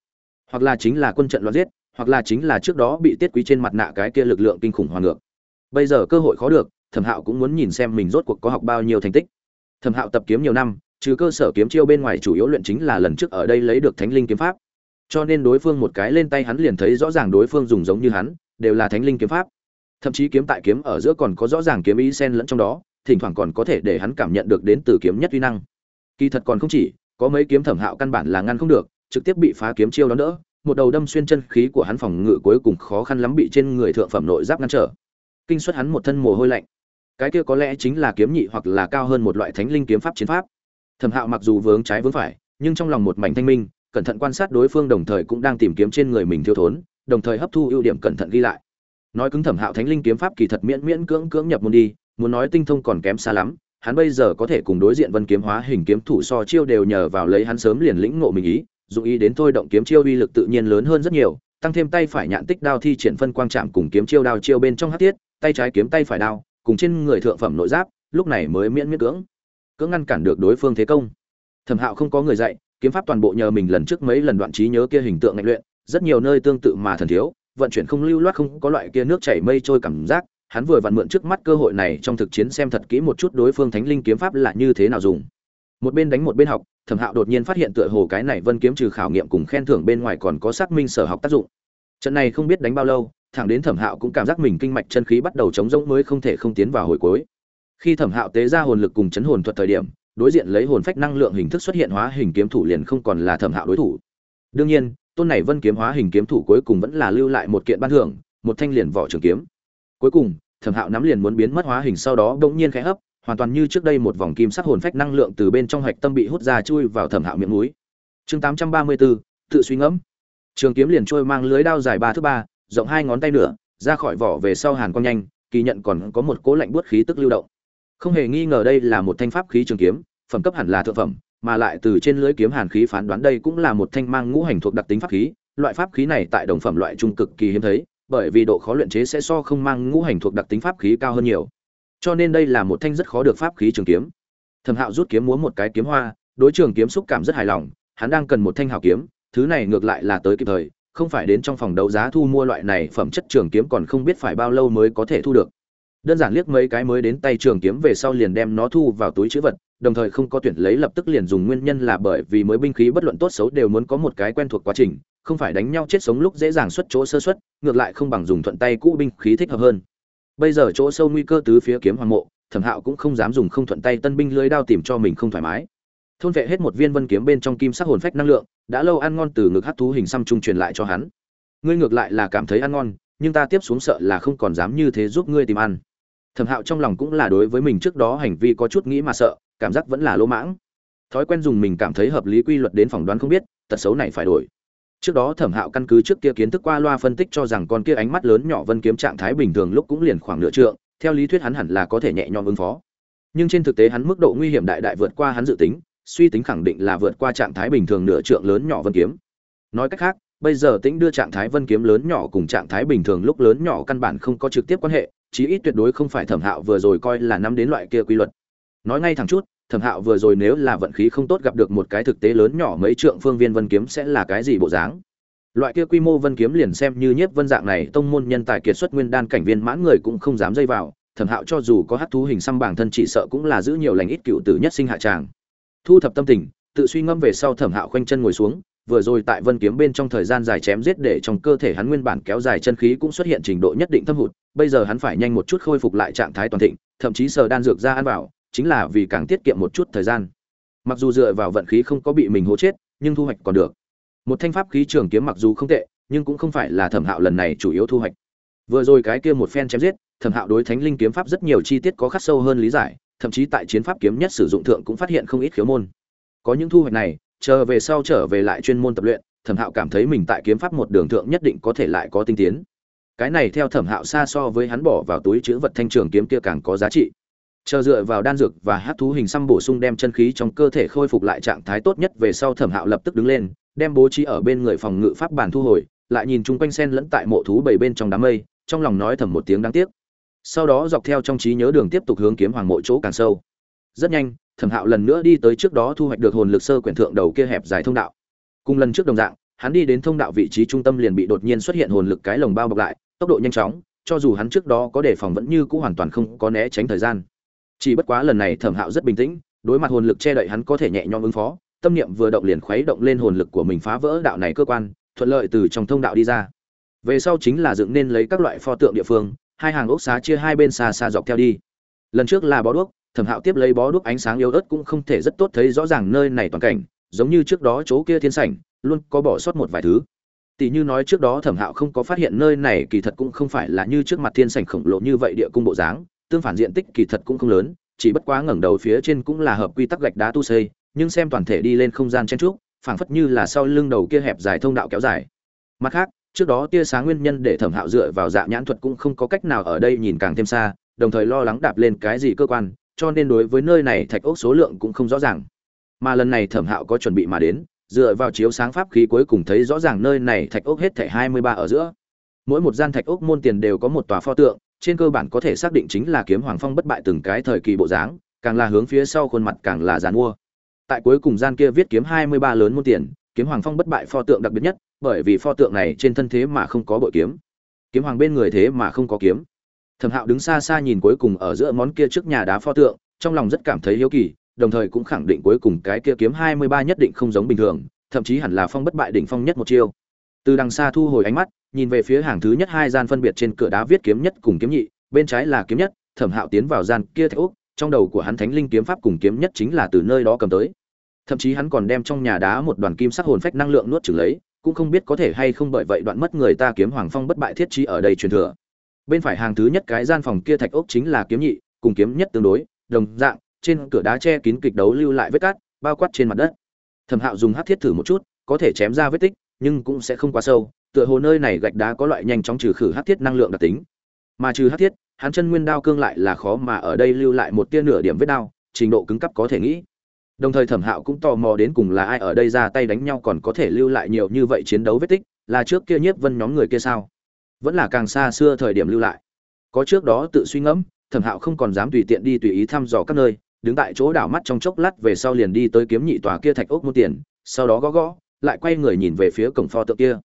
Hoặc là chính là quân trận loạn giết hoặc là chính là trước đó bị tiết quý trên mặt nạ cái kia lực lượng kinh khủng hoàn ngược. Bây giờ cơ hội khó được, thẩm hạo cũng muốn nhìn xem mình rốt cuộc có học bao nhiêu thành tích. Thẩm hạo tập kiếm nhiều năm, trừ cơ sở kiếm chiêu bên ngoài chủ yếu luyện chính là lần trước ở đây lấy được thánh linh kiếm pháp. Cho nên đối phương một cái lên tay hắn liền thấy rõ ràng đối phương dùng giống như hắn, đều là thánh linh kiếm pháp. Thậm chí kiếm tại kiếm ở giữa còn có rõ ràng kiếm ý xen lẫn trong đó, thỉnh thoảng còn có thể để hắn cảm nhận được đến từ kiếm nhất uy năng. Kỳ thật còn không chỉ, có mấy kiếm thẩm hạo căn bản là ngăn không được, trực tiếp bị phá kiếm chiêu đó đỡ một đầu đâm xuyên chân khí của hắn phòng ngự cuối cùng khó khăn lắm bị trên người thượng phẩm nội giáp ngăn trở. Kinh xuất hắn một thân mồ hôi lạnh. Cái kia có lẽ chính là kiếm nhị hoặc là cao hơn một loại thánh linh kiếm pháp chiến pháp. Thẩm hạo mặc dù vướng trái vướng phải, nhưng trong lòng một mảnh thanh minh, cẩn thận quan sát đối phương đồng thời cũng đang tìm kiếm trên người mình thiếu thốn, đồng thời hấp thu ưu điểm cẩn thận ghi lại. Nói cứng thẩm hạo thánh linh kiếm pháp kỳ thật miễn miễn cưỡng cưỡng nhập môn đi, muốn nói tinh thông còn kém xa lắm, hắn bây giờ có thể cùng đối diện vân kiếm hóa hình kiếm thủ so chiêu đều nhờ vào lấy hắn sớm liền lĩnh ngộ mình ý dụng ý đến thôi động kiếm chiêu uy lực tự nhiên lớn hơn rất nhiều, tăng thêm tay phải nhạn tích đao thi triển phân quang chạm cùng kiếm chiêu đao chiêu bên trong hắc tiết tay trái kiếm tay phải đao, cùng trên người thượng phẩm nội giáp, lúc này mới miễn miễn cưỡng cưỡng ngăn cản được đối phương thế công. Thẩm hạo không có người dạy, kiếm pháp toàn bộ nhờ mình lần trước mấy lần đoạn trí nhớ kia hình tượng ngạch luyện, rất nhiều nơi tương tự mà thần thiếu, vận chuyển không lưu loát không có loại kia nước chảy mây trôi cảm giác, hắn vừa vặn mượn trước mắt cơ hội này trong thực chiến xem thật kỹ một chút đối phương thánh linh kiếm pháp là như thế nào dùng. Một bên đánh một bên học thẩm hạo đột nhiên phát hiện tựa hồ cái này vân kiếm trừ khảo nghiệm cùng khen thưởng bên ngoài còn có xác minh sở học tác dụng. Trận này không biết đánh bao lâu, thẳng đến thẩm hạo cũng cảm giác mình kinh mạch chân khí bắt đầu chống rỗng mới không thể không tiến vào hồi cuối. Khi thẩm hạo tế ra hồn lực cùng chấn hồn thuật thời điểm, đối diện lấy hồn phách năng lượng hình thức xuất hiện hóa hình kiếm thủ liền không còn là thẩm hạo đối thủ. Đương nhiên, tôn này vân kiếm hóa hình kiếm thủ cuối cùng vẫn là lưu lại một kiện ban thưởng, một thanh liền vỏ trường kiếm. Cuối cùng, thẩm hạo nắm liền muốn biến mất hóa hình sau đó bỗng nhiên khẽ hấp hoàn toàn như trước đây một vòng kim sắc hồn phách năng lượng từ bên trong hạch tâm bị hút ra chui vào thẩm hạo miệng núi. Chương tám trăm ba mươi bốn tự suy ngẫm. Trường kiếm liền trôi mang lưới đao dài ba thước ba rộng hai ngón tay nửa, ra khỏi vỏ về sau hàn quang nhanh kỳ nhận còn có một cố lạnh buốt khí tức lưu động. Không hề nghi ngờ đây là một thanh pháp khí trường kiếm phẩm cấp hẳn là thượng phẩm mà lại từ trên lưới kiếm hàn khí phán đoán đây cũng là một thanh mang ngũ hành thuộc đặc tính pháp khí loại pháp khí này tại đồng phẩm loại trung cực kỳ hiếm thấy bởi vì độ khó luyện chế sẽ so không mang ngũ hành thuộc đặc tính pháp khí cao hơn nhiều cho nên đây là một thanh rất khó được pháp khí trường kiếm. Thẩm hạo rút kiếm múa một cái kiếm hoa, đối trường kiếm xúc cảm rất hài lòng, hắn đang cần một thanh hào kiếm, thứ này ngược lại là tới kịp thời, không phải đến trong phòng đấu giá thu mua loại này phẩm chất trường kiếm còn không biết phải bao lâu mới có thể thu được. Đơn giản liếc mấy cái mới đến tay trường kiếm về sau liền đem nó thu vào túi chữ vật, đồng thời không có tuyển lấy lập tức liền dùng nguyên nhân là bởi vì mới binh khí bất luận tốt xấu đều muốn có một cái quen thuộc quá trình, không phải đánh nhau chết sống lúc dễ dàng xuất chỗ sơ xuất ngược lại không bằng dùng thuận tay cũ binh khí thích hợp hơn bây giờ chỗ sâu nguy cơ tứ phía kiếm hoàng mộ, thẩm hạo cũng không dám dùng không thuận tay tân binh lưới đao tìm cho mình không thoải mái. Thôn vệ hết một viên vân kiếm bên trong kim sắc hồn phách năng lượng, đã lâu ăn ngon từ ngực hát thú hình xăm trung truyền lại cho hắn. Ngươi ngược lại là cảm thấy ăn ngon, nhưng ta tiếp xuống sợ là không còn dám như thế giúp ngươi tìm ăn. Thẩm hạo trong lòng cũng là đối với mình trước đó hành vi có chút nghĩ mà sợ, cảm giác vẫn là lỗ mãng. Thói quen dùng mình cảm thấy hợp lý quy luật đến phỏng đoán không biết, tật xấu này phải đổi trước đó thẩm hạo căn cứ trước kia kiến thức qua loa phân tích cho rằng con kia ánh mắt lớn nhỏ vân kiếm trạng thái bình thường lúc cũng liền khoảng nửa trượng, theo lý thuyết hắn hẳn là có thể nhẹ nhõm ứng phó. Nhưng trên thực tế hắn mức độ nguy hiểm đại đại vượt qua hắn dự tính, suy tính khẳng định là vượt qua trạng thái bình thường nửa trượng lớn nhỏ vân kiếm. Nói cách khác, bây giờ tính đưa trạng thái vân kiếm lớn nhỏ cùng trạng thái bình thường lúc lớn nhỏ căn bản không có trực tiếp quan hệ, chí ít tuyệt đối không phải thẩm hạo vừa rồi coi là nắm đến loại kia quy luật. Nói ngay thẳng chút thẩm hạo vừa rồi nếu là vận khí không tốt gặp được một cái thực tế lớn nhỏ mấy trượng phương viên vân kiếm sẽ là cái gì bộ dáng? Loại kia quy mô vân kiếm liền xem như nhiếp vân dạng này, tông môn nhân tài kiệt xuất nguyên đan cảnh viên mãn người cũng không dám dây vào. Thẩm hạo cho dù có hát thú hình xăm bản thân chỉ sợ cũng là giữ nhiều lành ít cựu tử nhất sinh hạ tràng. Thu thập tâm tình, tự suy ngẫm về sau thẩm hạo khoanh chân ngồi xuống, vừa rồi tại vân kiếm bên trong thời gian dài chém giết để trong cơ thể hắn nguyên bản kéo dài chân khí cũng xuất hiện trình độ nhất định thâm hụt, bây giờ hắn phải nhanh một chút khôi phục lại trạng thái toàn thịnh, thậm chí sờ đan dược ra ăn vào chính là vì càng tiết kiệm một chút thời gian. Mặc dù dựa vào vận khí không có bị mình hố chết, nhưng thu hoạch còn được. Một thanh pháp khí trường kiếm mặc dù không tệ, nhưng cũng không phải là thẩm hạo lần này chủ yếu thu hoạch. Vừa rồi cái kia một phen chém giết, thẩm hạo đối thánh linh kiếm pháp rất nhiều chi tiết có khắc sâu hơn lý giải, thậm chí tại chiến pháp kiếm nhất sử dụng thượng cũng phát hiện không ít khiếu môn. Có những thu hoạch này, chờ về sau trở về lại chuyên môn tập luyện, thẩm hạo cảm thấy mình tại kiếm pháp một đường thượng nhất định có thể lại có tinh tiến. Cái này theo thẩm hạo xa so với hắn bỏ vào túi chữ vật thanh trường kiếm kia càng có giá trị chờ dựa vào đan dược và hát thú hình xăm bổ sung đem chân khí trong cơ thể khôi phục lại trạng thái tốt nhất về sau thẩm hạo lập tức đứng lên, đem bố trí ở bên người phòng ngự pháp bản thu hồi, lại nhìn chung quanh sen lẫn tại mộ thú bảy bên trong đám mây, trong lòng nói thầm một tiếng đáng tiếc. Sau đó dọc theo trong trí nhớ đường tiếp tục hướng kiếm hoàng mộ chỗ càng sâu. Rất nhanh, thẩm hạo lần nữa đi tới trước đó thu hoạch được hồn lực sơ quyển thượng đầu kia hẹp dài thông đạo. Cùng lần trước đồng dạng, hắn đi đến thông đạo vị trí trung tâm liền bị đột nhiên xuất hiện hồn lực cái lồng bao bọc lại, tốc độ nhanh chóng, cho dù hắn trước đó có đề phòng vẫn như cũ hoàn toàn không có né tránh thời gian chỉ bất quá lần này thẩm hạo rất bình tĩnh, đối mặt hồn lực che đậy hắn có thể nhẹ nhõm ứng phó, tâm niệm vừa động liền khuấy động lên hồn lực của mình phá vỡ đạo này cơ quan, thuận lợi từ trong thông đạo đi ra. Về sau chính là dựng nên lấy các loại pho tượng địa phương, hai hàng ốc xá chia hai bên xa xa dọc theo đi. Lần trước là bó đuốc, thẩm hạo tiếp lấy bó đuốc ánh sáng yếu ớt cũng không thể rất tốt thấy rõ ràng nơi này toàn cảnh, giống như trước đó chỗ kia thiên sảnh, luôn có bỏ sót một vài thứ. Tỷ như nói trước đó thẩm hạo không có phát hiện nơi này kỳ thật cũng không phải là như trước mặt thiên sảnh khổng lồ như vậy địa cung bộ dáng tương phản diện tích kỳ thật cũng không lớn, chỉ bất quá ngẩng đầu phía trên cũng là hợp quy tắc gạch đá tu xây, nhưng xem toàn thể đi lên không gian chen trúc, phảng phất như là sau lưng đầu kia hẹp dài thông đạo kéo dài. Mặt khác, trước đó tia sáng nguyên nhân để thẩm hạo dựa vào dạ nhãn thuật cũng không có cách nào ở đây nhìn càng thêm xa, đồng thời lo lắng đạp lên cái gì cơ quan, cho nên đối với nơi này thạch ốc số lượng cũng không rõ ràng. Mà lần này thẩm hạo có chuẩn bị mà đến, dựa vào chiếu sáng pháp khí cuối cùng thấy rõ ràng nơi này thạch ốc hết thảy hai mươi ba ở giữa. Mỗi một gian thạch ốc môn tiền đều có một tòa pho tượng trên cơ bản có thể xác định chính là kiếm hoàng phong bất bại từng cái thời kỳ bộ dáng, càng là hướng phía sau khuôn mặt càng là dàn mua tại cuối cùng gian kia viết kiếm hai mươi ba lớn môn tiền, kiếm hoàng phong bất bại pho tượng đặc biệt nhất, bởi vì pho tượng này trên thân thế mà không có bội kiếm. Kiếm hoàng bên người thế mà không có kiếm. Thẩm hạo đứng xa xa nhìn cuối cùng ở giữa món kia trước nhà đá pho tượng, trong lòng rất cảm thấy hiếu kỳ, đồng thời cũng khẳng định cuối cùng cái kia kiếm hai mươi ba nhất định không giống bình thường, thậm chí hẳn là phong bất bại đỉnh phong nhất một chiêu. Từ đằng xa thu hồi ánh mắt nhìn về phía hàng thứ nhất hai gian phân biệt trên cửa đá viết kiếm nhất cùng kiếm nhị, bên trái là kiếm nhất, thẩm hạo tiến vào gian kia thạch ốc, trong đầu của hắn thánh linh kiếm pháp cùng kiếm nhất chính là từ nơi đó cầm tới. Thậm chí hắn còn đem trong nhà đá một đoàn kim sắc hồn phách năng lượng nuốt chửng lấy, cũng không biết có thể hay không bởi vậy đoạn mất người ta kiếm hoàng phong bất bại thiết trí ở đây truyền thừa. Bên phải hàng thứ nhất cái gian phòng kia thạch ốc chính là kiếm nhị, cùng kiếm nhất tương đối, đồng dạng, trên cửa đá che kín kịch đấu lưu lại vết cát, bao quát trên mặt đất. Thẩm hạo dùng hắc thiết thử một chút, có thể chém ra vết tích, nhưng cũng sẽ không quá sâu tựa hồ nơi này gạch đá có loại nhanh chóng trừ khử hắc thiết năng lượng đặc tính. Mà trừ hắc thiết, hắn chân nguyên đao cương lại là khó mà ở đây lưu lại một tia nửa điểm vết đao, trình độ cứng cấp có thể nghĩ. Đồng thời thẩm hạo cũng tò mò đến cùng là ai ở đây ra tay đánh nhau còn có thể lưu lại nhiều như vậy chiến đấu vết tích, là trước kia nhiếp vân nhóm người kia sao? Vẫn là càng xa xưa thời điểm lưu lại. Có trước đó tự suy ngẫm, thẩm hạo không còn dám tùy tiện đi tùy ý thăm dò các nơi, đứng tại chỗ đảo mắt trong chốc lát về sau liền đi tới kiếm nhị tòa kia thạch ốc mua tiền, sau đó gõ gõ, lại quay người nhìn về phía cổng pho tượng kia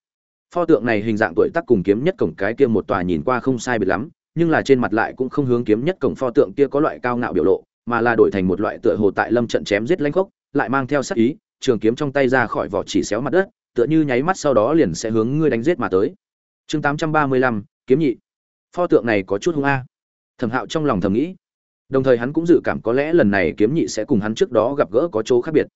pho tượng này hình dạng tuổi tác cùng kiếm nhất cổng cái kia một tòa nhìn qua không sai biệt lắm, nhưng là trên mặt lại cũng không hướng kiếm nhất cổng pho tượng kia có loại cao ngạo biểu lộ, mà là đổi thành một loại tựa hồ tại lâm trận chém giết lanh khốc, lại mang theo sắc ý, trường kiếm trong tay ra khỏi vỏ chỉ xéo mặt đất, tựa như nháy mắt sau đó liền sẽ hướng ngươi đánh giết mà tới. Chương tám trăm ba mươi lăm, kiếm nhị. Pho tượng này có chút hung a. Thẩm hạo trong lòng thầm nghĩ. Đồng thời hắn cũng dự cảm có lẽ lần này kiếm nhị sẽ cùng hắn trước đó gặp gỡ có chỗ khác biệt.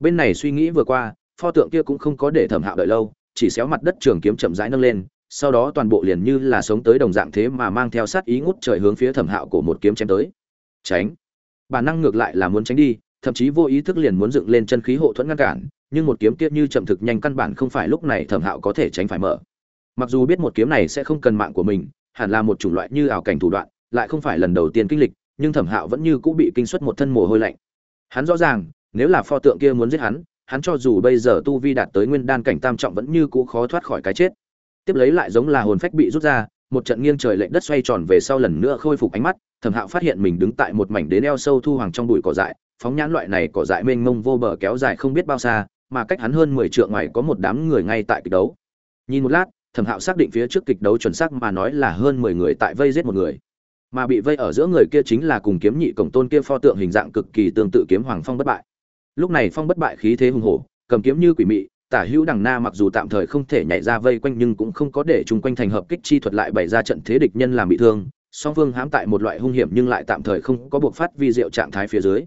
Bên này suy nghĩ vừa qua, pho tượng kia cũng không có để thẩm hạo đợi lâu chỉ xéo mặt đất trường kiếm chậm rãi nâng lên, sau đó toàn bộ liền như là sống tới đồng dạng thế mà mang theo sát ý ngút trời hướng phía thẩm hạo của một kiếm chém tới. Tránh. Bản năng ngược lại là muốn tránh đi, thậm chí vô ý thức liền muốn dựng lên chân khí hộ thuẫn ngăn cản, nhưng một kiếm tiết như chậm thực nhanh căn bản không phải lúc này thẩm hạo có thể tránh phải mở. Mặc dù biết một kiếm này sẽ không cần mạng của mình, hẳn là một chủng loại như ảo cảnh thủ đoạn, lại không phải lần đầu tiên kinh lịch, nhưng thẩm hạo vẫn như cũng bị kinh xuất một thân mồ hôi lạnh. Hắn rõ ràng, nếu là pho tượng kia muốn giết hắn hắn cho dù bây giờ tu vi đạt tới nguyên đan cảnh tam trọng vẫn như cũ khó thoát khỏi cái chết. Tiếp lấy lại giống là hồn phách bị rút ra, một trận nghiêng trời lệch đất xoay tròn về sau lần nữa khôi phục ánh mắt, thẩm hạo phát hiện mình đứng tại một mảnh đến eo sâu thu hoàng trong bụi cỏ dại, phóng nhãn loại này cỏ dại mênh mông vô bờ kéo dài không biết bao xa, mà cách hắn hơn mười trượng ngoài có một đám người ngay tại kịch đấu. Nhìn một lát, thẩm hạo xác định phía trước kịch đấu chuẩn xác mà nói là hơn mười người tại vây giết một người. Mà bị vây ở giữa người kia chính là cùng kiếm nhị cổng tôn kia pho tượng hình dạng cực kỳ tương tự kiếm hoàng phong bất bại lúc này phong bất bại khí thế hùng hổ, cầm kiếm như quỷ mị, tả hữu đằng na mặc dù tạm thời không thể nhảy ra vây quanh nhưng cũng không có để chung quanh thành hợp kích chi thuật lại bày ra trận thế địch nhân làm bị thương. Song phương hãm tại một loại hung hiểm nhưng lại tạm thời không có buộc phát vi diệu trạng thái phía dưới.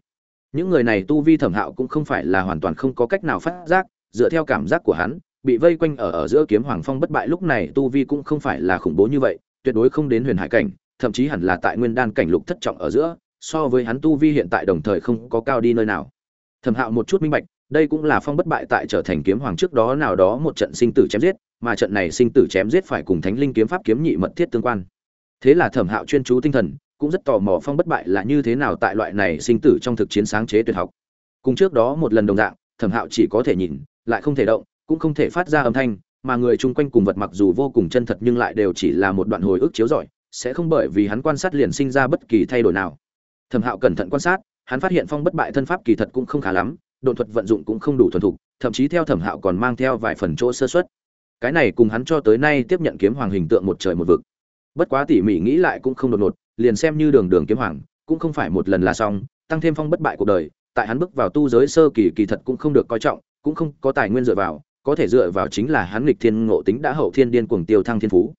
Những người này tu vi thẩm hạo cũng không phải là hoàn toàn không có cách nào phát giác, dựa theo cảm giác của hắn, bị vây quanh ở ở giữa kiếm hoàng phong bất bại lúc này tu vi cũng không phải là khủng bố như vậy, tuyệt đối không đến huyền hải cảnh, thậm chí hẳn là tại nguyên đan cảnh lục thất trọng ở giữa, so với hắn tu vi hiện tại đồng thời không có cao đi nơi nào thẩm hạo một chút minh bạch, đây cũng là phong bất bại tại trở thành kiếm hoàng trước đó nào đó một trận sinh tử chém giết, mà trận này sinh tử chém giết phải cùng thánh linh kiếm pháp kiếm nhị mật thiết tương quan. Thế là thẩm hạo chuyên chú tinh thần, cũng rất tò mò phong bất bại là như thế nào tại loại này sinh tử trong thực chiến sáng chế tuyệt học. Cùng trước đó một lần đồng dạng, thẩm hạo chỉ có thể nhìn, lại không thể động, cũng không thể phát ra âm thanh, mà người chung quanh cùng vật mặc dù vô cùng chân thật nhưng lại đều chỉ là một đoạn hồi ức chiếu rọi, sẽ không bởi vì hắn quan sát liền sinh ra bất kỳ thay đổi nào. Thẩm hạo cẩn thận quan sát hắn phát hiện phong bất bại thân pháp kỳ thật cũng không khá lắm, độn thuật vận dụng cũng không đủ thuần thục, thậm chí theo thẩm hạo còn mang theo vài phần chỗ sơ xuất cái này cùng hắn cho tới nay tiếp nhận kiếm hoàng hình tượng một trời một vực. Bất quá tỉ mỉ nghĩ lại cũng không đột ngột, liền xem như đường đường kiếm hoàng, cũng không phải một lần là xong, tăng thêm phong bất bại cuộc đời, tại hắn bước vào tu giới sơ kỳ kỳ thật cũng không được coi trọng, cũng không có tài nguyên dựa vào, có thể dựa vào chính là hắn nghịch thiên ngộ tính đã hậu thiên điên cuồng tiêu thăng thiên phú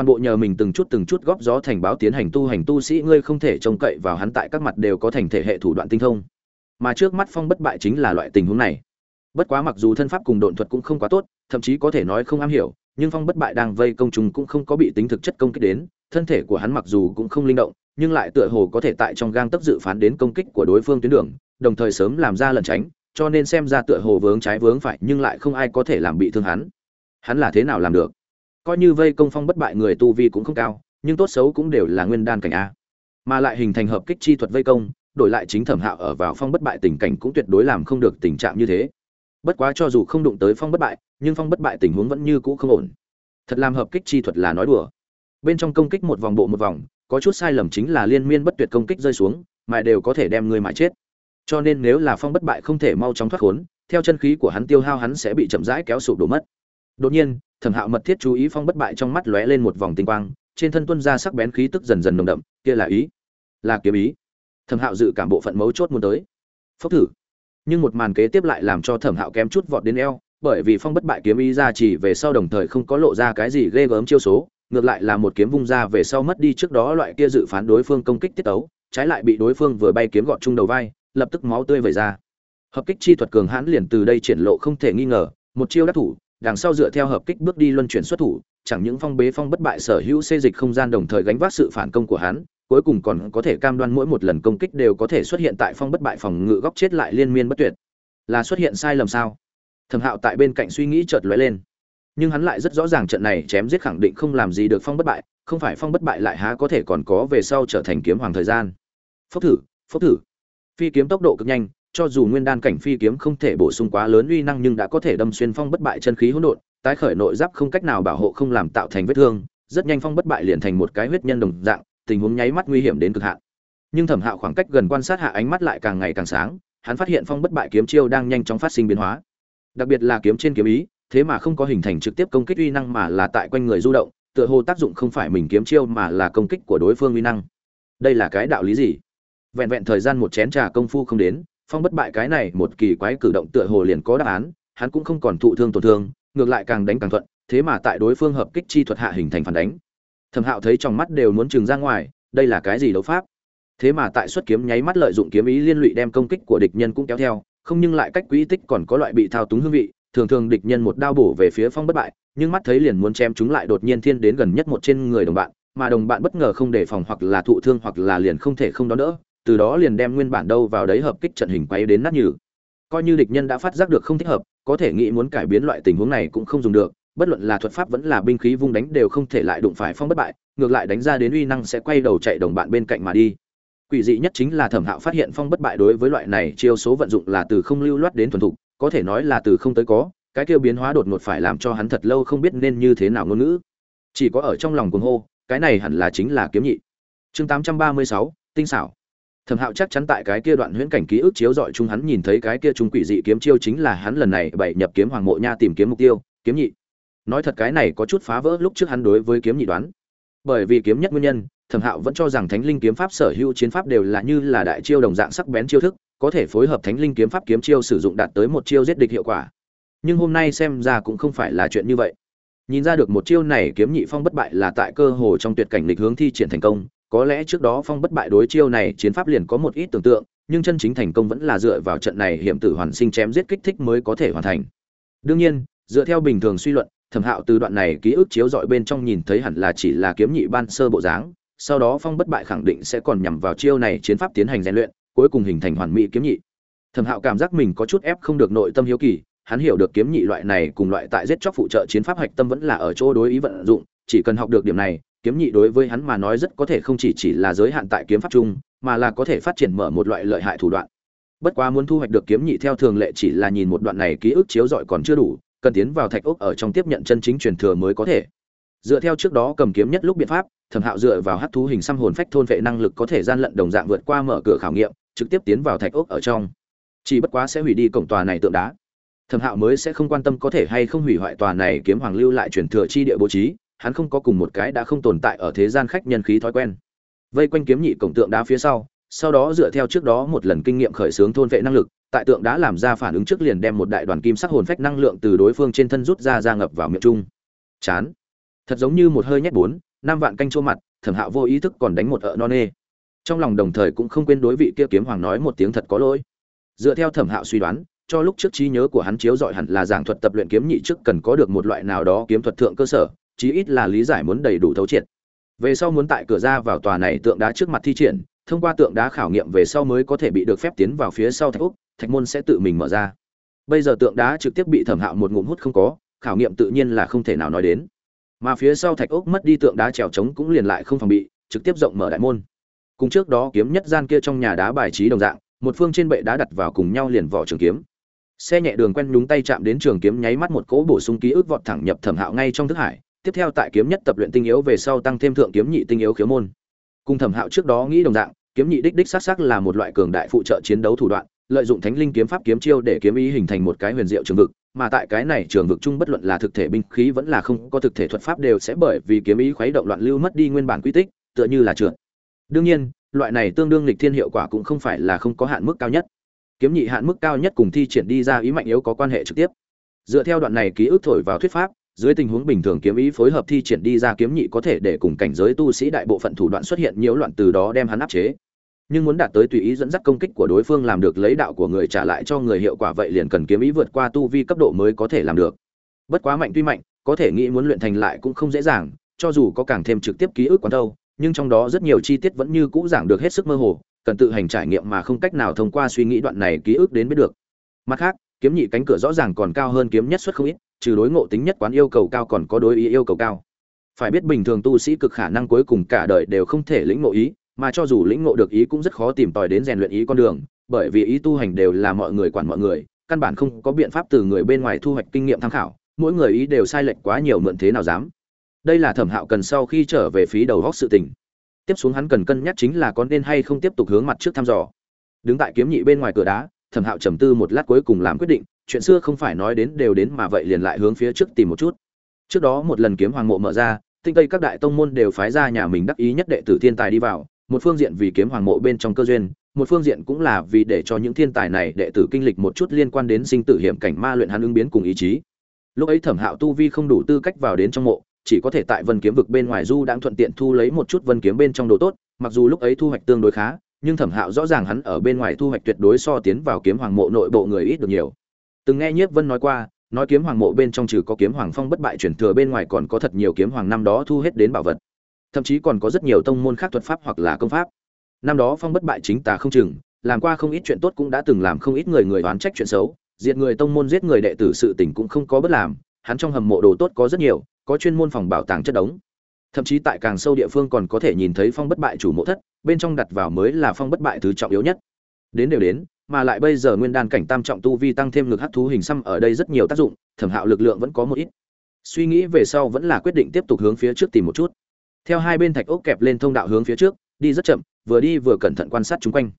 toàn bộ nhờ mình từng chút từng chút góp gió thành báo tiến hành tu hành tu sĩ, ngươi không thể trông cậy vào hắn tại các mặt đều có thành thể hệ thủ đoạn tinh thông. Mà trước mắt phong bất bại chính là loại tình huống này. Bất quá mặc dù thân pháp cùng độn thuật cũng không quá tốt, thậm chí có thể nói không am hiểu, nhưng phong bất bại đang vây công chúng cũng không có bị tính thực chất công kích đến. Thân thể của hắn mặc dù cũng không linh động, nhưng lại tựa hồ có thể tại trong gang tấp dự phán đến công kích của đối phương tuyến đường, đồng thời sớm làm ra lần tránh, cho nên xem ra tựa hồ vướng trái vướng phải nhưng lại không ai có thể làm bị thương hắn. Hắn là thế nào làm được? Coi như vây công phong bất bại người tu vi cũng không cao, nhưng tốt xấu cũng đều là nguyên đan cảnh a. Mà lại hình thành hợp kích chi thuật vây công, đổi lại chính thẩm hạo ở vào phong bất bại tình cảnh cũng tuyệt đối làm không được tình trạng như thế. Bất quá cho dù không đụng tới phong bất bại, nhưng phong bất bại tình huống vẫn như cũ không ổn. Thật làm hợp kích chi thuật là nói đùa. Bên trong công kích một vòng bộ một vòng, có chút sai lầm chính là liên miên bất tuyệt công kích rơi xuống, mà đều có thể đem người mãi chết. Cho nên nếu là phong bất bại không thể mau chóng thoát khốn, theo chân khí của hắn tiêu hao hắn sẽ bị chậm rãi kéo sụp đổ mất đột nhiên, thẩm hạo mật thiết chú ý phong bất bại trong mắt lóe lên một vòng tinh quang, trên thân tuân ra sắc bén khí tức dần dần nồng đậm, kia là ý. Là kiếm ý. Thẩm hạo dự cảm bộ phận mấu chốt muốn tới. Phốc thử. Nhưng một màn kế tiếp lại làm cho thẩm hạo kém chút vọt đến eo, bởi vì phong bất bại kiếm ý ra chỉ về sau đồng thời không có lộ ra cái gì ghê gớm chiêu số, ngược lại là một kiếm vung ra về sau mất đi trước đó loại kia dự phán đối phương công kích tiết tấu, trái lại bị đối phương vừa bay kiếm gọt chung đầu vai, lập tức máu tươi vẩy ra. Hợp kích chi thuật cường hãn liền từ đây triển lộ không thể nghi ngờ, một chiêu đắc thủ đằng sau dựa theo hợp kích bước đi luân chuyển xuất thủ, chẳng những phong bế phong bất bại sở hữu xê dịch không gian đồng thời gánh vác sự phản công của hắn, cuối cùng còn có thể cam đoan mỗi một lần công kích đều có thể xuất hiện tại phong bất bại phòng ngự góc chết lại liên miên bất tuyệt. Là xuất hiện sai lầm sao? Thẩm hạo tại bên cạnh suy nghĩ chợt lóe lên. Nhưng hắn lại rất rõ ràng trận này chém giết khẳng định không làm gì được phong bất bại, không phải phong bất bại lại há có thể còn có về sau trở thành kiếm hoàng thời gian. Phốc thử phốc thử. Phi kiếm tốc độ cực nhanh cho dù nguyên đan cảnh phi kiếm không thể bổ sung quá lớn uy năng nhưng đã có thể đâm xuyên phong bất bại chân khí hỗn độn, tái khởi nội giáp không cách nào bảo hộ không làm tạo thành vết thương, rất nhanh phong bất bại liền thành một cái huyết nhân đồng dạng, tình huống nháy mắt nguy hiểm đến cực hạn. Nhưng thẩm hạo khoảng cách gần quan sát hạ ánh mắt lại càng ngày càng sáng, hắn phát hiện phong bất bại kiếm chiêu đang nhanh chóng phát sinh biến hóa. Đặc biệt là kiếm trên kiếm ý, thế mà không có hình thành trực tiếp công kích uy năng mà là tại quanh người du động, tựa hồ tác dụng không phải mình kiếm chiêu mà là công kích của đối phương uy năng. Đây là cái đạo lý gì? Vẹn vẹn thời gian một chén trà công phu không đến phong bất bại cái này một kỳ quái cử động tựa hồ liền có đáp án, hắn cũng không còn thụ thương tổn thương, ngược lại càng đánh càng thuận, thế mà tại đối phương hợp kích chi thuật hạ hình thành phản đánh. Thẩm hạo thấy trong mắt đều muốn trừng ra ngoài, đây là cái gì đấu pháp? Thế mà tại xuất kiếm nháy mắt lợi dụng kiếm ý liên lụy đem công kích của địch nhân cũng kéo theo, không nhưng lại cách quỹ tích còn có loại bị thao túng hương vị, thường thường địch nhân một đao bổ về phía phong bất bại, nhưng mắt thấy liền muốn chém chúng lại đột nhiên thiên đến gần nhất một trên người đồng bạn, mà đồng bạn bất ngờ không đề phòng hoặc là thụ thương hoặc là liền không thể không đón đỡ từ đó liền đem nguyên bản đâu vào đấy hợp kích trận hình quay đến nát nhừ. Coi như địch nhân đã phát giác được không thích hợp, có thể nghĩ muốn cải biến loại tình huống này cũng không dùng được, bất luận là thuật pháp vẫn là binh khí vung đánh đều không thể lại đụng phải phong bất bại, ngược lại đánh ra đến uy năng sẽ quay đầu chạy đồng bạn bên cạnh mà đi. Quỷ dị nhất chính là thẩm hạo phát hiện phong bất bại đối với loại này chiêu số vận dụng là từ không lưu loát đến thuần thục, có thể nói là từ không tới có, cái kêu biến hóa đột ngột phải làm cho hắn thật lâu không biết nên như thế nào ngôn ngữ. Chỉ có ở trong lòng cuồng hô, cái này hẳn là chính là kiếm nhị. Chương tám trăm ba mươi sáu, tinh xảo thẩm hạo chắc chắn tại cái kia đoạn huyễn cảnh ký ức chiếu dọi chúng hắn nhìn thấy cái kia trung quỷ dị kiếm chiêu chính là hắn lần này bảy nhập kiếm hoàng mộ nha tìm kiếm mục tiêu, kiếm nhị. Nói thật cái này có chút phá vỡ lúc trước hắn đối với kiếm nhị đoán. Bởi vì kiếm nhất nguyên nhân, thẩm hạo vẫn cho rằng thánh linh kiếm pháp sở hữu chiến pháp đều là như là đại chiêu đồng dạng sắc bén chiêu thức, có thể phối hợp thánh linh kiếm pháp kiếm chiêu sử dụng đạt tới một chiêu giết địch hiệu quả. Nhưng hôm nay xem ra cũng không phải là chuyện như vậy. Nhìn ra được một chiêu này kiếm nhị phong bất bại là tại cơ hồ trong tuyệt cảnh lịch hướng thi triển thành công có lẽ trước đó phong bất bại đối chiêu này, chiến pháp liền có một ít tưởng tượng, nhưng chân chính thành công vẫn là dựa vào trận này hiểm tử hoàn sinh chém giết kích thích mới có thể hoàn thành. Đương nhiên, dựa theo bình thường suy luận, thẩm hạo từ đoạn này ký ức chiếu dọi bên trong nhìn thấy hẳn là chỉ là kiếm nhị ban sơ bộ dáng, sau đó phong bất bại khẳng định sẽ còn nhằm vào chiêu này chiến pháp tiến hành rèn luyện, cuối cùng hình thành hoàn mỹ kiếm nhị. Thẩm hạo cảm giác mình có chút ép không được nội tâm hiếu kỳ, hắn hiểu được kiếm nhị loại này cùng loại tại giết chóc phụ trợ chiến pháp hạch tâm vẫn là ở chỗ đối ý vận dụng, chỉ cần học được điểm này kiếm nhị đối với hắn mà nói rất có thể không chỉ chỉ là giới hạn tại kiếm pháp chung, mà là có thể phát triển mở một loại lợi hại thủ đoạn. Bất quá muốn thu hoạch được kiếm nhị theo thường lệ chỉ là nhìn một đoạn này ký ức chiếu rọi còn chưa đủ, cần tiến vào thạch ốc ở trong tiếp nhận chân chính truyền thừa mới có thể. Dựa theo trước đó cầm kiếm nhất lúc biện pháp, thẩm hạo dựa vào hắc thú hình xăm hồn phách thôn vệ năng lực có thể gian lận đồng dạng vượt qua mở cửa khảo nghiệm, trực tiếp tiến vào thạch ốc ở trong. Chỉ bất quá sẽ hủy đi cổng tòa này tượng đá. Thẩm hạo mới sẽ không quan tâm có thể hay không hủy hoại tòa này kiếm hoàng lưu lại truyền thừa chi địa bố trí hắn không có cùng một cái đã không tồn tại ở thế gian khách nhân khí thói quen. Vây quanh kiếm nhị cổng tượng đá phía sau sau đó dựa theo trước đó một lần kinh nghiệm khởi xướng thôn vệ năng lực, tại tượng đã làm ra phản ứng trước liền đem một đại đoàn kim sắc hồn phách năng lượng từ đối phương trên thân rút ra ra ngập vào miệng trung. chán. Thật giống như một hơi nhét bốn, năm vạn canh chua mặt, thẩm hạo vô ý thức còn đánh một ợ non nê. Trong lòng đồng thời cũng không quên đối vị kia kiếm hoàng nói một tiếng thật có lỗi. Dựa theo thẩm hạo suy đoán, cho lúc trước trí nhớ của hắn chiếu dọi hẳn là giảng thuật tập luyện kiếm nhị trước cần có được một loại nào đó kiếm thuật thượng cơ sở chí ít là lý giải muốn đầy đủ thấu triệt. Về sau muốn tại cửa ra vào tòa này tượng đá trước mặt thi triển, thông qua tượng đá khảo nghiệm về sau mới có thể bị được phép tiến vào phía sau thạch úc, thạch môn sẽ tự mình mở ra. Bây giờ tượng đá trực tiếp bị thẩm hạo một ngụm hút không có, khảo nghiệm tự nhiên là không thể nào nói đến. Mà phía sau thạch úc mất đi tượng đá trèo trống cũng liền lại không phòng bị, trực tiếp rộng mở đại môn. Cùng trước đó kiếm nhất gian kia trong nhà đá bài trí đồng dạng, một phương trên bệ đá đặt vào cùng nhau liền vỏ trường kiếm. Xe nhẹ đường quen nhúng tay chạm đến trường kiếm nháy mắt một cỗ bổ sung ký ức vọt thẳng nhập thẩm hạo ngay trong thức hải tiếp theo tại kiếm nhất tập luyện tinh yếu về sau tăng thêm thượng kiếm nhị tinh yếu khiếu môn. Cùng thẩm hạo trước đó nghĩ đồng dạng, kiếm nhị đích đích xác xác là một loại cường đại phụ trợ chiến đấu thủ đoạn, lợi dụng thánh linh kiếm pháp kiếm chiêu để kiếm ý hình thành một cái huyền diệu trường vực, mà tại cái này trường vực chung bất luận là thực thể binh khí vẫn là không có thực thể thuật pháp đều sẽ bởi vì kiếm ý khuấy động loạn lưu mất đi nguyên bản quy tích, tựa như là trượt. Đương nhiên, loại này tương đương lịch thiên hiệu quả cũng không phải là không có hạn mức cao nhất. Kiếm nhị hạn mức cao nhất cùng thi triển đi ra ý mạnh yếu có quan hệ trực tiếp. Dựa theo đoạn này ký ức thổi vào thuyết pháp dưới tình huống bình thường kiếm ý phối hợp thi triển đi ra kiếm nhị có thể để cùng cảnh giới tu sĩ đại bộ phận thủ đoạn xuất hiện nhiễu loạn từ đó đem hắn áp chế. Nhưng muốn đạt tới tùy ý dẫn dắt công kích của đối phương làm được lấy đạo của người trả lại cho người hiệu quả vậy liền cần kiếm ý vượt qua tu vi cấp độ mới có thể làm được. Bất quá mạnh tuy mạnh, có thể nghĩ muốn luyện thành lại cũng không dễ dàng, cho dù có càng thêm trực tiếp ký ức quán đâu, nhưng trong đó rất nhiều chi tiết vẫn như cũ giảng được hết sức mơ hồ, cần tự hành trải nghiệm mà không cách nào thông qua suy nghĩ đoạn này ký ức đến biết được. Mặt khác, kiếm nhị cánh cửa rõ ràng còn cao hơn kiếm nhất xuất không ít trừ đối ngộ tính nhất quán yêu cầu cao còn có đối ý yêu cầu cao. Phải biết bình thường tu sĩ cực khả năng cuối cùng cả đời đều không thể lĩnh ngộ ý, mà cho dù lĩnh ngộ được ý cũng rất khó tìm tòi đến rèn luyện ý con đường, bởi vì ý tu hành đều là mọi người quản mọi người, căn bản không có biện pháp từ người bên ngoài thu hoạch kinh nghiệm tham khảo, mỗi người ý đều sai lệch quá nhiều mượn thế nào dám. Đây là thẩm hạo cần sau khi trở về phí đầu góc sự tình. Tiếp xuống hắn cần cân nhắc chính là có nên hay không tiếp tục hướng mặt trước thăm dò. Đứng tại kiếm nhị bên ngoài cửa đá, thẩm hạo trầm tư một lát cuối cùng làm quyết định chuyện xưa không phải nói đến đều đến mà vậy liền lại hướng phía trước tìm một chút. Trước đó một lần kiếm hoàng mộ mở ra, tinh tây các đại tông môn đều phái ra nhà mình đắc ý nhất đệ tử thiên tài đi vào, một phương diện vì kiếm hoàng mộ bên trong cơ duyên, một phương diện cũng là vì để cho những thiên tài này đệ tử kinh lịch một chút liên quan đến sinh tử hiểm cảnh ma luyện hắn ứng biến cùng ý chí. Lúc ấy thẩm hạo tu vi không đủ tư cách vào đến trong mộ, chỉ có thể tại vân kiếm vực bên ngoài du đang thuận tiện thu lấy một chút vân kiếm bên trong đồ tốt, mặc dù lúc ấy thu hoạch tương đối khá, nhưng thẩm hạo rõ ràng hắn ở bên ngoài thu hoạch tuyệt đối so tiến vào kiếm hoàng mộ nội bộ người ít được nhiều từng nghe nhiếp vân nói qua, nói kiếm hoàng mộ bên trong trừ có kiếm hoàng phong bất bại chuyển thừa bên ngoài còn có thật nhiều kiếm hoàng năm đó thu hết đến bảo vật. Thậm chí còn có rất nhiều tông môn khác thuật pháp hoặc là công pháp. Năm đó phong bất bại chính tà không chừng, làm qua không ít chuyện tốt cũng đã từng làm không ít người người đoán trách chuyện xấu, diệt người tông môn giết người đệ tử sự tình cũng không có bất làm, hắn trong hầm mộ đồ tốt có rất nhiều, có chuyên môn phòng bảo tàng chất đống. Thậm chí tại càng sâu địa phương còn có thể nhìn thấy phong bất bại chủ mộ thất, bên trong đặt vào mới là phong bất bại thứ trọng yếu nhất. Đến đều đến mà lại bây giờ nguyên đan cảnh tam trọng tu vi tăng thêm ngực hắc thú hình xăm ở đây rất nhiều tác dụng, thẩm hạo lực lượng vẫn có một ít. Suy nghĩ về sau vẫn là quyết định tiếp tục hướng phía trước tìm một chút. Theo hai bên thạch ốc kẹp lên thông đạo hướng phía trước, đi rất chậm, vừa đi vừa cẩn thận quan sát xung quanh.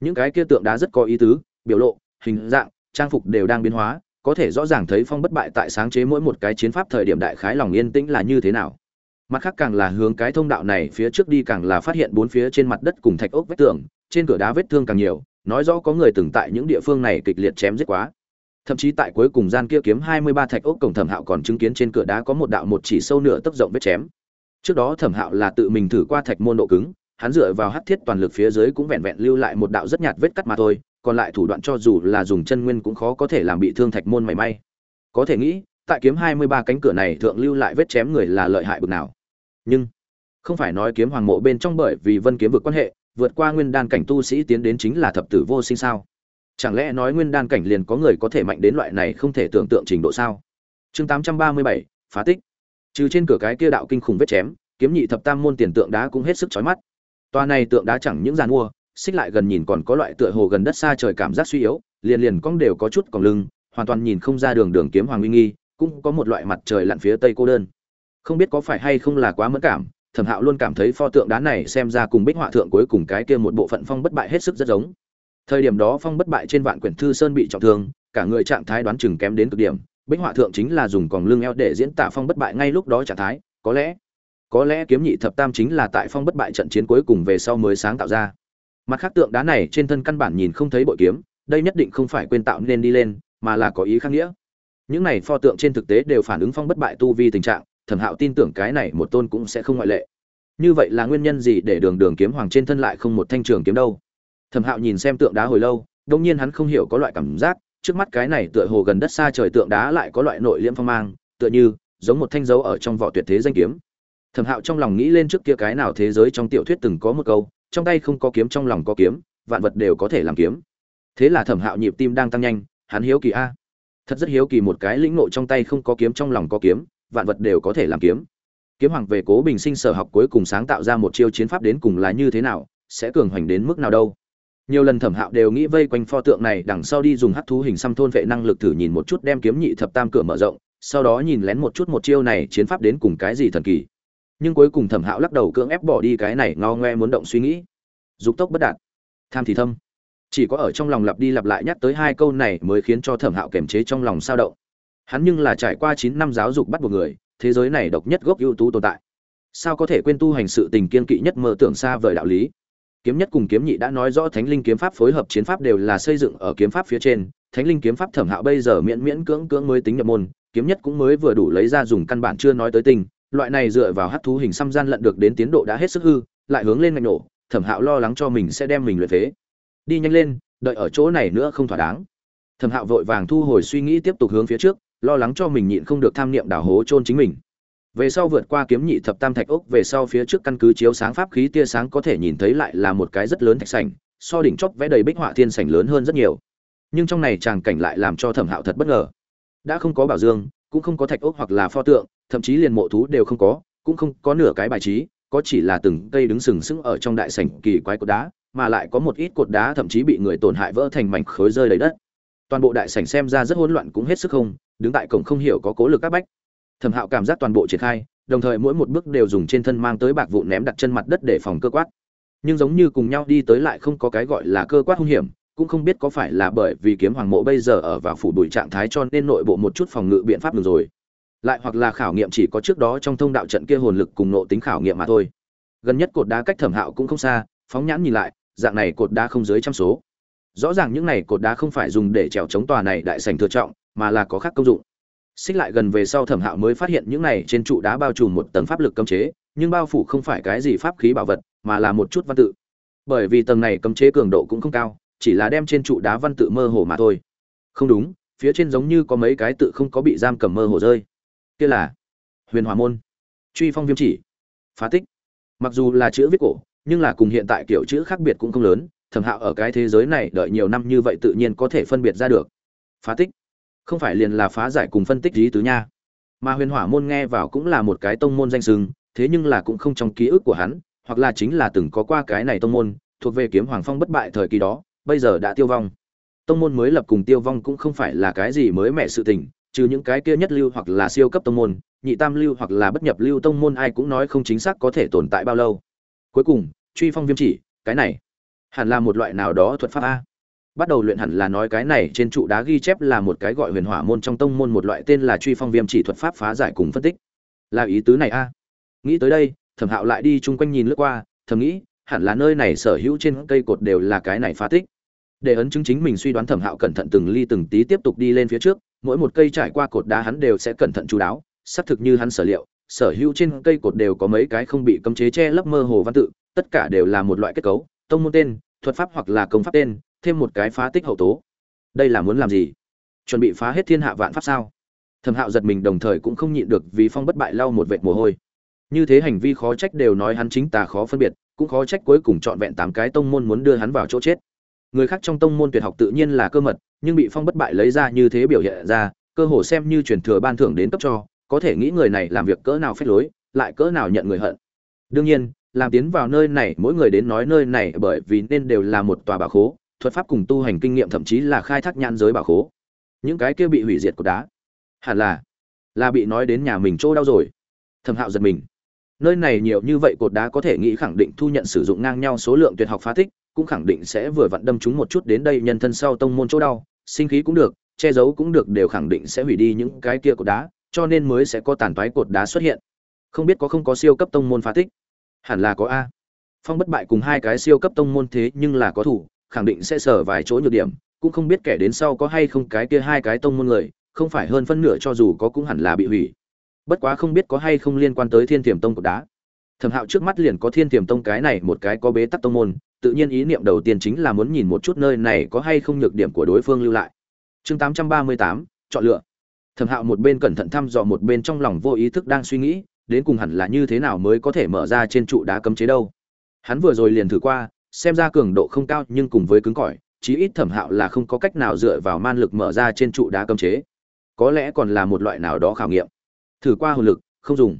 Những cái kia tượng đá rất có ý tứ, biểu lộ, hình dạng, trang phục đều đang biến hóa, có thể rõ ràng thấy phong bất bại tại sáng chế mỗi một cái chiến pháp thời điểm đại khái lòng yên tĩnh là như thế nào. Mặt khác càng là hướng cái thông đạo này phía trước đi càng là phát hiện bốn phía trên mặt đất cùng thạch ốc vết tường, trên cửa đá vết thương càng nhiều nói rõ có người từng tại những địa phương này kịch liệt chém giết quá. Thậm chí tại cuối cùng gian kia kiếm hai mươi ba thạch ốc cổng thẩm hạo còn chứng kiến trên cửa đá có một đạo một chỉ sâu nửa tấc rộng vết chém. Trước đó thẩm hạo là tự mình thử qua thạch môn độ cứng, hắn dựa vào hắc thiết toàn lực phía dưới cũng vẹn vẹn lưu lại một đạo rất nhạt vết cắt mà thôi, còn lại thủ đoạn cho dù là dùng chân nguyên cũng khó có thể làm bị thương thạch môn mảy may. Có thể nghĩ, tại kiếm hai mươi ba cánh cửa này thượng lưu lại vết chém người là lợi hại bực nào. Nhưng, không phải nói kiếm hoàng mộ bên trong bởi vì vân kiếm vực quan hệ vượt qua nguyên đan cảnh tu sĩ tiến đến chính là thập tử vô sinh sao? Chẳng lẽ nói nguyên đan cảnh liền có người có thể mạnh đến loại này không thể tưởng tượng trình độ sao? Chương tám trăm ba mươi bảy, phá tích. Trừ trên cửa cái kia đạo kinh khủng vết chém, kiếm nhị thập tam môn tiền tượng đá cũng hết sức chói mắt. Toa này tượng đá chẳng những giàn mua, xích lại gần nhìn còn có loại tựa hồ gần đất xa trời cảm giác suy yếu, liền liền cong đều có chút còn lưng, hoàn toàn nhìn không ra đường đường kiếm hoàng uy nghi, cũng có một loại mặt trời lặn phía tây cô đơn. Không biết có phải hay không là quá mẫn cảm thẩm hạo luôn cảm thấy pho tượng đá này xem ra cùng bích họa thượng cuối cùng cái kia một bộ phận phong bất bại hết sức rất giống. Thời điểm đó phong bất bại trên vạn quyển thư sơn bị trọng thương, cả người trạng thái đoán chừng kém đến cực điểm, bích họa thượng chính là dùng còn lưng eo để diễn tả phong bất bại ngay lúc đó trạng thái, có lẽ có lẽ kiếm nhị thập tam chính là tại phong bất bại trận chiến cuối cùng về sau mới sáng tạo ra. Mặt khác tượng đá này trên thân căn bản nhìn không thấy bội kiếm, đây nhất định không phải quên tạo nên đi lên, mà là có ý khác nghĩa. Những này pho tượng trên thực tế đều phản ứng phong bất bại tu vi tình trạng thẩm hạo tin tưởng cái này một tôn cũng sẽ không ngoại lệ. Như vậy là nguyên nhân gì để đường đường kiếm hoàng trên thân lại không một thanh trường kiếm đâu? Thẩm hạo nhìn xem tượng đá hồi lâu, đông nhiên hắn không hiểu có loại cảm giác, trước mắt cái này tựa hồ gần đất xa trời tượng đá lại có loại nội liễm phong mang, tựa như giống một thanh dấu ở trong vỏ tuyệt thế danh kiếm. Thẩm hạo trong lòng nghĩ lên trước kia cái nào thế giới trong tiểu thuyết từng có một câu, trong tay không có kiếm trong lòng có kiếm, vạn vật đều có thể làm kiếm. Thế là thẩm hạo nhịp tim đang tăng nhanh, hắn hiếu kỳ a. Thật rất hiếu kỳ một cái lĩnh nộ trong tay không có kiếm trong lòng có kiếm vạn vật đều có thể làm kiếm. Kiếm hoàng về cố bình sinh sở học cuối cùng sáng tạo ra một chiêu chiến pháp đến cùng là như thế nào, sẽ cường hoành đến mức nào đâu. Nhiều lần thẩm hạo đều nghĩ vây quanh pho tượng này, đằng sau đi dùng hắc thú hình xăm thôn vệ năng lực thử nhìn một chút đem kiếm nhị thập tam cửa mở rộng, sau đó nhìn lén một chút một chiêu này chiến pháp đến cùng cái gì thần kỳ. Nhưng cuối cùng thẩm hạo lắc đầu cưỡng ép bỏ đi cái này, ngao ngoe muốn động suy nghĩ. Dục tốc bất đạt. Tham thì thâm. Chỉ có ở trong lòng lặp đi lặp lại nhắc tới hai câu này mới khiến cho thẩm hạo kiềm chế trong lòng sao động hắn nhưng là trải qua chín năm giáo dục bắt buộc người, thế giới này độc nhất gốc ưu tú tồn tại. Sao có thể quên tu hành sự tình kiên kỵ nhất mơ tưởng xa vời đạo lý? Kiếm nhất cùng kiếm nhị đã nói rõ thánh linh kiếm pháp phối hợp chiến pháp đều là xây dựng ở kiếm pháp phía trên. Thánh linh kiếm pháp thẩm hạo bây giờ miễn miễn cưỡng cưỡng mới tính nhập môn, kiếm nhất cũng mới vừa đủ lấy ra dùng căn bản chưa nói tới tình. Loại này dựa vào hắc thú hình xăm gian lận được đến tiến độ đã hết sức hư, lại hướng lên mạnh nổ, thẩm hạo lo lắng cho mình sẽ đem mình luyện phế. Đi nhanh lên, đợi ở chỗ này nữa không thỏa đáng. Thẩm hạo vội vàng thu hồi suy nghĩ tiếp tục hướng phía trước lo lắng cho mình nhịn không được tham niệm đảo hố chôn chính mình. Về sau vượt qua kiếm nhị thập tam thạch ốc, về sau phía trước căn cứ chiếu sáng pháp khí tia sáng có thể nhìn thấy lại là một cái rất lớn thạch sảnh, so đỉnh chóp vẽ đầy bích họa thiên sảnh lớn hơn rất nhiều. Nhưng trong này tràng cảnh lại làm cho thẩm hạo thật bất ngờ. Đã không có bảo dương, cũng không có thạch ốc hoặc là pho tượng, thậm chí liền mộ thú đều không có, cũng không có nửa cái bài trí, có chỉ là từng cây đứng sừng sững ở trong đại sảnh kỳ quái cột đá, mà lại có một ít cột đá thậm chí bị người tổn hại vỡ thành mảnh khối rơi đầy đất toàn bộ đại sảnh xem ra rất hỗn loạn cũng hết sức không, đứng tại cổng không hiểu có cố lực áp bách. Thẩm hạo cảm giác toàn bộ triển khai, đồng thời mỗi một bước đều dùng trên thân mang tới bạc vụ ném đặt chân mặt đất để phòng cơ quát. Nhưng giống như cùng nhau đi tới lại không có cái gọi là cơ quát hung hiểm, cũng không biết có phải là bởi vì kiếm hoàng mộ bây giờ ở vào phủ bụi trạng thái cho nên nội bộ một chút phòng ngự biện pháp được rồi, lại hoặc là khảo nghiệm chỉ có trước đó trong thông đạo trận kia hồn lực cùng nộ tính khảo nghiệm mà thôi. Gần nhất cột đá cách thẩm hạo cũng không xa, phóng nhãn nhìn lại, dạng này cột đá không dưới trăm số rõ ràng những này cột đá không phải dùng để trèo chống tòa này đại sành thừa trọng, mà là có khác công dụng. Xích lại gần về sau thẩm hạo mới phát hiện những này trên trụ đá bao trùm một tầng pháp lực cấm chế, nhưng bao phủ không phải cái gì pháp khí bảo vật, mà là một chút văn tự. Bởi vì tầng này cấm chế cường độ cũng không cao, chỉ là đem trên trụ đá văn tự mơ hồ mà thôi. Không đúng, phía trên giống như có mấy cái tự không có bị giam cầm mơ hồ rơi. Kia là huyền hòa môn. Truy phong viêm chỉ. Phá tích. Mặc dù là chữ viết cổ, nhưng là cùng hiện tại kiểu chữ khác biệt cũng không lớn thẩm hạo ở cái thế giới này đợi nhiều năm như vậy tự nhiên có thể phân biệt ra được. Phá tích? Không phải liền là phá giải cùng phân tích lý tứ nha. Mà huyền hỏa môn nghe vào cũng là một cái tông môn danh sừng thế nhưng là cũng không trong ký ức của hắn, hoặc là chính là từng có qua cái này tông môn, thuộc về kiếm hoàng phong bất bại thời kỳ đó, bây giờ đã tiêu vong. Tông môn mới lập cùng tiêu vong cũng không phải là cái gì mới mẻ sự tình, trừ những cái kia nhất lưu hoặc là siêu cấp tông môn, nhị tam lưu hoặc là bất nhập lưu tông môn ai cũng nói không chính xác có thể tồn tại bao lâu. Cuối cùng, truy phong viêm chỉ, cái này hẳn là một loại nào đó thuật pháp a. Bắt đầu luyện hẳn là nói cái này, trên trụ đá ghi chép là một cái gọi huyền hỏa môn, trong tông môn một loại tên là truy phong viêm chỉ thuật pháp phá giải cùng phân tích. Là ý tứ này a. Nghĩ tới đây, thẩm hạo lại đi chung quanh nhìn lướt qua, thầm nghĩ, hẳn là nơi này sở hữu trên cây cột đều là cái này phá tích. Để ấn chứng chính mình suy đoán, thẩm hạo cẩn thận từng ly từng tí tiếp tục đi lên phía trước, mỗi một cây trải qua cột đá hắn đều sẽ cẩn thận chú đáo, xác thực như hắn sở liệu, sở hữu trên cây cột đều có mấy cái không bị cấm chế che lấp mơ hồ văn tự, tất cả đều là một loại kết cấu tông môn tên, thuật pháp hoặc là công pháp tên, thêm một cái phá tích hậu tố. Đây là muốn làm gì? Chuẩn bị phá hết thiên hạ vạn pháp sao? Thẩm hạo giật mình đồng thời cũng không nhịn được vì phong bất bại lau một vệt mồ hôi. Như thế hành vi khó trách đều nói hắn chính tà khó phân biệt, cũng khó trách cuối cùng chọn vẹn tám cái tông môn muốn đưa hắn vào chỗ chết. Người khác trong tông môn tuyệt học tự nhiên là cơ mật, nhưng bị phong bất bại lấy ra như thế biểu hiện ra, cơ hồ xem như truyền thừa ban thưởng đến cấp cho, có thể nghĩ người này làm việc cỡ nào phép lối, lại cỡ nào nhận người hận. Đương nhiên làm tiến vào nơi này, mỗi người đến nói nơi này bởi vì nên đều là một tòa bảo khố, thuật pháp cùng tu hành kinh nghiệm thậm chí là khai thác nhãn giới bảo khố. Những cái kia bị hủy diệt của đá, hẳn là là bị nói đến nhà mình chỗ đau rồi. Thẩm hạo giật mình. Nơi này nhiều như vậy cột đá có thể nghĩ khẳng định thu nhận sử dụng ngang nhau số lượng tuyệt học phá thích, cũng khẳng định sẽ vừa vặn đâm chúng một chút đến đây nhân thân sau tông môn chỗ đau, sinh khí cũng được, che giấu cũng được đều khẳng định sẽ hủy đi những cái kia cột đá, cho nên mới sẽ có tàn toái cột đá xuất hiện. Không biết có không có siêu cấp tông môn phá thích hẳn là có a. Phong bất bại cùng hai cái siêu cấp tông môn thế nhưng là có thủ, khẳng định sẽ sở vài chỗ nhược điểm, cũng không biết kẻ đến sau có hay không cái kia hai cái tông môn người, không phải hơn phân nửa cho dù có cũng hẳn là bị hủy. Bất quá không biết có hay không liên quan tới thiên tiềm tông cột đá. Thẩm hạo trước mắt liền có thiên tiềm tông cái này một cái có bế tắc tông môn, tự nhiên ý niệm đầu tiên chính là muốn nhìn một chút nơi này có hay không nhược điểm của đối phương lưu lại. Chương tám trăm ba mươi tám, chọn lựa. Thẩm hạo một bên cẩn thận thăm dò một bên trong lòng vô ý thức đang suy nghĩ đến cùng hẳn là như thế nào mới có thể mở ra trên trụ đá cấm chế đâu. Hắn vừa rồi liền thử qua, xem ra cường độ không cao nhưng cùng với cứng cỏi, chí ít thẩm hạo là không có cách nào dựa vào man lực mở ra trên trụ đá cấm chế. Có lẽ còn là một loại nào đó khảo nghiệm. Thử qua hồn lực, không dùng.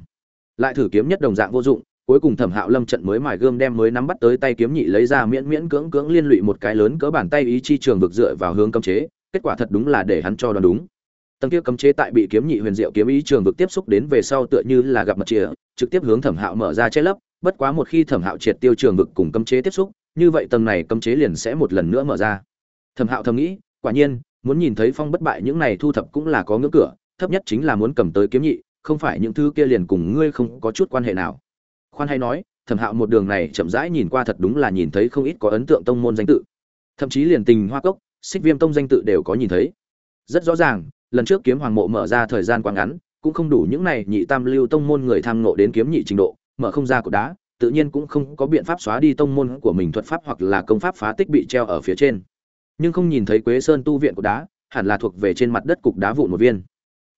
Lại thử kiếm nhất đồng dạng vô dụng, cuối cùng thẩm hạo lâm trận mới mài gươm đem mới nắm bắt tới tay kiếm nhị lấy ra miễn miễn cưỡng cưỡng liên lụy một cái lớn cỡ bàn tay ý chi trường vực dựa vào hướng cấm chế, kết quả thật đúng là để hắn cho đoán đúng tầng kia cấm chế tại bị kiếm nhị huyền diệu kiếm ý trường vực tiếp xúc đến về sau tựa như là gặp mặt chìa, trực tiếp hướng thẩm hạo mở ra che lấp, bất quá một khi thẩm hạo triệt tiêu trường vực cùng cấm chế tiếp xúc, như vậy tầng này cấm chế liền sẽ một lần nữa mở ra. Thẩm hạo thầm nghĩ, quả nhiên, muốn nhìn thấy phong bất bại những này thu thập cũng là có ngưỡng cửa, thấp nhất chính là muốn cầm tới kiếm nhị, không phải những thứ kia liền cùng ngươi không có chút quan hệ nào. Khoan hay nói, thẩm hạo một đường này chậm rãi nhìn qua thật đúng là nhìn thấy không ít có ấn tượng tông môn danh tự. Thậm chí liền tình hoa cốc, xích viêm tông danh tự đều có nhìn thấy. Rất rõ ràng lần trước kiếm hoàng mộ mở ra thời gian quá ngắn, cũng không đủ những này nhị tam lưu tông môn người tham ngộ đến kiếm nhị trình độ, mở không ra của đá, tự nhiên cũng không có biện pháp xóa đi tông môn của mình thuật pháp hoặc là công pháp phá tích bị treo ở phía trên. Nhưng không nhìn thấy quế sơn tu viện của đá, hẳn là thuộc về trên mặt đất cục đá vụn một viên.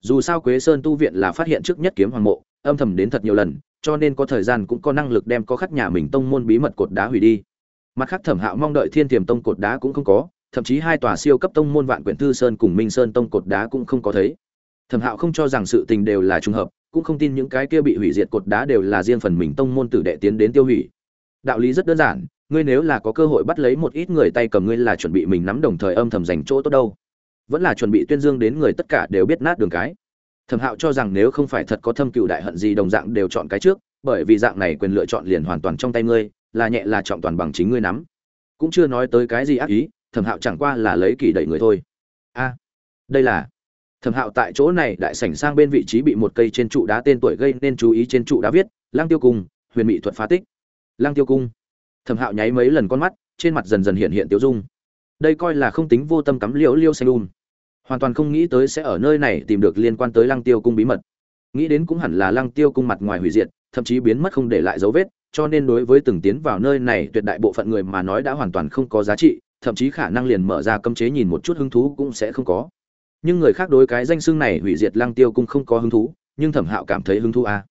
Dù sao quế sơn tu viện là phát hiện trước nhất kiếm hoàng mộ, âm thầm đến thật nhiều lần, cho nên có thời gian cũng có năng lực đem có khắc nhà mình tông môn bí mật cột đá hủy đi. Mặt khác thẩm hạo mong đợi thiên tiềm tông cột đá cũng không có thậm chí hai tòa siêu cấp tông môn vạn quyển thư sơn cùng minh sơn tông cột đá cũng không có thấy. Thẩm hạo không cho rằng sự tình đều là trùng hợp, cũng không tin những cái kia bị hủy diệt cột đá đều là riêng phần mình tông môn tử đệ tiến đến tiêu hủy. Đạo lý rất đơn giản, ngươi nếu là có cơ hội bắt lấy một ít người tay cầm ngươi là chuẩn bị mình nắm đồng thời âm thầm dành chỗ tốt đâu. Vẫn là chuẩn bị tuyên dương đến người tất cả đều biết nát đường cái. Thẩm hạo cho rằng nếu không phải thật có thâm cựu đại hận gì đồng dạng đều chọn cái trước, bởi vì dạng này quyền lựa chọn liền hoàn toàn trong tay ngươi, là nhẹ là trọng toàn bằng chính ngươi nắm. Cũng chưa nói tới cái gì ác ý thẩm hạo chẳng qua là lấy kỳ đẩy người thôi. A, đây là thẩm hạo tại chỗ này đại sảnh sang bên vị trí bị một cây trên trụ đá tên tuổi gây nên chú ý trên trụ đá viết lang tiêu cung, huyền mỹ thuật phá tích. Lang tiêu cung. Thẩm hạo nháy mấy lần con mắt, trên mặt dần dần hiện hiện tiêu dung. Đây coi là không tính vô tâm cắm liễu liêu xanh un hoàn toàn không nghĩ tới sẽ ở nơi này tìm được liên quan tới lăng tiêu cung bí mật. Nghĩ đến cũng hẳn là lăng tiêu cung mặt ngoài hủy diệt, thậm chí biến mất không để lại dấu vết, cho nên đối với từng tiến vào nơi này tuyệt đại bộ phận người mà nói đã hoàn toàn không có giá trị thậm chí khả năng liền mở ra cấm chế nhìn một chút hứng thú cũng sẽ không có. Nhưng người khác đối cái danh xưng này hủy diệt lăng tiêu cung không có hứng thú, nhưng thẩm hạo cảm thấy hứng thú a à.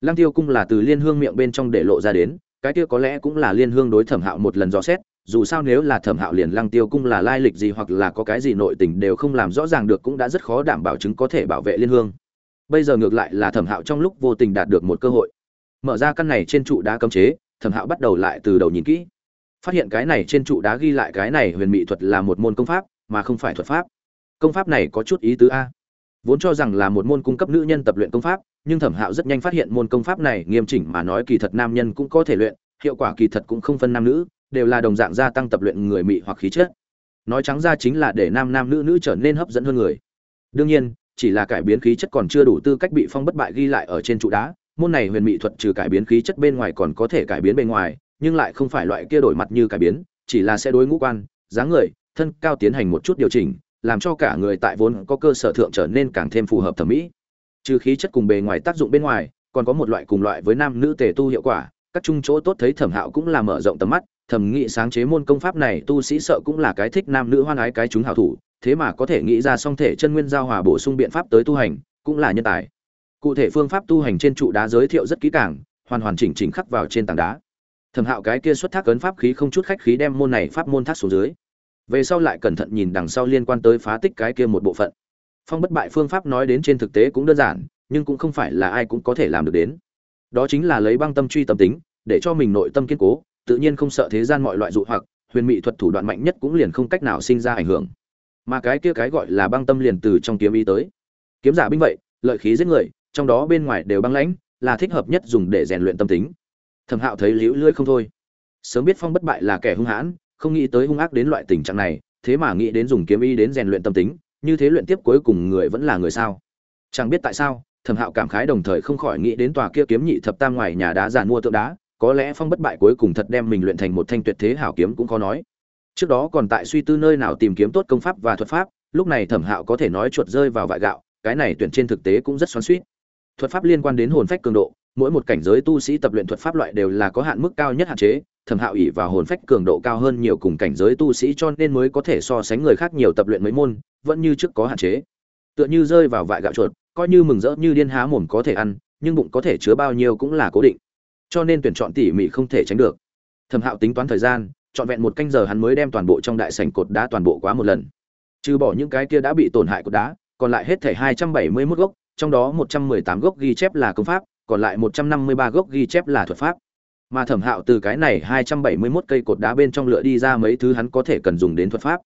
lăng tiêu cung là từ liên hương miệng bên trong để lộ ra đến, cái kia có lẽ cũng là liên hương đối thẩm hạo một lần dò xét, dù sao nếu là thẩm hạo liền lăng tiêu cung là lai lịch gì hoặc là có cái gì nội tình đều không làm rõ ràng được cũng đã rất khó đảm bảo chứng có thể bảo vệ liên hương. Bây giờ ngược lại là thẩm hạo trong lúc vô tình đạt được một cơ hội. Mở ra căn này trên trụ đá cấm chế, thẩm hạo bắt đầu lại từ đầu nhìn kỹ phát hiện cái này trên trụ đá ghi lại cái này huyền mỹ thuật là một môn công pháp, mà không phải thuật pháp. Công pháp này có chút ý tứ a. Vốn cho rằng là một môn cung cấp nữ nhân tập luyện công pháp, nhưng thẩm hạo rất nhanh phát hiện môn công pháp này nghiêm chỉnh mà nói kỳ thật nam nhân cũng có thể luyện, hiệu quả kỳ thật cũng không phân nam nữ, đều là đồng dạng gia tăng tập luyện người mị hoặc khí chất. Nói trắng ra chính là để nam nam nữ nữ trở nên hấp dẫn hơn người. Đương nhiên, chỉ là cải biến khí chất còn chưa đủ tư cách bị phong bất bại ghi lại ở trên trụ đá, môn này huyền mỹ thuật trừ cải biến khí chất bên ngoài còn có thể cải biến bên ngoài nhưng lại không phải loại kia đổi mặt như cải biến, chỉ là sẽ đối ngũ quan, dáng người, thân cao tiến hành một chút điều chỉnh, làm cho cả người tại vốn có cơ sở thượng trở nên càng thêm phù hợp thẩm mỹ. Trừ khí chất cùng bề ngoài tác dụng bên ngoài, còn có một loại cùng loại với nam nữ tề tu hiệu quả, các trung chỗ tốt thấy thẩm hạo cũng là mở rộng tầm mắt, thẩm nghị sáng chế môn công pháp này tu sĩ sợ cũng là cái thích nam nữ hoan ái cái chúng hảo thủ, thế mà có thể nghĩ ra song thể chân nguyên giao hòa bổ sung biện pháp tới tu hành, cũng là nhân tài. Cụ thể phương pháp tu hành trên trụ đá giới thiệu rất kỹ càng, hoàn hoàn chỉnh chỉnh khắc vào trên tảng đá thẩm hạo cái kia xuất thác ấn pháp khí không chút khách khí đem môn này pháp môn thác xuống dưới. Về sau lại cẩn thận nhìn đằng sau liên quan tới phá tích cái kia một bộ phận. Phong bất bại phương pháp nói đến trên thực tế cũng đơn giản, nhưng cũng không phải là ai cũng có thể làm được đến. Đó chính là lấy băng tâm truy tâm tính, để cho mình nội tâm kiên cố, tự nhiên không sợ thế gian mọi loại dụ hoặc, huyền mỹ thuật thủ đoạn mạnh nhất cũng liền không cách nào sinh ra ảnh hưởng. Mà cái kia cái gọi là băng tâm liền từ trong kiếm ý tới. Kiếm giả binh vậy, lợi khí giết người, trong đó bên ngoài đều băng lãnh, là thích hợp nhất dùng để rèn luyện tâm tính thẩm hạo thấy liễu lưỡi không thôi. Sớm biết phong bất bại là kẻ hung hãn, không nghĩ tới hung ác đến loại tình trạng này, thế mà nghĩ đến dùng kiếm y đến rèn luyện tâm tính, như thế luyện tiếp cuối cùng người vẫn là người sao? Chẳng biết tại sao, thẩm hạo cảm khái đồng thời không khỏi nghĩ đến tòa kia kiếm nhị thập tam ngoài nhà đá giàn mua tượng đá, có lẽ phong bất bại cuối cùng thật đem mình luyện thành một thanh tuyệt thế hảo kiếm cũng khó nói. Trước đó còn tại suy tư nơi nào tìm kiếm tốt công pháp và thuật pháp, lúc này thẩm hạo có thể nói chuột rơi vào vại gạo, cái này tuyển trên thực tế cũng rất xoắn suýt thuật pháp liên quan đến hồn phách cường độ mỗi một cảnh giới tu sĩ tập luyện thuật pháp loại đều là có hạn mức cao nhất hạn chế, thẩm hạo ỉ vào hồn phách cường độ cao hơn nhiều cùng cảnh giới tu sĩ cho nên mới có thể so sánh người khác nhiều tập luyện mấy môn, vẫn như trước có hạn chế. Tựa như rơi vào vại gạo chuột, coi như mừng rỡ như điên há mồm có thể ăn, nhưng bụng có thể chứa bao nhiêu cũng là cố định. Cho nên tuyển chọn tỉ mỉ không thể tránh được. Thẩm hạo tính toán thời gian, trọn vẹn một canh giờ hắn mới đem toàn bộ trong đại sảnh cột đá toàn bộ quá một lần. Trừ bỏ những cái kia đã bị tổn hại cột đá, còn lại hết thể hai trăm bảy mươi 271 gốc, trong đó một trăm mười tám gốc ghi chép là công pháp còn lại một trăm năm mươi ba gốc ghi chép là thuật pháp. Mà thẩm hạo từ cái này hai trăm bảy mươi 271 cây cột đá bên trong lựa đi ra mấy thứ hắn có thể cần dùng đến thuật pháp.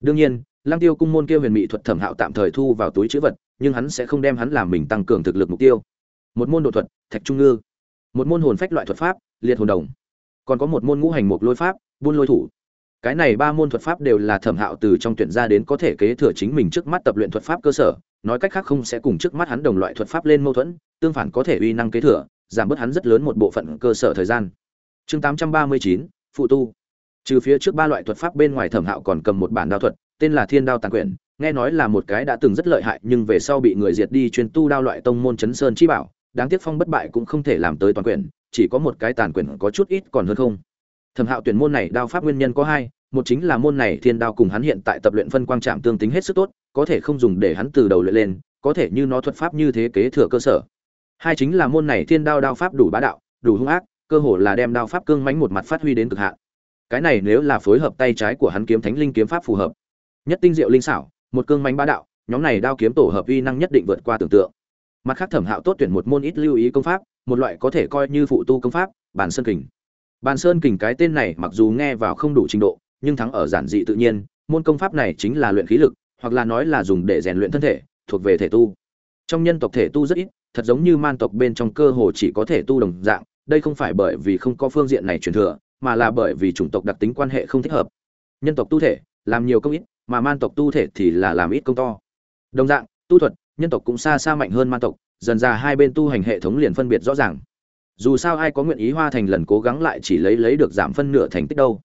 Đương nhiên, lăng tiêu cung môn kia huyền mỹ thuật thẩm hạo tạm thời thu vào túi trữ vật, nhưng hắn sẽ không đem hắn làm mình tăng cường thực lực mục tiêu. Một môn độ thuật, thạch trung ngư. Một môn hồn phách loại thuật pháp, liệt hồn đồng. Còn có một môn ngũ hành mục lôi pháp, buôn lôi thủ. Cái này ba môn thuật pháp đều là thẩm hạo từ trong tuyển ra đến có thể kế thừa chính mình trước mắt tập luyện thuật pháp cơ sở nói cách khác không sẽ cùng trước mắt hắn đồng loại thuật pháp lên mâu thuẫn, tương phản có thể uy năng kế thừa, giảm bớt hắn rất lớn một bộ phận cơ sở thời gian. Chương tám trăm ba mươi chín, phụ tu. Trừ phía trước ba loại thuật pháp bên ngoài thẩm hạo còn cầm một bản đao thuật, tên là thiên đao tàn quyển, nghe nói là một cái đã từng rất lợi hại nhưng về sau bị người diệt đi chuyên tu đao loại tông môn chấn sơn chi bảo, đáng tiếc phong bất bại cũng không thể làm tới toàn quyển, chỉ có một cái tàn quyển có chút ít còn hơn không. Thẩm hạo tuyển môn này đao pháp nguyên nhân có hai một chính là môn này thiên đao cùng hắn hiện tại tập luyện phân quang trạm tương tính hết sức tốt, có thể không dùng để hắn từ đầu luyện lên, có thể như nó thuật pháp như thế kế thừa cơ sở. Hai chính là môn này thiên đao đao pháp đủ bá đạo, đủ hung ác, cơ hồ là đem đao pháp cương mãnh một mặt phát huy đến cực hạn. Cái này nếu là phối hợp tay trái của hắn kiếm thánh linh kiếm pháp phù hợp, nhất tinh diệu linh xảo, một cương mãnh bá đạo, nhóm này đao kiếm tổ hợp uy năng nhất định vượt qua tưởng tượng. Mặt khác thẩm hạo tốt tuyển một môn ít lưu ý công pháp, một loại có thể coi như phụ tu công pháp bản sơn kình. Bản sơn kình cái tên này mặc dù nghe vào không đủ trình độ nhưng thắng ở giản dị tự nhiên, môn công pháp này chính là luyện khí lực, hoặc là nói là dùng để rèn luyện thân thể, thuộc về thể tu. Trong nhân tộc thể tu rất ít, thật giống như man tộc bên trong cơ hồ chỉ có thể tu đồng dạng, đây không phải bởi vì không có phương diện này truyền thừa, mà là bởi vì chủng tộc đặc tính quan hệ không thích hợp. Nhân tộc tu thể, làm nhiều công ít, mà man tộc tu thể thì là làm ít công to. Đồng dạng, tu thuật, nhân tộc cũng xa xa mạnh hơn man tộc, dần ra hai bên tu hành hệ thống liền phân biệt rõ ràng. Dù sao ai có nguyện ý hoa thành lần cố gắng lại chỉ lấy lấy được giảm phân nửa thành tích đâu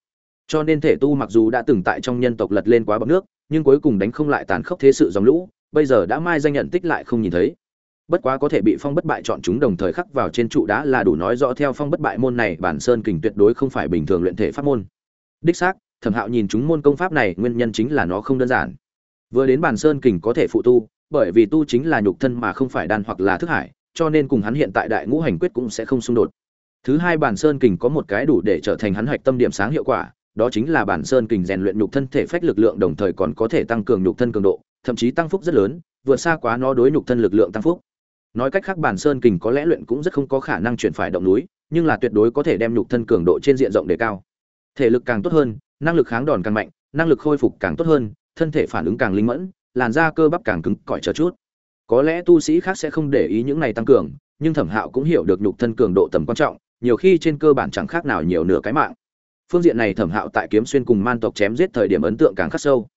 cho nên thể tu mặc dù đã từng tại trong nhân tộc lật lên quá bọc nước, nhưng cuối cùng đánh không lại tàn khốc thế sự dòng lũ, bây giờ đã mai danh nhận tích lại không nhìn thấy. Bất quá có thể bị phong bất bại chọn chúng đồng thời khắc vào trên trụ đá là đủ nói rõ theo phong bất bại môn này bản sơn kình tuyệt đối không phải bình thường luyện thể pháp môn. Đích xác, thẩm hạo nhìn chúng môn công pháp này, nguyên nhân chính là nó không đơn giản. Vừa đến bản sơn kình có thể phụ tu, bởi vì tu chính là nhục thân mà không phải đan hoặc là thức hải, cho nên cùng hắn hiện tại đại ngũ hành quyết cũng sẽ không xung đột. Thứ hai bản sơn kình có một cái đủ để trở thành hắn hạch tâm điểm sáng hiệu quả đó chính là bản sơn kình rèn luyện nhục thân thể phách lực lượng đồng thời còn có thể tăng cường nhục thân cường độ, thậm chí tăng phúc rất lớn, vượt xa quá nó đối nhục thân lực lượng tăng phúc. Nói cách khác bản sơn kình có lẽ luyện cũng rất không có khả năng chuyển phải động núi, nhưng là tuyệt đối có thể đem nhục thân cường độ trên diện rộng đề cao. Thể lực càng tốt hơn, năng lực kháng đòn càng mạnh, năng lực khôi phục càng tốt hơn, thân thể phản ứng càng linh mẫn, làn da cơ bắp càng cứng cỏi chờ chút. Có lẽ tu sĩ khác sẽ không để ý những này tăng cường, nhưng thẩm hạo cũng hiểu được nhục thân cường độ tầm quan trọng, nhiều khi trên cơ bản chẳng khác nào nhiều nửa cái mạng phương diện này thẩm hạo tại kiếm xuyên cùng man tộc chém giết thời điểm ấn tượng càng khắc sâu.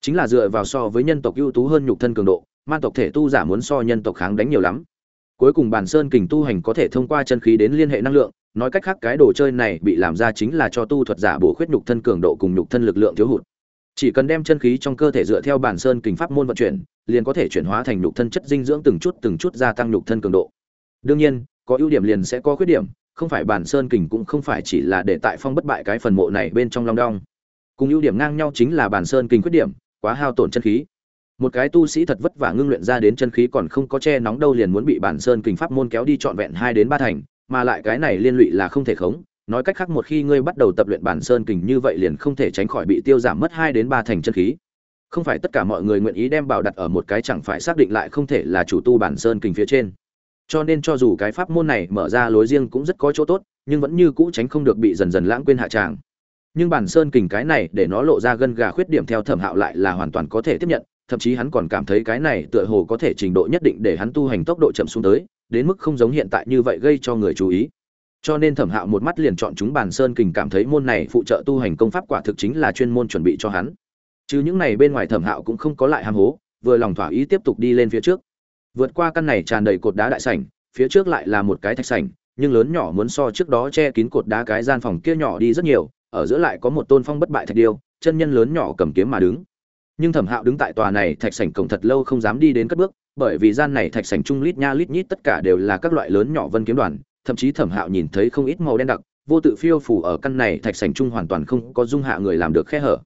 Chính là dựa vào so với nhân tộc ưu tú hơn nhục thân cường độ, man tộc thể tu giả muốn so nhân tộc kháng đánh nhiều lắm. Cuối cùng bản sơn kình tu hành có thể thông qua chân khí đến liên hệ năng lượng, nói cách khác cái đồ chơi này bị làm ra chính là cho tu thuật giả bổ khuyết nhục thân cường độ cùng nhục thân lực lượng thiếu hụt. Chỉ cần đem chân khí trong cơ thể dựa theo bản sơn kình pháp môn vận chuyển, liền có thể chuyển hóa thành nhục thân chất dinh dưỡng từng chút từng chút gia tăng nhục thân cường độ. Đương nhiên, có ưu điểm liền sẽ có khuyết điểm không phải bản sơn kình cũng không phải chỉ là để tại phong bất bại cái phần mộ này bên trong long đong. Cùng ưu điểm ngang nhau chính là bản sơn kình khuyết điểm, quá hao tổn chân khí. Một cái tu sĩ thật vất vả ngưng luyện ra đến chân khí còn không có che nóng đâu liền muốn bị bản sơn kình pháp môn kéo đi trọn vẹn hai đến ba thành, mà lại cái này liên lụy là không thể khống. Nói cách khác một khi ngươi bắt đầu tập luyện bản sơn kình như vậy liền không thể tránh khỏi bị tiêu giảm mất hai đến ba thành chân khí. Không phải tất cả mọi người nguyện ý đem bảo đặt ở một cái chẳng phải xác định lại không thể là chủ tu bản sơn kình phía trên cho nên cho dù cái pháp môn này mở ra lối riêng cũng rất có chỗ tốt, nhưng vẫn như cũ tránh không được bị dần dần lãng quên hạ tràng. Nhưng bản sơn kình cái này để nó lộ ra gân gà khuyết điểm theo thẩm hạo lại là hoàn toàn có thể tiếp nhận, thậm chí hắn còn cảm thấy cái này tựa hồ có thể trình độ nhất định để hắn tu hành tốc độ chậm xuống tới, đến mức không giống hiện tại như vậy gây cho người chú ý. Cho nên thẩm hạo một mắt liền chọn chúng bản sơn kình cảm thấy môn này phụ trợ tu hành công pháp quả thực chính là chuyên môn chuẩn bị cho hắn. Chứ những này bên ngoài thẩm hạo cũng không có lại ham hố, vừa lòng thỏa ý tiếp tục đi lên phía trước vượt qua căn này tràn đầy cột đá đại sảnh, phía trước lại là một cái thạch sảnh, nhưng lớn nhỏ muốn so trước đó che kín cột đá cái gian phòng kia nhỏ đi rất nhiều, ở giữa lại có một tôn phong bất bại thạch điêu, chân nhân lớn nhỏ cầm kiếm mà đứng. Nhưng thẩm hạo đứng tại tòa này thạch sảnh cổng thật lâu không dám đi đến cất bước, bởi vì gian này thạch sảnh trung lít nha lít nhít tất cả đều là các loại lớn nhỏ vân kiếm đoàn, thậm chí thẩm hạo nhìn thấy không ít màu đen đặc, vô tự phiêu phủ ở căn này thạch sảnh trung hoàn toàn không có dung hạ người làm được khe hở.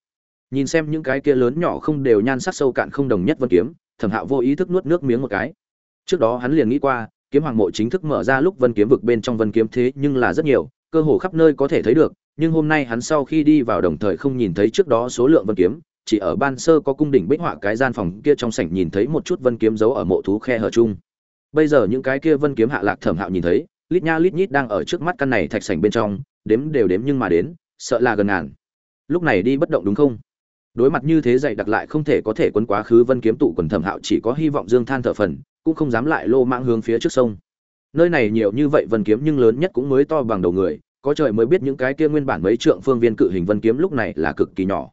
Nhìn xem những cái kia lớn nhỏ không đều nhan sắc sâu cạn không đồng nhất vân kiếm thẩm hạo vô ý thức nuốt nước miếng một cái. Trước đó hắn liền nghĩ qua, kiếm hoàng mộ chính thức mở ra lúc vân kiếm vực bên trong vân kiếm thế nhưng là rất nhiều, cơ hồ khắp nơi có thể thấy được, nhưng hôm nay hắn sau khi đi vào đồng thời không nhìn thấy trước đó số lượng vân kiếm, chỉ ở ban sơ có cung đỉnh bích họa cái gian phòng kia trong sảnh nhìn thấy một chút vân kiếm giấu ở mộ thú khe hở chung. Bây giờ những cái kia vân kiếm hạ lạc thẩm hạo nhìn thấy, lít nha lít nhít đang ở trước mắt căn này thạch sảnh bên trong, đếm đều đếm nhưng mà đến, sợ là gần ngàn. Lúc này đi bất động đúng không? Đối mặt như thế dạy đặc lại không thể có thể quấn quá khứ vân kiếm tụ quần thẩm hạo chỉ có hy vọng dương than thở phần, cũng không dám lại lô mạng hướng phía trước sông. Nơi này nhiều như vậy vân kiếm nhưng lớn nhất cũng mới to bằng đầu người, có trời mới biết những cái kia nguyên bản mấy trượng phương viên cự hình vân kiếm lúc này là cực kỳ nhỏ.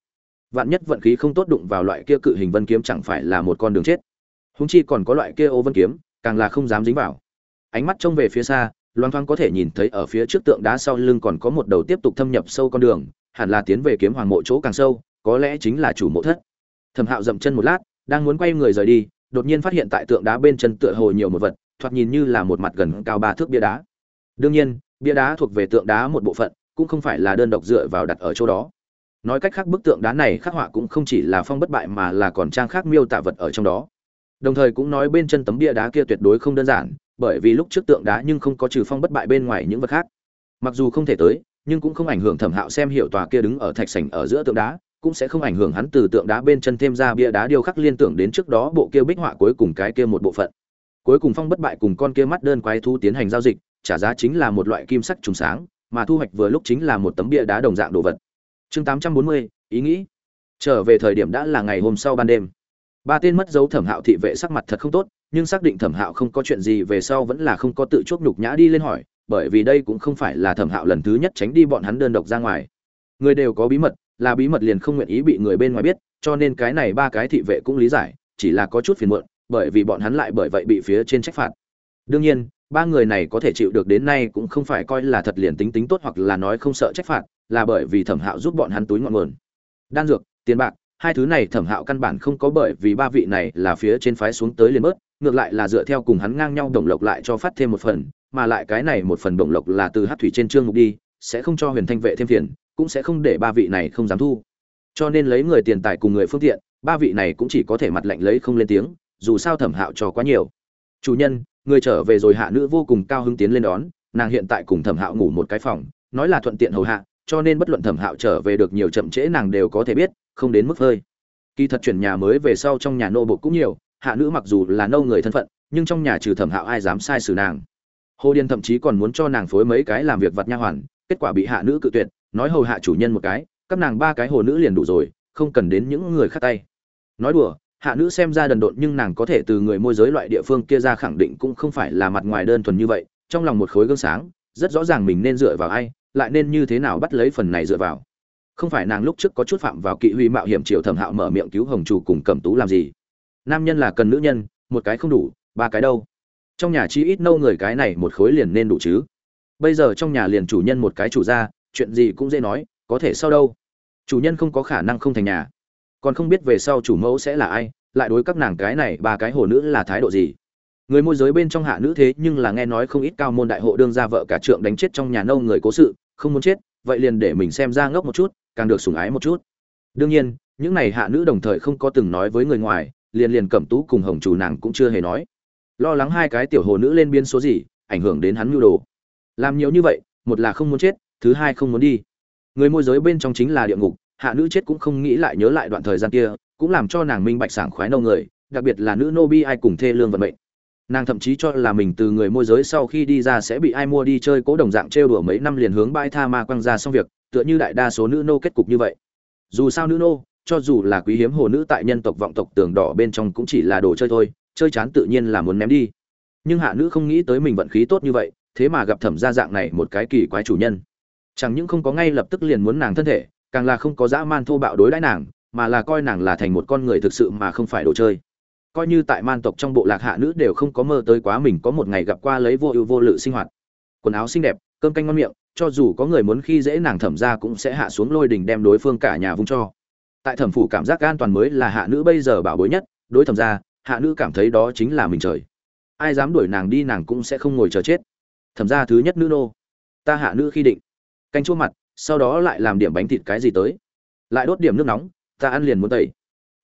Vạn nhất vận khí không tốt đụng vào loại kia cự hình vân kiếm chẳng phải là một con đường chết. Húng chi còn có loại kia ô vân kiếm, càng là không dám dính vào. Ánh mắt trông về phía xa loan thoang có thể nhìn thấy ở phía trước tượng đá sau lưng còn có một đầu tiếp tục thâm nhập sâu con đường, hẳn là tiến về kiếm hoàng mộ chỗ càng sâu có lẽ chính là chủ mộ thất. Thẩm hạo dậm chân một lát, đang muốn quay người rời đi, đột nhiên phát hiện tại tượng đá bên chân tựa hồ nhiều một vật, thoạt nhìn như là một mặt gần cao ba thước bia đá. Đương nhiên, bia đá thuộc về tượng đá một bộ phận, cũng không phải là đơn độc dựa vào đặt ở chỗ đó. Nói cách khác bức tượng đá này khắc họa cũng không chỉ là phong bất bại mà là còn trang khác miêu tả vật ở trong đó. Đồng thời cũng nói bên chân tấm bia đá kia tuyệt đối không đơn giản, bởi vì lúc trước tượng đá nhưng không có trừ phong bất bại bên ngoài những vật khác. Mặc dù không thể tới, nhưng cũng không ảnh hưởng thẩm hạo xem hiệu tòa kia đứng ở thạch sảnh ở giữa tượng đá cũng sẽ không ảnh hưởng hắn từ tượng đá bên chân thêm ra bia đá điêu khắc liên tưởng đến trước đó bộ kia bích họa cuối cùng cái kia một bộ phận. Cuối cùng phong bất bại cùng con kia mắt đơn quái thú tiến hành giao dịch, trả giá chính là một loại kim sắc trùng sáng, mà thu hoạch vừa lúc chính là một tấm bia đá đồng dạng đồ vật. Chương tám trăm bốn mươi, ý nghĩ. Trở về thời điểm đã là ngày hôm sau ban đêm. Ba tên mất dấu thẩm hạo thị vệ sắc mặt thật không tốt, nhưng xác định thẩm hạo không có chuyện gì về sau vẫn là không có tự chuốc nhục nhã đi lên hỏi, bởi vì đây cũng không phải là thẩm hạo lần thứ nhất tránh đi bọn hắn đơn độc ra ngoài. Người đều có bí mật là bí mật liền không nguyện ý bị người bên ngoài biết, cho nên cái này ba cái thị vệ cũng lý giải, chỉ là có chút phiền muộn, bởi vì bọn hắn lại bởi vậy bị phía trên trách phạt. Đương nhiên, ba người này có thể chịu được đến nay cũng không phải coi là thật liền tính tính tốt hoặc là nói không sợ trách phạt, là bởi vì thẩm hạo giúp bọn hắn túi ngọn nguồn. Đan dược, tiền bạc, hai thứ này thẩm hạo căn bản không có bởi vì ba vị này là phía trên phái xuống tới liền bớt, ngược lại là dựa theo cùng hắn ngang nhau đồng lộc lại cho phát thêm một phần, mà lại cái này một phần đồng lộc là từ hát thủy trên trương mục đi, sẽ không cho huyền thanh vệ thêm phiền cũng sẽ không để ba vị này không dám thu. Cho nên lấy người tiền tài cùng người phương tiện, ba vị này cũng chỉ có thể mặt lạnh lấy không lên tiếng, dù sao thẩm hạo cho quá nhiều. Chủ nhân, người trở về rồi hạ nữ vô cùng cao hứng tiến lên đón, nàng hiện tại cùng thẩm hạo ngủ một cái phòng, nói là thuận tiện hầu hạ, cho nên bất luận thẩm hạo trở về được nhiều chậm trễ nàng đều có thể biết, không đến mức hơi. Kỳ thật chuyển nhà mới về sau trong nhà nô bột cũng nhiều, hạ nữ mặc dù là nâu người thân phận, nhưng trong nhà trừ thẩm hạo ai dám sai xử nàng. Hồ điên thậm chí còn muốn cho nàng phối mấy cái làm việc vặt nha hoàn, kết quả bị hạ nữ cự tuyệt nói hầu hạ chủ nhân một cái, các nàng ba cái hồ nữ liền đủ rồi, không cần đến những người khác tay. Nói đùa, hạ nữ xem ra đần độn nhưng nàng có thể từ người môi giới loại địa phương kia ra khẳng định cũng không phải là mặt ngoài đơn thuần như vậy, trong lòng một khối gương sáng, rất rõ ràng mình nên dựa vào ai, lại nên như thế nào bắt lấy phần này dựa vào. Không phải nàng lúc trước có chút phạm vào kỵ huy mạo hiểm triệu thẩm hạo mở miệng cứu hồng chủ cùng cẩm tú làm gì? Nam nhân là cần nữ nhân, một cái không đủ, ba cái đâu? Trong nhà chi ít nâu người cái này một khối liền nên đủ chứ? Bây giờ trong nhà liền chủ nhân một cái chủ ra chuyện gì cũng dễ nói, có thể sau đâu. Chủ nhân không có khả năng không thành nhà. Còn không biết về sau chủ mẫu sẽ là ai, lại đối các nàng cái này ba cái hồ nữ là thái độ gì. Người môi giới bên trong hạ nữ thế nhưng là nghe nói không ít cao môn đại hộ đương ra vợ cả trượng đánh chết trong nhà nâu người cố sự, không muốn chết, vậy liền để mình xem ra ngốc một chút, càng được sủng ái một chút. Đương nhiên, những này hạ nữ đồng thời không có từng nói với người ngoài, liền liền cẩm tú cùng hồng chủ nàng cũng chưa hề nói. Lo lắng hai cái tiểu hồ nữ lên biên số gì, ảnh hưởng đến hắn mưu đồ. Làm nhiều như vậy, một là không muốn chết thứ hai không muốn đi. Người môi giới bên trong chính là địa ngục, hạ nữ chết cũng không nghĩ lại nhớ lại đoạn thời gian kia, cũng làm cho nàng minh bạch sảng khoái nâu người, đặc biệt là nữ nô bi ai cùng thê lương vận mệnh. Nàng thậm chí cho là mình từ người môi giới sau khi đi ra sẽ bị ai mua đi chơi cố đồng dạng trêu đùa mấy năm liền hướng bãi tha ma quăng ra xong việc, tựa như đại đa số nữ nô kết cục như vậy. Dù sao nữ nô, cho dù là quý hiếm hồ nữ tại nhân tộc vọng tộc tường đỏ bên trong cũng chỉ là đồ chơi thôi, chơi chán tự nhiên là muốn ném đi. Nhưng hạ nữ không nghĩ tới mình vận khí tốt như vậy, thế mà gặp thẩm gia dạng này một cái kỳ quái chủ nhân chẳng những không có ngay lập tức liền muốn nàng thân thể, càng là không có dã man thô bạo đối đãi nàng, mà là coi nàng là thành một con người thực sự mà không phải đồ chơi. Coi như tại man tộc trong bộ lạc hạ nữ đều không có mơ tới quá mình có một ngày gặp qua lấy vô ưu vô lự sinh hoạt. Quần áo xinh đẹp, cơm canh ngon miệng, cho dù có người muốn khi dễ nàng thẩm ra cũng sẽ hạ xuống lôi đình đem đối phương cả nhà vung cho. Tại thẩm phủ cảm giác an toàn mới là hạ nữ bây giờ bảo bối nhất, đối thẩm ra, hạ nữ cảm thấy đó chính là mình trời. Ai dám đuổi nàng đi nàng cũng sẽ không ngồi chờ chết. Thẩm ra thứ nhất nữ nô. Ta hạ nữ khi định canh chua mặt, sau đó lại làm điểm bánh thịt cái gì tới. Lại đốt điểm nước nóng, ta ăn liền muốn tẩy.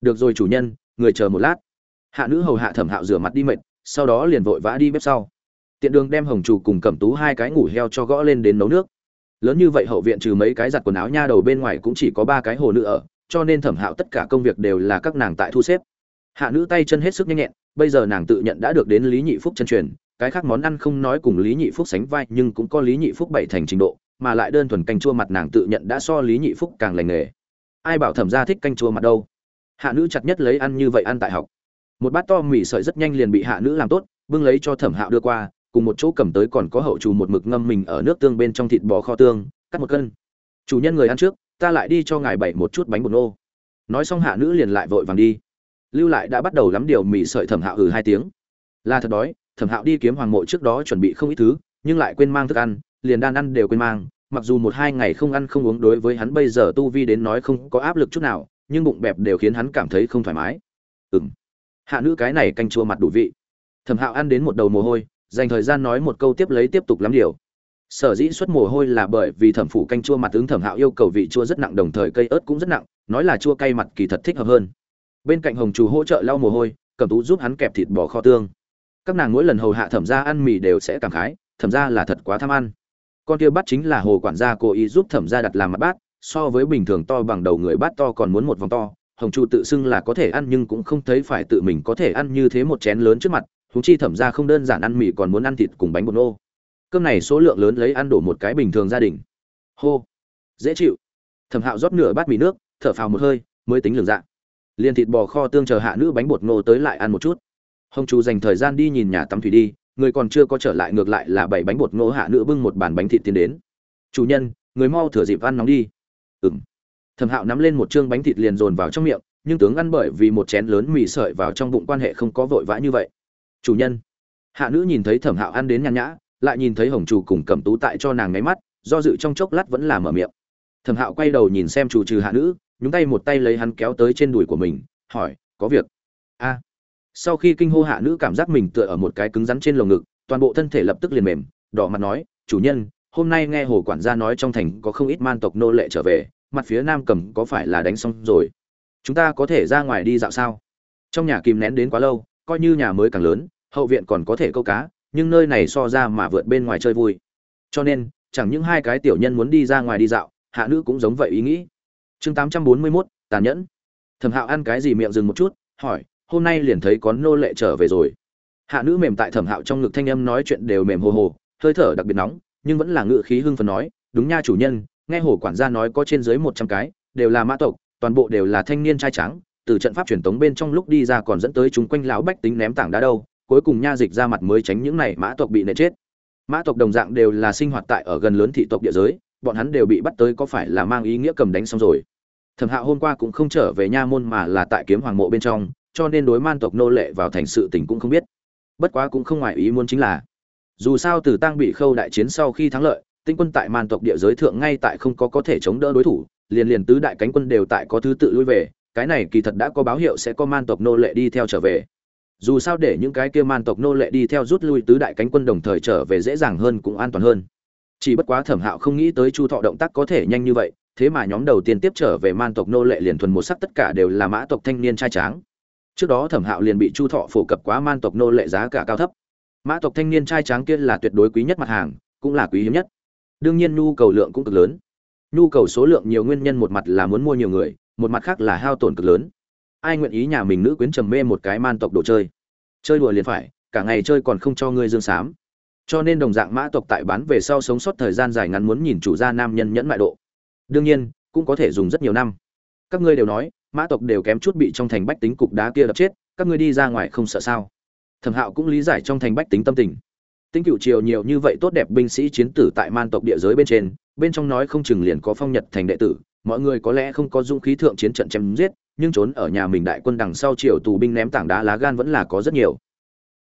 Được rồi chủ nhân, người chờ một lát. Hạ nữ hầu hạ thẩm hạo rửa mặt đi mệt, sau đó liền vội vã đi bếp sau. Tiện đường đem hồng chủ cùng cẩm tú hai cái ngủ heo cho gõ lên đến nấu nước. Lớn như vậy hậu viện trừ mấy cái giặt quần áo nha đầu bên ngoài cũng chỉ có ba cái hồ nữ ở, cho nên thẩm hạo tất cả công việc đều là các nàng tại thu xếp. Hạ nữ tay chân hết sức nhanh nhẹn, bây giờ nàng tự nhận đã được đến lý nhị phúc chân truyền, cái khác món ăn không nói cùng lý nhị phúc sánh vai nhưng cũng có lý nhị phúc bảy thành trình độ mà lại đơn thuần canh chua mặt nàng tự nhận đã so lý nhị phúc càng lành nghề. Ai bảo thẩm ra thích canh chua mặt đâu? Hạ nữ chặt nhất lấy ăn như vậy ăn tại học. Một bát to mì sợi rất nhanh liền bị hạ nữ làm tốt, bưng lấy cho thẩm hạo đưa qua, cùng một chỗ cầm tới còn có hậu trù một mực ngâm mình ở nước tương bên trong thịt bò kho tương, cắt một cân. Chủ nhân người ăn trước, ta lại đi cho ngài bảy một chút bánh bột nô. Nói xong hạ nữ liền lại vội vàng đi. Lưu lại đã bắt đầu lắm điều mì sợi thẩm hạo ừ hai tiếng. Là thật đói, thẩm hạo đi kiếm hoàng mộ trước đó chuẩn bị không ít thứ, nhưng lại quên mang thức ăn liền đan ăn đều quên mang, mặc dù một hai ngày không ăn không uống đối với hắn bây giờ tu vi đến nói không có áp lực chút nào, nhưng bụng bẹp đều khiến hắn cảm thấy không thoải mái. Ừ m hạ nữ cái này canh chua mặt đủ vị. Thẩm hạo ăn đến một đầu mồ hôi, dành thời gian nói một câu tiếp lấy tiếp tục lắm điều. Sở dĩ xuất mồ hôi là bởi vì thẩm phủ canh chua mặt tướng thẩm hạo yêu cầu vị chua rất nặng đồng thời cây ớt cũng rất nặng, nói là chua cay mặt kỳ thật thích hợp hơn. Bên cạnh hồng chủ hỗ trợ lau mồ hôi cầm tú giúp hắn kẹp thịt bò kho tương. Các nàng mỗi lần hầu hạ thẩm ra ăn mì đều sẽ cảm khái, thẩm ra là thật quá tham ăn con kia bát chính là hồ quản gia cố ý giúp thẩm gia đặt làm mặt bát, so với bình thường to bằng đầu người bát to còn muốn một vòng to. Hồng chu tự xưng là có thể ăn nhưng cũng không thấy phải tự mình có thể ăn như thế một chén lớn trước mặt thú chi thẩm ra không đơn giản ăn mì còn muốn ăn thịt cùng bánh bột nô. Cơm này số lượng lớn lấy ăn đổ một cái bình thường gia đình. Hô. Dễ chịu. Thẩm hạo rót nửa bát mì nước, thở phào một hơi, mới tính lường dạ. Liền thịt bò kho tương chờ hạ nữ bánh bột nô tới lại ăn một chút. Hồng chu dành thời gian đi nhìn nhà tắm thủy đi người còn chưa có trở lại ngược lại là bảy bánh bột ngô hạ nữ bưng một bàn bánh thịt tiến đến. Chủ nhân, người mau thừa dịp ăn nóng đi. Ừng thẩm hạo nắm lên một chương bánh thịt liền dồn vào trong miệng, nhưng tướng ăn bởi vì một chén lớn mì sợi vào trong bụng quan hệ không có vội vã như vậy. Chủ nhân. Hạ nữ nhìn thấy thẩm hạo ăn đến nhàn nhã, lại nhìn thấy hồng chủ cùng cầm tú tại cho nàng ngáy mắt, do dự trong chốc lát vẫn là mở miệng. Thẩm hạo quay đầu nhìn xem chủ trừ hạ nữ, nhúng tay một tay lấy hắn kéo tới trên đùi của mình, hỏi, có việc? A sau khi kinh hô hạ nữ cảm giác mình tựa ở một cái cứng rắn trên lồng ngực toàn bộ thân thể lập tức liền mềm đỏ mặt nói chủ nhân hôm nay nghe hồ quản gia nói trong thành có không ít man tộc nô lệ trở về mặt phía nam cầm có phải là đánh xong rồi? Chúng ta có thể ra ngoài đi dạo sao? Trong nhà kìm nén đến quá lâu coi như nhà mới càng lớn hậu viện còn có thể câu cá nhưng nơi này so ra mà vượt bên ngoài chơi vui. Cho nên chẳng những hai cái tiểu nhân muốn đi ra ngoài đi dạo hạ nữ cũng giống vậy ý nghĩ. Chương tám trăm bốn mươi 841, tàn nhẫn. Thẩm hạo ăn cái gì miệng dừng một chút hỏi hôm nay liền thấy có nô lệ trở về rồi. Hạ nữ mềm tại thẩm hạo trong ngực thanh âm nói chuyện đều mềm hồ hồ, hơi thở đặc biệt nóng, nhưng vẫn là ngự khí hưng phấn nói, đúng nha chủ nhân, nghe hồ quản gia nói có trên dưới một trăm cái, đều là mã tộc, toàn bộ đều là thanh niên trai trắng từ trận pháp truyền tống bên trong lúc đi ra còn dẫn tới chúng quanh lão bách tính ném tảng đá đâu, cuối cùng nha dịch ra mặt mới tránh những này mã tộc bị nệ chết. Mã tộc đồng dạng đều là sinh hoạt tại ở gần lớn thị tộc địa giới, bọn hắn đều bị bắt tới có phải là mang ý nghĩa cầm đánh xong rồi. Thẩm hạo hôm qua cũng không trở về nha môn mà là tại kiếm hoàng mộ bên trong cho nên đối man tộc nô lệ vào thành sự tình cũng không biết. Bất quá cũng không ngoài ý muốn chính là, dù sao từ tăng bị khâu đại chiến sau khi thắng lợi, tinh quân tại man tộc địa giới thượng ngay tại không có có thể chống đỡ đối thủ, liền liền tứ đại cánh quân đều tại có thứ tự lui về, cái này kỳ thật đã có báo hiệu sẽ có man tộc nô lệ đi theo trở về. Dù sao để những cái kia man tộc nô lệ đi theo rút lui tứ đại cánh quân đồng thời trở về dễ dàng hơn cũng an toàn hơn. Chỉ bất quá thẩm hạo không nghĩ tới chu thọ động tác có thể nhanh như vậy, thế mà nhóm đầu tiên tiếp trở về man tộc nô lệ liền thuần một sắc tất cả đều là mã tộc thanh niên trai tráng trước đó thẩm hạo liền bị chu thọ phổ cập quá man tộc nô lệ giá cả cao thấp mã tộc thanh niên trai tráng kia là tuyệt đối quý nhất mặt hàng cũng là quý hiếm nhất đương nhiên nhu cầu lượng cũng cực lớn nhu cầu số lượng nhiều nguyên nhân một mặt là muốn mua nhiều người một mặt khác là hao tổn cực lớn ai nguyện ý nhà mình nữ quyến trầm mê một cái man tộc đồ chơi chơi đùa liền phải cả ngày chơi còn không cho ngươi dương sám cho nên đồng dạng mã tộc tại bán về sau sống sót thời gian dài ngắn muốn nhìn chủ gia nam nhân nhẫn mại độ đương nhiên cũng có thể dùng rất nhiều năm các ngươi đều nói mã tộc đều kém chút bị trong thành bách tính cục đá kia đập chết, các ngươi đi ra ngoài không sợ sao? Thẩm hạo cũng lý giải trong thành bách tính tâm tình. Tính cựu triều nhiều như vậy tốt đẹp binh sĩ chiến tử tại man tộc địa giới bên trên, bên trong nói không chừng liền có phong nhật thành đệ tử, mọi người có lẽ không có dũng khí thượng chiến trận chém giết, nhưng trốn ở nhà mình đại quân đằng sau triều tù binh ném tảng đá lá gan vẫn là có rất nhiều.